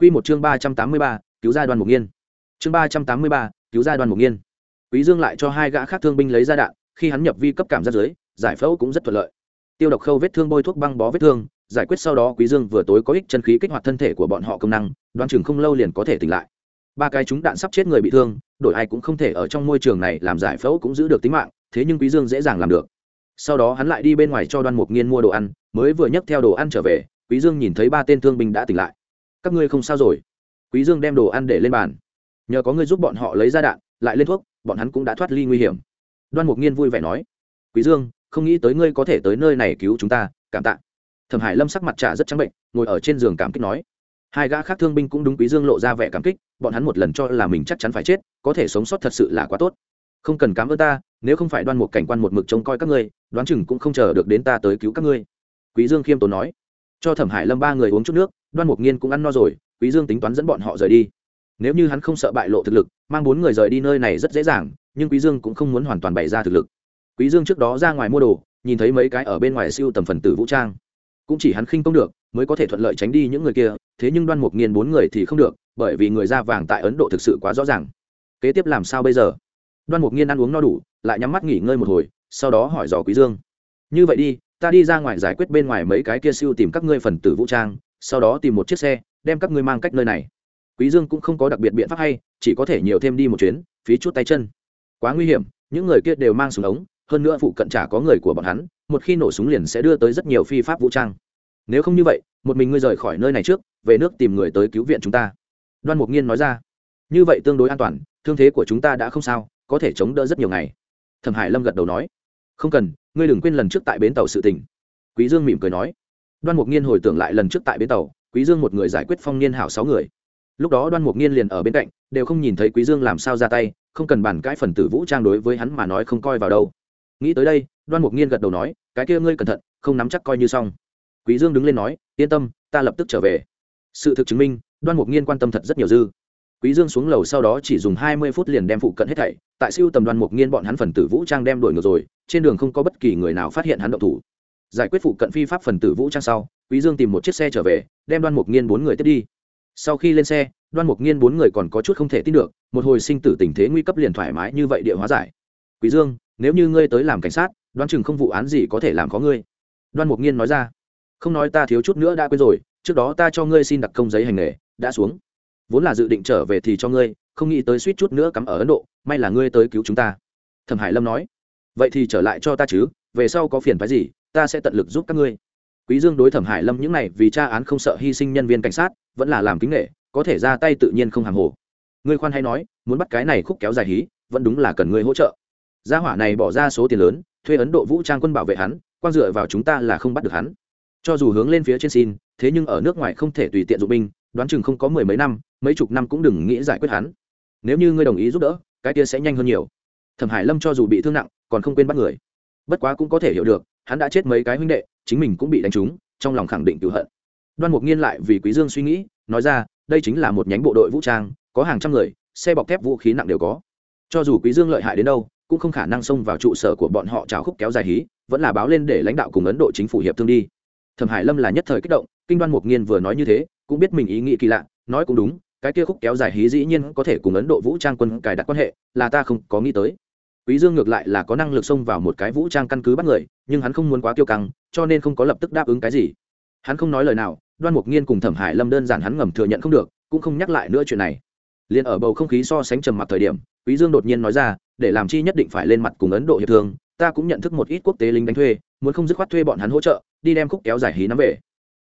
Quy một chương ba trăm tám mươi ba, cứu gia Đoan Mục Nghiên. Chương ba trăm tám mươi ba, cứu gia Đoan Mục Nghiên. Quý Dương lại cho hai gã khác thương binh lấy ra đạn, khi hắn nhập vi cấp cảm giác dưới, giải phẫu cũng rất thuận lợi. Tiêu độc khâu vết thương bôi thuốc băng bó vết thương, giải quyết sau đó Quý Dương vừa tối có ích chân khí kích hoạt thân thể của bọn họ công năng, đoán chừng không lâu liền có thể tỉnh lại. Ba cái chúng đạn sắp chết người bị thương, đổi ai cũng không thể ở trong môi trường này làm giải phẫu cũng giữ được tính mạng, thế nhưng Quý Dương dễ dàng làm được. Sau đó hắn lại đi bên ngoài cho Đoan Mục Nghiên mua đồ ăn, mới vừa nhấc theo đồ ăn trở về, Quý Dương nhìn thấy ba tên thương binh đã tỉnh lại. Các ngươi không sao rồi? Quý Dương đem đồ ăn để lên bàn. Nhờ có ngươi giúp bọn họ lấy ra đạn, lại lên thuốc, bọn hắn cũng đã thoát ly nguy hiểm. Đoan Mục Nghiên vui vẻ nói: "Quý Dương, không nghĩ tới ngươi có thể tới nơi này cứu chúng ta, cảm tạ." Thẩm Hải Lâm sắc mặt trà rất trắng bệnh, ngồi ở trên giường cảm kích nói: hai gã khác thương binh cũng đúng quý dương lộ ra vẻ cảm kích bọn hắn một lần cho là mình chắc chắn phải chết có thể sống sót thật sự là quá tốt không cần cảm ơn ta nếu không phải đoan một cảnh quan một mực trông coi các ngươi đoán chừng cũng không chờ được đến ta tới cứu các ngươi quý dương khiêm tốn nói cho thẩm hải lâm ba người uống chút nước đoan mục nghiên cũng ăn no rồi, quý dương tính toán dẫn bọn họ rời đi. Nếu như hắn không sợ bại lộ thực lực, mang bốn người rời đi nơi này rất dễ dàng, nhưng quý dương cũng không muốn hoàn toàn bày ra thực lực. Quý dương trước đó ra ngoài mua đồ, nhìn thấy mấy cái ở bên ngoài siêu tầm phần tử vũ trang. Cũng chỉ hắn khinh công được, mới có thể thuận lợi tránh đi những người kia, thế nhưng đoan mục nghiên bốn người thì không được, bởi vì người da vàng tại ấn độ thực sự quá rõ ràng. Kế tiếp làm sao bây giờ? Đoan mục nghiên ăn uống no đủ, lại nhắm mắt nghỉ ngơi một hồi, sau đó hỏi dò quý dương. Như vậy đi, ta đi ra ngoài giải quyết bên ngoài mấy cái kia siêu tìm các ngươi phần tử vũ trang sau đó tìm một chiếc xe, đem các ngươi mang cách nơi này. Quý dương cũng không có đặc biệt biện pháp hay, chỉ có thể nhiều thêm đi một chuyến, phí chút tay chân. Quá nguy hiểm, những người kia đều mang súng ống, hơn nữa phụ cận trả có người của bọn hắn, một khi nổ súng liền sẽ đưa tới rất nhiều phi pháp vũ trang. Nếu không như vậy, một mình ngươi rời khỏi nơi này trước, về nước tìm người tới cứu viện chúng ta. Đoan mục nghiên nói ra. Như vậy tương đối an toàn, thương thế của chúng ta đã không sao, có thể chống đỡ rất nhiều ngày. Thẩm hải lâm gật đầu nói. Không cần, ngươi đừng quên lần trước tại bến tàu sự tình. Quý dương mỉm cười nói đoan mục nghiên hồi tưởng lại lần trước tại bến tàu, quý dương một người giải quyết phong niên hảo sáu người. Lúc đó đoan mục nghiên liền ở bên cạnh, đều không nhìn thấy quý dương làm sao ra tay, không cần bàn cãi phần tử vũ trang đối với hắn mà nói không coi vào đâu. Nghĩ tới đây, đoan mục nghiên gật đầu nói, cái kia ngươi cẩn thận, không nắm chắc coi như xong. Quý dương đứng lên nói, yên tâm, ta lập tức trở về. Sự thực chứng minh, đoan mục nghiên quan tâm thật rất nhiều dư. Quý dương xuống lầu sau đó chỉ dùng hai mươi phút liền đem phụ cận hết thảy, tại siêu tầm đoan mục nghiên bọn hắn phần tử vũ trang đem đuổi ngược rồi, trên đường không có bất kỳ người nào phát hiện hắn động thủ giải quyết phụ cận phi pháp phần tử vũ trang sau, quý dương tìm một chiếc xe trở về, đem đoan mục nghiên bốn người tiếp đi. Sau khi lên xe, đoan mục nghiên bốn người còn có chút không thể tin được, một hồi sinh tử tình thế nguy cấp liền thoải mái như vậy địa hóa giải. Quý dương, nếu như ngươi tới làm cảnh sát, đoán chừng không vụ án gì có thể làm có ngươi. Đoan mục nghiên nói ra. Không nói ta thiếu chút nữa đã quên rồi, trước đó ta cho ngươi xin đặc công giấy hành nghề, đã xuống. Vốn là dự định trở về thì cho ngươi, không nghĩ tới suýt chút nữa cắm ở ấn độ, may là ngươi tới cứu chúng ta. Thẩm hải lâm nói. Vậy thì trở lại cho ta chứ, về sau có phiền phái gì ta sẽ tận lực giúp các ngươi. Quý dương đối thẩm hải lâm những này vì tra án không sợ hy sinh nhân viên cảnh sát, vẫn là làm kính nghệ có thể ra tay tự nhiên không hàng hồ. Ngươi khoan hay nói, muốn bắt cái này khúc kéo dài hí, vẫn đúng là cần ngươi hỗ trợ. Gia hỏa này bỏ ra số tiền lớn, thuê ấn độ vũ trang quân bảo vệ hắn quan dựa vào chúng ta là không bắt được hắn. Cho dù hướng lên phía trên xin, thế nhưng ở nước ngoài không thể tùy tiện dụng binh, đoán chừng không có mười mấy năm, mấy chục năm cũng đừng nghĩ giải quyết hắn. Nếu như ngươi đồng ý giúp đỡ, cái kia sẽ nhanh hơn nhiều. Thẩm hải lâm cho dù bị thương nặng, còn không quên bắt người. Bất quá cũng có thể hiểu được hắn đã chết mấy cái huynh đệ, chính mình cũng bị đánh trúng, trong lòng khẳng định cựu hận. Đoan mục nghiên lại vì quý dương suy nghĩ, nói ra, đây chính là một nhánh bộ đội vũ trang, có hàng trăm người, xe bọc thép vũ khí nặng đều có. Cho dù quý dương lợi hại đến đâu, cũng không khả năng xông vào trụ sở của bọn họ trào khúc kéo dài hí, vẫn là báo lên để lãnh đạo cùng ấn độ chính phủ hiệp thương đi. Thẩm hải lâm là nhất thời kích động, kinh đoan mục nghiên vừa nói như thế, cũng biết mình ý nghĩ kỳ lạ, nói cũng đúng, cái kia khúc kéo dài hí dĩ nhiên có thể cùng ấn độ vũ trang quân cài đặt quan hệ, là ta không có nghĩ tới quý dương ngược lại là có năng lực xông vào một cái vũ trang căn cứ bắt người nhưng hắn không muốn quá kiêu căng cho nên không có lập tức đáp ứng cái gì. Hắn không nói lời nào đoan mục nghiên cùng thẩm hải lâm đơn giản hắn ngầm thừa nhận không được cũng không nhắc lại nữa chuyện này. Liền ở bầu không khí so sánh trầm mặc thời điểm quý dương đột nhiên nói ra để làm chi nhất định phải lên mặt cùng ấn độ hiệp thương ta cũng nhận thức một ít quốc tế lính đánh thuê muốn không dứt khoát thuê bọn hắn hỗ trợ đi đem khúc kéo giải hí nắm về.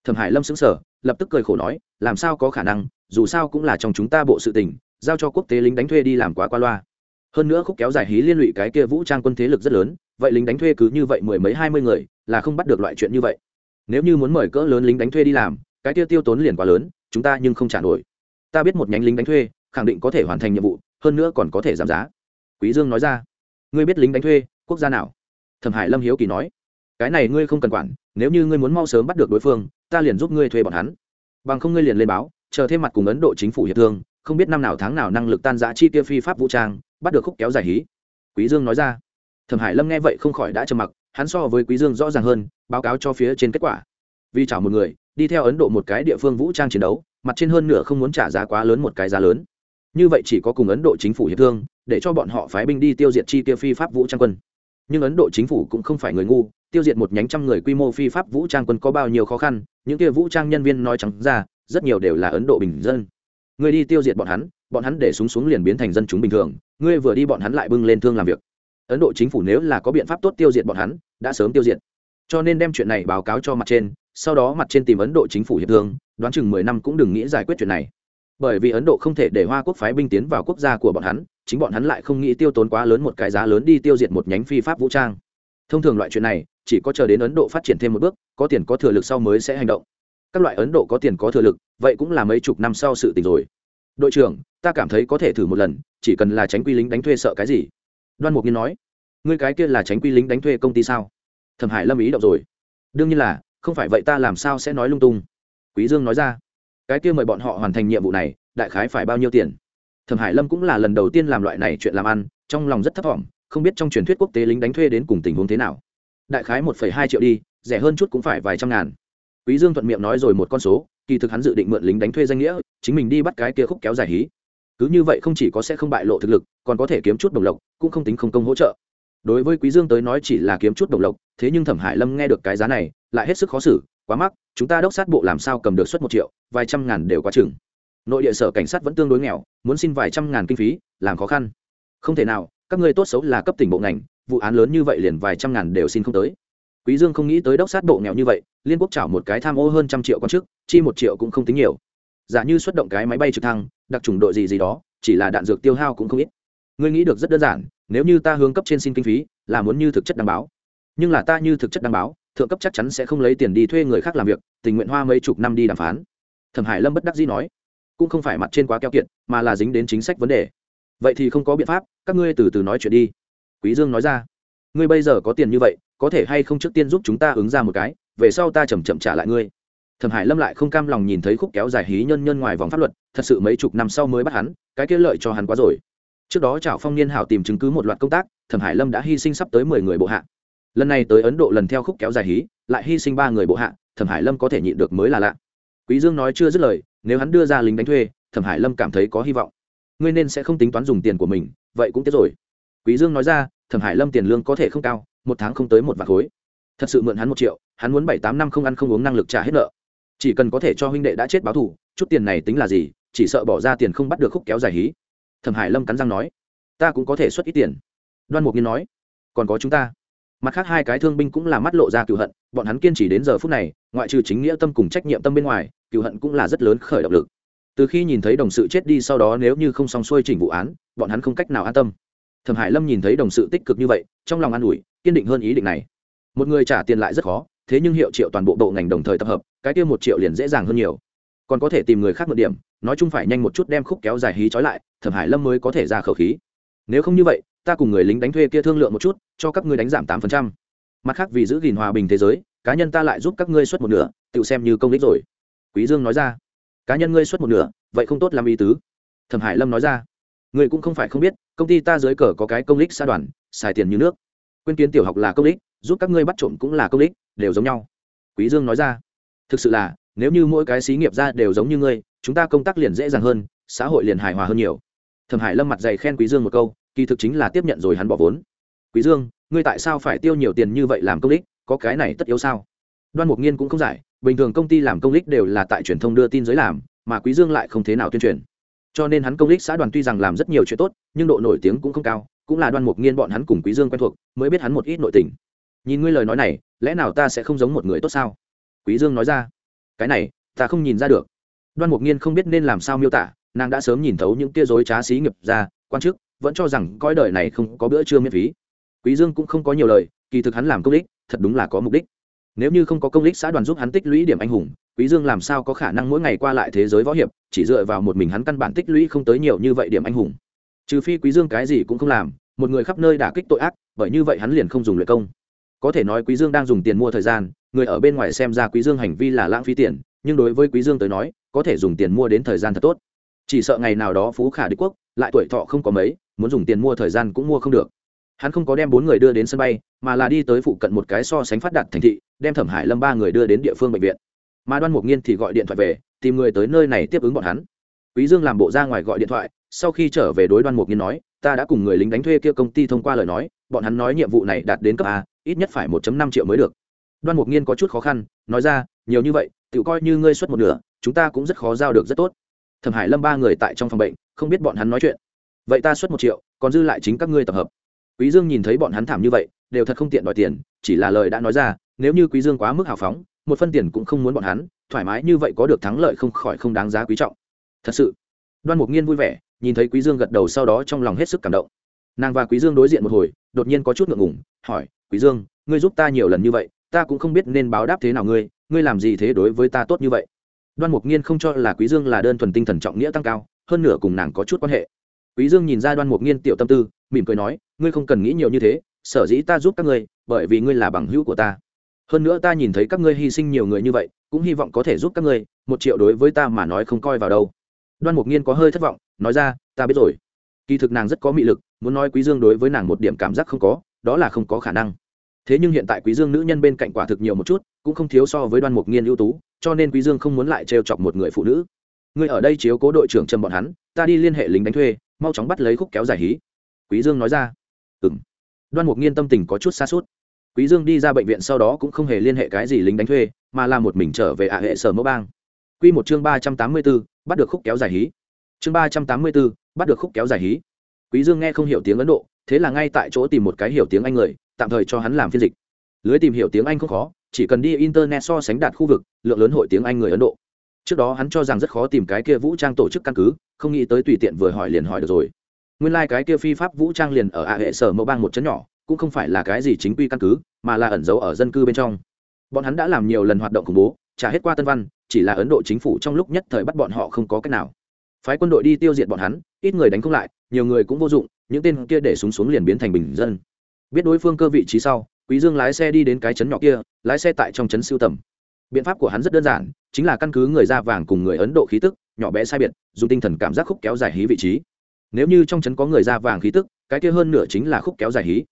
Thẩm hải lâm sững sờ, lập tức cười khổ nói làm sao có khả năng dù sao cũng là trong chúng ta bộ sự tình giao cho quốc tế lính đánh thuê đi làm quá qua loa hơn nữa khúc kéo dài hí liên lụy cái kia vũ trang quân thế lực rất lớn, vậy lính đánh thuê cứ như vậy mười mấy hai mươi người, là không bắt được loại chuyện như vậy. Nếu như muốn mời cỡ lớn lính đánh thuê đi làm, cái kia tiêu tốn liền quá lớn, chúng ta nhưng không trả nổi. Ta biết một nhánh lính đánh thuê, khẳng định có thể hoàn thành nhiệm vụ, hơn nữa còn có thể giảm giá. Quý dương nói ra. Ngươi biết lính đánh thuê, quốc gia nào? Thẩm hải lâm hiếu kỳ nói. Cái này ngươi không cần quản, nếu như ngươi muốn mau sớm bắt được đối phương, ta liền giúp ngươi thuê bọn hắn. Bằng không ngươi liền lên báo, chờ thêm mặt cùng ấn độ chính phủ hiệp thương, không biết năm nào tháng nào năng lực tan giã chi tiêu phi pháp vũ trang bắt được khúc kéo dài hí. Quý dương nói ra. Thẩm hải lâm nghe vậy không khỏi đã trầm mặc, hắn so với quý dương rõ ràng hơn, báo cáo cho phía trên kết quả. Vì chào một người, đi theo ấn độ một cái địa phương vũ trang chiến đấu, mặt trên hơn nửa không muốn trả giá quá lớn một cái giá lớn. Như vậy chỉ có cùng ấn độ chính phủ hiệp thương, để cho bọn họ phái binh đi tiêu diệt chi tiêu phi pháp vũ trang quân. Nhưng ấn độ chính phủ cũng không phải người ngu, tiêu diệt một nhánh trăm người quy mô phi pháp vũ trang quân có bao nhiêu khó khăn, những kia vũ trang nhân viên nói trắng ra, rất nhiều đều là ấn độ bình dân. Người đi tiêu diệt bọn hắn bọn hắn để súng xuống liền biến thành dân chúng bình thường ngươi vừa đi bọn hắn lại bưng lên thương làm việc. Ấn độ chính phủ nếu là có biện pháp tốt tiêu diệt bọn hắn, đã sớm tiêu diệt. Cho nên đem chuyện này báo cáo cho mặt trên, sau đó mặt trên tìm ấn độ chính phủ hiệp thương, đoán chừng mười năm cũng đừng nghĩ giải quyết chuyện này. Bởi vì ấn độ không thể để hoa quốc phái binh tiến vào quốc gia của bọn hắn, chính bọn hắn lại không nghĩ tiêu tốn quá lớn một cái giá lớn đi tiêu diệt một nhánh phi pháp vũ trang. Thông thường loại chuyện này, chỉ có chờ đến ấn độ phát triển thêm một bước, có tiền có thừa lực sau mới sẽ hành động. Các loại ấn độ có tiền có thừa lực, vậy cũng là mấy chục năm sau sự tình rồi. Đội trưởng ta cảm thấy có thể thử một lần, chỉ cần là tránh quy lính đánh thuê sợ cái gì. Đoan mục nhiên nói, ngươi cái kia là tránh quy lính đánh thuê công ty sao? Thẩm hải lâm ý động rồi. Đương nhiên là, không phải vậy ta làm sao sẽ nói lung tung? Quý dương nói ra, cái kia mời bọn họ hoàn thành nhiệm vụ này, đại khái phải bao nhiêu tiền? Thẩm hải lâm cũng là lần đầu tiên làm loại này chuyện làm ăn, trong lòng rất thấp thỏm, không biết trong truyền thuyết quốc tế lính đánh thuê đến cùng tình huống thế nào. Đại khái một hai triệu đi, rẻ hơn chút cũng phải vài trăm ngàn. Quý dương thuận miệng nói rồi một con số, kỳ thực hắn dự định mượn lính đánh thuê danh nghĩa, chính mình đi bắt cái kia khúc kéo dài hí cứ như vậy không chỉ có sẽ không bại lộ thực lực, còn có thể kiếm chút đồng lộc, cũng không tính không công hỗ trợ. Đối với quý dương tới nói chỉ là kiếm chút đồng lộc, thế nhưng thẩm hải lâm nghe được cái giá này, lại hết sức khó xử, quá mắc, chúng ta đốc sát bộ làm sao cầm được suất một triệu, vài trăm ngàn đều quá chừng. Nội địa sở cảnh sát vẫn tương đối nghèo, muốn xin vài trăm ngàn kinh phí, làm khó khăn. Không thể nào, các ngươi tốt xấu là cấp tỉnh bộ ngành, vụ án lớn như vậy liền vài trăm ngàn đều xin không tới. Quý dương không nghĩ tới đốc sát bộ nghèo như vậy, liên quốc chảo một cái tham ô hơn trăm triệu con trước, chi một triệu cũng không tính nhiều giả như xuất động cái máy bay trực thăng, đặc trùng đội gì gì đó, chỉ là đạn dược tiêu hao cũng không ít. Ngươi nghĩ được rất đơn giản, nếu như ta hướng cấp trên xin kinh phí, là muốn như thực chất đảm báo. Nhưng là ta như thực chất đảm báo, thượng cấp chắc chắn sẽ không lấy tiền đi thuê người khác làm việc, tình nguyện hoa mấy chục năm đi đàm phán. Thẩm hải lâm bất đắc dĩ nói. Cũng không phải mặt trên quá keo kiệt, mà là dính đến chính sách vấn đề. Vậy thì không có biện pháp, các ngươi từ từ nói chuyện đi. Quý dương nói ra. Ngươi bây giờ có tiền như vậy, có thể hay không trước tiên giúp chúng ta ứng ra một cái, về sau ta chậm chậm trả lại ngươi thẩm hải lâm lại không cam lòng nhìn thấy khúc kéo dài hí nhân nhân ngoài vòng pháp luật, thật sự mấy chục năm sau mới bắt hắn, cái kia lợi cho hắn quá rồi. Trước đó trảo phong niên hảo tìm chứng cứ một loạt công tác, thẩm hải lâm đã hy sinh sắp tới mười người bộ hạ. Lần này tới ấn độ lần theo khúc kéo dài hí, lại hy sinh ba người bộ hạ, thẩm hải lâm có thể nhịn được mới là lạ. Quý dương nói chưa dứt lời, nếu hắn đưa ra lính đánh thuê, thẩm hải lâm cảm thấy có hy vọng. Ngươi nên sẽ không tính toán dùng tiền của mình, vậy cũng tiếc rồi. Quý dương nói ra, thẩm hải lâm tiền lương có thể không cao, một tháng không tới một vạn khối. Thật sự mượn hắn một triệu, hắn muốn bảy tám năm không ăn không uống năng lực trả hết nợ chỉ cần có thể cho huynh đệ đã chết báo thù, chút tiền này tính là gì, chỉ sợ bỏ ra tiền không bắt được khúc kéo dài hí. Thẩm hải lâm cắn răng nói, ta cũng có thể xuất ít tiền. Đoan mục nhiên nói, còn có chúng ta. Mặt khác hai cái thương binh cũng là mắt lộ ra cựu hận, bọn hắn kiên trì đến giờ phút này, ngoại trừ chính nghĩa tâm cùng trách nhiệm tâm bên ngoài cựu hận cũng là rất lớn khởi động lực. Từ khi nhìn thấy đồng sự chết đi sau đó nếu như không xong xuôi chỉnh vụ án, bọn hắn không cách nào an tâm. Thẩm hải lâm nhìn thấy đồng sự tích cực như vậy, trong lòng an ủi, kiên định hơn ý định này. Một người trả tiền lại rất khó, thế nhưng hiệu triệu toàn bộ bộ ngành đồng thời tập hợp cái kia một triệu liền dễ dàng hơn nhiều. Còn có thể tìm người khác mượn điểm, nói chung phải nhanh một chút đem khúc kéo dài hí trói lại, thẩm hải lâm mới có thể ra khẩu khí. Nếu không như vậy, ta cùng người lính đánh thuê kia thương lượng một chút, cho các ngươi đánh giảm tám phần trăm. Mặt khác vì giữ gìn hòa bình thế giới, cá nhân ta lại giúp các ngươi xuất một nửa, tự xem như công đích rồi. Quý dương nói ra. Cá nhân ngươi xuất một nửa, vậy không tốt làm ý tứ. Thẩm hải lâm nói ra. Người cũng không phải không biết, công ty ta dưới cờ có cái công đích xa đoàn, xài tiền như nước. Quyên kiến tiểu học là công đích giúp các ngươi bắt trộm cũng là công đích đều giống nhau. Quý dương nói ra thực sự là, nếu như mỗi cái xí nghiệp ra đều giống như ngươi, chúng ta công tác liền dễ dàng hơn, xã hội liền hài hòa hơn nhiều. Thẩm hải lâm mặt dày khen quý dương một câu, kỳ thực chính là tiếp nhận rồi hắn bỏ vốn. Quý dương, ngươi tại sao phải tiêu nhiều tiền như vậy làm công đích? Có cái này tất yếu sao? Đoan mục nghiên cũng không giải, bình thường công ty làm công đích đều là tại truyền thông đưa tin giới làm, mà quý dương lại không thế nào tuyên truyền. Cho nên hắn công đích xã đoàn tuy rằng làm rất nhiều chuyện tốt, nhưng độ nổi tiếng cũng không cao, cũng là đoan mục nghiên bọn hắn cùng quý dương quen thuộc, mới biết hắn một ít nội tình. Nhìn ngươi lời nói này, lẽ nào ta sẽ không giống một người tốt sao? Quý dương nói ra. Cái này, ta không nhìn ra được. Đoan mục nghiên không biết nên làm sao miêu tả, nàng đã sớm nhìn thấu những tia dối trá xí nghiệp ra, quan chức vẫn cho rằng coi đời này không có bữa trưa miễn phí. Quý dương cũng không có nhiều lời, kỳ thực hắn làm công đích, thật đúng là có mục đích. Nếu như không có công đích xã đoàn giúp hắn tích lũy điểm anh hùng, quý dương làm sao có khả năng mỗi ngày qua lại thế giới võ hiệp, chỉ dựa vào một mình hắn căn bản tích lũy không tới nhiều như vậy điểm anh hùng. Trừ phi quý dương cái gì cũng không làm, một người khắp nơi đả kích tội ác, bởi như vậy hắn liền không dùng luyện công. Có thể nói quý dương đang dùng tiền mua thời gian người ở bên ngoài xem ra quý dương hành vi là lãng phí tiền, nhưng đối với quý dương tới nói, có thể dùng tiền mua đến thời gian thật tốt. Chỉ sợ ngày nào đó phú khả đế quốc, lại tuổi thọ không có mấy, muốn dùng tiền mua thời gian cũng mua không được. Hắn không có đem bốn người đưa đến sân bay, mà là đi tới phụ cận một cái so sánh phát đạt thành thị, đem thẩm hải lâm ba người đưa đến địa phương bệnh viện. Mà đoan mục nghiên thì gọi điện thoại về, tìm người tới nơi này tiếp ứng bọn hắn. Quý dương làm bộ ra ngoài gọi điện thoại, sau khi trở về đối đoan mục nghiên nói, ta đã cùng người lính đánh thuê kia công ty thông qua lời nói, bọn hắn nói nhiệm vụ này đạt đến cấp a, ít nhất phải 1 năm triệu mới được đoan mục nghiên có chút khó khăn, nói ra, nhiều như vậy, tự coi như ngươi xuất một nửa, chúng ta cũng rất khó giao được rất tốt. Thẩm hải lâm ba người tại trong phòng bệnh, không biết bọn hắn nói chuyện. Vậy ta xuất một triệu, còn dư lại chính các ngươi tập hợp. Quý dương nhìn thấy bọn hắn thảm như vậy, đều thật không tiện đòi tiền, chỉ là lời đã nói ra, nếu như quý dương quá mức hào phóng, một phân tiền cũng không muốn bọn hắn, thoải mái như vậy có được thắng lợi không khỏi không đáng giá quý trọng. Thật sự, đoan mục nghiên vui vẻ, nhìn thấy quý dương gật đầu sau đó trong lòng hết sức cảm động. Nàng và quý dương đối diện một hồi, đột nhiên có chút ngượng ngùng, hỏi, quý dương, ngươi giúp ta nhiều lần như vậy ta cũng không biết nên báo đáp thế nào ngươi ngươi làm gì thế đối với ta tốt như vậy? Đoan mục nghiên không cho là quý dương là đơn thuần tinh thần trọng nghĩa tăng cao, hơn nửa cùng nàng có chút quan hệ. Quý dương nhìn ra đoan mục nghiên tiểu tâm tư, mỉm cười nói, ngươi không cần nghĩ nhiều như thế, sở dĩ ta giúp các ngươi, bởi vì ngươi là bằng hữu của ta. Hơn nữa ta nhìn thấy các ngươi hy sinh nhiều người như vậy, cũng hy vọng có thể giúp các ngươi, một triệu đối với ta mà nói không coi vào đâu. Đoan mục nghiên có hơi thất vọng, nói ra, ta biết rồi. Kỳ thực nàng rất có mị lực, muốn nói quý dương đối với nàng một điểm cảm giác không có, đó là không có khả năng thế nhưng hiện tại quý dương nữ nhân bên cạnh quả thực nhiều một chút cũng không thiếu so với đoan mục nghiên ưu tú cho nên quý dương không muốn lại trêu chọc một người phụ nữ. Người ở đây chiếu cố đội trưởng trầm bọn hắn ta đi liên hệ lính đánh thuê mau chóng bắt lấy khúc kéo giải hí. Quý dương nói ra. Ừm. Đoan mục nghiên tâm tình có chút xa suốt quý dương đi ra bệnh viện sau đó cũng không hề liên hệ cái gì lính đánh thuê mà là một mình trở về ạ hệ sở mẫu bang. Quy một chương ba trăm tám mươi 384, bắt được khúc kéo giải hí. Chương ba trăm tám mươi 384, bắt được khúc kéo giải hí. Quý dương nghe không hiểu tiếng ấn độ thế là ngay tại chỗ tìm một cái hiểu tiếng anh người tạm thời cho hắn làm phiên dịch. Lưới tìm hiểu tiếng anh không khó, chỉ cần đi internet so sánh đạt khu vực, lượng lớn hội tiếng anh người ấn độ. Trước đó hắn cho rằng rất khó tìm cái kia vũ trang tổ chức căn cứ, không nghĩ tới tùy tiện vừa hỏi liền hỏi được rồi. Nguyên lai、like、cái kia phi pháp vũ trang liền ở ạ hệ sở mẫu bang một chấn nhỏ, cũng không phải là cái gì chính quy căn cứ, mà là ẩn giấu ở dân cư bên trong. Bọn hắn đã làm nhiều lần hoạt động khủng bố, trả hết qua tân văn, chỉ là ấn độ chính phủ trong lúc nhất thời bắt bọn họ không có cách nào. Phái quân đội đi tiêu diệt bọn hắn, ít người đánh không lại, nhiều người cũng vô dụng, những tên kia để súng xuống liền biến thành bình dân biết đối phương cơ vị trí sau, quý dương lái xe đi đến cái chấn nhỏ kia, lái xe tại trong chấn siêu tầm. Biện pháp của hắn rất đơn giản, chính là căn cứ người da vàng cùng người ấn độ khí tức, nhỏ bé sai biệt, dùng tinh thần cảm giác khúc kéo dài hí vị trí. Nếu như trong chấn có người da vàng khí tức, cái kia hơn nửa chính là khúc kéo dài hí.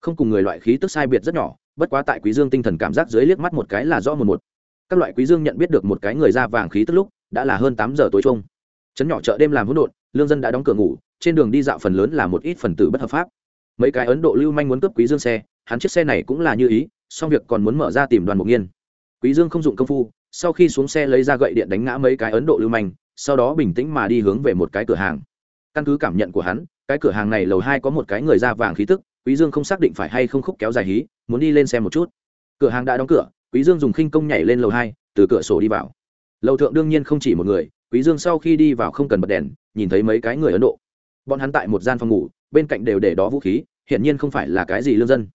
Không cùng người loại khí tức sai biệt rất nhỏ, bất quá tại quý dương tinh thần cảm giác dưới liếc mắt một cái là rõ một một. Các loại quý dương nhận biết được một cái người da vàng khí tức lúc, đã là hơn tám giờ tối trung chấn nhỏ chợ đêm làm hỗn độn, lương dân đã đóng cửa ngủ, trên đường đi dạo phần lớn là một ít phần tử bất hợp pháp mấy cái ấn độ lưu manh muốn cướp quý dương xe, hắn chiếc xe này cũng là như ý song việc còn muốn mở ra tìm đoàn mục nghiên. Quý dương không dụng công phu, sau khi xuống xe lấy ra gậy điện đánh ngã mấy cái ấn độ lưu manh, sau đó bình tĩnh mà đi hướng về một cái cửa hàng. Căn cứ cảm nhận của hắn, cái cửa hàng này lầu hai có một cái người da vàng khí tức, quý dương không xác định phải hay không khúc kéo dài hí, muốn đi lên xem một chút. Cửa hàng đã đóng cửa, quý dương dùng khinh công nhảy lên lầu hai, từ cửa sổ đi vào. Lầu thượng đương nhiên không chỉ một người, quý dương sau khi đi vào không cần bật đèn, nhìn thấy mấy cái người ấn độ. Bọn hắn tại một gian phòng ngủ, bên cạnh đều để đó vũ khí hiển nhiên không phải là cái gì lương dân.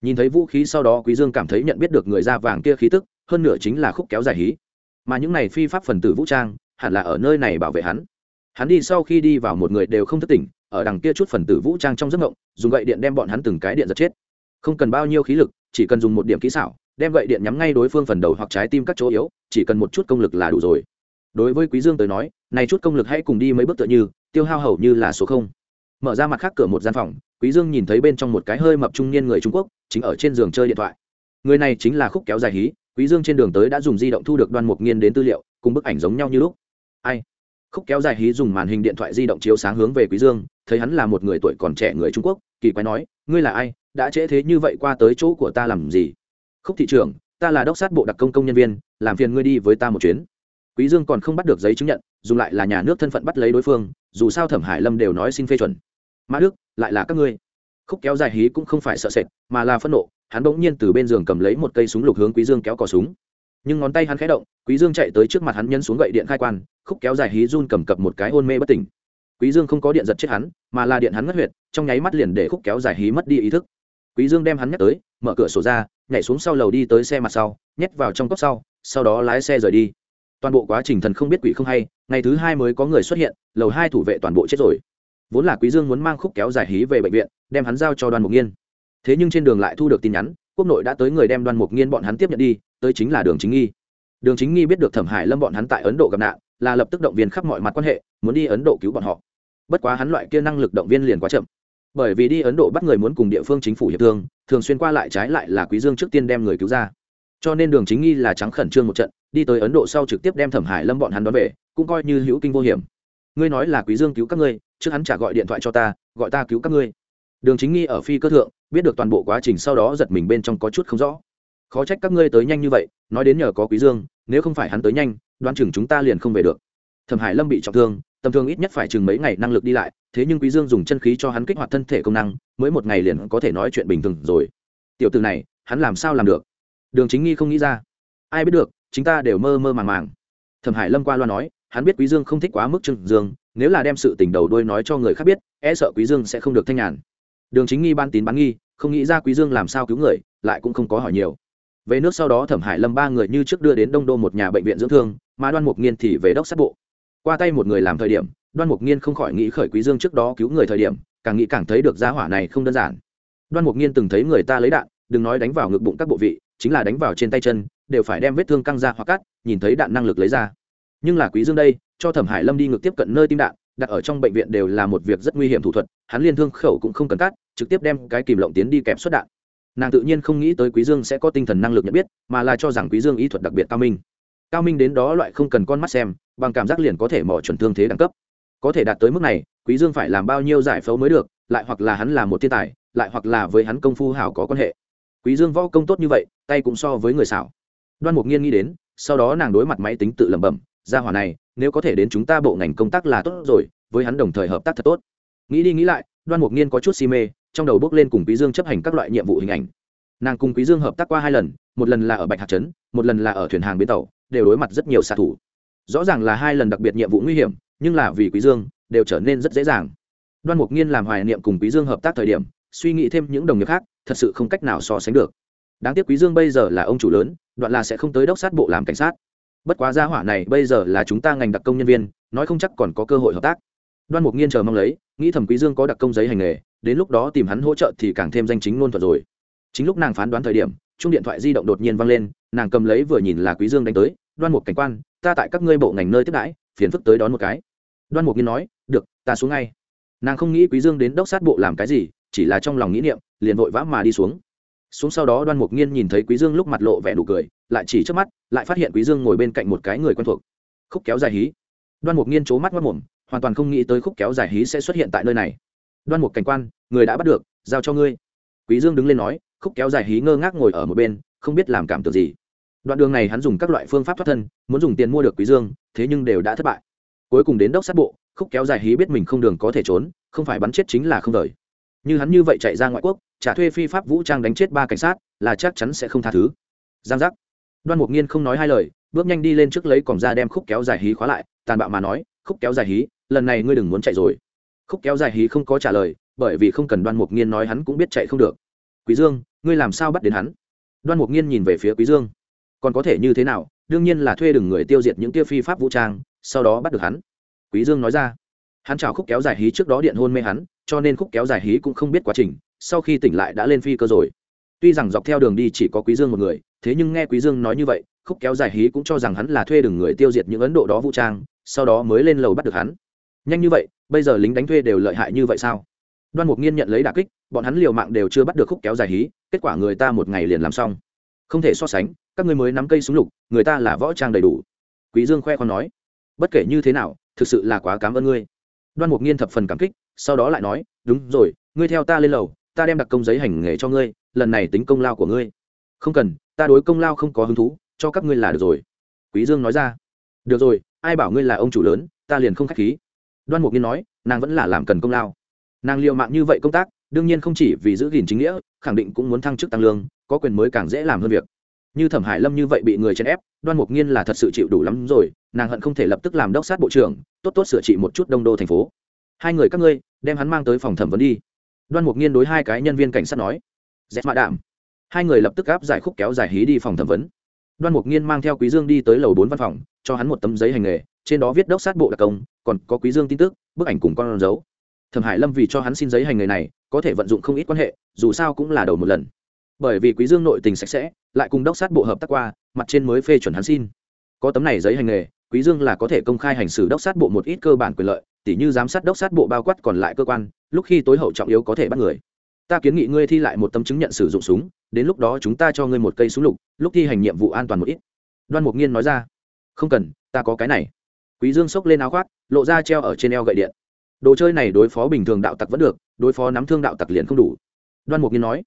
Nhìn thấy vũ khí sau đó quý dương cảm thấy nhận biết được người da vàng kia khí tức, hơn nửa chính là khúc kéo dài hí. Mà những này phi pháp phần tử vũ trang, hẳn là ở nơi này bảo vệ hắn. Hắn đi sau khi đi vào một người đều không thức tỉnh, ở đằng kia chút phần tử vũ trang trong giấc ngộng dùng gậy điện đem bọn hắn từng cái điện giật chết. Không cần bao nhiêu khí lực, chỉ cần dùng một điểm kỹ xảo, đem gậy điện nhắm ngay đối phương phần đầu hoặc trái tim các chỗ yếu, chỉ cần một chút công lực là đủ rồi. Đối với quý dương tới nói, này chút công lực hãy cùng đi mấy bước tựa như, tiêu hao hầu như là số không. Mở ra mặt khác cửa một gian phòng quý dương nhìn thấy bên trong một cái hơi mập trung niên người trung quốc, chính ở trên giường chơi điện thoại. Người này chính là khúc kéo dài hí, quý dương trên đường tới đã dùng di động thu được đoan mục nghiên đến tư liệu, cùng bức ảnh giống nhau như lúc. Ai? Khúc kéo dài hí dùng màn hình điện thoại di động chiếu sáng hướng về quý dương, thấy hắn là một người tuổi còn trẻ người trung quốc, kỳ quái nói, ngươi là ai? Đã trễ thế như vậy qua tới chỗ của ta làm gì? Khúc thị trưởng, ta là đốc sát bộ đặc công công nhân viên, làm phiền ngươi đi với ta một chuyến. Quý dương còn không bắt được giấy chứng nhận, dùng lại là nhà nước thân phận bắt lấy đối phương, dù sao thẩm hải lâm đều nói xin phê chuẩn. Mã đức lại là các ngươi. Khúc kéo dài hí cũng không phải sợ sệt, mà là phẫn nộ, hắn bỗng nhiên từ bên giường cầm lấy một cây súng lục hướng quý dương kéo cò súng. Nhưng ngón tay hắn khẽ động, quý dương chạy tới trước mặt hắn nhân xuống gậy điện khai quan, khúc kéo dài hí run cầm cập một cái hôn mê bất tỉnh. Quý dương không có điện giật chết hắn, mà là điện hắn ngất huyệt, trong nháy mắt liền để khúc kéo dài hí mất đi ý thức. Quý dương đem hắn nhắc tới, mở cửa sổ ra, nhảy xuống sau lầu đi tới xe mặt sau, nhét vào trong cốc sau sau đó lái xe rời đi. Toàn bộ quá trình thần không biết quỷ không hay, ngày thứ hai mới có người xuất hiện, lầu hai thủ vệ toàn bộ chết rồi vốn là quý dương muốn mang khúc kéo dài hí về bệnh viện, đem hắn giao cho đoàn mục nghiên. Thế nhưng trên đường lại thu được tin nhắn, quốc nội đã tới người đem đoàn mục nghiên bọn hắn tiếp nhận đi, tới chính là đường chính nghi. Đường chính nghi biết được thẩm hải lâm bọn hắn tại ấn độ gặp nạn, là lập tức động viên khắp mọi mặt quan hệ, muốn đi ấn độ cứu bọn họ. Bất quá hắn loại kia năng lực động viên liền quá chậm. Bởi vì đi ấn độ bắt người muốn cùng địa phương chính phủ hiệp thương, thường xuyên qua lại trái lại là quý dương trước tiên đem người cứu ra. Cho nên đường chính nghi là trắng khẩn trương một trận, đi tới ấn độ sau trực tiếp đem thẩm hải lâm bọn hắn đón về, cũng coi như hữu kinh vô hiểm. Ngươi nói là quý dương cứu các ngươi trước hắn trả gọi điện thoại cho ta, gọi ta cứu các ngươi. Đường chính nghi ở phi cơ thượng, biết được toàn bộ quá trình sau đó giật mình bên trong có chút không rõ. Khó trách các ngươi tới nhanh như vậy, nói đến nhờ có quý dương, nếu không phải hắn tới nhanh, đoán chừng chúng ta liền không về được. Thẩm hải lâm bị trọng thương, tầm thương ít nhất phải chừng mấy ngày năng lực đi lại, thế nhưng quý dương dùng chân khí cho hắn kích hoạt thân thể công năng, mới một ngày liền có thể nói chuyện bình thường rồi. Tiểu tử này, hắn làm sao làm được? Đường chính nghi không nghĩ ra. Ai biết được chúng ta đều mơ mơ màng màng. Thẩm hải lâm qua loa nói hắn biết quý dương không thích quá mức trương dương, nếu là đem sự tình đầu đuôi nói cho người khác biết e sợ quý dương sẽ không được thanh nhàn. Đường chính nghi ban tín bán nghi, không nghĩ ra quý dương làm sao cứu người, lại cũng không có hỏi nhiều. Về nước sau đó thẩm hải lâm ba người như trước đưa đến đông đô một nhà bệnh viện dưỡng thương, mà đoan mục nghiên thì về đốc sát bộ. Qua tay một người làm thời điểm, đoan mục nghiên không khỏi nghĩ khởi quý dương trước đó cứu người thời điểm, càng nghĩ càng thấy được giá hỏa này không đơn giản. Đoan mục nghiên từng thấy người ta lấy đạn, đừng nói đánh vào ngực bụng các bộ vị, chính là đánh vào trên tay chân, đều phải đem vết thương căng ra hoặc cắt, nhìn thấy đạn năng lực lấy ra nhưng là quý dương đây, cho thẩm hải lâm đi ngược tiếp cận nơi tim đạn, đặt ở trong bệnh viện đều là một việc rất nguy hiểm thủ thuật, hắn liên thương khẩu cũng không cần cắt, trực tiếp đem cái kìm lộng tiến đi kẹp xuất đạn. Nàng tự nhiên không nghĩ tới quý dương sẽ có tinh thần năng lực nhận biết, mà là cho rằng quý dương ý thuật đặc biệt cao minh. Cao minh đến đó loại không cần con mắt xem, bằng cảm giác liền có thể mò chuẩn thương thế đẳng cấp. Có thể đạt tới mức này, quý dương phải làm bao nhiêu giải phẫu mới được, lại hoặc là hắn là một thiên tài, lại hoặc là với hắn công phu hảo có quan hệ. Quý dương võ công tốt như vậy, tay cũng so với người xảo. Đoan mục nghiên nghĩ đến, sau đó nàng đối mặt máy tính tự lẩm bẩm gia hỏa này, nếu có thể đến chúng ta bộ ngành công tác là tốt rồi, với hắn đồng thời hợp tác thật tốt. Nghĩ đi nghĩ lại, đoan mục nghiên có chút si mê, trong đầu bước lên cùng quý dương chấp hành các loại nhiệm vụ hình ảnh. Nàng cùng quý dương hợp tác qua hai lần, một lần là ở bạch hạt trấn, một lần là ở thuyền hàng bến tàu, đều đối mặt rất nhiều xạ thủ. Rõ ràng là hai lần đặc biệt nhiệm vụ nguy hiểm, nhưng là vì quý dương, đều trở nên rất dễ dàng. Đoan mục nghiên làm hoài niệm cùng quý dương hợp tác thời điểm, suy nghĩ thêm những đồng nghiệp khác, thật sự không cách nào so sánh được. Đáng tiếc quý dương bây giờ là ông chủ lớn, đoạn là sẽ không tới đốc sát bộ làm cảnh sát bất quá gia hỏa này bây giờ là chúng ta ngành đặc công nhân viên, nói không chắc còn có cơ hội hợp tác. Đoan mục nghiên chờ mong lấy, nghĩ thẩm quý dương có đặc công giấy hành nghề, đến lúc đó tìm hắn hỗ trợ thì càng thêm danh chính ngôn thuận rồi. Chính lúc nàng phán đoán thời điểm chung điện thoại di động đột nhiên vang lên, nàng cầm lấy vừa nhìn là quý dương đánh tới, đoan mục cảnh quan, ta tại các ngươi bộ ngành nơi tiếp đãi, phiền phức tới đón một cái. Đoan mục nghiên nói, được, ta xuống ngay. Nàng không nghĩ quý dương đến đốc sát bộ làm cái gì, chỉ là trong lòng nghĩ niệm, liền vội vã mà đi xuống xuống sau đó đoan mục nghiên nhìn thấy quý dương lúc mặt lộ vẻ đủ cười, lại chỉ trước mắt, lại phát hiện quý dương ngồi bên cạnh một cái người quen thuộc. Khúc kéo dài hí. Đoan mục nghiên c mắt mất mồm, hoàn toàn không nghĩ tới khúc kéo dài hí sẽ xuất hiện tại nơi này. Đoan mục cảnh quan, người đã bắt được, giao cho ngươi. Quý dương đứng lên nói, khúc kéo dài hí ngơ ngác ngồi ở một bên, không biết làm cảm tưởng gì. Đoạn đường này hắn dùng các loại phương pháp thoát thân, muốn dùng tiền mua được quý dương, thế nhưng đều đã thất bại. Cuối cùng đến đốc sát bộ, khúc kéo dài hí biết mình không đường có thể trốn, không phải bắn chết chính là không đời. Như hắn như vậy chạy ra ngoại quốc trả thuê phi pháp vũ trang đánh chết ba cảnh sát, là chắc chắn sẽ không tha thứ. Giang giác. Đoan mục nghiên không nói hai lời, bước nhanh đi lên trước lấy còng ra đem khúc kéo dài hí khóa lại, tàn bạo mà nói, khúc kéo dài hí, lần này ngươi đừng muốn chạy rồi. Khúc kéo dài hí không có trả lời, bởi vì không cần đoan mục nghiên nói hắn cũng biết chạy không được. Quý dương, ngươi làm sao bắt đến hắn? Đoan mục nghiên nhìn về phía quý dương. Còn có thể như thế nào? Đương nhiên là thuê đừng người tiêu diệt những tiêu phi pháp vũ trang, sau đó bắt được hắn. Quý dương nói ra. Hắn chào khúc kéo dài hí trước đó điện hôn mê hắn cho nên khúc kéo dài hí cũng không biết quá trình, sau khi tỉnh lại đã lên phi cơ rồi. Tuy rằng dọc theo đường đi chỉ có quý dương một người, thế nhưng nghe quý dương nói như vậy, khúc kéo dài hí cũng cho rằng hắn là thuê đừng người tiêu diệt những ấn độ đó vũ trang, sau đó mới lên lầu bắt được hắn. Nhanh như vậy, bây giờ lính đánh thuê đều lợi hại như vậy sao? Đoan mục nghiên nhận lấy đả kích, bọn hắn liều mạng đều chưa bắt được khúc kéo dài hí, kết quả người ta một ngày liền làm xong. Không thể so sánh, các người mới nắm cây súng lục, người ta là võ trang đầy đủ. Quý dương khoe con nói, bất kể như thế nào, thực sự là quá cảm ơn ngươi đoan mục nghiên thập phần cảm kích, sau đó lại nói, đúng rồi, ngươi theo ta lên lầu, ta đem đặc công giấy hành nghề cho ngươi, lần này tính công lao của ngươi. Không cần, ta đối công lao không có hứng thú, cho các ngươi là được rồi. Quý dương nói ra. Được rồi, ai bảo ngươi là ông chủ lớn, ta liền không khách khí. Đoan mục nghiên nói, nàng vẫn là làm cần công lao. Nàng liều mạng như vậy công tác, đương nhiên không chỉ vì giữ gìn chính nghĩa, khẳng định cũng muốn thăng chức tăng lương, có quyền mới càng dễ làm hơn việc như thẩm hải lâm như vậy bị người chèn ép, đoan mục nghiên là thật sự chịu đủ lắm rồi, nàng hận không thể lập tức làm đốc sát bộ trưởng, tốt tốt sửa trị một chút đông đô thành phố. Hai người các ngươi, đem hắn mang tới phòng thẩm vấn đi. Đoan mục nghiên đối hai cái nhân viên cảnh sát nói. Dẹp mạ đạm. Hai người lập tức áp giải khúc kéo giải hí đi phòng thẩm vấn. Đoan mục nghiên mang theo quý dương đi tới lầu bốn văn phòng, cho hắn một tấm giấy hành nghề, trên đó viết đốc sát bộ đặc công, còn có quý dương tin tức, bức ảnh cùng con dấu. Thẩm hải lâm vì cho hắn xin giấy hành nghề này, có thể vận dụng không ít quan hệ, dù sao cũng là đầu một lần bởi vì quý dương nội tình sạch sẽ, lại cùng đốc sát bộ hợp tác qua, mặt trên mới phê chuẩn hắn xin. Có tấm này giấy hành nghề, quý dương là có thể công khai hành xử đốc sát bộ một ít cơ bản quyền lợi, tỉ như giám sát đốc sát bộ bao quát còn lại cơ quan, lúc khi tối hậu trọng yếu có thể bắt người. Ta kiến nghị ngươi thi lại một tấm chứng nhận sử dụng súng, đến lúc đó chúng ta cho ngươi một cây súng lục, lúc thi hành nhiệm vụ an toàn một ít. Đoan mục nghiên nói ra. Không cần, ta có cái này. Quý dương xốc lên áo khoác, lộ ra treo ở trên eo gậy điện. Đồ chơi này đối phó bình thường đạo tặc vẫn được, đối phó nắm thương đạo tặc liền không đủ. Đoan mục nghiên nói.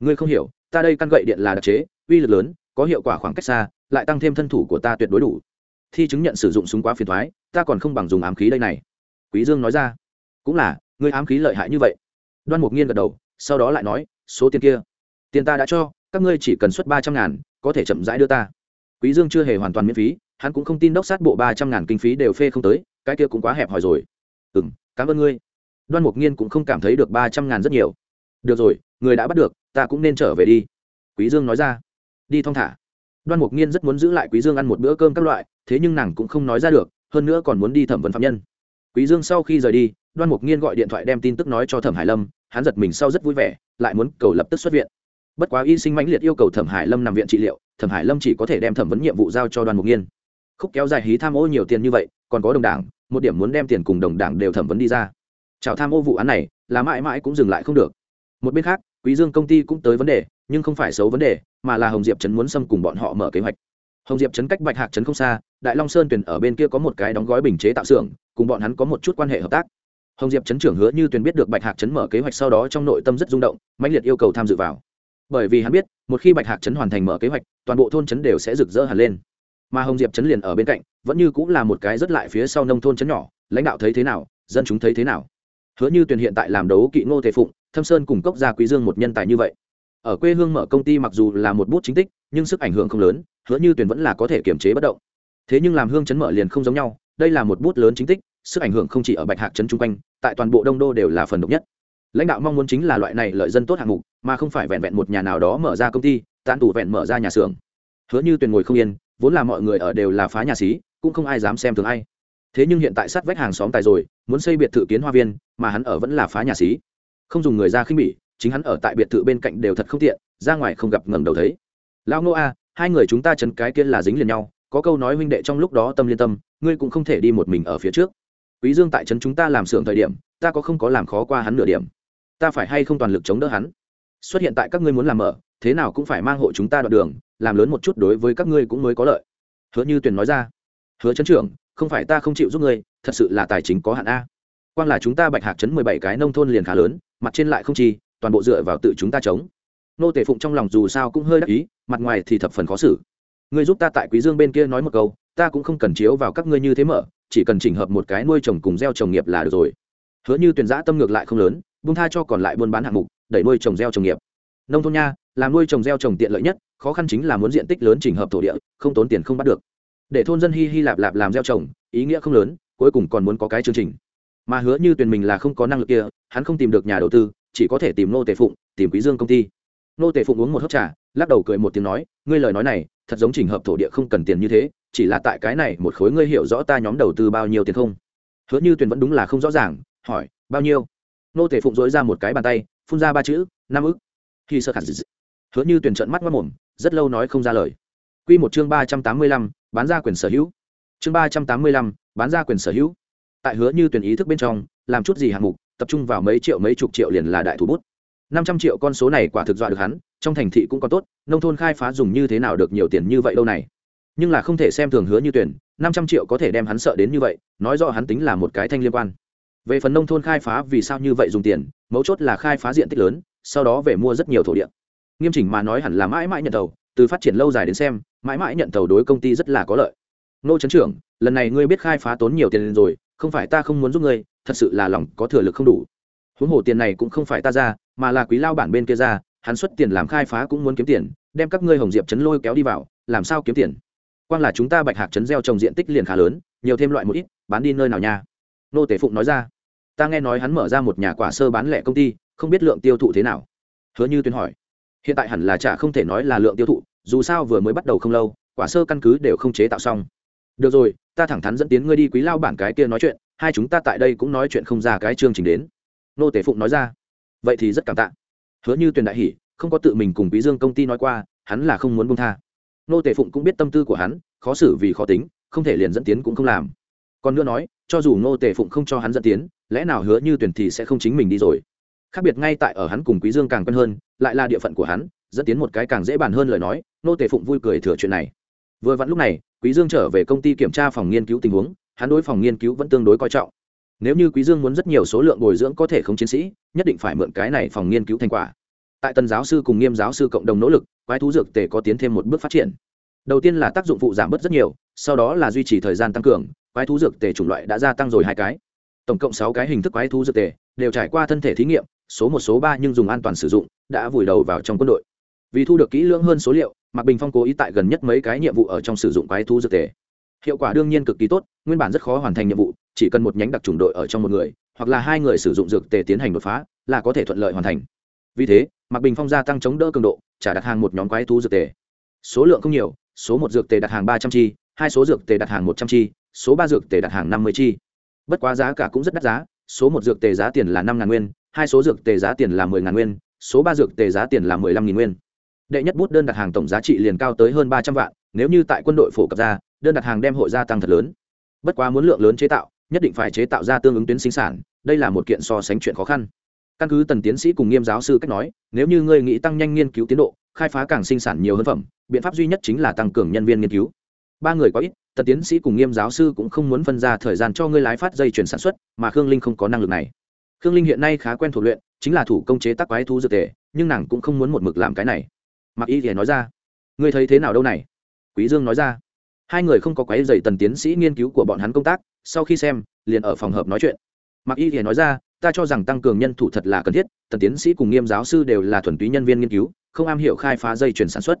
Ngươi không hiểu ta đây căn gậy điện là đặc chế, uy lực lớn, có hiệu quả khoảng cách xa, lại tăng thêm thân thủ của ta tuyệt đối đủ. Thi chứng nhận sử dụng súng quá phiền thoái, ta còn không bằng dùng ám khí đây này. Quý dương nói ra. Cũng là, ngươi ám khí lợi hại như vậy. Đoan mục nghiên gật đầu, sau đó lại nói, số tiền kia, tiền ta đã cho, các ngươi chỉ cần xuất ba trăm ngàn, có thể chậm rãi đưa ta. Quý dương chưa hề hoàn toàn miễn phí, hắn cũng không tin đốc sát bộ ba trăm ngàn kinh phí đều phê không tới, cái kia cũng quá hẹp hòi rồi. Ừ m cảm ơn ngươi. Đoan mục nghiên cũng không cảm thấy được ba trăm ngàn rất nhiều. Được rồi, người đã bắt được ta cũng nên trở về đi. Quý dương nói ra. Đi thong thả. Đoan mục nghiên rất muốn giữ lại quý dương ăn một bữa cơm các loại, thế nhưng nàng cũng không nói ra được, hơn nữa còn muốn đi thẩm vấn phạm nhân. Quý dương sau khi rời đi, đoan mục nghiên gọi điện thoại đem tin tức nói cho thẩm hải lâm, hắn giật mình sau rất vui vẻ, lại muốn cầu lập tức xuất viện. Bất quá y sinh mãnh liệt yêu cầu thẩm hải lâm nằm viện trị liệu, thẩm hải lâm chỉ có thể đem thẩm vấn nhiệm vụ giao cho đoàn mục nghiên. Khúc kéo dài hí tham ô nhiều tiền như vậy, còn có đồng đảng, một điểm muốn đem tiền cùng đồng đảng đều thẩm vấn đi ra. Chào tham ô vụ án này, là mãi mãi cũng dừng lại không được. Một bên khác quý dương công ty cũng tới vấn đề, nhưng không phải xấu vấn đề, mà là hồng diệp trấn muốn xâm cùng bọn họ mở kế hoạch. Hồng diệp trấn cách bạch hạc trấn không xa, đại long sơn tuyển ở bên kia có một cái đóng gói bình chế tạo xưởng, cùng bọn hắn có một chút quan hệ hợp tác. Hồng diệp trấn trưởng hứa như tuyền biết được bạch hạc trấn mở kế hoạch sau đó trong nội tâm rất rung động, mãnh liệt yêu cầu tham dự vào. Bởi vì hắn biết, một khi bạch hạc trấn hoàn thành mở kế hoạch, toàn bộ thôn trấn đều sẽ rực rỡ hẳn lên. Mà hồng diệp trấn liền ở bên cạnh, vẫn như cũng là một cái rất lại phía sau nông thôn trấn nhỏ, lãnh đạo thấy thế nào, dân chúng thấy thế nào hứa như tuyền hiện tại làm đấu kỵ ngô thể phụng, thâm sơn cùng cốc gia quý dương một nhân tài như vậy. Ở quê hương mở công ty mặc dù là một bút chính tích, nhưng sức ảnh hưởng không lớn, hứa như tuyền vẫn là có thể kiềm chế bất động. Thế nhưng làm hương chấn mở liền không giống nhau, đây là một bút lớn chính tích, sức ảnh hưởng không chỉ ở bạch hạc trấn chung quanh, tại toàn bộ đông đô đều là phần độc nhất. Lãnh đạo mong muốn chính là loại này lợi dân tốt hạng mục, mà không phải vẹn vẹn một nhà nào đó mở ra công ty, tán tủ vẹn mở ra nhà xưởng. Hứa như tuyền ngồi không yên, vốn là mọi người ở đều là phá nhà xí, cũng không ai dám xem thường ai. Thế nhưng hiện tại sát vách hàng xóm tài rồi muốn xây biệt thự kiến hoa viên, mà hắn ở vẫn là phá nhà xí. Không dùng người ra khinh bỉ, chính hắn ở tại biệt thự bên cạnh đều thật không tiện, ra ngoài không gặp ngẩng đầu thấy. Lão ngô a, hai người chúng ta chấn cái kia là dính liền nhau, có câu nói huynh đệ trong lúc đó tâm liên tâm, ngươi cũng không thể đi một mình ở phía trước. Quý dương tại trấn chúng ta làm xưởng thời điểm, ta có không có làm khó qua hắn nửa điểm. Ta phải hay không toàn lực chống đỡ hắn? Xuất hiện tại các ngươi muốn làm mở, thế nào cũng phải mang hộ chúng ta đoạn đường, làm lớn một chút đối với các ngươi cũng mới có lợi. Hứa như tuyền nói ra. Hứa trấn trưởng không phải ta không chịu giúp ngươi, thật sự là tài chính có hạn a. Quan là chúng ta bạch hạc chấn mười bảy cái nông thôn liền khá lớn, mặt trên lại không chi, toàn bộ dựa vào tự chúng ta chống. Nô tể phụng trong lòng dù sao cũng hơi đắc ý, mặt ngoài thì thập phần khó xử. Ngươi giúp ta tại quý dương bên kia nói một câu, ta cũng không cần chiếu vào các ngươi như thế mở, chỉ cần chỉnh hợp một cái nuôi trồng cùng gieo trồng nghiệp là được rồi. Hứa như tuyển giã tâm ngược lại không lớn bung tha cho còn lại buôn bán hạng mục, đẩy nuôi trồng gieo trồng nghiệp. Nông thôn nha, làm nuôi trồng gieo trồng tiện lợi nhất, khó khăn chính là muốn diện tích lớn chỉnh hợp thổ địa, không tốn tiền không bắt được để thôn dân hi hi lạp lạp làm gieo trồng, ý nghĩa không lớn, cuối cùng còn muốn có cái chương trình. Mà hứa như tuyển mình là không có năng lực kia, hắn không tìm được nhà đầu tư, chỉ có thể tìm nô tề phụng, tìm quý dương công ty. Nô tề phụng uống một hớp trà, lắc đầu cười một tiếng nói, ngươi lời nói này, thật giống trình hợp thổ địa không cần tiền như thế, chỉ là tại cái này một khối ngươi hiểu rõ ta nhóm đầu tư bao nhiêu tiền không? Hứa như tuyền vẫn đúng là không rõ ràng, hỏi, bao nhiêu? Nô tề phụng dối ra một cái bàn tay, phun ra ba chữ, năm ức. Khi sơ khả hứa như tuyền trận mắt mất mồm rất lâu nói không ra lời. Quy một chương ba trăm tám mươi lăm bán ra quyền sở hữu. Chương ba trăm tám mươi lăm, bán ra quyền sở hữu. Tại hứa như tuyển ý thức bên trong, làm chút gì hạng mục, tập trung vào mấy triệu mấy chục triệu liền là đại thủ bút. Năm trăm triệu con số này quả thực dọa được hắn, trong thành thị cũng còn tốt, nông thôn khai phá dùng như thế nào được nhiều tiền như vậy đâu này. Nhưng là không thể xem thường hứa như tuyển năm trăm triệu có thể đem hắn sợ đến như vậy, nói rõ hắn tính là một cái thanh liên quan. Về phần nông thôn khai phá vì sao như vậy dùng tiền, mấu chốt là khai phá diện tích lớn, sau đó về mua rất nhiều thổ địa. Nghiêm chỉnh mà nói hẳn là mãi mãi nhận đầu, từ phát triển lâu dài đến xem mãi mãi nhận tàu đối công ty rất là có lợi. Nô trấn trưởng, lần này ngươi biết khai phá tốn nhiều tiền rồi, không phải ta không muốn giúp ngươi, thật sự là lòng có thừa lực không đủ. Huống hồ tiền này cũng không phải ta ra, mà là quý lao bản bên kia ra, hắn xuất tiền làm khai phá cũng muốn kiếm tiền, đem các ngươi hồng diệp chấn lôi kéo đi vào, làm sao kiếm tiền? Quan là chúng ta bạch hạc chấn gieo trồng diện tích liền khá lớn, nhiều thêm loại một ít, bán đi nơi nào nha? Nô tể phụng nói ra. Ta nghe nói hắn mở ra một nhà quả sơ bán lẻ công ty, không biết lượng tiêu thụ thế nào. Hứa như tuyên hỏi. Hiện tại hẳn là chả không thể nói là lượng tiêu thụ dù sao vừa mới bắt đầu không lâu, quả sơ căn cứ đều không chế tạo xong. Được rồi, ta thẳng thắn dẫn tiến ngươi đi quý lao bản cái kia nói chuyện, hai chúng ta tại đây cũng nói chuyện không ra cái chương trình đến. Nô tể phụng nói ra. Vậy thì rất cảm tạ. Hứa như tuyền đại hỷ không có tự mình cùng quý dương công ty nói qua, hắn là không muốn buông tha. Nô tể phụng cũng biết tâm tư của hắn, khó xử vì khó tính, không thể liền dẫn tiến cũng không làm. Còn nữa nói, cho dù nô tể phụng không cho hắn dẫn tiến, lẽ nào hứa như tuyển thì sẽ không chính mình đi rồi? Khác biệt ngay tại ở hắn cùng quý dương càng quen hơn, lại là địa phận của hắn dẫn tiến một cái càng dễ bàn hơn lời nói, nô tề phụng vui cười thừa chuyện này. Vừa vặn lúc này, quý dương trở về công ty kiểm tra phòng nghiên cứu tình huống, hắn đối phòng nghiên cứu vẫn tương đối coi trọng. Nếu như quý dương muốn rất nhiều số lượng bồi dưỡng có thể không chiến sĩ, nhất định phải mượn cái này phòng nghiên cứu thành quả. Tại tần giáo sư cùng nghiêm giáo sư cộng đồng nỗ lực, quái thú dược tề có tiến thêm một bước phát triển. Đầu tiên là tác dụng phụ giảm bớt rất nhiều, sau đó là duy trì thời gian tăng cường, quái thú dược tề chủng loại đã gia tăng rồi hai cái. Tổng cộng sáu cái hình thức quái thú dược tề, đều trải qua thân thể thí nghiệm, số một, số ba nhưng dùng an toàn sử dụng, đã vùi đầu vào trong quân đội vì thu được kỹ lưỡng hơn số liệu, mạc bình phong cố ý tại gần nhất mấy cái nhiệm vụ ở trong sử dụng quái thú dược tề. Hiệu quả đương nhiên cực kỳ tốt, nguyên bản rất khó hoàn thành nhiệm vụ, chỉ cần một nhánh đặc trùng đội ở trong một người, hoặc là hai người sử dụng dược tề tiến hành đột phá, là có thể thuận lợi hoàn thành. Vì thế, mạc bình phong gia tăng chống đỡ cường độ, trả đặt hàng một nhóm quái thú dược tề. Số lượng không nhiều, số một dược tề đặt hàng ba trăm chi, hai số dược tề đặt hàng một trăm chi, số ba dược tề đặt hàng năm mươi chi. Bất quá giá cả cũng rất đắt giá, số một dược tề giá tiền là năm ngàn nguyên, hai số dược tề giá tiền là mười ngàn nguyên, số ba dược tề giá tiền là mười lăm nghìn nguyên đệ nhất bút đơn đặt hàng tổng giá trị liền cao tới hơn ba trăm vạn, nếu như tại quân đội phổ cập ra, đơn đặt hàng đem hội gia tăng thật lớn. Bất quá muốn lượng lớn chế tạo, nhất định phải chế tạo ra tương ứng tuyến sinh sản, đây là một kiện so sánh chuyện khó khăn. Căn cứ tần tiến sĩ cùng nghiêm giáo sư cách nói, nếu như ngươi nghĩ tăng nhanh nghiên cứu tiến độ, khai phá càng sinh sản nhiều hơn phẩm, biện pháp duy nhất chính là tăng cường nhân viên nghiên cứu. Ba người có ít, tần tiến sĩ cùng nghiêm giáo sư cũng không muốn phân ra thời gian cho ngươi lái phát dây chuyển sản xuất, mà khương linh không có năng lực này. Khương linh hiện nay khá quen thuộc luyện, chính là thủ công chế tác quái thú dược tề, nhưng nàng cũng không muốn một mực làm cái này mặc y thì nói ra. Ngươi thấy thế nào đâu này? Quý dương nói ra. Hai người không có quái dày tần tiến sĩ nghiên cứu của bọn hắn công tác, sau khi xem, liền ở phòng hợp nói chuyện. Mặc y thì nói ra, ta cho rằng tăng cường nhân thủ thật là cần thiết, tần tiến sĩ cùng nghiêm giáo sư đều là thuần túy nhân viên nghiên cứu, không am hiểu khai phá dây chuyển sản xuất.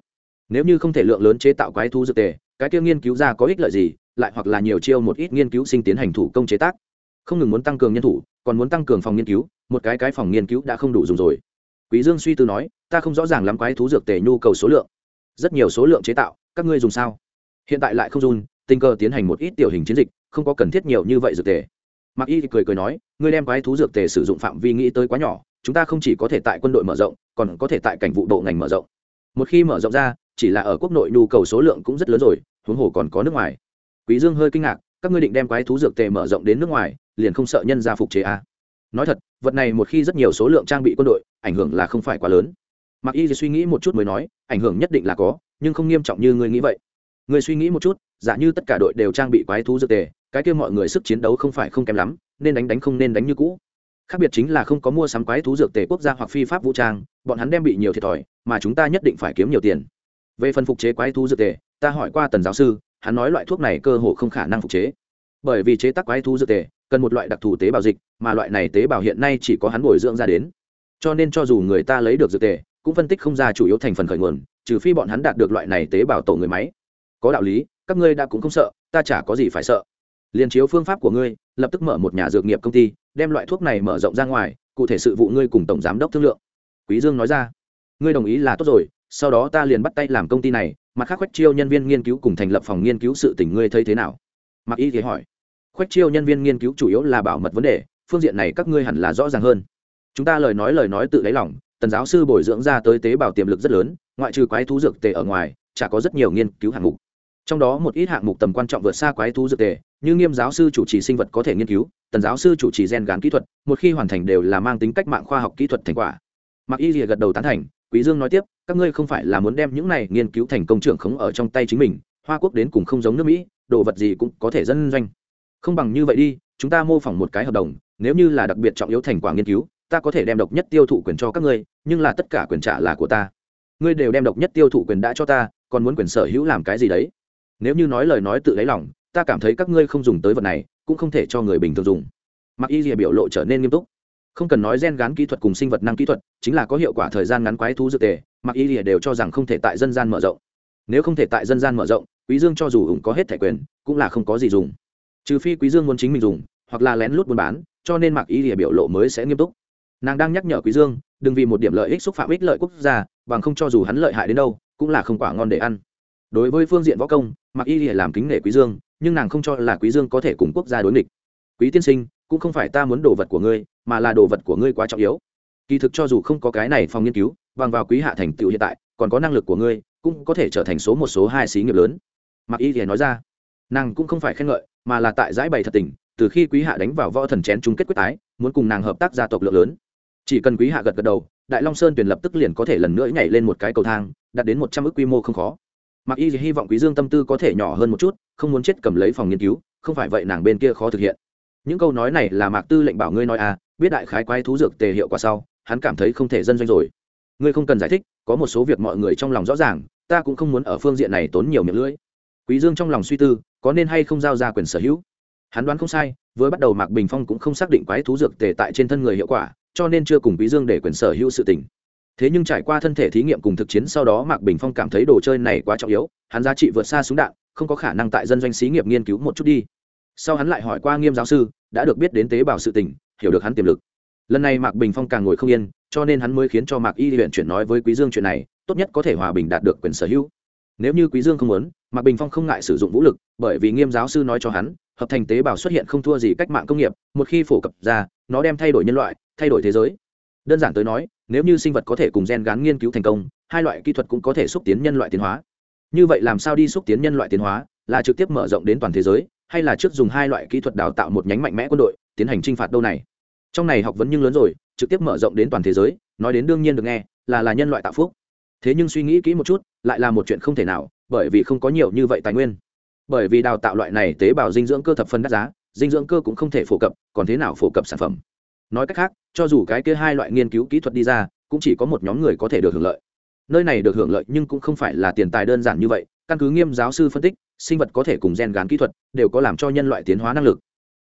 Nếu như không thể lượng lớn chế tạo quái thú dược tề, cái kia nghiên cứu ra có ích lợi gì, lại hoặc là nhiều chiêu một ít nghiên cứu sinh tiến hành thủ công chế tác. Không ngừng muốn tăng cường nhân thủ, còn muốn tăng cường phòng nghiên cứu, một cái cái phòng nghiên cứu đã không đủ dùng rồi quý dương suy tư nói, ta không rõ ràng lắm quái thú dược tề nhu cầu số lượng. Rất nhiều số lượng chế tạo, các ngươi dùng sao? Hiện tại lại không dùng, tình cờ tiến hành một ít tiểu hình chiến dịch, không có cần thiết nhiều như vậy dược tề. Mặc y cười cười nói, ngươi đem quái thú dược tề sử dụng phạm vi nghĩ tới quá nhỏ, chúng ta không chỉ có thể tại quân đội mở rộng, còn có thể tại cảnh vụ bộ ngành mở rộng. Một khi mở rộng ra, chỉ là ở quốc nội nhu cầu số lượng cũng rất lớn rồi, huống hồ còn có nước ngoài. Quý dương hơi kinh ngạc, các ngươi định đem quái thú dược tề mở rộng đến nước ngoài, liền không sợ nhân gia phục chế à. nói thật vật này một khi rất nhiều số lượng trang bị quân đội, ảnh hưởng là không phải quá lớn. Mặc y suy nghĩ một chút mới nói, ảnh hưởng nhất định là có, nhưng không nghiêm trọng như ngươi nghĩ vậy. Ngươi suy nghĩ một chút, giả như tất cả đội đều trang bị quái thú dược tề, cái kia mọi người sức chiến đấu không phải không kém lắm, nên đánh đánh không nên đánh như cũ. Khác biệt chính là không có mua sắm quái thú dược tề quốc gia hoặc phi pháp vũ trang, bọn hắn đem bị nhiều thiệt thòi, mà chúng ta nhất định phải kiếm nhiều tiền. Về phần phục chế quái thú dược tề, ta hỏi qua tần giáo sư, hắn nói loại thuốc này cơ hồ không khả năng phục chế. Bởi vì chế tác quái thú dược tề cần một loại đặc thù tế bào dịch, mà loại này tế bào hiện nay chỉ có hắn bồi dưỡng ra đến. Cho nên cho dù người ta lấy được dược tề, cũng phân tích không ra chủ yếu thành phần khởi nguồn, trừ phi bọn hắn đạt được loại này tế bào tổ người máy. Có đạo lý, các ngươi đã cũng không sợ, ta chả có gì phải sợ. Liền chiếu phương pháp của ngươi, lập tức mở một nhà dược nghiệp công ty, đem loại thuốc này mở rộng ra ngoài, cụ thể sự vụ ngươi cùng tổng giám đốc thương lượng. Quý dương nói ra. Ngươi đồng ý là tốt rồi, sau đó ta liền bắt tay làm công ty này, mặt khác khoách chiêu nhân viên nghiên cứu cùng thành lập phòng nghiên cứu sự tình ngươi thấy thế nào? Mặc y thế hỏi khoách chiêu nhân viên nghiên cứu chủ yếu là bảo mật vấn đề, phương diện này các ngươi hẳn là rõ ràng hơn. Chúng ta lời nói lời nói tự lấy lòng, tần giáo sư bồi dưỡng ra tới tế bào tiềm lực rất lớn, ngoại trừ quái thú dược tề ở ngoài, chả có rất nhiều nghiên cứu hạng mục. Trong đó một ít hạng mục tầm quan trọng vượt xa quái thú dược tề, như nghiêm giáo sư chủ trì sinh vật có thể nghiên cứu, tần giáo sư chủ trì gen gán kỹ thuật, một khi hoàn thành đều là mang tính cách mạng khoa học kỹ thuật thành quả. Mặc y rìa gật đầu tán thành, quý dương nói tiếp, các ngươi không phải là muốn đem những này nghiên cứu thành công trưởng khống ở trong tay chính mình, hoa quốc đến cùng không giống nước mỹ, đồ vật gì cũng có thể dân doanh không bằng như vậy đi, chúng ta mô phỏng một cái hợp đồng, nếu như là đặc biệt trọng yếu thành quả nghiên cứu, ta có thể đem độc nhất tiêu thụ quyền cho các ngươi, nhưng là tất cả quyền trả là của ta. Ngươi đều đem độc nhất tiêu thụ quyền đã cho ta, còn muốn quyền sở hữu làm cái gì đấy? Nếu như nói lời nói tự lấy lòng, ta cảm thấy các ngươi không dùng tới vật này, cũng không thể cho người bình thường dùng. Mặc y rìa biểu lộ trở nên nghiêm túc. Không cần nói gen gán kỹ thuật cùng sinh vật năng kỹ thuật, chính là có hiệu quả thời gian ngắn quái thú dược tề, mặc y rìa đều cho rằng không thể tại dân gian mở rộng. Nếu không thể tại dân gian mở rộng, quý dương cho dù ủng có hết thẻ quyền, cũng là không có gì dùng trừ phi quý dương muốn chính mình dùng, hoặc là lén lút buôn bán, cho nên mặc ý rìa biểu lộ mới sẽ nghiêm túc. Nàng đang nhắc nhở quý dương, đừng vì một điểm lợi ích xúc phạm ích lợi quốc gia, bằng không cho dù hắn lợi hại đến đâu, cũng là không quả ngon để ăn. Đối với phương diện võ công mặc y lìa làm kính nể quý dương, nhưng nàng không cho là quý dương có thể cùng quốc gia đối nghịch. Quý tiên sinh, cũng không phải ta muốn đồ vật của ngươi, mà là đồ vật của ngươi quá trọng yếu. Kỳ thực cho dù không có cái này phòng nghiên cứu, bằng vào quý hạ thành tựu hiện tại, còn có năng lực của ngươi, cũng có thể trở thành số một, số hai xí nghiệp lớn. Mặc y lìa nói ra nàng cũng không phải khen ngợi, mà là tại giải bày thật tình, từ khi quý hạ đánh vào võ thần chén chung kết quyết tái, muốn cùng nàng hợp tác gia tộc lượng lớn. Chỉ cần quý hạ gật gật đầu, đại long sơn tuyển lập tức liền có thể lần nữa nhảy lên một cái cầu thang, đạt đến một trăm ước quy mô không khó. Mặc y hy vọng quý dương tâm tư có thể nhỏ hơn một chút, không muốn chết cầm lấy phòng nghiên cứu, không phải vậy nàng bên kia khó thực hiện. Những câu nói này là mạc tư lệnh bảo ngươi nói à biết đại khái quái thú dược tề hiệu quả sau, hắn cảm thấy không thể dân doanh rồi. Ngươi không cần giải thích, có một số việc mọi người trong lòng rõ ràng, ta cũng không muốn ở phương diện này tốn nhiều miệng lưỡi. Quý dương trong lòng suy tư có nên hay không giao ra quyền sở hữu? Hắn đoán không sai với bắt đầu mạc bình phong cũng không xác định quái thú dược tề tại trên thân người hiệu quả, cho nên chưa cùng quý dương để quyền sở hữu sự tình. Thế nhưng trải qua thân thể thí nghiệm cùng thực chiến sau đó mạc bình phong cảm thấy đồ chơi này quá trọng yếu, hắn giá trị vượt xa súng đạn, không có khả năng tại dân doanh xí nghiệp nghiên cứu một chút đi. Sau hắn lại hỏi qua nghiêm giáo sư, đã được biết đến tế bào sự tình, hiểu được hắn tiềm lực. Lần này mạc bình phong càng ngồi không yên, cho nên hắn mới khiến cho mạc y huyện chuyển nói với quý dương chuyện này, tốt nhất có thể hòa bình đạt được quyền sở hữu. Nếu như quý dương không muốn mạc bình phong không ngại sử dụng vũ lực, bởi vì nghiêm giáo sư nói cho hắn, hợp thành tế bào xuất hiện không thua gì cách mạng công nghiệp, một khi phổ cập ra, nó đem thay đổi nhân loại, thay đổi thế giới. Đơn giản tới nói, nếu như sinh vật có thể cùng gen gắn nghiên cứu thành công, hai loại kỹ thuật cũng có thể xúc tiến nhân loại tiến hóa. Như vậy làm sao đi xúc tiến nhân loại tiến hóa, là trực tiếp mở rộng đến toàn thế giới, hay là trước dùng hai loại kỹ thuật đào tạo một nhánh mạnh mẽ quân đội, tiến hành t r i n h phạt đâu này? Trong này học vấn nhưng lớn rồi, trực tiếp mở rộng đến toàn thế giới, nói đến đương nhiên được nghe, là là nhân loại tạo phúc. Thế nhưng suy nghĩ kỹ một chút, lại là một chuyện không thể nào bởi vì không có nhiều như vậy tài nguyên. Bởi vì đào tạo loại này tế bào dinh dưỡng cơ thập phân đắt giá, dinh dưỡng cơ cũng không thể phổ cập, còn thế nào phổ cập sản phẩm? Nói cách khác, cho dù cái kia hai loại nghiên cứu kỹ thuật đi ra, cũng chỉ có một nhóm người có thể được hưởng lợi. Nơi này được hưởng lợi nhưng cũng không phải là tiền tài đơn giản như vậy, căn cứ nghiêm giáo sư phân tích, sinh vật có thể cùng gen gán kỹ thuật đều có làm cho nhân loại tiến hóa năng lực.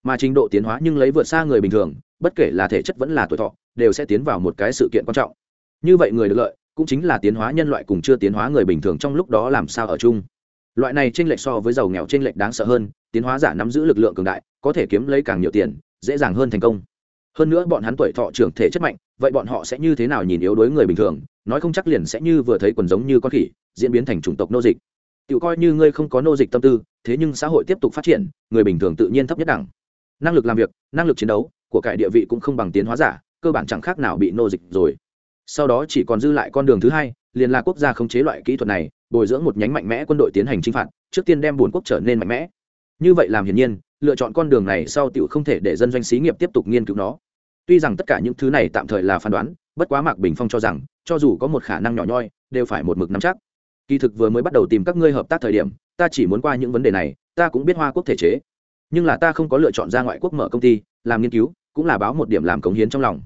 Mà trình độ tiến hóa nhưng lấy vượt xa người bình thường, bất kể là thể chất vẫn là tuổi thọ, đều sẽ tiến vào một cái sự kiện quan trọng. Như vậy người được lợi cũng chính là tiến hóa nhân loại cùng chưa tiến hóa người bình thường trong lúc đó làm sao ở chung. Loại này t r ê n lệch so với giàu nghèo t r ê n lệch đáng sợ hơn, tiến hóa giả nắm giữ lực lượng cường đại, có thể kiếm lấy càng nhiều tiền, dễ dàng hơn thành công. Hơn nữa bọn hắn tuổi thọ trưởng thể chất mạnh, vậy bọn họ sẽ như thế nào nhìn yếu đối người bình thường, nói không chắc liền sẽ như vừa thấy quần giống như con khỉ, diễn biến thành chủng tộc nô dịch. Tự coi như ngươi không có nô dịch tâm tư, thế nhưng xã hội tiếp tục phát triển, người bình thường tự nhiên thấp nhất đẳng. Năng lực làm việc, năng lực chiến đấu của cải địa vị cũng không bằng tiến hóa giả, cơ bản chẳng khác nào bị nô dịch rồi sau đó chỉ còn dư lại con đường thứ hai, liền là quốc gia khống chế loại kỹ thuật này, bồi dưỡng một nhánh mạnh mẽ quân đội tiến hành chinh phạt, trước tiên đem buồn quốc trở nên mạnh mẽ. Như vậy làm hiển nhiên, lựa chọn con đường này sau tiểu không thể để dân doanh xí nghiệp tiếp tục nghiên cứu nó. Tuy rằng tất cả những thứ này tạm thời là phán đoán, bất quá mạc bình phong cho rằng, cho dù có một khả năng nhỏ nhoi, đều phải một mực nắm chắc. Kỳ thực vừa mới bắt đầu tìm các ngươi hợp tác thời điểm, ta chỉ muốn qua những vấn đề này, ta cũng biết hoa quốc thể chế. Nhưng là ta không có lựa chọn ra ngoại quốc mở công ty, làm nghiên cứu, cũng là báo một điểm làm cống hiến trong lòng.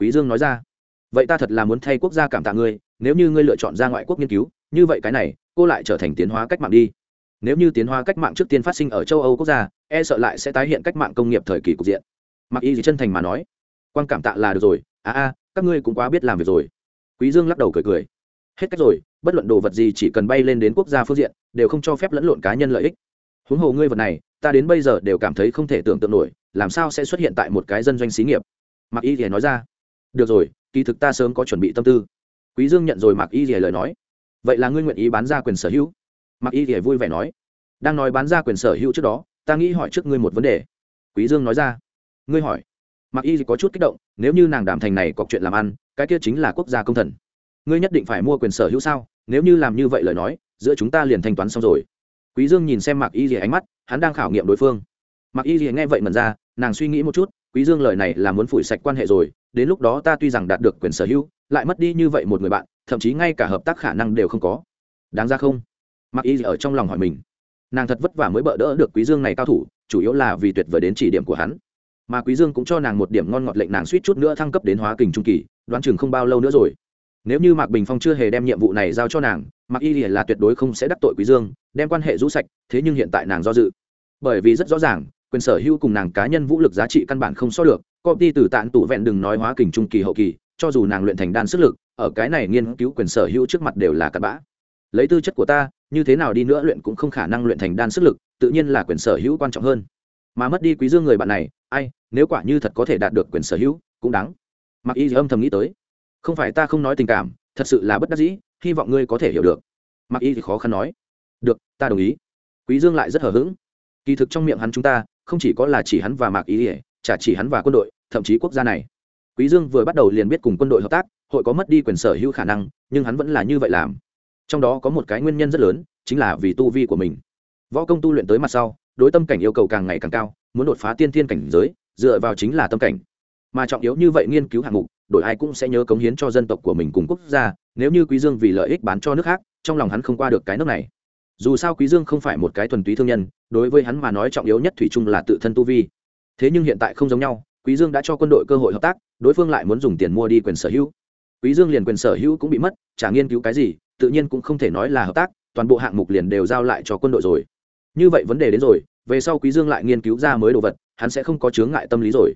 Quý dương nói ra vậy ta thật là muốn thay quốc gia cảm tạ ngươi, nếu như ngươi lựa chọn ra ngoại quốc nghiên cứu, như vậy cái này, cô lại trở thành tiến hóa cách mạng đi. Nếu như tiến hóa cách mạng trước tiên phát sinh ở châu âu quốc gia e sợ lại sẽ tái hiện cách mạng công nghiệp thời kỳ cục diện. Mặc y gì chân thành mà nói, quan cảm tạ là được rồi, a a, các ngươi cũng quá biết làm việc rồi. Quý dương lắc đầu cười cười, hết cách rồi, bất luận đồ vật gì chỉ cần bay lên đến quốc gia phương diện, đều không cho phép lẫn lộn cá nhân lợi ích. Huống hồ ngươi vật này, ta đến bây giờ đều cảm thấy không thể tưởng tượng nổi, làm sao sẽ xuất hiện tại một cái dân doanh xí nghiệp? Mặc y thì nói ra, được rồi kỳ thực ta sớm có chuẩn bị tâm tư. Quý dương nhận rồi mạc y thì lời nói. Vậy là ngươi nguyện ý bán ra quyền sở hữu? Mạc y thì vui vẻ nói. Đang nói bán ra quyền sở hữu trước đó, ta nghĩ hỏi trước ngươi một vấn đề. Quý dương nói ra. Ngươi hỏi. Mạc y có chút kích động, nếu như nàng đàm thành này có chuyện làm ăn, cái kia chính là quốc gia công thần. Ngươi nhất định phải mua quyền sở hữu sao? Nếu như làm như vậy lời nói, giữa chúng ta liền thanh toán xong rồi. Quý dương nhìn xem mạc y rìa ánh mắt, hắn đang khảo nghiệm đối phương. Mạc y rìa nghe vậy mần ra, nàng suy nghĩ một chút quý dương lời này là muốn phủi sạch quan hệ rồi, đến lúc đó ta tuy rằng đạt được quyền sở hữu, lại mất đi như vậy một người bạn, thậm chí ngay cả hợp tác khả năng đều không có. Đáng ra không? Mặc y ở trong lòng hỏi mình. Nàng thật vất vả mới bỡ đỡ được quý dương này cao thủ, chủ yếu là vì tuyệt vời đến chỉ điểm của hắn. Mà quý dương cũng cho nàng một điểm ngon ngọt lệnh nàng suýt chút nữa thăng cấp đến hóa kình trung kỳ, đoán chừng không bao lâu nữa rồi. Nếu như mạc bình phong chưa hề đem nhiệm vụ này giao cho nàng, mạc y là tuyệt đối không sẽ đắc tội quý dương, đem quan hệ rũ sạch, thế nhưng hiện tại nàng do dự. Bởi vì rất rõ ràng quyền sở hữu cùng nàng cá nhân vũ lực giá trị căn bản không so được công ty từ tạn tụ vẹn đừng nói hóa kình trung kỳ hậu kỳ, cho dù nàng luyện thành đan sức lực, ở cái này nghiên cứu quyền sở hữu trước mặt đều là cặn bã. Lấy tư chất của ta, như thế nào đi nữa luyện cũng không khả năng luyện thành đan sức lực, tự nhiên là quyền sở hữu quan trọng hơn. Mà mất đi quý dương người bạn này, ai, nếu quả như thật có thể đạt được quyền sở hữu, cũng đáng. Mặc y âm thầm nghĩ tới. Không phải ta không nói tình cảm, thật sự là bất đắc dĩ, hy vọng ngươi có thể hiểu được. Mặc y thì khó khăn nói. Được, ta đồng ý. Quý dương lại rất hờ hững. Kỳ thực trong miệng hắn chúng ta không chỉ có là chỉ hắn và mạc ý ỉa chả chỉ hắn và quân đội, thậm chí quốc gia này. Quý dương vừa bắt đầu liền biết cùng quân đội hợp tác, hội có mất đi quyền sở hữu khả năng, nhưng hắn vẫn là như vậy làm. Trong đó có một cái nguyên nhân rất lớn, chính là vì tu vi của mình. Võ công tu luyện tới mặt sau, đối tâm cảnh yêu cầu càng ngày càng cao, muốn đột phá tiên thiên cảnh giới, dựa vào chính là tâm cảnh. Mà trọng yếu như vậy nghiên cứu hạng mục, đổi ai cũng sẽ nhớ cống hiến cho dân tộc của mình cùng quốc gia, nếu như quý dương vì lợi ích bán cho nước khác, trong lòng hắn không qua được cái nước này dù sao quý dương không phải một cái thuần túy thương nhân, đối với hắn mà nói trọng yếu nhất thủy chung là tự thân tu vi. Thế nhưng hiện tại không giống nhau, quý dương đã cho quân đội cơ hội hợp tác, đối phương lại muốn dùng tiền mua đi quyền sở hữu. Quý dương liền quyền sở hữu cũng bị mất, chả nghiên cứu cái gì, tự nhiên cũng không thể nói là hợp tác, toàn bộ hạng mục liền đều giao lại cho quân đội rồi. Như vậy vấn đề đến rồi, về sau quý dương lại nghiên cứu ra mới đồ vật, hắn sẽ không có chướng ngại tâm lý rồi.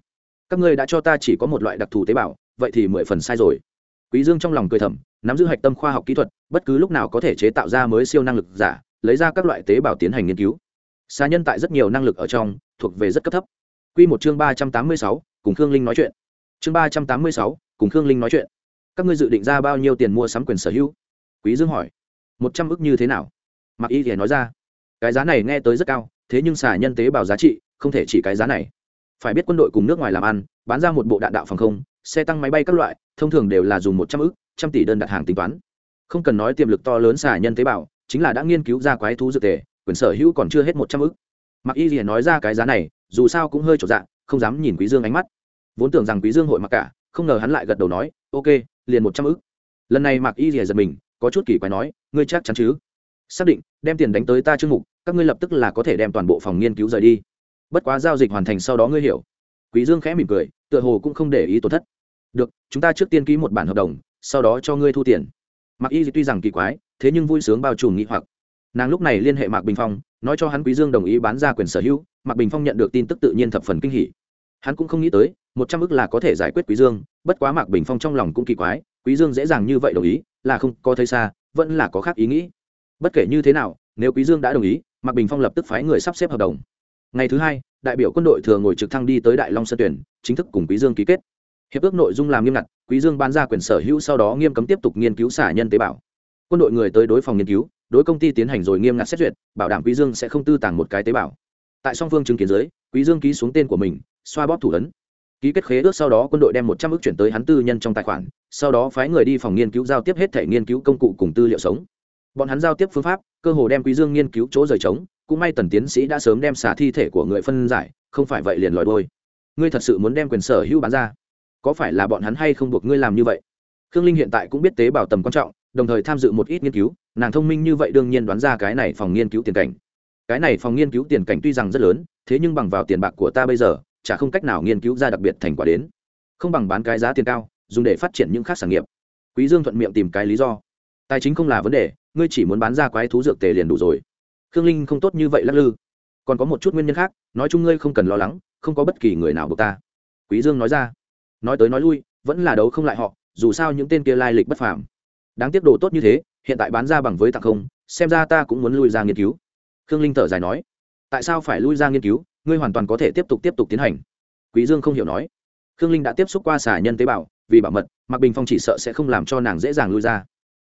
Các ngươi đã cho ta chỉ có một loại đặc thù tế bào, vậy thì mười phần sai rồi. Quý dương trong lòng cười thầm, nắm giữ hạch tâm khoa học kỹ thuật, bất cứ lúc nào có thể chế tạo ra mới siêu năng lực giả lấy ra các loại tế bào tiến hành nghiên cứu. Xa nhân tại rất nhiều năng lực ở trong thuộc về rất cấp thấp. Quy một chương ba trăm tám mươi sáu, cùng khương linh nói chuyện. Chương ba trăm tám mươi sáu, cùng khương linh nói chuyện. Các ngươi dự định ra bao nhiêu tiền mua sắm quyền sở hữu? Quý dương hỏi. Một trăm ức như thế nào? Mặc y thì nói ra. Cái giá này nghe tới rất cao thế nhưng xả nhân tế bào giá trị không thể chỉ cái giá này. Phải biết quân đội cùng nước ngoài làm ăn bán ra một bộ đạn đạo phòng không xe tăng máy bay các loại thông thường đều là dùng một trăm ức trăm tỷ đơn đặt hàng tính toán. Không cần nói tiềm lực to lớn xả nhân tế bào chính là đã nghiên cứu ra quái thú dược tề, quyền sở hữu còn chưa hết một trăm ức. Mặc y liền nói ra cái giá này, dù sao cũng hơi trọn dạng không dám nhìn quý dương ánh mắt. Vốn tưởng rằng quý dương hội mặc cả, không ngờ hắn lại gật đầu nói, ok, liền một trăm ức. Lần này mặc y liền giật mình, có chút kỳ quái nói, ngươi chắc chắn chứ? Xác định, đem tiền đánh tới ta chương mục, các ngươi lập tức là có thể đem toàn bộ phòng nghiên cứu rời đi. Bất quá giao dịch hoàn thành sau đó ngươi hiểu. Quý dương khẽ mỉm cười, tựa hồ cũng không để ý tổn thất. Được, chúng ta trước tiên ký một bản hợp đồng, sau đó cho ngươi thu tiền. Mặc y tuy rằng kỳ quái thế nhưng vui sướng bao trùm nghĩ hoặc. Nàng lúc này liên hệ mạc bình phong, nói cho hắn quý dương đồng ý bán ra quyền sở hữu, mạc bình phong nhận được tin tức tự nhiên thập phần kinh hỉ. Hắn cũng không nghĩ tới, một trăm ức là có thể giải quyết quý dương, bất quá mạc bình phong trong lòng cũng kỳ quái, quý dương dễ dàng như vậy đồng ý, là không có thấy xa, vẫn là có khác ý nghĩ. Bất kể như thế nào, nếu quý dương đã đồng ý, mạc bình phong lập tức phái người sắp xếp hợp đồng. Ngày thứ hai, đại biểu quân đội thừa ngồi trực thăng đi tới đại long sơn tuyển, chính thức cùng quý dương ký kết. Hiệp ước nội dung làm nghiêm ngặt, quý dương bán ra quyền sở hữu sau đó nghiêm cấm tiếp tục nghiên cứu xả nhân tế bào quân đội người tới đối phòng nghiên cứu, đối công ty tiến hành rồi nghiêm ngặt xét duyệt, bảo đảm quý dương sẽ không tư tàng một cái tế bào. Tại song phương chứng kiến dưới, quý dương ký xuống tên của mình, xoa bóp thủ ấn. Ký kết khế ước sau đó quân đội đem một trăm ước chuyển tới hắn tư nhân trong tài khoản, sau đó phái người đi phòng nghiên cứu giao tiếp hết thể nghiên cứu công cụ cùng tư liệu sống. Bọn hắn giao tiếp phương pháp, cơ hồ đem quý dương nghiên cứu chỗ rời trống, cũng may tần tiến sĩ đã sớm đem xả thi thể của người phân giải, không phải vậy liền lòi đôi ngươi thật sự muốn đem quyền sở hữu bán ra? Có phải là bọn hắn hay không buộc ngươi làm như vậy? Khương linh hiện tại cũng biết tế bào tầm quan trọng đồng thời tham dự một ít nghiên cứu, nàng thông minh như vậy đương nhiên đoán ra cái này phòng nghiên cứu tiền cảnh. Cái này phòng nghiên cứu tiền cảnh tuy rằng rất lớn, thế nhưng bằng vào tiền bạc của ta bây giờ, chả không cách nào nghiên cứu ra đặc biệt thành quả đến. Không bằng bán cái giá tiền cao, dùng để phát triển những khác sản nghiệp. Quý dương thuận miệng tìm cái lý do. Tài chính không là vấn đề, ngươi chỉ muốn bán ra quái thú dược tề liền đủ rồi. Khương linh không tốt như vậy lắc lư. Còn có một chút nguyên nhân khác, nói chung ngươi không cần lo lắng, không có bất kỳ người nào buộc ta. Quý dương nói ra. Nói tới nói lui, vẫn là đấu không lại họ, dù sao những tên kia lai lịch bất phàm đáng tiếc đồ tốt như thế, hiện tại bán ra bằng với tặng không, xem ra ta cũng muốn lui ra nghiên cứu. Khương linh thở dài nói. Tại sao phải lui ra nghiên cứu? Ngươi hoàn toàn có thể tiếp tục tiếp tục tiến hành. Quý dương không hiểu nói. Khương linh đã tiếp xúc qua xả nhân tế bào, vì bảo mật, mạc bình phong chỉ sợ sẽ không làm cho nàng dễ dàng lui ra.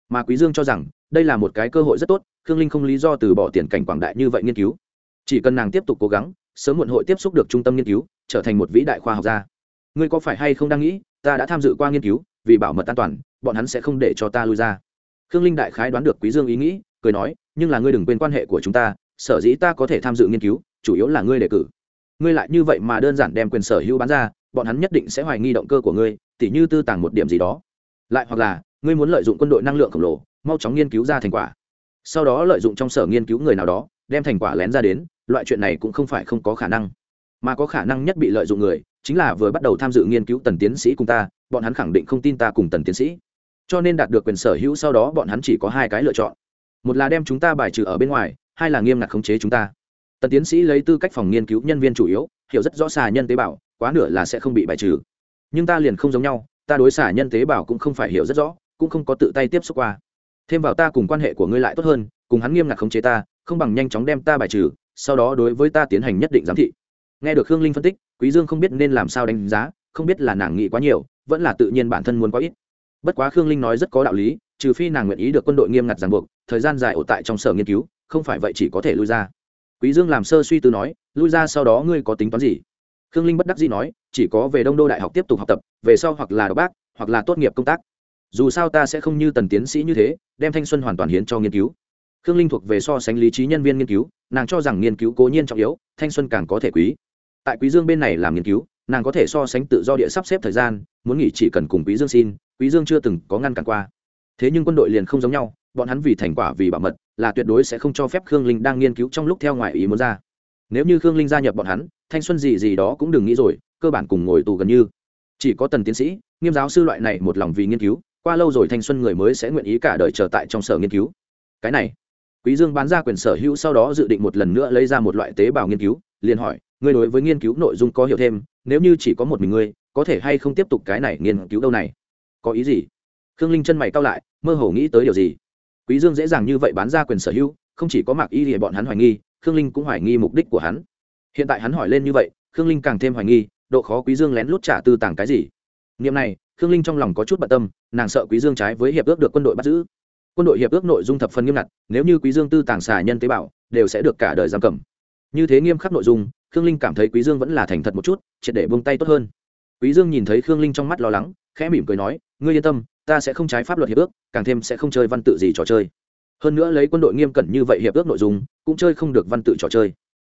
Mà quý dương cho rằng, đây là một cái cơ hội rất tốt, khương linh không lý do từ bỏ tiền cảnh quảng đại như vậy nghiên cứu. Chỉ cần nàng tiếp tục cố gắng, sớm muộn hội tiếp xúc được trung tâm nghiên cứu, trở thành một vĩ đại khoa học gia. Ngươi có phải hay không đang nghĩ, ta đã tham dự qua nghiên cứu, vì bảo mật an toàn bọn hắn sẽ không để cho ta lui ra. Khương linh đại khái đoán được quý dương ý nghĩ, cười nói, nhưng là ngươi đừng quên quan hệ của chúng ta, sở dĩ ta có thể tham dự nghiên cứu, chủ yếu là ngươi đề cử. Ngươi lại như vậy mà đơn giản đem quyền sở hữu bán ra, bọn hắn nhất định sẽ hoài nghi động cơ của ngươi, tỉ như tư tàng một điểm gì đó. Lại hoặc là, ngươi muốn lợi dụng quân đội năng lượng khổng lồ, mau chóng nghiên cứu ra thành quả. Sau đó lợi dụng trong sở nghiên cứu người nào đó, đem thành quả lén ra đến, loại chuyện này cũng không phải không có khả năng. Mà có khả năng nhất bị lợi dụng người, chính là vừa bắt đầu tham dự nghiên cứu tần tiến sĩ cùng ta, bọn hắn khẳng định không tin ta cùng tần tiến sĩ cho nên đạt được quyền sở hữu sau đó bọn hắn chỉ có hai cái lựa chọn. Một là đem chúng ta bài trừ ở bên ngoài, hai là nghiêm ngặt khống chế chúng ta. Tần tiến sĩ lấy tư cách phòng nghiên cứu nhân viên chủ yếu, hiểu rất rõ xà nhân tế bào, quá nửa là sẽ không bị bài trừ. Nhưng ta liền không giống nhau, ta đối xả nhân tế bào cũng không phải hiểu rất rõ, cũng không có tự tay tiếp xúc qua. Thêm vào ta cùng quan hệ của ngươi lại tốt hơn, cùng hắn nghiêm ngặt khống chế ta, không bằng nhanh chóng đem ta bài trừ, sau đó đối với ta tiến hành nhất định giám thị. Nghe được hương linh phân tích, quý dương không biết nên làm sao đánh giá, không biết là nàng nghĩ quá nhiều, vẫn là tự nhiên bản thân muốn quá ít bất quá khương linh nói rất có đạo lý, trừ phi nàng nguyện ý được quân đội nghiêm ngặt ràng buộc, thời gian dài ổ tại trong sở nghiên cứu, không phải vậy chỉ có thể lui ra. Quý dương làm sơ suy tư nói, lui ra sau đó ngươi có tính toán gì? Khương linh bất đắc dĩ nói, chỉ có về đông đô đại học tiếp tục học tập, về sau hoặc là đọc bác, hoặc là tốt nghiệp công tác. Dù sao ta sẽ không như tần tiến sĩ như thế, đem thanh xuân hoàn toàn hiến cho nghiên cứu. Khương linh thuộc về so sánh lý trí nhân viên nghiên cứu, nàng cho rằng nghiên cứu cố nhiên trọng yếu, thanh xuân càng có thể quý. Tại quý dương bên này làm nghiên cứu nàng có thể so sánh tự do địa sắp xếp thời gian, muốn nghỉ chỉ cần cùng quý dương xin, quý dương chưa từng có ngăn cản qua. Thế nhưng quân đội liền không giống nhau, bọn hắn vì thành quả vì bảo mật, là tuyệt đối sẽ không cho phép khương linh đang nghiên cứu trong lúc theo ngoại ý muốn ra. Nếu như khương linh gia nhập bọn hắn, thanh xuân gì gì đó cũng đừng nghĩ rồi, cơ bản cùng ngồi tù gần như. Chỉ có tần tiến sĩ, nghiêm giáo sư loại này một lòng vì nghiên cứu, qua lâu rồi thanh xuân người mới sẽ nguyện ý cả đời chờ tại trong sở nghiên cứu. Cái này, quý dương bán ra quyền sở hữu sau đó dự định một lần nữa lấy ra một loại tế bào nghiên cứu, liền hỏi ngươi đối với nghiên cứu nội dung có hiểu thêm, nếu như chỉ có một mình ngươi, có thể hay không tiếp tục cái này nghiên cứu đâu này? Có ý gì? Khương linh chân mày cau lại, mơ hồ nghĩ tới điều gì? Quý dương dễ dàng như vậy bán ra quyền sở hữu, không chỉ có mặc y thì bọn hắn hoài nghi, khương linh cũng hoài nghi mục đích của hắn. Hiện tại hắn hỏi lên như vậy, khương linh càng thêm hoài nghi, độ khó quý dương lén lút trả tư tàng cái gì? Niệm này, khương linh trong lòng có chút bận tâm, nàng sợ quý dương trái với hiệp ước được quân đội bắt giữ. Quân đội hiệp ước nội dung thập phần nghiêm ngặt, nếu như quý dương tư tàng xà nhân tế bào, đều sẽ được cả đời giam cầm. Như thế nghiêm khắc nội dung khương linh cảm thấy quý dương vẫn là thành thật một chút, triệt để buông tay tốt hơn. Quý dương nhìn thấy khương linh trong mắt lo lắng, khẽ mỉm cười nói, ngươi yên tâm, ta sẽ không trái pháp luật hiệp ước, càng thêm sẽ không chơi văn tự gì trò chơi. Hơn nữa lấy quân đội nghiêm cẩn như vậy hiệp ước nội dung, cũng chơi không được văn tự trò chơi.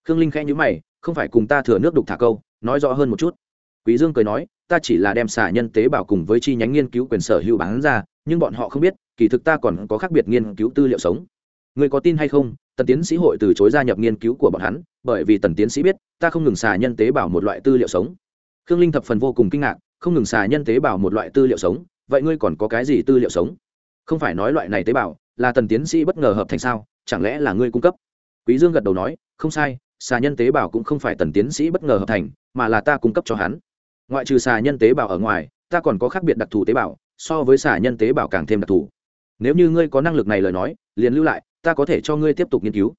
Khương linh khẽ nhíu mày, không phải cùng ta thừa nước đục thả câu, nói rõ hơn một chút. Quý dương cười nói, ta chỉ là đem xả nhân tế bào cùng với chi nhánh nghiên cứu quyền sở hữu bán ra, nhưng bọn họ không biết, kỳ thực ta còn có khác biệt nghiên cứu tư liệu sống. Người có tin hay không tần tiến sĩ hội từ chối gia nhập nghiên cứu của bọn hắn, bởi vì tần tiến sĩ biết, ta không ngừng xà nhân tế bào một loại tư liệu sống. Khương linh thập phần vô cùng kinh ngạc, không ngừng xà nhân tế bào một loại tư liệu sống, vậy ngươi còn có cái gì tư liệu sống? Không phải nói loại này tế bào, là tần tiến sĩ bất ngờ hợp thành sao, chẳng lẽ là ngươi cung cấp? Quý dương gật đầu nói, không sai, xà nhân tế bào cũng không phải tần tiến sĩ bất ngờ hợp thành, mà là ta cung cấp cho hắn. Ngoại trừ xà nhân tế bào ở ngoài, ta còn có khác biệt đặc thù tế bào, so với xà nhân tế bào càng thêm đặc thù. Nếu như ngươi có năng lực này lời nói, liền lưu lại ta có thể cho ngươi tiếp tục nghiên cứu.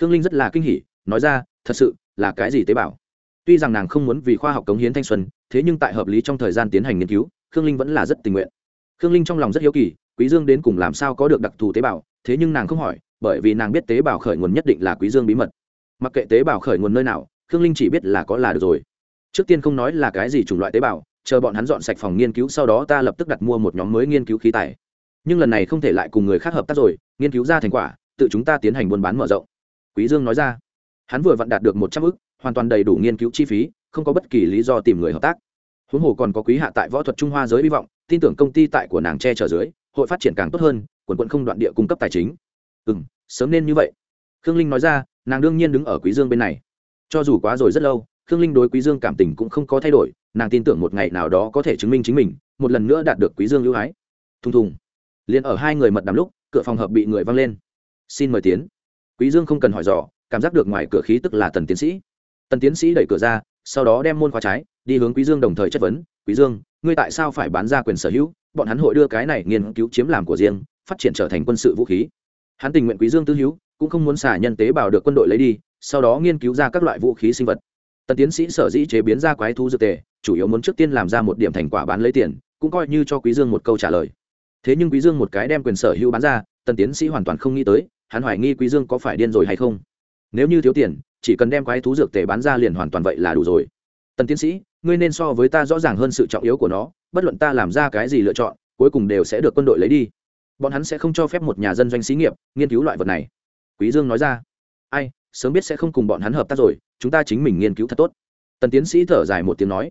Khương linh rất là kinh hỉ, nói ra, thật sự, là cái gì tế bào? Tuy rằng nàng không muốn vì khoa học cống hiến thanh xuân, thế nhưng tại hợp lý trong thời gian tiến hành nghiên cứu, khương linh vẫn là rất tình nguyện. Khương linh trong lòng rất hiếu kỳ, quý dương đến cùng làm sao có được đặc thù tế bào, thế nhưng nàng không hỏi, bởi vì nàng biết tế bào khởi nguồn nhất định là quý dương bí mật. Mặc kệ tế bào khởi nguồn nơi nào, khương linh chỉ biết là có là được rồi. Trước tiên không nói là cái gì chủng loại tế bào, chờ bọn hắn dọn sạch phòng nghiên cứu sau đó ta lập tức đặt mua một nhóm mới nghiên cứu khí tài. Nhưng lần này không thể lại cùng người khác hợp tác rồi, nghiên cứu ra thành quả tự chúng ta tiến hành buôn bán mở rộng. Quý dương nói ra. Hắn vừa vặn đạt được một trăm ức, hoàn toàn đầy đủ nghiên cứu chi phí, không có bất kỳ lý do tìm người hợp tác. Huống hồ còn có quý hạ tại võ thuật trung hoa giới hy vọng, tin tưởng công ty tại của nàng che chở dưới, hội phát triển càng tốt hơn, quần quận không đoạn địa cung cấp tài chính. Ừ m sớm nên như vậy. Khương linh nói ra, nàng đương nhiên đứng ở quý dương bên này. Cho dù quá rồi rất lâu, khương linh đối quý dương cảm tình cũng không có thay đổi, nàng tin tưởng một ngày nào đó có thể chứng minh chính mình, một lần nữa đạt được quý dương ưu ái. Thùng thùng. Liền ở hai người mật đắm lúc, cửa phòng hợp bị người văng lên xin mời tiến. Quý dương không cần hỏi dò, cảm giác được ngoài cửa khí tức là tần tiến sĩ. Tần tiến sĩ đẩy cửa ra, sau đó đem môn khóa trái, đi hướng quý dương đồng thời chất vấn, quý dương, ngươi tại sao phải bán ra quyền sở hữu? Bọn hắn hội đưa cái này nghiên cứu chiếm làm của riêng, phát triển trở thành quân sự vũ khí. Hắn tình nguyện quý dương tư hữu, cũng không muốn xả nhân tế bào được quân đội lấy đi, sau đó nghiên cứu ra các loại vũ khí sinh vật. Tần tiến sĩ sở dĩ chế biến ra quái thú dược tề, chủ yếu muốn trước tiên làm ra một điểm thành quả bán lấy tiền, cũng coi như cho quý dương một câu trả lời. Thế nhưng quý dương một cái đem quyền sở hữu bán ra, tần tiến sĩ hoàn toàn không nghĩ tới hắn hoài nghi quý dương có phải điên rồi hay không? Nếu như thiếu tiền, chỉ cần đem quái thú dược tề bán ra liền hoàn toàn vậy là đủ rồi. Tần tiến sĩ, ngươi nên so với ta rõ ràng hơn sự trọng yếu của nó, bất luận ta làm ra cái gì lựa chọn, cuối cùng đều sẽ được quân đội lấy đi. Bọn hắn sẽ không cho phép một nhà dân doanh xí nghiệp nghiên cứu loại vật này. Quý dương nói ra. Ai, sớm biết sẽ không cùng bọn hắn hợp tác rồi, chúng ta chính mình nghiên cứu thật tốt. Tần tiến sĩ thở dài một tiếng nói.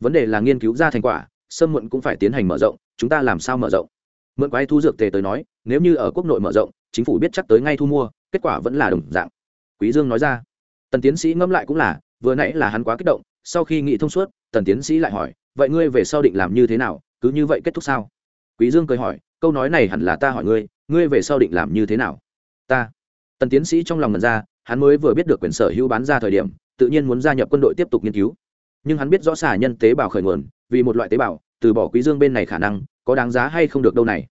Vấn đề là nghiên cứu ra thành quả, sớm muộn cũng phải tiến hành mở rộng, chúng ta làm sao mở rộng? Mượn quái thu dược tề tới nói, nếu như ở quốc nội mở rộng chính phủ biết chắc tới ngay thu mua, kết quả vẫn là đồng dạng. Quý dương nói ra. Tần tiến sĩ ngẫm lại cũng là, vừa nãy là hắn quá kích động, sau khi nghĩ thông suốt, tần tiến sĩ lại hỏi, vậy ngươi về sau định làm như thế nào? Cứ như vậy kết thúc sao? Quý dương cười hỏi, câu nói này hẳn là ta hỏi ngươi ngươi về sau định làm như thế nào? Ta. Tần tiến sĩ trong lòng ngần ra, hắn mới vừa biết được quyền sở hữu bán ra thời điểm, tự nhiên muốn gia nhập quân đội tiếp tục nghiên cứu. Nhưng hắn biết rõ xả nhân tế bào khởi nguồn, vì một loại tế bào, từ bỏ quý dương bên này khả năng, có đáng giá hay không được đâu này.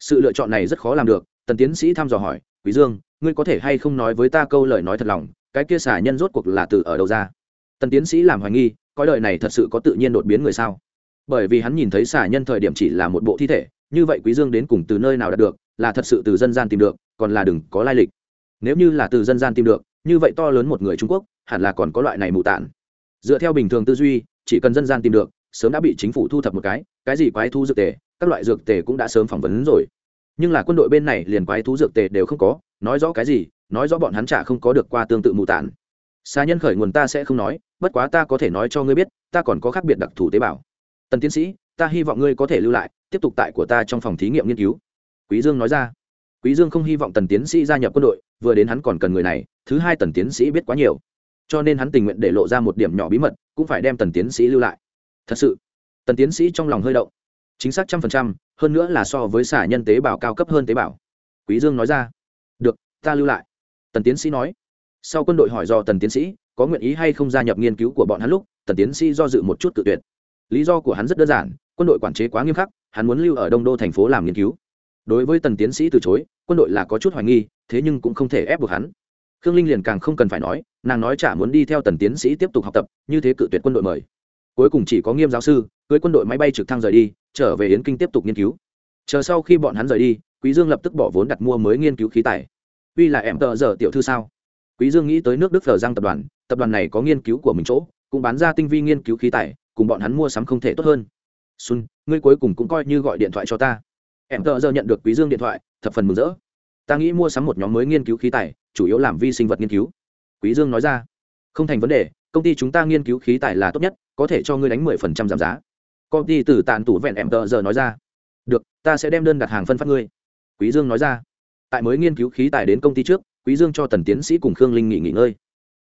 Sự lựa chọn này rất khó làm được tần tiến sĩ thăm dò hỏi, quý dương, ngươi có thể hay không nói với ta câu lời nói thật lòng, cái kia xả nhân rốt cuộc là từ ở đâu ra? Tần tiến sĩ làm hoài nghi coi đời này thật sự có tự nhiên đột biến người sao? Bởi vì hắn nhìn thấy xả nhân thời điểm chỉ là một bộ thi thể, như vậy quý dương đến cùng từ nơi nào đạt được, là thật sự từ dân gian tìm được, còn là đừng có lai lịch. Nếu như là từ dân gian tìm được, như vậy to lớn một người trung quốc, hẳn là còn có loại này mù tản dựa theo bình thường tư duy, chỉ cần dân gian tìm được, sớm đã bị chính phủ thu thập một cái cái gì quái thu dược tề, các loại dược tề cũng đã sớm phỏng vấn rồi nhưng là quân đội bên này liền quái thú dược tề đều không có, nói rõ cái gì, nói rõ bọn hắn chả không có được qua tương tự mù tản xa nhân khởi nguồn ta sẽ không nói, bất quá ta có thể nói cho ngươi biết, ta còn có khác biệt đặc thù tế bào. Tần tiến sĩ, ta hy vọng ngươi có thể lưu lại, tiếp tục tại của ta trong phòng thí nghiệm nghiên cứu. Quý dương nói ra. Quý dương không hy vọng tần tiến sĩ gia nhập quân đội, vừa đến hắn còn cần người này, thứ hai tần tiến sĩ biết quá nhiều. Cho nên hắn tình nguyện để lộ ra một điểm nhỏ bí mật, cũng phải đem tần tiến sĩ lưu lại. Thật sự, tần tiến sĩ trong lòng hơi động chính xác trăm phần trăm, hơn nữa là so với xả nhân tế bào cao cấp hơn tế bào. Quý dương nói ra. Được, ta lưu lại. Tần tiến sĩ nói. Sau quân đội hỏi do tần tiến sĩ, có nguyện ý hay không gia nhập nghiên cứu của bọn hắn lúc, tần tiến sĩ do dự một chút tự tuyệt. Lý do của hắn rất đơn giản, quân đội quản chế quá nghiêm khắc, hắn muốn lưu ở đông đô thành phố làm nghiên cứu. Đối với tần tiến sĩ từ chối, quân đội là có chút hoài nghi, thế nhưng cũng không thể ép buộc hắn. Khương linh liền càng không cần phải nói, nàng nói chả muốn đi theo tần tiến sĩ tiếp tục học tập, như thế cự tuyệt quân đội mời. Cuối cùng chỉ có nghiêm giáo sư cưới quân đội máy bay trực thăng rời đi, trở về yến kinh tiếp tục nghiên cứu. Chờ sau khi bọn hắn rời đi, quý dương lập tức bỏ vốn đặt mua mới nghiên cứu khí tài. Uy là em tờ giờ tiểu thư sao? Quý dương nghĩ tới nước đức thờ giang tập đoàn tập đoàn này có nghiên cứu của mình chỗ, cũng bán ra tinh vi nghiên cứu khí tài, cùng bọn hắn mua sắm không thể tốt hơn. Xuân ngươi cuối cùng cũng coi như gọi điện thoại cho ta. Em tờ giờ nhận được quý dương điện thoại, thập phần mừng rỡ. Ta nghĩ mua sắm một nhóm mới nghiên cứu khí tài, chủ yếu làm vi sinh vật nghiên cứu. Quý dương nói ra. Không thành vấn đề, công ty chúng ta nghiên cứu khí tài là tốt nhất, có thể cho ngươi đánh mười phần trăm giảm giá công ty từ tàn tủ vẹn em tờ giờ nói ra. Được, ta sẽ đem đơn đặt hàng phân phát ngươi. Quý dương nói ra. Tại mới nghiên cứu khí tài đến công ty trước, quý dương cho tần tiến sĩ cùng khương linh nghỉ nghỉ ngơi.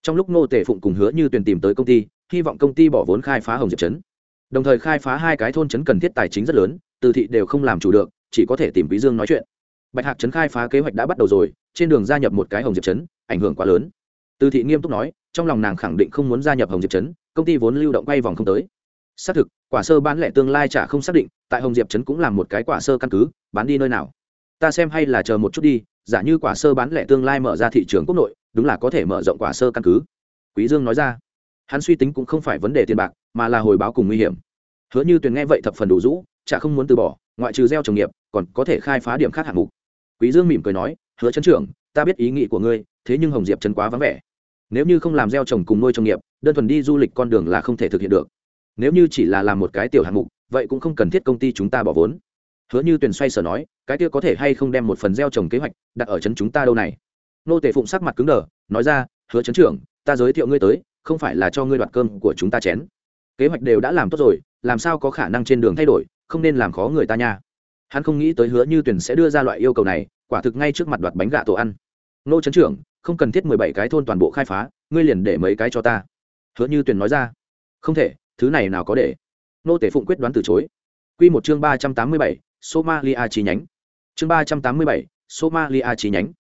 Trong lúc ngô tể phụng cùng hứa như tuyển tìm tới công ty, hy vọng công ty bỏ vốn khai phá hồng diệp trấn. Đồng thời khai phá hai cái thôn trấn cần thiết tài chính rất lớn, từ thị đều không làm chủ được, chỉ có thể tìm quý dương nói chuyện. Bạch hạc trấn khai phá kế hoạch đã bắt đầu rồi, trên đường gia nhập một cái hồng diệp trấn, ảnh hưởng quá lớn. Từ thị nghiêm túc nói, trong lòng nàng khẳng định không muốn gia nhập hồng diệp trấn, công ty vốn lưu động quay vòng không tới xác thực, quả sơ bán lẻ tương lai trả không xác định, tại hồng diệp trấn cũng là một cái quả sơ căn cứ, bán đi nơi nào. Ta xem hay là chờ một chút đi, giả như quả sơ bán lẻ tương lai mở ra thị trường quốc nội, đúng là có thể mở rộng quả sơ căn cứ. Quý dương nói ra. Hắn suy tính cũng không phải vấn đề tiền bạc, mà là hồi báo cùng nguy hiểm. Hứa như tuyền nghe vậy thập phần đủ rũ, chả không muốn từ bỏ, ngoại trừ gieo trồng nghiệp, còn có thể khai phá điểm khác hạng mục. Quý dương mỉm cười nói, hứa Trấn trưởng, ta biết ý nghĩ của ngươi, thế nhưng hồng diệp trấn quá vắng vẻ. Nếu như không làm gieo trồng cùng nuôi trồng nghiệp, đơn thuần đi du lịch con đường là không thể thực hiện được nếu như chỉ là làm một cái tiểu hạng mục, vậy cũng không cần thiết công ty chúng ta bỏ vốn. Hứa như tuyền xoay sở nói, cái kia có thể hay không đem một phần gieo trồng kế hoạch đặt ở trấn chúng ta đâu này? Nô tể phụng sắc mặt cứng đờ, nói ra, hứa trấn trưởng, ta giới thiệu ngươi tới, không phải là cho ngươi đoạt cơm của chúng ta chén. Kế hoạch đều đã làm tốt rồi, làm sao có khả năng trên đường thay đổi, không nên làm khó người ta nha. Hắn không nghĩ tới hứa như Tuyền sẽ đưa ra loại yêu cầu này, quả thực ngay trước mặt đoạt bánh gà tổ ăn. Nô trấn trưởng, không cần thiết mười bảy cái thôn toàn bộ khai phá, ngươi liền để mấy cái cho ta. Hứa như Tuyền nói ra, không thể thứ này nào có để? Nô tể phụng quyết đoán từ chối. Q một chương ba trăm tám mươi bảy, somalia chi nhánh. Chương ba trăm tám mươi bảy, somalia chi nhánh.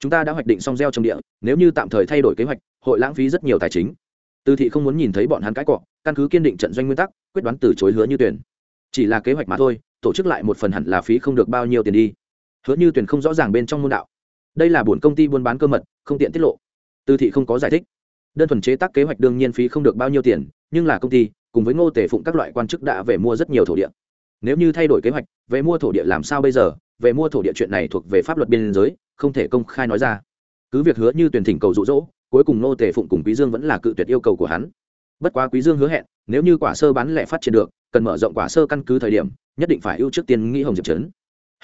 Chúng ta đã hoạch định xong gieo trong địa, nếu như tạm thời thay đổi kế hoạch, hội lãng phí rất nhiều tài chính. Từ thị không muốn nhìn thấy bọn hắn cãi cọ, căn cứ kiên định trận doanh nguyên tắc, quyết đoán từ chối hứa như tuyển chỉ là kế hoạch mà thôi, tổ chức lại một phần hẳn là phí không được bao nhiêu tiền đi. Hứa như tuyển không rõ ràng bên trong môn đạo. Đây là buồn công ty buôn bán cơ mật, không tiện tiết lộ. Từ thị không có giải thích. Đơn thuần chế tác kế hoạch đương nhiên phí không được bao nhiêu tiền, nhưng là công ty cùng với ngô Tề phụng các loại quan chức đã về mua rất nhiều thổ địa. Nếu như thay đổi kế hoạch, về mua thổ địa làm sao bây giờ? Về mua thổ địa chuyện này thuộc về pháp luật biên giới, không thể công khai nói ra. Cứ việc hứa như tuyển thỉnh cầu rụ rỗ cuối cùng ngô Tề phụng cùng quý dương vẫn là cự tuyệt yêu cầu của hắn. Bất quá quý dương hứa hẹn, nếu như quả sơ bán lẻ phát triển được, cần mở rộng quả sơ căn cứ thời điểm, nhất định phải ưu trước tiên nghĩ hồng diệp trấn.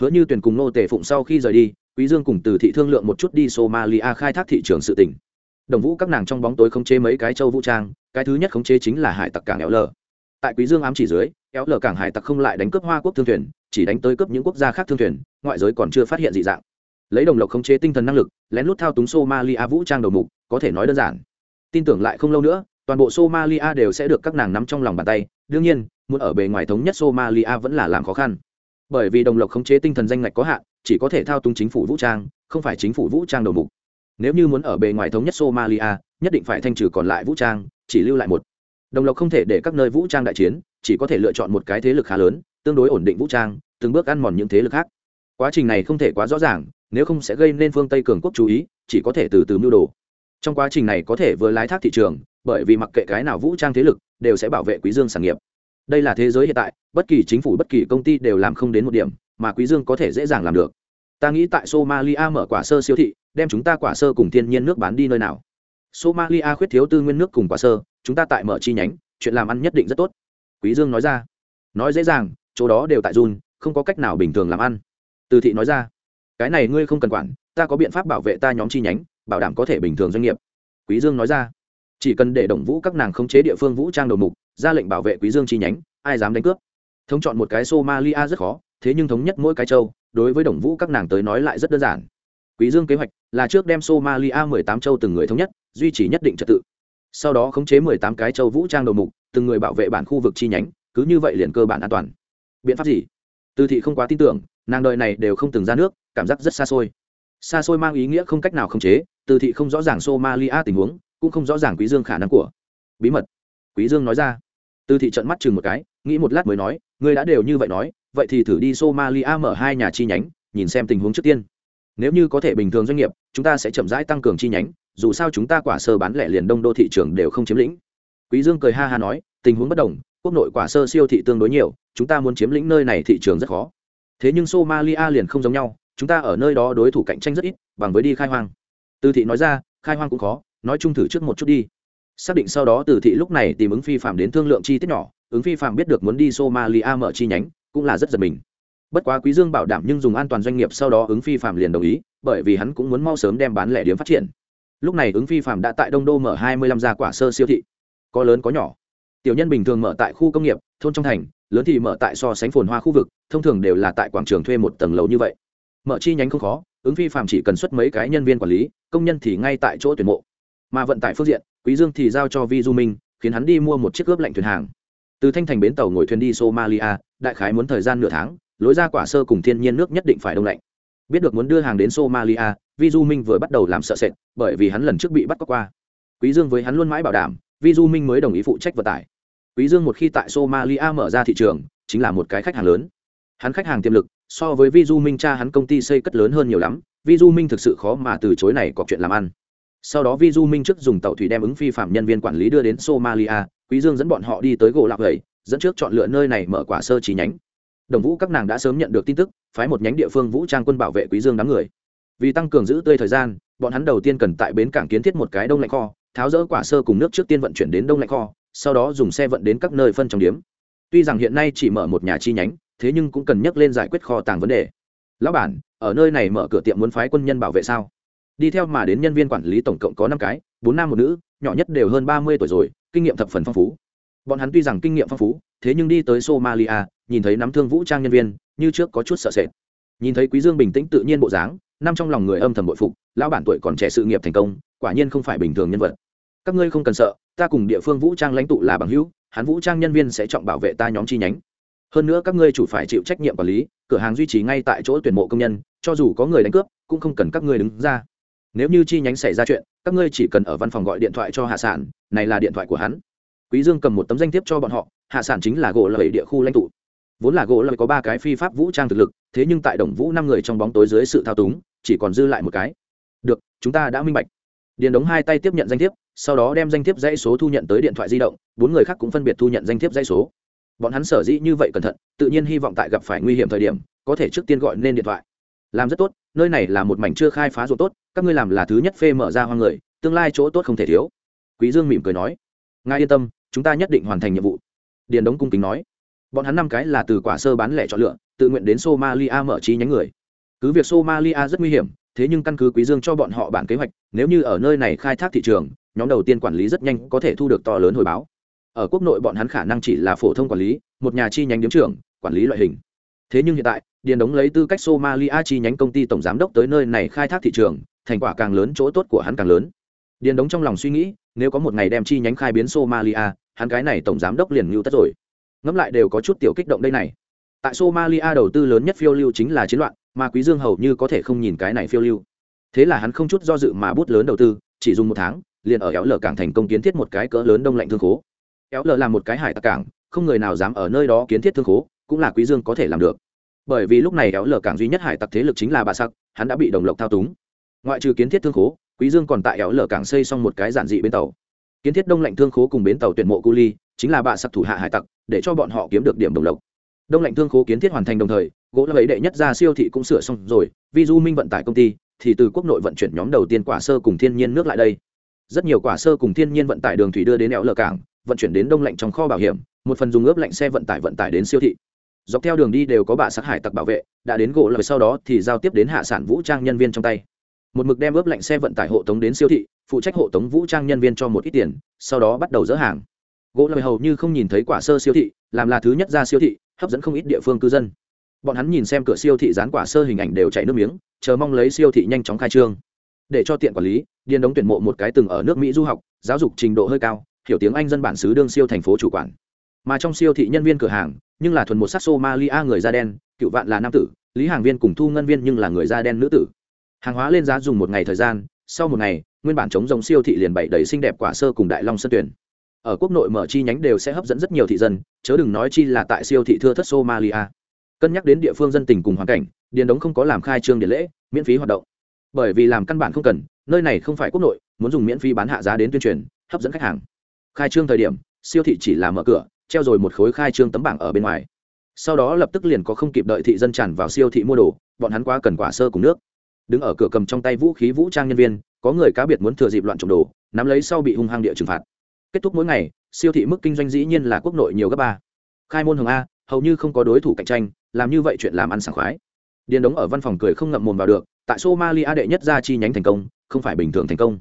Hứa như tuyển cùng ngô Tề phụng sau khi rời đi, quý dương cùng từ thị thương lượng một chút đi somalia khai thác thị trường sự tỉnh đồng vũ các nàng trong bóng tối khống chế mấy cái châu vũ trang, cái thứ nhất khống chế chính là hải tặc cảng éo lờ tại quý dương ám chỉ dưới éo lờ cảng hải tặc không lại đánh cướp hoa quốc thương thuyền, chỉ đánh tới cướp những quốc gia khác thương thuyền, ngoại giới còn chưa phát hiện dị dạng. Lấy đồng lộc khống chế tinh thần năng lực, lén lút thao túng somalia vũ trang đầu mục, có thể nói đơn giản. Tin tưởng lại không lâu nữa, toàn bộ somalia đều sẽ được các nàng nắm trong lòng bàn tay. Đương nhiên, muốn ở bề ngoài thống nhất somalia vẫn là làm khó khăn. Bởi vì đồng lộc khống chế tinh thần danh ngạch có hạn, chỉ có thể thao túng chính phủ vũ trang, không phải chính phủ vũ trang đầu mục nếu như muốn ở bề ngoài thống nhất somalia, nhất định phải thanh trừ còn lại vũ trang, chỉ lưu lại một. Đồng lộc không thể để các nơi vũ trang đại chiến, chỉ có thể lựa chọn một cái thế lực khá lớn, tương đối ổn định vũ trang, từng bước ăn mòn những thế lực khác. Quá trình này không thể quá rõ ràng, nếu không sẽ gây nên phương tây cường quốc chú ý, chỉ có thể từ từ mưu đồ. Trong quá trình này có thể vừa lái thác thị trường, bởi vì mặc kệ cái nào vũ trang thế lực, đều sẽ bảo vệ quý dương sản nghiệp. Đây là thế giới hiện tại, bất kỳ chính phủ, bất kỳ công ty đều làm không đến một điểm, mà quý dương có thể dễ dàng làm được ta nghĩ tại somalia mở quả sơ siêu thị, đem chúng ta quả sơ cùng thiên nhiên nước bán đi nơi nào. Somalia khuyết thiếu tư nguyên nước cùng quả sơ, chúng ta tại mở chi nhánh, chuyện làm ăn nhất định rất tốt. Quý dương nói ra. Nói dễ dàng, chỗ đó đều tại run, không có cách nào bình thường làm ăn. Từ thị nói ra. Cái này ngươi không cần quản, ta có biện pháp bảo vệ ta nhóm chi nhánh, bảo đảm có thể bình thường doanh nghiệp. Quý dương nói ra. Chỉ cần để đồng vũ các nàng khống chế địa phương vũ trang đầu mục, ra lệnh bảo vệ quý dương chi nhánh, ai dám đánh cướp? Thống chọn một cái somalia rất khó, thế nhưng thống nhất mỗi cái châu đối với đồng vũ các nàng tới nói lại rất đơn giản. Quý dương kế hoạch là trước đem somalia 18 châu từng người thống nhất, duy trì nhất định trật tự. Sau đó khống chế 18 cái châu vũ trang đầu mục, từng người bảo vệ bản khu vực chi nhánh, cứ như vậy liền cơ bản an toàn. Biện pháp gì? Từ thị không quá tin tưởng, nàng đời này đều không từng ra nước, cảm giác rất xa xôi. Xa xôi mang ý nghĩa không cách nào khống chế từ thị không rõ ràng somalia tình huống, cũng không rõ ràng quý dương khả năng của. Bí mật. Quý dương nói ra. Từ thị trận mắt chừng một cái, nghĩ một lát mới nói, ngươi đã đều như vậy nói vậy thì thử đi somalia mở hai nhà chi nhánh, nhìn xem tình huống trước tiên. Nếu như có thể bình thường doanh nghiệp, chúng ta sẽ chậm rãi tăng cường chi nhánh, dù sao chúng ta quả sơ bán lẻ liền đông đô thị trường đều không chiếm lĩnh. Quý dương cười ha ha nói, tình huống bất đồng, quốc nội quả sơ siêu thị tương đối nhiều, chúng ta muốn chiếm lĩnh nơi này thị trường rất khó. Thế nhưng somalia liền không giống nhau, chúng ta ở nơi đó đối thủ cạnh tranh rất ít, bằng với đi khai hoang. Từ thị nói ra, khai hoang cũng khó, nói chung thử trước một chút đi. Xác định sau đó từ thị lúc này tìm ứng phi phạm đến thương lượng chi tiết nhỏ, ứng phi phạm biết được muốn đi somalia mở chi nhánh cũng là rất giật mình. Bất quá quý dương bảo đảm nhưng dùng an toàn doanh nghiệp sau đó ứng phi phạm liền đồng ý, bởi vì hắn cũng muốn mau sớm đem bán lẻ điểm phát triển. Lúc này ứng phi phạm đã tại đông đô mở hai mươi lăm gia quả sơ siêu thị. Có lớn có nhỏ. Tiểu nhân bình thường mở tại khu công nghiệp, thôn trong thành, lớn thì mở tại so sánh phồn hoa khu vực, thông thường đều là tại quảng trường thuê một tầng lầu như vậy. Mở chi nhánh không khó, ứng phi phạm chỉ cần xuất mấy cái nhân viên quản lý, công nhân thì ngay tại chỗ tuyển mộ. Mà vận tải phương diện, quý dương thì giao cho vi du minh, khiến hắn đi mua một chiếc ướp lạnh thuyền hàng từ thanh thành bến tàu ngồi thuyền đi somalia, đại khái muốn thời gian nửa tháng, lối ra quả sơ cùng thiên nhiên nước nhất định phải đông lạnh. Biết được muốn đưa hàng đến somalia, vi du minh vừa bắt đầu làm sợ sệt, bởi vì hắn lần trước bị bắt cóc qua. Quý dương với hắn luôn mãi bảo đảm, vi du minh mới đồng ý phụ trách vận tải. Quý dương một khi tại somalia mở ra thị trường, chính là một cái khách hàng lớn. Hắn khách hàng tiềm lực, so với vi du minh cha hắn công ty xây cất lớn hơn nhiều lắm, vi du minh thực sự khó mà từ chối này có chuyện làm ăn sau đó vi du minh trước dùng tàu thủy đem ứng phi phạm nhân viên quản lý đưa đến somalia, quý dương dẫn bọn họ đi tới gỗ lạc gầy, dẫn trước chọn lựa nơi này mở quả sơ chỉ nhánh. Đồng vũ các nàng đã sớm nhận được tin tức, phái một nhánh địa phương vũ trang quân bảo vệ quý dương đám người. Vì tăng cường giữ tươi thời gian, bọn hắn đầu tiên cần tại bến cảng kiến thiết một cái đông lạnh kho, tháo rỡ quả sơ cùng nước trước tiên vận chuyển đến đông lạnh kho, sau đó dùng xe vận đến các nơi phân trong điếm. Tuy rằng hiện nay chỉ mở một nhà chi nhánh, thế nhưng cũng cần nhắc lên giải quyết kho tàng vấn đề. Lão bản, ở nơi này mở cửa tiệm muốn phái quân nhân bảo vệ sao? Đi theo mà đến nhân viên quản lý tổng cộng có năm cái, bốn nam một nữ, nhỏ nhất đều hơn ba mươi tuổi rồi, kinh nghiệm thập phần phong phú. Bọn hắn tuy rằng kinh nghiệm phong phú, thế nhưng đi tới somalia, nhìn thấy nắm thương vũ trang nhân viên, như trước có chút sợ sệt. Nhìn thấy quý dương bình tĩnh tự nhiên bộ dáng, năm trong lòng người âm thầm bội phục, lão bản tuổi còn trẻ sự nghiệp thành công, quả nhiên không phải bình thường nhân vật. Các ngươi không cần sợ, ta cùng địa phương vũ trang lãnh tụ là bằng hữu, hắn vũ trang nhân viên sẽ trọng bảo vệ ta nhóm chi nhánh. Hơn nữa các ngươi chủ phải chịu trách nhiệm quản lý, cửa hàng duy trì ngay tại chỗ tuyển mộ công nhân, cho dù có người đánh cướp, cũng không cần các ngươi đứng ra nếu như chi nhánh xảy ra chuyện, các ngươi chỉ cần ở văn phòng gọi điện thoại cho hạ sản, này là điện thoại của hắn. Quý dương cầm một tấm danh thiếp cho bọn họ, hạ sản chính là gỗ lợi địa khu lãnh tụ. Vốn là gỗ lợi có ba cái phi pháp vũ trang thực lực, thế nhưng tại đồng vũ năm người trong bóng tối dưới sự thao túng, chỉ còn dư lại một cái. Được, chúng ta đã minh bạch. Điền đống hai tay tiếp nhận danh thiếp, sau đó đem danh thiếp dãy số thu nhận tới điện thoại di động, bốn người khác cũng phân biệt thu nhận danh thiếp dãy số. Bọn hắn sở dĩ như vậy cẩn thận, tự nhiên hy vọng tại gặp phải nguy hiểm thời điểm, có thể trước tiên gọi nên điện thoại làm rất tốt, nơi này là một mảnh chưa khai phá ruộng tốt, các ngươi làm là thứ nhất phê mở ra hoang người, tương lai chỗ tốt không thể thiếu. Quý dương mỉm cười nói. Ngài yên tâm, chúng ta nhất định hoàn thành nhiệm vụ. Điền đống cung kính nói. Bọn hắn năm cái là từ quả sơ bán lẻ chọn lựa, tự nguyện đến somalia mở trí nhánh người. Cứ việc somalia rất nguy hiểm, thế nhưng căn cứ quý dương cho bọn họ bản kế hoạch, nếu như ở nơi này khai thác thị trường, nhóm đầu tiên quản lý rất nhanh có thể thu được to lớn hồi báo. Ở quốc nội bọn hắn khả năng chỉ là phổ thông quản lý, một nhà chi nhánh điếm trưởng, quản lý loại hình thế nhưng hiện tại, điền đống lấy tư cách somalia chi nhánh công ty tổng giám đốc tới nơi này khai thác thị trường, thành quả càng lớn, chỗ tốt của hắn càng lớn. Điền đống trong lòng suy nghĩ, nếu có một ngày đem chi nhánh khai biến somalia, hắn cái này tổng giám đốc liền ngưu tất rồi. Ngẫm lại đều có chút tiểu kích động đây này. Tại somalia đầu tư lớn nhất phiêu lưu chính là chiến loạn, mà quý dương hầu như có thể không nhìn cái này phiêu lưu. Thế là hắn không chút do dự mà bút lớn đầu tư, chỉ dùng một tháng, liền ở éo lở cảng thành công kiến thiết một cái cỡ lớn đông lạnh thương khố. Éo lở là một cái hải tặc cảng, không người nào dám ở nơi đó kiến thiết thương khố cũng là quý dương có thể làm được. Bởi vì lúc này éo lờ cảng duy nhất hải tặc thế lực chính là bà sắc hắn đã bị đồng lộc thao túng. Ngoại trừ kiến thiết thương khố, quý dương còn tại éo lờ cảng xây xong một cái giản dị bến tàu. Kiến thiết đông lạnh thương khố cùng bến tàu tuyển mộ cu ly, chính là bà sắc thủ hạ hải tặc, để cho bọn họ kiếm được điểm đồng lộc. Đông lạnh thương khố kiến thiết hoàn thành đồng thời, gỗ là ấy đệ nhất ra siêu thị cũng sửa xong rồi vi du minh vận tải công ty, thì từ quốc nội vận chuyển nhóm đầu tiên quả sơ cùng thiên nhiên nước lại đây. Rất nhiều quả sơ cùng thiên nhiên vận tải đường thủy đưa đến éo lờ cảng, vận chuyển đến đông lạnh trong kho bảo hiểm, một phần dùng ướp lạnh xe vận tải vận tải đến siêu thị dọc theo đường đi đều có bạ sát hải tặc bảo vệ, đã đến gỗ lời sau đó thì giao tiếp đến hạ sản vũ trang nhân viên trong tay. Một mực đem ướp lạnh xe vận tải hộ tống đến siêu thị, phụ trách hộ tống vũ trang nhân viên cho một ít tiền, sau đó bắt đầu dỡ hàng. Gỗ lời hầu như không nhìn thấy quả sơ siêu thị, làm là thứ nhất ra siêu thị, hấp dẫn không ít địa phương cư dân. Bọn hắn nhìn xem cửa siêu thị dán quả sơ hình ảnh đều chảy nước miếng, chờ mong lấy siêu thị nhanh chóng khai trương. Để cho tiện quản lý, điền đống tuyển mộ một cái từng ở nước mỹ du học, giáo dục trình độ hơi cao, hiểu tiếng anh dân bản xứ đương siêu thành phố chủ quản mà trong siêu thị nhân viên cửa hàng, nhưng là thuần một sắc somalia người da đen, cựu vạn là nam tử, lý hàng viên cùng thu ngân viên nhưng là người da đen nữ tử. Hàng hóa lên giá dùng một ngày thời gian, sau một ngày, nguyên bản chống giống siêu thị liền bày đầy xinh đẹp quả sơ cùng đại long sân tuyển. Ở quốc nội mở chi nhánh đều sẽ hấp dẫn rất nhiều thị dân, chớ đừng nói chi là tại siêu thị thưa thất somalia. Cân nhắc đến địa phương dân tình cùng hoàn cảnh, điền đống không có làm khai trương điện lễ, miễn phí hoạt động. Bởi vì làm căn bản không cần, nơi này không phải quốc nội, muốn dùng miễn phí bán hạ giá đến tuyên truyền, hấp dẫn khách hàng. Khai trương thời điểm, siêu thị chỉ là mở cửa treo rồi một khối khai trương tấm bảng ở bên ngoài. Sau đó lập tức liền có không kịp đợi thị dân tràn vào siêu thị mua đồ, bọn hắn quá cần quả sơ cùng nước. Đứng ở cửa cầm trong tay vũ khí vũ trang nhân viên, có người cá biệt muốn thừa dịp loạn trộm đồ, nắm lấy sau bị hung hăng địa trừng phạt. Kết thúc mỗi ngày, siêu thị mức kinh doanh dĩ nhiên là quốc nội nhiều gấp ba. Khai môn hồng a, hầu như không có đối thủ cạnh tranh, làm như vậy chuyện làm ăn sảng khoái. Điền đống ở văn phòng cười không ngậm mồm vào được, tại somalia đệ nhất ra chi nhánh thành công, không phải bình thường thành công.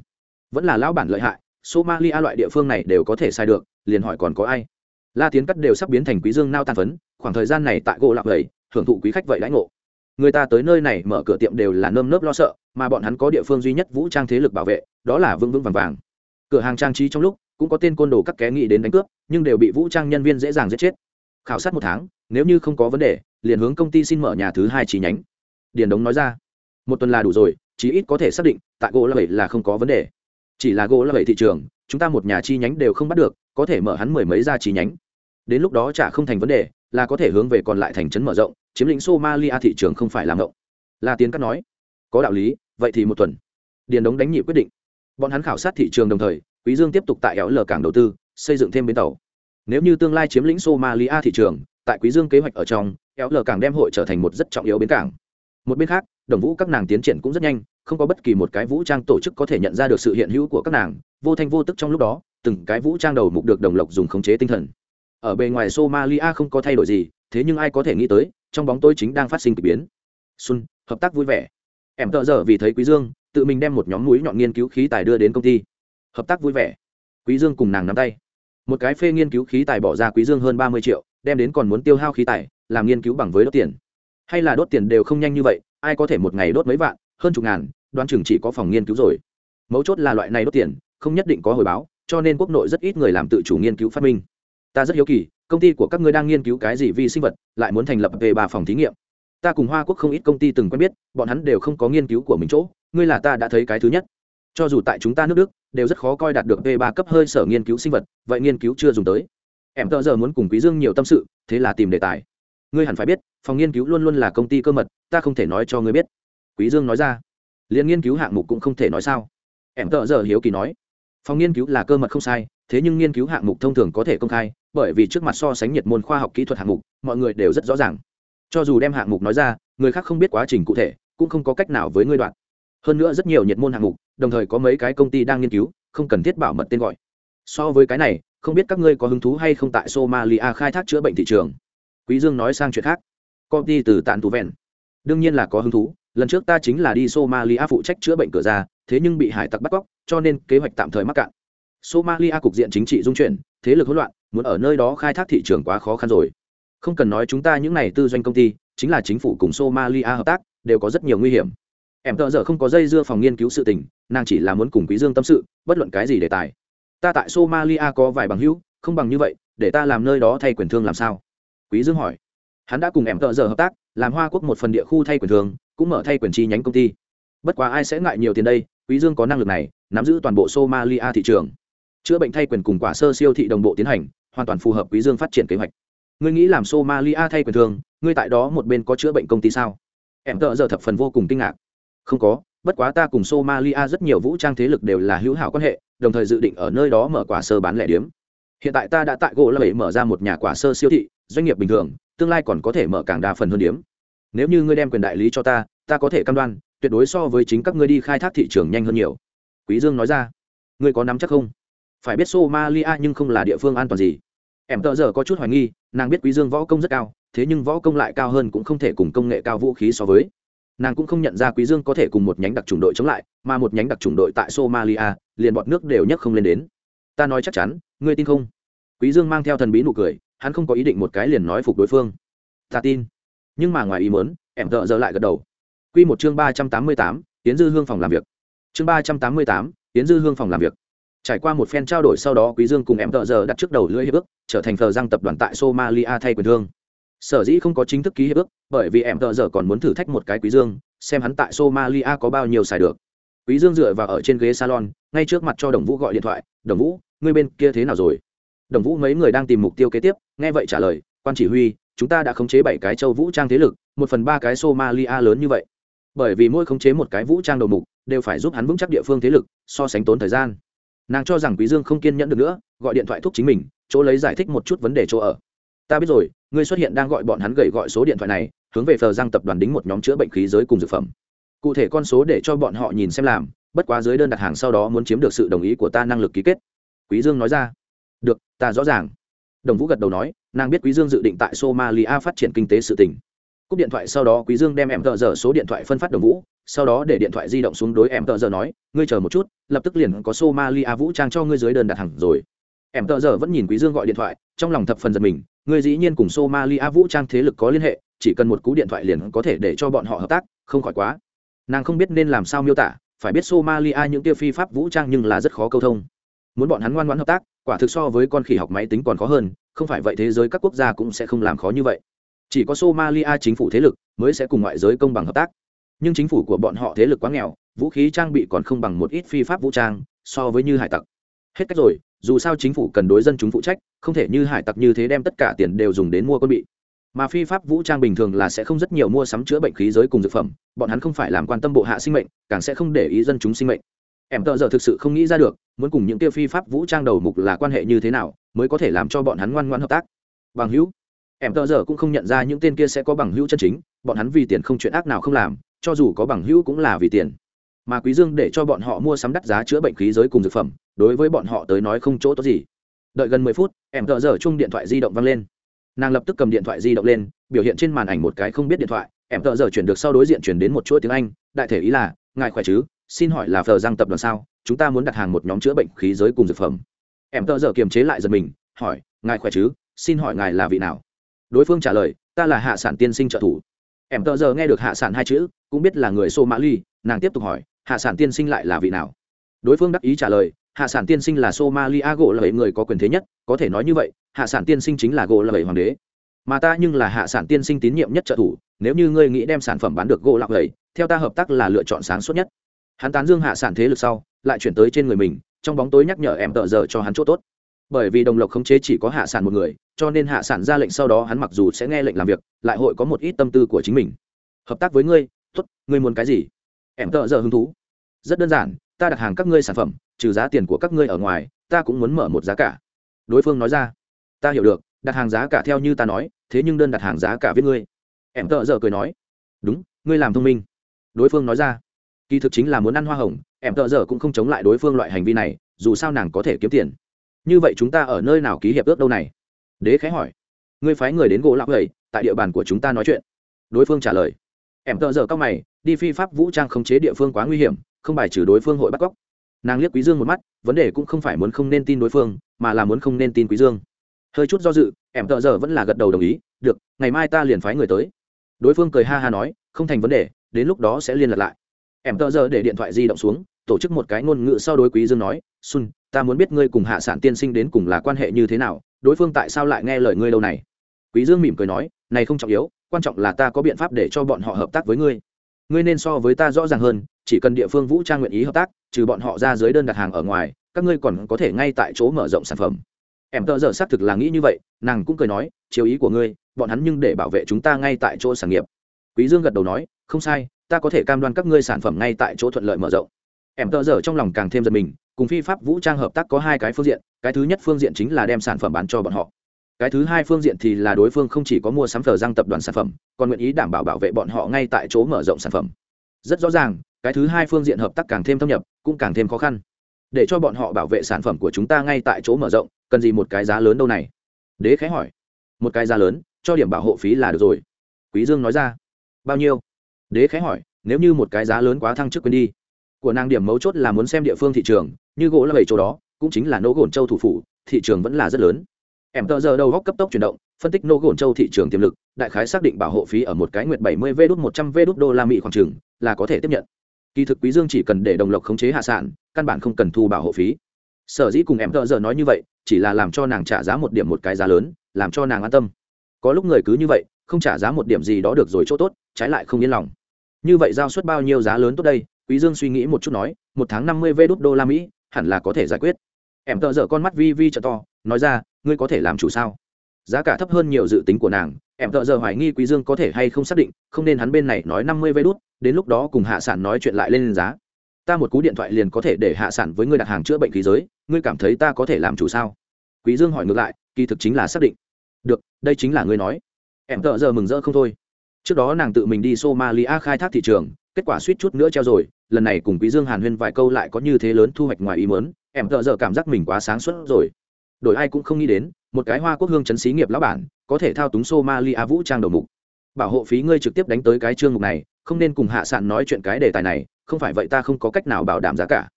Vẫn là lão bản lợi hại, somalia loại địa phương này đều có thể sai được, liền hỏi còn có ai la tiến cắt đều sắp biến thành quý dương nao tàn phấn, khoảng thời gian này tại gỗ lạc vậy, hưởng thụ quý khách vậy lãnh ngộ. Người ta tới nơi này mở cửa tiệm đều là nơm nớp lo sợ, mà bọn hắn có địa phương duy nhất vũ trang thế lực bảo vệ, đó là vững vững vàng vàng. Cửa hàng trang trí trong lúc, cũng có tên côn đồ các ké nghị đến đánh cướp, nhưng đều bị vũ trang nhân viên dễ dàng giết chết. Khảo sát một tháng, nếu như không có vấn đề, liền hướng công ty xin mở nhà thứ hai chi nhánh. Điền đống nói ra. Một tuần là đủ rồi, chí ít có thể xác định, tại gỗ là bảy là không có vấn đề. Chỉ là gỗ là bảy thị trường, chúng ta một nhà chi nhánh đều không bắt được có thể mở hắn mười mấy ra trí nhánh. Đến lúc đó chả không thành vấn đề, là có thể hướng về còn lại thành trấn mở rộng, chiếm lĩnh somalia thị trường không phải làm động la tiến cắt nói, có đạo lý, vậy thì một tuần. Điền đống đánh nhị quyết định. Bọn hắn khảo sát thị trường đồng thời, quý dương tiếp tục tại éo lờ cảng đầu tư, xây dựng thêm bến tàu. Nếu như tương lai chiếm lĩnh somalia thị trường, tại quý dương kế hoạch ở trong éo lờ cảng đem hội trở thành một rất trọng yếu bến cảng. Một bên khác, đồng vũ các nàng tiến triển cũng rất nhanh, không có bất kỳ một cái vũ trang tổ chức có thể nhận ra được sự hiện hữu của các nàng, vô thanh vô tức trong lúc đó từng cái vũ trang đầu mục được đồng lộc dùng khống chế tinh thần. Ở bề ngoài somalia không có thay đổi gì, thế nhưng ai có thể nghĩ tới, trong bóng tôi chính đang phát sinh k ỳ biến. Xuân hợp tác vui vẻ. Em tợ giờ vì thấy quý dương, tự mình đem một nhóm mũi nhọn nghiên cứu khí tài đưa đến công ty. Hợp tác vui vẻ. Quý dương cùng nàng nắm tay. Một cái phê nghiên cứu khí tài bỏ ra quý dương hơn ba mươi triệu, đem đến còn muốn tiêu hao khí tài, làm nghiên cứu bằng với đốt tiền. Hay là đốt tiền đều không nhanh như vậy, ai có thể một ngày đốt mấy vạn, hơn chục ngàn, đoán chừng chỉ có phòng nghiên cứu rồi. Mấu chốt là loại này đốt tiền, không nhất định có hồi báo cho nên quốc nội rất ít người làm tự chủ nghiên cứu phát minh. Ta rất hiếu kỳ, công ty của các ngươi đang nghiên cứu cái gì vi sinh vật, lại muốn thành lập về ba phòng thí nghiệm. Ta cùng hoa quốc không ít công ty từng quen biết, bọn hắn đều không có nghiên cứu của mình chỗ, ngươi là ta đã thấy cái thứ nhất. Cho dù tại chúng ta nước đức, đều rất khó coi đạt được về ba cấp hơi sở nghiên cứu sinh vật, vậy nghiên cứu chưa dùng tới. Em tờ giờ muốn cùng quý dương nhiều tâm sự, thế là tìm đề tài. Ngươi hẳn phải biết, phòng nghiên cứu luôn luôn là công ty cơ mật, ta không thể nói cho ngươi biết. Quý dương nói ra. Liền nghiên cứu hạng mục cũng không thể nói sao. Em tờ giờ hiếu kỳ nói phòng nghiên cứu là cơ mật không sai, thế nhưng nghiên cứu hạng mục thông thường có thể công khai, bởi vì trước mặt so sánh nhiệt môn khoa học kỹ thuật hạng mục, mọi người đều rất rõ ràng. Cho dù đem hạng mục nói ra, người khác không biết quá trình cụ thể, cũng không có cách nào với ngươi đoạn. Hơn nữa rất nhiều nhiệt môn hạng mục, đồng thời có mấy cái công ty đang nghiên cứu, không cần thiết bảo mật tên gọi. So với cái này, không biết các ngươi có hứng thú hay không tại somalia khai thác chữa bệnh thị trường? Quý dương nói sang chuyện khác. Công ty từ tàn tù vẹn. Đương nhiên là có hứng thú lần trước ta chính là đi somalia phụ trách chữa bệnh cửa ra, thế nhưng bị hải tặc bắt cóc, cho nên kế hoạch tạm thời mắc cạn. Somalia cục diện chính trị dung chuyển, thế lực hỗn loạn, muốn ở nơi đó khai thác thị trường quá khó khăn rồi. Không cần nói chúng ta những này tư doanh công ty, chính là chính phủ cùng somalia hợp tác, đều có rất nhiều nguy hiểm. Em tợ giờ không có dây dưa phòng nghiên cứu sự tình, nàng chỉ là muốn cùng quý dương tâm sự, bất luận cái gì đề tài. Ta tại somalia có vài bằng hữu, không bằng như vậy, để ta làm nơi đó thay quyền thương làm sao? Quý dương hỏi. Hắn đã cùng em tợ giờ hợp tác, làm hoa quốc một phần địa khu thay quyền thương cũng mở thay quyền chi nhánh công ty. Bất quá ai sẽ ngại nhiều tiền đây quý dương có năng lực này nắm giữ toàn bộ somalia thị trường. Chữa bệnh thay quyền cùng quả sơ siêu thị đồng bộ tiến hành hoàn toàn phù hợp quý dương phát triển kế hoạch. Ngươi nghĩ làm somalia thay quyền thường, ngươi tại đó một bên có chữa bệnh công ty sao? Em tợ giờ thập phần vô cùng kinh ngạc. Không có bất quá ta cùng somalia rất nhiều vũ trang thế lực đều là hữu hảo quan hệ đồng thời dự định ở nơi đó mở quả sơ bán lẻ điếm. Hiện tại ta đã tại gỗ là mở ra một nhà quả sơ siêu thị doanh nghiệp bình thường tương lai còn có thể mở càng đa phần hơn điếm nếu như ngươi đem quyền đại lý cho ta ta có thể cam đoan, tuyệt đối so với chính các ngươi đi khai thác thị trường nhanh hơn nhiều. Quý dương nói ra. Ngươi có nắm chắc không? Phải biết somalia nhưng không là địa phương an toàn gì. Em tợ giờ có chút hoài nghi, nàng biết quý dương võ công rất cao, thế nhưng võ công lại cao hơn cũng không thể cùng công nghệ cao vũ khí so với. Nàng cũng không nhận ra quý dương có thể cùng một nhánh đặc chủng đội chống lại, mà một nhánh đặc chủng đội tại somalia, liền bọn nước đều nhấc không lên đến. Ta nói chắc chắn, ngươi tin không? Quý dương mang theo thần bí nụ cười, hắn không có ý định một cái liền nói phục đối phương. Ta tin nhưng mà ngoài ý muốn em tợ giờ lại gật đầu. Quy một chương ba trăm tám mươi tám, tiến dư hương phòng làm việc. Chương ba trăm tám mươi tám, tiến dư hương phòng làm việc. Trải qua một phen trao đổi sau đó quý dương cùng em tợ giờ đặt trước đầu lưỡi hiệp ước trở thành thờ giang tập đoàn tại somalia thay quyền thương. Sở dĩ không có chính thức ký hiệp ước bởi vì em tợ giờ còn muốn thử thách một cái quý dương xem hắn tại somalia có bao nhiêu xài được. Quý dương dựa vào ở trên ghế salon ngay trước mặt cho đồng vũ gọi điện thoại đồng vũ ngươi bên kia thế nào rồi? Đồng vũ mấy người đang tìm mục tiêu kế tiếp nghe vậy trả lời quan chỉ huy chúng ta đã khống chế bảy cái châu vũ trang thế lực, một phần ba cái somalia lớn như vậy. Bởi vì mỗi khống chế một cái vũ trang đầu mục, đều phải giúp hắn vững chắc địa phương thế lực, so sánh tốn thời gian. Nàng cho rằng quý dương không kiên nhẫn được nữa, gọi điện thoại thúc chính mình, chỗ lấy giải thích một chút vấn đề chỗ ở. Ta biết rồi, ngươi xuất hiện đang gọi bọn hắn gậy gọi số điện thoại này, hướng về phờ giang tập đoàn đính một nhóm chữa bệnh khí giới cùng dược phẩm. Cụ thể con số để cho bọn họ nhìn xem làm, bất quá dưới đơn đặt hàng sau đó muốn chiếm được sự đồng ý của ta năng lực ký kết. Quý dương nói ra. Được, ta rõ ràng đồng vũ gật đầu nói, nàng biết quý dương dự định tại somalia phát triển kinh tế sự tỉnh cúp điện thoại sau đó, quý dương đem em tờ giờ số điện thoại phân phát đồng vũ, sau đó để điện thoại di động xuống đối em tờ giờ nói, ngươi chờ một chút, lập tức liền có somalia vũ trang cho ngươi dưới đơn đặt hàng rồi. Em tờ giờ vẫn nhìn quý dương gọi điện thoại, trong lòng thập phần giật mình, ngươi dĩ nhiên cùng somalia vũ trang thế lực có liên hệ, chỉ cần một cú điện thoại liền có thể để cho bọn họ hợp tác, không khỏi quá. Nàng không biết nên làm sao miêu tả, phải biết somalia những tiêu phi pháp vũ trang nhưng là rất khó câu thông muốn bọn hắn ngoan ngoãn hợp tác, quả thực so với con khỉ học máy tính còn khó hơn, không phải vậy thế giới các quốc gia cũng sẽ không làm khó như vậy. Chỉ có somalia chính phủ thế lực mới sẽ cùng ngoại giới công bằng hợp tác. Nhưng chính phủ của bọn họ thế lực quá nghèo, vũ khí trang bị còn không bằng một ít phi pháp vũ trang, so với như hải tặc. Hết cách rồi, dù sao chính phủ cần đối dân chúng phụ trách, không thể như hải tặc như thế đem tất cả tiền đều dùng đến mua quân bị. Mà phi pháp vũ trang bình thường là sẽ không rất nhiều mua sắm chữa bệnh khí giới cùng dược phẩm, bọn hắn không phải làm quan tâm bộ hạ sinh mệnh, càng sẽ không để ý dân chúng sinh mệnh em tợ giờ thực sự không nghĩ ra được, muốn cùng những tiêu phi pháp vũ trang đầu mục là quan hệ như thế nào, mới có thể làm cho bọn hắn ngoan ngoan hợp tác. Bằng hữu, em tợ giờ cũng không nhận ra những tên kia sẽ có bằng hữu chân chính, bọn hắn vì tiền không chuyện ác nào không làm, cho dù có bằng hữu cũng là vì tiền. Mà quý dương để cho bọn họ mua sắm đắt giá chữa bệnh khí giới cùng dược phẩm, đối với bọn họ tới nói không chỗ tốt gì. Đợi gần mười phút, em tợ giờ chung điện thoại di động văng lên. Nàng lập tức cầm điện thoại di động lên, biểu hiện trên màn ảnh một cái không biết điện thoại, em tợ giờ chuyển được sau đối diện chuyển đến một chuỗi tiếng anh, đại thể ý là, ngài khỏe chứ? Xin hỏi là phờ giang tập đoàn sao? Chúng ta muốn đặt hàng một nhóm chữa bệnh khí giới cùng dược phẩm. Em tợ giờ kiềm chế lại giật mình, hỏi, ngài khỏe chứ? Xin hỏi ngài là vị nào? Đối phương trả lời, ta là hạ sản tiên sinh trợ thủ. Em tợ giờ nghe được hạ sản hai chữ, cũng biết là người xô mã ly, nàng tiếp tục hỏi, hạ sản tiên sinh lại là vị nào? Đối phương đắc ý trả lời, hạ sản tiên sinh là somalia gỗ là người có quyền thế nhất, có thể nói như vậy, hạ sản tiên sinh chính là gỗ là hoàng đế. Mà ta nhưng là hạ sản tiên sinh tín nhiệm nhất trợ thủ, nếu như ngươi nghĩ đem sản phẩm bán được gỗ lạc lầy theo ta hợp tác là lựa chọn sáng suốt nhất hắn tán dương hạ sản thế lực sau, lại chuyển tới trên người mình, trong bóng tối nhắc nhở em tợ giờ cho hắn chỗ tốt. Bởi vì đồng lộc khống chế chỉ có hạ sản một người, cho nên hạ sản ra lệnh sau đó hắn mặc dù sẽ nghe lệnh làm việc, lại hội có một ít tâm tư của chính mình. Hợp tác với ngươi, tốt, ngươi muốn cái gì? Em tợ giờ hứng thú. Rất đơn giản, ta đặt hàng các ngươi sản phẩm, trừ giá tiền của các ngươi ở ngoài, ta cũng muốn mở một giá cả. Đối phương nói ra. Ta hiểu được, đặt hàng giá cả theo như ta nói, thế nhưng đơn đặt hàng giá cả với ngươi. Em tợ giờ cười nói. Đúng, ngươi làm thông minh. Đối phương nói ra kỳ thực chính là muốn ăn hoa hồng, em tợ giờ cũng không chống lại đối phương loại hành vi này, dù sao nàng có thể kiếm tiền. Như vậy chúng ta ở nơi nào ký hiệp ước đâu này? Đế khẽ hỏi. Ngươi phái người đến gỗ lão gầy tại địa bàn của chúng ta nói chuyện. Đối phương trả lời. Em tợ giờ cao mày, đi phi pháp vũ trang khống chế địa phương quá nguy hiểm, không bài trừ đối phương hội bắt cóc. Nàng liếc quý dương một mắt, vấn đề cũng không phải muốn không nên tin đối phương, mà là muốn không nên tin quý dương. Hơi chút do dự, em tợ giờ vẫn là gật đầu đồng ý, được, ngày mai ta liền phái người tới. Đối phương cười ha ha nói, không thành vấn đề, đến lúc đó sẽ liên lạc lại em tờ giờ để điện thoại di động xuống tổ chức một cái ngôn ngữ sau đối quý dương nói Sun, ta muốn biết ngươi cùng hạ sản tiên sinh đến cùng là quan hệ như thế nào đối phương tại sao lại nghe lời ngươi lâu này? Quý dương mỉm cười nói này không trọng yếu quan trọng là ta có biện pháp để cho bọn họ hợp tác với ngươi. Ngươi nên so với ta rõ ràng hơn chỉ cần địa phương vũ trang nguyện ý hợp tác trừ bọn họ ra dưới đơn đặt hàng ở ngoài các ngươi còn có thể ngay tại chỗ mở rộng sản phẩm. Em tờ giờ xác thực là nghĩ như vậy nàng cũng cười nói chiếu ý của ngươi bọn hắn nhưng để bảo vệ chúng ta ngay tại chỗ sản nghiệp. Quý dương gật đầu nói không sai ta có thể cam đoan các ngươi sản phẩm ngay tại chỗ thuận lợi mở rộng. Em tợ giờ trong lòng càng thêm giật mình, cùng phi pháp vũ trang hợp tác có hai cái phương diện, cái thứ nhất phương diện chính là đem sản phẩm bán cho bọn họ. Cái thứ hai phương diện thì là đối phương không chỉ có mua sắm thờ giang tập đoàn sản phẩm, còn nguyện ý đảm bảo bảo vệ bọn họ ngay tại chỗ mở rộng sản phẩm. Rất rõ ràng, cái thứ hai phương diện hợp tác càng thêm thâm nhập, cũng càng thêm khó khăn. Để cho bọn họ bảo vệ sản phẩm của chúng ta ngay tại chỗ mở rộng, cần gì một cái giá lớn đâu này? Đế khẽ hỏi. Một cái giá lớn, cho điểm bảo hộ phí là được rồi. Quý dương nói ra. Bao nhiêu? Đế khẽ hỏi, nếu như một cái giá lớn quá thăng chức quên đi, của nàng điểm mấu chốt là muốn xem địa phương thị trường, như gỗ là bảy chỗ đó, cũng chính là nỗ gồn châu thủ phủ, thị trường vẫn là rất lớn. Em tờ giờ đầu góc cấp tốc chuyển động, phân tích nỗ gồn châu thị trường tiềm lực, đại khái xác định bảo hộ phí ở một cái nguyệt bảy mươi v đút một trăm v đút đô la mỹ khoảng trừng là có thể tiếp nhận. Kỳ thực quý dương chỉ cần để đồng lộc khống chế hạ sản, căn bản không cần thu bảo hộ phí. Sở dĩ cùng em tờ giờ nói như vậy, chỉ là làm cho nàng trả giá một điểm một cái giá lớn, làm cho nàng an tâm. Có lúc người cứ như vậy, không trả giá một điểm gì đó được rồi chỗ tốt, trái lại không yên lòng như vậy giao suất bao nhiêu giá lớn tốt đây? Quý dương suy nghĩ một chút nói, một tháng năm mươi vê đốt đô la mỹ, hẳn là có thể giải quyết. Em tợ dở con mắt vi vi trợ to, nói ra, ngươi có thể làm chủ sao? Giá cả thấp hơn nhiều dự tính của nàng, em tợ dở hoài nghi quý dương có thể hay không xác định, không nên hắn bên này nói năm mươi vê đút, đến lúc đó cùng hạ sản nói chuyện lại lên giá. Ta một cú điện thoại liền có thể để hạ sản với ngươi đặt hàng chữa bệnh khí giới, ngươi cảm thấy ta có thể làm chủ sao? Quý dương hỏi ngược lại, kỳ thực chính là xác định. Được, đây chính là ngươi nói. Em tợ giờ mừng rỡ không thôi trước đó nàng tự mình đi somalia khai thác thị trường, kết quả suýt chút nữa treo rồi, lần này cùng quý dương hàn huyên vài câu lại có như thế lớn thu hoạch ngoài ý mớn em thợ giờ cảm giác mình quá sáng suốt rồi. Đổi ai cũng không nghĩ đến, một cái hoa quốc hương chấn xí nghiệp lão bản, có thể thao túng somalia vũ trang đầu mục. Bảo hộ phí ngươi trực tiếp đánh tới cái chương mục này, không nên cùng hạ Sạn nói chuyện cái đề tài này, không phải vậy ta không có cách nào bảo đảm giá cả.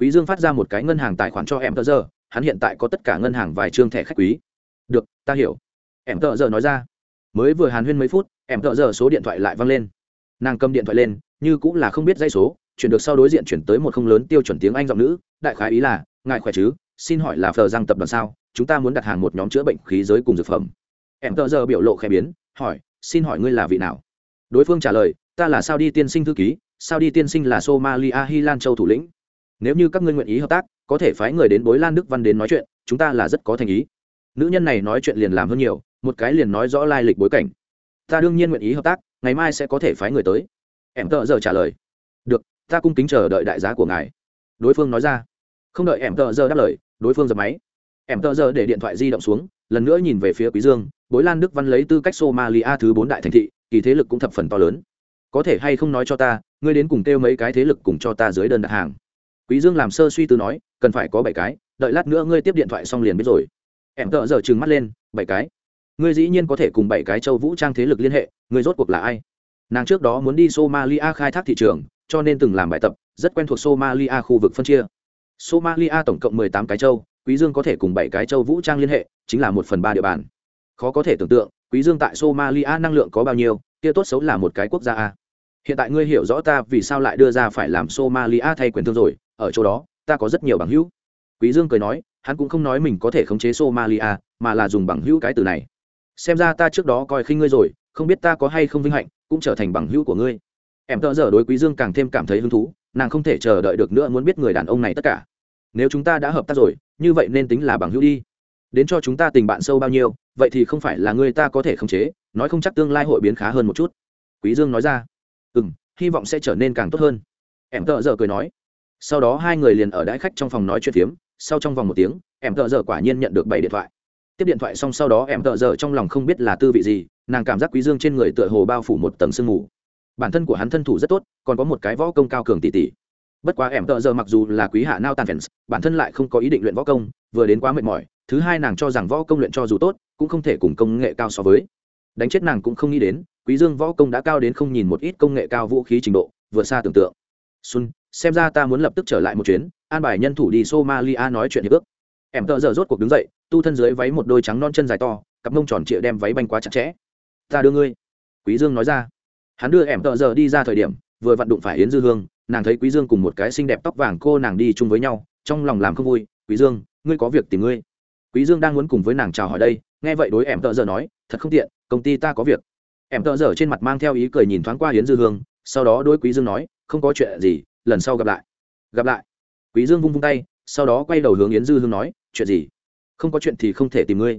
Quý dương phát ra một cái ngân hàng tài khoản cho em tợ giờ, hắn hiện tại có tất cả ngân hàng vài chương thẻ khách quý. Được, ta hiểu. Em tợ giờ nói ra. Mới vừa hàn huyên mấy phút em tợ giờ số điện thoại lại văng lên. Nàng cầm điện thoại lên, như cũng là không biết dây số, chuyển được sau đối diện chuyển tới một không lớn tiêu chuẩn tiếng anh giọng nữ, đại khái ý là, ngài khỏe chứ? Xin hỏi là phờ răng tập đoàn sao? Chúng ta muốn đặt hàng một nhóm chữa bệnh khí giới cùng dược phẩm. Em tợ giờ biểu lộ khẽ biến, hỏi, xin hỏi ngươi là vị nào? Đối phương trả lời, ta là sao đi tiên sinh thư ký sao đi tiên sinh là somalia hy lan châu thủ lĩnh. Nếu như các ngươi nguyện ý hợp tác, có thể phái người đến bối lan đức văn đến nói chuyện, chúng ta là rất có thành ý. Nữ nhân này nói chuyện liền làm hơn nhiều, một cái liền nói rõ lai lịch bối cảnh ta đương nhiên nguyện ý hợp tác, ngày mai sẽ có thể phái người tới. Em tợ giờ trả lời. Được, ta cung kính chờ đợi đại giá của ngài. Đối phương nói ra. Không đợi em tợ giờ đáp lời, đối phương dập máy. Em tợ giờ để điện thoại di động xuống, lần nữa nhìn về phía quý dương, bối lan đức văn lấy tư cách somalia thứ bốn đại thành thị, kỳ thế lực cũng thập phần to lớn. Có thể hay không nói cho ta, ngươi đến cùng kêu mấy cái thế lực cùng cho ta dưới đơn đặt hàng? Quý dương làm sơ suy tư nói, cần phải có bảy cái, đợi lát nữa ngươi tiếp điện thoại xong liền biết rồi. Em tợ giờ trừng mắt lên, bảy cái? Ngươi dĩ nhiên có thể cùng bảy cái châu vũ trang thế lực liên hệ, ngươi rốt cuộc là ai? Nàng trước đó muốn đi somalia khai thác thị trường, cho nên từng làm bài tập, rất quen thuộc somalia khu vực phân chia. Somalia tổng cộng mười tám cái châu, quý dương có thể cùng bảy cái châu vũ trang liên hệ, chính là một phần ba địa bàn. Khó có thể tưởng tượng, quý dương tại somalia năng lượng có bao nhiêu, kia tốt xấu là một cái quốc gia a. Hiện tại ngươi hiểu rõ ta vì sao lại đưa ra phải làm somalia thay quyền thương rồi, ở chỗ đó, ta có rất nhiều bằng hữu. Quý dương cười nói, hắn cũng không nói mình có thể khống chế somalia, mà là dùng bằng hữu cái từ này xem ra ta trước đó coi khinh ngươi rồi, không biết ta có hay không vinh hạnh, cũng trở thành bằng hữu của ngươi. Em tợ dở đối quý dương càng thêm cảm thấy hứng thú, nàng không thể chờ đợi được nữa muốn biết người đàn ông này tất cả. Nếu chúng ta đã hợp tác rồi, như vậy nên tính là bằng hữu đi. Đến cho chúng ta tình bạn sâu bao nhiêu, vậy thì không phải là người ta có thể khống chế, nói không chắc tương lai hội biến khá hơn một chút. Quý dương nói ra. Ừ m hy vọng sẽ trở nên càng tốt hơn. Em tợ dở cười nói. Sau đó hai người liền ở đãi khách trong phòng nói chuyện phiếm, sau trong vòng một tiếng, em tợ dở quả nhiên nhận được bảy điện thoại tiếp điện thoại xong sau đó em tợ giờ trong lòng không biết là tư vị gì, nàng cảm giác quý dương trên người tựa hồ bao phủ một tầng sương mù. Bản thân của hắn thân thủ rất tốt, còn có một cái võ công cao cường tỷ tỷ. Bất quá em tợ giờ mặc dù là quý hạ nao tàn fans bản thân lại không có ý định luyện võ công, vừa đến quá mệt mỏi, thứ hai nàng cho rằng võ công luyện cho dù tốt, cũng không thể cùng công nghệ cao so với. Đánh chết nàng cũng không nghĩ đến, quý dương võ công đã cao đến không nhìn một ít công nghệ cao vũ khí trình độ, vượt xa tưởng tượng. Xuân, xem ra ta muốn lập tức trở lại một chuyến, an bài nhân thủ đi somalia nói chuyện hiệp ước. Em tợ giờ rốt cuộc đứng dậy tu thân dưới váy một đôi trắng non chân dài to, cặp mông tròn trịa đem váy banh quá chặt chẽ. Ta đưa ngươi. Quý dương nói ra. Hắn đưa em tợ giờ đi ra thời điểm, vừa vặn đụng phải yến dư hương, nàng thấy quý dương cùng một cái xinh đẹp tóc vàng cô nàng đi chung với nhau, trong lòng làm không vui. Quý dương, ngươi có việc tìm ngươi. Quý dương đang muốn cùng với nàng chào hỏi đây, nghe vậy đối em tợ giờ nói, thật không tiện, công ty ta có việc. Em tợ giờ trên mặt mang theo ý cười nhìn thoáng qua yến dư hương, sau đó đối quý dương nói, không có chuyện gì, lần sau gặp lại. Gặp lại. Quý dương vung vung tay, sau đó quay đầu hướng yến dư hương nói, chuyện gì? Không có chuyện thì không thể tìm ngươi.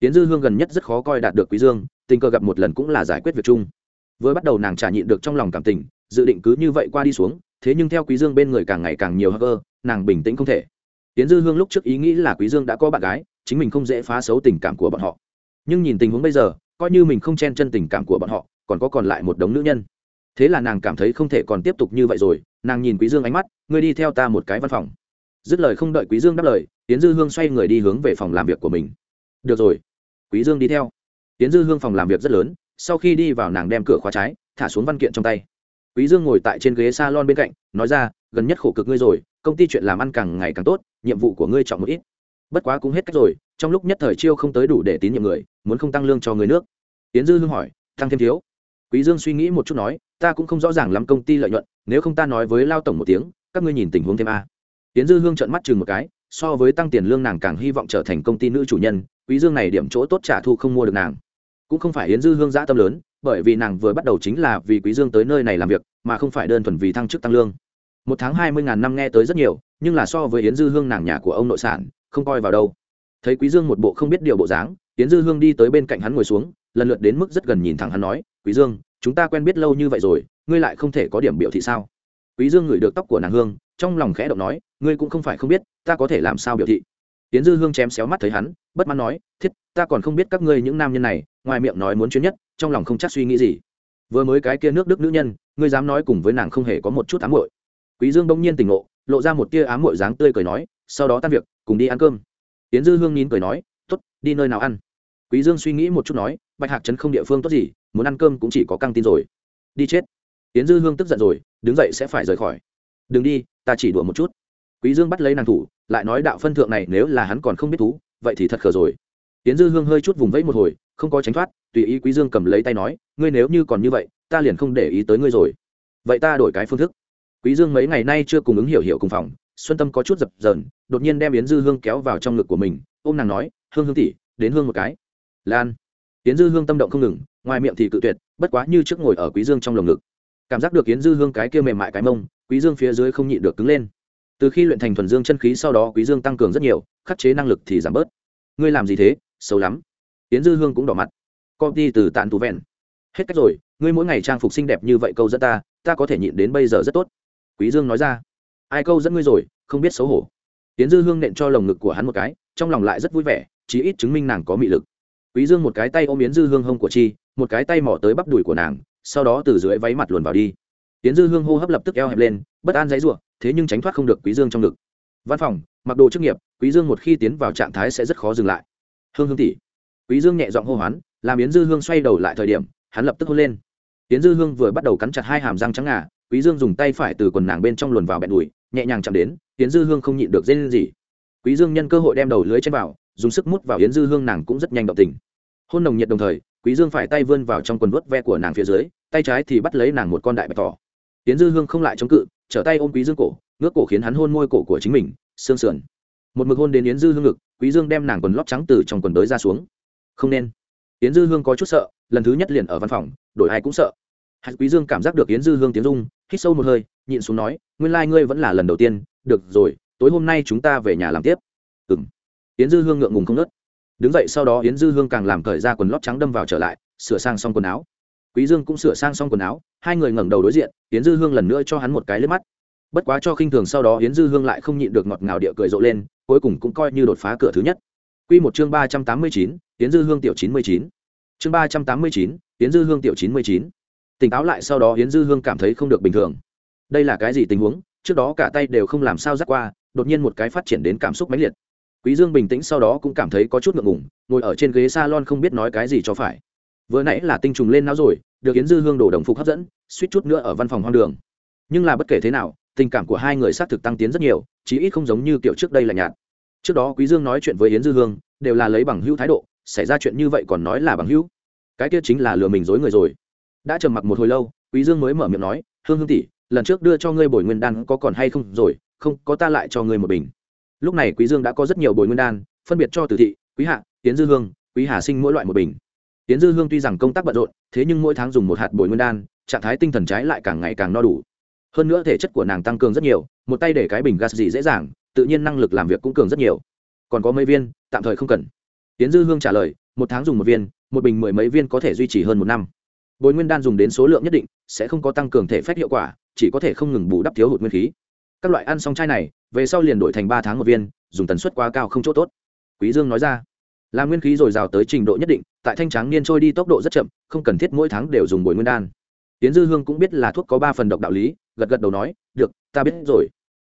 Tiến dư hương gần nhất rất khó coi đạt được quý dương, tình cờ gặp một lần cũng là giải quyết việc chung. Vừa bắt đầu nàng trả nhịn được trong lòng cảm tình, dự định cứ như vậy qua đi xuống, thế nhưng theo quý dương bên người càng ngày càng nhiều hacker nàng bình tĩnh không thể. Tiến dư hương lúc trước ý nghĩ là quý dương đã có bạn gái, chính mình không dễ phá xấu tình cảm của bọn họ. Nhưng nhìn tình huống bây giờ, coi như mình không chen chân tình cảm của bọn họ, còn có còn lại một đống nữ nhân. Thế là nàng cảm thấy không thể còn tiếp tục như vậy rồi, nàng nhìn quý dương ánh mắt, ngươi đi theo ta một cái văn phòng dứt lời không đợi quý dương đáp lời tiến dư hương xoay người đi hướng về phòng làm việc của mình. Được rồi. Quý dương đi theo. Tiến dư hương phòng làm việc rất lớn, sau khi đi vào nàng đem cửa khóa trái, thả xuống văn kiện trong tay. Quý dương ngồi tại trên ghế salon bên cạnh, nói ra, gần nhất khổ cực ngươi rồi, công ty chuyện làm ăn càng ngày càng tốt, nhiệm vụ của ngươi trọng một ít. Bất quá cũng hết cách rồi, trong lúc nhất thời chiêu không tới đủ để tín nhiệm người, muốn không tăng lương cho người nước. Tiến dư hương hỏi, tăng thêm thiếu. Quý dương suy nghĩ một chút nói, ta cũng không rõ ràng lắm công ty lợi nhuận, nếu không ta nói với lao tổng một tiếng, các ngươi nhìn tình huống thêm a tiến dư hương trợn mắt chừng một cái, so với tăng tiền lương nàng càng hy vọng trở thành công ty nữ chủ nhân, quý dương này điểm chỗ tốt trả thu không mua được nàng. Cũng không phải yến dư hương dã tâm lớn, bởi vì nàng vừa bắt đầu chính là vì quý dương tới nơi này làm việc, mà không phải đơn thuần vì thăng chức tăng lương. Một tháng hai mươi ngàn năm nghe tới rất nhiều, nhưng là so với yến dư hương nàng nhà của ông nội sản, không coi vào đâu. Thấy quý dương một bộ không biết điều bộ dáng, yến dư hương đi tới bên cạnh hắn ngồi xuống, lần lượt đến mức rất gần nhìn thẳng hắn nói, quý dương, chúng ta quen biết lâu như vậy rồi, ngươi lại không thể có điểm biểu thị sao? Quý dương ngửi được tóc của nàng hương, trong lòng khẽ động nói, ngươi cũng không phải không biết, ta có thể làm sao biểu thị? Tiến dư hương chém xéo mắt thấy hắn, bất mãn nói, thiết, ta còn không biết các ngươi những nam nhân này, ngoài miệng nói muốn chuyến nhất, trong lòng không chắc suy nghĩ gì. Vừa mới cái kia nước đức nữ nhân, ngươi dám nói cùng với nàng không hề có một chút ám muội. Quý dương bỗng nhiên tỉnh ngộ, lộ ra một tia ám muội dáng tươi cười nói, sau đó tan việc, cùng đi ăn cơm. Tiến dư hương nín cười nói, tốt, đi nơi nào ăn? Quý dương suy nghĩ một chút nói, bạch hạc trấn không địa phương tốt gì, muốn ăn cơm cũng chỉ có căng tin rồi. Đi chết tiến dư hương tức giận rồi, đứng dậy sẽ phải rời khỏi. Đừng đi, ta chỉ đùa một chút. Quý dương bắt lấy nàng thủ, lại nói đạo phân thượng này nếu là hắn còn không biết thú, vậy thì thật khờ rồi. Tiến dư hương hơi chút vùng vẫy một hồi, không có tránh thoát, tùy ý quý dương cầm lấy tay nói, ngươi nếu như còn như vậy, ta liền không để ý tới ngươi rồi. Vậy ta đổi cái phương thức. Quý dương mấy ngày nay chưa cùng ứng hiểu hiểu cùng phòng, xuân tâm có chút dập dờn, đột nhiên đem yến dư hương kéo vào trong ngực của mình, ôm nàng nói, hương hương tỷ, đến hương một cái. Lan. Yến dư hương tâm động không ngừng, ngoài miệng thì cự tuyệt, bất quá như trước ngồi ở quý dương trong lồng ngực cảm giác được yến dư hương cái kia mềm mại cái mông, quý dương phía dưới không nhịn được cứng lên. Từ khi luyện thành thuần dương chân khí sau đó quý dương tăng cường rất nhiều, khắc chế năng lực thì giảm bớt. Ngươi làm gì thế? Xấu lắm. Yến dư hương cũng đỏ mặt. Công ty từ tàn tú vẹn. Hết cách rồi, ngươi mỗi ngày trang phục xinh đẹp như vậy câu dẫn ta ta có thể nhịn đến bây giờ rất tốt. Quý dương nói ra. Ai câu dẫn ngươi rồi, không biết xấu hổ. Yến dư hương nện cho lồng ngực của hắn một cái, trong lòng lại rất vui vẻ, chí ít chứng minh nàng có mị lực. Quý dương một cái tay ôm yến dư hương hông của chi, một cái tay mỏ tới bắp đùi của nàng sau đó từ dưới váy mặt luồn vào đi. Tiến dư hương hô hấp lập tức eo hẹp lên, bất an dãy rủa, thế nhưng tránh thoát không được quý dương trong ngực. Văn phòng, mặc đồ chức nghiệp, quý dương một khi tiến vào trạng thái sẽ rất khó dừng lại. Hương hương tỷ. Quý dương nhẹ giọng hô hoán, làm yến dư hương xoay đầu lại thời điểm, hắn lập tức hôn lên. Yến dư hương vừa bắt đầu cắn chặt hai hàm răng trắng ngà, quý dương dùng tay phải từ quần nàng bên trong luồn vào bẹn đùi, nhẹ nhàng chạm đến, yến dư hương không nhịn được dây lên gì quý dương nhân cơ hội đem đầu lưới chen vào, dùng sức mút vào yến dư hương nàng cũng rất nhanh động tình. Hôn nồng nhiệt đồng thời quý dương phải tay vươn vào trong quần vớt ve của nàng phía dưới, tay trái thì bắt lấy nàng một con đại bạch thỏ. Tiến dư hương không lại chống cự, trở tay ôm quý dương cổ, ngước cổ khiến hắn hôn môi cổ của chính mình xương sườn. Một mực hôn đến yến dư hương ngực, quý dương đem nàng quần lót trắng từ trong quần đới ra xuống. Không nên. Yến dư hương có chút sợ, lần thứ nhất liền ở văn phòng, đổi ai cũng sợ. Hạt quý dương cảm giác được yến dư hương tiếng rung, hít sâu một hơi, nhịn xuống nói, nguyên lai like ngươi vẫn là lần đầu tiên. Được rồi, tối hôm nay chúng ta về nhà làm tiếp. Ừm. Yến dư hương ngượng ngùng không nớt đứng dậy sau đó yến dư hương càng làm cởi ra quần lót trắng đâm vào trở lại sửa sang xong quần áo quý dương cũng sửa sang xong quần áo hai người ngẩng đầu đối diện yến dư hương lần nữa cho hắn một cái lướt mắt bất quá cho khinh thường sau đó yến dư hương lại không nhịn được ngọt ngào địa cười rộ lên cuối cùng cũng coi như đột phá cửa thứ nhất Quy một chương ba trăm tám mươi chín, Yến Dư Hương tiểu chín mươi chín. Chương ba trăm tám mươi chín, Yến Dư Hương tiểu chín mươi chín. Tỉnh táo lại sau đó Yến Dư Hương cảm thấy không được bình thường. Đây là cái gì tình huống? Trước đó cả tay đều không làm sao dắt qua, đột nhiên một cái phát triển đến cảm xúc mãnh liệt. Quý Dương bình tĩnh sau đó cũng cảm thấy có chút ngượng ngùng, ngồi ở trên ghế salon không biết nói cái gì cho phải. Vừa nãy là tinh trùng lên não rồi, được Yến Dư Hương đổ đồng phục hấp dẫn, suýt chút nữa ở văn phòng hoang đường. Nhưng là bất kể thế nào, tình cảm của hai người xác thực tăng tiến rất nhiều, chí ít không giống như kiểu trước đây là nhạt. Trước đó Quý Dương nói chuyện với Yến Dư Hương, đều là lấy bằng hữu thái độ, xảy ra chuyện như vậy còn nói là bằng hữu. Cái kia chính là lừa mình dối người rồi. Đã trầm mặc một hồi lâu, Quý Dương mới mở miệng nói, "Hương Hương tỷ, lần trước đưa cho ngươi bồi nguyên đan có còn hay không rồi, không, có ta lại cho ngươi một bình." Lúc này quý dương đã có rất nhiều bồi nguyên đan, phân biệt cho từ thị, quý hạ tiến dư hương, quý hà sinh mỗi loại một bình. Tiến dư hương tuy rằng công tác bận rộn, thế nhưng mỗi tháng dùng một hạt bồi nguyên đan, trạng thái tinh thần trái lại càng ngày càng no đủ. Hơn nữa thể chất của nàng tăng cường rất nhiều, một tay để cái bình gas gì dễ dàng, tự nhiên năng lực làm việc cũng cường rất nhiều. Còn có mấy viên, tạm thời không cần. Tiến dư hương trả lời, một tháng dùng một viên, một bình mười mấy viên có thể duy trì hơn một năm. Bồi nguyên đan dùng đến số lượng nhất định, sẽ không có tăng cường thể phép hiệu quả, chỉ có thể không ngừng bù đắp thiếu hụt nguyên khí các loại ăn xong chai này, về sau liền đổi thành ba tháng một viên, dùng tần suất quá cao không chỗ tốt. Quý dương nói ra, làm nguyên khí dồi dào tới trình độ nhất định, tại thanh tráng niên trôi đi tốc độ rất chậm, không cần thiết mỗi tháng đều dùng bồi nguyên đan. Tiến dư hương cũng biết là thuốc có ba phần độc đạo lý, gật gật đầu nói, được, ta biết rồi.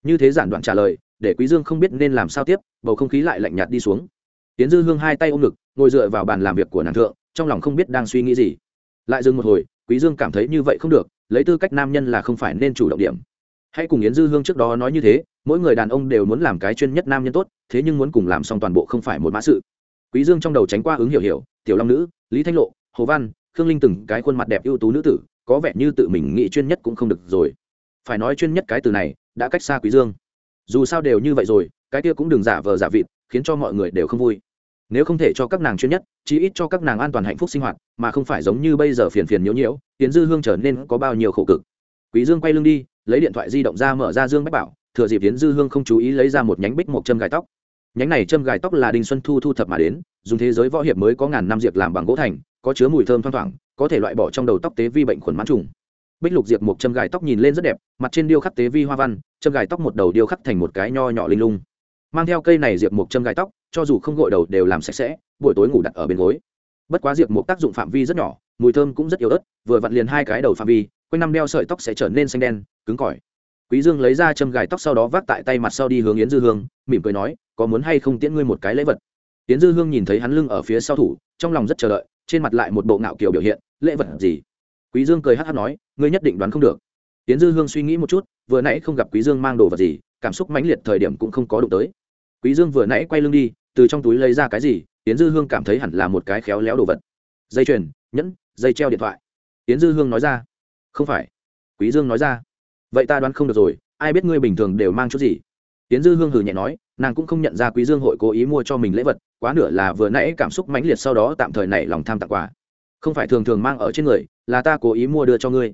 Như thế giản đoạn trả lời, để quý dương không biết nên làm sao tiếp, bầu không khí lại lạnh nhạt đi xuống. Tiến dư hương hai tay ôm ngực, ngồi dựa vào bàn làm việc của nàng thượng, trong lòng không biết đang suy nghĩ gì. Lại dừng một hồi, quý dương cảm thấy như vậy không được, lấy tư cách nam nhân là không phải nên chủ động điểm hãy cùng yến dư hương trước đó nói như thế, mỗi người đàn ông đều muốn làm cái chuyên nhất nam nhân tốt, thế nhưng muốn cùng làm xong toàn bộ không phải một mã sự. Quý dương trong đầu tránh qua ứng hiểu hiểu, tiểu long nữ, lý thanh lộ, hồ văn, khương linh từng cái khuôn mặt đẹp ưu tú nữ tử, có vẻ như tự mình nghĩ chuyên nhất cũng không được rồi. Phải nói chuyên nhất cái từ này, đã cách xa quý dương. Dù sao đều như vậy rồi, cái kia cũng đừng giả vờ giả vịt, khiến cho mọi người đều không vui. Nếu không thể cho các nàng chuyên nhất, chí ít cho các nàng an toàn hạnh phúc sinh hoạt, mà không phải giống như bây giờ phiền phiền nhiễu nhiễu tiến dư hương trở nên có bao nhiêu khổ cực. Quý dương quay lưng đi lấy điện thoại di động ra mở ra dương bách bảo, thừa dịp tiến dư hương không chú ý lấy ra một nhánh bích một châm gài tóc. Nhánh này châm gài tóc là đinh xuân thu thu thập mà đến, dùng thế giới võ hiệp mới có ngàn năm diệt làm bằng gỗ thành, có chứa mùi thơm thoang thoảng, có thể loại bỏ trong đầu tóc tế vi bệnh khuẩn mãn trùng. Bích lục diệp một châm gài tóc nhìn lên rất đẹp, mặt trên điêu khắc tế vi hoa văn, châm gài tóc một đầu điêu khắc thành một cái nho nhỏ linh lung. Mang theo cây này diệp một châm gài tóc, cho dù không gội đầu đều làm sạch sẽ, buổi tối ngủ đặt ở bên gối. Bất quá diệp một tác dụng phạm vi rất nhỏ, mùi thơm cũng rất yếu ớt, vừa vặn liền hai cái đầu phạm vi quanh năm đeo sợi tóc sẽ trở nên xanh đen, cứng cỏi. Quý dương lấy ra châm gài tóc sau đó vác tại tay mặt sau đi hướng yến dư hương, mỉm cười nói, có muốn hay không tiễn ngươi một cái lễ vật? Yến dư hương nhìn thấy hắn lưng ở phía sau thủ, trong lòng rất chờ đợi, trên mặt lại một bộ ngạo kiều biểu hiện, lễ vật gì? Quý dương cười hắt hắt nói, ngươi nhất định đoán không được. Yến dư hương suy nghĩ một chút, vừa nãy không gặp quý dương mang đồ vật gì, cảm xúc mãnh liệt thời điểm cũng không có đụng tới. Quý dương vừa nãy quay lưng đi, từ trong túi lấy ra cái gì, yến dư hương cảm thấy hẳn là một cái khéo léo đồ vật. Dây chuyền, nhẫn, dây treo điện thoại. Yến dư hương nói ra không phải. Quý dương nói ra. Vậy ta đoán không được rồi, ai biết ngươi bình thường đều mang chút gì? Tiến dư hương hừ nhẹ nói, nàng cũng không nhận ra quý dương hội cố ý mua cho mình lễ vật, quá nửa là vừa nãy cảm xúc mãnh liệt sau đó tạm thời nảy lòng tham tặng quà. Không phải thường thường mang ở trên người, là ta cố ý mua đưa cho ngươi.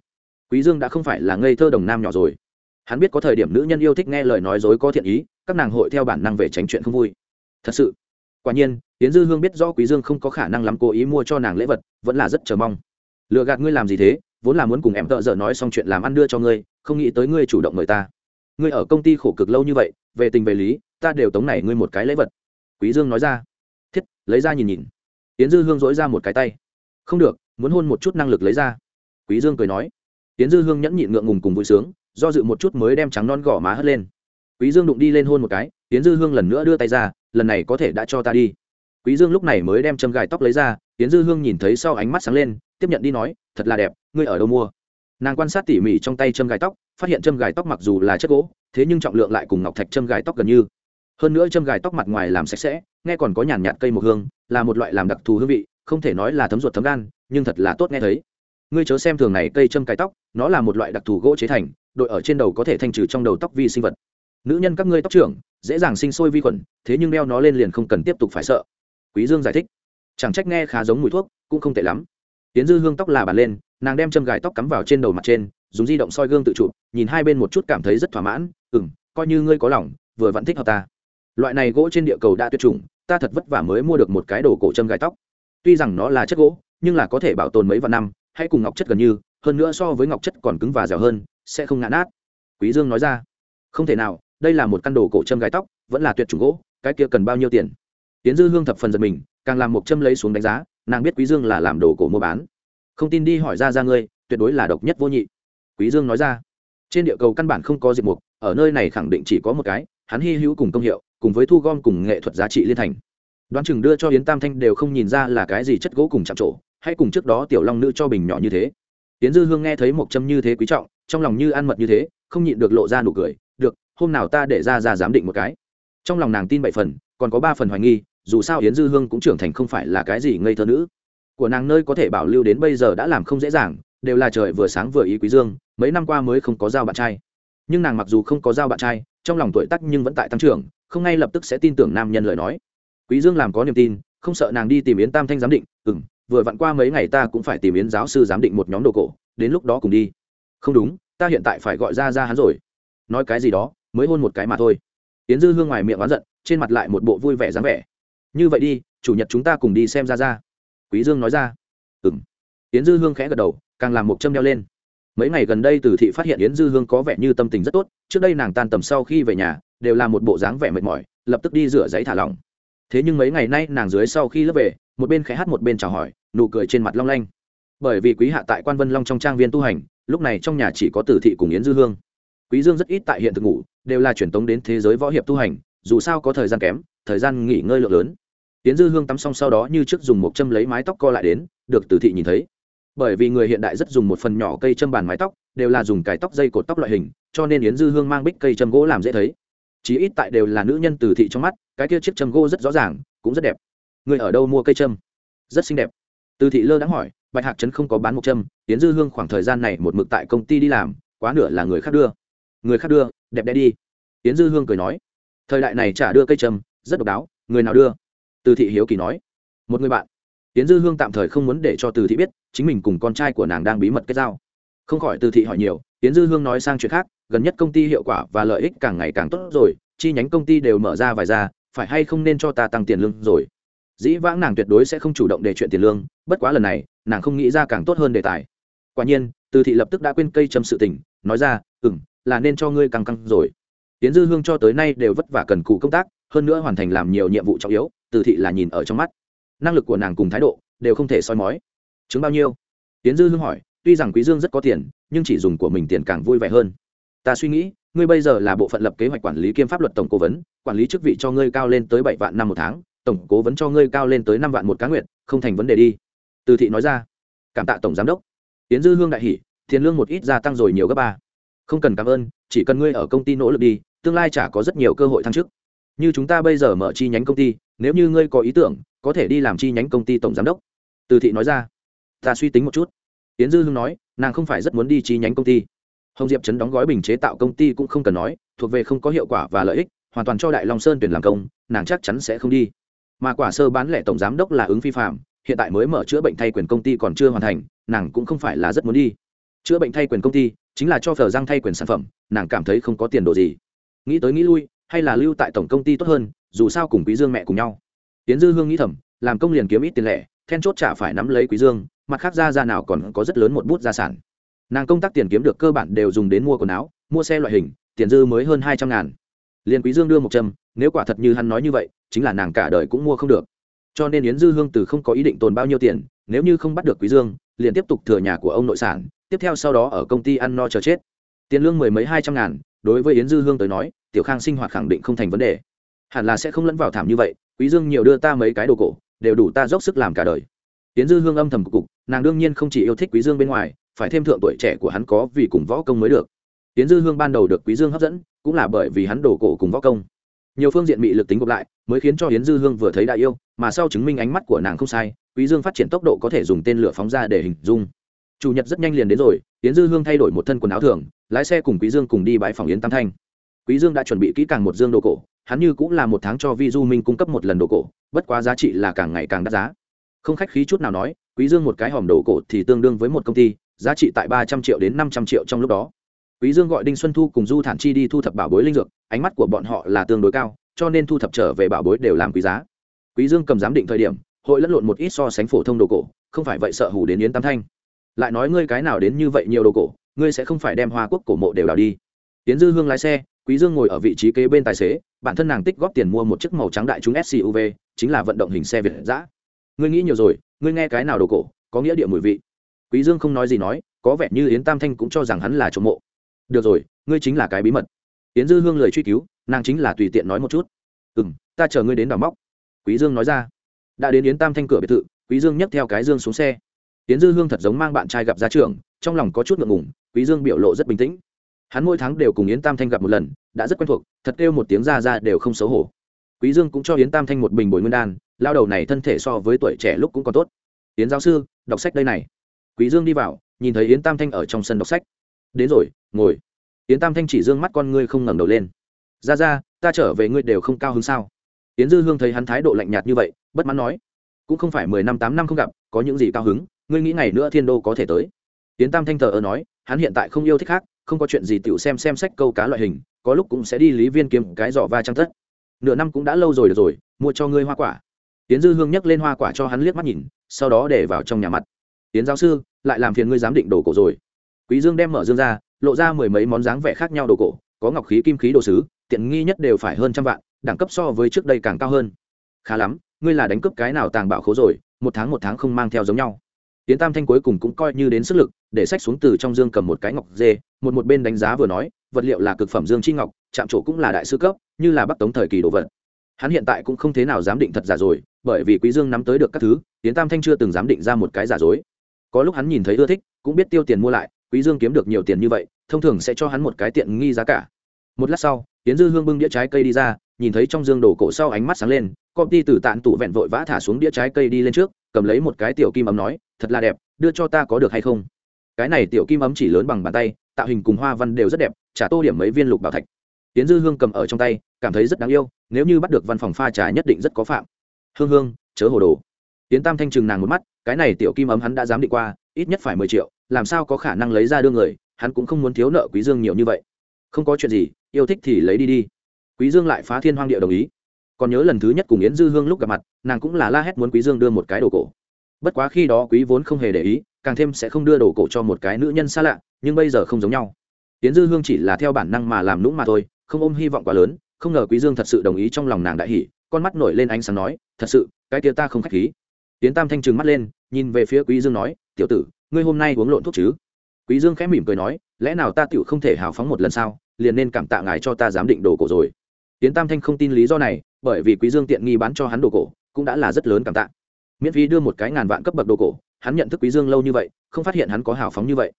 Quý dương đã không phải là ngây thơ đồng nam nhỏ rồi. Hắn biết có thời điểm nữ nhân yêu thích nghe lời nói dối có thiện ý, các nàng hội theo bản năng về tránh chuyện không vui. Thật sự. Quả nhiên tiến dư hương biết rõ quý dương không có khả năng lắm cố ý mua cho nàng lễ vật, vẫn là rất chờ mong. Lừa gạt ngươi làm gì thế? Vốn là muốn cùng em tợ dở nói xong chuyện làm ăn đưa cho ngươi, không nghĩ tới ngươi chủ động mời ta. Ngươi ở công ty khổ cực lâu như vậy, về tình về lý, ta đều tống này ngươi một cái lễ vật. Quý dương nói ra. Thiết, lấy ra nhìn nhìn. Tiến dư hương dỗi ra một cái tay. Không được, muốn hôn một chút năng lực lấy ra. Quý dương cười nói. Tiến dư hương nhẫn nhịn ngượng ngùng cùng vui sướng, do dự một chút mới đem trắng non gò má hất lên. Quý dương đụng đi lên hôn một cái tiến dư hương lần nữa đưa tay ra, lần này có thể đã cho ta đi. Quý dương lúc này mới đem châm gài tóc lấy ra tiến dư hương nhìn thấy sau ánh mắt sáng lên, tiếp nhận đi nói, thật là đẹp ngươi ở đâu mua? Nàng quan sát tỉ mỉ trong tay châm gài tóc, phát hiện châm gài tóc mặc dù là chất gỗ, thế nhưng trọng lượng lại cùng ngọc thạch châm gài tóc gần như. Hơn nữa châm gài tóc mặt ngoài làm sạch sẽ, nghe còn có nhàn nhạt cây mộc hương, là một loại làm đặc thù hương vị, không thể nói là thấm ruột thấm gan, nhưng thật là tốt nghe thấy. Ngươi chớ xem thường này cây châm cài tóc, nó là một loại đặc thù gỗ chế thành, đội ở trên đầu có thể thanh trừ trong đầu tóc vi sinh vật. Nữ nhân các ngươi tóc trưởng, dễ dàng sinh sôi vi khuẩn, thế nhưng đeo nó lên liền không cần tiếp tục phải sợ. Quý dương giải thích. Chẳng trách nghe khá giống mùi thuốc, cũng không tệ lắm. Tiến dư hương tóc là bàn lên nàng đem châm gài tóc cắm vào trên đầu mặt trên, dùng di động soi gương tự chụp, nhìn hai bên một chút cảm thấy rất thỏa mãn, ừm, coi như ngươi có lòng, vừa vẫn thích hợp ta. Loại này gỗ trên địa cầu đã tuyệt chủng, ta thật vất vả mới mua được một cái đồ cổ châm gài tóc. Tuy rằng nó là chất gỗ, nhưng là có thể bảo tồn mấy vạn năm, hay cùng ngọc chất gần như, hơn nữa so với ngọc chất còn cứng và dẻo hơn, sẽ không ngã nát. Quý dương nói ra, không thể nào, đây là một căn đồ cổ châm gài tóc, vẫn là tuyệt chủng gỗ, cái kia cần bao nhiêu tiền? Tiến dư hương thập phần giật mình, càng làm một châm lấy xuống đánh giá, nàng biết quý dương là làm đồ cổ mua bán không tin đi hỏi ra ra ngươi, tuyệt đối là độc nhất vô nhị. Quý dương nói ra. Trên địa cầu căn bản không có diệp mục, ở nơi này khẳng định chỉ có một cái, hắn hy hữu cùng công hiệu, cùng với thu gom cùng nghệ thuật giá trị liên thành. Đoán chừng đưa cho yến tam thanh đều không nhìn ra là cái gì chất gỗ cùng chạm trổ, hay cùng trước đó tiểu long nữ cho bình nhỏ như thế. Yến dư hương nghe thấy một châm như thế quý trọng, trong lòng như ăn mật như thế, không nhịn được lộ ra nụ cười, được, hôm nào ta để ra ra giám định một cái. Trong lòng nàng tin bảy phần, còn có ba phần hoài nghi, dù sao yến dư hương cũng trưởng thành không phải là cái gì ngây thơ nữ của nàng nơi có thể bảo lưu đến bây giờ đã làm không dễ dàng, đều là trời vừa sáng vừa ý quý dương, mấy năm qua mới không có giao bạn trai. Nhưng nàng mặc dù không có giao bạn trai, trong lòng tuổi tác nhưng vẫn tại tăng trưởng, không ngay lập tức sẽ tin tưởng nam nhân lời nói. Quý dương làm có niềm tin, không sợ nàng đi tìm yến tam thanh giám định, ừm, vừa vặn qua mấy ngày ta cũng phải tìm yến giáo sư giám định một nhóm đồ cổ, đến lúc đó cùng đi. Không đúng, ta hiện tại phải gọi ra ra hắn rồi. Nói cái gì đó, mới hôn một cái mà thôi. Yến dư hương ngoài miệng oán giận, trên mặt lại một bộ vui vẻ dáng vẻ. Như vậy đi, chủ nhật chúng ta cùng đi xem ra ra quý dương nói ra. Ừm. Yến dư hương khẽ gật đầu, càng làm một châm đeo lên. Mấy ngày gần đây từ thị phát hiện yến dư hương có vẻ như tâm tình rất tốt, trước đây nàng tan tầm sau khi về nhà, đều là một bộ dáng vẻ mệt mỏi, lập tức đi rửa giấy thả lỏng. Thế nhưng mấy ngày nay nàng dưới sau khi lớp về, một bên khẽ hát một bên chào hỏi, nụ cười trên mặt long lanh. Bởi vì quý hạ tại quan vân long trong trang viên tu hành, lúc này trong nhà chỉ có tử thị cùng yến dư hương. Quý dương rất ít tại hiện thực ngủ, đều là truyền tống đến thế giới võ hiệp tu hành, dù sao có thời gian kém, thời gian nghỉ ngơi lượng lớn yến dư hương tắm xong sau đó như trước dùng một châm lấy mái tóc co lại đến, được Từ thị nhìn thấy. Bởi vì người hiện đại rất dùng một phần nhỏ cây châm bàn mái tóc, đều là dùng cài tóc dây cột tóc loại hình, cho nên yến dư hương mang bích cây châm gỗ làm dễ thấy. Chí ít tại đều là nữ nhân từ thị trong mắt, cái kia chiếc châm gỗ rất rõ ràng, cũng rất đẹp. Người ở đâu mua cây châm? Rất xinh đẹp. Từ thị lơ đã hỏi, bạch hạc trấn không có bán một châm, yến dư hương khoảng thời gian này một mực tại công ty đi làm, quá nửa là người khác đưa. Người khác đưa, đẹp đẽ đi. Yến dư hương cười nói, thời đại này trả đưa cây châm, rất độc đáo, người nào đưa? Từ thị hiếu kỳ nói, một người bạn. Tiến dư hương tạm thời không muốn để cho từ thị biết chính mình cùng con trai của nàng đang bí mật kết giao. Không khỏi từ thị hỏi nhiều tiến dư hương nói sang chuyện khác, gần nhất công ty hiệu quả và lợi ích càng ngày càng tốt rồi, chi nhánh công ty đều mở ra vài ra phải hay không nên cho ta tăng tiền lương rồi? Dĩ vãng nàng tuyệt đối sẽ không chủ động để chuyện tiền lương, bất quá lần này, nàng không nghĩ ra càng tốt hơn đề tài. Quả nhiên, từ thị lập tức đã quên cây châm sự tình, nói ra ừ m là nên cho ngươi càng căng rồi. Tiến dư hương cho tới nay đều vất vả cần cù công tác, hơn nữa hoàn thành làm nhiều nhiệm vụ trọng yếu từ thị là nhìn ở trong mắt. Năng lực của nàng cùng thái độ đều không thể soi mói. Chứng bao nhiêu? Tiến dư hương hỏi, tuy rằng quý dương rất có tiền, nhưng chỉ dùng của mình tiền càng vui vẻ hơn. Ta suy nghĩ, ngươi bây giờ là bộ phận lập kế hoạch quản lý kiêm pháp luật tổng cố vấn, quản lý chức vị cho ngươi cao lên tới bảy vạn năm một tháng, tổng cố vấn cho ngươi cao lên tới năm vạn một cá nguyện, không thành vấn đề đi. Từ thị nói ra. Cảm tạ tổng giám đốc. Tiến dư hương đại hỷ tiền lương một ít gia tăng rồi nhiều gấp ba. Không cần cảm ơn, chỉ cần ngươi ở công ty nỗ lực đi, tương lai chả có rất nhiều cơ hội thăng chức như chúng ta bây giờ mở chi nhánh công ty, nếu như ngươi có ý tưởng, có thể đi làm chi nhánh công ty tổng giám đốc. Từ thị nói ra. Ta suy tính một chút. Tiến dư hương nói, nàng không phải rất muốn đi chi nhánh công ty. Hồng diệp chấn đóng gói bình chế tạo công ty cũng không cần nói, thuộc về không có hiệu quả và lợi ích, hoàn toàn cho đại long sơn tuyển làm công, nàng chắc chắn sẽ không đi. Mà quả sơ bán lẻ tổng giám đốc là ứng phi phạm, hiện tại mới mở chữa bệnh thay quyền công ty còn chưa hoàn thành, nàng cũng không phải là rất muốn đi. Chữa bệnh thay quyền công ty, chính là cho phở răng thay quyền sản phẩm, nàng cảm thấy không có tiền đồ gì. Nghĩ tới nghĩ lui hay là lưu tại tổng công ty tốt hơn, dù sao cùng quý dương mẹ cùng nhau. Tiến dư hương nghĩ thầm, làm công liền kiếm ít tiền lẻ, then chốt chả phải nắm lấy quý dương, mặt khác ra ra nào còn có rất lớn một bút gia sản. Nàng công tác tiền kiếm được cơ bản đều dùng đến mua quần áo, mua xe loại hình, tiền dư mới hơn hai trăm ngàn. Liền quý dương đưa một trăm nếu quả thật như hắn nói như vậy, chính là nàng cả đời cũng mua không được. Cho nên yến dư hương từ không có ý định tồn bao nhiêu tiền, nếu như không bắt được quý dương, liền tiếp tục thừa nhà của ông nội sản, tiếp theo sau đó ở công ty ăn no chờ chết. Tiền lương mười mấy hai trăm ngàn, đối với yến dư hương tới nói tiểu khang sinh hoạt khẳng định không thành vấn đề. Hẳn là sẽ không lẫn vào thảm như vậy, quý dương nhiều đưa ta mấy cái đồ cổ, đều đủ ta dốc sức làm cả đời. Tiến dư hương âm thầm cục cục, nàng đương nhiên không chỉ yêu thích quý dương bên ngoài, phải thêm thượng tuổi trẻ của hắn có vì cùng võ công mới được. Tiến dư hương ban đầu được quý dương hấp dẫn, cũng là bởi vì hắn đồ cổ cùng võ công. Nhiều phương diện bị lực tính gộp lại, mới khiến cho yến dư hương vừa thấy đại yêu, mà sau chứng minh ánh mắt của nàng không sai, quý dương phát triển tốc độ có thể dùng tên lửa phóng ra để hình dung. Chủ nhật rất nhanh liền đến rồi, yến dư hương thay đổi một thân quần áo thường, lái xe cùng quý dương cùng đi bãi phòng yến tam thanh quý dương đã chuẩn bị kỹ càng một dương đồ cổ, hắn như cũng là một tháng cho vi du minh cung cấp một lần đồ cổ, bất quá giá trị là càng ngày càng đắt giá. Không khách khí chút nào nói, quý dương một cái hòm đồ cổ thì tương đương với một công ty, giá trị tại ba trăm triệu đến năm trăm triệu trong lúc đó. Quý dương gọi đinh xuân thu cùng du thản chi đi thu thập bảo bối linh dược, ánh mắt của bọn họ là tương đối cao, cho nên thu thập trở về bảo bối đều làm quý giá. Quý dương cầm giám định thời điểm, hội lẫn lộn một ít so sánh phổ thông đồ cổ, không phải vậy sợ hủ đến yến tam thanh. Lại nói ngươi cái nào đến như vậy nhiều đồ cổ, ngươi sẽ không phải đem hoa quốc cổ mộ đều đào đi. Tiến dư hương lái xe quý dương ngồi ở vị trí kế bên tài xế, bản thân nàng tích góp tiền mua một chiếc màu trắng đại chúng suv chính là vận động hình xe việt giã ngươi nghĩ nhiều rồi, ngươi nghe cái nào đồ cổ, có nghĩa địa mùi vị. Quý dương không nói gì nói, có vẻ như yến tam thanh cũng cho rằng hắn là trộm mộ. Được rồi, ngươi chính là cái bí mật. Yến dư hương lời truy cứu, nàng chính là tùy tiện nói một chút. Ừ m ta chờ ngươi đến đào móc. Quý dương nói ra. Đã đến yến tam thanh cửa biệt thự, quý dương nhấc theo cái dương xuống xe. Yến dư hương thật giống mang bạn trai gặp ra trường trong lòng có chút ngượng ngùng, quý dương biểu lộ rất bình tĩnh hắn mỗi tháng đều cùng yến tam thanh gặp một lần, đã rất quen thuộc, thật kêu một tiếng ra ra đều không xấu hổ. Quý dương cũng cho yến tam thanh một bình bồi nguyên đan, lao đầu này thân thể so với tuổi trẻ lúc cũng còn tốt. Yến giáo sư, đọc sách đây này. Quý dương đi vào, nhìn thấy yến tam thanh ở trong sân đọc sách. Đến rồi, ngồi. Yến tam thanh chỉ dương mắt con ngươi không ngẩng đầu lên. Ra ra, ta trở về ngươi đều không cao hứng sao? Yến dư hương thấy hắn thái độ lạnh nhạt như vậy, bất mãn nói. Cũng không phải mười năm, tám năm không gặp, có những gì cao hứng, ngươi nghĩ ngày nữa thiên đô có thể tới. Yến tam thanh thờ ơ nói, hắn hiện tại không yêu thích khác không có chuyện gì tiểu xem xem sách câu cá loại hình, có lúc cũng sẽ đi lý viên kiếm cái giỏ va trăng thất nửa năm cũng đã lâu rồi được rồi, mua cho ngươi hoa quả. Tiến dư hương nhấc lên hoa quả cho hắn liếc mắt nhìn, sau đó để vào trong nhà mặt. Tiến giáo sư, lại làm phiền ngươi giám định đồ cổ rồi. Quý dương đem mở dương ra, lộ ra mười mấy món dáng vẻ khác nhau đồ cổ, có ngọc khí, kim khí đồ sứ, tiện nghi nhất đều phải hơn trăm vạn, đẳng cấp so với trước đây càng cao hơn. Khá lắm, ngươi là đánh cướp cái nào tàng bảo khố rồi, một tháng một tháng không mang theo giống nhau tiến tam thanh cuối cùng cũng coi như đến sức lực, để sách xuống từ trong dương cầm một cái ngọc dê, một một bên đánh giá vừa nói, vật liệu là cực phẩm dương chi ngọc, chạm trổ cũng là đại sư cấp, như là bắc tống thời kỳ đồ vật. Hắn hiện tại cũng không thế nào dám định thật giả rồi, bởi vì quý dương nắm tới được các thứ tiến tam thanh chưa từng dám định ra một cái giả dối. Có lúc hắn nhìn thấy ưa thích, cũng biết tiêu tiền mua lại, quý dương kiếm được nhiều tiền như vậy, thông thường sẽ cho hắn một cái tiện nghi giá cả. Một lát sau tiến dư hương bưng đĩa trái cây đi ra, nhìn thấy trong dương đồ cổ sau ánh mắt sáng lên công ty từ tạn tủ vẹn vội vã thả xuống đĩa trái cây đi lên trước, cầm lấy một cái tiểu kim ấm nói, thật là đẹp, đưa cho ta có được hay không? Cái này tiểu kim ấm chỉ lớn bằng bàn tay, tạo hình cùng hoa văn đều rất đẹp trả tô điểm mấy viên lục bảo thạch. Tiến dư hương cầm ở trong tay, cảm thấy rất đáng yêu, nếu như bắt được văn phòng pha trà nhất định rất có phạm. Hương hương, chớ hồ đồ. Tiến tam thanh trừng nàng một mắt, cái này tiểu kim ấm hắn đã dám đi qua, ít nhất phải mười triệu, làm sao có khả năng lấy ra đưa người, hắn cũng không muốn thiếu nợ quý dương nhiều như vậy. Không có chuyện gì, yêu thích thì lấy đi đi. Quý dương lại phá thiên hoang địa đồng ý còn nhớ lần thứ nhất cùng yến dư hương lúc gặp mặt, nàng cũng là la hét muốn quý dương đưa một cái đồ cổ. Bất quá khi đó quý vốn không hề để ý, càng thêm sẽ không đưa đồ cổ cho một cái nữ nhân xa lạ, nhưng bây giờ không giống nhau. Yến dư hương chỉ là theo bản năng mà làm lũng mà thôi, không ôm hy vọng quá lớn, không ngờ quý dương thật sự đồng ý trong lòng nàng đại hỉ, con mắt nổi lên ánh sáng nói, thật sự, cái kia ta không khách khí. Yến tam thanh trừng mắt lên, nhìn về phía quý dương nói, tiểu tử, ngươi hôm nay uống lộn thuốc chứ? Quý dương khẽ mỉm cười nói, lẽ nào ta tiểu không thể hào phóng một lần sao? Liền nên cảm tạ ngài cho ta dám định đồ cổ rồi. Yến tam thanh không tin lý do này bởi vì quý dương tiện nghi bán cho hắn đồ cổ, cũng đã là rất lớn cảm tạ. Miễn phí đưa một cái ngàn vạn cấp bậc đồ cổ, hắn nhận thức quý dương lâu như vậy, không phát hiện hắn có hào phóng như vậy.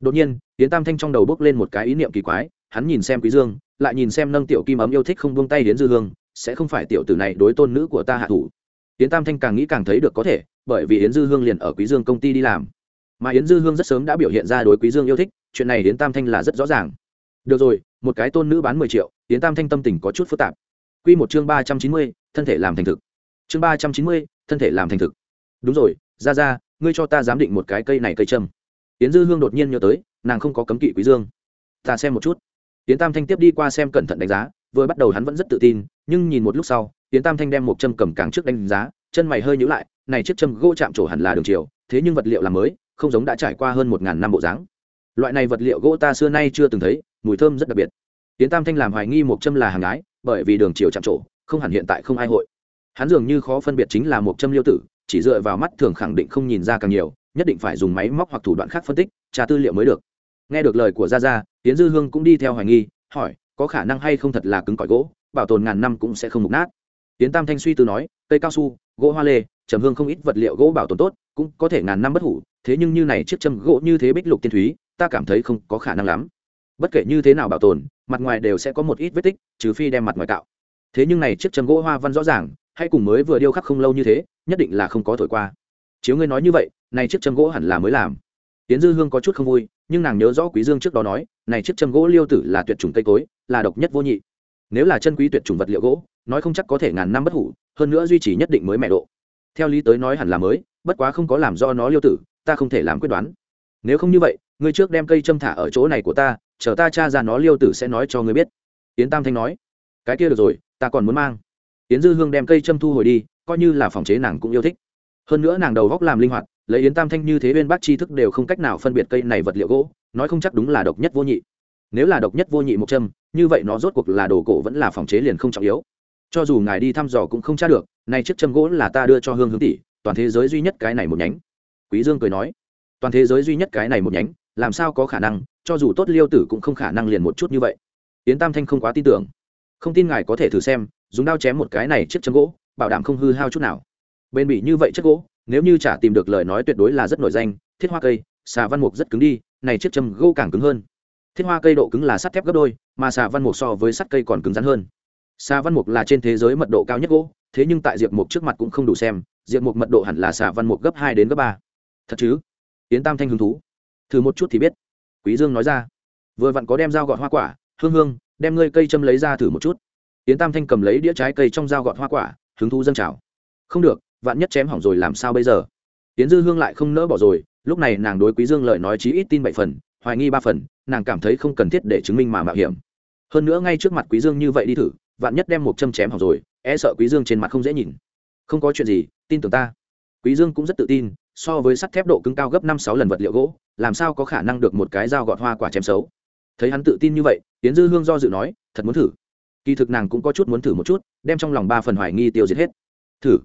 Đột nhiên yến tam thanh trong đầu bốc lên một cái ý niệm kỳ quái, hắn nhìn xem quý dương, lại nhìn xem nâng tiểu kim ấm yêu thích không buông tay đến dư hương, sẽ không phải tiểu tử này đối tôn nữ của ta hạ thủ. Yến tam thanh càng nghĩ càng thấy được có thể, bởi vì yến dư hương liền ở quý dương công ty đi làm. Mà yến dư hương rất sớm đã biểu hiện ra đối quý dương yêu thích, chuyện này yến tam thanh là rất rõ ràng. Được rồi, một cái tôn nữ bán mười triệu, yến tam thanh tâm tình có chút phức tạp quy một chương ba trăm chín mươi, thân thể làm thành thực. Chương ba trăm chín mươi, thân thể làm thành thực. Đúng rồi ra ra ngươi cho ta giám định một cái cây này cây châm. Tiễn dư hương đột nhiên nhớ tới, nàng không có cấm kỵ quý dương. Ta xem một chút. Tiễn tam thanh tiếp đi qua xem cẩn thận đánh giá, vừa bắt đầu hắn vẫn rất tự tin, nhưng nhìn một lúc sau Tiễn tam thanh đem một châm cầm càng trước đánh giá, chân mày hơi nhíu lại, này chiếc châm gỗ chạm trổ hẳn là đường chiều, thế nhưng vật liệu là mới, không giống đã trải qua hơn một ngàn năm bộ dáng. Loại này vật liệu gỗ ta xưa nay chưa từng thấy, mùi thơm rất đặc biệt. Tiễn tam thanh làm hoài nghi một châm là hàng ái bởi vì đường chiều chạm trổ, không hẳn hiện tại không ai hội. Hắn dường như khó phân biệt chính là một châm liêu tử, chỉ dựa vào mắt thường khẳng định không nhìn ra càng nhiều, nhất định phải dùng máy móc hoặc thủ đoạn khác phân tích, tra tư liệu mới được. Nghe được lời của gia gia tiến dư hương cũng đi theo hoài nghi, hỏi, có khả năng hay không thật là cứng cỏi gỗ, bảo tồn ngàn năm cũng sẽ không mục nát. Tiến tam thanh suy tư nói, cây cao su, gỗ hoa lê, trầm hương không ít vật liệu gỗ bảo tồn tốt, cũng có thể ngàn năm bất hủ, thế nhưng như này chiếc châm gỗ như thế bích lục tiên thúy, ta cảm thấy không có khả năng lắm. Bất kể như thế nào bảo tồn mặt ngoài đều sẽ có một ít vết tích, trừ phi đem mặt ngoài cạo thế nhưng này chiếc chân gỗ hoa văn rõ ràng, hay cùng mới vừa điêu khắc không lâu như thế, nhất định là không có thổi qua. Chiếu ngươi nói như vậy, này chiếc châm gỗ hẳn là mới làm. Tiến dư hương có chút không vui, nhưng nàng nhớ rõ quý dương trước đó nói, này chiếc châm gỗ liêu tử là tuyệt chủng cây cối, là độc nhất vô nhị. Nếu là chân quý tuyệt chủng vật liệu gỗ, nói không chắc có thể ngàn năm bất hủ, hơn nữa duy trì nhất định mới mẹ độ. Theo lý tới nói hẳn là mới, bất quá không có làm do nó liêu tử, ta không thể làm quyết đoán. Nếu không như vậy, ngươi trước đem cây châm thả ở chỗ này của ta chờ ta cha ra nó, liêu tử sẽ nói cho ngươi biết. Yến tam thanh nói. Cái kia được rồi, ta còn muốn mang. Yến dư hương đem cây châm thu hồi đi, coi như là phòng chế nàng cũng yêu thích. Hơn nữa nàng đầu góc làm linh hoạt, lấy yến tam thanh như thế bên bác tri thức đều không cách nào phân biệt cây này vật liệu gỗ, nói không chắc đúng là độc nhất vô nhị. Nếu là độc nhất vô nhị một châm, như vậy nó rốt cuộc là đồ cổ vẫn là phòng chế liền không trọng yếu. Cho dù ngài đi thăm dò cũng không tra được, nay chiếc châm gỗ là ta đưa cho hương hướng tỷ, toàn thế giới duy nhất cái này một nhánh. Quý dương cười nói. Toàn thế giới duy nhất cái này một nhánh làm sao có khả năng, cho dù tốt liêu tử cũng không khả năng liền một chút như vậy. Yến tam thanh không quá tin tưởng. Không tin ngài có thể thử xem, dùng đao chém một cái này chiếc chân gỗ, bảo đảm không hư hao chút nào. Bên bị như vậy chất gỗ, nếu như chả tìm được lời nói tuyệt đối là rất nổi danh, thiết hoa cây, xà văn mục rất cứng đi, này chiếc châm gỗ càng cứng hơn. Thiết hoa cây độ cứng là sắt thép gấp đôi, mà xà văn mục so với sắt cây còn cứng rắn hơn. Xà văn mục là trên thế giới mật độ cao nhất gỗ, thế nhưng tại diệp mục trước mặt cũng không đủ xem, diệp mục mật độ hẳn là xà văn mục gấp hai đến gấp ba. Thật chứ? Yến tam thanh hứng thú thử một chút thì biết. Quý dương nói ra. Vừa vặn có đem dao gọt hoa quả, hương hương, đem ngươi cây châm lấy ra thử một chút. Yến tam thanh cầm lấy đĩa trái cây trong dao gọt hoa quả, hứng thú dâng trào. Không được, vạn nhất chém hỏng rồi làm sao bây giờ? Yến dư hương lại không nỡ bỏ rồi, lúc này nàng đối quý dương lời nói chí ít tin bảy phần, hoài nghi ba phần, nàng cảm thấy không cần thiết để chứng minh mà mạo hiểm. Hơn nữa ngay trước mặt quý dương như vậy đi thử, vạn nhất đem một châm chém hỏng rồi e sợ quý dương trên mặt không dễ nhìn. Không có chuyện gì, tin tưởng ta. Quý dương cũng rất tự tin so với sắt thép độ cứng cao gấp năm sáu lần vật liệu gỗ, làm sao có khả năng được một cái dao gọt hoa quả chém xấu? Thấy hắn tự tin như vậy tiến dư hương do dự nói, thật muốn thử. Kỳ thực nàng cũng có chút muốn thử một chút, đem trong lòng ba phần hoài nghi tiêu diệt hết. Thử?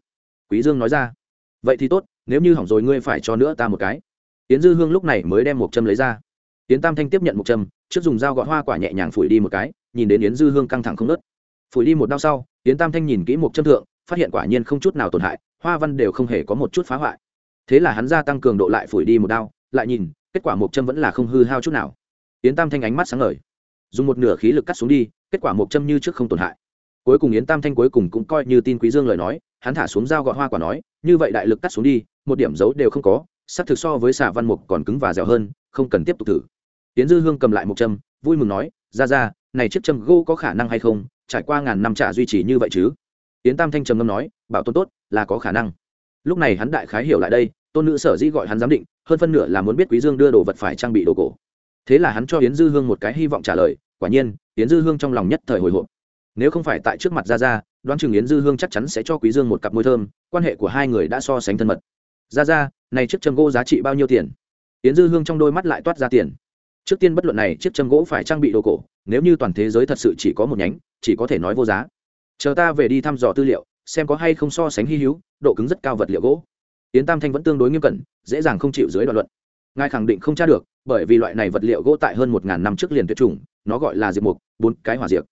Quý dương nói ra. Vậy thì tốt, nếu như hỏng rồi ngươi phải cho nữa ta một cái. Tiến dư hương lúc này mới đem một châm lấy ra. Tiến tam thanh tiếp nhận một châm, trước dùng dao gọt hoa quả nhẹ nhàng phủi đi một cái, nhìn đến yến dư hương căng thẳng không nớt phủi đi một đau sau, yến tam thanh nhìn kỹ một châm thượng, phát hiện quả nhiên không chút nào tổn hại, hoa văn đều không hề có một chút phá hoại thế là hắn gia tăng cường độ lại phủi đi một đao, lại nhìn, kết quả mộc châm vẫn là không hư hao chút nào. Yến tam thanh ánh mắt sáng ngời. Dùng một nửa khí lực cắt xuống đi, kết quả mộc châm như trước không tổn hại. Cuối cùng yến tam thanh cuối cùng cũng coi như tin quý dương lời nói, hắn thả xuống dao gọt hoa quả nói, như vậy đại lực cắt xuống đi, một điểm dấu đều không có sắc thực so với xà văn mục còn cứng và dẻo hơn, không cần tiếp tục thử. Yến dư hương cầm lại một châm, vui mừng nói, ra ra, này chiếc châm gỗ có khả năng hay không? Trải qua ngàn năm trả duy trì như vậy chứ? Yến tam thanh trầm ngâm nói, bảo tồn tốt, là có khả năng lúc này hắn đại khái hiểu lại đây tôn nữ sở dĩ gọi hắn giám định hơn phân nửa là muốn biết quý dương đưa đồ vật phải trang bị đồ cổ. Thế là hắn cho yến dư hương một cái hy vọng trả lời quả nhiên yến dư hương trong lòng nhất thời hồi hộp. Nếu không phải tại trước mặt gia gia, đoán chừng yến dư hương chắc chắn sẽ cho quý dương một cặp môi thơm quan hệ của hai người đã so sánh thân mật. Gia gia, này chiếc châm gỗ giá trị bao nhiêu tiền? Yến dư hương trong đôi mắt lại toát ra tiền. Trước tiên bất luận này chiếc châm gỗ phải trang bị đồ cổ nếu như toàn thế giới thật sự chỉ có một nhánh chỉ có thể nói vô giá. Chờ ta về đi thăm dò tư liệu xem có hay không so sánh hy hữu, độ cứng rất cao vật liệu gỗ. Yến tam thanh vẫn tương đối nghiêm cẩn, dễ dàng không chịu dưới đoạn luận. Ngài khẳng định không tra được, bởi vì loại này vật liệu gỗ tại hơn một ngàn năm trước liền tuyệt chủng, nó gọi là diệp mục, bốn cái hỏa diệp.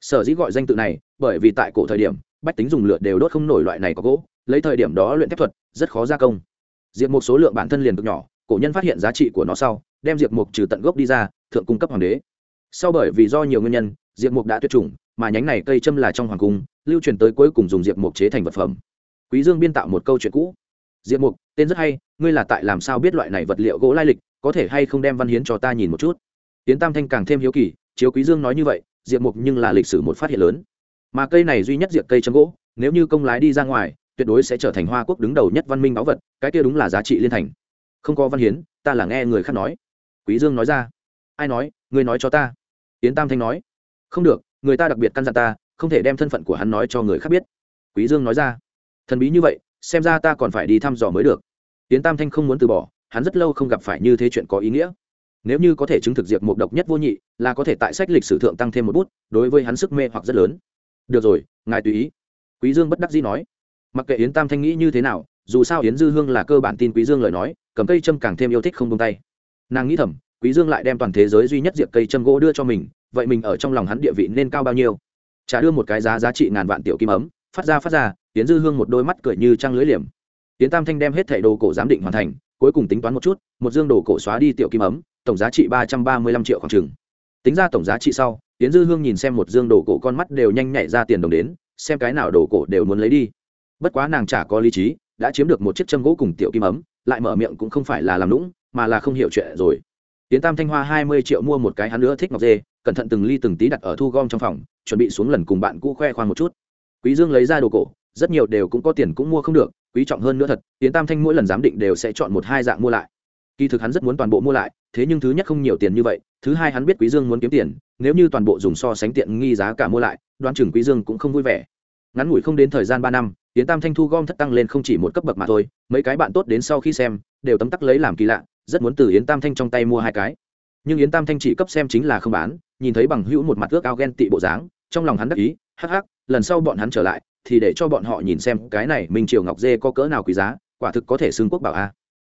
Sở dĩ gọi danh tự này, bởi vì tại cổ thời điểm, bách tính dùng lửa đều đốt không nổi loại này có gỗ, lấy thời điểm đó luyện thép thuật, rất khó gia công. Diệp mục số lượng bản thân liền cực nhỏ, cổ nhân phát hiện giá trị của nó sau, đem diệp mục trừ tận gốc đi ra, thượng cung cấp hoàng đế. Sau bởi vì do nhiều nguyên nhân diệp mục đã tuyệt chủng, mà nhánh này cây châm là trong hoàng cung, lưu truyền tới cuối cùng dùng diệp mục chế thành vật phẩm. Quý dương biên tạo một câu chuyện cũ. Diệp mục tên rất hay, ngươi là tại làm sao biết loại này vật liệu gỗ lai lịch, có thể hay không đem văn hiến cho ta nhìn một chút? Tiến tam thanh càng thêm hiếu kỳ, chiếu quý dương nói như vậy, diệp mục nhưng là lịch sử một phát hiện lớn. Mà cây này duy nhất diệp cây châm gỗ, nếu như công lái đi ra ngoài, tuyệt đối sẽ trở thành hoa quốc đứng đầu nhất văn minh báu vật, cái kia đúng là giá trị liên thành. Không có văn hiến, ta là nghe người khác nói. Quý dương nói ra. Ai nói, ngươi nói cho ta. Tiến tam thanh nói không được, người ta đặc biệt căn dặn ta, không thể đem thân phận của hắn nói cho người khác biết. Quý dương nói ra. Thần bí như vậy, xem ra ta còn phải đi thăm dò mới được. Tiến tam thanh không muốn từ bỏ, hắn rất lâu không gặp phải như thế chuyện có ý nghĩa. Nếu như có thể chứng thực diệp mục độc nhất vô nhị, là có thể tại sách lịch sử thượng tăng thêm một bút, đối với hắn sức mê hoặc rất lớn. Được rồi, ngài tùy ý. Quý dương bất đắc dĩ nói. Mặc kệ yến tam thanh nghĩ như thế nào, dù sao yến dư hương là cơ bản tin quý dương lời nói, cầm cây châm càng thêm yêu thích không buông tay. Nàng nghĩ thầm quý dương lại đem toàn thế giới duy nhất diệp cây châm gỗ đưa cho mình, vậy mình ở trong lòng hắn địa vị nên cao bao nhiêu? Trả đưa một cái giá giá trị ngàn vạn tiểu kim ấm, phát ra phát ra tiến dư hương một đôi mắt cười như trăng lưới liềm. Tiến tam thanh đem hết thẻ đồ cổ giám định hoàn thành, cuối cùng tính toán một chút, một dương đồ cổ xóa đi tiểu kim ấm, tổng giá trị ba trăm ba mươi lăm triệu khoảng chừng. Tính ra tổng giá trị sau tiến dư hương nhìn xem một dương đồ cổ con mắt đều nhanh nhảy ra tiền đồng đến, xem cái nào đồ cổ đều muốn lấy đi. Bất quá nàng chả có lý trí, đã chiếm được một chiếc châm gỗ cùng tiểu kim ấm, lại mở miệng cũng không phải là làm lũng mà là không hiểu chuyện rồi tiến tam thanh hoa hai mươi triệu mua một cái hắn nữa thích ngọc dê, cẩn thận từng ly từng tí đặt ở thu gom trong phòng, chuẩn bị xuống lần cùng bạn cũ khoe khoang một chút. Quý dương lấy ra đồ cổ, rất nhiều đều cũng có tiền cũng mua không được, quý trọng hơn nữa thật, tiến tam thanh mỗi lần giám định đều sẽ chọn một hai dạng mua lại. Kỳ thực hắn rất muốn toàn bộ mua lại, thế nhưng thứ nhất không nhiều tiền như vậy, thứ hai hắn biết quý dương muốn kiếm tiền, nếu như toàn bộ dùng so sánh tiện nghi giá cả mua lại, đoán chừng quý dương cũng không vui vẻ. Ngắn ngủi không đến thời gian ba năm, tiến tam thanh thu gom thất tăng lên không chỉ một cấp bậc mà thôi, mấy cái bạn tốt đến sau khi xem, đều tấm tắc lấy làm kỳ lạ rất muốn từ yến tam thanh trong tay mua hai cái. Nhưng yến tam thanh chỉ cấp xem chính là không bán, nhìn thấy bằng hữu một mặt ước ao ghen tị bộ dáng, trong lòng hắn đắc ý, hắc hắc, lần sau bọn hắn trở lại, thì để cho bọn họ nhìn xem cái này minh triều ngọc dê có cỡ nào quý giá, quả thực có thể xưng quốc bảo a.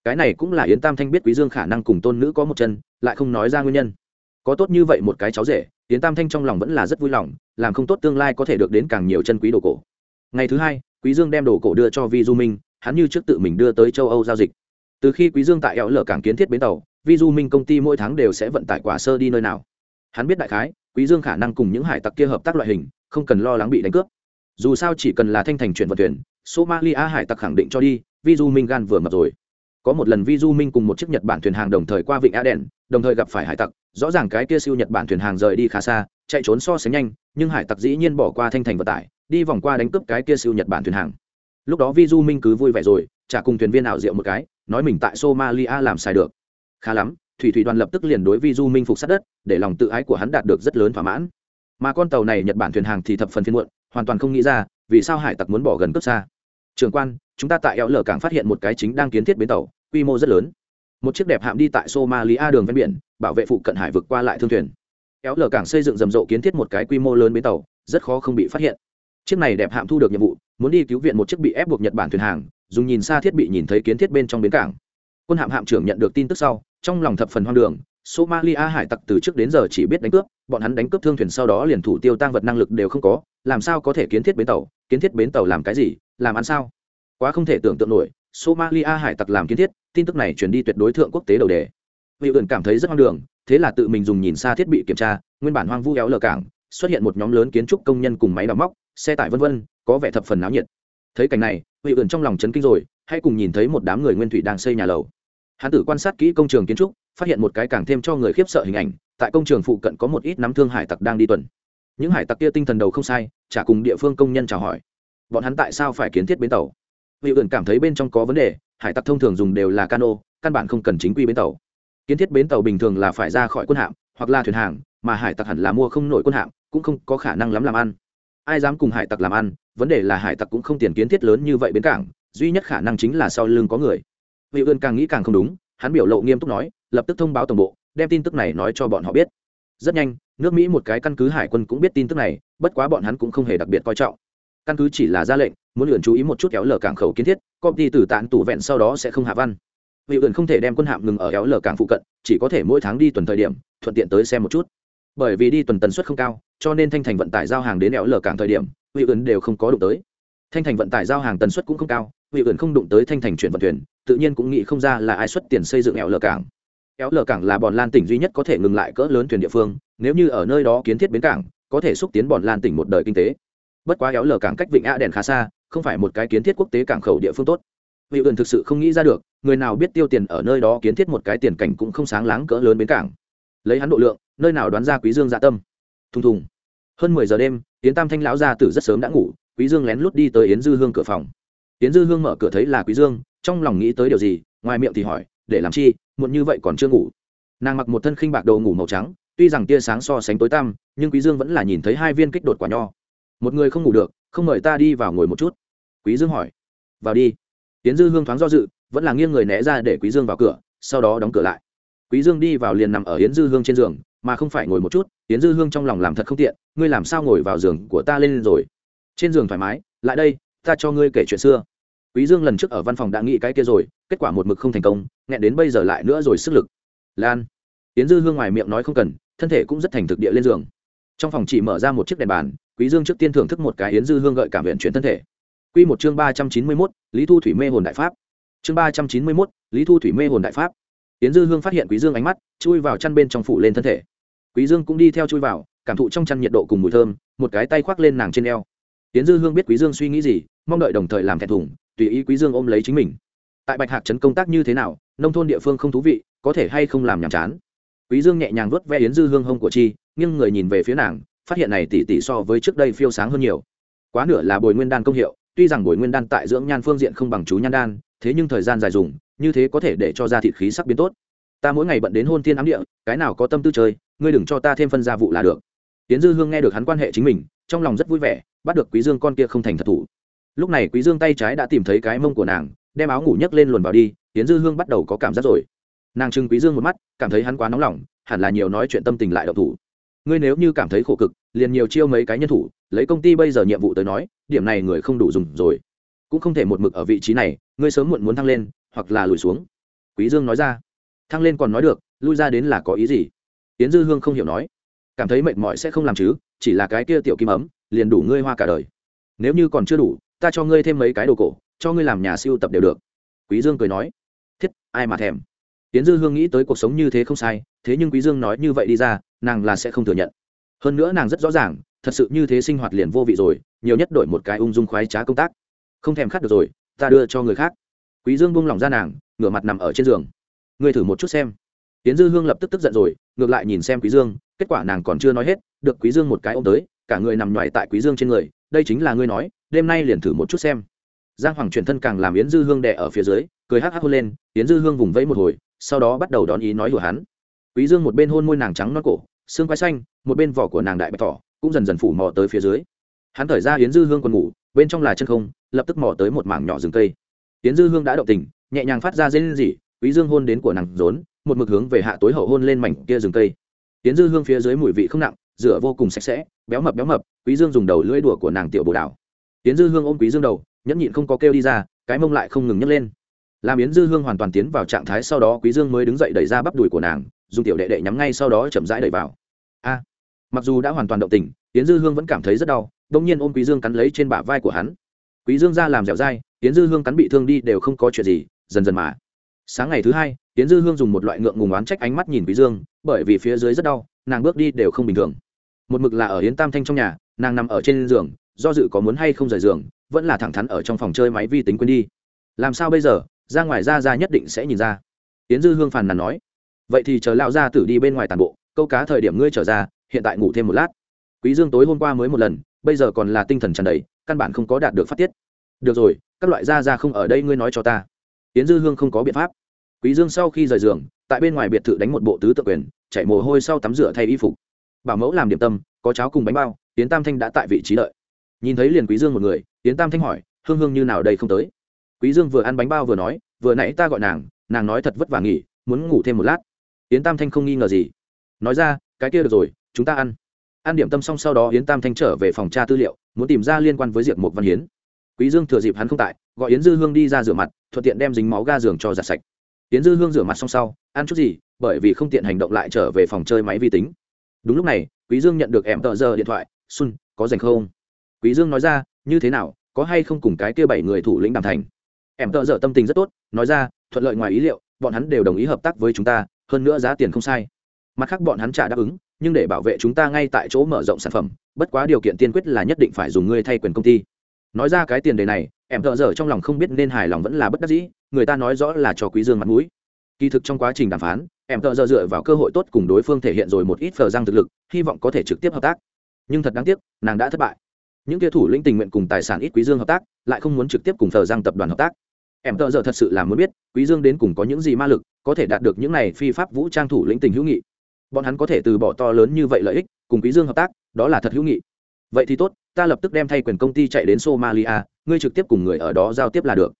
Cái này cũng là yến tam thanh biết quý dương khả năng cùng tôn nữ có một chân, lại không nói ra nguyên nhân. Có tốt như vậy một cái cháu rể, yến tam thanh trong lòng vẫn là rất vui lòng, làm không tốt tương lai có thể được đến càng nhiều chân quý đồ cổ. Ngày thứ hai, quý dương đem đồ cổ đưa cho vi du minh, hắn như trước tự mình đưa tới châu âu giao dịch từ khi quý dương tại eo lở cảng kiến thiết bến tàu, vi du minh công ty mỗi tháng đều sẽ vận tải quả sơ đi nơi nào. Hắn biết đại khái, quý dương khả năng cùng những hải tặc kia hợp tác loại hình, không cần lo lắng bị đánh cướp. Dù sao chỉ cần là thanh thành chuyển vận thuyền, somalia hải tặc khẳng định cho đi, vi du minh gan vừa mập rồi. Có một lần vi du minh cùng một chiếc nhật bản thuyền hàng đồng thời qua vịnh aden, đồng thời gặp phải hải tặc, rõ ràng cái kia siêu nhật bản thuyền hàng rời đi khá xa, chạy trốn so sánh nhanh, nhưng hải tặc dĩ nhiên bỏ qua thanh thành vận tải, đi vòng qua đánh cướp cái kia siêu nhật bản thuyền hàng. Lúc đó vi du minh cứ vui vẻ rồi trả cùng thuyền viên ảo diệu một cái nói mình tại somalia làm sai được. Khá lắm, thủy thủy đoàn lập tức liền đối vi du minh phục sát đất, để lòng tự ái của hắn đạt được rất lớn thỏa mãn. Mà con tàu này nhật bản thuyền hàng thì thập phần phiên muộn, hoàn toàn không nghĩ ra, vì sao hải tặc muốn bỏ gần cướp xa. Trường quan, chúng ta tại eo lở cảng phát hiện một cái chính đang kiến thiết bến tàu, quy mô rất lớn. Một chiếc đẹp hạm đi tại somalia đường ven biển, bảo vệ phụ cận hải vực qua lại thương thuyền. Éo lở cảng xây dựng rầm rộ kiến thiết một cái quy mô lớn bến tàu, rất khó không bị phát hiện. Chiếc này đẹp hạm thu được nhiệm vụ, muốn đi cứu viện một chiếc bị ép buộc nhật bản thuyền hàng dùng nhìn xa thiết bị nhìn thấy kiến thiết bên trong bến cảng. Quân hạm hạm trưởng nhận được tin tức sau, trong lòng thập phần hoang đường, somalia hải tặc từ trước đến giờ chỉ biết đánh cướp, bọn hắn đánh cướp thương thuyền sau đó liền thủ tiêu tăng vật năng lực đều không có, làm sao có thể kiến thiết bến tàu, kiến thiết bến tàu làm cái gì, làm ăn sao? Quá không thể tưởng tượng nổi, somalia hải tặc làm kiến thiết, tin tức này chuyển đi tuyệt đối thượng quốc tế đầu đề. Vị ẩn cảm thấy rất hoang đường, thế là tự mình dùng nhìn xa thiết bị kiểm tra, nguyên bản hoang vu éo lờ cảng, xuất hiện một nhóm lớn kiến trúc công nhân cùng máy đào móc, xe tải vân vân, có vẻ thập phần náo nhiệt. Thấy cảnh này vị ẩn trong lòng chấn kinh rồi, hãy cùng nhìn thấy một đám người nguyên thủy đang xây nhà lầu. Hắn tử quan sát kỹ công trường kiến trúc, phát hiện một cái càng thêm cho người khiếp sợ hình ảnh, tại công trường phụ cận có một ít nắm thương hải tặc đang đi tuần. Những hải tặc kia tinh thần đầu không sai trả cùng địa phương công nhân chào hỏi. Bọn hắn tại sao phải kiến thiết bến tàu? Vị ẩn cảm thấy bên trong có vấn đề, hải tặc thông thường dùng đều là cano, căn bản không cần chính quy bến tàu. Kiến thiết bến tàu bình thường là phải ra khỏi quân hạm, hoặc là thuyền hàng, mà hải tặc hẳn là mua không nổi quân hạm, cũng không có khả năng lắm làm ăn. Ai dám cùng hải tặc làm ăn vấn đề là hải tặc cũng không tiền kiến thiết lớn như vậy bến cảng, duy nhất khả năng chính là sau lưng có người. Vị ươn càng nghĩ càng không đúng, hắn biểu lộ nghiêm túc nói, lập tức thông báo tổng bộ, đem tin tức này nói cho bọn họ biết. Rất nhanh, nước mỹ một cái căn cứ hải quân cũng biết tin tức này, bất quá bọn hắn cũng không hề đặc biệt coi trọng. Căn cứ chỉ là ra lệnh, muốn luyện chú ý một chút kéo lở cảng khẩu kiến thiết, công ty từ tạn tủ vẹn sau đó sẽ không hạ văn. Vị ươn không thể đem quân hạm ngừng ở kéo lở cảng phụ cận, chỉ có thể mỗi tháng đi tuần thời điểm, thuận tiện tới xem một chút. Bởi vì đi tuần tần suất không cao, cho nên thanh thành vận tải giao hàng đến kéo lở cảng thời điểm vị ẩn đều không có đụng tới. Thanh thành vận tải giao hàng tần suất cũng không cao vị ẩn không đụng tới thanh thành chuyển vận thuyền, tự nhiên cũng nghĩ không ra là ai xuất tiền xây dựng kéo lở cảng. Kéo lở cảng là bọn lan tỉnh duy nhất có thể ngừng lại cỡ lớn thuyền địa phương, nếu như ở nơi đó kiến thiết bến cảng, có thể xúc tiến bọn lan tỉnh một đời kinh tế. Bất quá kéo lở cảng cách vịnh a đèn khá xa, không phải một cái kiến thiết quốc tế cảng khẩu địa phương tốt. Vị ẩn thực sự không nghĩ ra được, người nào biết tiêu tiền ở nơi đó kiến thiết một cái tiền cảnh cũng không sáng láng cỡ lớn bến cảng. Lấy hắn độ lượng, nơi nào đoán ra quý dương dạ tâm. Thùng thùng hơn mười giờ đêm, yến tam thanh lão gia tử rất sớm đã ngủ, quý dương lén lút đi tới yến dư hương cửa phòng. Yến dư hương mở cửa thấy là quý dương, trong lòng nghĩ tới điều gì, ngoài miệng thì hỏi, để làm chi, muộn như vậy còn chưa ngủ? Nàng mặc một thân khinh bạc đồ ngủ màu trắng, tuy rằng tia sáng so sánh tối tăm, nhưng quý dương vẫn là nhìn thấy hai viên kích đột quả nho. Một người không ngủ được, không mời ta đi vào ngồi một chút. Quý dương hỏi. Vào đi. Tiến dư hương thoáng do dự, vẫn là nghiêng người né ra để quý dương vào cửa, sau đó đóng cửa lại. Quý dương đi vào liền nằm ở yến dư hương trên giường mà không phải ngồi một chút yến dư hương trong lòng làm thật không tiện ngươi làm sao ngồi vào giường của ta lên rồi trên giường thoải mái lại đây ta cho ngươi kể chuyện xưa quý dương lần trước ở văn phòng đã nghĩ cái kia rồi kết quả một mực không thành công nghẹn đến bây giờ lại nữa rồi sức lực lan yến dư hương ngoài miệng nói không cần thân thể cũng rất thành thực địa lên giường trong phòng chỉ mở ra một chiếc đèn bàn quý dương trước tiên thưởng thức một cái yến dư hương gợi cảm viện chuyển thân thể Quy một chương 391, Lý Thu Thủy mê hồn đại pháp. Chương 391, Lý Thu Thủy mê hồn đại pháp. Yến Dư Hương phát hiện Quý Dương ánh mắt, chui vào chăn bên trong phủ lên thân thể. Quý Dương cũng đi theo chui vào, cảm thụ trong chăn nhiệt độ cùng mùi thơm, một cái tay khoác lên nàng trên eo. tiến Dư Hương biết Quý Dương suy nghĩ gì, mong đợi đồng thời làm thẹn thùng, tùy ý Quý Dương ôm lấy chính mình. Tại Bạch Hạc trấn công tác như thế nào, nông thôn địa phương không thú vị, có thể hay không làm nhàm chán. Quý Dương nhẹ nhàng vuốt ve Yến Dư Hương hông của chi, nhưng người nhìn về phía nàng, phát hiện này tỷ tỷ so với trước đây phiêu sáng hơn nhiều. Quá nửa là bồi nguyên đan công hiệu, tuy rằng bồi nguyên đan tại dưỡng nhan phương diện không bằng chú nhan đan thế nhưng thời gian dài dùng như thế có thể để cho da thịt khí sắc biến tốt ta mỗi ngày bận đến hôn thiên ám địa cái nào có tâm tư chơi ngươi đừng cho ta thêm phân gia vụ là được. Tiến dư hương nghe được hắn quan hệ chính mình, trong lòng rất vui vẻ, bắt được quý dương con kia không thành thật thủ. Lúc này quý dương tay trái đã tìm thấy cái mông của nàng, đem áo ngủ nhấc lên luồn vào đi tiến dư hương bắt đầu có cảm giác rồi. Nàng trưng quý dương một mắt, cảm thấy hắn quá nóng lòng, hẳn là nhiều nói chuyện tâm tình lại độc thủ. Ngươi nếu như cảm thấy khổ cực, liền nhiều chiêu mấy cái nhân thủ, lấy công ty bây giờ nhiệm vụ tới nói, điểm này người không đủ dùng rồi. Cũng không thể một mực ở vị trí này, ngươi sớm muộn muốn thăng lên, hoặc là lùi xuống. Quý dương nói ra. Thăng lên còn nói được, lui ra đến là có ý gì? Tiến dư hương không hiểu nói, cảm thấy mệt mỏi sẽ không làm chứ, chỉ là cái kia tiểu kim ấm, liền đủ ngươi hoa cả đời. Nếu như còn chưa đủ, ta cho ngươi thêm mấy cái đồ cổ, cho ngươi làm nhà siêu tập đều được. Quý dương cười nói, thiết, ai mà thèm. Tiến dư hương nghĩ tới cuộc sống như thế không sai, thế nhưng quý dương nói như vậy đi ra, nàng là sẽ không thừa nhận. Hơn nữa nàng rất rõ ràng, thật sự như thế sinh hoạt liền vô vị rồi, nhiều nhất đổi một cái ung dung khoái trá công tác. Không thèm khát được rồi, ta đưa cho người khác. Quý dương buông lỏng ra nàng, ngửa mặt nằm ở trên giường. Ngươi thử một chút xem tiến dư hương lập tức tức giận rồi, ngược lại nhìn xem quý dương, kết quả nàng còn chưa nói hết, được quý dương một cái ôm tới, cả người nằm nhoài tại quý dương trên người, đây chính là ngươi nói, đêm nay liền thử một chút xem. Giang hoàng chuyển thân càng làm yến dư hương đè ở phía dưới, cười hắc hắc hôn lên, yến dư hương vùng vẫy một hồi, sau đó bắt đầu đón ý nói đùa hắn. Quý dương một bên hôn môi nàng trắng non cổ, xương quai xanh, một bên vỏ của nàng đại bạch tỏ cũng dần dần phủ mò tới phía dưới. Hắn thở ra yến dư hương còn ngủ, bên trong là chân không, lập tức mò tới một mảng nhỏ rừng cây. Yến dư hương đã động tình, nhẹ nhàng phát ra dây gì quý dương hôn đến của nàng rốn một mực hướng về hạ tối hậu hôn lên mảnh kia rừng cây. Tiến dư hương phía dưới mùi vị không nặng, rửa vô cùng sạch sẽ, béo mập béo mập, quý dương dùng đầu lưỡi đùa của nàng tiểu bồ đảo tiến dư hương ôm quý dương đầu, nhẫn nhịn không có kêu đi ra, cái mông lại không ngừng nhấc lên. Làm yến dư hương hoàn toàn tiến vào trạng thái sau đó, quý dương mới đứng dậy đẩy ra bắp đùi của nàng, dùng tiểu đệ đệ nhắm ngay sau đó chậm rãi đẩy vào. A! Mặc dù đã hoàn toàn động tình, yến dư hương vẫn cảm thấy rất đau đông nhiên ôm quý dương cắn lấy trên bả vai của hắn. Quý dương ra làm dẻo dai, yến dư hương cắn bị thương đi đều không có chuyện gì, dần dần mà. Sáng ngày thứ hai tiến dư hương dùng một loại ngượng ngùng oán trách ánh mắt nhìn quý dương, bởi vì phía dưới rất đau, nàng bước đi đều không bình thường. Một mực là ở yến tam thanh trong nhà, nàng nằm ở trên giường, do dự có muốn hay không rời giường, vẫn là thẳng thắn ở trong phòng chơi máy vi tính quên đi. Làm sao bây giờ? Ra ngoài ra ra nhất định sẽ nhìn ra. Tiến dư hương phàn nàn nói. Vậy thì chờ lão gia tử đi bên ngoài tàn bộ, câu cá thời điểm ngươi trở ra, hiện tại ngủ thêm một lát. Quý dương tối hôm qua mới một lần, bây giờ còn là tinh thần tràn đầy, căn bản không có đạt được phát tiết. Được rồi, các loại gia gia không ở đây ngươi nói cho ta. Tiến dư hương không có biện pháp quý dương sau khi rời giường, tại bên ngoài biệt thự đánh một bộ tứ tự quyền chạy mồ hôi sau tắm rửa thay y phục. Bảo mẫu làm điểm tâm, có cháo cùng bánh bao tiến tam thanh đã tại vị trí đợi. Nhìn thấy liền quý dương một người tiến tam thanh hỏi, hương hương như nào đây không tới? Quý dương vừa ăn bánh bao vừa nói, vừa nãy ta gọi nàng nàng nói thật vất vả nghỉ, muốn ngủ thêm một lát. Yến tam thanh không nghi ngờ gì. Nói ra, cái kia được rồi, chúng ta ăn. Ăn điểm tâm xong sau đó yến tam thanh trở về phòng tra tư liệu, muốn tìm ra liên quan với diệp mục văn hiến. Quý dương thừa dịp hắn không tại, gọi yến dư hương đi ra rửa mặt, thuận tiện đem dính máu ga giường cho giặt sạch. Tiến dư hương rửa mặt xong sau, ăn chút gì, bởi vì không tiện hành động lại trở về phòng chơi máy vi tính. Đúng lúc này, quý dương nhận được em tờ giờ điện thoại xuân có rảnh không? Quý dương nói ra, như thế nào, có hay không cùng cái kia bảy người thủ lĩnh đàm thành? Em tờ giờ tâm tình rất tốt, nói ra, thuận lợi ngoài ý liệu, bọn hắn đều đồng ý hợp tác với chúng ta, hơn nữa giá tiền không sai. Mặt khác bọn hắn trả đáp ứng, nhưng để bảo vệ chúng ta ngay tại chỗ mở rộng sản phẩm, bất quá điều kiện tiên quyết là nhất định phải dùng ngươi thay quyền công ty. Nói ra cái tiền đề này em thợ dở trong lòng không biết nên hài lòng vẫn là bất đắc dĩ, người ta nói rõ là cho quý dương mặt mũi. Kỳ thực trong quá trình đàm phán, em thợ dở dựa vào cơ hội tốt cùng đối phương thể hiện rồi một ít phờ răng thực lực, hy vọng có thể trực tiếp hợp tác. Nhưng thật đáng tiếc, nàng đã thất bại. Những kia thủ lĩnh tình nguyện cùng tài sản ít quý dương hợp tác, lại không muốn trực tiếp cùng phờ giang tập đoàn hợp tác. Em thợ dở thật sự là muốn biết, quý dương đến cùng có những gì ma lực, có thể đạt được những này phi pháp vũ trang thủ lĩnh tình hữu nghị. Bọn hắn có thể từ bỏ to lớn như vậy lợi ích, cùng quý dương hợp tác, đó là thật hữu nghị. Vậy thì tốt ta lập tức đem thay quyền công ty chạy đến somalia, ngươi trực tiếp cùng người ở đó giao tiếp là được.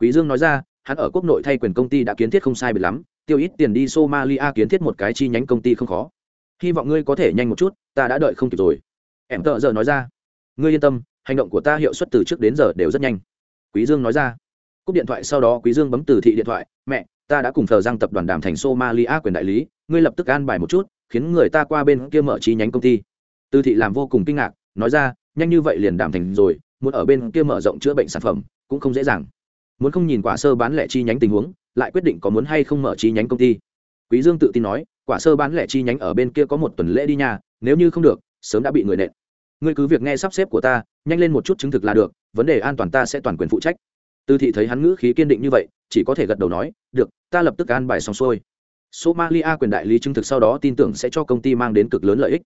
Quý dương nói ra, hắn ở quốc nội thay quyền công ty đã kiến thiết không sai biệt lắm, tiêu ít tiền đi somalia kiến thiết một cái chi nhánh công ty không khó. Hy vọng ngươi có thể nhanh một chút, ta đã đợi không kịp rồi. Em tợ giờ nói ra, ngươi yên tâm, hành động của ta hiệu suất từ trước đến giờ đều rất nhanh. Quý dương nói ra, cúp điện thoại sau đó quý dương bấm từ thị điện thoại, mẹ, ta đã cùng thờ giang tập đoàn đàm thành somalia quyền đại lý, ngươi lập tức an bài một chút, khiến người ta qua bên kia mở chi nhánh công ty. Từ thị làm vô cùng kinh ngạc, nói ra nhanh như vậy liền đảm thành rồi, muốn ở bên kia mở rộng chữa bệnh sản phẩm, cũng không dễ dàng. Muốn không nhìn quả sơ bán lẻ chi nhánh tình huống, lại quyết định có muốn hay không mở chi nhánh công ty. Quý dương tự tin nói, quả sơ bán lẻ chi nhánh ở bên kia có một tuần lễ đi nhà nếu như không được, sớm đã bị người nện. Ngươi cứ việc nghe sắp xếp của ta, nhanh lên một chút chứng thực là được, vấn đề an toàn ta sẽ toàn quyền phụ trách. Tư thị thấy hắn ngữ khí kiên định như vậy, chỉ có thể gật đầu nói, được, ta lập tức an bài xong xuôi. Somalia quyền đại lý chứng thực sau đó tin tưởng sẽ cho công ty mang đến cực lớn lợi ích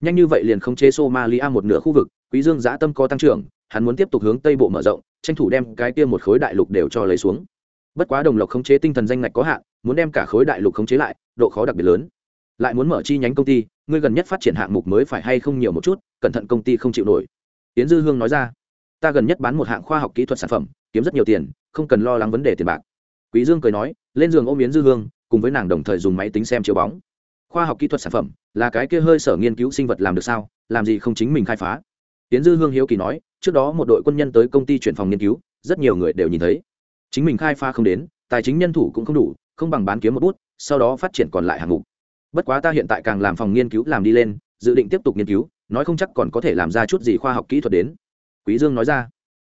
nhanh như vậy liền không chế somalia một nửa khu vực, quý dương giã tâm có tăng trưởng, hắn muốn tiếp tục hướng tây bộ mở rộng, tranh thủ đem cái kia một khối đại lục đều cho lấy xuống. Bất quá đồng lộc khống chế tinh thần danh ngạch có hạn, muốn đem cả khối đại lục khống chế lại, độ khó đặc biệt lớn. Lại muốn mở chi nhánh công ty, ngươi gần nhất phát triển hạng mục mới phải hay không nhiều một chút, cẩn thận công ty không chịu nổi. Tiến dư hương nói ra, ta gần nhất bán một hạng khoa học kỹ thuật sản phẩm, kiếm rất nhiều tiền, không cần lo lắng vấn đề tiền bạc. Quý dương cười nói, lên giường ôm yến dư hương, cùng với nàng đồng thời dùng máy tính xem chiếu bóng khoa học kỹ thuật sản phẩm, là cái kia hơi sở nghiên cứu sinh vật làm được sao, làm gì không chính mình khai phá? Tiến dư hương hiếu kỳ nói, trước đó một đội quân nhân tới công ty chuyển phòng nghiên cứu, rất nhiều người đều nhìn thấy. Chính mình khai phá không đến, tài chính nhân thủ cũng không đủ, không bằng bán kiếm một bút, sau đó phát triển còn lại hạng mục. Bất quá ta hiện tại càng làm phòng nghiên cứu làm đi lên, dự định tiếp tục nghiên cứu, nói không chắc còn có thể làm ra chút gì khoa học kỹ thuật đến. Quý dương nói ra,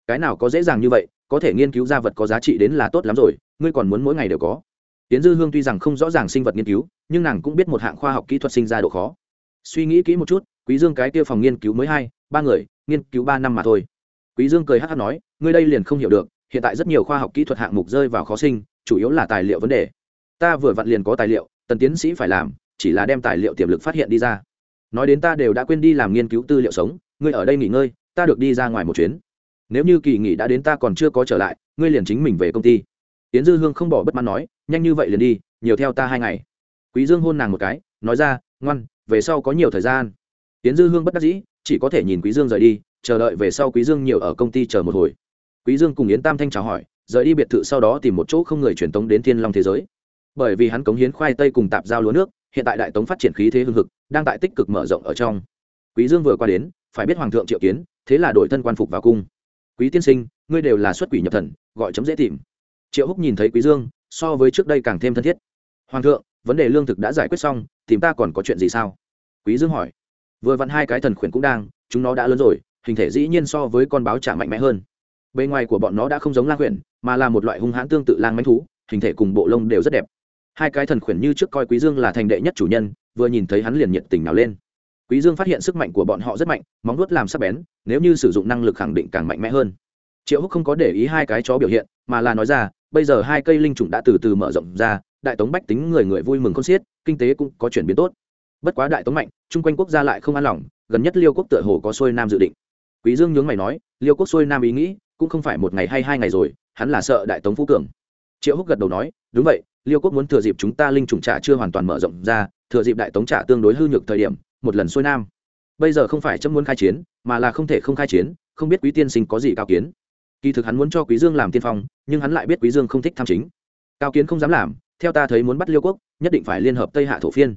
cái nào có dễ dàng như vậy, có thể nghiên cứu ra vật có giá trị đến là tốt lắm rồi, ngươi còn muốn mỗi ngày đều có. Tiến dư hương tuy rằng không rõ ràng sinh vật nghiên cứu nhưng nàng cũng biết một hạng khoa học kỹ thuật sinh ra độ khó. Suy nghĩ kỹ một chút, quý dương cái kia phòng nghiên cứu mới hai, ba người, nghiên cứu ba năm mà thôi. Quý dương cười hắt hắt nói, ngươi đây liền không hiểu được, hiện tại rất nhiều khoa học kỹ thuật hạng mục rơi vào khó sinh, chủ yếu là tài liệu vấn đề. Ta vừa vặn liền có tài liệu, tần tiến sĩ phải làm, chỉ là đem tài liệu tiềm lực phát hiện đi ra. Nói đến ta đều đã quên đi làm nghiên cứu tư liệu sống, ngươi ở đây nghỉ ngơi, ta được đi ra ngoài một chuyến. Nếu như kỳ nghỉ đã đến ta còn chưa có trở lại, ngươi liền chính mình về công ty. Tiến dư hương không bỏ bất mãn nói, nhanh như vậy liền đi, nhiều theo ta hai ngày quý dương hôn nàng một cái, nói ra, ngoan, về sau có nhiều thời gian. Tiến dư hương bất đắc dĩ, chỉ có thể nhìn quý dương rời đi, chờ đợi về sau quý dương nhiều ở công ty chờ một hồi. Quý dương cùng yến tam thanh chào hỏi, rời đi biệt thự sau đó tìm một chỗ không người truyền tống đến thiên long thế giới. Bởi vì hắn cống hiến khoai tây cùng tạp giao lúa nước, hiện tại đại tống phát triển khí thế hưng hực, đang tại tích cực mở rộng ở trong. Quý dương vừa qua đến, phải biết hoàng thượng triệu kiến, thế là đổi thân quan phục vào cung. Quý tiên sinh, ngươi đều là xuất quỷ nhập thần, gọi chấm dễ tìm. Triệu húc nhìn thấy quý dương, so với trước đây càng thêm thân thiết. Hoàng thượng vấn đề lương thực đã giải quyết xong, tìm ta còn có chuyện gì sao? Quý dương hỏi. Vừa vặn hai cái thần khuyển cũng đang, chúng nó đã lớn rồi, hình thể dĩ nhiên so với con báo trả mạnh mẽ hơn. Bề ngoài của bọn nó đã không giống lang khuyển, mà là một loại hung hãn tương tự lang mánh thú, hình thể cùng bộ lông đều rất đẹp. Hai cái thần khuyển như trước coi quý dương là thành đệ nhất chủ nhân, vừa nhìn thấy hắn liền nhiệt tình nào lên. Quý dương phát hiện sức mạnh của bọn họ rất mạnh, móng vuốt làm sắc bén, nếu như sử dụng năng lực khẳng định càng mạnh mẽ hơn. Triệu húc không có để ý hai cái chó biểu hiện, mà là nói ra, bây giờ hai cây linh trùng đã từ từ mở rộng ra đại tống bách tính người người vui mừng con xiết, kinh tế cũng có chuyển biến tốt. Bất quá đại tống mạnh, chung quanh quốc gia lại không an lòng, gần nhất liêu quốc tựa hồ có xuôi nam dự định. Quý dương nhướng mày nói, liêu quốc xuôi nam ý nghĩ, cũng không phải một ngày hay hai ngày rồi, hắn là sợ đại tống phú cường. Triệu húc gật đầu nói, đúng vậy, liêu quốc muốn thừa dịp chúng ta linh trùng trả chưa hoàn toàn mở rộng ra, thừa dịp đại tống trả tương đối hư nhược thời điểm, một lần xuôi nam. Bây giờ không phải chấm muốn khai chiến, mà là không thể không khai chiến, không biết quý tiên sinh có gì cao kiến. Kỳ thực hắn muốn cho quý dương làm tiên phong, nhưng hắn lại biết quý dương không thích tham chính. Cao kiến không dám làm theo ta thấy muốn bắt liêu quốc, nhất định phải liên hợp tây hạ thổ phiên.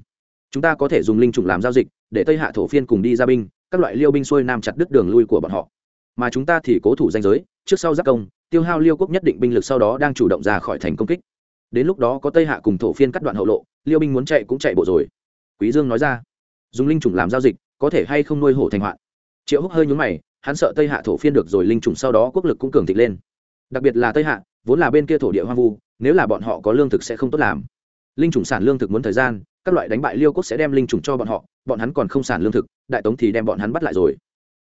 Chúng ta có thể dùng linh trùng làm giao dịch, để tây hạ thổ phiên cùng đi ra binh, các loại liêu binh xuôi nam chặt đứt đường lui của bọn họ. Mà chúng ta thì cố thủ danh giới, trước sau giác công, tiêu hao liêu quốc nhất định binh lực sau đó đang chủ động ra khỏi thành công kích. Đến lúc đó có tây hạ cùng thổ phiên cắt đoạn hậu lộ, liêu binh muốn chạy cũng chạy bộ rồi. Quý dương nói ra, dùng linh trùng làm giao dịch, có thể hay không nuôi hổ thành hoạn? Triệu húc hơi nhún mày, hắn sợ tây hạ thổ phiên được rồi linh trùng sau đó quốc lực cũng cường thịnh lên. Đặc biệt là tây hạ, vốn là bên kia thổ địa hoang vu nếu là bọn họ có lương thực sẽ không tốt làm. Linh trùng sản lương thực muốn thời gian, các loại đánh bại liêu quốc sẽ đem linh trùng cho bọn họ, bọn hắn còn không sản lương thực, đại tống thì đem bọn hắn bắt lại rồi.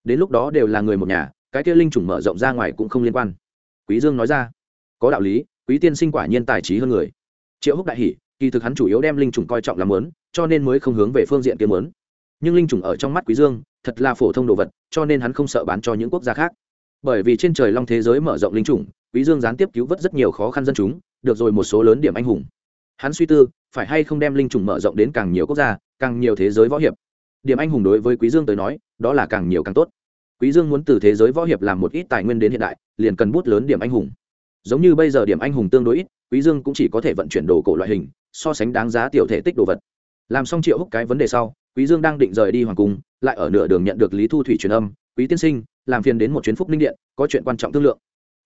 Đến lúc đó đều là người một nhà, cái kia linh trùng mở rộng ra ngoài cũng không liên quan. Quý dương nói ra, có đạo lý, quý tiên sinh quả nhiên tài trí hơn người. Triệu húc đại hỉ, kỳ thực hắn chủ yếu đem linh trùng coi trọng làm lớn cho nên mới không hướng về phương diện kiếm lớn nhưng linh trùng ở trong mắt quý dương, thật là phổ thông đồ vật, cho nên hắn không sợ bán cho những quốc gia khác. Bởi vì trên trời long thế giới mở rộng linh trùng, quý dương gián tiếp cứu vớt rất nhiều khó khăn dân chúng được rồi một số lớn điểm anh hùng. Hắn suy tư, phải hay không đem linh trùng mở rộng đến càng nhiều quốc gia, càng nhiều thế giới võ hiệp. Điểm anh hùng đối với quý dương tới nói, đó là càng nhiều càng tốt. Quý dương muốn từ thế giới võ hiệp làm một ít tài nguyên đến hiện đại, liền cần bút lớn điểm anh hùng. Giống như bây giờ điểm anh hùng tương đối ít, quý dương cũng chỉ có thể vận chuyển đồ cổ loại hình, so sánh đáng giá tiểu thể tích đồ vật. Làm xong triệu húc cái vấn đề sau, quý dương đang định rời đi hoàng cung, lại ở nửa đường nhận được lý thu thủy truyền âm, quý tiên sinh, làm phiền đến một chuyến phúc ninh điện, có chuyện quan trọng thương lượng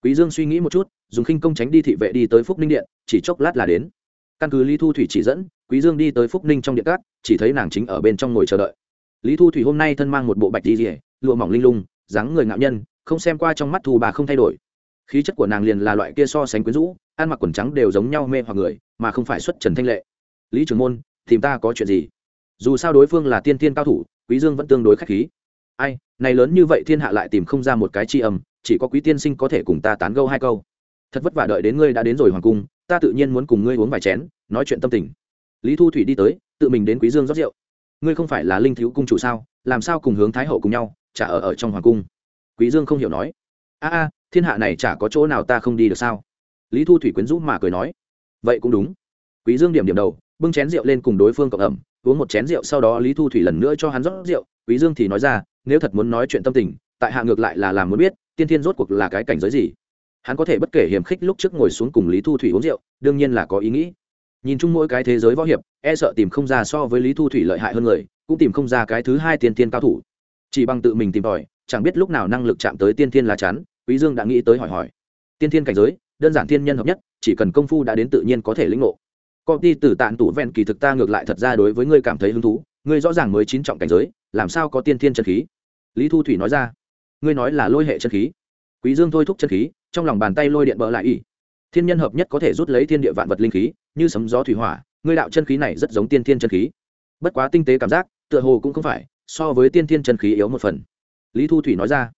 quý dương suy nghĩ một chút, dùng khinh công tránh đi thị vệ đi tới phúc ninh điện, chỉ chốc lát là đến. Căn cứ lý thu thủy chỉ dẫn, quý dương đi tới phúc ninh trong điện cát, chỉ thấy nàng chính ở bên trong ngồi chờ đợi. Lý thu thủy hôm nay thân mang một bộ bạch đi rỉa lụa mỏng linh lung, dáng người ngạo nhân, không xem qua trong mắt thù bà không thay đổi. Khí chất của nàng liền là loại kia so sánh quyến rũ, ăn mặc quần trắng đều giống nhau mê hoặc người, mà không phải xuất trần thanh lệ. Lý Trường môn, tìm ta có chuyện gì? Dù sao đối phương là tiên tiên cao thủ, quý dương vẫn tương đối khách khí. Ai, này lớn như vậy thiên hạ lại tìm không ra một cái chi âm chỉ có quý tiên sinh có thể cùng ta tán gẫu hai câu. Thật vất vả đợi đến ngươi đã đến rồi hoàng cung, ta tự nhiên muốn cùng ngươi uống vài chén, nói chuyện tâm tình. Lý thu thủy đi tới, tự mình đến quý dương rót rượu. Ngươi không phải là linh thiếu cung chủ sao? Làm sao cùng hướng thái hậu cùng nhau, chả ở ở trong hoàng cung? Quý dương không hiểu nói. A a, thiên hạ này chả có chỗ nào ta không đi được sao? Lý thu thủy quyến rũ mà cười nói. Vậy cũng đúng. Quý dương điểm điểm đầu, bưng chén rượu lên cùng đối phương cộng ẩm, uống một chén rượu, sau đó lý thu thủy lần nữa cho hắn rót rượu. Quý dương thì nói ra, nếu thật muốn nói chuyện tâm tình tại hạ ngược lại là làm muốn biết, tiên thiên rốt cuộc là cái cảnh giới gì. Hắn có thể bất kể hiểm khích lúc trước ngồi xuống cùng lý thu thủy uống rượu, đương nhiên là có ý nghĩ. Nhìn chung mỗi cái thế giới võ hiệp e sợ tìm không ra so với lý thu thủy lợi hại hơn người, cũng tìm không ra cái thứ hai tiên tiên cao thủ. Chỉ bằng tự mình tìm tòi, chẳng biết lúc nào năng lực chạm tới tiên tiên là chắn quý dương đã nghĩ tới hỏi hỏi. Tiên tiên cảnh giới, đơn giản tiên nhân hợp nhất, chỉ cần công phu đã đến tự nhiên có thể lĩnh ngộ. Công ty từ tạng tủ vẹn kỳ thực ta ngược lại thật ra đối với ngươi cảm thấy hứng thú, ngươi rõ ràng mới chín trọng cảnh giới, làm sao có tiên thiên chân khí? Lý thu thủy nói ra ngươi nói là lôi hệ chân khí. Quý dương thôi thúc chân khí, trong lòng bàn tay lôi điện bờ lại ỉ thiên nhân hợp nhất có thể rút lấy thiên địa vạn vật linh khí, như sấm gió thủy hỏa, ngươi đạo chân khí này rất giống tiên thiên chân khí. Bất quá tinh tế cảm giác, tựa hồ cũng không phải, so với tiên thiên chân khí yếu một phần. Lý thu thủy nói ra,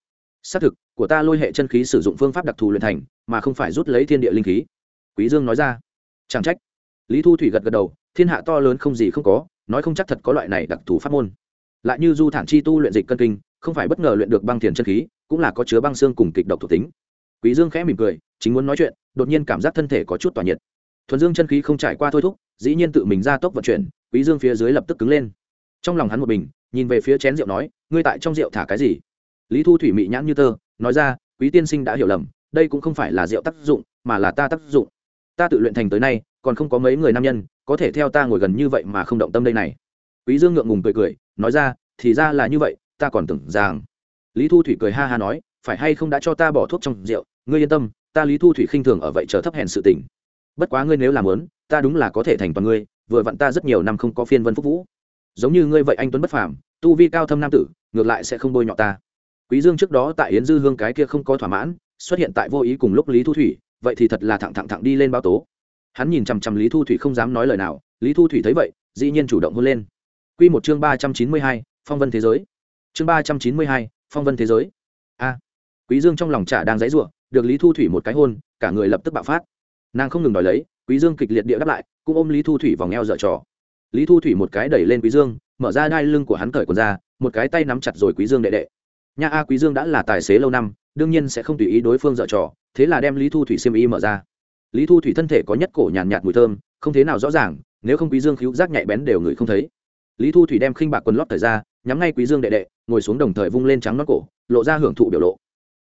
xác thực, của ta lôi hệ chân khí sử dụng phương pháp đặc thù luyện thành, mà không phải rút lấy thiên địa linh khí. Quý dương nói ra, chẳng trách. Lý thu thủy gật gật đầu, thiên hạ to lớn không gì không có, nói không chắc thật có loại này đặc thù pháp môn. Lại như du thản chi tu luyện dịch cân kinh không phải bất ngờ luyện được băng thiền chân khí, cũng là có chứa băng xương cùng kịch độc thuộc tính. Quý dương khẽ mỉm cười, chính muốn nói chuyện, đột nhiên cảm giác thân thể có chút tỏa nhiệt. Thuần dương chân khí không trải qua thôi thúc, dĩ nhiên tự mình ra tốc vận chuyển, quý dương phía dưới lập tức cứng lên. Trong lòng hắn một bình nhìn về phía chén rượu nói, ngươi tại trong rượu thả cái gì? Lý thu thủy mị nhãn như tơ, nói ra, quý tiên sinh đã hiểu lầm, đây cũng không phải là rượu tác dụng, mà là ta tác dụng. Ta tự luyện thành tới nay, còn không có mấy người nam nhân, có thể theo ta ngồi gần như vậy mà không động tâm đây này. Quý dương ngượng ngùng cười cười, nói ra, thì ra là như vậy ta còn tưởng rằng. Lý thu thủy cười ha ha nói, phải hay không đã cho ta bỏ thuốc trong rượu, ngươi yên tâm, ta lý thu thủy khinh thường ở vậy chờ thấp hèn sự tình. Bất quá ngươi nếu làm lớn, ta đúng là có thể thành toàn ngươi, vừa vặn ta rất nhiều năm không có phiên vân phúc vũ. Giống như ngươi vậy anh tuấn bất phàm, tu vi cao thâm nam tử, ngược lại sẽ không bôi nhọ ta. Quý dương trước đó tại yến dư hương cái kia không có thỏa mãn, xuất hiện tại vô ý cùng lúc lý thu thủy, vậy thì thật là thẳng thẳng thẳng đi lên báo tố. Hắn nhìn chằm chằm lý thu thủy không dám nói lời nào, lý thu thủy thấy vậy, dĩ nhiên chủ động hôn lên. Quy một chương ba trăm chín mươi hai, phong vân thế giới chương ba trăm chín mươi hai phong vân thế giới. A. Quý dương trong lòng chả đang dãy ruộng được lý thu thủy một cái hôn cả người lập tức bạo phát. Nàng không ngừng đòi lấy quý dương kịch liệt địa đáp lại cũng ôm lý thu thủy vòng eo dở trò. Lý thu thủy một cái đẩy lên quý dương mở ra đai lưng của hắn cởi quần ra một cái tay nắm chặt rồi quý dương đệ đệ. Nha a quý dương đã là tài xế lâu năm đương nhiên sẽ không tùy ý đối phương dở trò thế là đem lý thu thủy xiêm y mở ra. Lý thu thủy thân thể có nhất cổ nhàn nhạt, nhạt mùi thơm không thế nào rõ ràng nếu không quý dương cứu giác nhạy bén đều người không thấy. Lý thu thủy đem khinh bạc quần lót thời ra nhắm ngay quý dương đệ đệ, ngồi xuống đồng thời vung lên trắng nót cổ, lộ ra hưởng thụ biểu lộ.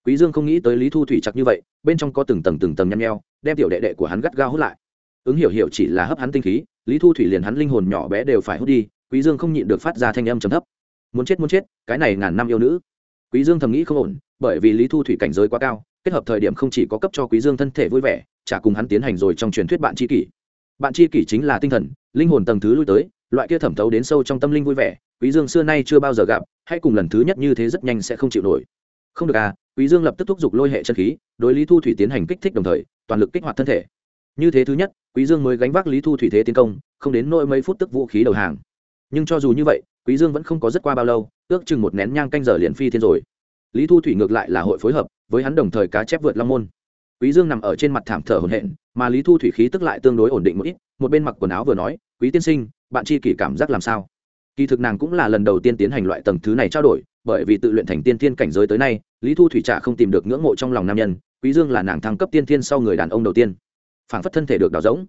Quý dương không nghĩ tới lý thu thủy chặt như vậy, bên trong có từng tầng từng tầng nhăn nheo, đem tiểu đệ đệ của hắn gắt gao hút lại. Ứng hiểu hiểu chỉ là hấp hắn tinh khí, lý thu thủy liền hắn linh hồn nhỏ bé đều phải hút đi, quý dương không nhịn được phát ra thanh âm trầm thấp. Muốn chết muốn chết, cái này ngàn năm yêu nữ. Quý dương thầm nghĩ không ổn, bởi vì lý thu thủy cảnh giới quá cao, kết hợp thời điểm không chỉ có cấp cho quý dương thân thể vui vẻ, chả cùng hắn tiến hành rồi trong truyền thuyết bạn tri kỷ. Bạn tri kỷ chính là tinh thần, linh hồn tầng thứ lui tới, loại kia thẩm thấu đến sâu trong tâm linh vui vẻ quý dương xưa nay chưa bao giờ gặp, hay cùng lần thứ nhất như thế rất nhanh sẽ không chịu nổi. Không được à quý dương lập tức thúc giục lôi hệ chân khí, đối lý thu thủy tiến hành kích thích đồng thời, toàn lực kích hoạt thân thể. Như thế thứ nhất, quý dương mới gánh vác lý thu thủy thế tiến công, không đến nỗi mấy phút tức vũ khí đầu hàng. Nhưng cho dù như vậy, quý dương vẫn không có rất qua bao lâu, ước chừng một nén nhang canh giờ liền phi thiên rồi. Lý thu thủy ngược lại là hội phối hợp với hắn đồng thời cá chép vượt long môn. Quý dương nằm ở trên mặt thảm thở hổn hển, mà lý thu thủy khí tức lại tương đối ổn định một ít, một bên mặc quần áo vừa nói, quý tiên sinh, bạn chi kỷ cảm giác làm sao? Kỳ thực nàng cũng là lần đầu tiên tiến hành loại tầng thứ này trao đổi, bởi vì tự luyện thành tiên thiên cảnh giới tới nay, lý thu thủy trả không tìm được ngưỡng mộ trong lòng nam nhân, quý dương là nàng thăng cấp tiên thiên sau người đàn ông đầu tiên. Phảng phất thân thể được đào rỗng.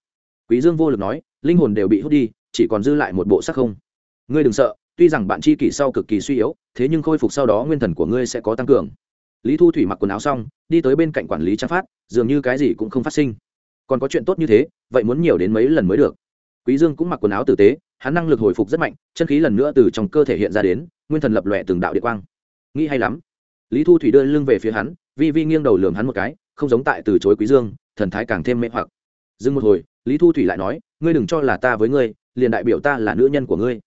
Quý dương vô lực nói, linh hồn đều bị hút đi, chỉ còn dư lại một bộ sắc không. Ngươi đừng sợ, tuy rằng bạn chi kỷ sau cực kỳ suy yếu, thế nhưng khôi phục sau đó nguyên thần của ngươi sẽ có tăng cường. Lý thu thủy mặc quần áo xong, đi tới bên cạnh quản lý trang phát, dường như cái gì cũng không phát sinh. Còn có chuyện tốt như thế, vậy muốn nhiều đến mấy lần mới được. Quý dương cũng mặc quần áo tử tế hắn năng lực hồi phục rất mạnh, chân khí lần nữa từ trong cơ thể hiện ra đến, nguyên thần lập lòe từng đạo địa quang. Nghĩ hay lắm. Lý thu thủy đưa lưng về phía hắn, vi vi nghiêng đầu lườm hắn một cái, không giống tại từ chối quý dương, thần thái càng thêm mê hoặc. Dừng một hồi, lý thu thủy lại nói, ngươi đừng cho là ta với ngươi, liền đại biểu ta là nữ nhân của ngươi.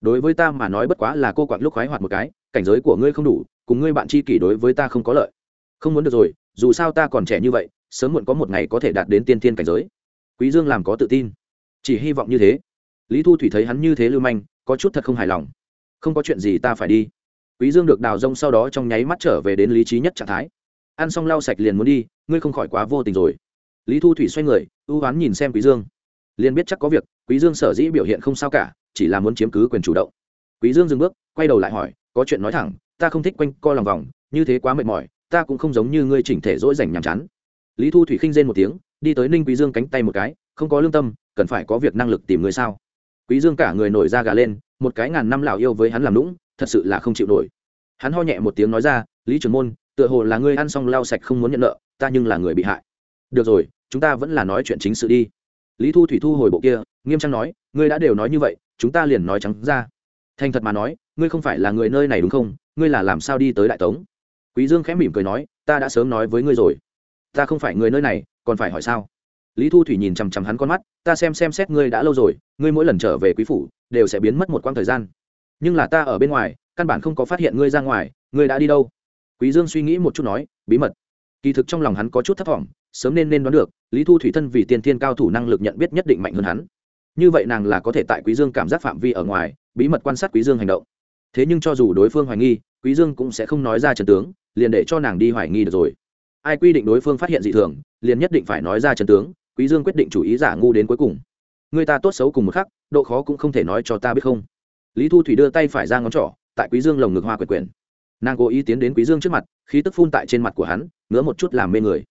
Đối với ta mà nói bất quá là cô quạt lúc khoái hoạt một cái, cảnh giới của ngươi không đủ, cùng ngươi bạn tri kỷ đối với ta không có lợi. Không muốn được rồi, dù sao ta còn trẻ như vậy, sớm muộn có một ngày có thể đạt đến tiên thiên cảnh giới. Quý dương làm có tự tin. Chỉ hy vọng như thế lý thu thủy thấy hắn như thế lưu manh, có chút thật không hài lòng. Không có chuyện gì ta phải đi. Quý dương được đào rông sau đó trong nháy mắt trở về đến lý trí nhất trạng thái. Ăn xong lau sạch liền muốn đi, ngươi không khỏi quá vô tình rồi. Lý thu thủy xoay người, ưu oán nhìn xem quý dương. Liền biết chắc có việc, quý dương sở dĩ biểu hiện không sao cả, chỉ là muốn chiếm cứ quyền chủ động. Quý dương dừng bước, quay đầu lại hỏi, có chuyện nói thẳng, ta không thích quanh co lòng vòng, như thế quá mệt mỏi, ta cũng không giống như ngươi chỉnh thể dỗi dành nhàm chán. Lý thu thủy khinh rên một tiếng, đi tới ninh quý dương cánh tay một cái, không có lương tâm, cần phải có việc năng lực tìm người sao? Quý dương cả người nổi da gà lên, một cái ngàn năm lão yêu với hắn làm lũng thật sự là không chịu nổi. Hắn ho nhẹ một tiếng nói ra, lý trưởng môn, tựa hồ là ngươi ăn xong lau sạch không muốn nhận nợ, ta nhưng là người bị hại. Được rồi, chúng ta vẫn là nói chuyện chính sự đi. Lý thu thủy thu hồi bộ kia, nghiêm trang nói, ngươi đã đều nói như vậy, chúng ta liền nói trắng ra. Thành thật mà nói, ngươi không phải là người nơi này đúng không? Ngươi là làm sao đi tới đại tống? Quý dương khẽ mỉm cười nói, ta đã sớm nói với ngươi rồi. Ta không phải người nơi này, còn phải hỏi sao? Lý thu thủy nhìn chằm chằm hắn con mắt, ta xem xem xét ngươi đã lâu rồi, ngươi mỗi lần trở về quý phủ đều sẽ biến mất một quãng thời gian. Nhưng là ta ở bên ngoài, căn bản không có phát hiện ngươi ra ngoài, ngươi đã đi đâu? Quý dương suy nghĩ một chút nói, bí mật. Kỳ thực trong lòng hắn có chút thấp thỏm, sớm nên nên đoán được, lý thu thủy thân vì tiên thiên cao thủ năng lực nhận biết nhất định mạnh hơn hắn. Như vậy nàng là có thể tại quý dương cảm giác phạm vi ở ngoài, bí mật quan sát quý dương hành động. Thế nhưng cho dù đối phương hoài nghi, quý dương cũng sẽ không nói ra trần tướng, liền để cho nàng đi hoài nghi được rồi. Ai quy định đối phương phát hiện dị thường, liền nhất định phải nói ra trần tướng quý dương quyết định chủ ý giả ngu đến cuối cùng. Người ta tốt xấu cùng một khắc, độ khó cũng không thể nói cho ta biết không. Lý thu thủy đưa tay phải ra ngón trỏ, tại quý dương lồng ngực hoa quyển quyển nàng cố ý tiến đến quý dương trước mặt, khí tức phun tại trên mặt của hắn, ngứa một chút làm mê người.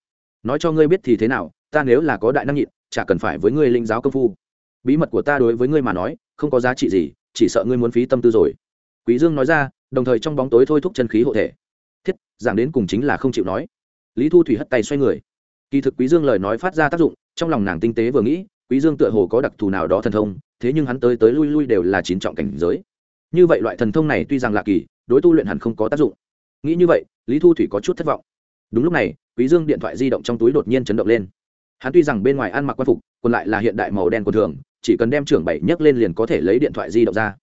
Nói cho ngươi biết thì thế nào, ta nếu là có đại năng nhịn, chả cần phải với ngươi linh giáo công phu. Bí mật của ta đối với ngươi mà nói, không có giá trị gì, chỉ sợ ngươi muốn phí tâm tư rồi. Quý dương nói ra, đồng thời trong bóng tối thôi thúc chân khí hộ thể. Thiết, giảng đến cùng chính là không chịu nói. Lý thu thủy hất tay xoay người. Kỳ thực quý dương lời nói phát ra tác dụng trong lòng nàng tinh tế vừa nghĩ, quý dương tựa hồ có đặc thù nào đó thần thông, thế nhưng hắn tới tới lui lui đều là chín trọng cảnh giới. Như vậy loại thần thông này tuy rằng lạ kỳ, đối tu luyện hẳn không có tác dụng. Nghĩ như vậy, lý thu thủy có chút thất vọng. Đúng lúc này, quý dương điện thoại di động trong túi đột nhiên chấn động lên. Hắn tuy rằng bên ngoài ăn mặc quan phục, còn lại là hiện đại màu đen của thường, chỉ cần đem trưởng bảy nhấc lên liền có thể lấy điện thoại di động ra.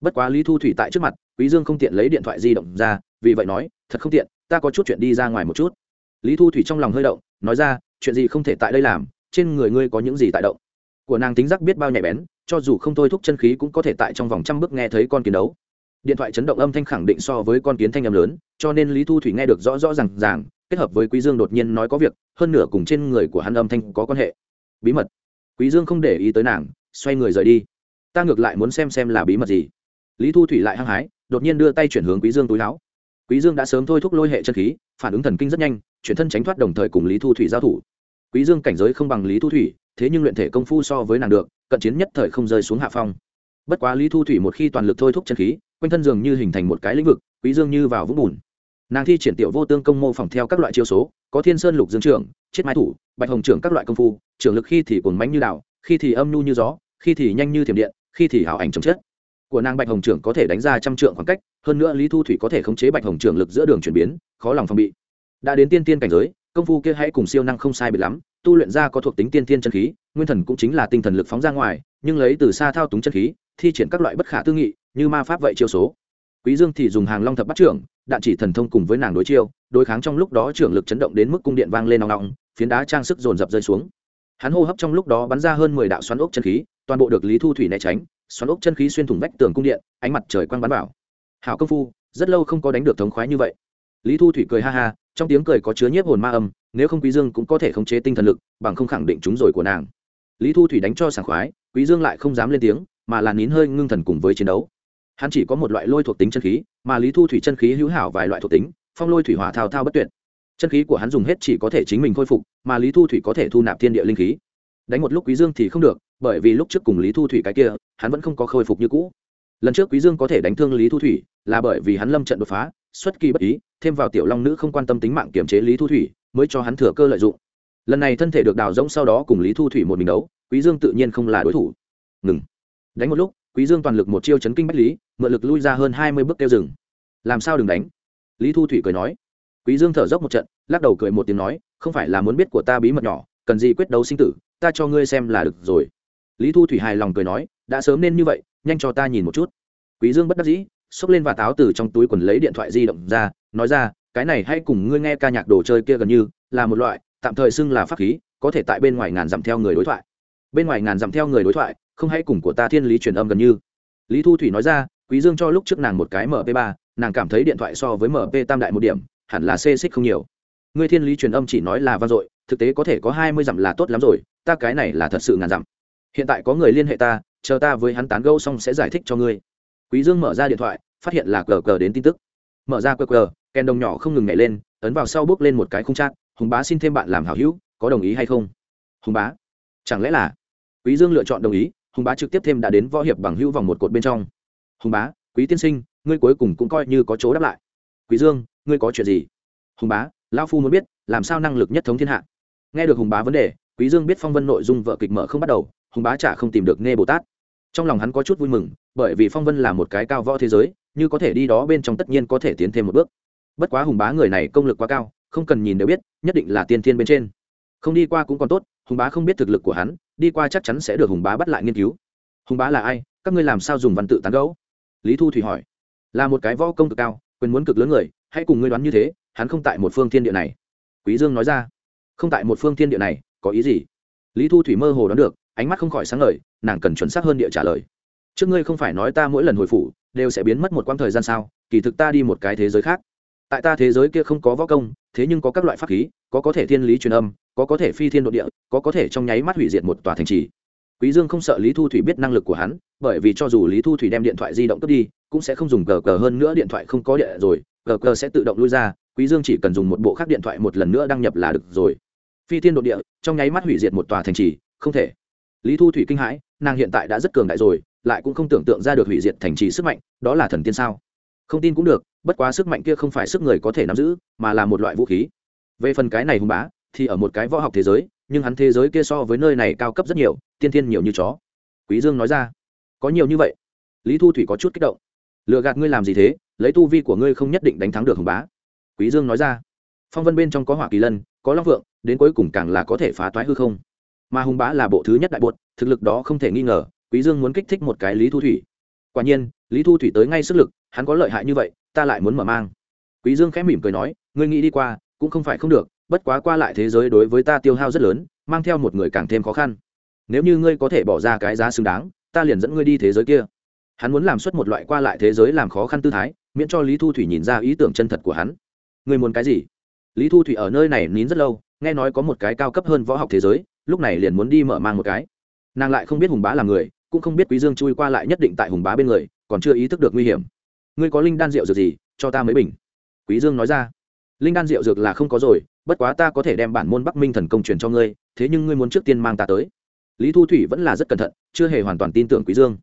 Bất quá lý thu thủy tại trước mặt, quý dương không tiện lấy điện thoại di động ra, vì vậy nói, thật không tiện, ta có chút chuyện đi ra ngoài một chút. Lý thu thủy trong lòng hơi động, nói ra, chuyện gì không thể tại đây làm trên người ngươi có những gì tại động? Của nàng tính giác biết bao nhạy bén, cho dù không thôi thúc chân khí cũng có thể tại trong vòng trăm bước nghe thấy con kiến đấu. Điện thoại chấn động âm thanh khẳng định so với con kiến thanh âm lớn, cho nên lý thu thủy nghe được rõ rõ r à n g ràng, kết hợp với quý dương đột nhiên nói có việc, hơn nửa cùng trên người của hắn âm thanh có quan hệ. Bí mật. Quý dương không để ý tới nàng, xoay người rời đi. Ta ngược lại muốn xem xem là bí mật gì. Lý thu thủy lại hăng hái, đột nhiên đưa tay chuyển hướng quý dương túi láo quý dương đã sớm thôi thúc lôi hệ chân khí, phản ứng thần kinh rất nhanh, chuyển thân tránh thoát đồng thời cùng lý thu thủy giao thủ quý dương cảnh giới không bằng lý thu thủy, thế nhưng luyện thể công phu so với nàng được, cận chiến nhất thời không rơi xuống hạ phong. Bất quá lý thu thủy một khi toàn lực thôi thúc chân khí, quanh thân dường như hình thành một cái lĩnh vực, quý dương như vào vũng bùn. Nàng thi triển tiểu vô tương công mô phỏng theo các loại chiêu số, có thiên sơn lục dương trưởng chết mai thủ, bạch hồng trưởng các loại công phu, trưởng lực khi thì cuồng mãnh như đảo, khi thì âm nhu như gió, khi thì nhanh như thiểm điện, khi thì hảo ảnh chống chết của nàng bạch hồng trưởng có thể đánh ra trăm trượng khoảng cách, hơn nữa lý thu thủy có thể khống chế bạch hồng trưởng lực giữa đường chuyển biến, khó lòng phòng bị. Đã đến tiên tiên cảnh giới công phu kia hãy cùng siêu năng không sai biệt lắm, tu luyện ra có thuộc tính tiên tiên chân khí, nguyên thần cũng chính là tinh thần lực phóng ra ngoài, nhưng lấy từ xa thao túng chân khí, thi triển các loại bất khả tư nghị, như ma pháp vậy chiêu số. Quý dương thì dùng hàng long thập bắt trưởng, đạn chỉ thần thông cùng với nàng đối chiêu, đối kháng trong lúc đó trưởng lực chấn động đến mức cung điện vang lên nòng nòng phiến đá trang sức dồn dập rơi xuống. Hắn hô hấp trong lúc đó bắn ra hơn mười đạo xoắn ốc chân khí, toàn bộ được lý thu thủy né tránh, xoắn ốc chân khí xuyên thủng vách tường cung điện, ánh mặt trời quang bắn vào. Hảo công phu, rất lâu không có đánh được thống khoái như vậy. Lý thu thủy cười ha ha trong tiếng cười có chứa nhiếp hồn ma âm, nếu không quý dương cũng có thể khống chế tinh thần lực, bằng không khẳng định chúng rồi của nàng. Lý thu thủy đánh cho sảng khoái, quý dương lại không dám lên tiếng, mà là nín hơi ngưng thần cùng với chiến đấu. Hắn chỉ có một loại lôi thuộc tính chân khí, mà lý thu thủy chân khí hữu hảo vài loại thuộc tính, phong lôi thủy hỏa thao thao bất tuyệt. Chân khí của hắn dùng hết chỉ có thể chính mình khôi phục, mà lý thu thủy có thể thu nạp thiên địa linh khí. Đánh một lúc quý dương thì không được, bởi vì lúc trước cùng lý thu thủy cái kia, hắn vẫn không có khôi phục như cũ. Lần trước quý dương có thể đánh thương lý thu thủy, là bởi vì hắn lâm trận đột phá, xuất kỳ bất ý thêm vào tiểu long nữ không quan tâm tính mạng kiểm chế lý thu thủy, mới cho hắn thừa cơ lợi dụng. Lần này thân thể được đào rỗng sau đó cùng lý thu thủy một mình đấu, quý dương tự nhiên không là đối thủ. Ngừng. Đánh một lúc, quý dương toàn lực một chiêu chấn kinh bách lý, mượn lực lui ra hơn hai mươi bước kêu rừng. Làm sao đừng đánh? Lý thu thủy cười nói. Quý dương thở dốc một trận, lắc đầu cười một tiếng nói, không phải là muốn biết của ta bí mật nhỏ, cần gì quyết đấu sinh tử, ta cho ngươi xem là được rồi. Lý thu thủy hài lòng cười nói, đã sớm nên như vậy, nhanh cho ta nhìn một chút. Quý dương bất đắc dĩ xốc lên và táo từ trong túi quần lấy điện thoại di động ra, nói ra, cái này hay cùng ngươi nghe ca nhạc đồ chơi kia gần như, là một loại, tạm thời xưng là pháp khí, có thể tại bên ngoài ngàn dặm theo người đối thoại. Bên ngoài ngàn dặm theo người đối thoại, không hay cùng của ta thiên lý truyền âm gần như. Lý thu thủy nói ra, quý dương cho lúc trước nàng một cái mp 3 nàng cảm thấy điện thoại so với mp tam đại một điểm, hẳn là xê xích không nhiều. Ngươi thiên lý truyền âm chỉ nói là vang dội, thực tế có thể có hai mươi dặm là tốt lắm rồi, ta cái này là thật sự ngàn dặm. Hiện tại có người liên hệ ta, chờ ta với hắn tán gẫu xong sẽ giải thích cho ngươi quý dương mở ra điện thoại, phát hiện là cờ cờ đến tin tức. Mở ra cờ cờ, kèn đồng nhỏ không ngừng nhảy lên, ấn vào sau bước lên một cái khung trang. hùng bá xin thêm bạn làm hảo hữu, có đồng ý hay không? Hùng bá? Chẳng lẽ là? Quý dương lựa chọn đồng ý, hùng bá trực tiếp thêm đã đến võ hiệp bằng hữu vòng một cột bên trong. Hùng bá, quý tiên sinh, ngươi cuối cùng cũng coi như có chỗ đáp lại. Quý dương, ngươi có chuyện gì? Hùng bá, lão phu muốn biết, làm sao năng lực nhất thống thiên hạ? Nghe được hùng bá vấn đề, quý dương biết phong vân nội dung vợ kịch mở không bắt đầu, hùng bá chả không tìm được nghe bồ tát trong lòng hắn có chút vui mừng, bởi vì phong vân là một cái cao võ thế giới, như có thể đi đó bên trong tất nhiên có thể tiến thêm một bước. Bất quá hùng bá người này công lực quá cao, không cần nhìn đều biết, nhất định là tiên thiên bên trên. Không đi qua cũng còn tốt, hùng bá không biết thực lực của hắn, đi qua chắc chắn sẽ được hùng bá bắt lại nghiên cứu. Hùng bá là ai? Các ngươi làm sao dùng văn tự tán gẫu? Lý thu thủy hỏi. Là một cái võ công cực cao, quyền muốn cực lớn người, hãy cùng ngươi đoán như thế, hắn không tại một phương thiên địa này. Quý dương nói ra. Không tại một phương thiên địa này, có ý gì? Lý thu thủy mơ hồ đoán được ánh mắt không khỏi sáng ngời, nàng cần chuẩn xác hơn địa trả lời. Trước ngươi không phải nói ta mỗi lần hồi phủ, đều sẽ biến mất một quãng thời gian sao, kỳ thực ta đi một cái thế giới khác. Tại ta thế giới kia không có võ công, thế nhưng có các loại pháp khí, có có thể thiên lý truyền âm, có có thể phi thiên độ địa, có có thể trong nháy mắt hủy diệt một tòa thành trì. Quý dương không sợ lý thu thủy biết năng lực của hắn, bởi vì cho dù lý thu thủy đem điện thoại di động cướp đi, cũng sẽ không dùng cờ cờ hơn nữa điện thoại không có điện rồi, cờ cờ sẽ tự động lui ra, quý dương chỉ cần dùng một bộ khác điện thoại một lần nữa đăng nhập là được rồi. Phi thiên đột địa, trong nháy mắt hủy diệt một tòa thành trì, không thể lý thu thủy kinh hãi, nàng hiện tại đã rất cường đại rồi, lại cũng không tưởng tượng ra được hủy diệt thành trì sức mạnh, đó là thần tiên sao? Không tin cũng được, bất quá sức mạnh kia không phải sức người có thể nắm giữ, mà là một loại vũ khí. Về phần cái này hùng bá, thì ở một cái võ học thế giới, nhưng hắn thế giới kia so với nơi này cao cấp rất nhiều, tiên thiên nhiều như chó. Quý dương nói ra. Có nhiều như vậy? Lý thu thủy có chút kích động. Lừa gạt ngươi làm gì thế? Lấy tu vi của ngươi không nhất định đánh thắng được hùng bá. Quý dương nói ra. Phong vân bên trong có hỏa kỳ lân, có long vượng, đến cuối cùng càng là có thể phá toái hư không? Mà hùng bá là bộ thứ nhất đại bột, thực lực đó không thể nghi ngờ, quý dương muốn kích thích một cái lý thu thủy. Quả nhiên, lý thu thủy tới ngay sức lực, hắn có lợi hại như vậy, ta lại muốn mở mang. Quý dương khẽ mỉm cười nói, ngươi nghĩ đi qua, cũng không phải không được, bất quá qua lại thế giới đối với ta tiêu hao rất lớn, mang theo một người càng thêm khó khăn. Nếu như ngươi có thể bỏ ra cái giá xứng đáng, ta liền dẫn ngươi đi thế giới kia. Hắn muốn làm xuất một loại qua lại thế giới làm khó khăn tư thái, miễn cho lý thu thủy nhìn ra ý tưởng chân thật của hắn. Ngươi muốn cái gì? Lý thu thủy ở nơi này nín rất lâu, nghe nói có một cái cao cấp hơn võ học thế giới lúc này liền muốn đi mở mang một cái. Nàng lại không biết hùng bá là người, cũng không biết quý dương chui qua lại nhất định tại hùng bá bên người, còn chưa ý thức được nguy hiểm. Ngươi có linh đan rượu dược gì, cho ta mấy bình? Quý dương nói ra. Linh đan rượu dược là không có rồi, bất quá ta có thể đem bản môn bắc minh thần công truyền cho ngươi, thế nhưng ngươi muốn trước tiên mang ta tới. Lý thu thủy vẫn là rất cẩn thận, chưa hề hoàn toàn tin tưởng quý dương.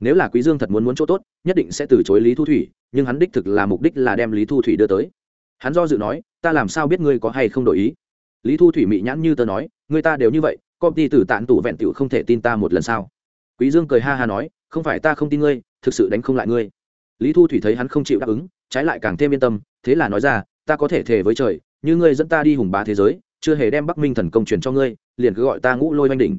Nếu là quý dương thật muốn muốn chỗ tốt, nhất định sẽ từ chối lý thu thủy, nhưng hắn đích thực là mục đích là đem lý thu thủy đưa tới. Hắn do dự nói, ta làm sao biết ngươi có hay không đổi ý? Lý thu thủy mị nhãn như tớ nói người ta đều như vậy, công ty tử tạn tủ vẹn tiểu không thể tin ta một lần sao? Quý dương cười ha ha nói, không phải ta không tin ngươi, thực sự đánh không lại ngươi. Lý thu thủy thấy hắn không chịu đáp ứng, trái lại càng thêm yên tâm, thế là nói ra, ta có thể thề với trời, như ngươi dẫn ta đi hùng bá thế giới, chưa hề đem bắc minh thần công truyền cho ngươi, liền cứ gọi ta ngũ lôi oanh đỉnh.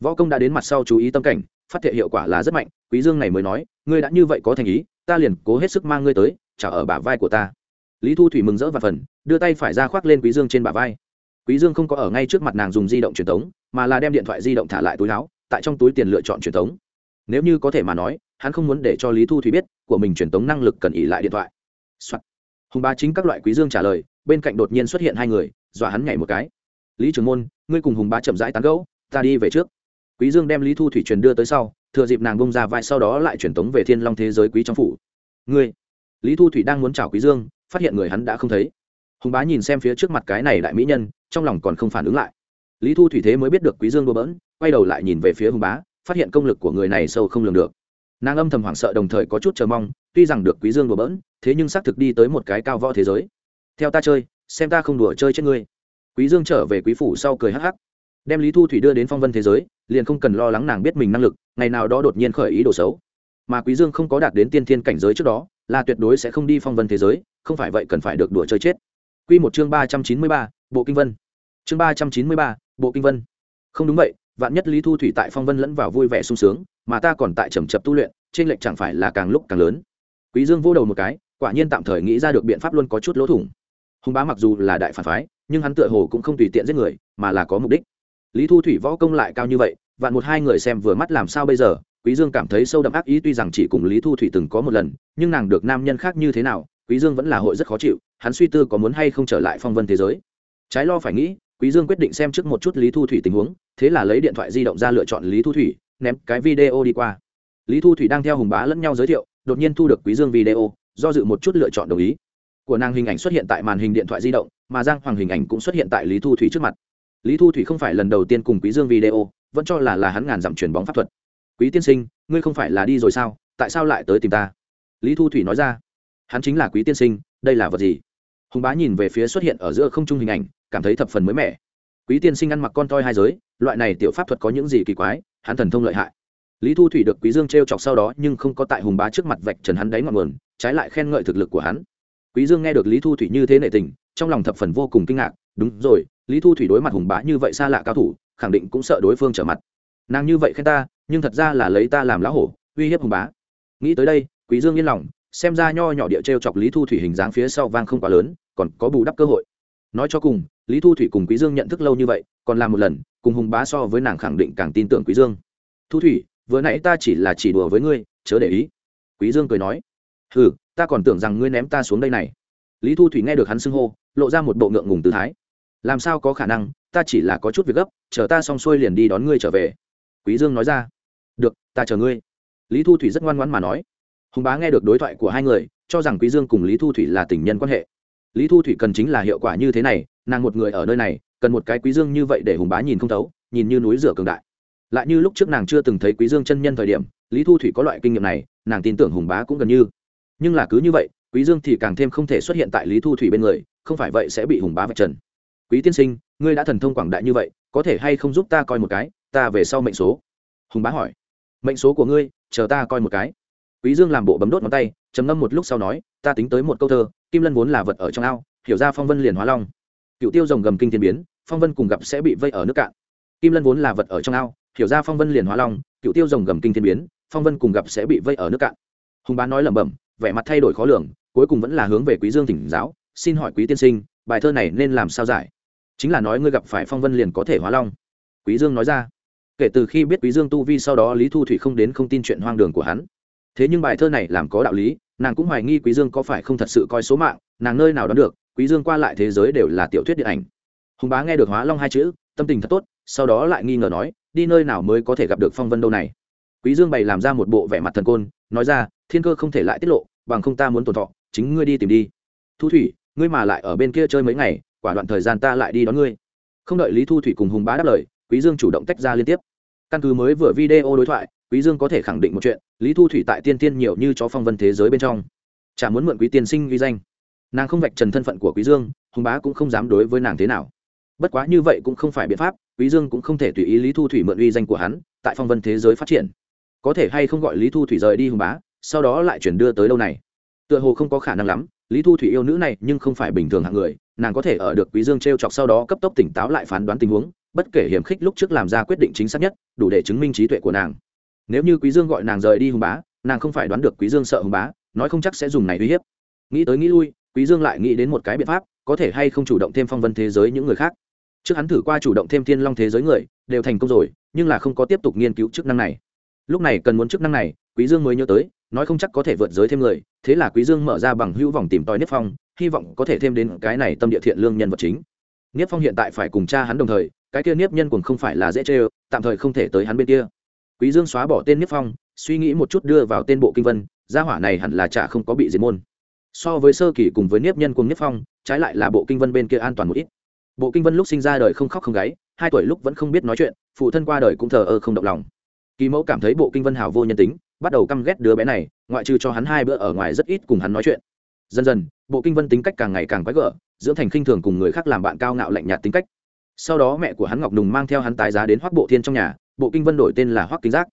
Võ công đã đến mặt sau chú ý tâm cảnh, phát thệ hiệu quả là rất mạnh, quý dương này mới nói, ngươi đã như vậy có thành ý, ta liền cố hết sức mang ngươi tới, trả ở bả vai của ta. Lý thu thủy mừng rỡ và phần, đưa tay phải ra khoác lên quý dương trên bả vai quý dương không có ở ngay trước mặt nàng dùng di động truyền tống, mà là đem điện thoại di động thả lại túi áo, tại trong túi tiền lựa chọn truyền tống. Nếu như có thể mà nói, hắn không muốn để cho lý thu thủy biết, của mình truyền tống năng lực cần ỉ lại điện thoại、Soạn. hùng ba chính các loại quý dương trả lời, bên cạnh đột nhiên xuất hiện hai người, dọa hắn nhảy một cái. Lý trường môn, ngươi cùng hùng bá chậm rãi tán gẫu, ta đi về trước. Quý dương đem lý thu thủy truyền đưa tới sau, thừa dịp nàng bông ra vai sau đó lại truyền tống về thiên long thế giới quý trong phủ. Ngươi. Lý thu thủy đang muốn chào quý dương, phát hiện người hắn đã không thấy. Hùng bá nhìn xem phía trước mặt cái này đại mỹ nhân trong lòng còn không phản ứng lại. Lý thu thủy thế mới biết được quý dương đùa bỡn quay đầu lại nhìn về phía hùng bá phát hiện công lực của người này sâu không lường được. Nàng âm thầm hoảng sợ đồng thời có chút chờ mong tuy rằng được quý dương đùa bỡn thế nhưng xác thực đi tới một cái cao võ thế giới. Theo ta chơi xem ta không đùa chơi chết ngươi. Quý dương trở về quý phủ sau cười hắc hắc. Đem lý thu thủy đưa đến phong vân thế giới liền không cần lo lắng nàng biết mình năng lực ngày nào đó đột nhiên khởi ý đồ xấu. Mà quý dương không có đạt đến tiên thiên cảnh giới trước đó là tuyệt đối sẽ không đi phong vân thế giới không phải vậy cần phải được đùa chơi chết. Quy một chương ba trăm chín mươi ba, bộ kinh vân. Chương ba trăm chín mươi ba, bộ kinh vân. Không đúng vậy vạn nhất lý thu thủy tại phong vân lẫn vào vui vẻ sung sướng mà ta còn tại trầm chập tu luyện trên lệnh chẳng phải là càng lúc càng lớn. Quý dương vô đầu một cái quả nhiên tạm thời nghĩ ra được biện pháp luôn có chút lỗ thủng. Hùng bá mặc dù là đại phản phái nhưng hắn tựa hồ cũng không tùy tiện giết người mà là có mục đích. Lý thu thủy võ công lại cao như vậy vạn một hai người xem vừa mắt làm sao bây giờ quý dương cảm thấy sâu đậm ác ý tuy rằng chỉ cùng lý thu thủy từng có một lần nhưng nàng được nam nhân khác như thế nào quý dương vẫn là hội rất khó chịu hắn suy tư có muốn hay không trở lại phong vân thế giới trái lo phải nghĩ, quý dương quyết định xem trước một chút lý thu thủy tình huống, thế là lấy điện thoại di động ra lựa chọn lý thu thủy, ném cái video đi qua. Lý thu thủy đang theo hùng bá lẫn nhau giới thiệu, đột nhiên thu được quý dương video, do dự một chút lựa chọn đồng ý. Của nàng hình ảnh xuất hiện tại màn hình điện thoại di động, mà giang hoàng hình ảnh cũng xuất hiện tại lý thu thủy trước mặt. Lý thu thủy không phải lần đầu tiên cùng quý dương video, vẫn cho là là hắn ngàn dặm truyền bóng pháp thuật. Quý tiên sinh, ngươi không phải là đi rồi sao? Tại sao lại tới tìm ta? Lý thu thủy nói ra. Hắn chính là quý tiên sinh, đây là vật gì? Hùng bá nhìn về phía xuất hiện ở giữa không trung hình ảnh cảm thấy thập phần mới mẻ. Quý tiên sinh ăn mặc con toi hai giới, loại này tiểu pháp thuật có những gì kỳ quái, hắn thần thông lợi hại. Lý thu thủy được quý dương t r e o chọc sau đó nhưng không có tại hùng bá trước mặt vạch trần hắn đáy ngọn nguồn, trái lại khen ngợi thực lực của hắn. Quý dương nghe được lý thu thủy như thế nệ tình, trong lòng thập phần vô cùng kinh ngạc, đúng rồi, lý thu thủy đối mặt hùng bá như vậy xa lạ cao thủ, khẳng định cũng sợ đối phương trở mặt. Nàng như vậy khen ta, nhưng thật ra là lấy ta làm lão hổ, uy hiếp hùng bá. Nghĩ tới đây, quý dương yên lòng, xem ra nho nhỏ địa t r e o chọc lý thu thủy hình dáng phía sau vang không quá lớn, còn có bù đắp cơ hội. Nói cho cùng lý thu thủy cùng quý dương nhận thức lâu như vậy, còn làm một lần, cùng hùng bá so với nàng khẳng định càng tin tưởng quý dương. Thu thủy, vừa nãy ta chỉ là chỉ đùa với ngươi, chớ để ý. Quý dương cười nói, hừ, ta còn tưởng rằng ngươi ném ta xuống đây này. Lý thu thủy nghe được hắn xưng hô, lộ ra một bộ ngượng ngùng tư thái. Làm sao có khả năng, ta chỉ là có chút việc gấp, chờ ta xong xuôi liền đi đón ngươi trở về. Quý dương nói ra, được, ta chờ ngươi. Lý thu thủy rất ngoan ngoãn mà nói. Hùng bá nghe được đối thoại của hai người, cho rằng quý dương cùng lý thu thủy là tình nhân quan hệ. Lý thu thủy cần chính là hiệu quả như thế này nàng một người ở nơi này, cần một cái quý dương như vậy để hùng bá nhìn không thấu, nhìn như núi rửa cường đại. Lại như lúc trước nàng chưa từng thấy quý dương chân nhân thời điểm, lý thu thủy có loại kinh nghiệm này, nàng tin tưởng hùng bá cũng gần như. Nhưng là cứ như vậy, quý dương thì càng thêm không thể xuất hiện tại lý thu thủy bên người, không phải vậy sẽ bị hùng bá vạch trần. Quý tiên sinh, ngươi đã thần thông quảng đại như vậy, có thể hay không giúp ta coi một cái, ta về sau mệnh số? Hùng bá hỏi. Mệnh số của ngươi, chờ ta coi một cái. Quý dương làm bộ bấm đốt ngón tay, trầm ngâm một lúc sau nói, ta tính tới một câu thơ, kim lân vốn là vật ở trong ao, hiểu ra phong vân liền hóa long cựu tiêu rồng gầm kinh thiên biến, phong vân cùng gặp sẽ bị vây ở nước cạn. Kim lân vốn là vật ở trong ao, hiểu ra phong vân liền hóa long, cựu tiêu rồng gầm kinh thiên biến, phong vân cùng gặp sẽ bị vây ở nước cạn. Hùng bá nói lẩm bẩm, vẻ mặt thay đổi khó lường, cuối cùng vẫn là hướng về quý dương thỉnh giáo, xin hỏi quý tiên sinh, bài thơ này nên làm sao giải? Chính là nói ngươi gặp phải phong vân liền có thể hóa long. Quý dương nói ra. Kể từ khi biết quý dương tu vi sau đó lý thu thủy không đến không tin chuyện hoang đường của hắn. Thế nhưng bài thơ này làm có đạo lý, nàng cũng hoài nghi quý dương có phải không thật sự coi số mạng, nàng nơi nào đoán được quý dương qua lại thế giới đều là tiểu thuyết điện ảnh. Hùng bá nghe được hóa long hai chữ, tâm tình thật tốt, sau đó lại nghi ngờ nói, đi nơi nào mới có thể gặp được phong vân đâu này? Quý dương bày làm ra một bộ vẻ mặt thần côn, nói ra, thiên cơ không thể lại tiết lộ, bằng không ta muốn tồn thọ, chính ngươi đi tìm đi. Thu thủy, ngươi mà lại ở bên kia chơi mấy ngày, quả đoạn thời gian ta lại đi đón ngươi. Không đợi lý thu thủy cùng hùng bá đáp lời, quý dương chủ động tách ra liên tiếp. Căn cứ mới vừa video đối thoại, quý dương có thể khẳng định một chuyện, lý thu thủy tại tiên tiên nhiều như chó phong vân thế giới bên trong. Chả muốn mượn quý tiên sinh uy danh nàng không vạch trần thân phận của quý dương, hùng bá cũng không dám đối với nàng thế nào. Bất quá như vậy cũng không phải biện pháp, quý dương cũng không thể tùy ý lý thu thủy mượn uy danh của hắn, tại phong vân thế giới phát triển. Có thể hay không gọi lý thu thủy rời đi hùng bá, sau đó lại chuyển đưa tới lâu này? Tựa hồ không có khả năng lắm, lý thu thủy yêu nữ này nhưng không phải bình thường hạng người, nàng có thể ở được quý dương t r e o chọc sau đó cấp tốc tỉnh táo lại phán đoán tình huống, bất kể hiểm khích lúc trước làm ra quyết định chính xác nhất, đủ để chứng minh trí tuệ của nàng. Nếu như quý dương gọi nàng rời đi hùng bá, nàng không phải đoán được quý dương sợ hùng bá, nói không chắc sẽ dùng này uy hiếp. Nghĩ tới nghĩ lui quý dương lại nghĩ đến một cái biện pháp, có thể hay không chủ động thêm phong vân thế giới những người khác. Trước hắn thử qua chủ động thêm thiên long thế giới người, đều thành công rồi, nhưng là không có tiếp tục nghiên cứu chức năng này. Lúc này cần muốn chức năng này, quý dương mới nhớ tới, nói không chắc có thể vượt giới thêm người, thế là quý dương mở ra bằng hữu vòng tìm tòi niết phong, hy vọng có thể thêm đến cái này tâm địa thiện lương nhân vật chính. Niết phong hiện tại phải cùng cha hắn đồng thời, cái kia niết nhân cũng không phải là dễ chơi tạm thời không thể tới hắn bên kia. Quý dương xóa bỏ tên niết phong, suy nghĩ một chút đưa vào tên bộ kinh vân, gia hỏa này hẳn là chả không có bị diệt môn so với sơ kỳ cùng với niết nhân cùng niết phong, trái lại là bộ kinh vân bên kia an toàn một ít. Bộ kinh vân lúc sinh ra đời không khóc không gáy, hai tuổi lúc vẫn không biết nói chuyện, phụ thân qua đời cũng thờ ơ không động lòng. Kỳ mẫu cảm thấy bộ kinh vân hào vô nhân tính, bắt đầu căm ghét đứa bé này, ngoại trừ cho hắn hai bữa ở ngoài rất ít cùng hắn nói chuyện. Dần dần, bộ kinh vân tính cách càng ngày càng quái gở, dưỡng thành khinh thường cùng người khác làm bạn cao ngạo lạnh nhạt tính cách. Sau đó mẹ của hắn ngọc nùng mang theo hắn tái giá đến hoác bộ thiên trong nhà, bộ kinh vân đổi tên là hoác kính giác.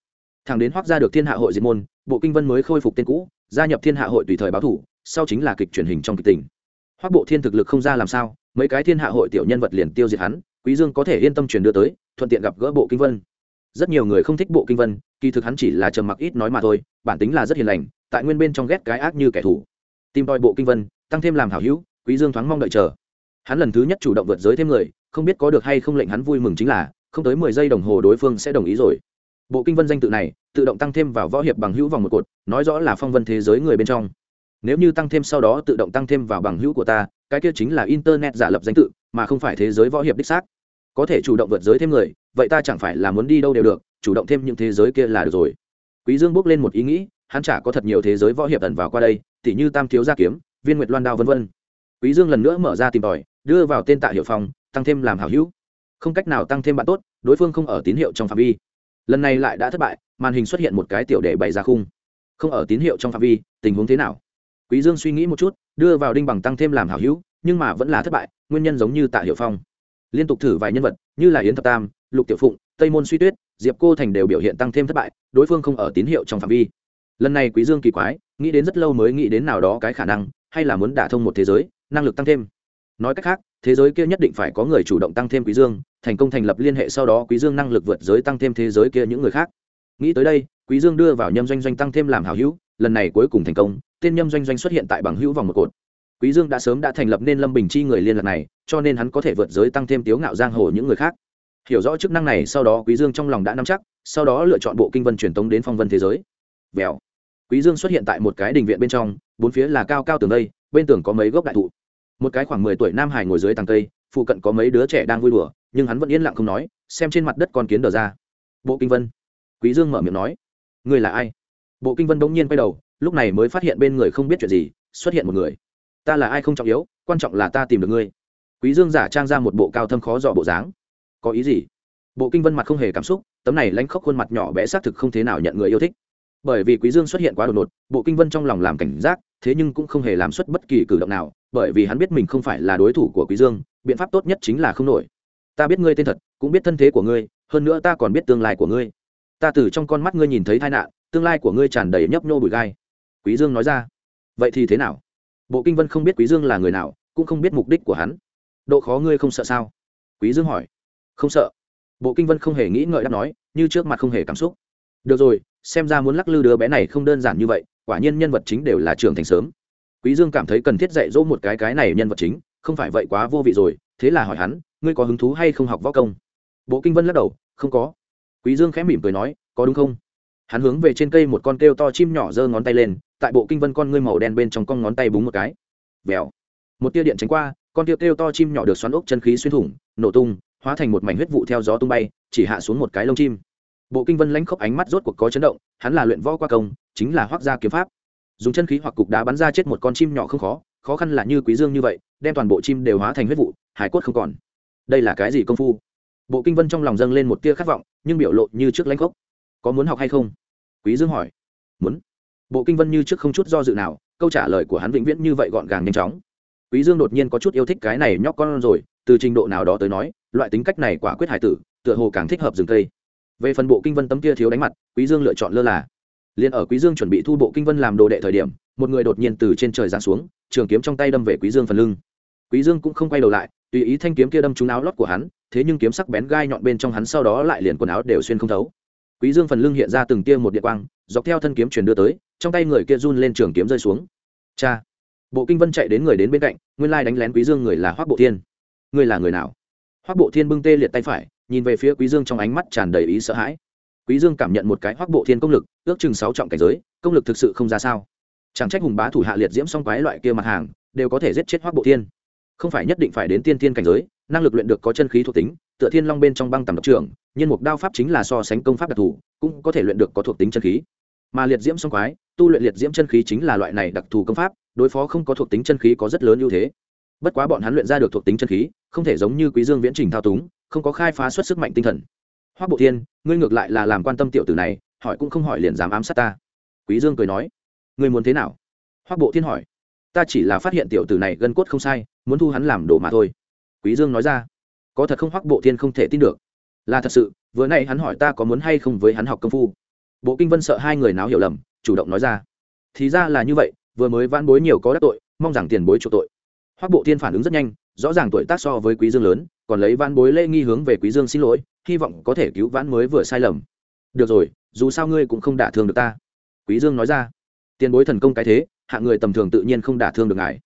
Thằng đến hoác ra được thiên hạ hội diệt môn, bộ kinh vân mới khôi phục tên cũ, gia nhập thiên hạ hội tùy thời báo thủ sau chính là kịch truyền hình trong kịch tình. Hoác bộ thiên thực lực không ra làm sao, mấy cái thiên hạ hội tiểu nhân vật liền tiêu diệt hắn, quý dương có thể yên tâm truyền đưa tới, thuận tiện gặp gỡ bộ kinh vân. Rất nhiều người không thích bộ kinh vân, kỳ thực hắn chỉ là trầm mặc ít nói mà thôi, bản tính là rất hiền lành, tại nguyên bên trong ghét cái ác như kẻ thù. Tìm tòi bộ kinh vân, tăng thêm làm hảo hữu, quý dương thoáng mong đợi chờ. Hắn lần thứ nhất chủ động vượt giới thêm người, không biết có được hay không lệnh hắn vui mừng chính là, không tới mười giây đồng hồ đối phương sẽ đồng ý rồi. Bộ kinh vân danh tự này, tự động tăng thêm vào võ hiệp bằng hữu vòng một cột, nói rõ là phong vân thế giới người bên trong nếu như tăng thêm sau đó tự động tăng thêm vào bằng hữu của ta, cái kia chính là internet giả lập danh tự, mà không phải thế giới võ hiệp đích xác. Có thể chủ động vượt giới thêm người, vậy ta chẳng phải là muốn đi đâu đều được, chủ động thêm những thế giới kia là được rồi. Quý dương bước lên một ý nghĩ, hắn chả có thật nhiều thế giới võ hiệp ẩn vào qua đây, tỉ như tam thiếu gia kiếm, viên nguyệt loan đao vân vân. Quý dương lần nữa mở ra tìm tòi, đưa vào tên tạ hiệu phong, tăng thêm làm hảo hữu. Không cách nào tăng thêm bạn tốt, đối phương không ở tín hiệu trong phạm vi. Lần này lại đã thất bại, màn hình xuất hiện một cái tiểu để bày ra khung. Không ở tín hiệu trong phạm vi, tình huống thế nào? Quý dương suy nghĩ một chút, đưa vào đinh bằng tăng thêm làm hảo hữu, nhưng mà vẫn là thất bại, nguyên nhân giống như tạ hiệu phong. Liên tục thử vài nhân vật, như là yến thập tam, lục tiểu phụng, tây môn suy tuyết, diệp cô thành đều biểu hiện tăng thêm thất bại, đối phương không ở tín hiệu trong phạm vi. Lần này quý dương kỳ quái, nghĩ đến rất lâu mới nghĩ đến nào đó cái khả năng, hay là muốn đả thông một thế giới, năng lực tăng thêm. Nói cách khác, thế giới kia nhất định phải có người chủ động tăng thêm quý dương, thành công thành lập liên hệ sau đó quý dương năng lực vượt giới tăng thêm thế giới kia những người khác. Nghĩ tới đây, quý dương đưa vào nhâm doanh doanh tăng thêm làm hảo hữu, lần này cuối cùng thành công tên nhâm doanh doanh xuất hiện tại bằng hữu vòng một cột. Quý dương đã sớm đã thành lập nên lâm bình chi người liên lạc này, cho nên hắn có thể vượt giới tăng thêm tiếu ngạo giang hồ những người khác. Hiểu rõ chức năng này, sau đó quý dương trong lòng đã nắm chắc, sau đó lựa chọn bộ kinh vân truyền tống đến phong vân thế giới. Vèo. Quý dương xuất hiện tại một cái đình viện bên trong, bốn phía là cao cao tường đây, bên tường có mấy gốc đại thụ. Một cái khoảng mười tuổi nam hải ngồi dưới tàng cây, phụ cận có mấy đứa trẻ đang vui đùa, nhưng hắn vẫn yên lặng không nói, xem trên mặt đất con kiến đờ ra. Bộ kinh vân. Quý dương mở miệng nói. Người là ai? Bộ kinh vân bỗng nhiên quay đầu lúc này mới phát hiện bên người không biết chuyện gì, xuất hiện một người. Ta là ai không trọng yếu, quan trọng là ta tìm được ngươi. Quý dương giả trang ra một bộ cao thâm khó dò bộ dáng. Có ý gì? Bộ kinh vân mặt không hề cảm xúc, tấm này lánh khóc khuôn mặt nhỏ bé xác thực không thế nào nhận người yêu thích. Bởi vì quý dương xuất hiện quá đột ngột, bộ kinh vân trong lòng làm cảnh giác, thế nhưng cũng không hề làm xuất bất kỳ cử động nào, bởi vì hắn biết mình không phải là đối thủ của quý dương, biện pháp tốt nhất chính là không nổi. Ta biết ngươi tên thật, cũng biết thân thế của ngươi, hơn nữa ta còn biết tương lai của ngươi. Ta từ trong con mắt ngươi nhìn thấy tai nạn, tương lai của ngươi tràn đầy nhấp nhô bụi gai quý dương nói ra. Vậy thì thế nào? Bộ kinh vân không biết quý dương là người nào, cũng không biết mục đích của hắn. Độ khó ngươi không sợ sao? Quý dương hỏi. Không sợ. Bộ kinh vân không hề nghĩ ngợi đáp nói, như trước mặt không hề cảm xúc. Được rồi, xem ra muốn lắc lư đứa bé này không đơn giản như vậy, quả nhiên nhân vật chính đều là trưởng thành sớm. Quý dương cảm thấy cần thiết dạy dỗ một cái cái này nhân vật chính, không phải vậy quá vô vị rồi, thế là hỏi hắn, ngươi có hứng thú hay không học võ công? Bộ kinh vân lắc đầu, không có. Quý dương khẽ mỉm cười nói, có đúng không? Hắn hướng về trên cây một con kêu to chim nhỏ giơ ngón tay lên, tại bộ kinh vân con ngươi màu đen bên trong con ngón tay búng một cái. Vèo. Một tia điện tránh qua, con tia kêu to chim nhỏ được xoắn ốc chân khí xuyên thủng, nổ tung, hóa thành một mảnh huyết vụ theo gió tung bay, chỉ hạ xuống một cái lông chim. Bộ kinh vân lãnh khốc ánh mắt rốt cuộc có chấn động, hắn là luyện võ qua công, chính là hoác gia kiếm pháp. Dùng chân khí hoặc cục đá bắn ra chết một con chim nhỏ không khó khó khăn là như quý dương như vậy, đem toàn bộ chim đều hóa thành huyết vụ, hải cốt không còn. Đây là cái gì công phu? Bộ kinh vân trong lòng dâng lên một tia khát vọng, nhưng biểu lộ như trước lãnh khốc có muốn học hay không? Quý dương hỏi. Muốn. Bộ kinh vân như trước không chút do dự nào, câu trả lời của hắn vĩnh viễn như vậy gọn gàng nhanh chóng. Quý dương đột nhiên có chút yêu thích cái này nhóc con rồi, từ trình độ nào đó tới nói, loại tính cách này quả quyết hải tử, tựa hồ càng thích hợp rừng cây. Về phần bộ kinh vân tấm kia thiếu đánh mặt, quý dương lựa chọn lơ là. Liền ở quý dương chuẩn bị thu bộ kinh vân làm đồ đệ thời điểm, một người đột nhiên từ trên trời giáng xuống, trường kiếm trong tay đâm về quý dương phần lưng. Quý dương cũng không quay đầu lại, tùy ý thanh kiếm kia đâm trúng áo lót của hắn, thế nhưng kiếm sắc bén gai nhọn bên trong hắn sau đó lại liền quần áo đều xuyên không thấu quý dương phần lưng hiện ra từng tia một điện quang, dọc theo thân kiếm truyền đưa tới, trong tay người kia run lên trường kiếm rơi xuống. Cha! Bộ kinh vân chạy đến người đến bên cạnh, nguyên lai đánh lén quý dương người là hoắc bộ thiên. Người là người nào? Hoắc bộ thiên bưng tê liệt tay phải, nhìn về phía quý dương trong ánh mắt tràn đầy ý sợ hãi. Quý dương cảm nhận một cái hoắc bộ thiên công lực, ước chừng sáu trọng cảnh giới, công lực thực sự không ra sao. Chẳng trách hùng bá thủ hạ liệt diễm song quái loại kia mặt hàng, đều có thể giết chết hoắc bộ thiên. Không phải nhất định phải đến tiên thiên cảnh giới, năng lực luyện được có chân khí thuộc tính, tựa thiên long bên trong băng tầm độc trưởng nhiên mục đao pháp chính là so sánh công pháp đặc thù, cũng có thể luyện được có thuộc tính chân khí. Mà liệt diễm song quái, tu luyện liệt diễm chân khí chính là loại này đặc thù công pháp, đối phó không có thuộc tính chân khí có rất lớn ưu thế. Bất quá bọn hắn luyện ra được thuộc tính chân khí, không thể giống như quý dương viễn trình thao túng, không có khai phá xuất sức mạnh tinh thần. Hoắc bộ thiên, ngươi ngược lại là làm quan tâm tiểu tử này, hỏi cũng không hỏi liền dám ám sát ta. Quý dương cười nói, ngươi muốn thế nào? Hoắc bộ thiên hỏi, ta chỉ là phát hiện tiểu tử này gân cốt không sai, muốn thu hắn làm đồ mà thôi. Quý dương nói ra, có thật không hoắc bộ thiên không thể tin được là thật sự, vừa nay hắn hỏi ta có muốn hay không với hắn học công phu. Bộ kinh vân sợ hai người nào hiểu lầm, chủ động nói ra. Thì ra là như vậy, vừa mới vãn bối nhiều có đắc tội, mong rằng tiền bối chuộc tội. Hoắc bộ thiên phản ứng rất nhanh, rõ ràng tuổi tác so với quý dương lớn, còn lấy vãn bối lễ nghi hướng về quý dương xin lỗi, hy vọng có thể cứu vãn mới vừa sai lầm. Được rồi, dù sao ngươi cũng không đả thương được ta. Quý dương nói ra. Tiền bối thần công cái thế hạng người tầm thường tự nhiên không đả thương được ngài.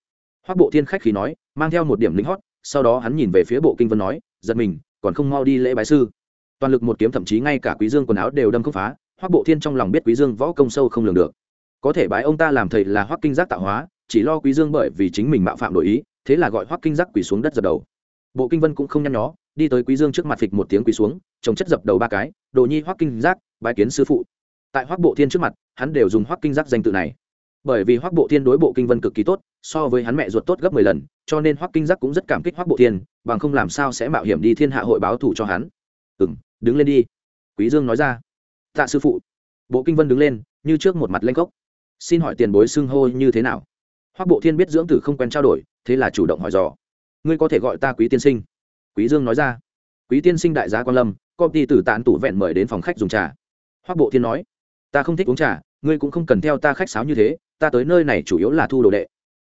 Hoắc bộ thiên khách khí nói, mang theo một điểm lính hót, sau đó hắn nhìn về phía bộ kinh vân nói, giật mình còn không mau đi lễ bái sư. Toàn lực một kiếm thậm chí ngay cả quý dương quần áo đều đâm không phá, hoắc bộ thiên trong lòng biết quý dương võ công sâu không lường được. Có thể bái ông ta làm thầy là hoắc kinh giác tạo hóa, chỉ lo quý dương bởi vì chính mình mạo phạm đổi ý, thế là gọi hoắc kinh giác quỳ xuống đất dập đầu. Bộ kinh vân cũng không nhăn nhó, đi tới quý dương trước mặt phịch một tiếng quỳ xuống, chồng chất dập đầu ba cái, đồ nhi, hoắc kinh giác, bái kiến sư phụ. Tại hoắc bộ thiên trước mặt, hắn đều dùng hoắc kinh giác danh tự này bởi vì hoắc bộ thiên đối bộ kinh vân cực kỳ tốt, so với hắn mẹ ruột tốt gấp mười lần, cho nên hoắc kinh giác cũng rất cảm kích hoắc bộ thiên, bằng không làm sao sẽ mạo hiểm đi thiên hạ hội báo thù cho hắn. Ừ đứng lên đi. Quý dương nói ra. Tạ sư phụ. Bộ kinh vân đứng lên, như trước một mặt lên cốc xin hỏi tiền bối xưng hô như thế nào? Hoắc bộ thiên biết dưỡng tử không quen trao đổi, thế là chủ động hỏi dò. Ngươi có thể gọi ta quý tiên sinh. Quý dương nói ra. Quý tiên sinh đại gia quan lâm, công ty tử tán tủ vẹn mời đến phòng khách dùng trà. Hoắc bộ thiên nói. Ta không thích uống trà ngươi cũng không cần theo ta khách sáo như thế, ta tới nơi này chủ yếu là thu đồ đệ.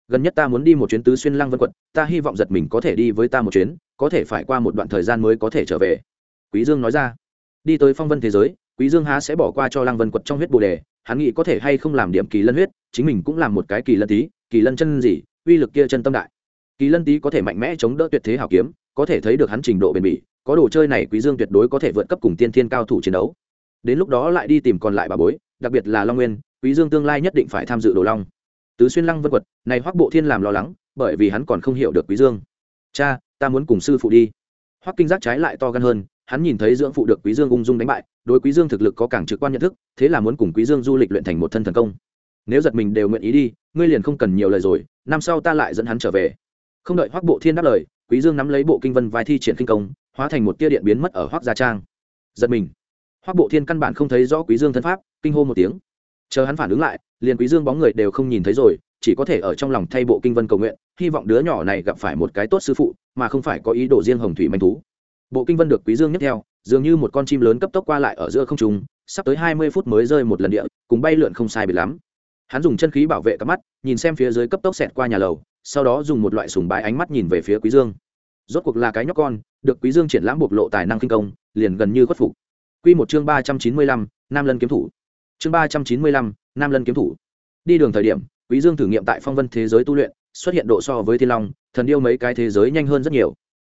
Gần nhất ta muốn đi một chuyến tứ xuyên lăng vân quận, ta hy vọng giật mình có thể đi với ta một chuyến, có thể phải qua một đoạn thời gian mới có thể trở về. Quý dương nói ra. Đi tới phong vân thế giới, quý dương há sẽ bỏ qua cho lăng vân quật trong huyết bồ đề, hắn nghĩ có thể hay không làm điểm kỳ lân huyết, chính mình cũng làm một cái kỳ lân tí, kỳ lân chân gì, uy lực kia chân tâm đại. Kỳ lân tí có thể mạnh mẽ chống đỡ tuyệt thế hảo kiếm, có thể thấy được hắn trình độ bền bỉ, có đồ chơi này quý dương tuyệt đối có thể vượt cấp cùng tiên thiên cao thủ chiến đấu. Đến lúc đó lại đi tìm còn lại bà bối đặc biệt là long nguyên, quý dương tương lai nhất định phải tham dự đồ long. Tứ xuyên lăng vân quật, này hoắc bộ thiên làm lo lắng, bởi vì hắn còn không hiểu được quý dương. Cha, ta muốn cùng sư phụ đi. Hoắc kinh giác trái lại to gan hơn, hắn nhìn thấy dưỡng phụ được quý dương ung dung đánh bại, đối quý dương thực lực có càng trực quan nhận thức, thế là muốn cùng quý dương du lịch luyện thành một thân thần công. Nếu giật mình đều nguyện ý đi, ngươi liền không cần nhiều lời rồi, năm sau ta lại dẫn hắn trở về. Không đợi hoắc bộ thiên đáp lời, quý dương nắm lấy bộ kinh vân vai thi triển kinh công, hóa thành một tia điện biến mất ở hoắc gia trang. Giật mình hoắc bộ thiên căn bản không thấy rõ quý dương thân pháp, kinh hô một tiếng. Chờ hắn phản ứng lại, liền quý dương bóng người đều không nhìn thấy rồi, chỉ có thể ở trong lòng thay bộ kinh vân cầu nguyện, hy vọng đứa nhỏ này gặp phải một cái tốt sư phụ, mà không phải có ý đồ riêng hồng thủy manh thú. Bộ kinh vân được quý dương nhấc theo, dường như một con chim lớn cấp tốc qua lại ở giữa không trung, sắp tới hai mươi phút mới rơi một lần địa, cùng bay lượn không sai biệt lắm. Hắn dùng chân khí bảo vệ cặp mắt, nhìn xem phía dưới cấp tốc xẹt qua nhà lầu, sau đó dùng một loại sùng bái ánh mắt nhìn về phía quý dương. Rốt cuộc là cái nhóc con, được quý dương triển lãm bộc lộ tài năng kinh công, liền gần như khuất phục quy một chương ba trăm chín mươi lăm, nam lân kiếm thủ. Chương ba trăm chín mươi lăm, nam lân kiếm thủ. Đi đường thời điểm, quý dương thử nghiệm tại phong vân thế giới tu luyện, xuất hiện độ so với thiên long, thần điêu mấy cái thế giới nhanh hơn rất nhiều.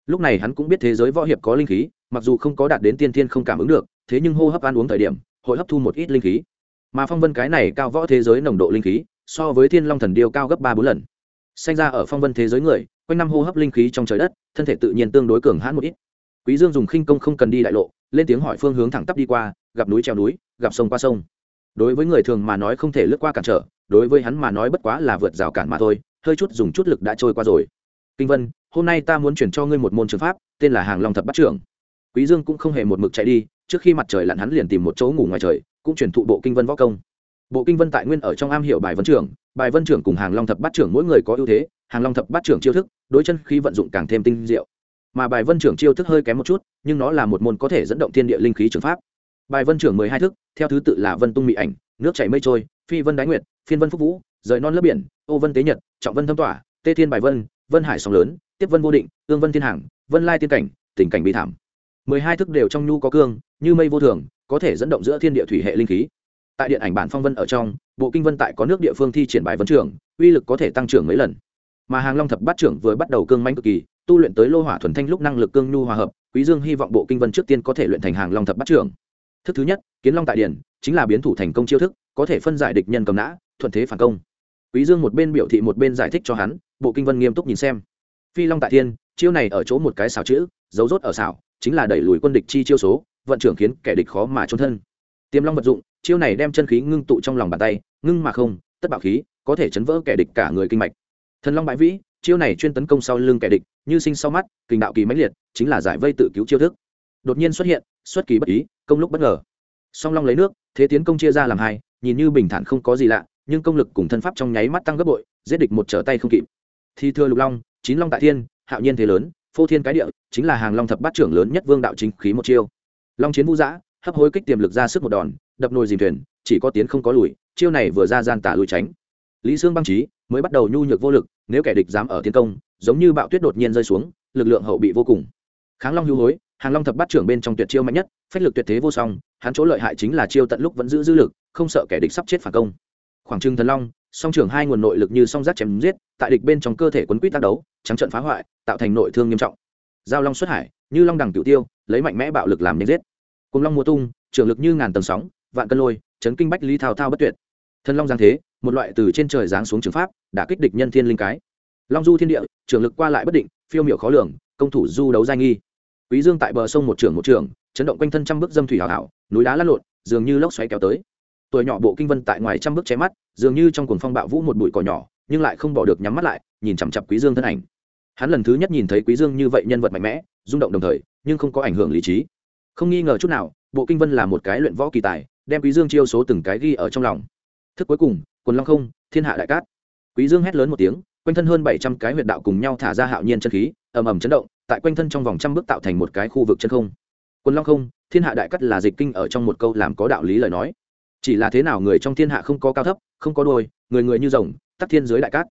Lúc này hắn cũng biết thế giới võ hiệp có linh khí, mặc dù không có đạt đến tiên thiên không cảm ứng được, thế nhưng hô hấp ăn uống thời điểm, hội hấp thu một ít linh khí. Mà phong vân cái này cao võ thế giới nồng độ linh khí, so với thiên long thần điêu cao gấp ba bốn lần. Sinh ra ở phong vân thế giới người, quanh năm hô hấp linh khí trong trời đất, thân thể tự nhiên tương đối cường hãn một ít quý dương dùng khinh công không cần đi đại lộ, lên tiếng hỏi phương hướng thẳng tắp đi qua, gặp núi treo núi, gặp sông qua sông. Đối với người thường mà nói không thể lướt qua cản trở, đối với hắn mà nói bất quá là vượt rào cản mà thôi, hơi chút dùng chút lực đã trôi qua rồi. Kinh vân, hôm nay ta muốn chuyển cho ngươi một môn trường pháp, tên là hàng long thập bắt trưởng. Quý dương cũng không hề một mực chạy đi, trước khi mặt trời lặn hắn liền tìm một chỗ ngủ ngoài trời, cũng chuyển thụ bộ kinh vân võ công. Bộ kinh vân tại nguyên ở trong am hiểu bài vân trưởng, bài vân trưởng cùng hàng long thập bát trưởng mỗi người có ưu thế, hàng long thập bát trưởng chiêu thức, đối chân khi vận dụng càng thêm tinh diệu mà bài vân trưởng chiêu thức hơi kém một chút, nhưng nó là một môn có thể dẫn động thiên địa linh khí trường pháp. Bài vân trưởng mười hai thức, theo thứ tự là vân tung mỹ ảnh, nước chảy mây trôi, phi vân đái nguyệt, phiên vân phúc vũ, rời non lớp biển, ô vân tế nhật, trọng vân thâm tỏa, tê thiên bài vân vân hải sóng lớn, tiếp vân vô định ương vân thiên hàng, vân lai tiên cảnh, tình cảnh bị thảm. Mười hai thức đều trong nhu có cương, như mây vô thường, có thể dẫn động giữa thiên địa thủy hệ linh khí. Tại điện ảnh bản phong vân ở trong, bộ kinh vân tại có nước địa phương thi triển bài vân trưởng, uy lực có thể tăng trưởng mấy lần. Mà hàng long thập bát trưởng vừa bắt đầu cương manh cực kỳ tu luyện tới lô hỏa thuần thanh lúc năng lực cương nhu hòa hợp, quý dương hy vọng bộ kinh vân trước tiên có thể luyện thành hàng long thập bát trưởng. Thức thứ nhất, kiến long tại điển, chính là biến thủ thành công chiêu thức, có thể phân giải địch nhân cầm nã, thuận thế phản công. Quý dương một bên biểu thị một bên giải thích cho hắn, bộ kinh vân nghiêm túc nhìn xem. Phi long tại thiên, chiêu này ở chỗ một cái xảo chữ, dấu rốt ở xảo, chính là đẩy lùi quân địch chi chiêu số, vận trưởng khiến kẻ địch khó mà trốn thân. Tiềm long vật dụng, chiêu này đem chân khí ngưng tụ trong lòng bàn tay, ngưng mà không, tất bạo khí, có thể chấn vỡ kẻ địch cả người kinh mạch. Thần long bãi vĩ chiêu này chuyên tấn công sau lưng kẻ địch, như sinh sau mắt, kình đạo kỳ mãnh liệt, chính là giải vây tự cứu chiêu thức. Đột nhiên xuất hiện, xuất kỳ bất ý, công lúc bất ngờ. Song long lấy nước, thế tiến công chia ra làm hai, nhìn như bình thản không có gì lạ, nhưng công lực cùng thân pháp trong nháy mắt tăng gấp bội, giết địch một trở tay không kịp. Thi thưa lục long, chín long tại thiên, hạo nhiên thế lớn, phô thiên cái địa, chính là hàng long thập bát trưởng lớn nhất vương đạo chính khí một chiêu. Long chiến vũ giã, hấp hối kích tiềm lực ra sức một đòn, đập nồi dìm thuyền, chỉ có tiến không có lùi, chiêu này vừa ra gian tả lùi tránh. Lý sương băng trí mới bắt đầu nhu nhược vô lực, nếu kẻ địch dám ở tiến công, giống như bạo tuyết đột nhiên rơi xuống, lực lượng hậu bị vô cùng. Kháng long hưu hối, hàng long thập bát trưởng bên trong tuyệt chiêu mạnh nhất, phách lực tuyệt thế vô song, hắn chỗ lợi hại chính là chiêu tận lúc vẫn giữ dư lực, không sợ kẻ địch sắp chết phản công. Khoảng trưng thần long, song trưởng hai nguồn nội lực như song giác chém giết, tại địch bên trong cơ thể quấn quýt tác đấu, trắng trận phá hoại, tạo thành nội thương nghiêm trọng. Giao long xuất hải, như long đằng cửu tiêu, lấy mạnh mẽ bạo lực làm nhanh giết. Cùng long mùa tung trường lực như ngàn tầng sóng, vạn cân lôi, chấn kinh bách lý thao thao bất tuyệt. Thần long giang thế một loại từ trên trời giáng xuống trường pháp đã kích địch nhân thiên linh cái. Long du thiên địa, trường lực qua lại bất định, phiêu miểu khó lường, công thủ du đấu giai nghi. Quý dương tại bờ sông một trường một trường, chấn động quanh thân trăm bước dâm thủy hào hảo, núi đá lăn lộn, dường như lốc xoáy kéo tới. Tuổi nhỏ bộ kinh vân tại ngoài trăm bước chém mắt, dường như trong cuồng phong bạo vũ một bụi cỏ nhỏ, nhưng lại không bỏ được nhắm mắt lại, nhìn chằm chặp quý dương thân ảnh. Hắn lần thứ nhất nhìn thấy quý dương như vậy nhân vật mạnh mẽ, rung động đồng thời, nhưng không có ảnh hưởng lý trí. Không nghi ngờ chút nào, bộ kinh vân là một cái luyện võ kỳ tài, đem quý dương chiêu số từng cái ghi ở trong lòng. Thức cuối cùng quần long không, thiên hạ đại cát. Quý dương hét lớn một tiếng, quanh thân hơn bảy trăm cái huyệt đạo cùng nhau thả ra hạo nhiên chân khí, ầm ầm chấn động, tại quanh thân trong vòng trăm bước tạo thành một cái khu vực chân không. Quần long không, thiên hạ đại cát là dịch kinh ở trong một câu làm có đạo lý lời nói. Chỉ là thế nào người trong thiên hạ không có cao thấp, không có đôi, người người như rồng, tắc thiên dưới đại cát.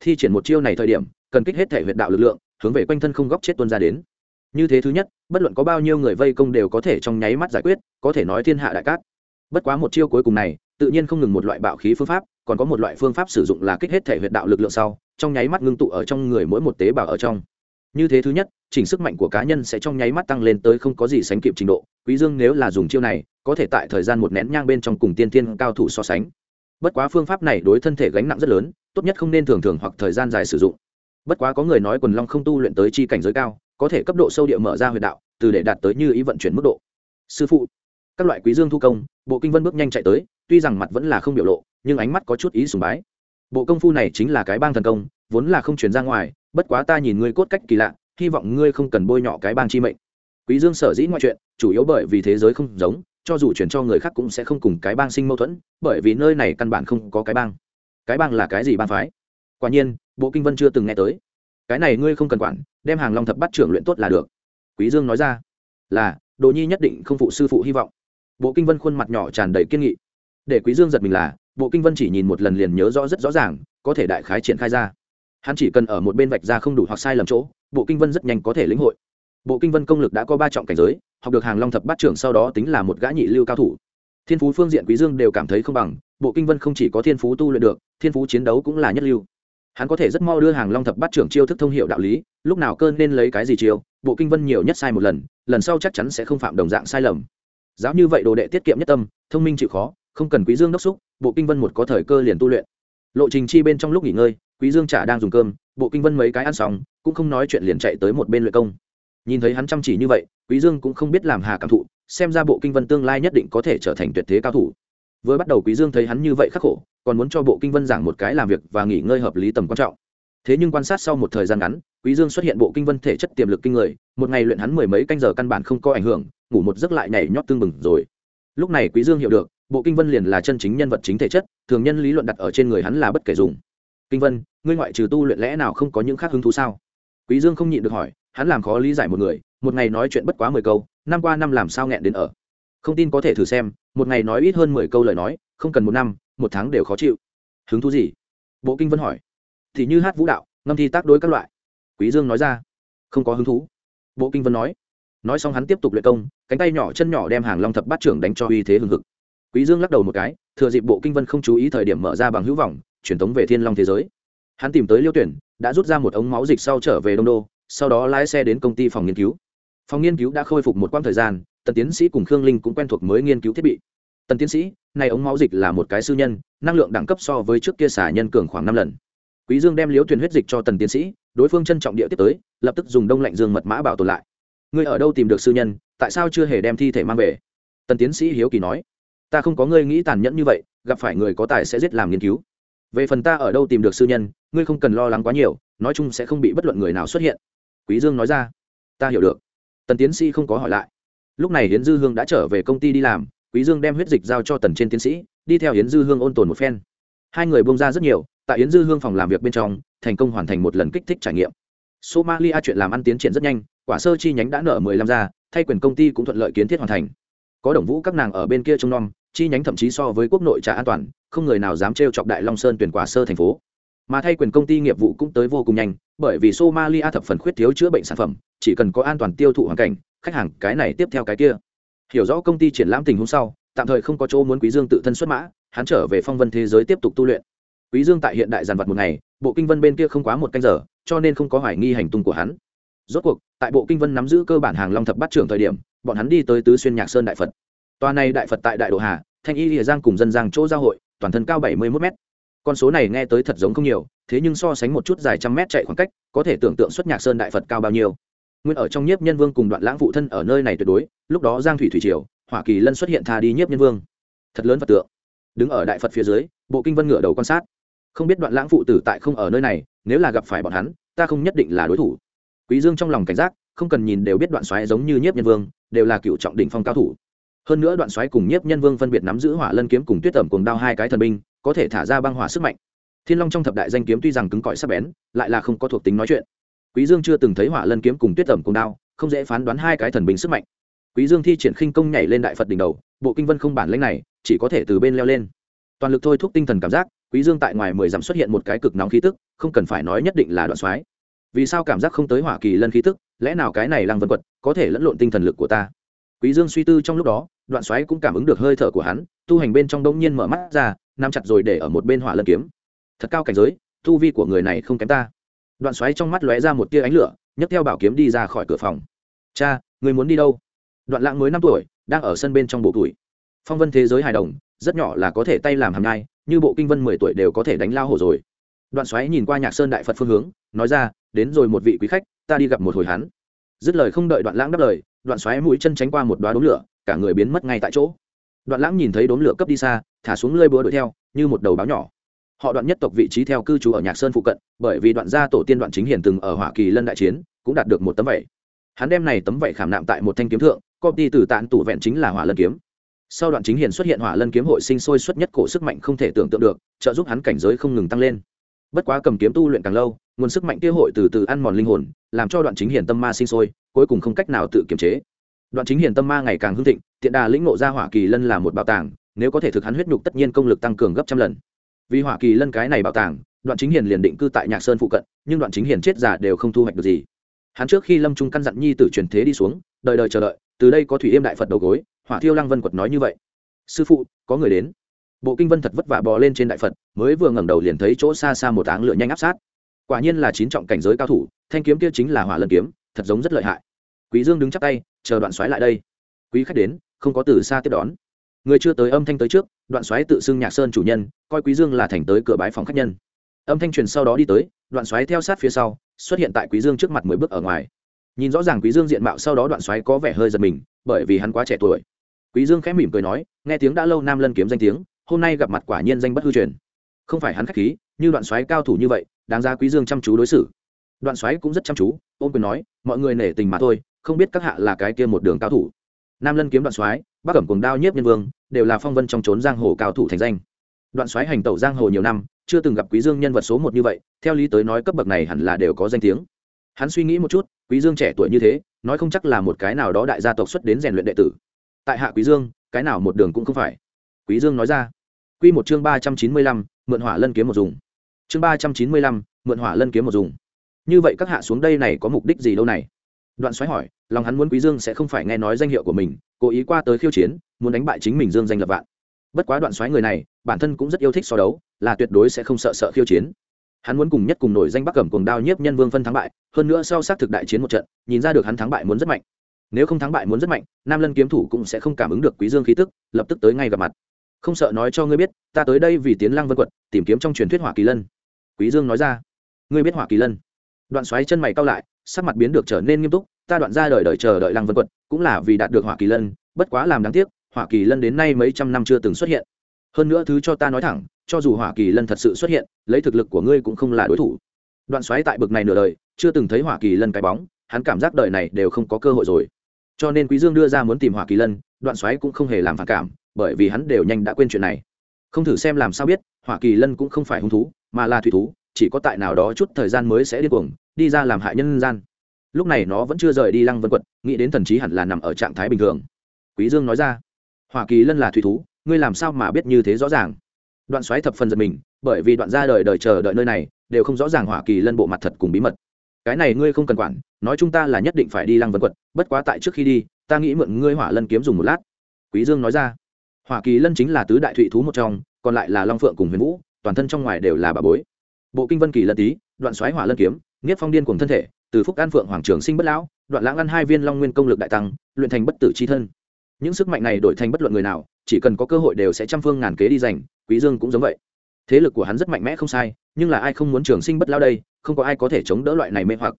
Thi triển một chiêu này thời điểm, cần kích hết thể huyệt đạo lực lượng, hướng về quanh thân không góc chết tuôn ra đến. Như thế thứ nhất, bất luận có bao nhiêu người vây công đều có thể trong nháy mắt giải quyết, có thể nói thiên hạ đại cát. Bất quá một chiêu cuối cùng này, tự nhiên không ngừng một loại bạo khí phương pháp còn có một loại phương pháp sử dụng là kích hết thể huyệt đạo lực lượng sau, trong nháy mắt ngưng tụ ở trong người mỗi một tế bào ở trong. Như thế thứ nhất, chỉnh sức mạnh của cá nhân sẽ trong nháy mắt tăng lên tới không có gì sánh kịp trình độ. Quý dương nếu là dùng chiêu này, có thể tại thời gian một nén nhang bên trong cùng tiên tiên cao thủ so sánh. Bất quá phương pháp này đối thân thể gánh nặng rất lớn, tốt nhất không nên thường thường hoặc thời gian dài sử dụng. Bất quá có người nói quần long không tu luyện tới chi cảnh giới cao, có thể cấp độ sâu địa mở ra huyệt đạo, từ để đạt tới như ý vận chuyển mức độ. Sư phụ, các loại quý dương thu công, bộ kinh vân bước nhanh chạy tới, tuy rằng mặt vẫn là không biểu lộ nhưng ánh mắt có chút ý sùng bái. Bộ công phu này chính là cái bang thần công, vốn là không truyền ra ngoài, bất quá ta nhìn ngươi cốt cách kỳ lạ, hy vọng ngươi không cần bôi nhọ cái bang chi mệnh. Quý dương sở dĩ ngoại chuyện, chủ yếu bởi vì thế giới không giống, cho dù chuyển cho người khác cũng sẽ không cùng cái bang sinh mâu thuẫn, bởi vì nơi này căn bản không có cái bang. Cái bang là cái gì bang phái? Quả nhiên, bộ kinh vân chưa từng nghe tới. Cái này ngươi không cần quản, đem hàng long thập bắt trưởng luyện tốt là được. Quý dương nói ra, là đồ nhi nhất định không phụ sư phụ hy vọng. Bộ kinh vân khuôn mặt nhỏ tràn đầy kiên nghị. Để quý dương giật mình là bộ kinh vân chỉ nhìn một lần liền nhớ rõ rất rõ ràng, có thể đại khái triển khai ra. Hắn chỉ cần ở một bên vạch ra không đủ hoặc sai lầm chỗ, bộ kinh vân rất nhanh có thể lĩnh hội. Bộ kinh vân công lực đã có ba trọng cảnh giới, học được hàng long thập bát trưởng sau đó tính là một gã nhị lưu cao thủ. Thiên phú phương diện quý dương đều cảm thấy không bằng, bộ kinh vân không chỉ có thiên phú tu luyện được, thiên phú chiến đấu cũng là nhất lưu. Hắn có thể rất mau đưa hàng long thập bát trưởng chiêu thức thông hiệu đạo lý, lúc nào cơn nên lấy cái gì chiêu, bộ kinh vân nhiều nhất sai một lần lần sau chắc chắn sẽ không phạm đồng dạng sai lầm. Giáo như vậy đồ đệ tiết kiệm nhất tâm, thông minh chịu khó, không cần quý dương đốc xúc bộ kinh vân một có thời cơ liền tu luyện. Lộ trình chi bên trong lúc nghỉ ngơi, quý dương chả đang dùng cơm, bộ kinh vân mấy cái ăn xong, cũng không nói chuyện liền chạy tới một bên luyện công. Nhìn thấy hắn chăm chỉ như vậy, quý dương cũng không biết làm hà cảm thụ, xem ra bộ kinh vân tương lai nhất định có thể trở thành tuyệt thế cao thủ. Vừa bắt đầu quý dương thấy hắn như vậy khắc khổ, còn muốn cho bộ kinh vân giảng một cái làm việc và nghỉ ngơi hợp lý tầm quan trọng. Thế nhưng quan sát sau một thời gian ngắn, quý dương xuất hiện bộ kinh vân thể chất tiềm lực kinh người, một ngày luyện hắn mười mấy canh giờ căn bản không có ảnh hưởng, ngủ một giấc lại nhảy nhót tương bừng rồi. Lúc này quý dương hiểu được bộ kinh vân liền là chân chính nhân vật chính thể chất, thường nhân lý luận đặt ở trên người hắn là bất kể dùng. Kinh vân, ngươi ngoại trừ tu luyện lẽ nào không có những khác hứng thú sao? Quý dương không nhịn được hỏi, hắn làm khó lý giải một người, một ngày nói chuyện bất quá mười câu, năm qua năm làm sao nghẹn đến ở? Không tin có thể thử xem, một ngày nói ít hơn mười câu lời nói, không cần một năm, một tháng đều khó chịu. Hứng thú gì? Bộ kinh vân hỏi. Thì như hát vũ đạo, ngâm thi tác đối các loại. Quý dương nói ra. Không có hứng thú. Bộ kinh vân nói. Nói xong hắn tiếp tục luyện công, cánh tay nhỏ chân nhỏ đem hàng long thập bát trưởng đánh cho uy thế hừng hực quý dương lắc đầu một cái, thừa dịp bộ kinh vân không chú ý thời điểm mở ra bằng hữu vọng, truyền tống về thiên long thế giới. Hắn tìm tới liêu tuyển, đã rút ra một ống máu dịch sau trở về đông đô, sau đó lái xe đến công ty phòng nghiên cứu. Phòng nghiên cứu đã khôi phục một quãng thời gian, tần tiến sĩ cùng khương linh cũng quen thuộc mới nghiên cứu thiết bị. Tần tiến sĩ, này ống máu dịch là một cái sư nhân, năng lượng đẳng cấp so với trước kia xả nhân cường khoảng năm lần. Quý dương đem liếu tuyển huyết dịch cho tần tiến sĩ, đối phương trân trọng địa tiếp tới, lập tức dùng đông lạnh dương mật mã bảo tồn lại. Ngươi ở đâu tìm được sư nhân, tại sao chưa hề đem thi thể mang về? Tần tiến sĩ hiếu kỳ nói ta không có ngươi nghĩ tàn nhẫn như vậy, gặp phải người có tài sẽ giết làm nghiên cứu. Về phần ta ở đâu tìm được sư nhân, ngươi không cần lo lắng quá nhiều, nói chung sẽ không bị bất luận người nào xuất hiện. Quý dương nói ra. Ta hiểu được. Tần tiến sĩ không có hỏi lại. Lúc này hiến dư hương đã trở về công ty đi làm, quý dương đem huyết dịch giao cho tần trên tiến sĩ, đi theo hiến dư hương ôn tồn một phen. Hai người bông ra rất nhiều, tại hiến dư hương phòng làm việc bên trong, thành công hoàn thành một lần kích thích trải nghiệm. Somalia chuyện làm ăn tiến triển rất nhanh, quả sơ chi nhánh đã nợ mười lăm ra, thay quyền công ty cũng thuận lợi kiến thiết hoàn thành. Có đồng vũ các nàng ở bên kia trông nom chi nhánh thậm chí so với quốc nội trả an toàn, không người nào dám trêu chọc đại long sơn tuyển quả sơ thành phố. Mà thay quyền công ty nghiệp vụ cũng tới vô cùng nhanh, bởi vì somalia thập phần khuyết thiếu chữa bệnh sản phẩm, chỉ cần có an toàn tiêu thụ hoàn cảnh, khách hàng cái này tiếp theo cái kia. Hiểu rõ công ty triển lãm tình huống sau, tạm thời không có chỗ muốn quý dương tự thân xuất mã, hắn trở về phong vân thế giới tiếp tục tu luyện. Quý dương tại hiện đại giàn vật một ngày, bộ kinh vân bên kia không quá một canh giờ, cho nên không có hoài nghi hành tung của hắn. Rốt cuộc, tại bộ kinh vân nắm giữ cơ bản hàng long thập bát trưởng thời điểm, bọn hắn đi tới tứ xuyên nhạc sơn đại phật tòa này đại phật tại đại độ hà, thanh y lìa giang cùng dân giang chỗ giao hội, toàn thân cao bảy mươi mốt m con số này nghe tới thật giống không nhiều, thế nhưng so sánh một chút dài trăm mét chạy khoảng cách, có thể tưởng tượng xuất nhạc sơn đại phật cao bao nhiêu. Nguyên ở trong nhiếp nhân vương cùng đoạn lãng phụ thân ở nơi này tuyệt đối, lúc đó giang thủy thủy triều hoa kỳ lân xuất hiện tha đi nhiếp nhân vương. Thật lớn phật tượng. Đứng ở đại phật phía dưới, bộ kinh vân ngửa đầu quan sát. Không biết đoạn lãng phụ tử tại không ở nơi này, nếu là gặp phải bọn hắn, ta không nhất định là đối thủ. Quý dương trong lòng cảnh giác, không cần nhìn đều biết đoạn xoáy giống như nhiếp nhân vương, đều là cựu trọng đỉnh phong cao thủ hơn nữa đoạn xoáy cùng nhiếp nhân vương phân biệt nắm giữ hỏa lân kiếm cùng tuyết tẩm cùng đao hai cái thần binh, có thể thả ra băng hỏa sức mạnh. Thiên long trong thập đại danh kiếm tuy rằng cứng cỏi sắc bén, lại là không có thuộc tính nói chuyện. Quý dương chưa từng thấy hỏa lân kiếm cùng tuyết tẩm cùng đao, không dễ phán đoán hai cái thần binh sức mạnh. Quý dương thi triển khinh công nhảy lên đại phật đỉnh đầu, bộ kinh vân không bản lĩnh này, chỉ có thể từ bên leo lên. Toàn lực thôi thúc tinh thần cảm giác, quý dương tại ngoài mười dặm xuất hiện một cái cực nóng khí tức, không cần phải nói nhất định là đoạn xoáy. Vì sao cảm giác không tới hỏa kỳ lân khí tức, lẽ nào cái này lăng vân quật có thể lẫn lộn tinh thần lực của ta? Quý dương suy tư trong lúc đó, đoạn xoáy cũng cảm ứng được hơi thở của hắn, tu hành bên trong đông nhiên mở mắt ra, nắm chặt rồi để ở một bên hỏa lân kiếm. Thật cao cảnh giới, tu vi của người này không kém ta. Đoạn xoáy trong mắt lóe ra một tia ánh lửa, nhấc theo bảo kiếm đi ra khỏi cửa phòng. Cha, người muốn đi đâu? Đoạn lãng mới năm tuổi, đang ở sân bên trong bộ tuổi phong vân thế giới hài đồng, rất nhỏ là có thể tay làm hàm nhai, như bộ kinh vân mười tuổi đều có thể đánh lao hổ rồi. Đoạn xoáy nhìn qua nhạc sơn đại phật phương hướng, nói ra, đến rồi một vị quý khách, ta đi gặp một hồi hắn. Dứt lời không đợi đoạn lãng đáp lời đoạn xoáy mũi chân tránh qua một đoá đốm lửa, cả người biến mất ngay tại chỗ. Đoạn lãng nhìn thấy đốm lửa cấp đi xa, thả xuống lơi búa đuổi theo, như một đầu báo nhỏ. Họ đoạn nhất tộc vị trí theo cư trú ở nhạc sơn phụ cận, bởi vì đoạn gia tổ tiên đoạn chính hiền từng ở hoa kỳ lân đại chiến, cũng đạt được một tấm vẩy hắn đem này tấm vẩy khảm nạm tại một thanh kiếm thượng công ty từ tạn tủ vẹn chính là hỏa lân kiếm. Sau đoạn chính hiền xuất hiện hỏa lân kiếm hội sinh sôi xuất nhất cổ sức mạnh không thể tưởng tượng được, trợ giúp hắn cảnh giới không ngừng tăng lên bất quá cầm kiếm tu luyện càng lâu, nguồn sức mạnh kia hội từ từ ăn mòn linh hồn, làm cho đoạn chính hiền tâm ma sinh sôi, cuối cùng không cách nào tự kiềm chế. Đoạn chính hiền tâm ma ngày càng hưng thịnh, tiện đà lĩnh ngộ ra hỏa kỳ lân là một bảo tàng, nếu có thể thực hắn huyết nhục tất nhiên công lực tăng cường gấp trăm lần. Vì hỏa kỳ lân cái này bảo tàng, đoạn chính hiền liền định cư tại nhạc sơn phụ cận, nhưng đoạn chính hiền chết giả đều không thu hoạch được gì. Hắn trước khi lâm trung căn dặn nhi tử truyền thế đi xuống đời đời chờ đợi, từ đây có thủy yêm đại phật đầu gối, hỏa thiêu lăng vân quật nói như vậy. Sư phụ, có người đến bộ kinh vân thật vất vả bò lên trên đại phật mới vừa ngẩng đầu liền thấy chỗ xa xa một áng lửa nhanh áp sát quả nhiên là chín trọng cảnh giới cao thủ thanh kiếm kia chính là hỏa lân kiếm thật giống rất lợi hại quý dương đứng chắp tay chờ đoạn xoáy lại đây quý khách đến không có từ xa tiếp đón người chưa tới âm thanh tới trước đoạn xoáy tự xưng nhạc sơn chủ nhân coi quý dương là thành tới cửa bái phòng khách nhân âm thanh truyền sau đó đi tới đoạn xoáy theo sát phía sau xuất hiện tại quý dương trước mặt mười bước ở ngoài nhìn rõ ràng quý dương diện mạo sau đó đoạn xoáy có vẻ hơi giật mình bởi vì hắn quá trẻ tuổi quý dương khẽ mỉm cười nói nghe tiếng đã lâu nam lân kiếm danh tiếng hôm nay gặp mặt quả nhiên danh bất hư truyền. Không phải hắn khách khí như đoạn soái cao thủ như vậy đáng ra quý dương chăm chú đối xử. Đoạn soái cũng rất chăm chú ôm quyền nói mọi người nể tình mà thôi không biết các hạ là cái kia một đường cao thủ. Nam lân kiếm đoạn soái, bắc cẩm cùng đao nhiếp nhân vương đều là phong vân trong trốn giang hồ cao thủ thành danh. Đoạn soái hành tẩu giang hồ nhiều năm chưa từng gặp quý dương nhân vật số một như vậy theo lý tới nói cấp bậc này hẳn là đều có danh tiếng. Hắn suy nghĩ một chút quý dương trẻ tuổi như thế nói không chắc là một cái nào đó đại gia tộc xuất đến rèn luyện đệ tử. Tại hạ quý dương cái nào một đường cũng không phải. Quý dương nói ra quy một chương ba trăm chín mươi lăm, mượn hỏa lân kiếm một dùng. Chương ba trăm chín mươi lăm, mượn hỏa lân kiếm một dùng. Như vậy các hạ xuống đây này có mục đích gì đâu này? Đoạn xoáy hỏi lòng hắn muốn quý dương sẽ không phải nghe nói danh hiệu của mình cố ý qua tới khiêu chiến muốn đánh bại chính mình dương danh lập vạn. Bất quá đoạn xoáy người này bản thân cũng rất yêu thích so đấu là tuyệt đối sẽ không sợ sợ khiêu chiến. Hắn muốn cùng nhất cùng nổi danh bắc cẩm cùng đao nhiếp nhân vương phân thắng bại hơn nữa sau sát thực đại chiến một trận nhìn ra được hắn thắng bại muốn rất mạnh. Nếu không thắng bại muốn rất mạnh nam lân kiếm thủ cũng sẽ không cảm ứng được quý dương khí tức lập tức tới ngay gặp mặt không sợ nói cho ngươi biết, ta tới đây vì tiến lăng vân quật tìm kiếm trong truyền thuyết hỏa kỳ lân. Quý dương nói ra. Ngươi biết hỏa kỳ lân? Đoạn xoáy chân mày cau lại, sắc mặt biến được trở nên nghiêm túc, ta đoạn ra đời đời chờ đợi lăng vân quật cũng là vì đạt được hỏa kỳ lân, bất quá làm đáng tiếc, hỏa kỳ lân đến nay mấy trăm năm chưa từng xuất hiện. Hơn nữa thứ cho ta nói thẳng, cho dù hỏa kỳ lân thật sự xuất hiện, lấy thực lực của ngươi cũng không là đối thủ. Đoạn xoáy tại bực này nửa đời, chưa từng thấy hỏa kỳ lân cái bóng, hắn cảm giác đời này đều không có cơ hội rồi. Cho nên quý dương đưa ra muốn tìm hỏa kỳ lân, đoạn xoáy cũng không hề làm phản cảm bởi vì hắn đều nhanh đã quên chuyện này. Không thử xem làm sao biết, hỏa kỳ lân cũng không phải hung thú, mà là thủy thú, chỉ có tại nào đó chút thời gian mới sẽ điên cuồng, đi ra làm hại nhân gian. Lúc này nó vẫn chưa rời đi lăng vân quật, nghĩ đến thần trí hẳn là nằm ở trạng thái bình thường. Quý dương nói ra, hỏa kỳ lân là thủy thú, ngươi làm sao mà biết như thế rõ ràng? Đoạn xoáy thập phần giật mình, bởi vì đoạn ra đời đời chờ đợi nơi này, đều không rõ ràng hỏa kỳ lân bộ mặt thật cùng bí mật. Cái này ngươi không cần quản, nói chúng ta là nhất định phải đi lăng vân quật, bất quá tại trước khi đi, ta nghĩ mượn ngươi hỏa lân kiếm dùng một lát. Quý dương nói ra hoa kỳ lân chính là tứ đại thụy thú một trong, còn lại là long phượng cùng huyền vũ, toàn thân trong ngoài đều là bà bối. Bộ kinh vân kỳ lân tý, đoạn xoáy hỏa lân kiếm nghiết phong điên cùng thân thể, từ phúc an phượng hoàng trường sinh bất lão, đoạn lãng ăn hai viên long nguyên công lực đại tăng, luyện thành bất tử chi thân. Những sức mạnh này đổi thành bất luận người nào, chỉ cần có cơ hội đều sẽ trăm phương ngàn kế đi giành, quý dương cũng giống vậy. Thế lực của hắn rất mạnh mẽ không sai, nhưng là ai không muốn trường sinh bất lão đây, không có ai có thể chống đỡ loại này mê hoặc.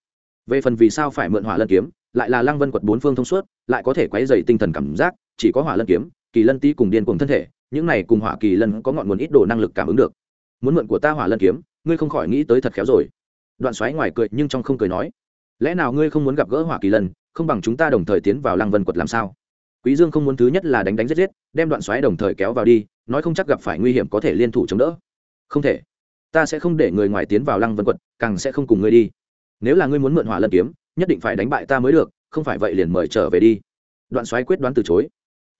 Về phần vì sao phải mượn hỏa lân kiếm, lại là lăng vân quật bốn phương thông suốt, lại có thể quấy dày tinh thần cảm giác, chỉ có hỏa lân kiếm kỳ lân tý cùng điên cùng thân thể, những này cùng hỏa kỳ lân có ngọn nguồn ít đồ năng lực cảm ứng được. Muốn mượn của ta hỏa lân kiếm, ngươi không khỏi nghĩ tới thật khéo rồi. Đoạn xoáy ngoài cười nhưng trong không cười nói, lẽ nào ngươi không muốn gặp gỡ hỏa kỳ lân, không bằng chúng ta đồng thời tiến vào lăng vân quật làm sao? Quý dương không muốn thứ nhất là đánh đánh giết giết, đem đoạn xoáy đồng thời kéo vào đi, nói không chắc gặp phải nguy hiểm có thể liên thủ chống đỡ. Không thể. Ta sẽ không để người ngoài tiến vào lăng vân quật, càng sẽ không cùng ngươi đi. Nếu là ngươi muốn mượn hỏa lân kiếm, nhất định phải đánh bại ta mới được, không phải vậy liền mời trở về đi. Đoạn xoáy quyết đoán từ chối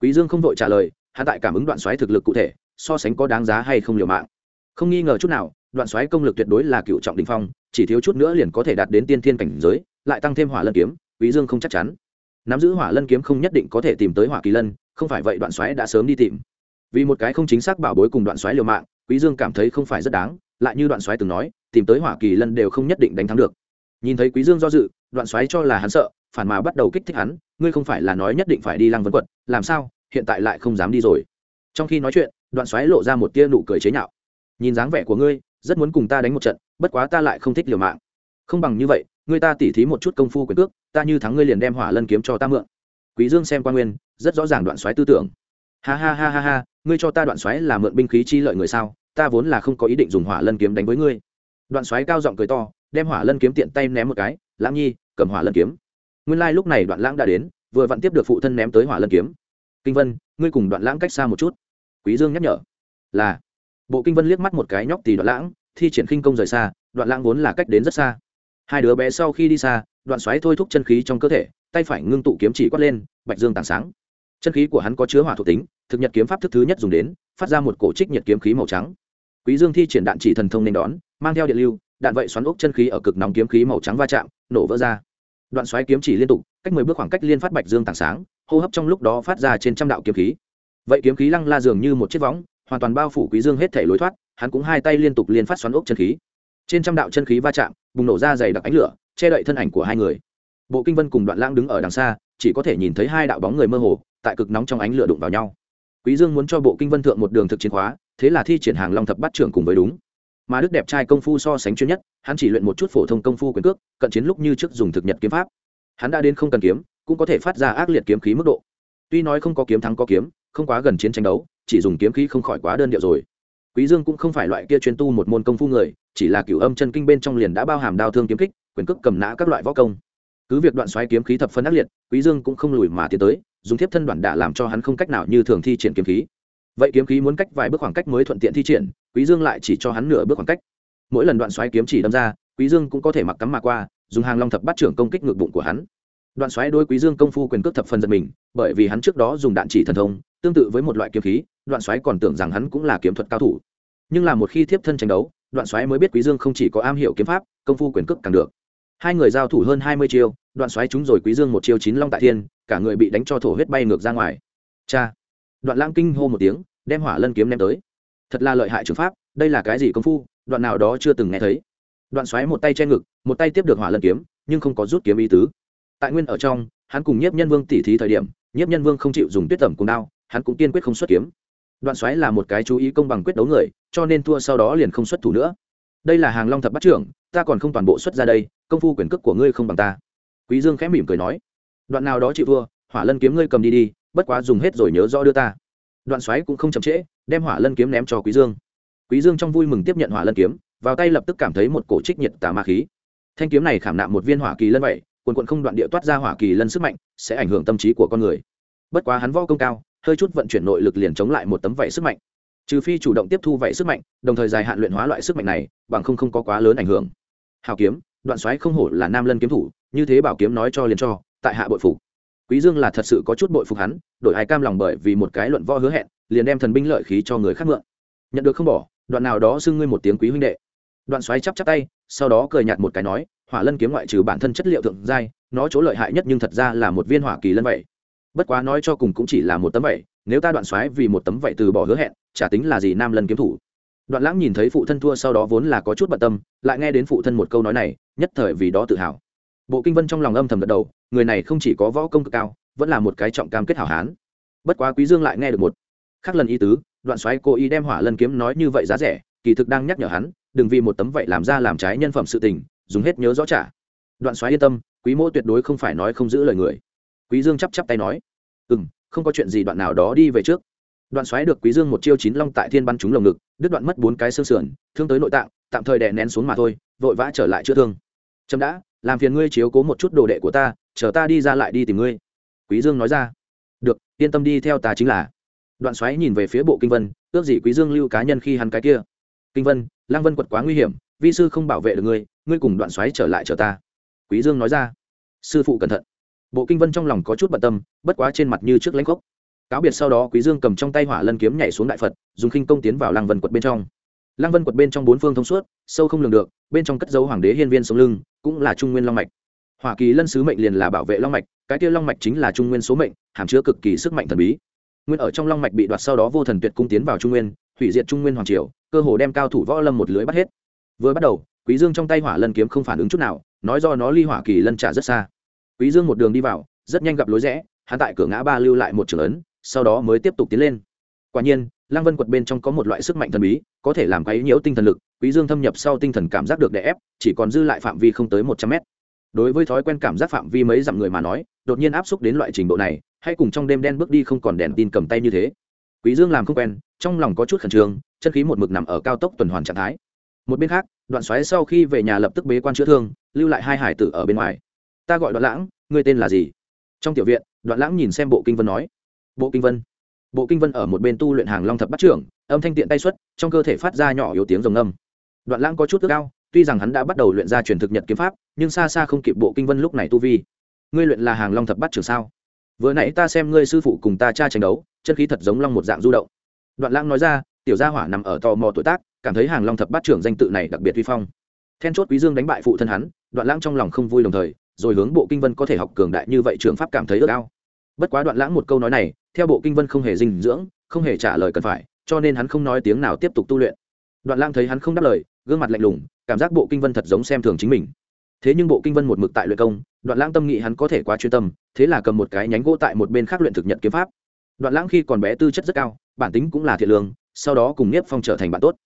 quý dương không vội trả lời hạ tại cảm ứng đoạn xoáy thực lực cụ thể, so sánh có đáng giá hay không liều mạng. Không nghi ngờ chút nào, đoạn xoáy công lực tuyệt đối là cựu trọng đỉnh phong, chỉ thiếu chút nữa liền có thể đạt đến tiên thiên cảnh giới, lại tăng thêm hỏa lân kiếm, quý dương không chắc chắn. Nắm giữ hỏa lân kiếm không nhất định có thể tìm tới hỏa kỳ lân, không phải vậy đoạn xoáy đã sớm đi tìm. Vì một cái không chính xác bảo bối cùng đoạn xoáy liều mạng, quý dương cảm thấy không phải rất đáng, lại như đoạn xoáy từng nói, tìm tới hỏa kỳ lân đều không nhất định đánh thắng được. Nhìn thấy quý dương do dự, đoạn xoáy cho là hắn sợ phản mà bắt đầu kích thích hắn, ngươi không phải là nói nhất định phải đi lăng vấn quật làm sao, hiện tại lại không dám đi rồi. Trong khi nói chuyện, đoạn xoáy lộ ra một tia nụ cười chế nhạo. Nhìn dáng vẻ của ngươi, rất muốn cùng ta đánh một trận, bất quá ta lại không thích liều mạng. Không bằng như vậy, ngươi ta tỉ thí một chút công phu quyền cước, ta như thắng ngươi liền đem hỏa lân kiếm cho ta mượn. Quý dương xem quan nguyên, rất rõ ràng đoạn xoáy tư tưởng. Ha ha ha ha ha, ngươi cho ta đoạn xoáy là mượn binh khí chi lợi người sao, ta vốn là không có ý định dùng hỏa lân kiếm đánh với ngươi. Đoạn xoáy cao giọng cười to, đem hỏa lân kiếm tiện tay ném một cái, lãng nhi, cầm hỏa lân kiếm nguyên lai lúc này đoạn lãng đã đến, vừa vặn tiếp được phụ thân ném tới hỏa lân kiếm. Kinh vân, ngươi cùng đoạn lãng cách xa một chút. Quý dương nhắc nhở. Là. Bộ kinh vân liếc mắt một cái nhóc tì đoạn lãng, thi triển khinh công rời xa, đoạn lãng vốn là cách đến rất xa. Hai đứa bé sau khi đi xa, đoạn xoáy thôi thúc chân khí trong cơ thể, tay phải ngưng tụ kiếm chỉ quát lên, bạch dương tảng sáng. Chân khí của hắn có chứa hỏa thuộc tính, thực nhật kiếm pháp thức thứ nhất dùng đến, phát ra một cổ trích nhật kiếm khí màu trắng. Quý dương thi triển đạn chỉ thần thông nên đón, mang theo điện lưu, đạn vậy xoắn ốc chân khí ở cực nóng kiếm khí màu trắng va chạm, nổ vỡ ra đoạn xoáy kiếm chỉ liên tục, cách mười bước khoảng cách liên phát bạch dương tảng sáng, hô hấp trong lúc đó phát ra trên trăm đạo kiếm khí. Vậy kiếm khí lăng la dường như một chiếc võng, hoàn toàn bao phủ quý dương hết thể lối thoát, hắn cũng hai tay liên tục liên phát xoắn ốc chân khí. Trên trăm đạo chân khí va chạm, bùng nổ ra dày đặc ánh lửa, che đậy thân ảnh của hai người. Bộ kinh vân cùng đoạn lãng đứng ở đằng xa, chỉ có thể nhìn thấy hai đạo bóng người mơ hồ, tại cực nóng trong ánh lửa đụng vào nhau. Quý dương muốn cho bộ kinh vân thượng một đường thực chiến khóa, thế là thi triển hàng long thập bát trưởng cùng với đúng mà đức đẹp trai công phu so sánh chuyên nhất, hắn chỉ luyện một chút phổ thông công phu quyền cước, cận chiến lúc như trước dùng thực nhật kiếm pháp. Hắn đã đến không cần kiếm, cũng có thể phát ra ác liệt kiếm khí mức độ. Tuy nói không có kiếm thắng có kiếm, không quá gần chiến tranh đấu, chỉ dùng kiếm khí không khỏi quá đơn điệu rồi. Quý dương cũng không phải loại kia chuyên tu một môn công phu người, chỉ là cửu âm chân kinh bên trong liền đã bao hàm đao thương kiếm kích, quyền cước cầm nã các loại võ công. Cứ việc đoạn xoáy kiếm khí thập phân ác liệt, quý dương cũng không lùi mà tiến tới, dùng thiếp thân đoạn đả làm cho hắn không cách nào như thường thi triển kiếm khí vậy kiếm khí muốn cách vài bước khoảng cách mới thuận tiện thi triển, quý dương lại chỉ cho hắn nửa bước khoảng cách. Mỗi lần đoạn xoáy kiếm chỉ đâm ra, quý dương cũng có thể mặc cắm mà qua, dùng hàng long thập bát trưởng công kích ngược bụng của hắn. Đoạn xoáy đối quý dương công phu quyền cước thập phần giật mình, bởi vì hắn trước đó dùng đạn chỉ thần thông, tương tự với một loại kiếm khí, đoạn xoáy còn tưởng rằng hắn cũng là kiếm thuật cao thủ. Nhưng là một khi thiếp thân tranh đấu, đoạn xoáy mới biết quý dương không chỉ có am hiểu kiếm pháp, công phu quyền cước càng được. Hai người giao thủ hơn hai mươi chiêu, đoạn xoáy chúng rồi quý dương một chiêu chín long tại thiên, cả người bị đánh cho thổ huyết bay ngược ra ngoài. Cha! Đoạn lãng kinh hô một tiếng, đem hỏa lân kiếm ném tới. Thật là lợi hại trường pháp, đây là cái gì công phu, đoạn nào đó chưa từng nghe thấy. Đoạn xoáy một tay che ngực, một tay tiếp được hỏa lân kiếm, nhưng không có rút kiếm ý tứ. Tại nguyên ở trong, hắn cùng nhiếp nhân vương tỉ thí thời điểm, nhiếp nhân vương không chịu dùng tuyết tẩm cùng đao, hắn cũng kiên quyết không xuất kiếm. Đoạn xoáy là một cái chú ý công bằng quyết đấu người, cho nên thua sau đó liền không xuất thủ nữa. Đây là hàng long thập bắt trưởng, ta còn không toàn bộ xuất ra đây, công phu quyền cước của ngươi không bằng ta. Quý dương khẽ mỉm cười nói. Đoạn nào đó chịu thua, hỏa lân kiếm ngươi cầm đi đi bất quá dùng hết rồi nhớ rõ đưa ta. Đoạn xoáy cũng không chậm trễ, đem hỏa lân kiếm ném cho quý dương. Quý dương trong vui mừng tiếp nhận hỏa lân kiếm, vào tay lập tức cảm thấy một cổ trích nhiệt tà ma khí. Thanh kiếm này khảm nạm một viên hỏa kỳ lân vậy quần quận không đoạn địa toát ra hỏa kỳ lân sức mạnh, sẽ ảnh hưởng tâm trí của con người. Bất quá hắn võ công cao, hơi chút vận chuyển nội lực liền chống lại một tấm vảy sức mạnh. Trừ phi chủ động tiếp thu vảy sức mạnh, đồng thời dài hạn luyện hóa loại sức mạnh này, bằng không không có quá lớn ảnh hưởng. Hào kiếm, đoạn xoáy không hổ là nam lân kiếm thủ, như thế bảo kiếm nói cho liền cho, tại hạ bội phục quý dương là thật sự có chút bội phục hắn, đổi ai cam lòng bởi vì một cái luận võ hứa hẹn, liền đem thần binh lợi khí cho người khác mượn. Nhận được không bỏ, đoạn nào đó xưng ngươi một tiếng quý huynh đệ. Đoạn xoáy chắp chắp tay, sau đó cười nhạt một cái nói, hỏa lân kiếm ngoại trừ bản thân chất liệu thượng giai, nó chỗ lợi hại nhất nhưng thật ra là một viên hỏa kỳ lân vậy. Bất quá nói cho cùng cũng chỉ là một tấm vậy, nếu ta đoạn xoáy vì một tấm vậy từ bỏ hứa hẹn, chả tính là gì nam lân kiếm thủ. Đoạn lãng nhìn thấy phụ thân thua sau đó vốn là có chút bận tâm, lại nghe đến phụ thân một câu nói này, nhất thời vì đó tự hào bộ kinh vân trong lòng âm thầm gật đầu, người này không chỉ có võ công cực cao, vẫn là một cái trọng cam kết hảo hán. Bất quá quý dương lại nghe được một khác lần ý tứ, đoạn xoáy cố ý đem hỏa lân kiếm nói như vậy giá rẻ, kỳ thực đang nhắc nhở hắn, đừng vì một tấm vậy làm ra làm trái nhân phẩm sự tình, dùng hết nhớ rõ trả. Đoạn xoáy yên tâm, quý mô tuyệt đối không phải nói không giữ lời người. Quý dương chắp chắp tay nói ừ không có chuyện gì đoạn nào đó đi về trước. Đoạn xoáy được quý dương một chiêu chín long tại thiên bắn trúng lồng ngực, đứt đoạn mất bốn cái xương sườn, thương tới nội tạng, tạm thời đè nén xuống mà thôi, vội vã trở lại chữa thương. Chấm đã làm phiền ngươi chiếu cố một chút đồ đệ của ta, chờ ta đi ra lại đi tìm ngươi. Quý dương nói ra. Được, yên tâm đi, theo ta chính là. Đoạn xoáy nhìn về phía bộ kinh vân, ước gì quý dương lưu cá nhân khi hắn cái kia. Kinh vân lang vân quật quá nguy hiểm, vi sư không bảo vệ được ngươi ngươi cùng đoạn xoáy trở lại chờ ta. Quý dương nói ra. Sư phụ cẩn thận. Bộ kinh vân trong lòng có chút bận tâm, bất quá trên mặt như trước lãnh cốc. cáo biệt sau đó, quý dương cầm trong tay hỏa lân kiếm nhảy xuống đại phật, dùng khinh công tiến vào Lang vân quật bên trong. Lang vân quật bên trong bốn phương thông suốt, sâu không lường được, bên trong cất dấu hoàng đế hiên viên sống lưng cũng là trung nguyên long mạch. Hỏa kỳ lân sứ mệnh liền là bảo vệ long mạch, cái kia long mạch chính là trung nguyên số mệnh, hàm chứa cực kỳ sức mạnh thần bí. Nguyên ở trong long mạch bị đoạt sau đó vô thần tuyệt cung tiến vào trung nguyên, hủy diệt trung nguyên hoàng triều, cơ hồ đem cao thủ võ lâm một lưới bắt hết. Vừa bắt đầu, quý dương trong tay hỏa lân kiếm không phản ứng chút nào, nói do nó ly hỏa kỳ lân trả rất xa. Quý dương một đường đi vào, rất nhanh gặp lối rẽ, hắn tại cửa ngã ba lưu lại một trường ấn, sau đó mới tiếp tục tiến lên. Quả nhiên lăng vân quật bên trong có một loại sức mạnh thần bí, có thể làm quấy nhiễu tinh thần lực, quý dương thâm nhập sau tinh thần cảm giác được đè ép, chỉ còn dư lại phạm vi không tới một trăm mét. Đối với thói quen cảm giác phạm vi mấy dặm người mà nói, đột nhiên áp xúc đến loại trình độ này, hay cùng trong đêm đen bước đi không còn đèn tin cầm tay như thế. Quý dương làm không quen, trong lòng có chút khẩn trương, chân khí một mực nằm ở cao tốc tuần hoàn trạng thái. Một bên khác, đoạn xoáy sau khi về nhà lập tức bế quan chữa thương, lưu lại hai hải tử ở bên ngoài. Ta gọi đoạn lãng ngươi tên là gì? Trong tiểu viện, đoạn lãng nhìn xem bộ kinh vân nói. Bộ kinh vân bộ kinh vân ở một bên tu luyện hàng long thập bắt trưởng, âm thanh tiện tay xuất, trong cơ thể phát ra nhỏ yếu tiếng rồng âm đoạn lãng có chút ước cao tuy rằng hắn đã bắt đầu luyện ra truyền thực nhật kiếm pháp, nhưng xa xa không kịp bộ kinh vân lúc này tu vi. Ngươi luyện là hàng long thập bắt trưởng sao? Vừa nãy ta xem ngươi sư phụ cùng ta cha tranh đấu, chân khí thật giống long một dạng du động. Đoạn lãng nói ra, tiểu gia hỏa nằm ở tò mò tuổi tác, cảm thấy hàng long thập bát trưởng danh tự này đặc biệt vi phong. Then chốt quý dương đánh bại phụ thân hắn, đoạn lãng trong lòng không vui đồng thời, rồi hướng bộ kinh vân có thể học cường đại như vậy trường pháp cảm thấy ước ao bất quá đoạn lãng một câu nói này, theo bộ kinh vân không hề dinh dưỡng, không hề trả lời cần phải, cho nên hắn không nói tiếng nào tiếp tục tu luyện. Đoạn lãng thấy hắn không đáp lời, gương mặt lạnh lùng, cảm giác bộ kinh vân thật giống xem thường chính mình. Thế nhưng bộ kinh vân một mực tại luyện công, đoạn lãng tâm nghị hắn có thể quá chuyên tâm, thế là cầm một cái nhánh gỗ tại một bên khác luyện thực nhật kiếm pháp. Đoạn lãng khi còn bé tư chất rất cao, bản tính cũng là thiện lương, sau đó cùng niếp phong trở thành bạn tốt.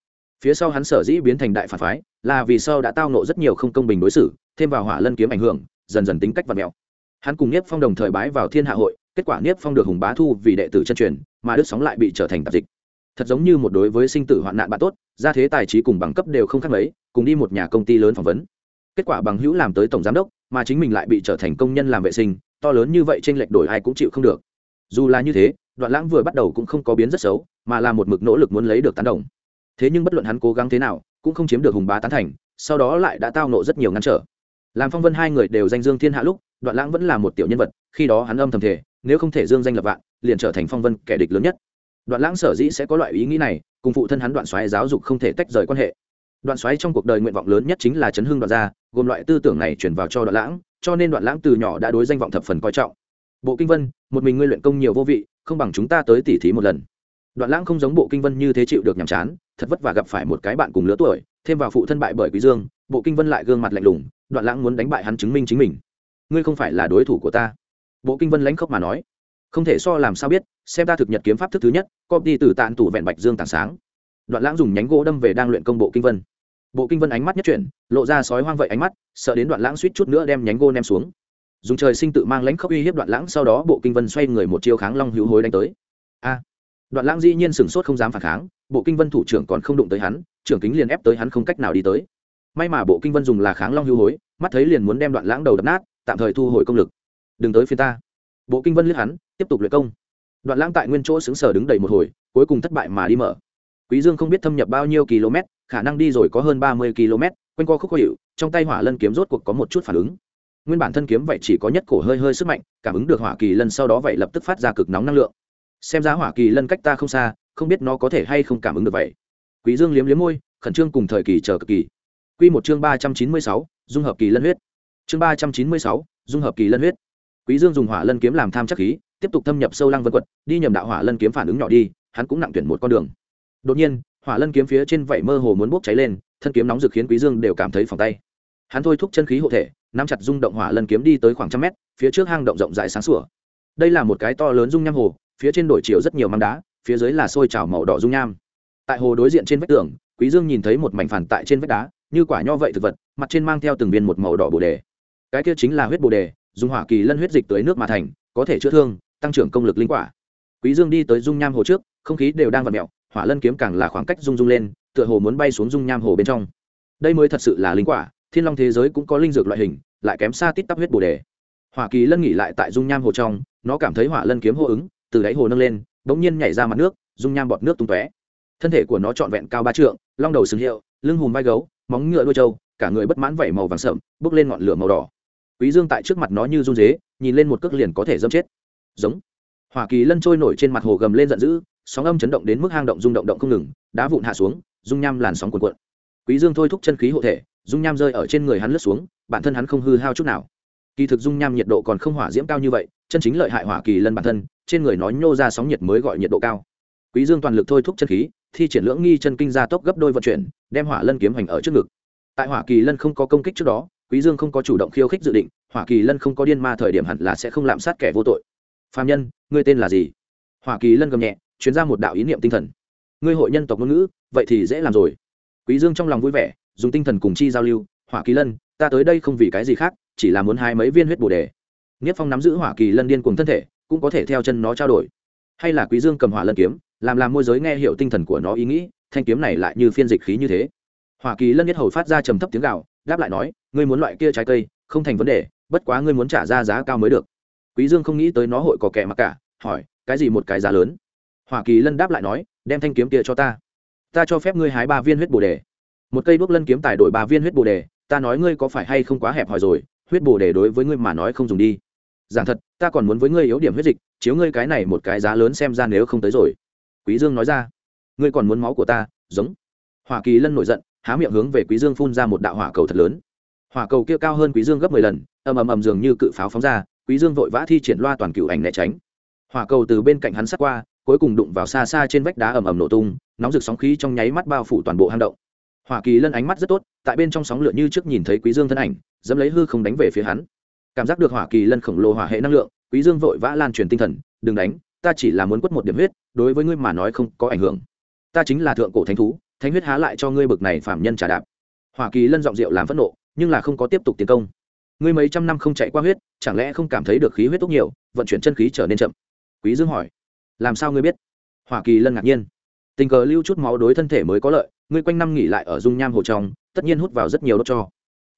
Phía sau hắn sở dĩ biến thành đại phản phái, là vì sau đã tao nộ rất nhiều không công bình đối xử, thêm vào hỏa lân kiếm ảnh hưởng, dần dần tính cách và mèo hắn cùng niếp phong đồng thời bái vào thiên hạ hội, kết quả niếp phong được hùng bá thu vì đệ tử chân truyền, mà đức sóng lại bị trở thành tạp dịch. Thật giống như một đối với sinh tử hoạn nạn bạn tốt, gia thế tài trí cùng bằng cấp đều không khác mấy, cùng đi một nhà công ty lớn phỏng vấn. Kết quả bằng hữu làm tới tổng giám đốc, mà chính mình lại bị trở thành công nhân làm vệ sinh, to lớn như vậy trên lệch đổi ai cũng chịu không được. Dù là như thế, đoạn lãng vừa bắt đầu cũng không có biến rất xấu, mà là một mực nỗ lực muốn lấy được tán đồng. Thế nhưng bất luận hắn cố gắng thế nào, cũng không chiếm được hùng bá tán thành, sau đó lại đã tao nộ rất nhiều ngăn trở làm phong vân hai người đều danh dương thiên hạ lúc, đoạn lãng vẫn là một tiểu nhân vật, khi đó hắn âm thầm thể nếu không thể dương danh lập vạn, liền trở thành phong vân kẻ địch lớn nhất. Đoạn lãng sở dĩ sẽ có loại ý nghĩ này, cùng phụ thân hắn đoạn xoáy giáo dục không thể tách rời quan hệ. Đoạn xoáy trong cuộc đời nguyện vọng lớn nhất chính là chấn hưng đoạn gia, gồm loại tư tưởng này chuyển vào cho đoạn lãng, cho nên đoạn lãng từ nhỏ đã đối danh vọng thập phần coi trọng. Bộ kinh vân, một mình ngươi luyện công nhiều vô vị, không bằng chúng ta tới tỉ thí một lần. Đoạn lãng không giống bộ kinh vân như thế chịu được nhàm chán, thật vất vả gặp phải một cái bạn cùng lứa tuổi thêm vào phụ thân bại bởi quý dương, bộ kinh vân lại gương mặt lạnh lùng, đoạn lãng muốn đánh bại hắn chứng minh chính mình. Ngươi không phải là đối thủ của ta. Bộ kinh vân lãnh khốc mà nói. Không thể so làm sao biết, xem ta thực nhật kiếm pháp thức thứ nhất copy đi từ tàn tủ vẹn bạch dương tảng sáng. Đoạn lãng dùng nhánh gỗ đâm về đang luyện công bộ kinh vân. Bộ kinh vân ánh mắt nhất chuyển, lộ ra sói hoang vậy ánh mắt, sợ đến đoạn lãng suýt chút nữa đem nhánh gỗ ném xuống. Dùng trời sinh tự mang lãnh khốc uy hiếp đoạn lãng, sau đó bộ kinh vân xoay người một chiêu kháng long hữu hối đánh tới. A. Đoạn lãng dĩ nhiên sửng sốt không dám phản kháng, bộ kinh vân thủ trưởng còn không đụng tới hắn trưởng kính liền ép tới hắn không cách nào đi tới. May mà bộ kinh vân dùng là kháng long hưu hối, mắt thấy liền muốn đem đoạn lãng đầu đập nát, tạm thời thu hồi công lực. Đừng tới phía ta. Bộ kinh vân liếc hắn, tiếp tục luyện công. Đoạn lãng tại nguyên chỗ xứng sở đứng đầy một hồi, cuối cùng thất bại mà đi mở. Quý dương không biết thâm nhập bao nhiêu km, khả năng đi rồi có hơn ba mươi km, quanh co khúc khó hiệu trong tay hỏa lân kiếm rốt cuộc có một chút phản ứng. Nguyên bản thân kiếm vậy chỉ có nhất cổ hơi hơi sức mạnh, cảm ứng được hỏa kỳ lân sau đó vậy lập tức phát ra cực nóng năng lượng. Xem giá hỏa kỳ lân cách ta không xa, không biết nó có thể hay không cảm ứng được vậy quý dương liếm liếm môi, khẩn trương cùng thời kỳ chờ cực kỳ. Quy một chương ba trăm chín mươi sáu, dung hợp kỳ lân huyết. Chương ba trăm chín mươi sáu, dung hợp kỳ lân huyết. Quý dương dùng hỏa lân kiếm làm tham chắc khí, tiếp tục thâm nhập sâu lăng vân quật, đi nhầm đạo hỏa lân kiếm phản ứng nhỏ đi, hắn cũng nặng tuyển một con đường. Đột nhiên, hỏa lân kiếm phía trên vảy mơ hồ muốn bốc cháy lên, thân kiếm nóng rực khiến quý dương đều cảm thấy phòng tay. Hắn thôi thúc chân khí hộ thể, nắm chặt dung động hỏa lân kiếm đi tới khoảng trăm mét, phía trước hang động rộng rãi sáng sủa. Đây là một cái to lớn dung nham hồ, phía trên đổi chiều rất nhiều măng đá, phía dưới là sôi trào màu đỏ dung nham tại hồ đối diện trên vách tường, quý dương nhìn thấy một mảnh phản tại trên vách đá, như quả nho vậy thực vật, mặt trên mang theo từng viên một màu đỏ bồ đề. Cái kia chính là huyết bồ đề, dùng hỏa kỳ lân huyết dịch tới nước mà thành, có thể chữa thương, tăng trưởng công lực linh quả. Quý dương đi tới dung nham hồ trước, không khí đều đang vặn mèo, hỏa lân kiếm càng là khoảng cách rung rung lên, tựa hồ muốn bay xuống dung nham hồ bên trong. Đây mới thật sự là linh quả, thiên long thế giới cũng có linh dược loại hình, lại kém xa tít tắp huyết bồ đề. Hỏa kỳ lân nghỉ lại tại dung nham hồ trong, nó cảm thấy hỏa lân kiếm hô ứng, từ đáy hồ nâng lên, bỗng nhiên nhảy ra mặt nước, dung nham bọt nước tung tóe thân thể của nó trọn vẹn cao ba trượng, long đầu sừng hiệu, lưng hùm vai gấu, móng ngựa đuôi trâu, cả người bất mãn vẩy màu vàng sậm, bước lên ngọn lửa màu đỏ. Quý dương tại trước mặt nó như run rế nhìn lên một cước liền có thể dâm chết. Giống. Hỏa kỳ lân trôi nổi trên mặt hồ gầm lên giận dữ, sóng âm chấn động đến mức hang động rung động động không ngừng, đá vụn hạ xuống, dung nham làn sóng cuộn cuộn. Quý dương thôi thúc chân khí hộ thể, dung nham rơi ở trên người hắn lướt xuống, bản thân hắn không hư hao chút nào. Kỳ thực dung nham nhiệt độ còn không hỏa diễm cao như vậy, chân chính lợi hại hỏa kỳ lân bản thân, trên người nó nhô ra sóng nhiệt mới gọi nhiệt độ cao quý dương toàn lực thôi thúc chân khí, thi triển lưỡng nghi chân kinh gia tốc gấp đôi vận chuyển, đem hỏa lân kiếm hành ở trước ngực. Tại hỏa kỳ lân không có công kích trước đó, quý dương không có chủ động khiêu khích dự định, hỏa kỳ lân không có điên ma thời điểm hẳn là sẽ không lạm sát kẻ vô tội. Phạm nhân, ngươi tên là gì? Hỏa kỳ lân gầm nhẹ chuyến ra một đạo ý niệm tinh thần. Ngươi hội nhân tộc ngôn ngữ, vậy thì dễ làm rồi. Quý dương trong lòng vui vẻ, dùng tinh thần cùng chi giao lưu, hỏa kỳ lân, ta tới đây không vì cái gì khác, chỉ là muốn hai mấy viên huyết bổ đề. Niết phong nắm giữ hỏa kỳ lân điên cuồng thân thể, cũng có thể theo chân nó trao đổi. Hay là quý dương cầm hỏa lân kiếm làm làm môi giới nghe hiểu tinh thần của nó ý nghĩ, thanh kiếm này lại như phiên dịch khí như thế. Hỏa kỳ lân nhất hầu phát ra trầm thấp tiếng gạo đáp lại nói, ngươi muốn loại kia trái cây, không thành vấn đề, bất quá ngươi muốn trả ra giá cao mới được. Quý dương không nghĩ tới nó hội có kẻ mặc cả, hỏi, cái gì một cái giá lớn? Hỏa kỳ lân đáp lại nói, đem thanh kiếm kia cho ta. Ta cho phép ngươi hái ba viên huyết bồ đề. Một cây bước lân kiếm tài đổi ba viên huyết bồ đề, ta nói ngươi có phải hay không quá hẹp hòi rồi, huyết bồ đề đối với ngươi mà nói không dùng đi. Giảng thật, ta còn muốn với ngươi yếu điểm huyết dịch, chiếu ngươi cái này một cái giá lớn xem ra nếu không tới rồi quý dương nói ra. Ngươi còn muốn máu của ta, giống. Hỏa kỳ lân nổi giận, há miệng hướng về quý dương phun ra một đạo hỏa cầu thật lớn. Hỏa cầu kia cao hơn quý dương gấp mười lần, ầm ầm ầm dường như cự pháo phóng ra, quý dương vội vã thi triển loa toàn cựu ảnh né tránh. Hỏa cầu từ bên cạnh hắn sát qua, cuối cùng đụng vào xa xa trên vách đá ầm ầm nổ tung, nóng rực sóng khí trong nháy mắt bao phủ toàn bộ hang động. Hoa kỳ lân ánh mắt rất tốt, tại bên trong sóng lửa như trước nhìn thấy quý dương thân ảnh, dẫm lấy hư không đánh về phía hắn. Cảm giác được hỏa kỳ lân khổng lồ hỏa hệ năng lượng, quý dương vội vã lan truyền tinh thần, đừng đánh ta chỉ là muốn quất một điểm huyết, đối với ngươi mà nói không có ảnh hưởng. Ta chính là thượng cổ thánh thú, thánh huyết há lại cho ngươi bực này phạm nhân trả đạp. Hoa kỳ lân giọng rượu làm phẫn nộ, nhưng là không có tiếp tục tiến công. Ngươi mấy trăm năm không chạy qua huyết, chẳng lẽ không cảm thấy được khí huyết tốt nhiều, vận chuyển chân khí trở nên chậm? Quý dương hỏi. Làm sao ngươi biết? Hoa kỳ lân ngạc nhiên. Tình cờ lưu chút máu đối thân thể mới có lợi, ngươi quanh năm nghỉ lại ở dung nham hồ trong, tất nhiên hút vào rất nhiều đốt cho.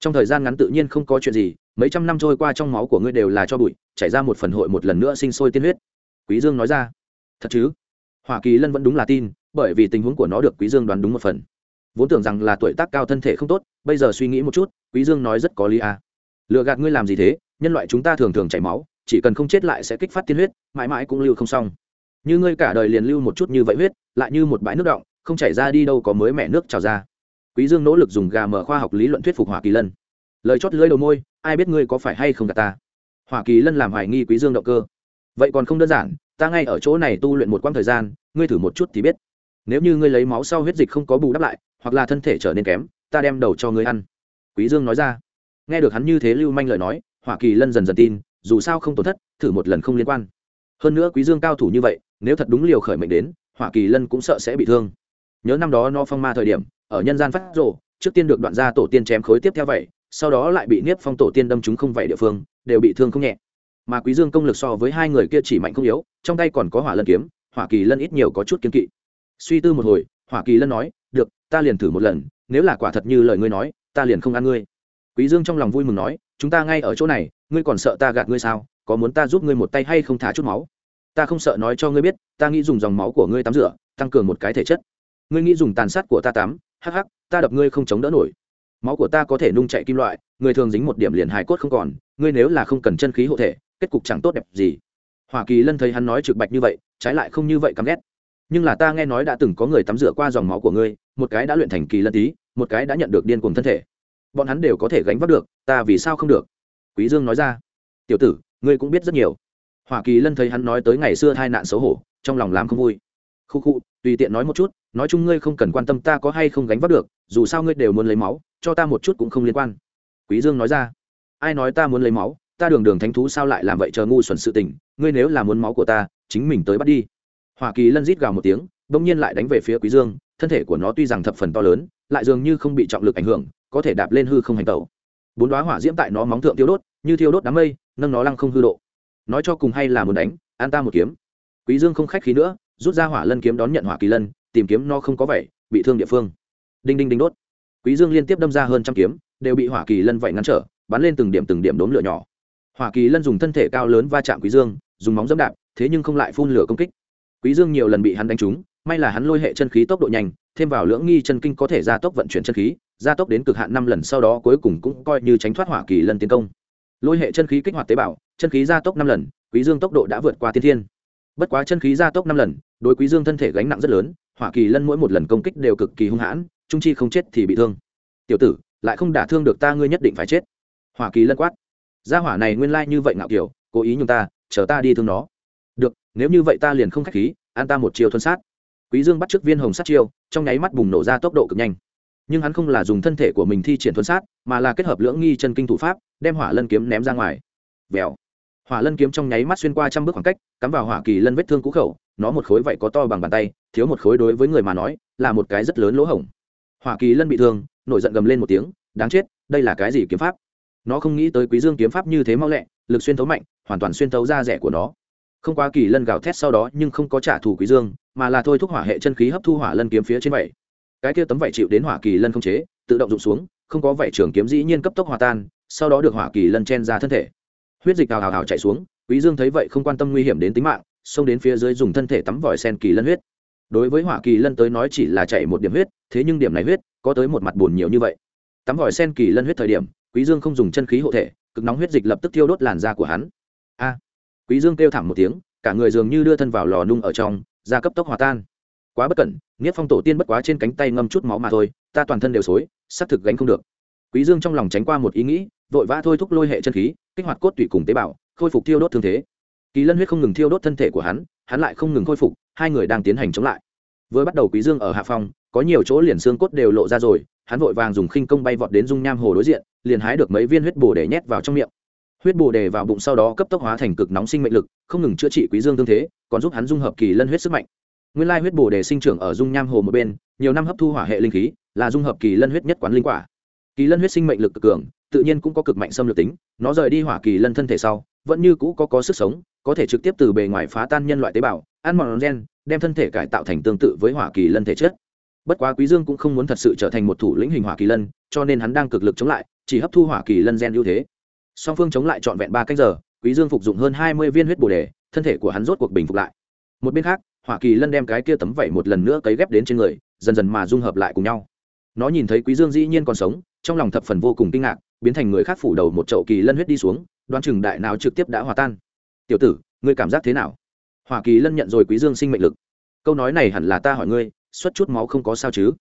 Trong thời gian ngắn tự nhiên không có chuyện gì, mấy trăm năm trôi qua trong máu của ngươi đều là cho bụi, chảy ra một phần hội một lần nữa sinh sôi tiên huyết quý dương nói ra. Thật chứ? Hoa kỳ lân vẫn đúng là tin, bởi vì tình huống của nó được quý dương đoán đúng một phần. Vốn tưởng rằng là tuổi tác cao thân thể không tốt, bây giờ suy nghĩ một chút, quý dương nói rất có lý à. lừa gạt ngươi làm gì thế? Nhân loại chúng ta thường thường chảy máu, chỉ cần không chết lại sẽ kích phát tiên huyết, mãi mãi cũng lưu không xong. Như ngươi cả đời liền lưu một chút như vậy huyết, lại như một bãi nước động không chảy ra đi đâu có mới mẹ nước trào ra. Quý dương nỗ lực dùng gà mở khoa học lý luận thuyết phục hoa kỳ lân. Lời chót lưỡi đầu môi, ai biết ngươi có phải hay không gạt ta? Hoa kỳ lân làm hoài nghi quý dương động cơ vậy còn không đơn giản ta ngay ở chỗ này tu luyện một quãng thời gian ngươi thử một chút thì biết. Nếu như ngươi lấy máu sau huyết dịch không có bù đắp lại hoặc là thân thể trở nên kém ta đem đầu cho ngươi ăn. Quý dương nói ra. Nghe được hắn như thế lưu manh lời nói hoa kỳ lân dần dần tin dù sao không tổn thất thử một lần không liên quan. Hơn nữa quý dương cao thủ như vậy nếu thật đúng liều khởi mệnh đến hoa kỳ lân cũng sợ sẽ bị thương. Nhớ năm đó no phong ma thời điểm ở nhân gian phát rồ, trước tiên được đoạn ra tổ tiên chém khối tiếp theo vậy sau đó lại bị niếp phong tổ tiên đâm chúng không vậy địa phương đều bị thương không nhẹ mà quý dương công lực so với hai người kia chỉ mạnh không yếu, trong tay còn có hỏa lân kiếm, hỏa kỳ lân ít nhiều có chút kiên kỵ. Suy tư một hồi, hỏa kỳ lân nói, được, ta liền thử một lần, nếu là quả thật như lời ngươi nói, ta liền không ăn ngươi. Quý dương trong lòng vui mừng nói, chúng ta ngay ở chỗ này, ngươi còn sợ ta gạt ngươi sao? Có muốn ta giúp ngươi một tay hay không thả chút máu? Ta không sợ nói cho ngươi biết, ta nghĩ dùng dòng máu của ngươi tắm rửa, tăng cường một cái thể chất. Ngươi nghĩ dùng tàn sát của ta tắm, hắc hắc, ta đập ngươi không chống đỡ nổi. Máu của ta có thể nung chạy kim loại, người thường dính một điểm liền hài cốt không còn, ngươi nếu là không cần chân khí hộ thể kết cục chẳng tốt đẹp gì. Hoa kỳ lân thấy hắn nói trực bạch như vậy, trái lại không như vậy căm ghét. Nhưng là ta nghe nói đã từng có người tắm rửa qua dòng máu của ngươi, một cái đã luyện thành kỳ lân tí, một cái đã nhận được điên cuồng thân thể. Bọn hắn đều có thể gánh vác được, ta vì sao không được? Quý dương nói ra. Tiểu tử, ngươi cũng biết rất nhiều. Hoa kỳ lân thấy hắn nói tới ngày xưa hai nạn xấu hổ, trong lòng làm không vui. Khu khu, tùy tiện nói một chút, nói chung ngươi không cần quan tâm ta có hay không gánh vác được, dù sao ngươi đều muốn lấy máu, cho ta một chút cũng không liên quan. Quý dương nói ra. Ai nói ta muốn lấy máu? Ta đường đường thánh thú sao lại làm vậy chờ ngu xuẩn sự tình, ngươi nếu là muốn máu của ta, chính mình tới bắt đi. Hoa kỳ lân rít gào một tiếng, bỗng nhiên lại đánh về phía quý dương, thân thể của nó tuy rằng thập phần to lớn, lại dường như không bị trọng lực ảnh hưởng, có thể đạp lên hư không hành tẩu. Bốn đóa hỏa diễm tại nó móng thượng tiêu đốt, như thiêu đốt đám mây, nâng nó lăng không hư độ. Nói cho cùng hay là muốn đánh, an ta một kiếm. Quý dương không khách khí nữa, rút ra hỏa lân kiếm đón nhận hỏa kỳ lân, tìm kiếm nó không có vậy bị thương địa phương. Đinh đinh đinh đốt. Quý dương liên tiếp đâm ra hơn trăm kiếm, đều bị hỏa kỳ lân vậy ngăn trở, bắn lên từng điểm từng điểm đốm lửa nhỏ hỏa kỳ lân dùng thân thể cao lớn va chạm quý dương, dùng móng dẫm đạp, thế nhưng không lại phun lửa công kích. Quý dương nhiều lần bị hắn đánh trúng, may là hắn lôi hệ chân khí tốc độ nhanh, thêm vào lưỡng nghi chân kinh có thể gia tốc vận chuyển chân khí, gia tốc đến cực hạn năm lần sau đó cuối cùng cũng coi như tránh thoát hỏa kỳ lân tiến công. Lôi hệ chân khí kích hoạt tế bào, chân khí gia tốc năm lần, quý dương tốc độ đã vượt qua Thiên thiên. Bất quá chân khí gia tốc năm lần, đối quý dương thân thể gánh nặng rất lớn, hỏa kỳ lân mỗi một lần công kích đều cực kỳ hung hãn, trung chi không chết thì bị thương. Tiểu tử, lại không đả thương được ta, ngươi nhất định phải chết. Hỏa kỳ lân quát gia hỏa này nguyên lai như vậy ngạo kiểu, cố ý nhung ta, chờ ta đi thương nó. Được, nếu như vậy ta liền không khách khí, an ta một chiều thuần sát. Quý dương bắt trước viên hồng sát chiêu, trong nháy mắt bùng nổ ra tốc độ cực nhanh. Nhưng hắn không là dùng thân thể của mình thi triển thuần sát, mà là kết hợp lưỡng nghi chân kinh thủ pháp, đem hỏa lân kiếm ném ra ngoài. Vèo. Hỏa lân kiếm trong nháy mắt xuyên qua trăm bước khoảng cách, cắm vào hỏa kỳ lân vết thương cũ khẩu, nó một khối vậy có to bằng bàn tay, thiếu một khối đối với người mà nói, là một cái rất lớn lỗ hổng. Hỏa kỳ lân bị thương, nổi giận gầm lên một tiếng, đáng chết, đây là cái gì kiếm pháp? Nó không nghĩ tới quý dương kiếm pháp như thế mau lẹ, lực xuyên thấu mạnh, hoàn toàn xuyên thấu ra rẻ của nó. Không quá kỳ lân gào thét sau đó nhưng không có trả thù quý dương, mà là thôi thúc hỏa hệ chân khí hấp thu hỏa lân kiếm phía trên vậy cái kia tấm vảy chịu đến hỏa kỳ lân không chế, tự động rụng xuống, không có vảy trường kiếm dĩ nhiên cấp tốc hòa tan, sau đó được hỏa kỳ lân chen ra thân thể. Huyết dịch hào hào hào chạy xuống, quý dương thấy vậy không quan tâm nguy hiểm đến tính mạng, xông đến phía dưới dùng thân thể tắm vòi sen kỳ lân huyết. Đối với hỏa kỳ lân tới nói chỉ là chạy một điểm huyết, thế nhưng điểm này huyết, có tới một mặt buồn nhiều như vậy. Tắm vòi sen kỳ lân huyết thời điểm quý dương không dùng chân khí hộ thể, cực nóng huyết dịch lập tức thiêu đốt làn da của hắn. A! Quý dương kêu thảm một tiếng, cả người dường như đưa thân vào lò nung ở trong, da cấp tốc hòa tan. Quá bất cẩn nghĩa phong tổ tiên bất quá trên cánh tay ngâm chút máu mà thôi, ta toàn thân đều xối sắp thực gánh không được. Quý dương trong lòng tránh qua một ý nghĩ, vội vã thôi thúc lôi hệ chân khí, kích hoạt cốt tủy cùng tế bào, khôi phục thiêu đốt thương thế. Kỳ lân huyết không ngừng thiêu đốt thân thể của hắn hắn lại không ngừng khôi phục, hai người đang tiến hành chống lại. Vừa bắt đầu quý dương ở hạ phong có nhiều chỗ liền xương cốt đều lộ ra rồi, hắn vội vàng dùng khinh công bay vọt đến dung nham hồ đối diện liền hái được mấy viên huyết bồ để nhét vào trong miệng. Huyết bồ đề vào bụng sau đó cấp tốc hóa thành cực nóng sinh mệnh lực, không ngừng chữa trị quý dương tương thế, còn giúp hắn dung hợp kỳ lân huyết sức mạnh. Nguyên lai huyết bồ đề sinh trưởng ở dung nham hồ một bên, nhiều năm hấp thu hỏa hệ linh khí, là dung hợp kỳ lân huyết nhất quán linh quả. Kỳ lân huyết sinh mệnh lực cực cường, tự nhiên cũng có cực mạnh xâm lược tính, nó rời đi hỏa kỳ lân thân thể sau, vẫn như cũ có có sức sống, có thể trực tiếp từ bề ngoài phá tan nhân loại tế bào, ăn mòn gen, đem thân thể cải tạo thành tương tự với hỏa kỳ lân thể chất. Bất quá quý dương cũng không muốn thật sự trở thành một thủ lĩnh hình hỏa kỳ lân, cho nên hắn đang cực lực chống lại chỉ hấp thu hỏa kỳ lân gen ưu thế. Song phương chống lại trọn vẹn ba cách giờ, quý dương phục dụng hơn hai mươi viên huyết bồ đề, thân thể của hắn rốt cuộc bình phục lại. Một bên khác, hỏa kỳ lân đem cái kia tấm vẩy một lần nữa cấy ghép đến trên người, dần dần mà dung hợp lại cùng nhau. Nó nhìn thấy quý dương dĩ nhiên còn sống, trong lòng thập phần vô cùng kinh ngạc, biến thành người khác phủ đầu một chậu kỳ lân huyết đi xuống, đoán chừng đại nào trực tiếp đã hòa tan. Tiểu tử, ngươi cảm giác thế nào? Hỏa kỳ lân nhận rồi quý dương sinh mệnh lực. Câu nói này hẳn là ta hỏi ngươi, xuất chút máu không có sao chứ?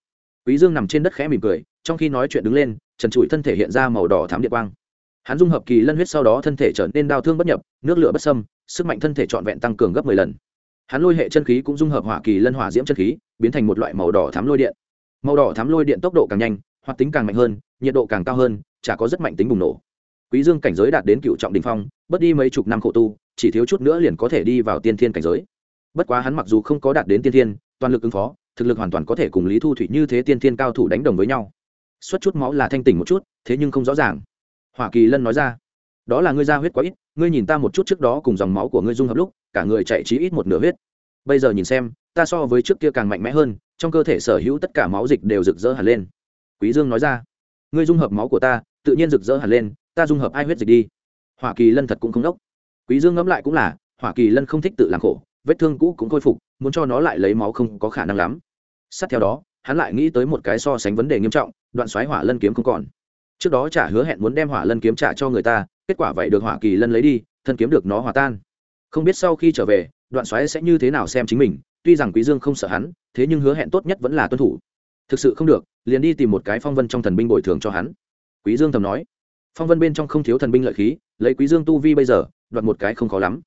Quý dương nằm trên đất khẽ mỉm cười trong khi nói chuyện đứng lên, trần trụi thân thể hiện ra màu đỏ thám địa quang. Hắn dung hợp kỳ lân huyết sau đó thân thể trở nên đau thương bất nhập, nước lửa bất sâm sức mạnh thân thể trọn vẹn tăng cường gấp mười lần. Hắn lôi hệ chân khí cũng dung hợp hỏa kỳ lân hỏa diễm chân khí, biến thành một loại màu đỏ thám lôi điện. Màu đỏ thám lôi điện tốc độ càng nhanh, hoạt tính càng mạnh hơn, nhiệt độ càng cao hơn, chả có rất mạnh tính bùng nổ. Quý dương cảnh giới đạt đến cựu trọng đình phong bất đi mấy chục năm khổ tu, chỉ thiếu chút nữa liền có thể đi vào tiên thiên cảnh giới. Bất quá hắn mặc dù không có đạt đến tiên thiên, toàn lực ứng phó, thực lực hoàn toàn có thể cùng lý thu thủy như thế tiên thiên cao thủ đánh đồng với nhau xuất chút máu là thanh tỉnh một chút, thế nhưng không rõ ràng. Hoa kỳ lân nói ra, đó là ngươi ra huyết quá ít, ngươi nhìn ta một chút trước đó cùng dòng máu của ngươi dung hợp lúc, cả người chạy trí ít một nửa huyết. Bây giờ nhìn xem, ta so với trước kia càng mạnh mẽ hơn, trong cơ thể sở hữu tất cả máu dịch đều rực rỡ hẳn lên. Quý dương nói ra, ngươi dung hợp máu của ta, tự nhiên rực rỡ hẳn lên, ta dung hợp ai huyết dịch đi. Hoa kỳ lân thật cũng không đốc. Quý dương ngẫm lại cũng là hoa kỳ lân không thích tự làm khổ, vết thương cũ cũng khôi phục, muốn cho nó lại lấy máu không có khả năng lắm. Sát theo đó hắn lại nghĩ tới một cái so sánh vấn đề nghiêm trọng, đoạn xoáy hỏa lân kiếm không còn. Trước đó trả hứa hẹn muốn đem hỏa lân kiếm trả cho người ta, kết quả vậy được hỏa kỳ lân lấy đi, thân kiếm được nó hòa tan. Không biết sau khi trở về, đoạn xoáy sẽ như thế nào xem chính mình, tuy rằng quý dương không sợ hắn, thế nhưng hứa hẹn tốt nhất vẫn là tuân thủ. Thực sự không được, liền đi tìm một cái phong vân trong thần binh bồi thường cho hắn. Quý dương thầm nói. Phong vân bên trong không thiếu thần binh lợi khí, lấy quý dương tu vi bây giờ, đoạt một cái không khó lắm.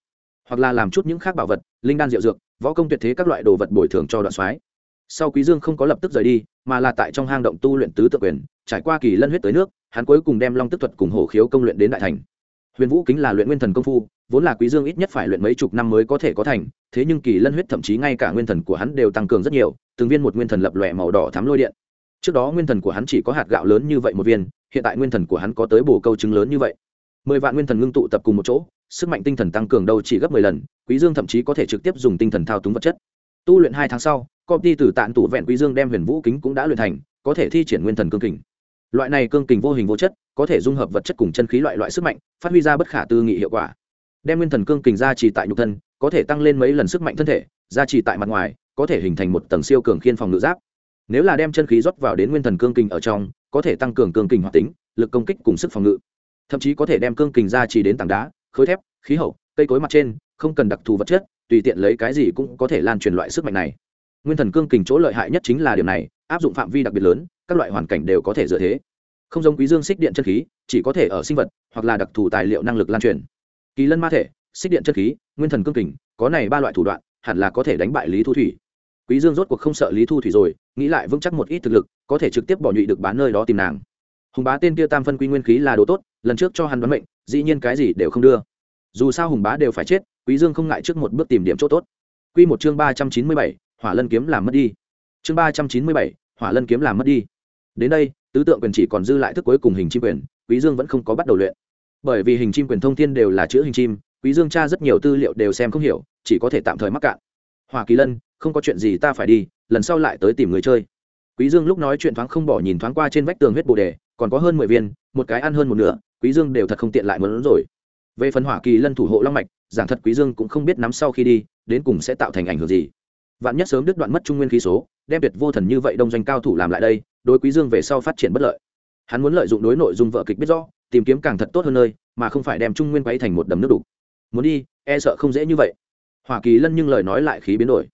Hoặc là làm chút những khác bảo vật, linh đan diệu dược, võ công tuyệt thế các loại đồ vật bồi thường cho đoạn soái sau quý dương không có lập tức rời đi, mà là tại trong hang động tu luyện tứ tự quyền, trải qua kỳ lân huyết tới nước, hắn cuối cùng đem long tức thuật cùng hổ khiếu công luyện đến đại thành. Huyền vũ kính là luyện nguyên thần công phu, vốn là quý dương ít nhất phải luyện mấy chục năm mới có thể có thành, thế nhưng kỳ lân huyết thậm chí ngay cả nguyên thần của hắn đều tăng cường rất nhiều, từng viên một nguyên thần lập lòe màu đỏ thắm lôi điện. Trước đó nguyên thần của hắn chỉ có hạt gạo lớn như vậy một viên, hiện tại nguyên thần của hắn có tới bổ câu trứng lớn như vậy. Mười vạn nguyên thần ngưng tụ tập cùng một chỗ, sức mạnh tinh thần tăng cường đâu chỉ gấp mười lần, quý dương thậm chí có thể trực tiếp dùng tinh thần thao túng vật chất. Tu luyện hai tháng sau công ty từ tạn tủ vẹn quý dương đem huyền vũ kính cũng đã luyện thành, có thể thi triển nguyên thần cương kình. Loại này cương kình vô hình vô chất, có thể dung hợp vật chất cùng chân khí loại loại sức mạnh, phát huy ra bất khả tư nghị hiệu quả. Đem nguyên thần cương kình ra trì tại nhục thân, có thể tăng lên mấy lần sức mạnh thân thể ra trì tại mặt ngoài, có thể hình thành một tầng siêu cường khiên phòng ngự giáp. Nếu là đem chân khí rót vào đến nguyên thần cương kình ở trong, có thể tăng cường cương kình hoạt tính, lực công kích cùng sức phòng ngự. Thậm chí có thể đem cương kình ra chỉ đến tảng đá, khối thép, khí hậu, cây cối mặt trên, không cần đặc thù vật chất, tùy tiện lấy cái gì cũng có thể lan truyền loại sức mạnh này nguyên thần cương kình chỗ lợi hại nhất chính là điểm này, áp dụng phạm vi đặc biệt lớn, các loại hoàn cảnh đều có thể dựa thế. Không giống quý dương xích điện chân khí, chỉ có thể ở sinh vật, hoặc là đặc thù tài liệu năng lực lan truyền. Kỳ lân ma thể, xích điện chân khí, nguyên thần cương kình, có này ba loại thủ đoạn, hẳn là có thể đánh bại lý thu thủy. Quý dương rốt cuộc không sợ lý thu thủy rồi, nghĩ lại vững chắc một ít thực lực, có thể trực tiếp bỏ nhụy được bán nơi đó tìm nàng. Hùng bá tên kia tam phân quy nguyên khí là đồ tốt, lần trước cho hắn đoán mệnh, dĩ nhiên cái gì đều không đưa. Dù sao hùng bá đều phải chết, quý dương không ngại trước một bước tìm điểm chỗ tốt. Quy một chương ba trăm chín mươi bảy hỏa lân kiếm làm mất đi. Chương ba trăm chín mươi bảy, hỏa lân kiếm làm mất đi. Đến đây, tứ tượng quyền chỉ còn dư lại thức cuối cùng hình chim quyền, quý dương vẫn không có bắt đầu luyện. Bởi vì hình chim quyền thông thiên đều là chữ hình chim, quý dương tra rất nhiều tư liệu đều xem không hiểu, chỉ có thể tạm thời mắc cạn. Hỏa kỳ lân, không có chuyện gì ta phải đi, lần sau lại tới tìm người chơi. Quý dương lúc nói chuyện thoáng không bỏ nhìn thoáng qua trên vách tường huyết bồ đề, còn có hơn mười viên, một cái ăn hơn một nửa, quý dương đều thật không tiện lại muốn rồi. Về phần hỏa kỳ lân thủ hộ long mạch, giảng thật quý dương cũng không biết nắm sau khi đi, đến cùng sẽ tạo thành ảnh hưởng gì vạn nhất sớm đứt đoạn mất trung nguyên khí số, đem biệt vô thần như vậy đông doanh cao thủ làm lại đây, đối quý dương về sau phát triển bất lợi. Hắn muốn lợi dụng đối nội dung vợ kịch biết rõ, tìm kiếm càng thật tốt hơn nơi, mà không phải đem trung nguyên quấy thành một đầm nước đủ muốn đi e sợ không dễ như vậy. Hoa kỳ lân nhưng lời nói lại khí biến đổi.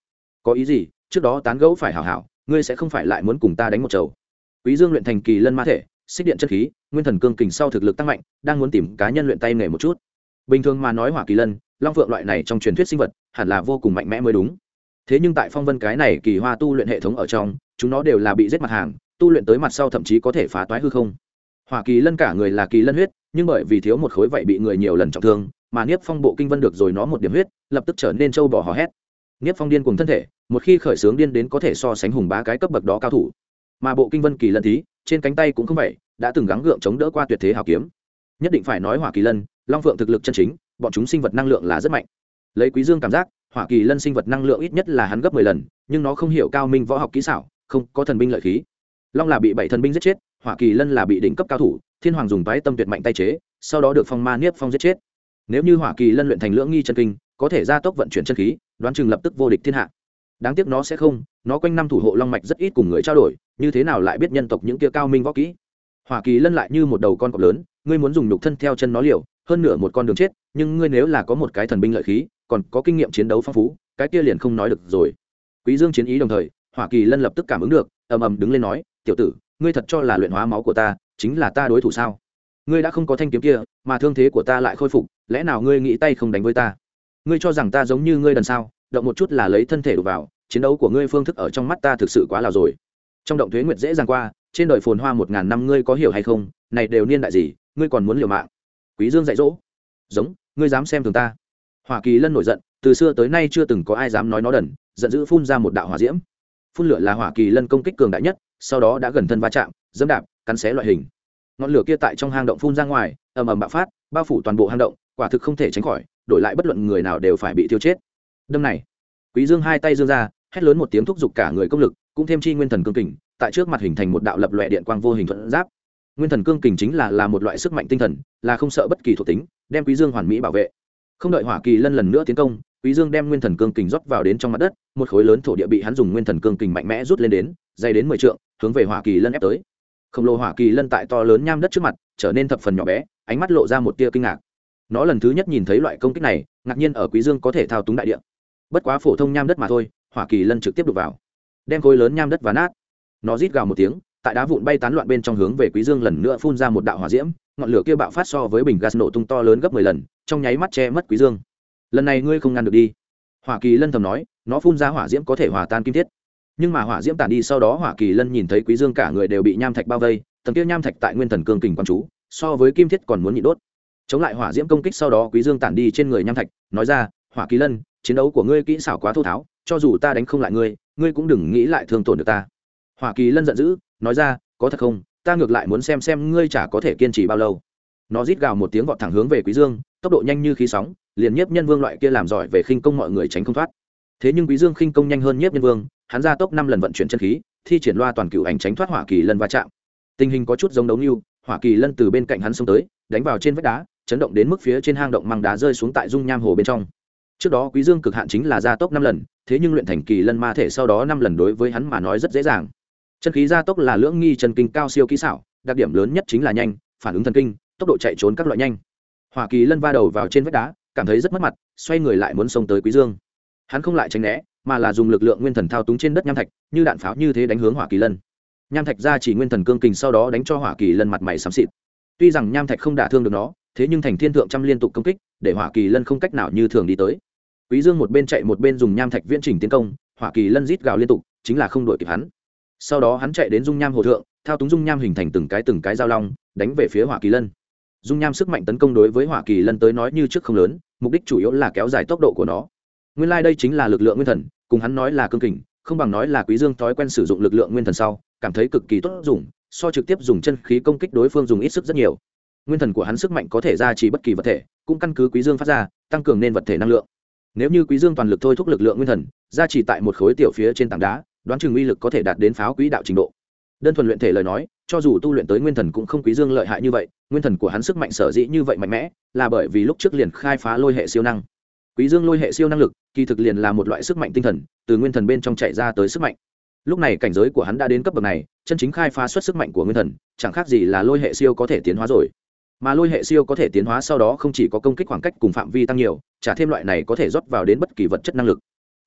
Có ý gì? Trước đó tán gẫu phải hảo hảo, ngươi sẽ không phải lại muốn cùng ta đánh một chầu. Quý dương luyện thành kỳ lân ma thể, xích điện chất khí, nguyên thần cương kình sau thực lực tăng mạnh, đang muốn tìm cá nhân luyện tay nghề một chút. Bình thường mà nói hỏa kỳ lân, long phượng loại này trong truyền thuyết sinh vật, hẳn là vô cùng mạnh mẽ mới đúng thế nhưng tại phong vân cái này kỳ hoa tu luyện hệ thống ở trong, chúng nó đều là bị giết mặt hàng, tu luyện tới mặt sau thậm chí có thể phá toái hư không. Hỏa kỳ lân cả người là kỳ lân huyết, nhưng bởi vì thiếu một khối vậy bị người nhiều lần trọng thương, mà niếp phong bộ kinh vân được rồi nó một điểm huyết, lập tức trở nên trâu bỏ hò hét. Niếp phong điên cùng thân thể, một khi khởi xướng điên đến có thể so sánh hùng bá cái cấp bậc đó cao thủ. Mà bộ kinh vân kỳ lân thí trên cánh tay cũng không vậy, đã từng gắng gượng chống đỡ qua tuyệt thế hào kiếm. Nhất định phải nói hỏa kỳ lân, long phượng thực lực chân chính, bọn chúng sinh vật năng lượng là rất mạnh. Lấy quý dương cảm giác hỏa kỳ lân sinh vật năng lượng ít nhất là hắn gấp mười lần, nhưng nó không hiểu cao minh võ học kỹ xảo, không có thần binh lợi khí. Long là bị bảy thần binh giết chết, hỏa kỳ lân là bị đỉnh cấp cao thủ, thiên hoàng dùng toái tâm tuyệt mạnh tay chế, sau đó được phong ma niếp phong giết chết. Nếu như hỏa kỳ lân luyện thành lưỡng nghi chân kinh, có thể gia tốc vận chuyển chân khí, đoán chừng lập tức vô địch thiên hạ. Đáng tiếc nó sẽ không, nó quanh năm thủ hộ long mạch rất ít cùng người trao đổi, như thế nào lại biết nhân tộc những kia cao minh võ kỹ? Hỏa kỳ lân lại như một đầu con cọp lớn, ngươi muốn dùng nhục thân theo chân nó liều hơn nửa một con đường chết, nhưng ngươi nếu là có một cái thần binh lợi khí, còn có kinh nghiệm chiến đấu phong phú, cái kia liền không nói được rồi. Quý dương chiến ý đồng thời, hỏa kỳ lân lập tức cảm ứng được, ầm ầm đứng lên nói, tiểu tử, ngươi thật cho là luyện hóa máu của ta, chính là ta đối thủ sao? Ngươi đã không có thanh kiếm kia, mà thương thế của ta lại khôi phục, lẽ nào ngươi nghĩ tay không đánh với ta? Ngươi cho rằng ta giống như ngươi đần sao? Động một chút là lấy thân thể đục vào, chiến đấu của ngươi phương thức ở trong mắt ta thực sự quá là rồi. Trong động thuế nguyệt dễ dàng qua, trên đời phồn hoa một ngàn năm ngươi có hiểu hay không? Này đều niên đại gì, ngươi còn muốn liều mạng? Quý dương dạy dỗ. Giống, ngươi dám xem thường ta. Hoa kỳ lân nổi giận, từ xưa tới nay chưa từng có ai dám nói nó đần, giận dữ phun ra một đạo hỏa diễm. Phun lửa là hỏa kỳ lân công kích cường đại nhất, sau đó đã gần thân va chạm, dẫm đạp, cắn xé loại hình. Ngọn lửa kia tại trong hang động phun ra ngoài, ầm ầm bạo phát, bao phủ toàn bộ hang động, quả thực không thể tránh khỏi, đổi lại bất luận người nào đều phải bị thiêu chết. Đâm này, quý dương hai tay dương ra, hét lớn một tiếng thúc giục cả người công lực, cũng thêm chi nguyên thần cương kình, tại trước mặt hình thành một đạo lập loè điện quang vô hình thuận giáp nguyên thần cương kình chính là là một loại sức mạnh tinh thần, là không sợ bất kỳ thuộc tính, đem quý dương hoàn mỹ bảo vệ. Không đợi hỏa kỳ lân lần nữa tiến công, quý dương đem nguyên thần cương kình rót vào đến trong mặt đất, một khối lớn thổ địa bị hắn dùng nguyên thần cương kình mạnh mẽ rút lên đến, dày đến mười trượng, hướng về hỏa kỳ lân ép tới. Khổng lồ hỏa kỳ lân tại to lớn nham đất trước mặt, trở nên thập phần nhỏ bé, ánh mắt lộ ra một tia kinh ngạc. Nó lần thứ nhất nhìn thấy loại công kích này, ngạc nhiên ở quý dương có thể thao túng đại địa. Bất quá phổ thông nham đất mà thôi, hỏa kỳ lân trực tiếp đục vào, đem khối lớn nham đất và nát. Nó rít gào một tiếng tại đá vụn bay tán loạn bên trong hướng về quý dương lần nữa phun ra một đạo hỏa diễm, ngọn lửa kia bạo phát so với bình gas nổ tung to lớn gấp mười lần, trong nháy mắt che mất quý dương. Lần này ngươi không ngăn được đi. Hỏa kỳ lân thầm nói, nó phun ra hỏa diễm có thể hòa tan kim thiết. Nhưng mà hỏa diễm tản đi sau đó hỏa kỳ lân nhìn thấy quý dương cả người đều bị nham thạch bao vây, tầng kia nham thạch tại nguyên thần cương kình quan chú, so với kim thiết còn muốn nhịn đốt. Chống lại hỏa diễm công kích sau đó quý dương tản đi trên người nham thạch, nói ra, hỏa kỳ lân, chiến đấu của ngươi kỹ xảo quá thô tháo, cho dù ta đánh không lại ngươi ngươi cũng đừng nghĩ lại thương tổn được ta. Hỏa kỳ lân giận dữ nói ra, có thật không? Ta ngược lại muốn xem xem ngươi chả có thể kiên trì bao lâu. Nó rít gào một tiếng vọt thẳng hướng về quý dương, tốc độ nhanh như khí sóng, liền nhiếp nhân vương loại kia làm giỏi về khinh công mọi người tránh không thoát. Thế nhưng quý dương khinh công nhanh hơn nhiếp nhân vương, hắn ra tốc năm lần vận chuyển chân khí, thi triển loa toàn cửu ảnh tránh thoát hỏa kỳ lân va chạm. Tình hình có chút giống đấu như hỏa kỳ lân từ bên cạnh hắn xông tới, đánh vào trên vách đá, chấn động đến mức phía trên hang động măng đá rơi xuống tại dung nham hồ bên trong. Trước đó quý dương cực hạn chính là gia tốc năm lần, thế nhưng luyện thành kỳ lân ma thể sau đó năm lần đối với hắn mà nói rất dễ dàng chân khí gia tốc là lưỡng nghi chân kinh cao siêu kỹ xảo, đặc điểm lớn nhất chính là nhanh, phản ứng thần kinh, tốc độ chạy trốn các loại nhanh. Hoa kỳ lân va đầu vào trên vách đá, cảm thấy rất mất mặt, xoay người lại muốn xông tới quý dương. Hắn không lại tránh né, mà là dùng lực lượng nguyên thần thao túng trên đất nham thạch, như đạn pháo như thế đánh hướng hỏa kỳ lân. Nham thạch ra chỉ nguyên thần cương kình sau đó đánh cho hỏa kỳ lân mặt mày xám xịt. Tuy rằng nham thạch không đả thương được nó, thế nhưng thành thiên thượng trăm liên tục công kích, để hỏa kỳ lân không cách nào như thường đi tới. Quý dương một bên chạy một bên dùng nham thạch viễn trình tiến công, hỏa kỳ lân rít gào liên tục, chính là không đuổi kịp hắn sau đó hắn chạy đến dung nham hồ thượng, thao túng dung nham hình thành từng cái từng cái dao long, đánh về phía hỏa kỳ lân. Dung nham sức mạnh tấn công đối với hỏa kỳ lân tới nói như trước không lớn, mục đích chủ yếu là kéo dài tốc độ của nó. Nguyên lai、like、đây chính là lực lượng nguyên thần, cùng hắn nói là cương kình, không bằng nói là quý dương thói quen sử dụng lực lượng nguyên thần sau, cảm thấy cực kỳ tốt dùng, so trực tiếp dùng chân khí công kích đối phương dùng ít sức rất nhiều. Nguyên thần của hắn sức mạnh có thể ra chỉ bất kỳ vật thể, cũng căn cứ quý dương phát ra, tăng cường nên vật thể năng lượng. Nếu như quý dương toàn lực thôi thúc lực lượng nguyên thần, ra chỉ tại một khối tiểu phía trên tảng đá đoán chừng uy lực có thể đạt đến pháo quỹ đạo trình độ. Đơn thuần luyện thể lời nói, cho dù tu luyện tới nguyên thần cũng không quý dương lợi hại như vậy, nguyên thần của hắn sức mạnh sở dĩ như vậy mạnh mẽ, là bởi vì lúc trước liền khai phá lôi hệ siêu năng. Quý dương lôi hệ siêu năng lực, kỳ thực liền là một loại sức mạnh tinh thần, từ nguyên thần bên trong chạy ra tới sức mạnh. Lúc này cảnh giới của hắn đã đến cấp bậc này, chân chính khai phá xuất sức mạnh của nguyên thần, chẳng khác gì là lôi hệ siêu có thể tiến hóa rồi. Mà lôi hệ siêu có thể tiến hóa sau đó không chỉ có công kích khoảng cách cùng phạm vi tăng nhiều trả thêm loại này có thể rót vào đến bất kỳ vật chất năng lực.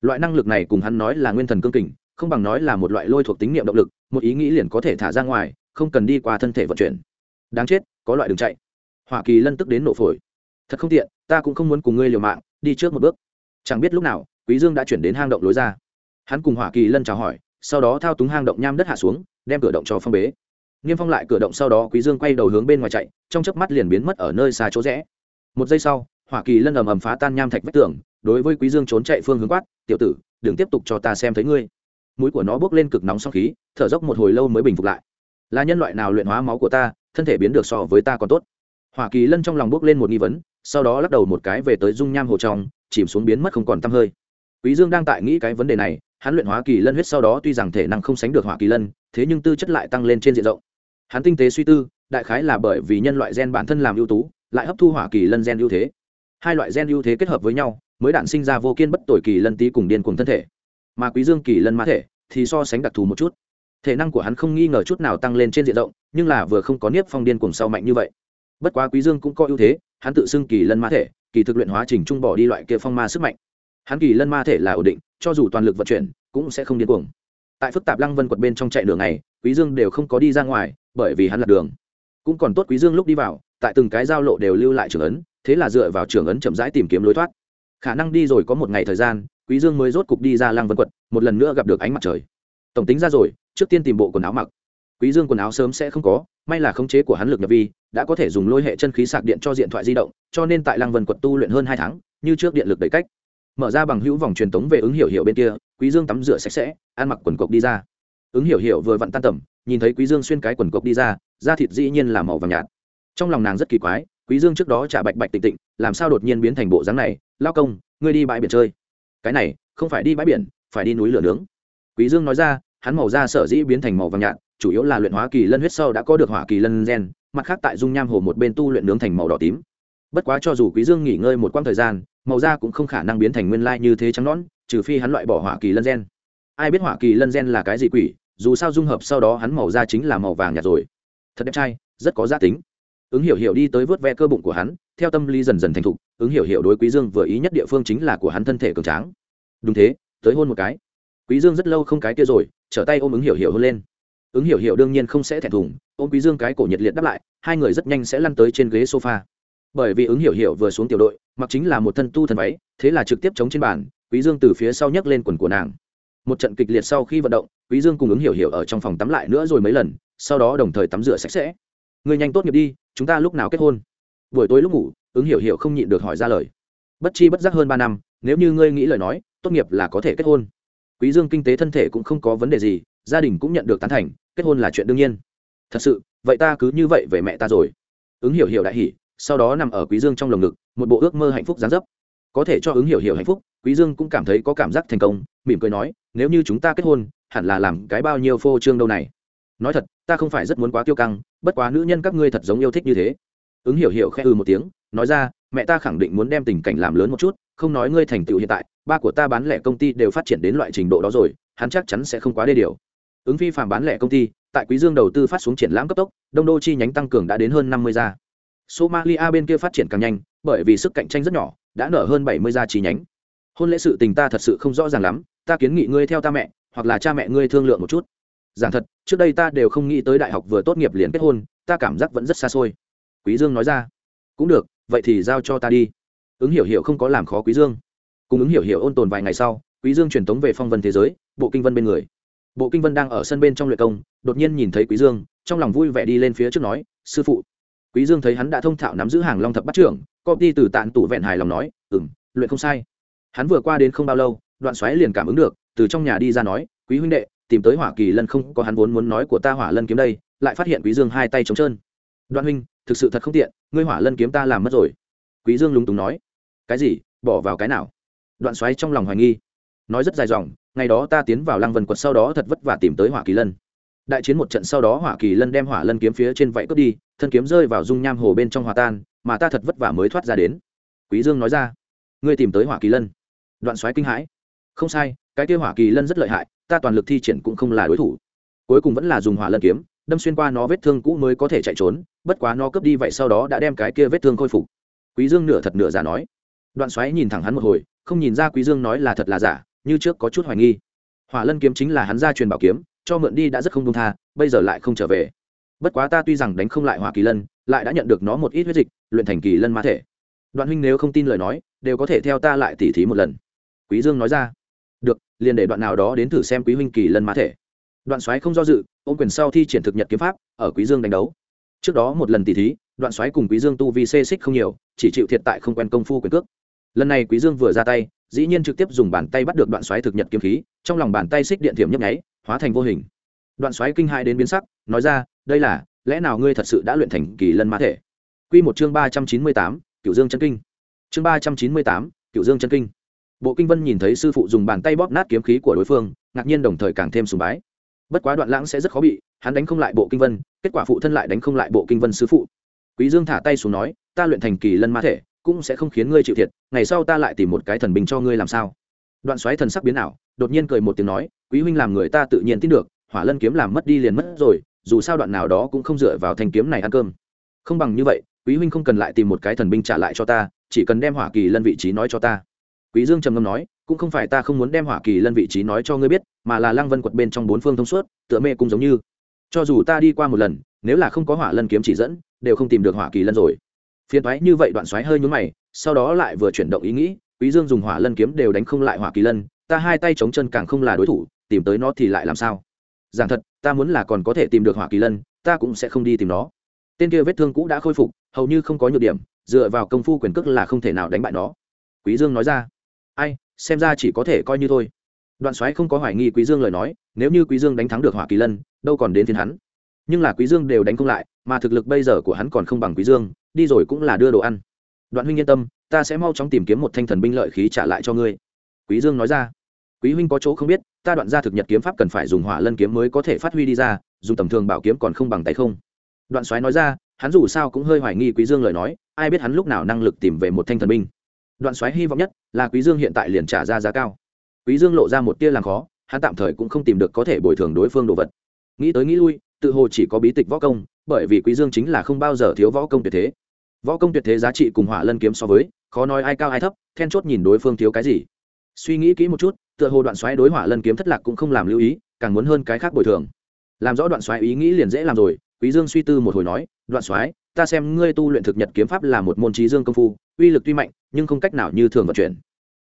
Loại năng lực này cùng hắn nói là nguyên thần cương kình không bằng nói là một loại lôi thuộc tính niệm động lực, một ý nghĩ liền có thể thả ra ngoài, không cần đi qua thân thể vận chuyển. Đáng chết, có loại đường chạy. Hoa kỳ lân tức đến nổ phổi. Thật không tiện, ta cũng không muốn cùng ngươi liều mạng, đi trước một bước. Chẳng biết lúc nào, quý dương đã chuyển đến hang động lối ra. Hắn cùng hoa kỳ lân chào hỏi, sau đó thao túng hang động nham đất hạ xuống, đem cửa động cho phong bế. Niêm phong lại cửa động sau đó quý dương quay đầu hướng bên ngoài chạy, trong chớp mắt liền biến mất ở nơi xa chỗ rẽ. Một giây sau, hỏa kỳ lân ầm ầm phá tan nham thạch vách tường, đối với quý dương trốn chạy phương hướng quát, tiểu tử, đừng tiếp tục cho ta xem thấy ngươi mũi của nó bốc lên cực nóng song khí, thở dốc một hồi lâu mới bình phục lại. Là nhân loại nào luyện hóa máu của ta, thân thể biến được so với ta còn tốt. Hỏa kỳ lân trong lòng bốc lên một nghi vấn, sau đó lắc đầu một cái về tới dung nham hồ trong, chìm xuống biến mất không còn tăm hơi. Quý dương đang tại nghĩ cái vấn đề này, hắn luyện hóa kỳ lân huyết sau đó tuy rằng thể năng không sánh được hỏa kỳ lân, thế nhưng tư chất lại tăng lên trên diện rộng. Hắn tinh tế suy tư, đại khái là bởi vì nhân loại gen bản thân làm ưu tú, lại hấp thu hỏa kỳ lân gen ưu thế. Hai loại gen ưu thế kết hợp với nhau, mới đản sinh ra vô kiên bất tội kỳ lân tý cùng điên cùng thân thể mà quý dương kỳ lân ma thể thì so sánh đặc thù một chút. Thể năng của hắn không nghi ngờ chút nào tăng lên trên diện rộng, nhưng là vừa không có niếp phong điên cùng sau mạnh như vậy. Bất quá quý dương cũng có ưu thế, hắn tự xưng kỳ lân ma thể, kỳ thực luyện hóa trình trung bỏ đi loại kia phong ma sức mạnh. Hắn kỳ lân ma thể là ổn định, cho dù toàn lực vận chuyển, cũng sẽ không điên cuồng. Tại phức tạp lăng vân quật bên trong chạy đường này quý dương đều không có đi ra ngoài, bởi vì hắn lạc đường. Cũng còn tốt quý dương lúc đi vào, tại từng cái giao lộ đều lưu lại trường ấn, thế là dựa vào trường ấn chậm rãi tìm kiếm lối thoát. Khả năng đi rồi có một ngày thời gian quý dương mới rốt cục đi ra lăng vân quật một lần nữa gặp được ánh mặt trời. Tổng tính ra rồi, trước tiên tìm bộ quần áo mặc. Quý dương quần áo sớm sẽ không có, may là khống chế của hắn lực nhập vi, đã có thể dùng lôi hệ chân khí sạc điện cho điện thoại di động, cho nên tại lăng vân quật tu luyện hơn hai tháng, như trước điện lực đầy cách. Mở ra bằng hữu vòng truyền tống về ứng hiểu hiểu bên kia, quý dương tắm rửa sạch sẽ, ăn mặc quần cộc đi ra. Ứng hiểu hiểu vừa vặn tan tầm, nhìn thấy quý dương xuyên cái quần cộc đi ra, da thịt dĩ nhiên là màu vàng nhạt. Trong lòng nàng rất kỳ quái, quý dương trước đó trả bạch bạch tịnh tịnh, làm sao đột nhiên biến thành bộ dáng này? Lao công, ngươi đi bãi biển chơi cái này, không phải đi bãi biển, phải đi núi lửa nướng. Quý dương nói ra, hắn màu da sở dĩ biến thành màu vàng nhạt, chủ yếu là luyện hóa kỳ lân huyết sâu đã có được hỏa kỳ lân gen, mặt khác tại dung nham hồ một bên tu luyện nướng thành màu đỏ tím. Bất quá cho dù quý dương nghỉ ngơi một quãng thời gian, màu da cũng không khả năng biến thành nguyên lai như thế trắng nõn, trừ phi hắn loại bỏ hỏa kỳ lân gen. Ai biết hỏa kỳ lân gen là cái gì quỷ, dù sao dung hợp sau đó hắn màu da chính là màu vàng nhạt rồi. Thật đẹp trai, rất có giá tính ứng hiểu hiểu đi tới vớt ve cơ bụng của hắn, theo tâm lý dần dần thành thục, ứng hiểu hiểu đối quý dương vừa ý nhất địa phương chính là của hắn thân thể cường tráng. Đúng thế, tới hôn một cái. Quý dương rất lâu không cái kia rồi, trở tay ôm ứng hiểu hiểu hôn lên. Ứng hiểu hiểu đương nhiên không sẽ thẹn thùng, ôm quý dương cái cổ nhiệt liệt đáp lại, hai người rất nhanh sẽ lăn tới trên ghế sofa. Bởi vì ứng hiểu hiểu vừa xuống tiểu đội, mặc chính là một thân tu thần váy, thế là trực tiếp chống trên bàn, quý dương từ phía sau nhấc lên quần của nàng. Một trận kịch liệt sau khi vận động, quý dương cùng ứng hiểu hiểu ở trong phòng tắm lại nữa rồi mấy lần, sau đó đồng thời tắm rửa sạch sẽ. Người nhanh tốt nghiệp đi chúng ta lúc nào kết hôn? Buổi tối lúc ngủ, ứng hiểu hiểu không nhịn được hỏi ra lời. Bất chi bất giác hơn ba năm, nếu như ngươi nghĩ lời nói, tốt nghiệp là có thể kết hôn. Quý dương kinh tế thân thể cũng không có vấn đề gì, gia đình cũng nhận được tán thành, kết hôn là chuyện đương nhiên. Thật sự, vậy ta cứ như vậy về mẹ ta rồi. Ứng hiểu hiểu đại hỉ, sau đó nằm ở quý dương trong lồng ngực, một bộ ước mơ hạnh phúc gián dấp. Có thể cho ứng hiểu hiểu hạnh phúc, quý dương cũng cảm thấy có cảm giác thành công, mỉm cười nói, nếu như chúng ta kết hôn, hẳn là làm cái bao nhiêu phô trương đâu này nói thật, ta không phải rất muốn quá kiêu căng, bất quá nữ nhân các ngươi thật giống yêu thích như thế. Ứng hiểu hiểu khẽ ư ừ một tiếng, nói ra, mẹ ta khẳng định muốn đem tình cảnh làm lớn một chút, không nói ngươi thành tựu hiện tại, ba của ta bán lẻ công ty đều phát triển đến loại trình độ đó rồi, hắn chắc chắn sẽ không quá đê điều. Ứng phi phạm bán lẻ công ty, tại quý dương đầu tư phát xuống triển lãm cấp tốc, đông đô chi nhánh tăng cường đã đến hơn năm mươi gia. Somalia bên kia phát triển càng nhanh, bởi vì sức cạnh tranh rất nhỏ, đã nở hơn bảy mươi gia chi nhánh. Hôn lễ sự tình ta thật sự không rõ ràng lắm, ta kiến nghị ngươi theo ta mẹ, hoặc là cha mẹ ngươi thương lượng một chút giảng thật, trước đây ta đều không nghĩ tới đại học vừa tốt nghiệp liền kết hôn, ta cảm giác vẫn rất xa xôi. Quý dương nói ra. Cũng được, vậy thì giao cho ta đi. Ứng hiểu hiểu không có làm khó quý dương. Cùng ứng hiểu hiểu ôn tồn vài ngày sau, quý dương truyền tống về phong vân thế giới, bộ kinh vân bên người. Bộ kinh vân đang ở sân bên trong luyện công, đột nhiên nhìn thấy quý dương, trong lòng vui vẻ đi lên phía trước nói, sư phụ. Quý dương thấy hắn đã thông thạo nắm giữ hàng long thập bắt trưởng, có đi từ tạn tủ vẹn hài lòng nói, ừm, luyện không sai. Hắn vừa qua đến không bao lâu, đoạn xoáy liền cảm ứng được, từ trong nhà đi ra nói, quý huynh đệ tìm tới hỏa kỳ lân không có hắn vốn muốn nói của ta hỏa lân kiếm đây, lại phát hiện quý dương hai tay trống trơn. Đoạn huynh, thực sự thật không tiện, ngươi hỏa lân kiếm ta làm mất rồi. Quý dương lúng túng nói. Cái gì? Bỏ vào cái nào? Đoạn xoáy trong lòng hoài nghi. Nói rất dài dòng, ngày đó ta tiến vào lăng vân quật sau đó thật vất vả tìm tới hỏa kỳ lân. Đại chiến một trận sau đó hỏa kỳ lân đem hỏa lân kiếm phía trên vẫy cướp đi, thân kiếm rơi vào dung nham hồ bên trong hòa tan, mà ta thật vất vả mới thoát ra đến. Quý dương nói ra. Ngươi tìm tới hỏa kỳ lân. Đoạn xoáy kinh hãi. Không sai, cái kia hỏa kỳ lân rất lợi hại ta toàn lực thi triển cũng không là đối thủ. Cuối cùng vẫn là dùng hỏa lân kiếm, đâm xuyên qua nó vết thương cũ mới có thể chạy trốn, bất quá nó cướp đi vậy sau đó đã đem cái kia vết thương khôi phục. Quý dương nửa thật nửa giả nói. Đoạn xoáy nhìn thẳng hắn một hồi, không nhìn ra quý dương nói là thật là giả, như trước có chút hoài nghi. Hỏa lân kiếm chính là hắn gia truyền bảo kiếm, cho mượn đi đã rất không đông tha, bây giờ lại không trở về. Bất quá ta tuy rằng đánh không lại hỏa kỳ lân, lại đã nhận được nó một ít huyết dịch, luyện thành kỳ lân ma thể. Đoạn huynh nếu không tin lời nói, đều có thể theo ta lại tỉ thí một lần. Quý dương nói ra được, liền để đoạn nào đó đến thử xem quý huynh kỳ lân mã thể. Đoạn soái không do dự, ôm quyền sau thi triển thực nhật kiếm pháp, ở quý dương đánh đấu. Trước đó một lần tỷ thí, đoạn soái cùng quý dương tu vi xê xích không nhiều, chỉ chịu thiệt tại không quen công phu quyền cước. Lần này quý dương vừa ra tay, dĩ nhiên trực tiếp dùng bàn tay bắt được đoạn xoáy thực nhật kiếm khí, trong lòng bàn tay xích điện thiểm nhấp nháy, hóa thành vô hình. Đoạn xoáy kinh hãi đến biến sắc, nói ra, đây là, lẽ nào ngươi thật sự đã luyện thành kỳ lân mã thể? Quy một chương ba trăm chín mươi tám cựu dương chân kinh. Chương ba trăm chín mươi tám cựu dương chân kinh bộ kinh vân nhìn thấy sư phụ dùng bàn tay bóp nát kiếm khí của đối phương, ngạc nhiên đồng thời càng thêm sùng bái. Bất quá đoạn lãng sẽ rất khó bị, hắn đánh không lại bộ kinh vân, kết quả phụ thân lại đánh không lại bộ kinh vân sư phụ. Quý dương thả tay xuống nói, ta luyện thành kỳ lân ma thể, cũng sẽ không khiến ngươi chịu thiệt, ngày sau ta lại tìm một cái thần binh cho ngươi làm sao? Đoạn xoáy thần sắc biến ảo, đột nhiên cười một tiếng nói, quý huynh làm người ta tự nhiên tin được, hỏa lân kiếm làm mất đi liền mất rồi, dù sao đoạn nào đó cũng không dựa vào thanh kiếm này ăn cơm. Không bằng như vậy, quý huynh không cần lại tìm một cái thần binh trả lại cho ta, chỉ cần đem hỏa kỳ lân vị trí nói cho ta quý dương trầm ngâm nói, cũng không phải ta không muốn đem hỏa kỳ lân vị trí nói cho ngươi biết, mà là lăng vân quật bên trong bốn phương thông suốt, tựa mê cũng giống như. Cho dù ta đi qua một lần, nếu là không có hỏa lân kiếm chỉ dẫn, đều không tìm được hỏa kỳ lân rồi. Phiền thoái như vậy đoạn xoáy hơi nhún mày, sau đó lại vừa chuyển động ý nghĩ, quý dương dùng hỏa lân kiếm đều đánh không lại hỏa kỳ lân, ta hai tay chống chân càng không là đối thủ, tìm tới nó thì lại làm sao? Giảng thật, ta muốn là còn có thể tìm được hỏa kỳ lân, ta cũng sẽ không đi tìm nó. Tên kia vết thương cũ đã khôi phục, hầu như không có nhược điểm, dựa vào công phu quyền cước là không thể nào đánh bại nó. Quý dương nói ra ai, xem ra chỉ có thể coi như thôi. Đoạn soái không có hoài nghi quý dương lời nói, nếu như quý dương đánh thắng được hỏa kỳ lân, đâu còn đến thiên hắn. Nhưng là quý dương đều đánh không lại, mà thực lực bây giờ của hắn còn không bằng quý dương, đi rồi cũng là đưa đồ ăn. Đoạn huynh yên tâm, ta sẽ mau chóng tìm kiếm một thanh thần binh lợi khí trả lại cho ngươi. Quý dương nói ra. Quý huynh có chỗ không biết, ta đoạn ra thực nhật kiếm pháp cần phải dùng hỏa lân kiếm mới có thể phát huy đi ra, dùng tầm thường bảo kiếm còn không bằng tay không. Đoạn soái nói ra, hắn dù sao cũng hơi hoài nghi quý dương lời nói, ai biết hắn lúc nào năng lực tìm về một thanh thần binh đoạn xoáy hy vọng nhất là quý dương hiện tại liền trả ra giá cao. Quý dương lộ ra một tia làm khó, hắn tạm thời cũng không tìm được có thể bồi thường đối phương đồ vật. Nghĩ tới nghĩ lui, tự hồ chỉ có bí tịch võ công, bởi vì quý dương chính là không bao giờ thiếu võ công tuyệt thế. Võ công tuyệt thế giá trị cùng hỏa lân kiếm so với, khó nói ai cao ai thấp, then chốt nhìn đối phương thiếu cái gì. Suy nghĩ kỹ một chút, tựa hồ đoạn xoáy đối hỏa lân kiếm thất lạc cũng không làm lưu ý, càng muốn hơn cái khác bồi thường. Làm rõ đoạn xoáy ý nghĩ liền dễ làm rồi, quý dương suy tư một hồi nói, đoạn xoáy, ta xem ngươi tu luyện thực nhật kiếm pháp là một môn trí dương công phu uy lực tuy mạnh nhưng không cách nào như thường vận chuyển.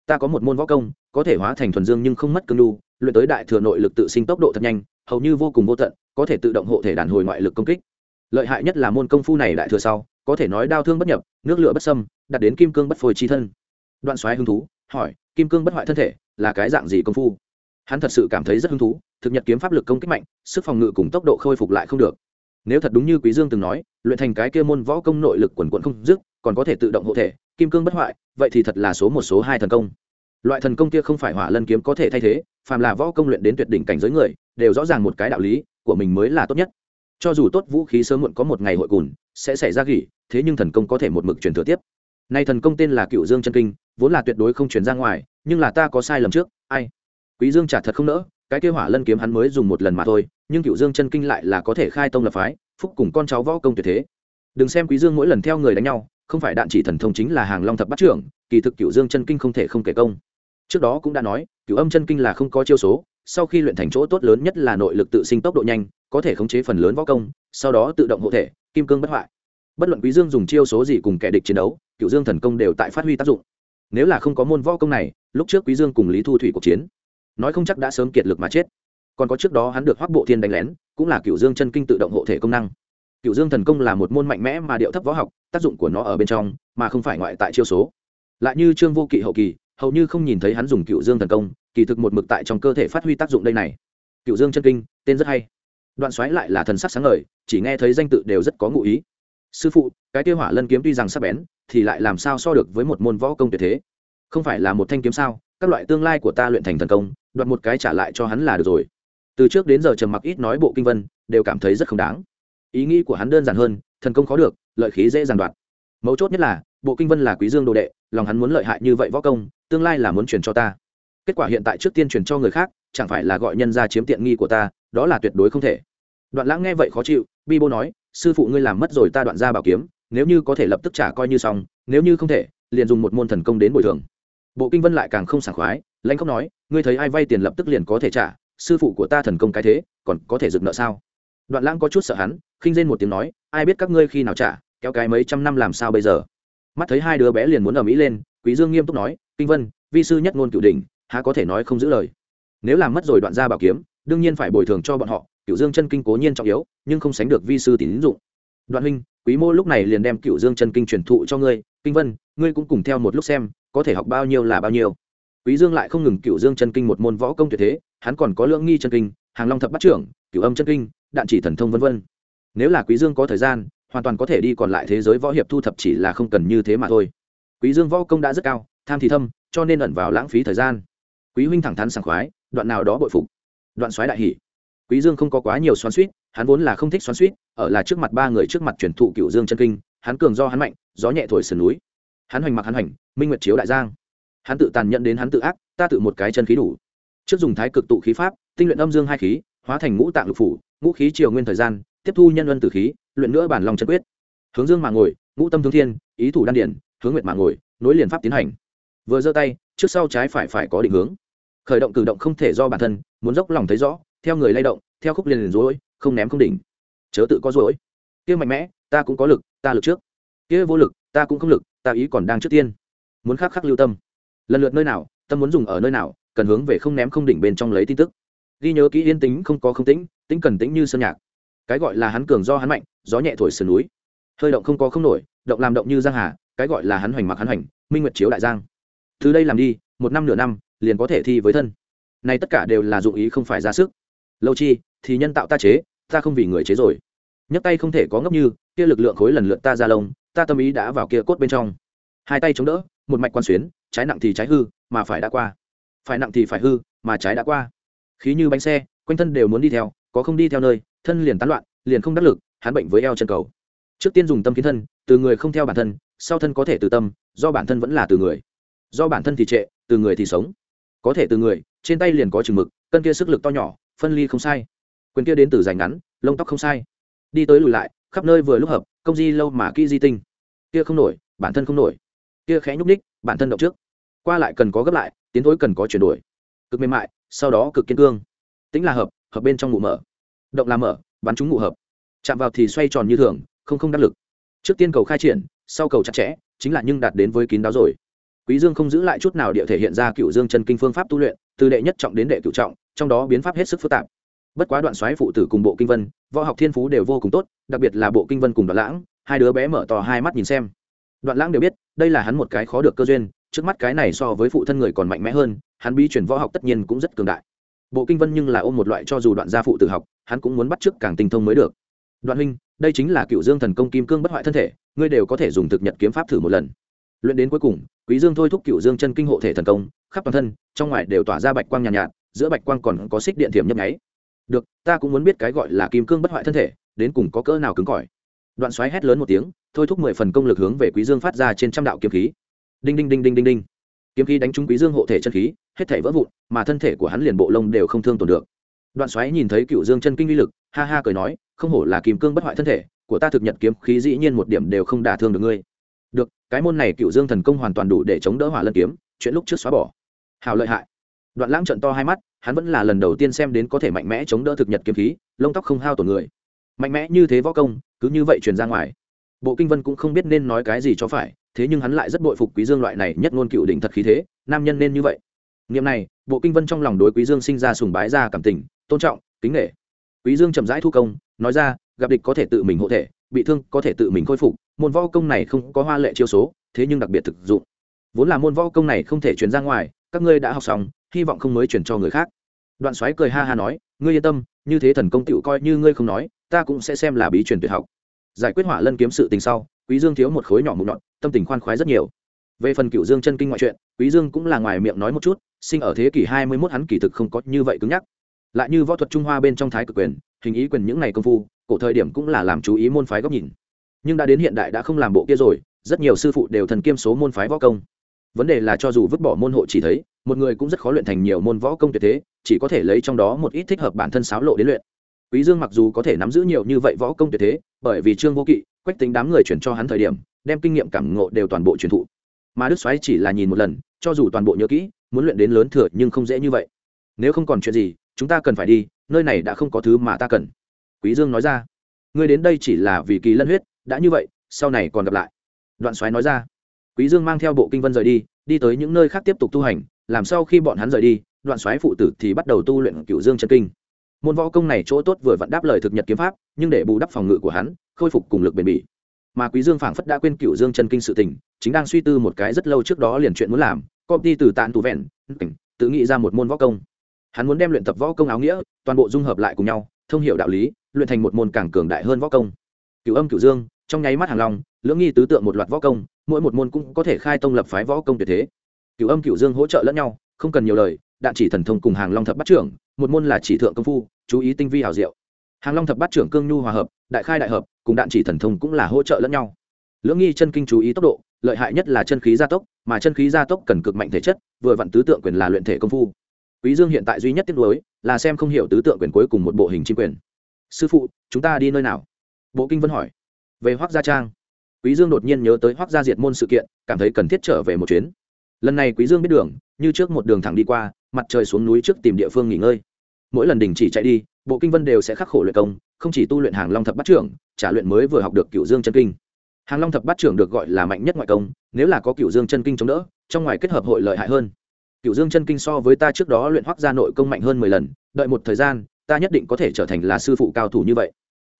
Ta có một môn võ công có thể hóa thành thuần dương nhưng không mất cương lưu luyện tới đại thừa nội lực tự sinh tốc độ thật nhanh hầu như vô cùng vô tận có thể tự động hộ thể đàn hồi ngoại lực công kích. Lợi hại nhất là môn công phu này đại thừa sau có thể nói đao thương bất nhập nước lửa bất xâm, đặt đến kim cương bất phôi chi thân. Đoạn xoáy hứng thú hỏi kim cương bất hoại thân thể là cái dạng gì công phu? Hắn thật sự cảm thấy rất hứng thú thực nhật kiếm pháp lực công kích mạnh sức phòng ngự cùng tốc độ khôi phục lại không được. Nếu thật đúng như quý dương từng nói luyện thành cái kia môn võ công nội lực quần quận không dứt còn có thể tự động hộ thể kim cương bất hoại, vậy thì thật là số một, số hai thần công. Loại thần công kia không phải hỏa lân kiếm có thể thay thế, phàm là võ công luyện đến tuyệt đỉnh cảnh giới người, đều rõ ràng một cái đạo lý, của mình mới là tốt nhất. Cho dù tốt vũ khí sớm muộn có một ngày hội cùn, sẽ xảy ra gỉ, thế nhưng thần công có thể một mực truyền thừa tiếp. Nay thần công tên là cựu dương chân kinh, vốn là tuyệt đối không truyền ra ngoài, nhưng là ta có sai lầm trước, ai? Quý dương trả thật không nỡ, cái kia hỏa lân kiếm hắn mới dùng một lần mà thôi, nhưng cựu dương chân kinh lại là có thể khai tông lập phái, phúc cùng con cháu võ công tuyệt thế. Đừng xem quý dương mỗi lần theo người đánh nhau không phải đạn chỉ thần thông chính là hàng long thập bắt trưởng, kỳ thực cựu dương chân kinh không thể không kể công. Trước đó cũng đã nói cựu âm chân kinh là không có chiêu số, sau khi luyện thành chỗ tốt lớn nhất là nội lực tự sinh tốc độ nhanh, có thể khống chế phần lớn võ công, sau đó tự động hộ thể, kim cương bất hoại. Bất luận quý dương dùng chiêu số gì cùng kẻ địch chiến đấu cựu dương thần công đều tại phát huy tác dụng. Nếu là không có môn võ công này, lúc trước quý dương cùng lý thu thủy cuộc chiến, nói không chắc đã sớm kiệt lực mà chết. Còn có trước đó hắn được hoắc bộ thiên đánh lén, cũng là cựu dương chân kinh tự động hộ thể công năng cựu dương thần công là một môn mạnh mẽ mà điệu thấp võ học, tác dụng của nó ở bên trong, mà không phải ngoại tại chiêu số. Lại như trương vô kỵ hậu kỳ, hầu như không nhìn thấy hắn dùng cựu dương thần công, kỳ thực một mực tại trong cơ thể phát huy tác dụng đây này. Cựu dương chân kinh, tên rất hay. Đoạn xoáy lại là thần sắc sáng ngời, chỉ nghe thấy danh tự đều rất có ngụ ý. Sư phụ, cái tiêu hỏa lân kiếm tuy rằng sắc bén, thì lại làm sao so được với một môn võ công tuyệt thế? Không phải là một thanh kiếm sao? Các loại tương lai của ta luyện thành thần công, đoạt một cái trả lại cho hắn là được rồi. Từ trước đến giờ trầm mặc ít nói bộ kinh vân, đều cảm thấy rất không đáng ý nghĩ của hắn đơn giản hơn, thần công khó được, lợi khí dễ dàng đoạt. Mấu chốt nhất là, bộ kinh vân là quý dương đồ đệ, lòng hắn muốn lợi hại như vậy võ công, tương lai là muốn truyền cho ta. Kết quả hiện tại trước tiên truyền cho người khác, chẳng phải là gọi nhân ra chiếm tiện nghi của ta, đó là tuyệt đối không thể. Đoạn lãng nghe vậy khó chịu, bi bô nói, sư phụ ngươi làm mất rồi ta đoạn ra bảo kiếm, nếu như có thể lập tức trả coi như xong, nếu như không thể, liền dùng một môn thần công đến bồi thường. Bộ kinh vân lại càng không sảng khoái, lãnh không nói, ngươi thấy ai vay tiền lập tức liền có thể trả, sư phụ của ta thần công cái thế, còn có thể dựng nợ sao? Đoạn lãng có chút sợ hắn khinh rên một tiếng nói ai biết các ngươi khi nào trả kéo cái mấy trăm năm làm sao bây giờ? Mắt thấy hai đứa bé liền muốn ở mỹ lên quý dương nghiêm túc nói kinh vân vi sư nhất ngôn cửu đỉnh, há có thể nói không giữ lời? Nếu làm mất rồi đoạn gia bảo kiếm đương nhiên phải bồi thường cho bọn họ cựu dương chân kinh cố nhiên trọng yếu nhưng không sánh được vi sư tín dụng. Đoạn huynh quý mô lúc này liền đem cựu dương chân kinh truyền thụ cho ngươi kinh vân ngươi cũng cùng theo một lúc xem có thể học bao nhiêu là bao nhiêu. Quý dương lại không ngừng cựu dương chân kinh một môn võ công tuyệt thế hắn còn có lưỡng nghi chân kinh hàng long thập bắt trưởng cửu âm chân kinh đạn chỉ thần thông vân vân nếu là quý dương có thời gian, hoàn toàn có thể đi còn lại thế giới võ hiệp thu thập chỉ là không cần như thế mà thôi. Quý dương võ công đã rất cao, tham thì thâm, cho nên ẩn vào lãng phí thời gian. Quý huynh thẳng thắn sảng khoái, đoạn nào đó bội phục. Đoạn xoáy đại hỉ. Quý dương không có quá nhiều xoắn xuýt, hắn vốn là không thích xoắn xuýt, ở là trước mặt ba người trước mặt truyền thụ cựu dương chân kinh, hắn cường do hắn mạnh, gió nhẹ thổi sườn núi. Hắn hoành mặc hắn hoành, minh nguyệt chiếu đại giang. Hắn tự tàn nhận đến hắn tự ác, ta tự một cái chân khí đủ. Trước dùng thái cực tụ khí pháp, tinh luyện âm dương hai khí, hóa thành ngũ tạng lục phủ, ngũ khí triều nguyên thời gian tiếp thu nhân luân tử khí, luyện nữa bản lòng chân quyết. Hướng dương mà ngồi, ngũ tâm hướng thiên, ý thủ đan điển, hướng nguyệt mà ngồi, nối liền pháp tiến hành. Vừa giơ tay, trước sau trái phải phải có định hướng. Khởi động cử động không thể do bản thân, muốn dốc lòng thấy rõ, theo người lay động, theo khúc liền liền dối không ném không đỉnh. Chớ tự có dối kia mạnh mẽ, ta cũng có lực, ta lực trước. Kia vô lực, ta cũng không lực, ta ý còn đang trước tiên. Muốn khắc khắc lưu tâm. Lần lượt nơi nào, tâm muốn dùng ở nơi nào, cần hướng về không ném không đỉnh bên trong lấy tin tức. Ghi nhớ kỹ yên tính không có không tĩnh tính cần tĩnh như sơn nhạc cái gọi là hắn cường do hắn mạnh, gió nhẹ thổi sườn núi. Hơi động không có không nổi, động làm động như giang hà, cái gọi là hắn hoành mặc hắn hoành, minh nguyệt chiếu đại giang. Từ đây làm đi, một năm nửa năm, liền có thể thi với thân. Này tất cả đều là dụng ý không phải ra sức. Lâu chi, thì nhân tạo ta chế, ta không vì người chế rồi. Nhấc tay không thể có ngốc như, kia lực lượng khối lần lượt ta ra lông, ta tâm ý đã vào kia cốt bên trong. Hai tay chống đỡ, một mạch quan xuyến, trái nặng thì trái hư, mà phải đã qua. Phải nặng thì phải hư, mà trái đã qua. Khí như bánh xe, quanh thân đều muốn đi theo có không đi theo nơi, thân liền tán loạn, liền không đắc lực, hắn bệnh với eo chân cầu. Trước tiên dùng tâm kiến thân, từ người không theo bản thân, sau thân có thể từ tâm, do bản thân vẫn là từ người. Do bản thân thì trệ, từ người thì sống. Có thể từ người, trên tay liền có chừng mực, cân kia sức lực to nhỏ, phân ly không sai. Quyền kia đến từ dài ngắn, lông tóc không sai. Đi tới lùi lại, khắp nơi vừa lúc hợp, công di lâu mà kỹ di tinh. Kia không nổi, bản thân không nổi. Kia khẽ nhúc ních bản thân động trước. Qua lại cần có gấp lại, tiến thối cần có chuyển đổi. Cực mềm mại, sau đó cực kiên cương. Tính là hợp hợp bên trong ngụ mở. Động làm mở, bắn chúng ngụ hợp. Chạm vào thì xoay tròn như thường, không không đắc lực. Trước tiên cầu khai triển, sau cầu chặt chẽ, chính là nhưng đạt đến với kín đáo rồi. Quý dương không giữ lại chút nào địa thể hiện ra cựu dương chân kinh phương pháp tu luyện, từ đệ nhất trọng đến đệ cựu trọng, trong đó biến pháp hết sức phức tạp. Bất quá đoạn xoáy phụ tử cùng bộ kinh vân, võ học thiên phú đều vô cùng tốt, đặc biệt là bộ kinh vân cùng đoạn lãng, hai đứa bé mở to hai mắt nhìn xem. Đoạn lãng đều biết, đây là hắn một cái khó được cơ duyên, trước mắt cái này so với phụ thân người còn mạnh mẽ hơn, hắn bi chuyển võ học tất nhiên cũng rất cường đại bộ kinh vân nhưng là ôm một loại cho dù đoạn gia phụ tự học hắn cũng muốn bắt chước càng tinh thông mới được. Đoạn huynh đây chính là cựu dương thần công kim cương bất hoại thân thể ngươi đều có thể dùng thực nhật kiếm pháp thử một lần. Luyện đến cuối cùng quý dương thôi thúc cựu dương chân kinh hộ thể thần công khắp toàn thân trong ngoài đều tỏa ra bạch quang nhàn nhạt, nhạt giữa bạch quang còn có xích điện thiểm nhấp nháy. Được ta cũng muốn biết cái gọi là kim cương bất hoại thân thể đến cùng có cỡ nào cứng cỏi. Đoạn xoáy hét lớn một tiếng thôi thúc mười phần công lực hướng về quý dương phát ra trên trăm đạo kiếm khí. Đinh đinh đinh đinh đinh đinh kiếm khí đánh trúng quý dương hộ thể chân khí, hết thể vỡ vụn, mà thân thể của hắn liền bộ lông đều không thương tổn được. Đoạn xoáy nhìn thấy cựu dương chân kinh uy lực, ha ha cười nói, không hổ là kim cương bất hoại thân thể, của ta thực nhật kiếm khí dĩ nhiên một điểm đều không đả thương được ngươi. Được, cái môn này cựu dương thần công hoàn toàn đủ để chống đỡ hỏa lân kiếm, chuyện lúc trước xóa bỏ. Hào lợi hại. Đoạn lãng trận to hai mắt, hắn vẫn là lần đầu tiên xem đến có thể mạnh mẽ chống đỡ thực nhật kiếm khí, lông tóc không hao tổn người. Mạnh mẽ như thế võ công, cứ như vậy truyền ra ngoài. Bộ kinh vân cũng không biết nên nói cái gì cho phải thế nhưng hắn lại rất bội phục quý dương loại này nhất ngôn cựu đỉnh thật khí thế, nam nhân nên như vậy. Niệm này, bộ kinh vân trong lòng đối quý dương sinh ra sùng bái ra cảm tình, tôn trọng, kính nghệ quý dương chậm rãi thu công, nói ra, gặp địch có thể tự mình hộ thể, bị thương có thể tự mình khôi phục, môn võ công này không có hoa lệ chiêu số, thế nhưng đặc biệt thực dụng. Vốn là môn võ công này không thể truyền ra ngoài, các ngươi đã học xong, hy vọng không mới truyền cho người khác. Đoạn xoáy cười ha ha nói, ngươi yên tâm, như thế thần công tựu coi như ngươi không nói, ta cũng sẽ xem là bí truyền tuyệt học giải quyết hỏa lân kiếm sự tình sau, quý dương thiếu một khối nhỏ mụn nhọn tâm tình khoan khoái rất nhiều. Về phần cựu dương chân kinh ngoại truyện quý dương cũng là ngoài miệng nói một chút, sinh ở thế kỷ hai mươi 21 hắn kỳ thực không có như vậy cứng nhắc. Lại như võ thuật trung hoa bên trong thái cực quyền, hình ý quyền những ngày công phu, cổ thời điểm cũng là làm chú ý môn phái góc nhìn. Nhưng đã đến hiện đại đã không làm bộ kia rồi, rất nhiều sư phụ đều thần kiêm số môn phái võ công. Vấn đề là cho dù vứt bỏ môn hộ chỉ thấy, một người cũng rất khó luyện thành nhiều môn võ công tuyệt thế, chỉ có thể lấy trong đó một ít thích hợp bản thân sáo lộ đến luyện quý dương mặc dù có thể nắm giữ nhiều như vậy võ công tuyệt thế, bởi vì trương vô kỵ, quách tính đám người chuyển cho hắn thời điểm, đem kinh nghiệm cảm ngộ đều toàn bộ truyền thụ. Mà đức xoáy chỉ là nhìn một lần, cho dù toàn bộ nhớ kỹ, muốn luyện đến lớn thừa nhưng không dễ như vậy. Nếu không còn chuyện gì, chúng ta cần phải đi, nơi này đã không có thứ mà ta cần. Quý dương nói ra. Ngươi đến đây chỉ là vì kỳ lân huyết, đã như vậy, sau này còn gặp lại. Đoạn xoáy nói ra. Quý dương mang theo bộ kinh vân rời đi đi tới những nơi khác tiếp tục tu hành, làm sau khi bọn hắn rời đi, đoạn xoáy phụ tử thì bắt đầu tu luyện Cửu dương chân kinh môn võ công này chỗ tốt vừa vặn đáp lời thực nhật kiếm pháp, nhưng để bù đắp phòng ngự của hắn, khôi phục cùng lực bền bỉ. Mà quý dương phảng phất đã quên cựu dương chân kinh sự tình, chính đang suy tư một cái rất lâu trước đó liền chuyện muốn làm, công ty từ tàn tù vẹn tự nghĩ ra một môn võ công. Hắn muốn đem luyện tập võ công áo nghĩa, toàn bộ dung hợp lại cùng nhau, thông hiểu đạo lý, luyện thành một môn càng cường đại hơn võ công. Cựu âm cựu dương, trong nháy mắt hàng long, lưỡng nghi tứ tượng một loạt võ công, mỗi một môn cũng có thể khai tông lập phái võ công tuyệt thế. Cựu âm cựu dương hỗ trợ lẫn nhau, không cần nhiều lời đạn chỉ thần thông cùng hàng long thập bát trưởng, một môn là chỉ thượng công phu, chú ý tinh vi hào diệu. Hàng long thập bát trưởng cương nhu hòa hợp, đại khai đại hợp, cùng đạn chỉ thần thông cũng là hỗ trợ lẫn nhau. Lưỡng nghi chân kinh chú ý tốc độ, lợi hại nhất là chân khí gia tốc, mà chân khí gia tốc cần cực mạnh thể chất, vừa vặn tứ tượng quyền là luyện thể công phu. Quý dương hiện tại duy nhất tiếc nuối là xem không hiểu tứ tượng quyền cuối cùng một bộ hình chim quyền. Sư phụ, chúng ta đi nơi nào? Bộ kinh vân hỏi. Về hoác gia trang. Quý dương đột nhiên nhớ tới hoác gia diệt môn sự kiện, cảm thấy cần thiết trở về một chuyến. Lần này quý dương biết đường, như trước một đường thẳng đi qua mặt trời xuống núi trước tìm địa phương nghỉ ngơi. Mỗi lần đình chỉ chạy đi, bộ kinh vân đều sẽ khắc khổ luyện công, không chỉ tu luyện hàng long thập bát trưởng, trả luyện mới vừa học được cựu dương chân kinh. Hàng long thập bát trưởng được gọi là mạnh nhất ngoại công, nếu là có cựu dương chân kinh chống đỡ, trong ngoài kết hợp hội lợi hại hơn. Cựu dương chân kinh so với ta trước đó luyện hoác gia nội công mạnh hơn mười lần, đợi một thời gian, ta nhất định có thể trở thành là sư phụ cao thủ như vậy.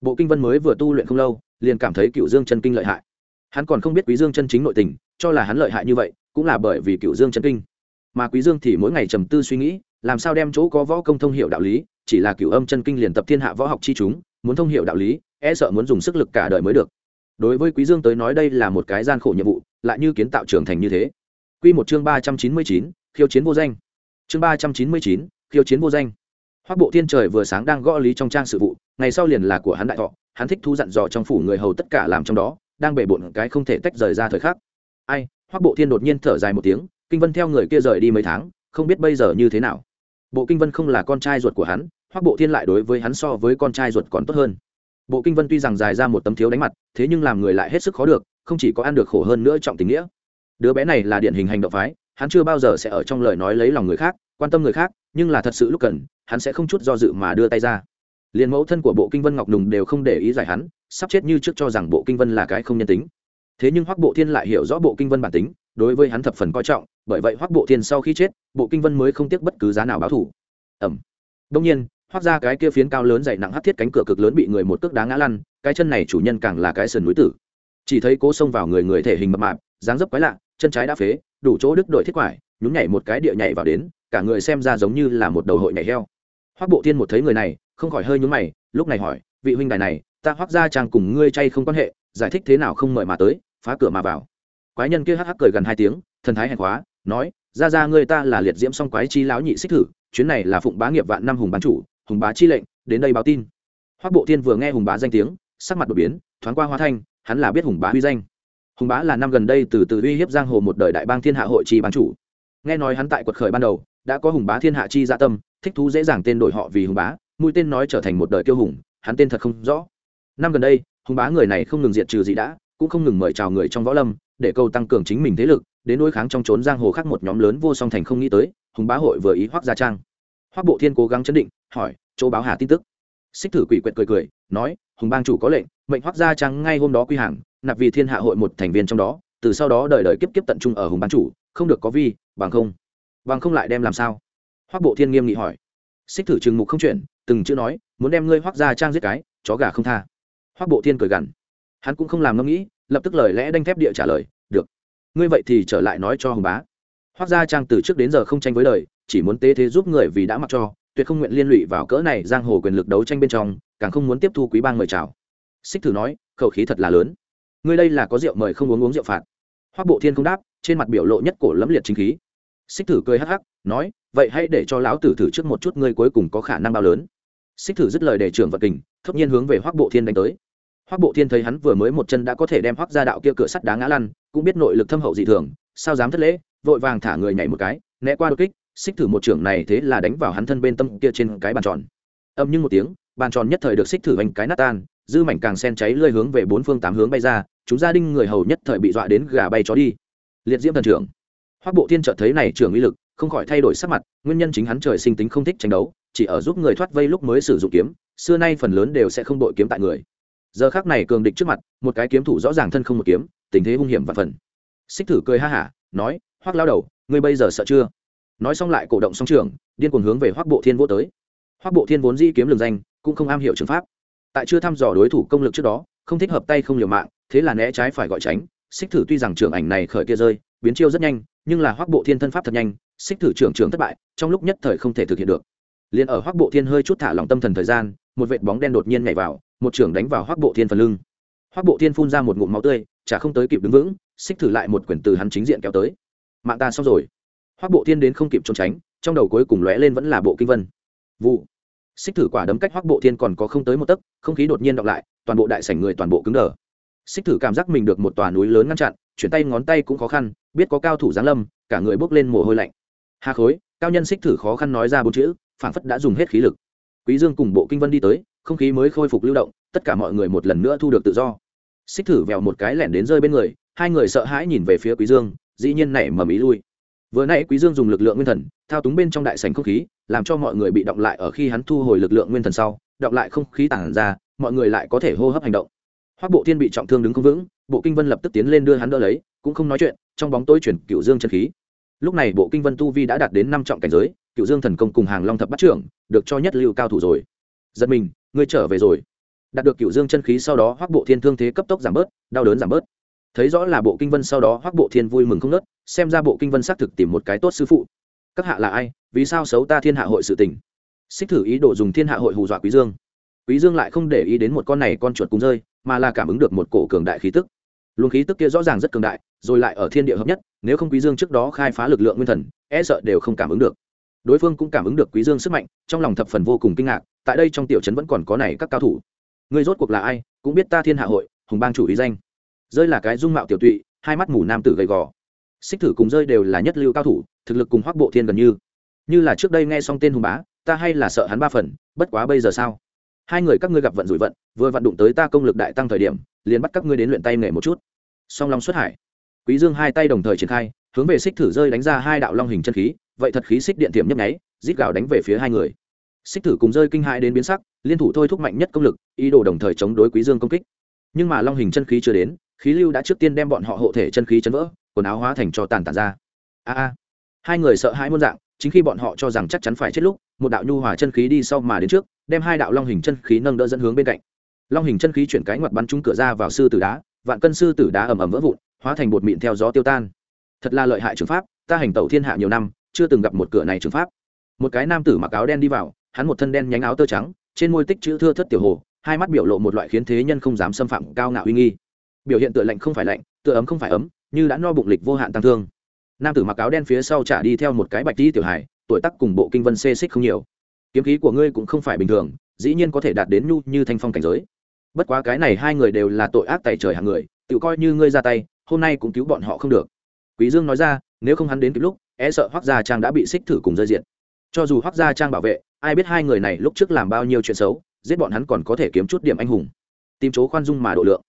Bộ kinh vân mới vừa tu luyện không lâu, liền cảm thấy cựu dương chân kinh lợi hại. Hắn còn không biết quý dương chân chính nội tình, cho là hắn lợi hại như vậy, cũng là bởi vì cựu dương chân kinh mà quý dương thì mỗi ngày trầm tư suy nghĩ làm sao đem chỗ có võ công thông hiểu đạo lý chỉ là cửu âm chân kinh liền tập thiên hạ võ học chi chúng muốn thông hiểu đạo lý e sợ muốn dùng sức lực cả đời mới được. Đối với quý dương tới nói đây là một cái gian khổ nhiệm vụ lại như kiến tạo trưởng thành như thế. Quy một chương ba trăm chín mươi chín, khiêu chiến vô danh. Chương ba trăm chín mươi chín, khiêu chiến vô danh. Hoắc bộ thiên trời vừa sáng đang gõ lý trong trang sự vụ ngày sau liền là của hắn đại thọ hắn thích thu dặn dò trong phủ người hầu tất cả làm trong đó đang bể bộn cái không thể tách rời ra thời khắc. Ai hoắc bộ thiên đột nhiên thở dài một tiếng kinh vân theo người kia rời đi mấy tháng, không biết bây giờ như thế nào. Bộ kinh vân không là con trai ruột của hắn, hoắc bộ thiên lại đối với hắn so với con trai ruột còn tốt hơn. Bộ kinh vân tuy rằng dài ra một tấm thiếu đánh mặt, thế nhưng làm người lại hết sức khó được, không chỉ có ăn được khổ hơn nữa trọng tình nghĩa. Đứa bé này là điển hình hành động phái, hắn chưa bao giờ sẽ ở trong lời nói lấy lòng người khác, quan tâm người khác, nhưng là thật sự lúc cần, hắn sẽ không chút do dự mà đưa tay ra. Liền mẫu thân của bộ kinh vân ngọc nùng đều không để ý giải hắn, sắp chết như trước cho rằng bộ kinh vân là cái không nhân tính. Thế nhưng hoắc bộ thiên lại hiểu rõ bộ kinh vân bản tính đối với hắn thập phần coi trọng, bởi vậy hoắc bộ thiên sau khi chết, bộ kinh vân mới không tiếc bất cứ giá nào báo thủ. Ẩm đông nhiên, hoắc ra cái kia phiến cao lớn dày nặng hắt thiết cánh cửa cực lớn bị người một cước đá ngã lăn, cái chân này chủ nhân càng là cái sườn núi tử. Chỉ thấy cố xông vào người người thể hình mập mạp, dáng dấp quái lạ, chân trái đã phế, đủ chỗ đứt đội thiết quải, nhún nhảy một cái địa nhảy vào đến, cả người xem ra giống như là một đầu hội nhảy heo. Hoắc bộ thiên một thấy người này, không khỏi hơi nhún mày, lúc này hỏi, vị huynh đài này, ta hoắc ra chàng cùng ngươi chay không quan hệ, giải thích thế nào không mời mà tới, phá cửa mà vào quái nhân kia hắc hắc cười gần hai tiếng, thần thái hèn khóa, nói, ra ra ngươi ta là liệt diễm song quái chi lão nhị xích thử, chuyến này là phụng bá nghiệp vạn năm hùng bán chủ, hùng bá chi lệnh, đến đây báo tin. Hoắc bộ thiên vừa nghe hùng bá danh tiếng, sắc mặt đột biến, thoáng qua hoa thanh, hắn là biết hùng bá uy danh. Hùng bá là năm gần đây từ từ uy hiếp giang hồ một đời đại bang thiên hạ hội chi bán chủ. Nghe nói hắn tại quật khởi ban đầu, đã có hùng bá thiên hạ chi dạ tâm, thích thú dễ dàng tên đổi họ vì hùng bá, mũi tên nói trở thành một đời kiêu hùng, hắn tên thật không rõ. Năm gần đây, hùng bá người này không ngừng diệt trừ gì đã, cũng không ngừng mời chào người trong võ lâm để câu tăng cường chính mình thế lực, đến đối kháng trong trốn giang hồ khác một nhóm lớn vô song thành không nghĩ tới, hùng bá hội vừa ý hoác gia trang. Hoác bộ thiên cố gắng chấn định, hỏi, chỗ báo hà tin tức? Xích thử quỷ quyệt cười cười, nói, hùng bang chủ có lệnh, mệnh hoác gia trang ngay hôm đó quy hàng, nạp vì thiên hạ hội một thành viên trong đó, từ sau đó đời đời kiếp kiếp tận trung ở hùng bang chủ, không được có vi, bằng không. Bằng không lại đem làm sao? Hoác bộ thiên nghiêm nghị hỏi. Xích thử trừng mục không chuyển, từng chữ nói, muốn đem ngươi hoác gia trang giết cái, chó gà không tha. Hoác bộ thiên cười gằn. Hắn cũng không làm ngẫm nghĩ lập tức lời lẽ đanh thép địa trả lời, được. Ngươi vậy thì trở lại nói cho hùng bá. Hoác gia trang từ trước đến giờ không tranh với đời chỉ muốn tế thế giúp người vì đã mặc cho, tuyệt không nguyện liên lụy vào cỡ này giang hồ quyền lực đấu tranh bên trong, càng không muốn tiếp thu quý bang mời chào. Xích thử nói, khẩu khí thật là lớn. Ngươi đây là có rượu mời không uống uống rượu phạt. Hoác bộ thiên không đáp, trên mặt biểu lộ nhất cổ lẫm liệt chính khí. Xích thử cười hắc hắc, nói, vậy hãy để cho lão tử thử trước một chút ngươi cuối cùng có khả năng bao lớn. Xích thử dứt lời để trưởng vật kình, thốt nhiên hướng về hoác bộ thiên đánh tới. Hoắc bộ thiên thấy hắn vừa mới một chân đã có thể đem hoắc ra đạo kia cửa sắt đá ngã lăn, cũng biết nội lực thâm hậu dị thường, sao dám thất lễ, vội vàng thả người nhảy một cái, né qua đột kích, xích thử một trưởng này thế là đánh vào hắn thân bên tâm kia trên cái bàn tròn. Âm nhưng một tiếng, bàn tròn nhất thời được xích thử anh cái nát tan, dư mảnh càng sen cháy lơi hướng về bốn phương tám hướng bay ra, chúng gia đình người hầu nhất thời bị dọa đến gà bay chó đi. Liệt diễm thần trưởng. Hoắc bộ thiên trợ thấy này trưởng uy lực, không khỏi thay đổi sắc mặt, nguyên nhân chính hắn trời sinh tính không thích tranh đấu, chỉ ở giúp người thoát vây lúc mới sử dụng kiếm, xưa nay phần lớn đều sẽ không đội kiếm tại người giờ khác này cường địch trước mặt, một cái kiếm thủ rõ ràng thân không một kiếm, tình thế hung hiểm và phần. Xích thử cười ha hả, nói hoác lao đầu, ngươi bây giờ sợ chưa? Nói xong lại cổ động song trường, điên cuồng hướng về hoác bộ thiên vô tới. Hoác bộ thiên vốn di kiếm lường danh, cũng không am hiểu trường pháp. Tại chưa thăm dò đối thủ công lực trước đó, không thích hợp tay không liều mạng, thế là né trái phải gọi tránh. Xích thử tuy rằng trường ảnh này khởi kia rơi, biến chiêu rất nhanh, nhưng là hoác bộ thiên thân pháp thật nhanh, xích thử trưởng trưởng thất bại, trong lúc nhất thời không thể thực hiện được. Liền ở hoác bộ thiên hơi chút thả lòng tâm thần thời gian, một vệt bóng đen đột nhiên nhảy vào một trưởng đánh vào hoác bộ thiên phần lưng. Hoác bộ thiên phun ra một ngụm máu tươi, chả không tới kịp đứng vững, xích thử lại một quyển từ hắn chính diện kéo tới. Mạng ta xong rồi. Hoác bộ thiên đến không kịp trốn tránh, trong đầu cuối cùng lóe lên vẫn là bộ kinh vân. Vụ. Xích thử quả đấm cách hoác bộ thiên còn có không tới một tấc, không khí đột nhiên động lại, toàn bộ đại sảnh người toàn bộ cứng đờ. Xích thử cảm giác mình được một tòa núi lớn ngăn chặn, chuyển tay ngón tay cũng khó khăn, biết có cao thủ giáng lâm, cả người bốc lên mồ hôi lạnh. Hà khối, cao nhân xích thử khó khăn nói ra bốn chữ phản phất đã dùng hết khí lực. Quý dương cùng bộ kinh vân đi tới không khí mới khôi phục lưu động, tất cả mọi người một lần nữa thu được tự do. Xích thử vèo một cái lẻn đến rơi bên người, hai người sợ hãi nhìn về phía quý dương, dĩ nhiên nảy mầm ý lui. Vừa nãy quý dương dùng lực lượng nguyên thần, thao túng bên trong đại sảnh không khí, làm cho mọi người bị động lại ở khi hắn thu hồi lực lượng nguyên thần sau, động lại không khí tản ra, mọi người lại có thể hô hấp hành động. Hoắc bộ thiên bị trọng thương đứng không vững, bộ kinh vân lập tức tiến lên đưa hắn đỡ lấy, cũng không nói chuyện, trong bóng tối chuyển cựu dương chân khí. Lúc này bộ kinh vân tu vi đã đạt đến năm trọng cảnh giới cựu dương thần công cùng hàng long thập bắt trưởng, được cho nhất lưu cao thủ rồi giật mình, ngươi trở về rồi. Đạt được cựu dương chân khí sau đó hoác bộ thiên thương thế cấp tốc giảm bớt, đau đớn giảm bớt. Thấy rõ là bộ kinh vân sau đó hoác bộ thiên vui mừng không nớt xem ra bộ kinh vân xác thực tìm một cái tốt sư phụ. Các hạ là ai? Vì sao xấu ta thiên hạ hội sự tình? Xích thử ý đồ dùng thiên hạ hội hù dọa quý dương. Quý dương lại không để ý đến một con này con chuột cùng rơi, mà là cảm ứng được một cổ cường đại khí tức. Luồng khí tức kia rõ ràng rất cường đại, rồi lại ở thiên địa hợp nhất, nếu không quý dương trước đó khai phá lực lượng nguyên thần e sợ đều không cảm ứng được đối phương cũng cảm ứng được quý dương sức mạnh, trong lòng thập phần vô cùng kinh ngạc, tại đây trong tiểu trấn vẫn còn có này các cao thủ. Người rốt cuộc là ai, cũng biết ta thiên hạ hội, hùng bang chủ ý danh. Rơi là cái dung mạo tiểu tụy, hai mắt mù nam tử gầy gò. Xích thử cùng rơi đều là nhất lưu cao thủ, thực lực cùng hoác bộ thiên gần như. Như là trước đây nghe xong tên hùng bá, ta hay là sợ hắn ba phần, bất quá bây giờ sao? Hai người các ngươi gặp vận rủi vận, vừa vận đụng tới ta công lực đại tăng thời điểm, liền bắt các ngươi đến luyện tay nghề một chút. Song long xuất hải. Quý dương hai tay đồng thời triển khai, hướng về xích thử rơi đánh ra hai đạo long hình chân khí vậy thật khí xích điện tiệm nhấp nháy, rít gào đánh về phía hai người. Xích thử cùng rơi kinh hãi đến biến sắc, liên thủ thôi thúc mạnh nhất công lực, ý đồ đồng thời chống đối quý dương công kích. Nhưng mà long hình chân khí chưa đến, khí lưu đã trước tiên đem bọn họ hộ thể chân khí chấn vỡ, quần áo hóa thành cho tàn tàn ra. A a. Hai người sợ hãi muôn dạng, chính khi bọn họ cho rằng chắc chắn phải chết lúc, một đạo nhu hòa chân khí đi sau mà đến trước, đem hai đạo long hình chân khí nâng đỡ dẫn hướng bên cạnh. Long hình chân khí chuyển cái ngoặt bắn trúng cửa ra vào sư tử đá, vạn cân sư tử đá ầm ầm vỡ vụn, hóa thành bột mịn theo gió tiêu tan. Thật là lợi hại trường pháp, ta hành tẩu thiên hạ nhiều năm chưa từng gặp một cửa này trường pháp. Một cái nam tử mặc áo đen đi vào, hắn một thân đen nhánh áo tơ trắng, trên môi tích chữ thưa thất tiểu hồ, hai mắt biểu lộ một loại khiến thế nhân không dám xâm phạm cao ngạo uy nghi. Biểu hiện tựa lạnh không phải lạnh, tựa ấm không phải ấm, như đã no bụng lịch vô hạn tăng thương. Nam tử mặc áo đen phía sau trả đi theo một cái bạch đi tiểu hải tuổi tác cùng bộ kinh vân xê xích không nhiều. Kiếm khí của ngươi cũng không phải bình thường, dĩ nhiên có thể đạt đến nhu như thanh phong cảnh giới. Bất quá cái này hai người đều là tội ác tài trời hàng người, tự coi như ngươi ra tay, hôm nay cũng cứu bọn họ không được. Quý dương nói ra, nếu không hắn đến kịp lúc e sợ hoác gia trang đã bị xích thử cùng rơi diện cho dù hoác gia trang bảo vệ, ai biết hai người này lúc trước làm bao nhiêu chuyện xấu, giết bọn hắn còn có thể kiếm chút điểm anh hùng. Tìm chỗ khoan dung mà độ lượng.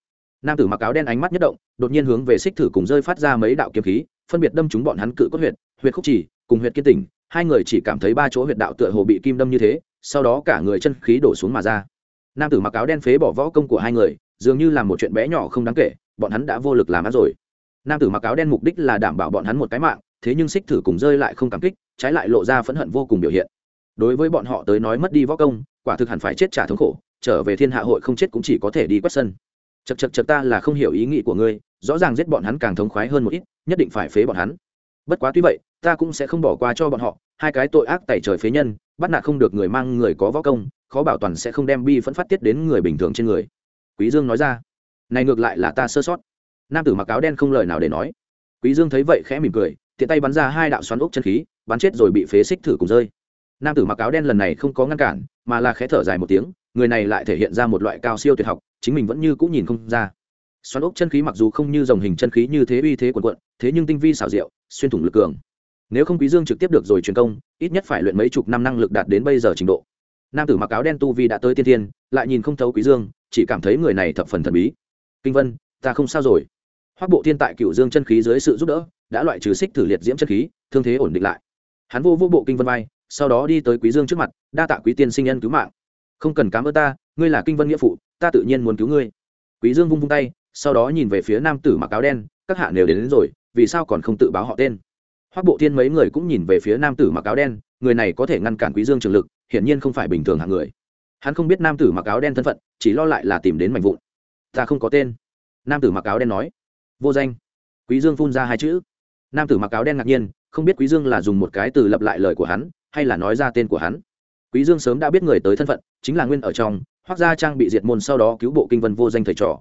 Nam tử mặc áo đen ánh mắt nhất động, đột nhiên hướng về xích thử cùng rơi phát ra mấy đạo kiếm khí, phân biệt đâm chúng bọn hắn cự cốt huyệt huyệt khúc chỉ cùng huyệt kiên tỉnh. Hai người chỉ cảm thấy ba chỗ huyệt đạo tựa hồ bị kim đâm như thế, sau đó cả người chân khí đổ xuống mà ra. Nam tử mặc áo đen phế bỏ võ công của hai người, dường như là một chuyện bé nhỏ không đáng kể, bọn hắn đã vô lực làm ăn rồi. Nam tử mặc áo đen mục đích là đảm bảo bọn hắn một cái mạng thế nhưng xích thử cùng rơi lại không cảm kích, trái lại lộ ra phẫn hận vô cùng biểu hiện. Đối với bọn họ tới nói mất đi võ công, quả thực hẳn phải chết trả thống khổ, trở về thiên hạ hội không chết cũng chỉ có thể đi quét sân. Chật chật chật ta là không hiểu ý nghĩ của ngươi, rõ ràng giết bọn hắn càng thống khoái hơn một ít, nhất định phải phế bọn hắn. Bất quá tuy vậy, ta cũng sẽ không bỏ qua cho bọn họ, hai cái tội ác tẩy trời phế nhân, bắt nạt không được người mang người có võ công, khó bảo toàn sẽ không đem bi phẫn phát tiết đến người bình thường trên người. Quý dương nói ra. Này ngược lại là ta sơ sót. Nam tử mặc áo đen không lời nào để nói. Quý dương thấy vậy khẽ mỉm cười tiện tay bắn ra hai đạo xoắn ốc chân khí, bắn chết rồi bị phế xích thử cùng rơi. Nam tử mặc áo đen lần này không có ngăn cản, mà là khẽ thở dài một tiếng, người này lại thể hiện ra một loại cao siêu tuyệt học, chính mình vẫn như cũng nhìn không ra. Xoắn ốc chân khí mặc dù không như dòng hình chân khí như thế uy thế quần quận thế nhưng tinh vi xảo diệu, xuyên thủng lực cường. Nếu không quý dương trực tiếp được rồi truyền công, ít nhất phải luyện mấy chục năm năng lực đạt đến bây giờ trình độ. Nam tử mặc áo đen tu vi đã tới tiên thiên, lại nhìn không thấu quý dương, chỉ cảm thấy người này thập phần thần bí. Kinh vân, ta không sao rồi. Hoắc bộ thiên tại cựu dương chân khí dưới sự giúp đỡ đã loại trừ xích thử liệt diễm chân khí thương thế ổn định lại. Hắn vô vô bộ kinh vân vai sau đó đi tới quý dương trước mặt đa tạ quý tiên sinh nhân cứu mạng. Không cần cám ơn ta ngươi là kinh vân nghĩa phụ ta tự nhiên muốn cứu ngươi. Quý dương vung vung tay sau đó nhìn về phía nam tử mặc áo đen các hạ đều đến, đến rồi vì sao còn không tự báo họ tên? Hoắc bộ thiên mấy người cũng nhìn về phía nam tử mặc áo đen người này có thể ngăn cản quý dương trường lực hiển nhiên không phải bình thường hạng người. Hắn không biết nam tử mặc áo đen thân phận chỉ lo lại là tìm đến mảnh vụn. Ta không có tên. Nam tử mặc áo đen nói. Vô danh. Quý dương phun ra hai chữ nam tử mặc áo đen ngạc nhiên, không biết quý dương là dùng một cái từ lặp lại lời của hắn, hay là nói ra tên của hắn. Quý dương sớm đã biết người tới thân phận, chính là nguyên ở trong hoác gia trang bị diệt môn sau đó cứu bộ kinh vân vô danh thầy trò.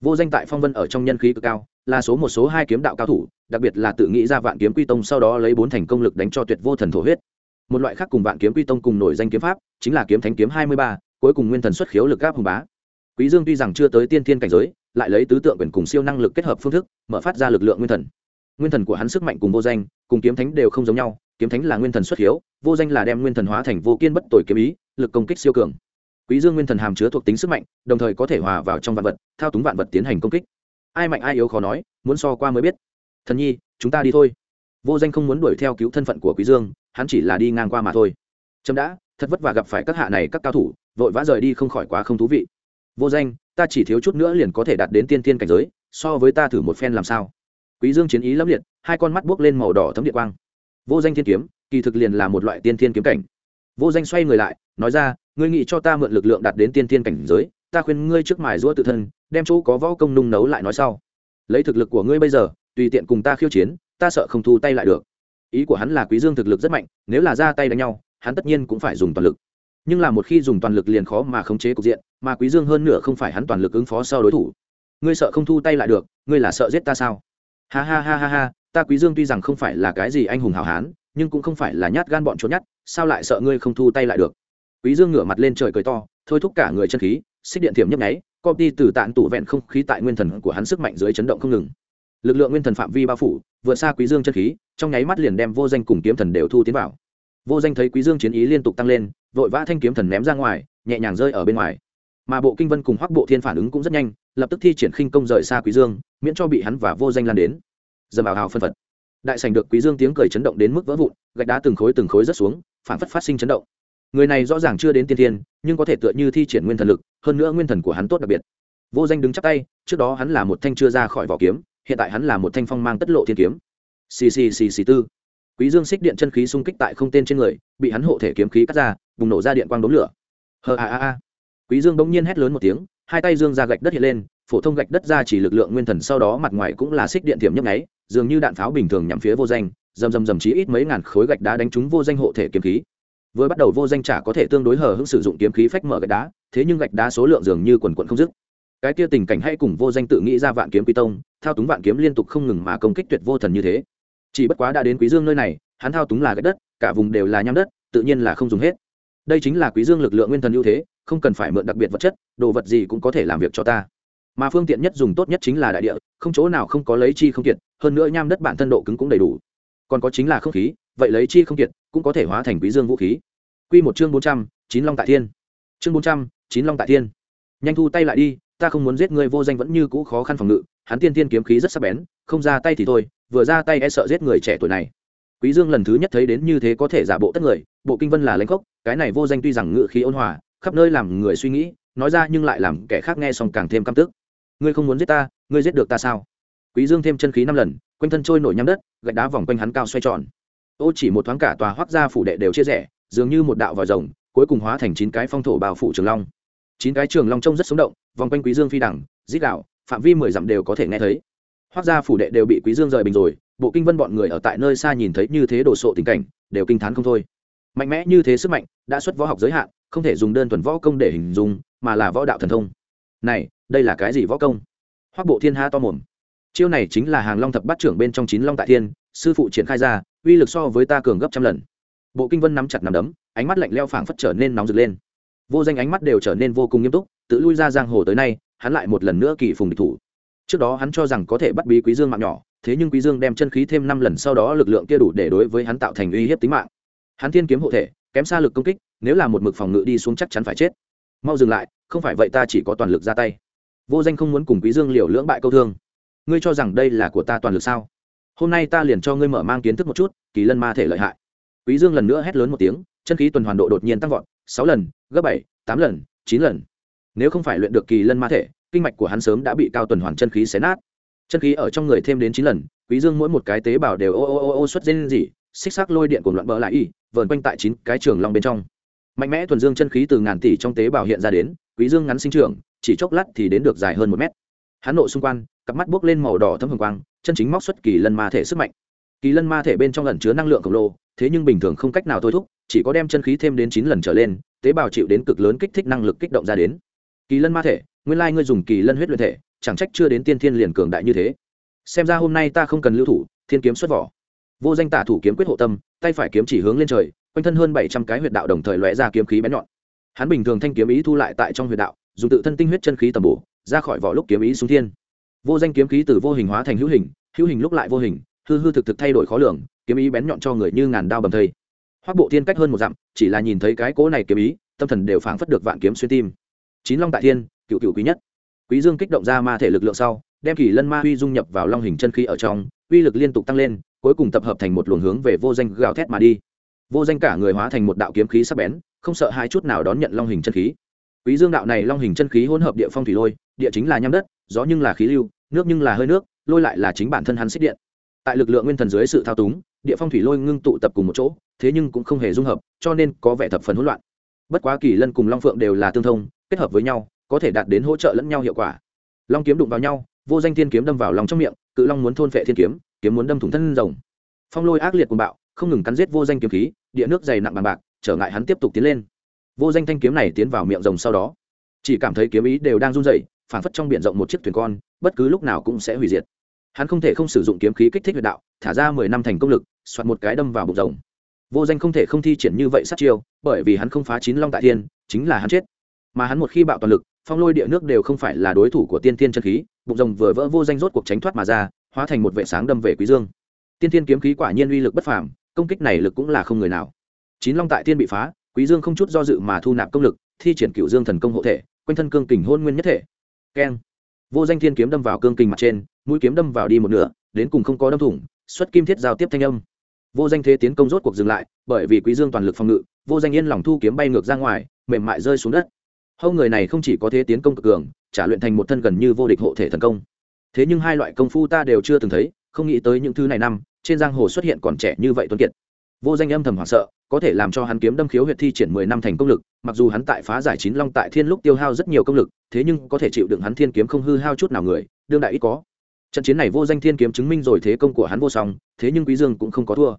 Vô danh tại phong vân ở trong nhân khí cực cao, là số một số hai kiếm đạo cao thủ, đặc biệt là tự nghĩ ra vạn kiếm quy tông sau đó lấy bốn thành công lực đánh cho tuyệt vô thần thổ huyết. Một loại khác cùng vạn kiếm quy tông cùng nổi danh kiếm pháp, chính là kiếm thánh kiếm hai mươi ba, cuối cùng nguyên thần xuất khiếu lực gáp hùng bá. Quý dương tuy rằng chưa tới tiên thiên cảnh giới, lại lấy tứ tượng quyền cùng siêu năng lực kết hợp phương thức, mở phát ra lực lượng nguyên thần nguyên thần của hắn sức mạnh cùng vô danh, cùng kiếm thánh đều không giống nhau, kiếm thánh là nguyên thần xuất hiếu, vô danh là đem nguyên thần hóa thành vô kiên bất tội kiếm ý, lực công kích siêu cường. Quý dương nguyên thần hàm chứa thuộc tính sức mạnh, đồng thời có thể hòa vào trong vạn vật, thao túng vạn vật tiến hành công kích. Ai mạnh ai yếu khó nói, muốn so qua mới biết. Thần nhi, chúng ta đi thôi. Vô danh không muốn đuổi theo cứu thân phận của quý dương, hắn chỉ là đi ngang qua mà thôi. Chấm đã, thật vất vả gặp phải các hạ này các cao thủ, vội vã rời đi không khỏi quá không thú vị. Vô danh, ta chỉ thiếu chút nữa liền có thể đạt đến tiên tiên cảnh giới, so với ta thử một phen làm sao? Quý dương chiến ý lẫm liệt, hai con mắt buốc lên màu đỏ thấm điện quang. Vô danh thiên kiếm, kỳ thực liền là một loại tiên thiên kiếm cảnh. Vô danh xoay người lại, nói ra, ngươi nghĩ cho ta mượn lực lượng đạt đến tiên thiên cảnh giới, ta khuyên ngươi trước mài giũa tự thân, đem chỗ có võ công nung nấu lại nói sau. Lấy thực lực của ngươi bây giờ, tùy tiện cùng ta khiêu chiến, ta sợ không thu tay lại được. Ý của hắn là quý dương thực lực rất mạnh, nếu là ra tay đánh nhau, hắn tất nhiên cũng phải dùng toàn lực. Nhưng là một khi dùng toàn lực liền khó mà khống chế cục diện, mà quý dương hơn nữa không phải hắn toàn lực ứng phó sau đối thủ. Ngươi sợ không thu tay lại được, ngươi là sợ giết ta sao? Ha ha ha ha ha, ta quý dương tuy rằng không phải là cái gì anh hùng hào hán, nhưng cũng không phải là nhát gan bọn trốn nhát, sao lại sợ ngươi không thu tay lại được? Quý dương ngửa mặt lên trời cười to, thôi thúc cả người chân khí, xích điện thiểm nhấp nháy, copy từ tạn tủ vẹn không khí tại nguyên thần của hắn sức mạnh dưới chấn động không ngừng. Lực lượng nguyên thần phạm vi bao phủ, vượt xa quý dương chân khí, trong nháy mắt liền đem vô danh cùng kiếm thần đều thu tiến vào. Vô danh thấy quý dương chiến ý liên tục tăng lên, vội vã thanh kiếm thần ném ra ngoài, nhẹ nhàng rơi ở bên ngoài. Mà bộ kinh vân cùng hoắc bộ thiên phản ứng cũng rất nhanh lập tức thi triển khinh công rời xa quý dương, miễn cho bị hắn và vô danh lan đến. Dầm vào hào phân phật. Đại sảnh được quý dương tiếng cười chấn động đến mức vỡ vụn, gạch đá từng khối từng khối rất xuống phản phất phát sinh chấn động. Người này rõ ràng chưa đến tiên thiên, nhưng có thể tựa như thi triển nguyên thần lực, hơn nữa nguyên thần của hắn tốt đặc biệt. Vô danh đứng chắp tay, trước đó hắn là một thanh chưa ra khỏi vỏ kiếm, hiện tại hắn là một thanh phong mang tất lộ thiên kiếm. Xì xì xì xì tư. Quý dương xích điện chân khí xung kích tại không tên trên người, bị hắn hộ thể kiếm khí cắt ra, bùng nổ ra điện quang đốm lửa. Hờ a a a. Quý dương bỗng nhiên hét lớn một tiếng hai tay dương ra gạch đất hiện lên, phổ thông gạch đất ra chỉ lực lượng nguyên thần sau đó mặt ngoài cũng là xích điện thiểm nhấp nháy, dường như đạn pháo bình thường nhắm phía vô danh dầm dầm dầm chí ít mấy ngàn khối gạch đá đánh trúng vô danh hộ thể kiếm khí. Vừa bắt đầu vô danh chả có thể tương đối hờ hững sử dụng kiếm khí phách mở gạch đá, thế nhưng gạch đá số lượng dường như quần quận không dứt. Cái kia tình cảnh hay cùng vô danh tự nghĩ ra vạn kiếm quy tông, thao túng vạn kiếm liên tục không ngừng mà công kích tuyệt vô thần như thế. Chỉ bất quá đã đến quý dương nơi này, hắn thao túng là gạch đất, cả vùng đều là nham đất, tự nhiên là không dùng hết đây chính là quý dương lực lượng nguyên thần ưu thế, không cần phải mượn đặc biệt vật chất, đồ vật gì cũng có thể làm việc cho ta. Mà phương tiện nhất dùng tốt nhất chính là đại địa, không chỗ nào không có lấy chi không kiệt, hơn nữa nham đất bản thân độ cứng cũng đầy đủ. Còn có chính là không khí, vậy lấy chi không kiệt cũng có thể hóa thành quý dương vũ khí. Quy một chương bốn trăm, chín long tại thiên. Chương bốn trăm, chín long tại thiên. Nhanh thu tay lại đi, ta không muốn giết người vô danh vẫn như cũ khó khăn phòng ngự, hắn tiên tiên kiếm khí rất sắc bén, không ra tay thì thôi, vừa ra tay e sợ giết người trẻ tuổi này quý dương lần thứ nhất thấy đến như thế có thể giả bộ tất người, bộ kinh vân là lãnh gốc cái này vô danh tuy rằng ngựa khí ôn hòa, khắp nơi làm người suy nghĩ, nói ra nhưng lại làm kẻ khác nghe xong càng thêm căm tức. Ngươi không muốn giết ta, ngươi giết được ta sao? Quý dương thêm chân khí năm lần, quanh thân trôi nổi nhắm đất, gạch đá vòng quanh hắn cao xoay tròn. Ô chỉ một thoáng cả tòa hoắc gia phủ đệ đều chia rẽ, dường như một đạo vòi rồng, cuối cùng hóa thành chín cái phong thổ bao phủ trường long. Chín cái trường long trông rất sống động, vòng quanh quý dương phi đẳng, dít đạo, phạm vi mười dặm đều có thể nghe thấy. Hoắc gia phủ đệ đều bị quý dương rời bình rồi bộ kinh vân bọn người ở tại nơi xa nhìn thấy như thế đồ sộ tình cảnh, đều kinh thán không thôi. Mạnh mẽ như thế sức mạnh, đã xuất võ học giới hạn, không thể dùng đơn thuần võ công để hình dung, mà là võ đạo thần thông. Này, đây là cái gì võ công? Hoác bộ thiên ha to mồm. Chiêu này chính là hàng long thập bát trưởng bên trong chín long tại thiên, sư phụ triển khai ra, uy lực so với ta cường gấp trăm lần. Bộ kinh vân nắm chặt nắm đấm, ánh mắt lạnh leo phảng phất trở nên nóng rực lên. Vô danh ánh mắt đều trở nên vô cùng nghiêm túc, tự lui ra giang hồ tới nay, hắn lại một lần nữa kỳ phùng địch thủ. Trước đó hắn cho rằng có thể bắt bí quý dương mạng nhỏ thế nhưng quý dương đem chân khí thêm năm lần sau đó lực lượng kia đủ để đối với hắn tạo thành uy hiếp tính mạng. Hắn thiên kiếm hộ thể, kém xa lực công kích, nếu là một mực phòng ngự đi xuống chắc chắn phải chết. Mau dừng lại, không phải vậy ta chỉ có toàn lực ra tay. Vô danh không muốn cùng quý dương liều lưỡng bại câu thương. Ngươi cho rằng đây là của ta toàn lực sao? Hôm nay ta liền cho ngươi mở mang kiến thức một chút, kỳ lân ma thể lợi hại. Quý dương lần nữa hét lớn một tiếng, chân khí tuần hoàn độ đột nhiên tăng vọt, sáu lần, gấp bảy, tám lần, chín lần. Nếu không phải luyện được kỳ lân ma thể, kinh mạch của hắn sớm đã bị cao tuần hoàn chân khí xé nát chân khí ở trong người thêm đến chín lần, quý dương mỗi một cái tế bào đều ô ô ô ô xuất lên gì xích xác lôi điện của loạn bỡ lại y, vờn quanh tại chín cái trường long bên trong. Mạnh mẽ thuần dương chân khí từ ngàn tỷ trong tế bào hiện ra đến, quý dương ngắn sinh trưởng, chỉ chốc lát thì đến được dài hơn một mét. Hắn nộ xung quanh, cặp mắt buốc lên màu đỏ thâm hồng quang, chân chính móc xuất kỳ lân ma thể sức mạnh. Kỳ lân ma thể bên trong ẩn chứa năng lượng khổng lồ, thế nhưng bình thường không cách nào thôi thúc, chỉ có đem chân khí thêm đến chín lần trở lên, tế bào chịu đến cực lớn kích thích năng lực kích động ra đến. Kỳ lân ma thể, nguyên lai ngươi dùng kỳ lân huyết luyện thể chẳng trách chưa đến tiên thiên liền cường đại như thế. Xem ra hôm nay ta không cần lưu thủ, thiên kiếm xuất vỏ. Vô danh tả thủ kiếm quyết hộ tâm, tay phải kiếm chỉ hướng lên trời, quanh thân hơn bảy trăm cái huyệt đạo đồng thời lóe ra kiếm khí bén nhọn. Hắn bình thường thanh kiếm ý thu lại tại trong huyệt đạo, dùng tự thân tinh huyết chân khí tầm bổ, ra khỏi vỏ lúc kiếm ý xuống thiên. Vô danh kiếm khí từ vô hình hóa thành hữu hình hữu hình lúc lại vô hình, hư hư thực thực thay đổi khó lường, kiếm ý bén nhọn cho người như ngàn đao bầm thây. Hoác bộ thiên cách hơn một dặm, chỉ là nhìn thấy cái cỗ này kiếm ý, tâm thần đều phảng phất được vạn kiếm xuyên tim. Chín long tại thiên, cựu cựu quý nhất quý dương kích động ra ma thể lực lượng sau, đem kỳ lân ma huy dung nhập vào long hình chân khí ở trong, uy lực liên tục tăng lên, cuối cùng tập hợp thành một luồng hướng về vô danh gào thét mà đi. Vô danh cả người hóa thành một đạo kiếm khí sắc bén, không sợ hai chút nào đón nhận long hình chân khí. Quý dương đạo này long hình chân khí hỗn hợp địa phong thủy lôi, địa chính là nham đất, gió nhưng là khí lưu, nước nhưng là hơi nước, lôi lại là chính bản thân hắn xích điện. Tại lực lượng nguyên thần dưới sự thao túng, địa phong thủy lôi ngưng tụ tập cùng một chỗ, thế nhưng cũng không hề dung hợp, cho nên có vẻ thập phần hỗn loạn. Bất quá kỳ lân cùng long phượng đều là tương thông, kết hợp với nhau có thể đạt đến hỗ trợ lẫn nhau hiệu quả. Long kiếm đụng vào nhau, vô danh thiên kiếm đâm vào lòng trong miệng, cự long muốn thôn phệ thiên kiếm kiếm muốn đâm thủng thân rồng. Phong lôi ác liệt cùng bạo, không ngừng cắn giết vô danh kiếm khí, địa nước dày nặng bằng bạc, trở ngại hắn tiếp tục tiến lên. Vô danh thanh kiếm này tiến vào miệng rồng sau đó, chỉ cảm thấy kiếm ý đều đang run dày phản phất trong b i ể n rộng một chiếc thuyền con, bất cứ lúc nào cũng sẽ hủy diệt. Hắn không thể không sử dụng kiếm khí kích thích huyệt đạo, thả ra mười năm thành công lực soạt một cái đâm vào bụng rồng. Vô danh không thể không thi triển như vậy sát chiêu, bởi vì hắn không phá chín long tại thiên, chính là hắn chết. Mà hắn một khi bạo toàn lực phong lôi địa nước đều không phải là đối thủ của tiên thiên chân khí, bụng rồng vừa vỡ vô danh rốt cuộc tránh thoát mà ra, hóa thành một vệ sáng đâm về quý dương. Tiên thiên kiếm khí quả nhiên uy lực bất phàm, công kích này lực cũng là không người nào. Chín long tại thiên bị phá, quý dương không chút do dự mà thu nạp công lực, thi triển cựu dương thần công hộ thể, quanh thân cương kình hôn nguyên nhất thể. Keng. Vô danh thiên kiếm đâm vào cương kình mặt trên, mũi kiếm đâm vào đi một nửa, đến cùng không có đâm thủng, xuất kim thiết giao tiếp thanh âm. Vô danh thế tiến công rốt cuộc dừng lại, bởi vì quý dương toàn lực phòng ngự, vô danh yên lòng thu kiếm bay ngược ra ngoài, mềm mại rơi xuống đất hâu người này không chỉ có thế tiến công cực cường, trả luyện thành một thân gần như vô địch hộ thể thần công. Thế nhưng hai loại công phu ta đều chưa từng thấy, không nghĩ tới những thứ này năm, trên giang hồ xuất hiện còn trẻ như vậy tuấn kiệt. Vô danh âm thầm hoảng sợ, có thể làm cho hắn kiếm đâm khiếu huyệt thi triển mười năm thành công lực, mặc dù hắn tại phá giải chín long tại thiên lúc tiêu hao rất nhiều công lực, thế nhưng có thể chịu đựng hắn thiên kiếm không hư hao chút nào người, đương đại ít có. Trận chiến này vô danh thiên kiếm chứng minh rồi thế công của hắn vô song, thế nhưng quý dương cũng không có thua.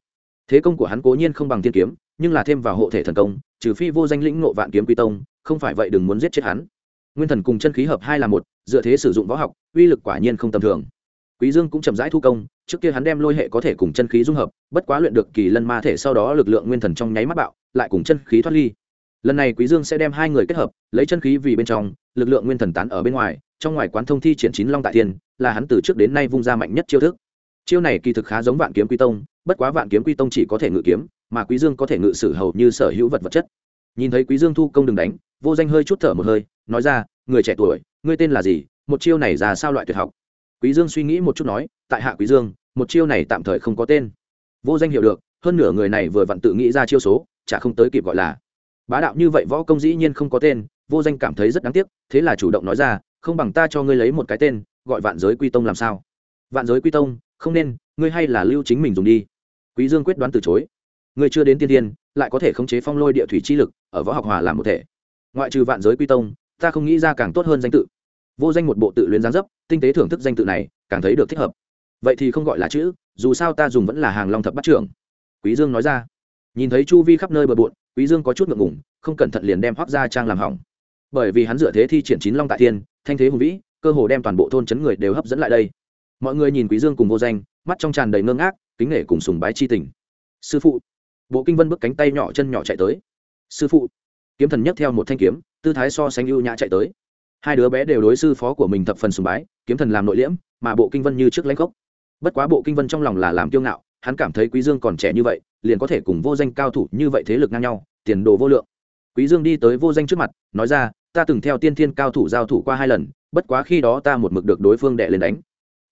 Thế công của hắn cố nhiên không bằng thiên kiếm, nhưng là thêm vào hộ thể thần công, trừ phi vô danh lĩnh ngộ vạn kiếm quy tông không phải vậy đừng muốn giết chết hắn. Nguyên thần cùng chân khí hợp hai là một, dựa thế sử dụng võ học, uy lực quả nhiên không tầm thường. Quý dương cũng chậm rãi thu công, trước kia hắn đem lôi hệ có thể cùng chân khí dung hợp, bất quá luyện được kỳ lân ma thể sau đó lực lượng nguyên thần trong nháy mắt bạo, lại cùng chân khí thoát ly. Lần này quý dương sẽ đem hai người kết hợp, lấy chân khí vì bên trong, lực lượng nguyên thần tán ở bên ngoài, trong ngoài quán thông thi triển chín long tại thiên, là hắn từ trước đến nay vung ra mạnh nhất chiêu thức. Chiêu này kỳ thực khá giống vạn kiếm quy tông, bất quá vạn kiếm quy tông chỉ có thể ngự kiếm, mà quý dương có thể ngự sử hầu như sở hữu vật vật chất nhìn thấy quý dương thu công đừng đánh, vô danh hơi chút thở một hơi, nói ra, người trẻ tuổi, ngươi tên là gì? Một chiêu này ra sao loại tuyệt học? Quý dương suy nghĩ một chút nói, tại hạ quý dương, một chiêu này tạm thời không có tên. Vô danh hiểu được, hơn nửa người này vừa vặn tự nghĩ ra chiêu số, chả không tới kịp gọi là. Bá đạo như vậy võ công dĩ nhiên không có tên, vô danh cảm thấy rất đáng tiếc, thế là chủ động nói ra, không bằng ta cho ngươi lấy một cái tên, gọi vạn giới quy tông làm sao? Vạn giới quy tông? Không nên, ngươi hay là lưu chính mình dùng đi. Quý dương quyết đoán từ chối. Ngươi chưa đến tiên tiên lại có thể khống chế phong lôi địa thủy chi lực, ở võ học hòa làm một thể. Ngoại trừ vạn giới quy tông, ta không nghĩ ra càng tốt hơn danh tự. Vô danh một bộ tự luyến gián dấp, tinh tế thưởng thức danh tự này, càng thấy được thích hợp. Vậy thì không gọi là chữ, dù sao ta dùng vẫn là hàng long thập bắt trưởng. Quý dương nói ra. Nhìn thấy chu vi khắp nơi bờ bộn, quý dương có chút ngượng ngùng, không cẩn thận liền đem hoác gia trang làm hỏng. Bởi vì hắn dựa thế thi triển chín long tại thiên, thanh thế hùng vĩ, cơ hồ đem toàn bộ thôn chấn người đều hấp dẫn lại đây. Mọi người nhìn quý dương cùng vô danh, mắt trong tràn đầy ngơ ngác, kính nể cùng sùng bái chi tình. Sư phụ bộ kinh vân bước cánh tay nhỏ chân nhỏ chạy tới. Sư phụ, kiếm thần nhấc theo một thanh kiếm, tư thái so sánh ưu nhã chạy tới. Hai đứa bé đều đối sư phó của mình thập phần sùng bái, kiếm thần làm nội liễm, mà bộ kinh vân như trước lãnh gốc bất quá bộ kinh vân trong lòng là làm kiêu ngạo, hắn cảm thấy quý dương còn trẻ như vậy, liền có thể cùng vô danh cao thủ như vậy thế lực ngang nhau, tiền đồ vô lượng. Quý dương đi tới vô danh trước mặt, nói ra, ta từng theo tiên thiên cao thủ giao thủ qua hai lần, bất quá khi đó ta một mực được đối phương đệ lên đánh.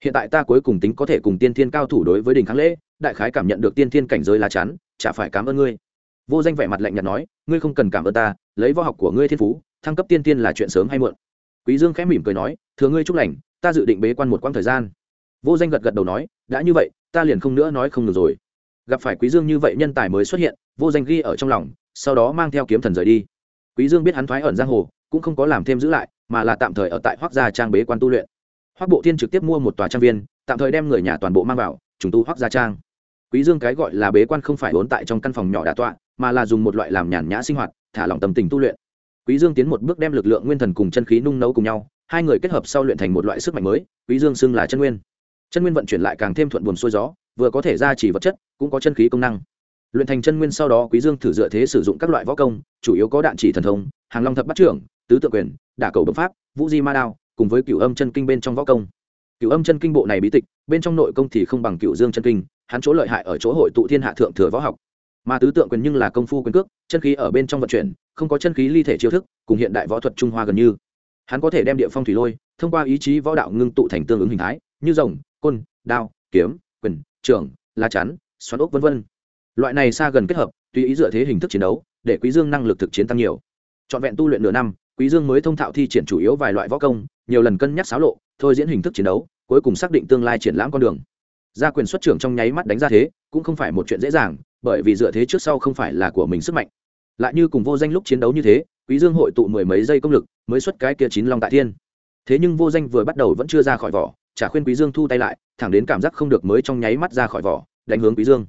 Hiện tại ta cuối cùng tính có thể cùng tiên thiên cao thủ đối với đình kháng lễ, đại khái cảm nhận được tiên thiên cảnh giới lá chắn chả phải cảm ơn ngươi. Vô danh vẻ mặt lạnh nhạt nói, ngươi không cần cảm ơn ta, lấy võ học của ngươi thiên phú, thăng cấp tiên tiên là chuyện sớm hay muộn. Quý dương khẽ mỉm cười nói, thừa ngươi chúc lành, ta dự định bế quan một quãng thời gian. Vô danh gật gật đầu nói, đã như vậy, ta liền không nữa nói không được rồi. Gặp phải quý dương như vậy nhân tài mới xuất hiện, vô danh ghi ở trong lòng, sau đó mang theo kiếm thần rời đi. Quý dương biết hắn thoái ẩn giang hồ, cũng không có làm thêm giữ lại, mà là tạm thời ở tại hoác gia trang bế quan tu luyện. Hoác bộ thiên trực tiếp mua một tòa trang viên, tạm thời đem người nhà toàn bộ mang vào, trùng tu hoác gia trang quý dương cái gọi là bế quan không phải vốn tại trong căn phòng nhỏ đả tọa, mà là dùng một loại làm nhàn nhã sinh hoạt, thả lỏng tâm tình tu luyện. Quý dương tiến một bước đem lực lượng nguyên thần cùng chân khí nung nấu cùng nhau, hai người kết hợp sau luyện thành một loại sức mạnh mới, quý dương xưng là chân nguyên. Chân nguyên vận chuyển lại càng thêm thuận buồm xuôi gió, vừa có thể ra chỉ vật chất, cũng có chân khí công năng. Luyện thành chân nguyên sau đó, quý dương thử dựa thế sử dụng các loại võ công, chủ yếu có đạn chỉ thần thông, hàng long thập bắt trưởng, tứ tự quyền, đả cầu bấm pháp, vũ di ma đao, cùng với cửu âm chân kinh bên trong võ công. Cửu âm chân kinh bộ này bí tịch, bên trong nội công thì không bằng cửu dương chân kinh hắn chỗ lợi hại ở chỗ hội tụ thiên hạ thượng thừa võ học. Mà tứ tượng quyền nhưng là công phu quyền cước, chân khí ở bên trong vận chuyển, không có chân khí ly thể chiêu thức, cùng hiện đại võ thuật trung hoa gần như. Hắn có thể đem địa phong thủy lôi, thông qua ý chí võ đạo ngưng tụ thành tương ứng hình thái, như rồng, côn, đao, kiếm, quyền trưởng lá chắn, xoắn ốc v v loại này xa gần kết hợp, tùy ý dựa thế hình thức chiến đấu, để quý dương năng lực thực chiến tăng nhiều. Trọn vẹn tu luyện nửa năm, quý dương mới thông thạo thi triển chủ yếu vài loại võ công, nhiều lần cân nhắc xáo lộ, thôi diễn hình thức chiến đấu, cuối cùng xác định tương lai triển lãm con đường gia quyền xuất trưởng trong nháy mắt đánh ra thế, cũng không phải một chuyện dễ dàng, bởi vì dựa thế trước sau không phải là của mình sức mạnh. Lại như cùng vô danh lúc chiến đấu như thế, quý dương hội tụ mười mấy giây công lực, mới xuất cái kia chín long tại thiên. Thế nhưng vô danh vừa bắt đầu vẫn chưa ra khỏi vỏ, chả khuyên quý dương thu tay lại, thẳng đến cảm giác không được mới trong nháy mắt ra khỏi vỏ, đánh hướng quý dương.